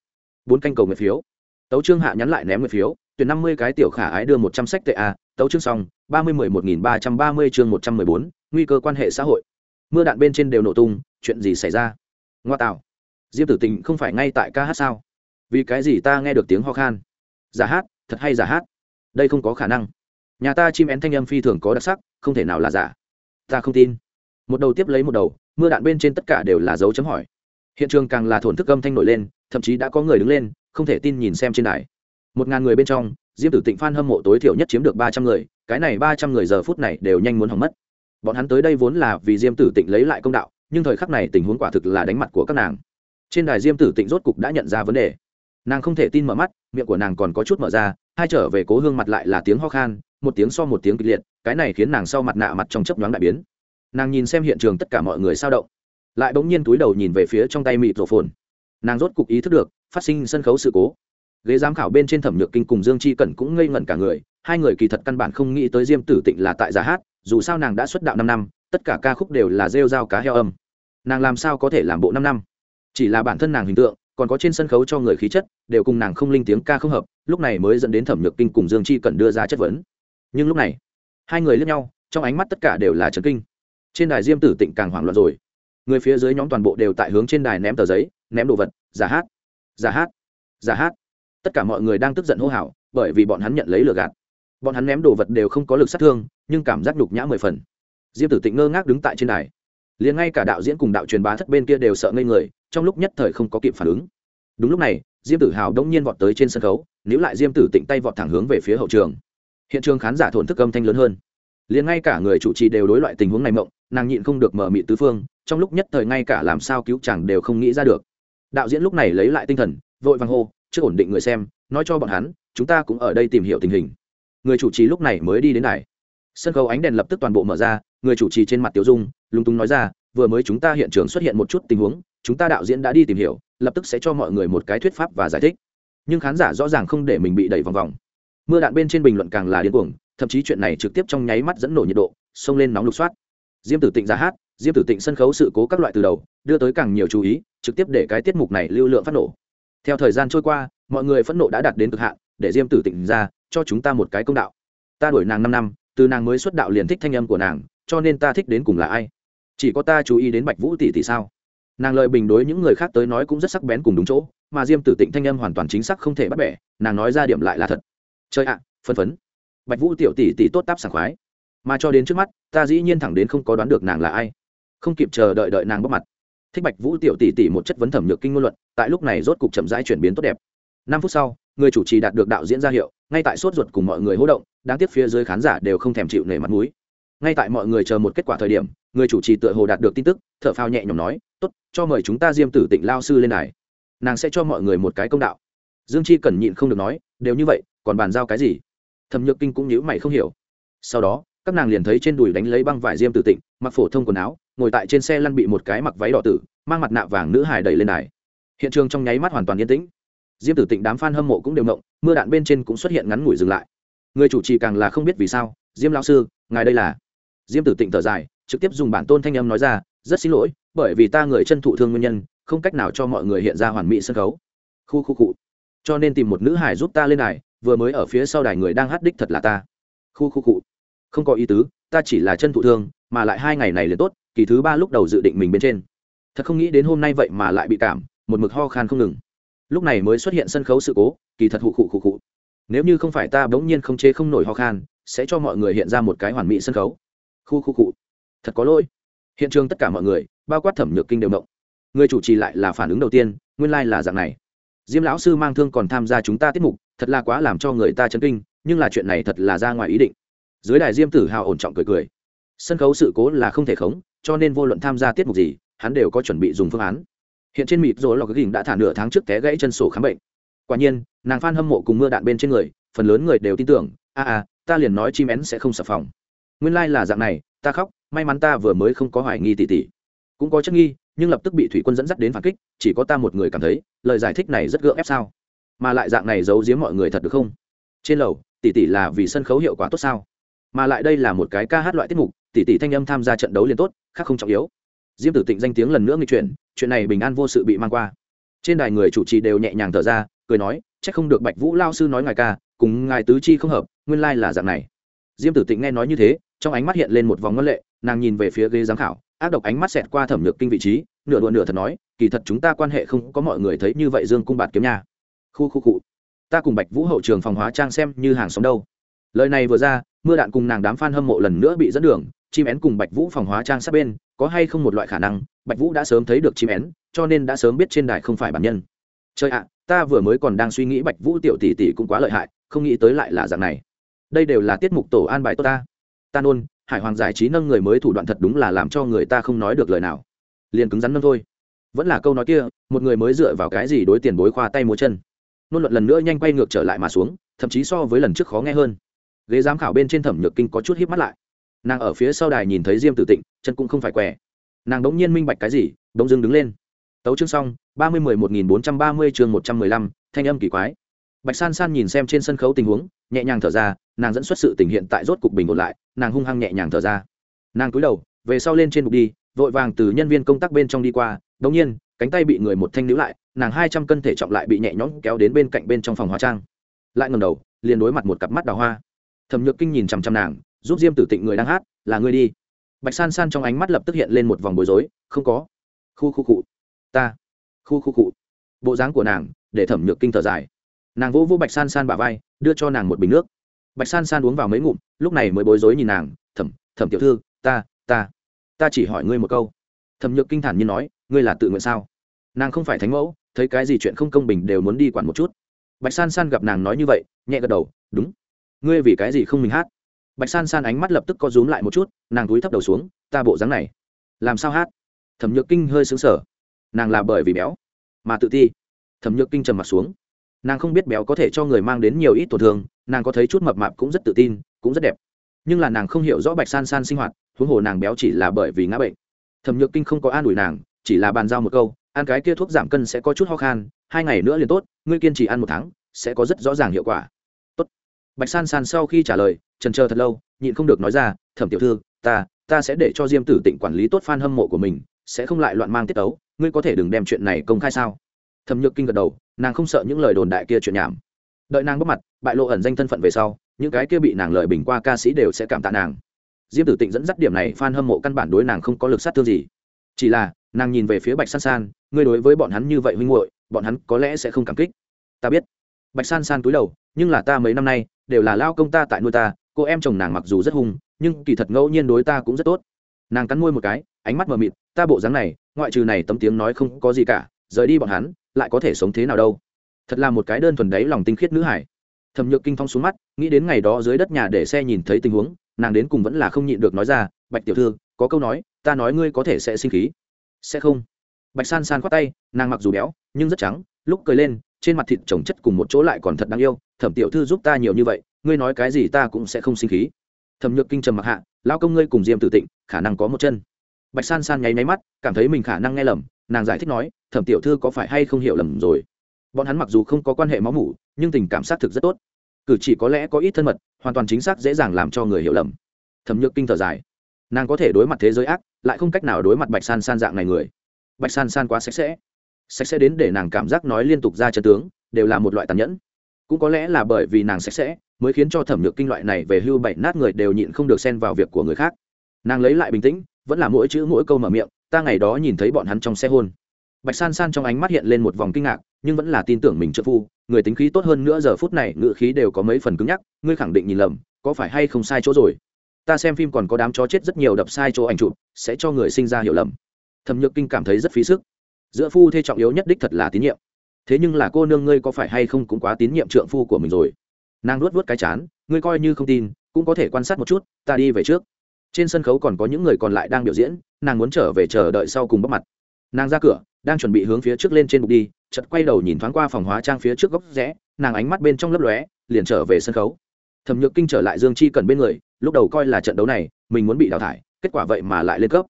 Bốn canh cầu nguyện phiếu. Tấu trương hạ nhắn lại ném nguyện phiếu, tuyển năm mươi cái tiểu khả ái đưa một trăm sách tệ a, tấu trương xong, ba mươi mười một nghìn ba trăm ba mươi chương một trăm mười bốn, nguy cơ quan hệ xã hội. Mưa đạn bên trên đều nổ tung, chuyện gì xảy ra? Ngoa tạo. Diêm tử tịnh không phải ngay tại ca hát sao? Vì cái gì ta nghe được tiếng ho khan? Giả hát, thật hay giả hát? Đây không có khả năng. Nhà ta chim én thanh âm phi thường có đặc sắc, không thể nào là giả. Ta không tin. Một đầu tiếp lấy một đầu, mưa đạn bên trên tất cả đều là dấu chấm hỏi. Hiện trường càng là thổn thức âm thanh nổi lên, thậm chí đã có người đứng lên, không thể tin nhìn xem trên đài. Một ngàn người bên trong, diêm tử tịnh phan hâm mộ tối thiểu nhất chiếm được ba trăm người, cái này ba trăm người giờ phút này đều nhanh muốn hỏng mất. Bọn hắn tới đây vốn là vì diêm tử tịnh lấy lại công đạo, nhưng thời khắc này tình huống quả thực là đánh mặt của các nàng. Trên đài diêm tử tịnh rốt cục đã nhận ra vấn đề nàng không thể tin mở mắt, miệng của nàng còn có chút mở ra, hai trở về cố hương mặt lại là tiếng ho khan, một tiếng so một tiếng kịch liệt, cái này khiến nàng sau mặt nạ mặt trong chấp nhoáng đại biến. Nàng nhìn xem hiện trường tất cả mọi người sao động. Lại bỗng nhiên túi đầu nhìn về phía trong tay mịt rổ phồn. Nàng rốt cục ý thức được, phát sinh sân khấu sự cố. Ghế giám khảo bên trên thẩm nhược kinh cùng dương chi cẩn cũng ngây ngẩn cả người, hai người kỳ thật căn bản không nghĩ tới diêm tử tịnh là tại giả hát, dù sao nàng đã xuất đạo năm năm, tất cả ca khúc đều là rêu dao cá heo âm. Nàng làm sao có thể làm bộ năm năm? Chỉ là bản thân nàng hình tượng còn có trên sân khấu cho người khí chất, đều cùng nàng không linh tiếng ca không hợp, lúc này mới dẫn đến thẩm nhược kinh cùng dương chi cần đưa ra chất vấn. Nhưng lúc này, hai người lướt nhau, trong ánh mắt tất cả đều là trấn kinh. Trên đài diêm tử tịnh càng hoảng loạn rồi. Người phía dưới nhóm toàn bộ đều tại hướng trên đài ném tờ giấy, ném đồ vật, giả hát giả hát giả hát. Tất cả mọi người đang tức giận hô hào, bởi vì bọn hắn nhận lấy lừa gạt. Bọn hắn ném đồ vật đều không có lực sát thương, nhưng cảm giác nhục nhã mười phần. Diêm tử tịnh ngơ ngác đứng tại trên đài liền ngay cả đạo diễn cùng đạo truyền bá thất bên kia đều sợ ngây người, trong lúc nhất thời không có kịp phản ứng. Đúng lúc này, diêm tử hào đông nhiên vọt tới trên sân khấu, níu lại diêm tử tịnh tay vọt thẳng hướng về phía hậu trường. Hiện trường khán giả thổn thức âm thanh lớn hơn. Liền ngay cả người chủ trì đều đối loại tình huống này mộng, nàng nhịn không được mở mị tứ phương, trong lúc nhất thời ngay cả làm sao cứu chẳng đều không nghĩ ra được. Đạo diễn lúc này lấy lại tinh thần, vội vàng hô chưa ổn định người xem, nói cho bọn hắn, chúng ta cũng ở đây tìm hiểu tình hình. Người chủ trì lúc này mới đi đến này sân khấu ánh đèn lập tức toàn bộ mở ra người chủ trì trên mặt tiểu dung, lúng túng nói ra, vừa mới chúng ta hiện trường xuất hiện một chút tình huống, chúng ta đạo diễn đã đi tìm hiểu, lập tức sẽ cho mọi người một cái thuyết pháp và giải thích. Nhưng khán giả rõ ràng không để mình bị đẩy vòng vòng. Mưa đạn bên trên bình luận càng là điên cuồng, thậm chí chuyện này trực tiếp trong nháy mắt dẫn nổ nhiệt độ xông lên nóng lục soát. Diêm tử tịnh ra hát, diêm tử tịnh sân khấu sự cố các loại từ đầu, đưa tới càng nhiều chú ý, trực tiếp để cái tiết mục này lưu lượng phát nổ. Theo thời gian trôi qua, mọi người phẫn nộ đã đạt đến cực hạn, để diêm tử tịnh ra, cho chúng ta một cái công đạo. Ta đuổi nàng năm năm, từ nàng mới xuất đạo liền thích thanh âm của nàng cho nên ta thích đến cùng là ai? Chỉ có ta chú ý đến bạch vũ tỷ tỷ sao? Nàng lời bình đối những người khác tới nói cũng rất sắc bén cùng đúng chỗ, mà diêm tử tịnh thanh âm hoàn toàn chính xác không thể bắt bẻ, nàng nói ra điểm lại là thật. Chơi ạ phân phấn. Bạch vũ tiểu tỷ tỷ tốt táp sảng khoái. Mà cho đến trước mắt, ta dĩ nhiên thẳng đến không có đoán được nàng là ai. Không kịp chờ đợi đợi nàng bóc mặt. Thích bạch vũ tiểu tỷ tỷ một chất vấn thẩm nhược kinh ngôn luận, tại lúc này rốt cục chậm rãi chuyển biến tốt đẹp. Năm phút sau, người chủ trì đạt được đạo diễn ra hiệu, ngay tại sốt ruột cùng mọi người hỗ động, đáng tiếc phía dưới khán giả đều không thèm chịu nể mặt mũi ngay tại mọi người chờ một kết quả thời điểm, người chủ trì tựa hồ đạt được tin tức thợ phao nhẹ nhõm nói, tốt, cho mời chúng ta diêm tử tịnh lao sư lên này nàng sẽ cho mọi người một cái công đạo. Dương chi cẩn nhịn không được nói, đều như vậy, còn bàn giao cái gì? Thẩm nhược kinh cũng nhíu mày không hiểu. Sau đó, các nàng liền thấy trên đùi đánh lấy băng vải diêm tử tịnh, mặc phổ thông quần áo, ngồi tại trên xe lăn bị một cái mặc váy đỏ tử, mang mặt nạ vàng nữ hài đẩy lên đài. Hiện trường trong nháy mắt hoàn toàn yên tĩnh. Diêm tử tịnh đám f a n hâm mộ cũng đều mộng mưa đạn bên trên cũng xuất hiện ngắn ngủi dừng lại. Người chủ trì càng là không biết vì sao, diêm lão sư, ngài đây là diêm tử tịnh thở dài, trực tiếp dùng bản tôn thanh âm nói ra, rất xin lỗi, bởi vì ta người chân thụ thương nguyên nhân, không cách nào cho mọi người hiện ra hoàn mỹ sân khấu. Khu khu cụ cho nên tìm một nữ hải giúp ta lên đài, vừa mới ở phía sau đài người đang hát đích thật là ta. Khu khu cụ không có ý tứ, ta chỉ là chân thụ thương, mà lại hai ngày này liền tốt, kỳ thứ ba lúc đầu dự định mình bên trên. Thật không nghĩ đến hôm nay vậy mà lại bị cảm, một mực ho khan không ngừng. Lúc này mới xuất hiện sân khấu sự cố, kỳ thật hụ khụ khụ khụ. Nếu như không phải ta bỗng nhiên không chế không nổi ho khan, sẽ cho mọi người hiện ra một cái hoàn mỹ sân khấu khu khu cụ thật có lỗi. Hiện trường tất cả mọi người, bao quát thẩm nhược kinh đều động người chủ trì lại là phản ứng đầu tiên, nguyên lai、like、là dạng này. Diêm lão sư mang thương còn tham gia chúng ta tiết mục, thật là quá làm cho người ta chấn kinh, nhưng là chuyện này thật là ra ngoài ý định. Dưới đài diêm tử hào ổn trọng cười cười. Sân khấu sự cố là không thể khống, cho nên vô luận tham gia tiết mục gì, hắn đều có chuẩn bị dùng phương án. Hiện trên mịt rồi lò cái gỉnh đã thả nửa tháng trước té gãy chân sổ khám bệnh. Quả nhiên, nàng phan hâm mộ cùng mưa đạn bên trên người, phần lớn người đều tin tưởng, a a, ta liền nói chim én sẽ không sập phòng nguyên lai、like、là dạng này, ta khóc, may mắn ta vừa mới không có hoài nghi tỉ tỉ. Cũng có chất nghi, nhưng lập tức bị thủy quân dẫn dắt đến phản kích, chỉ có ta một người cảm thấy, lời giải thích này rất gượng ép sao? Mà lại dạng này giấu giếm mọi người thật được không? Trên lầu tỷ tỷ là vì sân khấu hiệu quả tốt sao? Mà lại đây là một cái ca hát loại tiết mục tỷ tỷ thanh âm tham gia trận đấu liền tốt, khác không trọng yếu. Diêm tử tịnh danh tiếng lần nữa nghi chuyển, chuyện này bình an vô sự bị mang qua. Trên đài người chủ trì đều nhẹ nhàng thở ra, cười nói c h ắ c không được bạch vũ lao sư nói ngài ca, cùng ngài tứ chi không hợp, nguyên lai là dạng này. Diêm tử tịnh nghe nói như thế trong ánh mắt hiện lên một vòng ngân lệ, nàng nhìn về phía ghế giám khảo, ác độc ánh mắt xẹt qua thẩm nhược kinh vị trí, nửa đùa nửa thật nói, kỳ thật chúng ta quan hệ không có mọi người thấy như vậy dương cung bạt kiếm nha. Khu khu cụ ta cùng bạch vũ hậu trường phòng hóa trang xem như hàng xóm đâu. Lời này vừa ra, mưa đạn cùng nàng đám f a n hâm mộ lần nữa bị dẫn đường, chim én cùng bạch vũ phòng hóa trang sát bên, có hay không một loại khả năng, bạch vũ đã sớm thấy được chim én, cho nên đã sớm biết trên đài không phải bản nhân. Chơi ạ, ta vừa mới còn đang suy nghĩ bạch vũ tiểu tỷ tỷ cũng quá lợi hại, không nghĩ tới lại là dạng này. Đây đều là tiết mục tổ an bài tốt ta ta nôn, hải hoàng giải trí nâng người mới thủ đoạn thật đúng là làm cho người ta không nói được lời nào. Liền cứng rắn nâng thôi. Vẫn là câu nói kia, một người mới dựa vào cái gì đối tiền bối khoa tay múa chân. Nôn luận lần nữa nhanh quay ngược trở lại mà xuống, thậm chí so với lần trước khó nghe hơn. Ghế giám khảo bên trên thẩm nhược kinh có chút híp mắt lại. Nàng ở phía sau đài nhìn thấy diêm tử tịnh, chân cũng không phải què. Nàng đống nhiên minh bạch cái gì, đống dưng đứng lên. Tấu chương xong, ba mươi mười một nghìn bốn trăm ba mươi chương một trăm mười lăm, thanh âm kỳ quái bạch san san nhìn xem trên sân khấu tình huống, nhẹ nhàng thở ra, nàng dẫn xuất sự tình hiện tại rốt cục bình ổn lại, nàng hung hăng nhẹ nhàng thở ra. Nàng cúi đầu, về sau lên trên bục đi, vội vàng từ nhân viên công tác bên trong đi qua đống nhiên, cánh tay bị người một thanh níu lại, nàng hai trăm cân thể trọng lại bị nhẹ nhõm kéo đến bên cạnh bên trong phòng hóa trang. Lại ngầm đầu, liền đối mặt một cặp mắt đào hoa. Thẩm nhược kinh nhìn chằm chằm nàng, giúp diêm tử tịnh người đang hát, là ngươi đi. Bạch san san trong ánh mắt lập tức hiện lên một vòng bối rối, không có. Khu khu cụ ta. Khu khu cụ bộ dáng của nàng, để thẩm nhược kinh thở dài nàng vỗ vỗ bạch san san bả vai, đưa cho nàng một bình nước. Bạch san san uống vào mấy ngụm, lúc này mới bối rối nhìn nàng, thẩm thẩm tiểu thư, ta ta ta chỉ hỏi ngươi một câu. Thẩm nhược kinh thản như nói, ngươi là tự nguyện sao? Nàng không phải thánh mẫu, thấy cái gì chuyện không công bình đều muốn đi quản một chút. Bạch san san gặp nàng nói như vậy, nhẹ gật đầu, đúng. Ngươi vì cái gì không mình hát? Bạch san san ánh mắt lập tức co rúm lại một chút, nàng túi thấp đầu xuống, ta bộ dáng này, làm sao hát? Thẩm nhược kinh hơi xứng sở nàng là bởi vì béo mà tự ti. Thẩm nhược kinh trầm mặt xuống nàng không biết béo có thể cho người mang đến nhiều ít tổn thương, nàng có thấy chút mập mạp cũng rất tự tin, cũng rất đẹp. Nhưng là nàng không hiểu rõ bạch san san sinh hoạt, huống hồ nàng béo chỉ là bởi vì ngã bệnh. Thẩm nhược kinh không có an ủi nàng, chỉ là bàn giao một câu, ăn cái kia thuốc giảm cân sẽ có chút ho khan, hai ngày nữa liền tốt, ngươi kiên trì ăn một tháng, sẽ có rất rõ ràng hiệu quả. Tốt. Bạch san san sau khi trả lời, trần chờ thật lâu, nhịn không được nói ra, thẩm tiểu thư, ta ta sẽ để cho diêm tử tịnh quản lý tốt f a n hâm mộ của mình, sẽ không lại loạn mang tiết tấu, ngươi có thể đừng đem chuyện này công khai sao? Thẩm nhược kinh gật đầu, nàng không sợ những lời đồn đại kia chuyện nhảm. Đợi nàng bóc mặt, bại lộ ẩn danh thân phận về sau, những cái kia bị nàng lợi bình qua ca sĩ đều sẽ cảm tạ nàng. Diêm tử tịnh dẫn dắt điểm này f a n hâm mộ căn bản đối nàng không có lực sát thương gì. Chỉ là, nàng nhìn về phía bạch san san, ngươi đối với bọn hắn như vậy huynh hội bọn hắn có lẽ sẽ không cảm kích. Ta biết. Bạch san san túi đầu, nhưng là ta mấy năm nay, đều là lao công ta tại nuôi ta, cô em chồng nàng mặc dù rất hung, nhưng kỳ thật ngẫu nhiên đối ta cũng rất tốt. Nàng cắn môi một cái, ánh mắt mờ mịt, ta bộ dáng này, ngoại trừ này tấm tiếng nói không có gì cả, rời đi bọn hắn lại có thể sống thế nào đâu. Thật là một cái đơn thuần đấy lòng tinh khiết nữ hải thẩm nhược kinh phong xuống mắt, nghĩ đến ngày đó dưới đất nhà để xe nhìn thấy tình huống, nàng đến cùng vẫn là không nhịn được nói ra, bạch tiểu thư, có câu nói, ta nói ngươi có thể sẽ sinh khí. Sẽ không. Bạch san san khoát tay, nàng mặc dù béo, nhưng rất trắng, lúc cười lên, trên mặt thịt trồng chất cùng một chỗ lại còn thật đáng yêu, thẩm tiểu thư giúp ta nhiều như vậy, ngươi nói cái gì ta cũng sẽ không sinh khí. Thẩm nhược kinh trầm mặc hạ lao công ngươi cùng diêm tử tịnh, khả năng có một chân. Bạch san san nháy máy mắt, cảm thấy mình khả năng nghe lầm, nàng giải thích nói thẩm tiểu thư có phải hay không hiểu lầm rồi? Bọn hắn mặc dù không có quan hệ máu mủ, nhưng tình cảm xác thực rất tốt. Cử chỉ có lẽ có ít thân mật, hoàn toàn chính xác dễ dàng làm cho người hiểu lầm. Thẩm nhược kinh thở dài. Nàng có thể đối mặt thế giới ác, lại không cách nào đối mặt bạch san san dạng này người. Bạch san san quá sạch sẽ. Sạch sẽ đến để nàng cảm giác nói liên tục ra chân tướng, đều là một loại tàn nhẫn. Cũng có lẽ là bởi vì nàng sạch sẽ, mới khiến cho thẩm nhược kinh loại này về hưu bảy nát người đều nhịn không được xen vào việc của người khác. Nàng lấy lại bình tĩnh, vẫn là mỗi chữ mỗi câu mở miệng, ta ngày đó nhìn thấy bọn hắn trong xe hôn bạch san san trong ánh mắt hiện lên một vòng kinh ngạc, nhưng vẫn là tin tưởng mình trợ phu, người tính khí tốt hơn nữa giờ phút này ngự khí đều có mấy phần cứng nhắc, ngươi khẳng định nhìn lầm, có phải hay không sai chỗ rồi? Ta xem phim còn có đám chó chết rất nhiều đập sai chỗ ảnh chụp, sẽ cho người sinh ra hiểu lầm. Thẩm nhược kinh cảm thấy rất phí sức. Giữa phu thê trọng yếu nhất đích thật là tín nhiệm. Thế nhưng là cô nương ngươi có phải hay không cũng quá tín nhiệm trượng phu của mình rồi? Nàng luốt vớt cái chán, ngươi coi như không tin, cũng có thể quan sát một chút, ta đi về trước. Trên sân khấu còn có những người còn lại đang biểu diễn, nàng muốn trở về chờ đợi sau cùng bóc mặt. Nàng ra cửa đang chuẩn bị hướng phía trước lên trên bục đi chật quay đầu nhìn thoáng qua phòng hóa trang phía trước góc rẽ, nàng ánh mắt bên trong lấp lóe, liền trở về sân khấu. Thẩm nhược kinh trở lại dương chi cần bên người, lúc đầu coi là trận đấu này, mình muốn bị đào thải, kết quả vậy mà lại lên cấp.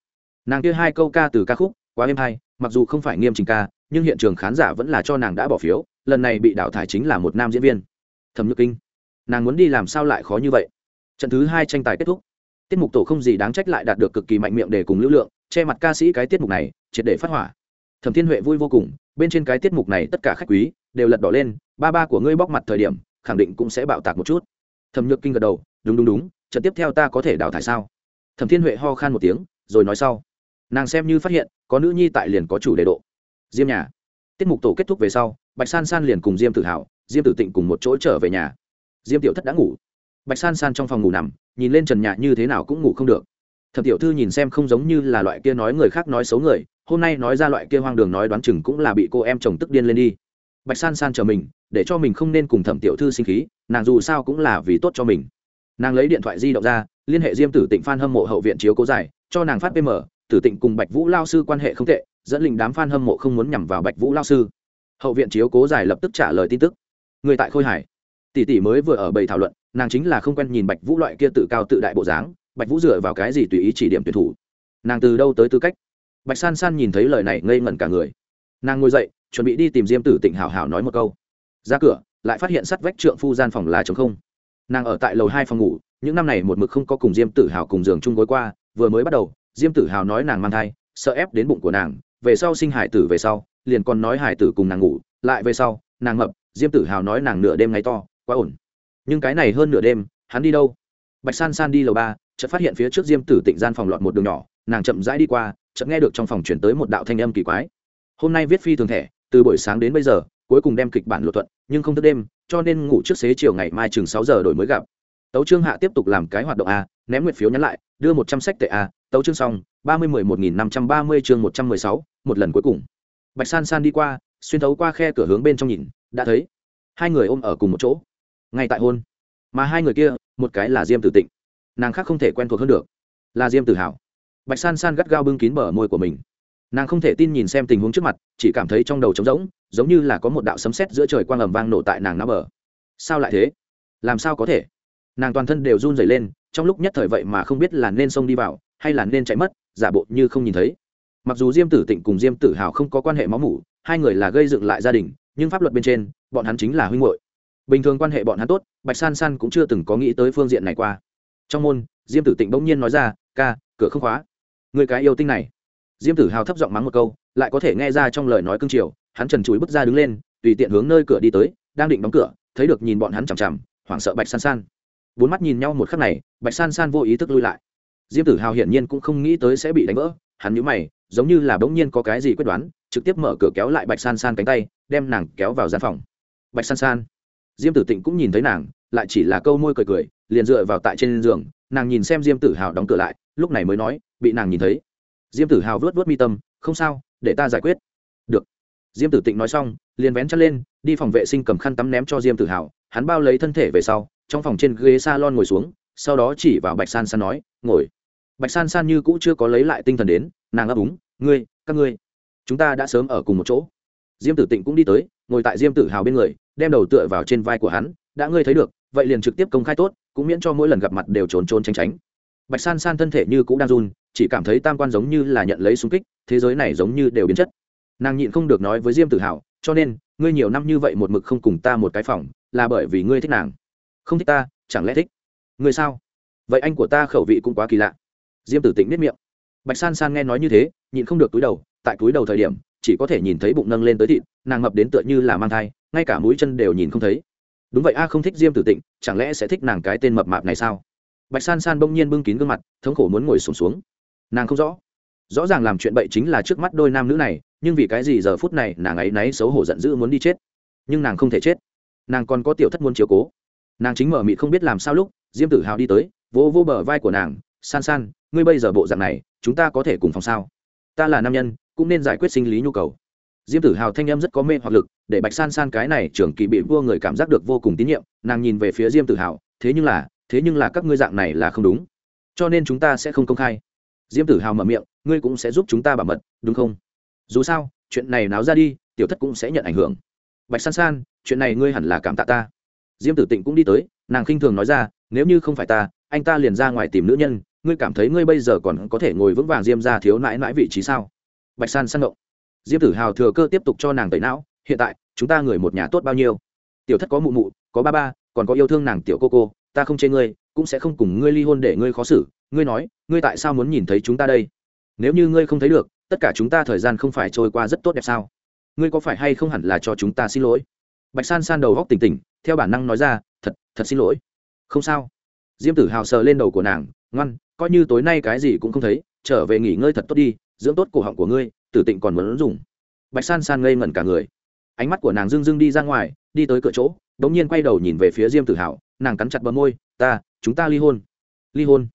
Nàng kia hai câu ca từ ca khúc, quá êm hay, mặc dù không phải nghiêm trình ca, nhưng hiện trường khán giả vẫn là cho nàng đã bỏ phiếu, lần này bị đào thải chính là một nam diễn viên. Thẩm nhược kinh, nàng muốn đi làm sao lại khó như vậy? Trận thứ hai tranh tài kết thúc. Tiết mục tổ không gì đáng trách lại đạt được cực kỳ mạnh miệng để cùng lưu lượng, che mặt ca sĩ cái tiết mục này, triệt để phát hỏa thẩm thiên huệ vui vô cùng, bên trên cái tiết mục này tất cả khách quý đều lật đỏ lên, ba ba của ngươi bóc mặt thời điểm, khẳng định cũng sẽ bạo tạc một chút. Thẩm nhược kinh gật đầu, đúng đúng đúng, trận tiếp theo ta có thể đào thải sao? Thẩm thiên huệ ho khan một tiếng, rồi nói sau. Nàng xem như phát hiện, có nữ nhi tại liền có chủ đề độ. Diêm nhà. Tiết mục tổ kết thúc về sau, bạch san san liền cùng diêm tự hào diêm tử tịnh cùng một chỗ trở về nhà. Diêm tiểu thất đã ngủ. Bạch san san trong phòng ngủ nằm, nhìn lên trần nhà như thế nào cũng ngủ không được thẩm tiểu thư nhìn xem không giống như là loại kia nói người khác nói xấu người, hôm nay nói ra loại kia hoang đường nói đoán chừng cũng là bị cô em chồng tức điên lên đi. Bạch san san chờ mình, để cho mình không nên cùng thẩm tiểu thư sinh khí, nàng dù sao cũng là vì tốt cho mình. Nàng lấy điện thoại di động ra, liên hệ diêm tử tịnh phan hâm mộ hậu viện chiếu cố dài cho nàng phát pm tử tịnh cùng bạch vũ lao sư quan hệ không tệ, dẫn lình đám f hâm mộ không muốn nhằm vào bạch vũ lao sư. Hậu viện chiếu cố dài lập tức trả lời tin tức. Người tại khôi hải. Tỷ tỷ mới vừa ở bầy thảo luận, nàng chính là không quen nhìn bạch vũ loại kia tự cao tự đại bộ dáng bạch vũ dựa vào cái gì tùy ý chỉ điểm tuyển thủ? Nàng từ đâu tới tư cách? Bạch san san nhìn thấy lời này ngây ngẩn cả người. Nàng ngồi dậy, chuẩn bị đi tìm diêm tử tỉnh hào hào nói một câu. Ra cửa, lại phát hiện sắt vách trượng phu gian phòng là t không. Nàng ở tại lầu hai phòng ngủ, những năm này một mực không có cùng diêm tử hào cùng giường chung gối qua, vừa mới bắt đầu, diêm tử hào nói nàng mang thai, sợ ép đến bụng của nàng, về sau sinh hải tử về sau, liền còn nói hải tử cùng nàng ngủ, lại về sau, nàng mập diêm tử hào nói nàng nửa đêm ngáy to, quá ổn. Nhưng cái này hơn nửa đêm, hắn đi đâu? Bạch san san đi lầu ba chợt phát hiện phía trước diêm tử tịnh gian phòng lọt một đường nhỏ, nàng chậm rãi đi qua, chợt nghe được trong phòng chuyển tới một đạo thanh âm kỳ quái. Hôm nay viết phi thường thẻ, từ buổi sáng đến bây giờ, cuối cùng đem kịch bản lộ thuận, nhưng không thức đêm, cho nên ngủ trước xế chiều ngày mai chừng sáu giờ đổi mới gặp. Tấu trương hạ tiếp tục làm cái hoạt động a, ném nguyệt phiếu nhắn lại, đưa một trăm sách tệ a, tấu trương xong, ba mươi mười một nghìn năm trăm ba mươi chương một trăm mười sáu, một lần cuối cùng. Bạch san san đi qua, xuyên thấu qua khe cửa hướng bên trong nhìn, đã thấy hai người ôm ở cùng một chỗ. Ngay tại hôn, mà hai người kia, một cái là diêm tử tịnh nàng khác không thể quen thuộc hơn được. Là diêm tử hào, bạch san san gắt gao bưng kín bờ môi của mình. Nàng không thể tin nhìn xem tình huống trước mặt chỉ cảm thấy trong đầu trống rỗng giống như là có một đạo sấm sét giữa trời quang ầm vang nổ tại nàng não bờ. Sao lại thế? Làm sao có thể? Nàng toàn thân đều run rẩy lên trong lúc nhất thời vậy mà không biết là nên xông đi vào hay là nên chạy mất giả bộ như không nhìn thấy. Mặc dù diêm tử tịnh cùng diêm tử hào không có quan hệ máu mủ hai người là gây dựng lại gia đình nhưng pháp luật bên trên bọn hắn chính là huynh hội bình thường quan hệ bọn hắn tốt bạch san san cũng chưa từng có nghĩ tới phương diện này qua trong môn, diêm tử tịnh bỗng nhiên nói ra, ca, cửa không khóa. Người cái yêu tinh này. Diêm tử hào thấp giọng mắng một câu, lại có thể nghe ra trong lời nói cương triều, hắn trần chúi bước ra đứng lên, tùy tiện hướng nơi cửa đi tới, đang định đóng cửa, thấy được nhìn bọn hắn chằm chằm, hoảng sợ bạch san san. Bốn mắt nhìn nhau một khắc này, bạch san san vô ý thức lui lại. Diêm tử hào hiển nhiên cũng không nghĩ tới sẽ bị đánh vỡ, hắn nhũ mày, giống như là bỗng nhiên có cái gì quyết đoán, trực tiếp mở cửa kéo lại bạch san san cánh tay, đem nàng kéo vào gian phòng. Bạch san san. Diêm tử tịnh cũng nhìn thấy nàng lại chỉ là câu môi cười cười, liền dựa vào tại trên giường, nàng nhìn xem diêm tử hào đóng cửa lại, lúc này mới nói, bị nàng nhìn thấy. Diêm tử hào vớt vớt mi tâm, không sao, để ta giải quyết. Được. Diêm tử tịnh nói xong, liền vén chân lên, đi phòng vệ sinh cầm khăn tắm ném cho diêm tử hào, hắn bao lấy thân thể về sau, trong phòng trên ghế s a lon ngồi xuống, sau đó chỉ vào bạch san san nói, ngồi. Bạch san san như cũ chưa có lấy lại tinh thần đến, nàng ấp úng, ngươi, các ngươi, chúng ta đã sớm ở cùng một chỗ. Diêm tử tịnh cũng đi tới, ngồi tại diêm tử hào bên người, đem đầu tựa vào trên vai của hắn, đã ngươi thấy được vậy liền trực tiếp công khai tốt, cũng miễn cho mỗi lần gặp mặt đều trốn trốn tránh tránh. Bạch san san thân thể như cũng đang run, chỉ cảm thấy tam quan giống như là nhận lấy súng kích, thế giới này giống như đều biến chất. Nàng nhịn không được nói với diêm tự hào cho nên, ngươi nhiều năm như vậy một mực không cùng ta một cái phòng, là bởi vì ngươi thích nàng. Không thích ta, chẳng lẽ thích? Ngươi sao? Vậy anh của ta khẩu vị cũng quá kỳ lạ. Diêm tử tĩnh nếp miệng. Bạch san san nghe nói như thế, nhịn không được túi đầu, tại túi đầu thời điểm, chỉ có thể nhìn thấy bụng nâng lên tới thịt, nàng mập đến tựa như là mang thai, ngay cả mũi chân đều nhìn không thấy đúng vậy a không thích diêm tử tịnh chẳng lẽ sẽ thích nàng cái tên mập mạp này sao? Bạch san san bỗng nhiên bưng kín gương mặt thống khổ muốn ngồi sùng xuống, xuống nàng không rõ. Rõ ràng làm chuyện bậy chính là trước mắt đôi nam nữ này nhưng vì cái gì giờ phút này nàng ấy náy xấu hổ giận dữ muốn đi chết? Nhưng nàng không thể chết. Nàng còn có tiểu thất muốn chiếu cố. Nàng chính mở mị không biết làm sao lúc diêm tử hào đi tới vỗ vỗ bờ vai của nàng. San san ngươi bây giờ bộ dạng này chúng ta có thể cùng phòng sao? Ta là nam nhân cũng nên giải quyết sinh lý nhu cầu diêm tử hào thanh em rất có mê hoặc lực, để bạch san san cái này trưởng kỳ bị vua người cảm giác được vô cùng tín nhiệm, nàng nhìn về phía diêm tử hào, thế nhưng là, thế nhưng là các ngươi dạng này là không đúng. Cho nên chúng ta sẽ không công khai. Diêm tử hào mở miệng, ngươi cũng sẽ giúp chúng ta bảo mật, đúng không? Dù sao, chuyện này náo ra đi, tiểu thất cũng sẽ nhận ảnh hưởng. Bạch san san, chuyện này ngươi hẳn là cảm tạ ta. Diêm tử tịnh cũng đi tới, nàng khinh thường nói ra, nếu như không phải ta, anh ta liền ra ngoài tìm nữ nhân, ngươi cảm thấy ngươi bây giờ còn có thể ngồi vững vàng diêm ra thiếu nãi nãi vị trí sao? Bạch san san động diêm tử hào thừa cơ tiếp tục cho nàng tẩy não, hiện tại, chúng ta người một nhà tốt bao nhiêu? Tiểu thất có mụ mụ, có ba ba, còn có yêu thương nàng tiểu cô cô, ta không chê ngươi, cũng sẽ không cùng ngươi ly hôn để ngươi khó xử. Ngươi nói, ngươi tại sao muốn nhìn thấy chúng ta đây? Nếu như ngươi không thấy được, tất cả chúng ta thời gian không phải trôi qua rất tốt đẹp sao? Ngươi có phải hay không hẳn là cho chúng ta xin lỗi? Bạch san san đầu góc tỉnh tỉnh, theo bản năng nói ra, thật thật xin lỗi. Không sao. Diêm tử hào sờ lên đầu của nàng, ngoan, coi như tối nay cái gì cũng không thấy, trở về nghỉ ngơi thật tốt đi, dưỡng tốt cổ họng của ngươi tử tịnh còn muốn dùng. Bạch san san ngây ngẩn cả người. Ánh mắt của nàng dưng dưng đi ra ngoài, đi tới cửa chỗ đ ỗ n g nhiên quay đầu nhìn về phía diêm tử hào, nàng cắn chặt bờ môi, ta, chúng ta ly hôn. Ly hôn?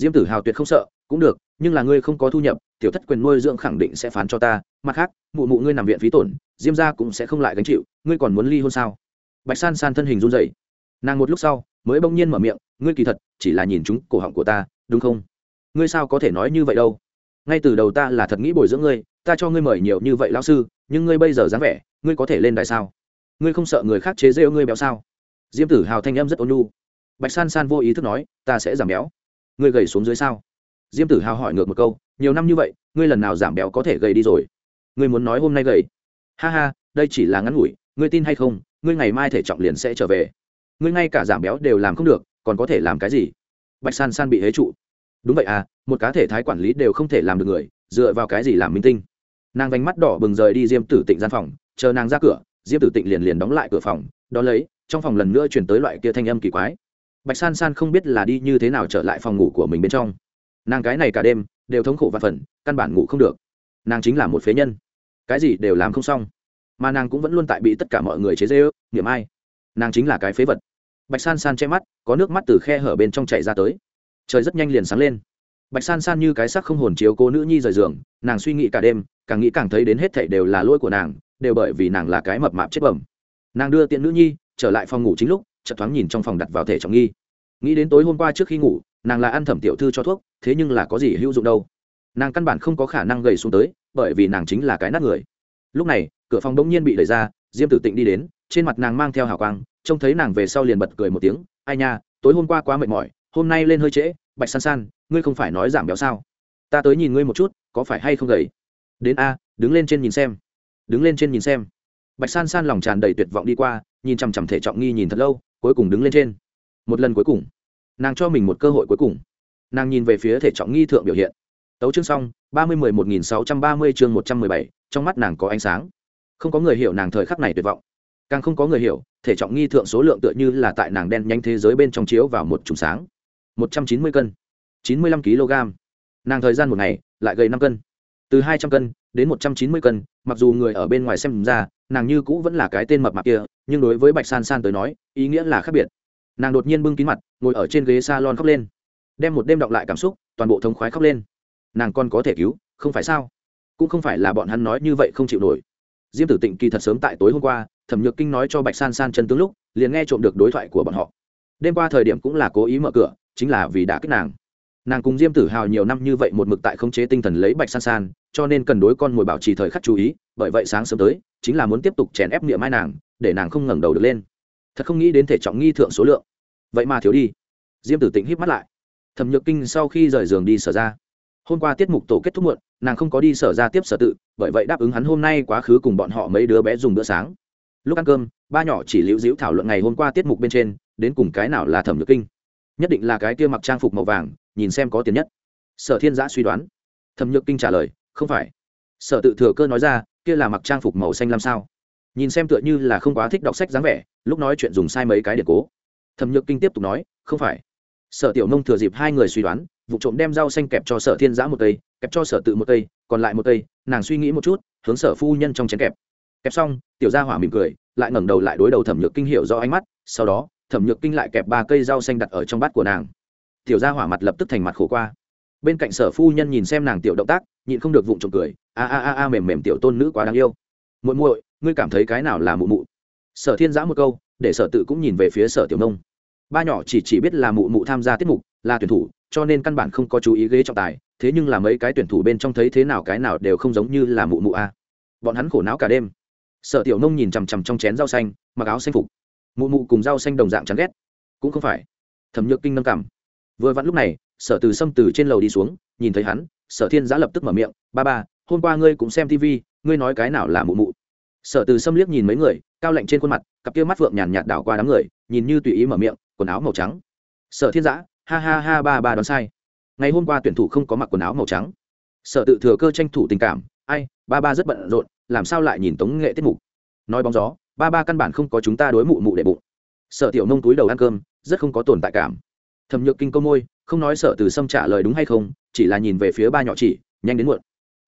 Diêm tử hào tuyệt không sợ, cũng được, nhưng là ngươi không có thu nhập, tiểu thất quyền nuôi dưỡng khẳng định sẽ phán cho ta, mặt khác, mụ mụ ngươi nằm viện phí tổn, diêm ra cũng sẽ không lại gánh chịu, ngươi còn muốn ly hôn sao? Bạch san san thân hình run dậy nàng một lúc sau, mới bỗng nhiên mở miệng, ngươi kỳ thật chỉ là nhìn chúng cổ họng của ta, đúng không? Ngươi sao có thể nói như vậy đâu? Ngay từ đầu ta là thật nghĩ bồi dưỡng ngươi, ta cho ngươi mời nhiều như vậy lão sư, nhưng ngươi bây giờ dáng vẻ, ngươi có thể lên đài sao? Ngươi không sợ người khác chế rêu ngươi béo sao? Diêm tử hào thanh em rất ôn nhu. Bạch san san vô ý thức nói, ta sẽ giảm béo. Ngươi gầy xuống dưới sao? Diêm tử hào hỏi ngược một câu, nhiều năm như vậy, ngươi lần nào giảm béo có thể gầy đi rồi? Ngươi muốn nói hôm nay gầy? Ha ha, đây chỉ là ngắn ngủi, ngươi tin hay không, ngươi ngày mai thể trọng liền sẽ trở về. Ngươi ngay cả giảm béo đều làm không được, còn có thể làm cái gì? Bạch san san bị hế trụ đúng vậy à một cá thể thái quản lý đều không thể làm được người, dựa vào cái gì làm minh tinh? Nàng vánh mắt đỏ bừng rời đi diêm tử tịnh gian phòng, chờ nàng ra cửa, diêm tử tịnh liền liền đóng lại cửa phòng đ ó lấy, trong phòng lần nữa chuyển tới loại kia thanh âm kỳ quái. Bạch san san không biết là đi như thế nào trở lại phòng ngủ của mình bên trong. Nàng cái này cả đêm, đều thống khổ và phần căn bản ngủ không được. Nàng chính là một phế nhân. Cái gì đều làm không xong. Mà nàng cũng vẫn luôn tại bị tất cả mọi người chế dê ước niệm ai. Nàng chính là cái phế vật. Bạch san san che mắt, có nước mắt từ khe hở bên trong chảy ra tới trời rất nhanh liền sáng lên. Bạch san san như cái sắc không hồn chiếu cô nữ nhi rời giường, nàng suy nghĩ cả đêm, càng nghĩ càng thấy đến hết thảy đều là lỗi của nàng, đều bởi vì nàng là cái mập mạp chết bẩm. Nàng đưa tiện nữ nhi, trở lại phòng ngủ chính lúc, chợt thoáng nhìn trong phòng đặt vào thể trọng nghi. Nghĩ đến tối hôm qua trước khi ngủ, nàng là ăn thẩm tiểu thư cho thuốc, thế nhưng là có gì hữu dụng đâu. Nàng căn bản không có khả năng gầy xuống tới, bởi vì nàng chính là cái nát người. Lúc này, cửa phòng bỗng nhiên bị đẩy ra, diêm tử tịnh đi đến, trên mặt nàng mang theo hào quang, trông thấy nàng về sau liền bật cười một tiếng, ai nha, tối hôm qua quá mệt mỏi hôm nay lên hơi trễ, bạch san san, ngươi không phải nói giảm béo sao? Ta tới nhìn ngươi một chút, có phải hay không gầy? Đến a, đứng lên trên nhìn xem. Đứng lên trên nhìn xem. Bạch san san lòng tràn đầy tuyệt vọng đi qua, nhìn chằm chằm thể trọng nghi nhìn thật lâu, cuối cùng đứng lên trên. Một lần cuối cùng. Nàng cho mình một cơ hội cuối cùng. Nàng nhìn về phía thể trọng nghi thượng biểu hiện. Tấu chương xong, ba mươi mười một nghìn sáu trăm ba mươi chương một trăm mười bảy, trong mắt nàng có ánh sáng. Không có người hiểu nàng thời khắc này tuyệt vọng. Càng không có người hiểu, thể trọng nghi thượng số lượng tựa như là tại nàng đen nhanh thế giới bên trong chiếu vào một trùng sáng một trăm chín mươi cân, chín mươi lăm kg. Nàng thời gian một ngày, lại gầy năm cân. Từ hai trăm cân đến một trăm chín mươi cân, mặc dù người ở bên ngoài xem ra, nàng như cũ vẫn là cái tên mập mạp kia, nhưng đối với bạch san san tới nói, ý nghĩa là khác biệt. Nàng đột nhiên bưng kín mặt, ngồi ở trên ghế s a lon khóc lên. Đem một đêm đọng lại cảm xúc, toàn bộ thống khoái khóc lên. Nàng còn có thể cứu, không phải sao? Cũng không phải là bọn hắn nói như vậy không chịu nổi. Diêm tử tịnh kỳ thật sớm tại tối hôm qua, thẩm nhược kinh nói cho bạch san san chân tướng lúc, liền nghe trộm được đối thoại của bọn họ. Đêm qua thời điểm cũng là cố ý mở cửa chính là vì đã kích nàng. Nàng cùng diêm tử hào nhiều năm như vậy một mực tại khống chế tinh thần lấy bạch san san, cho nên cần đối con mồi bảo trì thời khắc chú ý, bởi vậy sáng sớm tới, chính là muốn tiếp tục chèn ép miệng mai nàng, để nàng không ngẩng đầu được lên. Thật không nghĩ đến thể trọng nghi thượng số lượng. Vậy mà thiếu đi. Diêm tử tĩnh híp mắt lại. Thẩm nhược kinh sau khi rời giường đi sở ra. Hôm qua tiết mục tổ kết thúc muộn, nàng không có đi sở ra tiếp sở tự, bởi vậy đáp ứng hắn hôm nay quá khứ cùng bọn họ mấy đứa bé dùng bữa sáng. Lúc ăn cơm, ba nhỏ chỉ liễu dĩu thảo luận ngày hôm qua tiết mục bên trên, đến cùng cái nào là thẩm nhược kinh nhất định là cái kia mặc trang phục màu vàng, nhìn xem có tiền nhất. Sở thiên giã suy đoán. Thẩm nhược kinh trả lời, không phải. Sở tự thừa cơ nói ra, kia là mặc trang phục màu xanh làm sao? Nhìn xem tựa như là không quá thích đọc sách dáng vẻ, lúc nói chuyện dùng sai mấy cái điện cố. Thẩm nhược kinh tiếp tục nói, không phải. Sở tiểu nông thừa dịp hai người suy đoán, vụ trộm đem rau xanh kẹp cho sở thiên giã một cây, kẹp cho sở tự một cây, còn lại một cây, nàng suy nghĩ một chút, hướng sở phu nhân trong chén kẹp. Kẹp xong, tiểu gia hỏa mỉm cười, lại ngẩng đầu lại đối đầu thẩm nhược kinh hiểu do ánh mắt, sau đó thẩm nhược kinh lại kẹp ba cây rau xanh đặt ở trong bát của nàng. Tiểu gia hỏa mặt lập tức thành mặt khổ qua. Bên cạnh sở phu nhân nhìn xem nàng tiểu động tác, nhịn không được vụng trộm cười. A a a a, mềm mềm tiểu tôn nữ quá đáng yêu. Muội muội, ngươi cảm thấy cái nào là mụ mụ? Sở thiên giã một câu, để sở tự cũng nhìn về phía sở tiểu nông. Ba nhỏ chỉ chỉ biết là mụ mụ tham gia tiết mục, là tuyển thủ, cho nên căn bản không có chú ý ghế trọng tài. Thế nhưng là mấy cái tuyển thủ bên trong thấy thế nào cái nào đều không giống như là mụ mụ a. Bọn hắn khổ não cả đêm. Sở tiểu nông nhìn chằm chằm trong chén rau xanh, mặc áo xanh phục mụ mụ cùng rau xanh đồng dạng chán ghét. Cũng không phải. Thẩm nhược kinh nâng cảm vừa vặn lúc này, sở từ xâm từ trên lầu đi xuống, nhìn thấy hắn, sở thiên giã lập tức mở miệng, ba ba, hôm qua ngươi cũng xem tv ngươi nói cái nào là mụ mụ? Sở từ xâm liếc nhìn mấy người, cao lạnh trên khuôn mặt, cặp kia mắt phượng nhàn nhạt đảo qua đám người, nhìn như tùy ý mở miệng, quần áo màu trắng. Sở thiên giã, ha ha ha, ba ba đoán sai. Ngày hôm qua tuyển thủ không có mặc quần áo màu trắng. Sở tự thừa cơ tranh thủ tình cảm, ai, ba ba rất bận rộn, làm sao lại nhìn tống nghệ tiết mục? Nói bóng gió ba ba căn bản không có chúng ta đối mụ mụ để bụng. Sở tiểu nông túi đầu ăn cơm, rất không có tồn tại cảm. Thẩm nhược kinh câu môi, không nói sở từ sâm trả lời đúng hay không, chỉ là nhìn về phía ba nhỏ chỉ, nhanh đến muộn.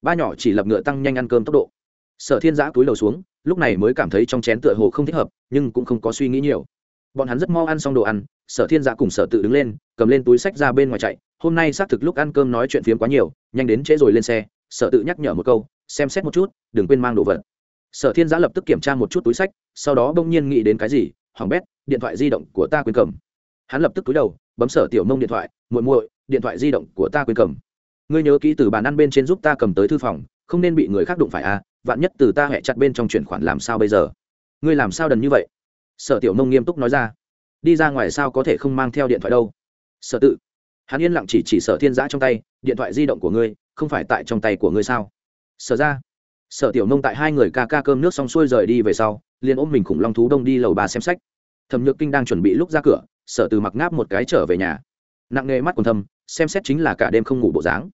Ba nhỏ chỉ lập ngựa tăng nhanh ăn cơm tốc độ. Sở thiên giã túi đầu xuống, lúc này mới cảm thấy trong chén tựa hồ không thích hợp, nhưng cũng không có suy nghĩ nhiều. Bọn hắn rất mau ăn xong đồ ăn, sở thiên giã cùng sở tự đứng lên, cầm lên túi sách ra bên ngoài chạy. Hôm nay xác thực lúc ăn cơm nói chuyện phiếm quá nhiều, nhanh đến trễ rồi lên xe, sở tự nhắc nhở một câu, xem xét một chút, đừng quên mang đồ vật sở thiên giã lập tức kiểm tra một chút túi sách, sau đó bỗng nhiên nghĩ đến cái gì hỏng bét, điện thoại di động của ta quên cầm. Hắn lập tức túi đầu, bấm sở tiểu mông điện thoại, muội muội, điện thoại di động của ta quên cầm. Ngươi nhớ kỹ từ bàn ăn bên trên giúp ta cầm tới thư phòng, không nên bị người khác đụng phải à vạn nhất từ ta hẹ chặt bên trong chuyển khoản làm sao bây giờ? Ngươi làm sao đần như vậy? Sở tiểu nông nghiêm túc nói ra. Đi ra ngoài sao có thể không mang theo điện thoại đâu? Sở tự. Hắn yên lặng chỉ chỉ sở thiên giã trong tay, điện thoại di động của ngươi, không phải tại trong tay của ngươi sao? Sở ra sở tiểu nông tại hai người ca ca cơm nước xong xuôi rời đi về sau, liền ôm mình khủng long thú đông đi lầu ba xem sách. Thẩm nhược kinh đang chuẩn bị lúc ra cửa, sở từ mặc ngáp một cái trở về nhà. Nặng nề mắt còn thâm, xem xét chính là cả đêm không ngủ bộ dáng.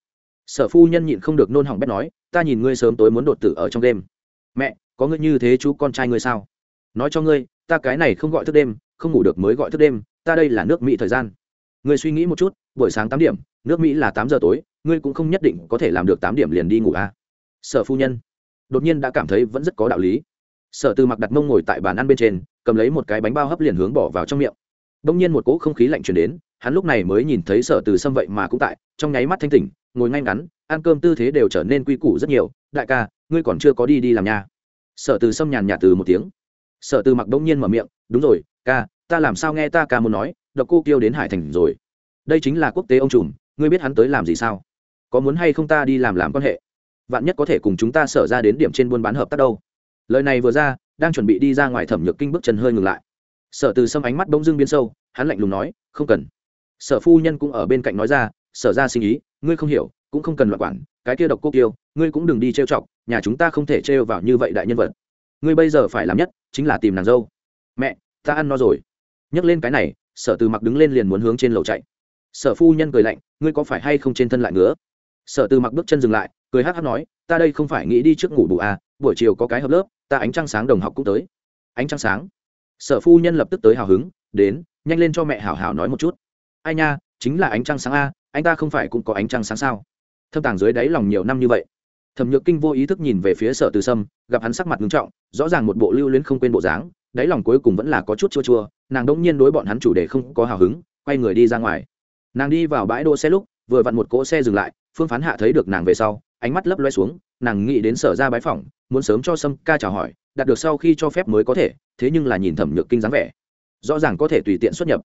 Sở phu nhân nhịn không được nôn hỏng bét nói, ta nhìn ngươi sớm tối muốn đột tử ở trong đêm. Mẹ, có ngươi như thế chú con trai ngươi sao? Nói cho ngươi, ta cái này không gọi thức đêm, không ngủ được mới gọi thức đêm, ta đây là nước mỹ thời gian. Ngươi suy nghĩ một chút, buổi sáng tám điểm, nước mỹ là tám giờ tối, ngươi cũng không nhất định có thể làm được tám điểm liền đi ngủ à. sở phu nhân đột nhiên đã cảm thấy vẫn rất có đạo lý. Sở từ mặc đặt mông ngồi tại bàn ăn bên trên, cầm lấy một cái bánh bao hấp liền hướng bỏ vào trong miệng. Đông nhiên một cỗ không khí lạnh chuyển đến, hắn lúc này mới nhìn thấy sở từ sâm vậy mà cũng tại, trong nháy mắt thanh tỉnh, ngồi ngay ngắn, ăn cơm tư thế đều trở nên quy củ rất nhiều. Đại ca, ngươi còn chưa có đi đi làm nhà sở từ sâm nhàn nhạt từ một tiếng. Sở từ mặc đông nhiên mở miệng, đúng rồi, ca, ta làm sao nghe ta ca muốn nói, độc cô kêu đến hải thành rồi. Đây chính là quốc tế ông trùm, ngươi biết hắn tới làm gì sao? Có muốn hay không ta đi làm làm quan hệ? Vạn nhất có thể cùng chúng ta sở ra đến điểm trên buôn bán hợp tác đâu. Lời này vừa ra, đang chuẩn bị đi ra ngoài thẩm nhược kinh bước chân hơi ngừng lại. Sở từ sâm ánh mắt bỗng dưng biến sâu, hắn lạnh lùng nói, không cần. Sở phu nhân cũng ở bên cạnh nói ra, sở ra sinh ý, ngươi không hiểu, cũng không cần loại quản, cái kia độc cô kiêu, ngươi cũng đừng đi trêu chọc, nhà chúng ta không thể trêu vào như vậy đại nhân vật. Ngươi bây giờ phải làm nhất, chính là tìm nàng dâu. Mẹ, ta ăn no rồi. Nhắc lên cái này, sở từ mặc đứng lên liền muốn hướng trên lầu chạy. Sở phu nhân cười lạnh, ngươi có phải hay không trên thân lại ngứa? Sở từ mặc bước chân dừng lại cười hát hát nói, ta đây không phải nghĩ đi trước ngủ bù à buổi chiều có cái hợp lớp, ta ánh trăng sáng đồng học cũng tới. Ánh trăng sáng. Sở phu nhân lập tức tới hào hứng, đến, nhanh lên cho mẹ hảo hảo nói một chút. Ai nha, chính là ánh trăng sáng a, anh ta không phải cũng có ánh trăng sáng sao? Thâm tàng dưới đáy lòng nhiều năm như vậy. Thẩm nhược kinh vô ý thức nhìn về phía sở từ sâm, gặp hắn sắc mặt nghiêm trọng, rõ ràng một bộ lưu luyến không quên bộ dáng, đáy lòng cuối cùng vẫn là có chút chua chua, nàng đông nhiên đối bọn hắn chủ đề không có hào hứng, quay người đi ra ngoài. Nàng đi vào bãi đỗ xe lúc, vừa vặn một cỗ xe dừng lại, phương phán hạ thấy được nàng về sau ánh mắt lấp loe xuống, nàng nghĩ đến sở ra bái phỏng, muốn sớm cho sâm ca chào hỏi, đạt được sau khi cho phép mới có thể, thế nhưng là nhìn thẩm nhược kinh dáng vẻ. Rõ ràng có thể tùy tiện xuất nhập.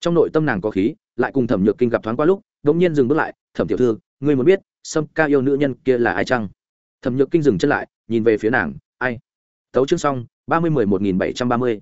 Trong nội tâm nàng có khí, lại cùng thẩm nhược kinh gặp thoáng qua lúc đ ỗ n g nhiên dừng bước lại, thẩm tiểu thư, ngươi muốn biết, sâm ca yêu nữ nhân kia là ai chăng? Thẩm nhược kinh dừng chân lại, nhìn về phía nàng, ai? Tấu chương xong, ba mươi mười một nghìn bảy trăm ba mươi.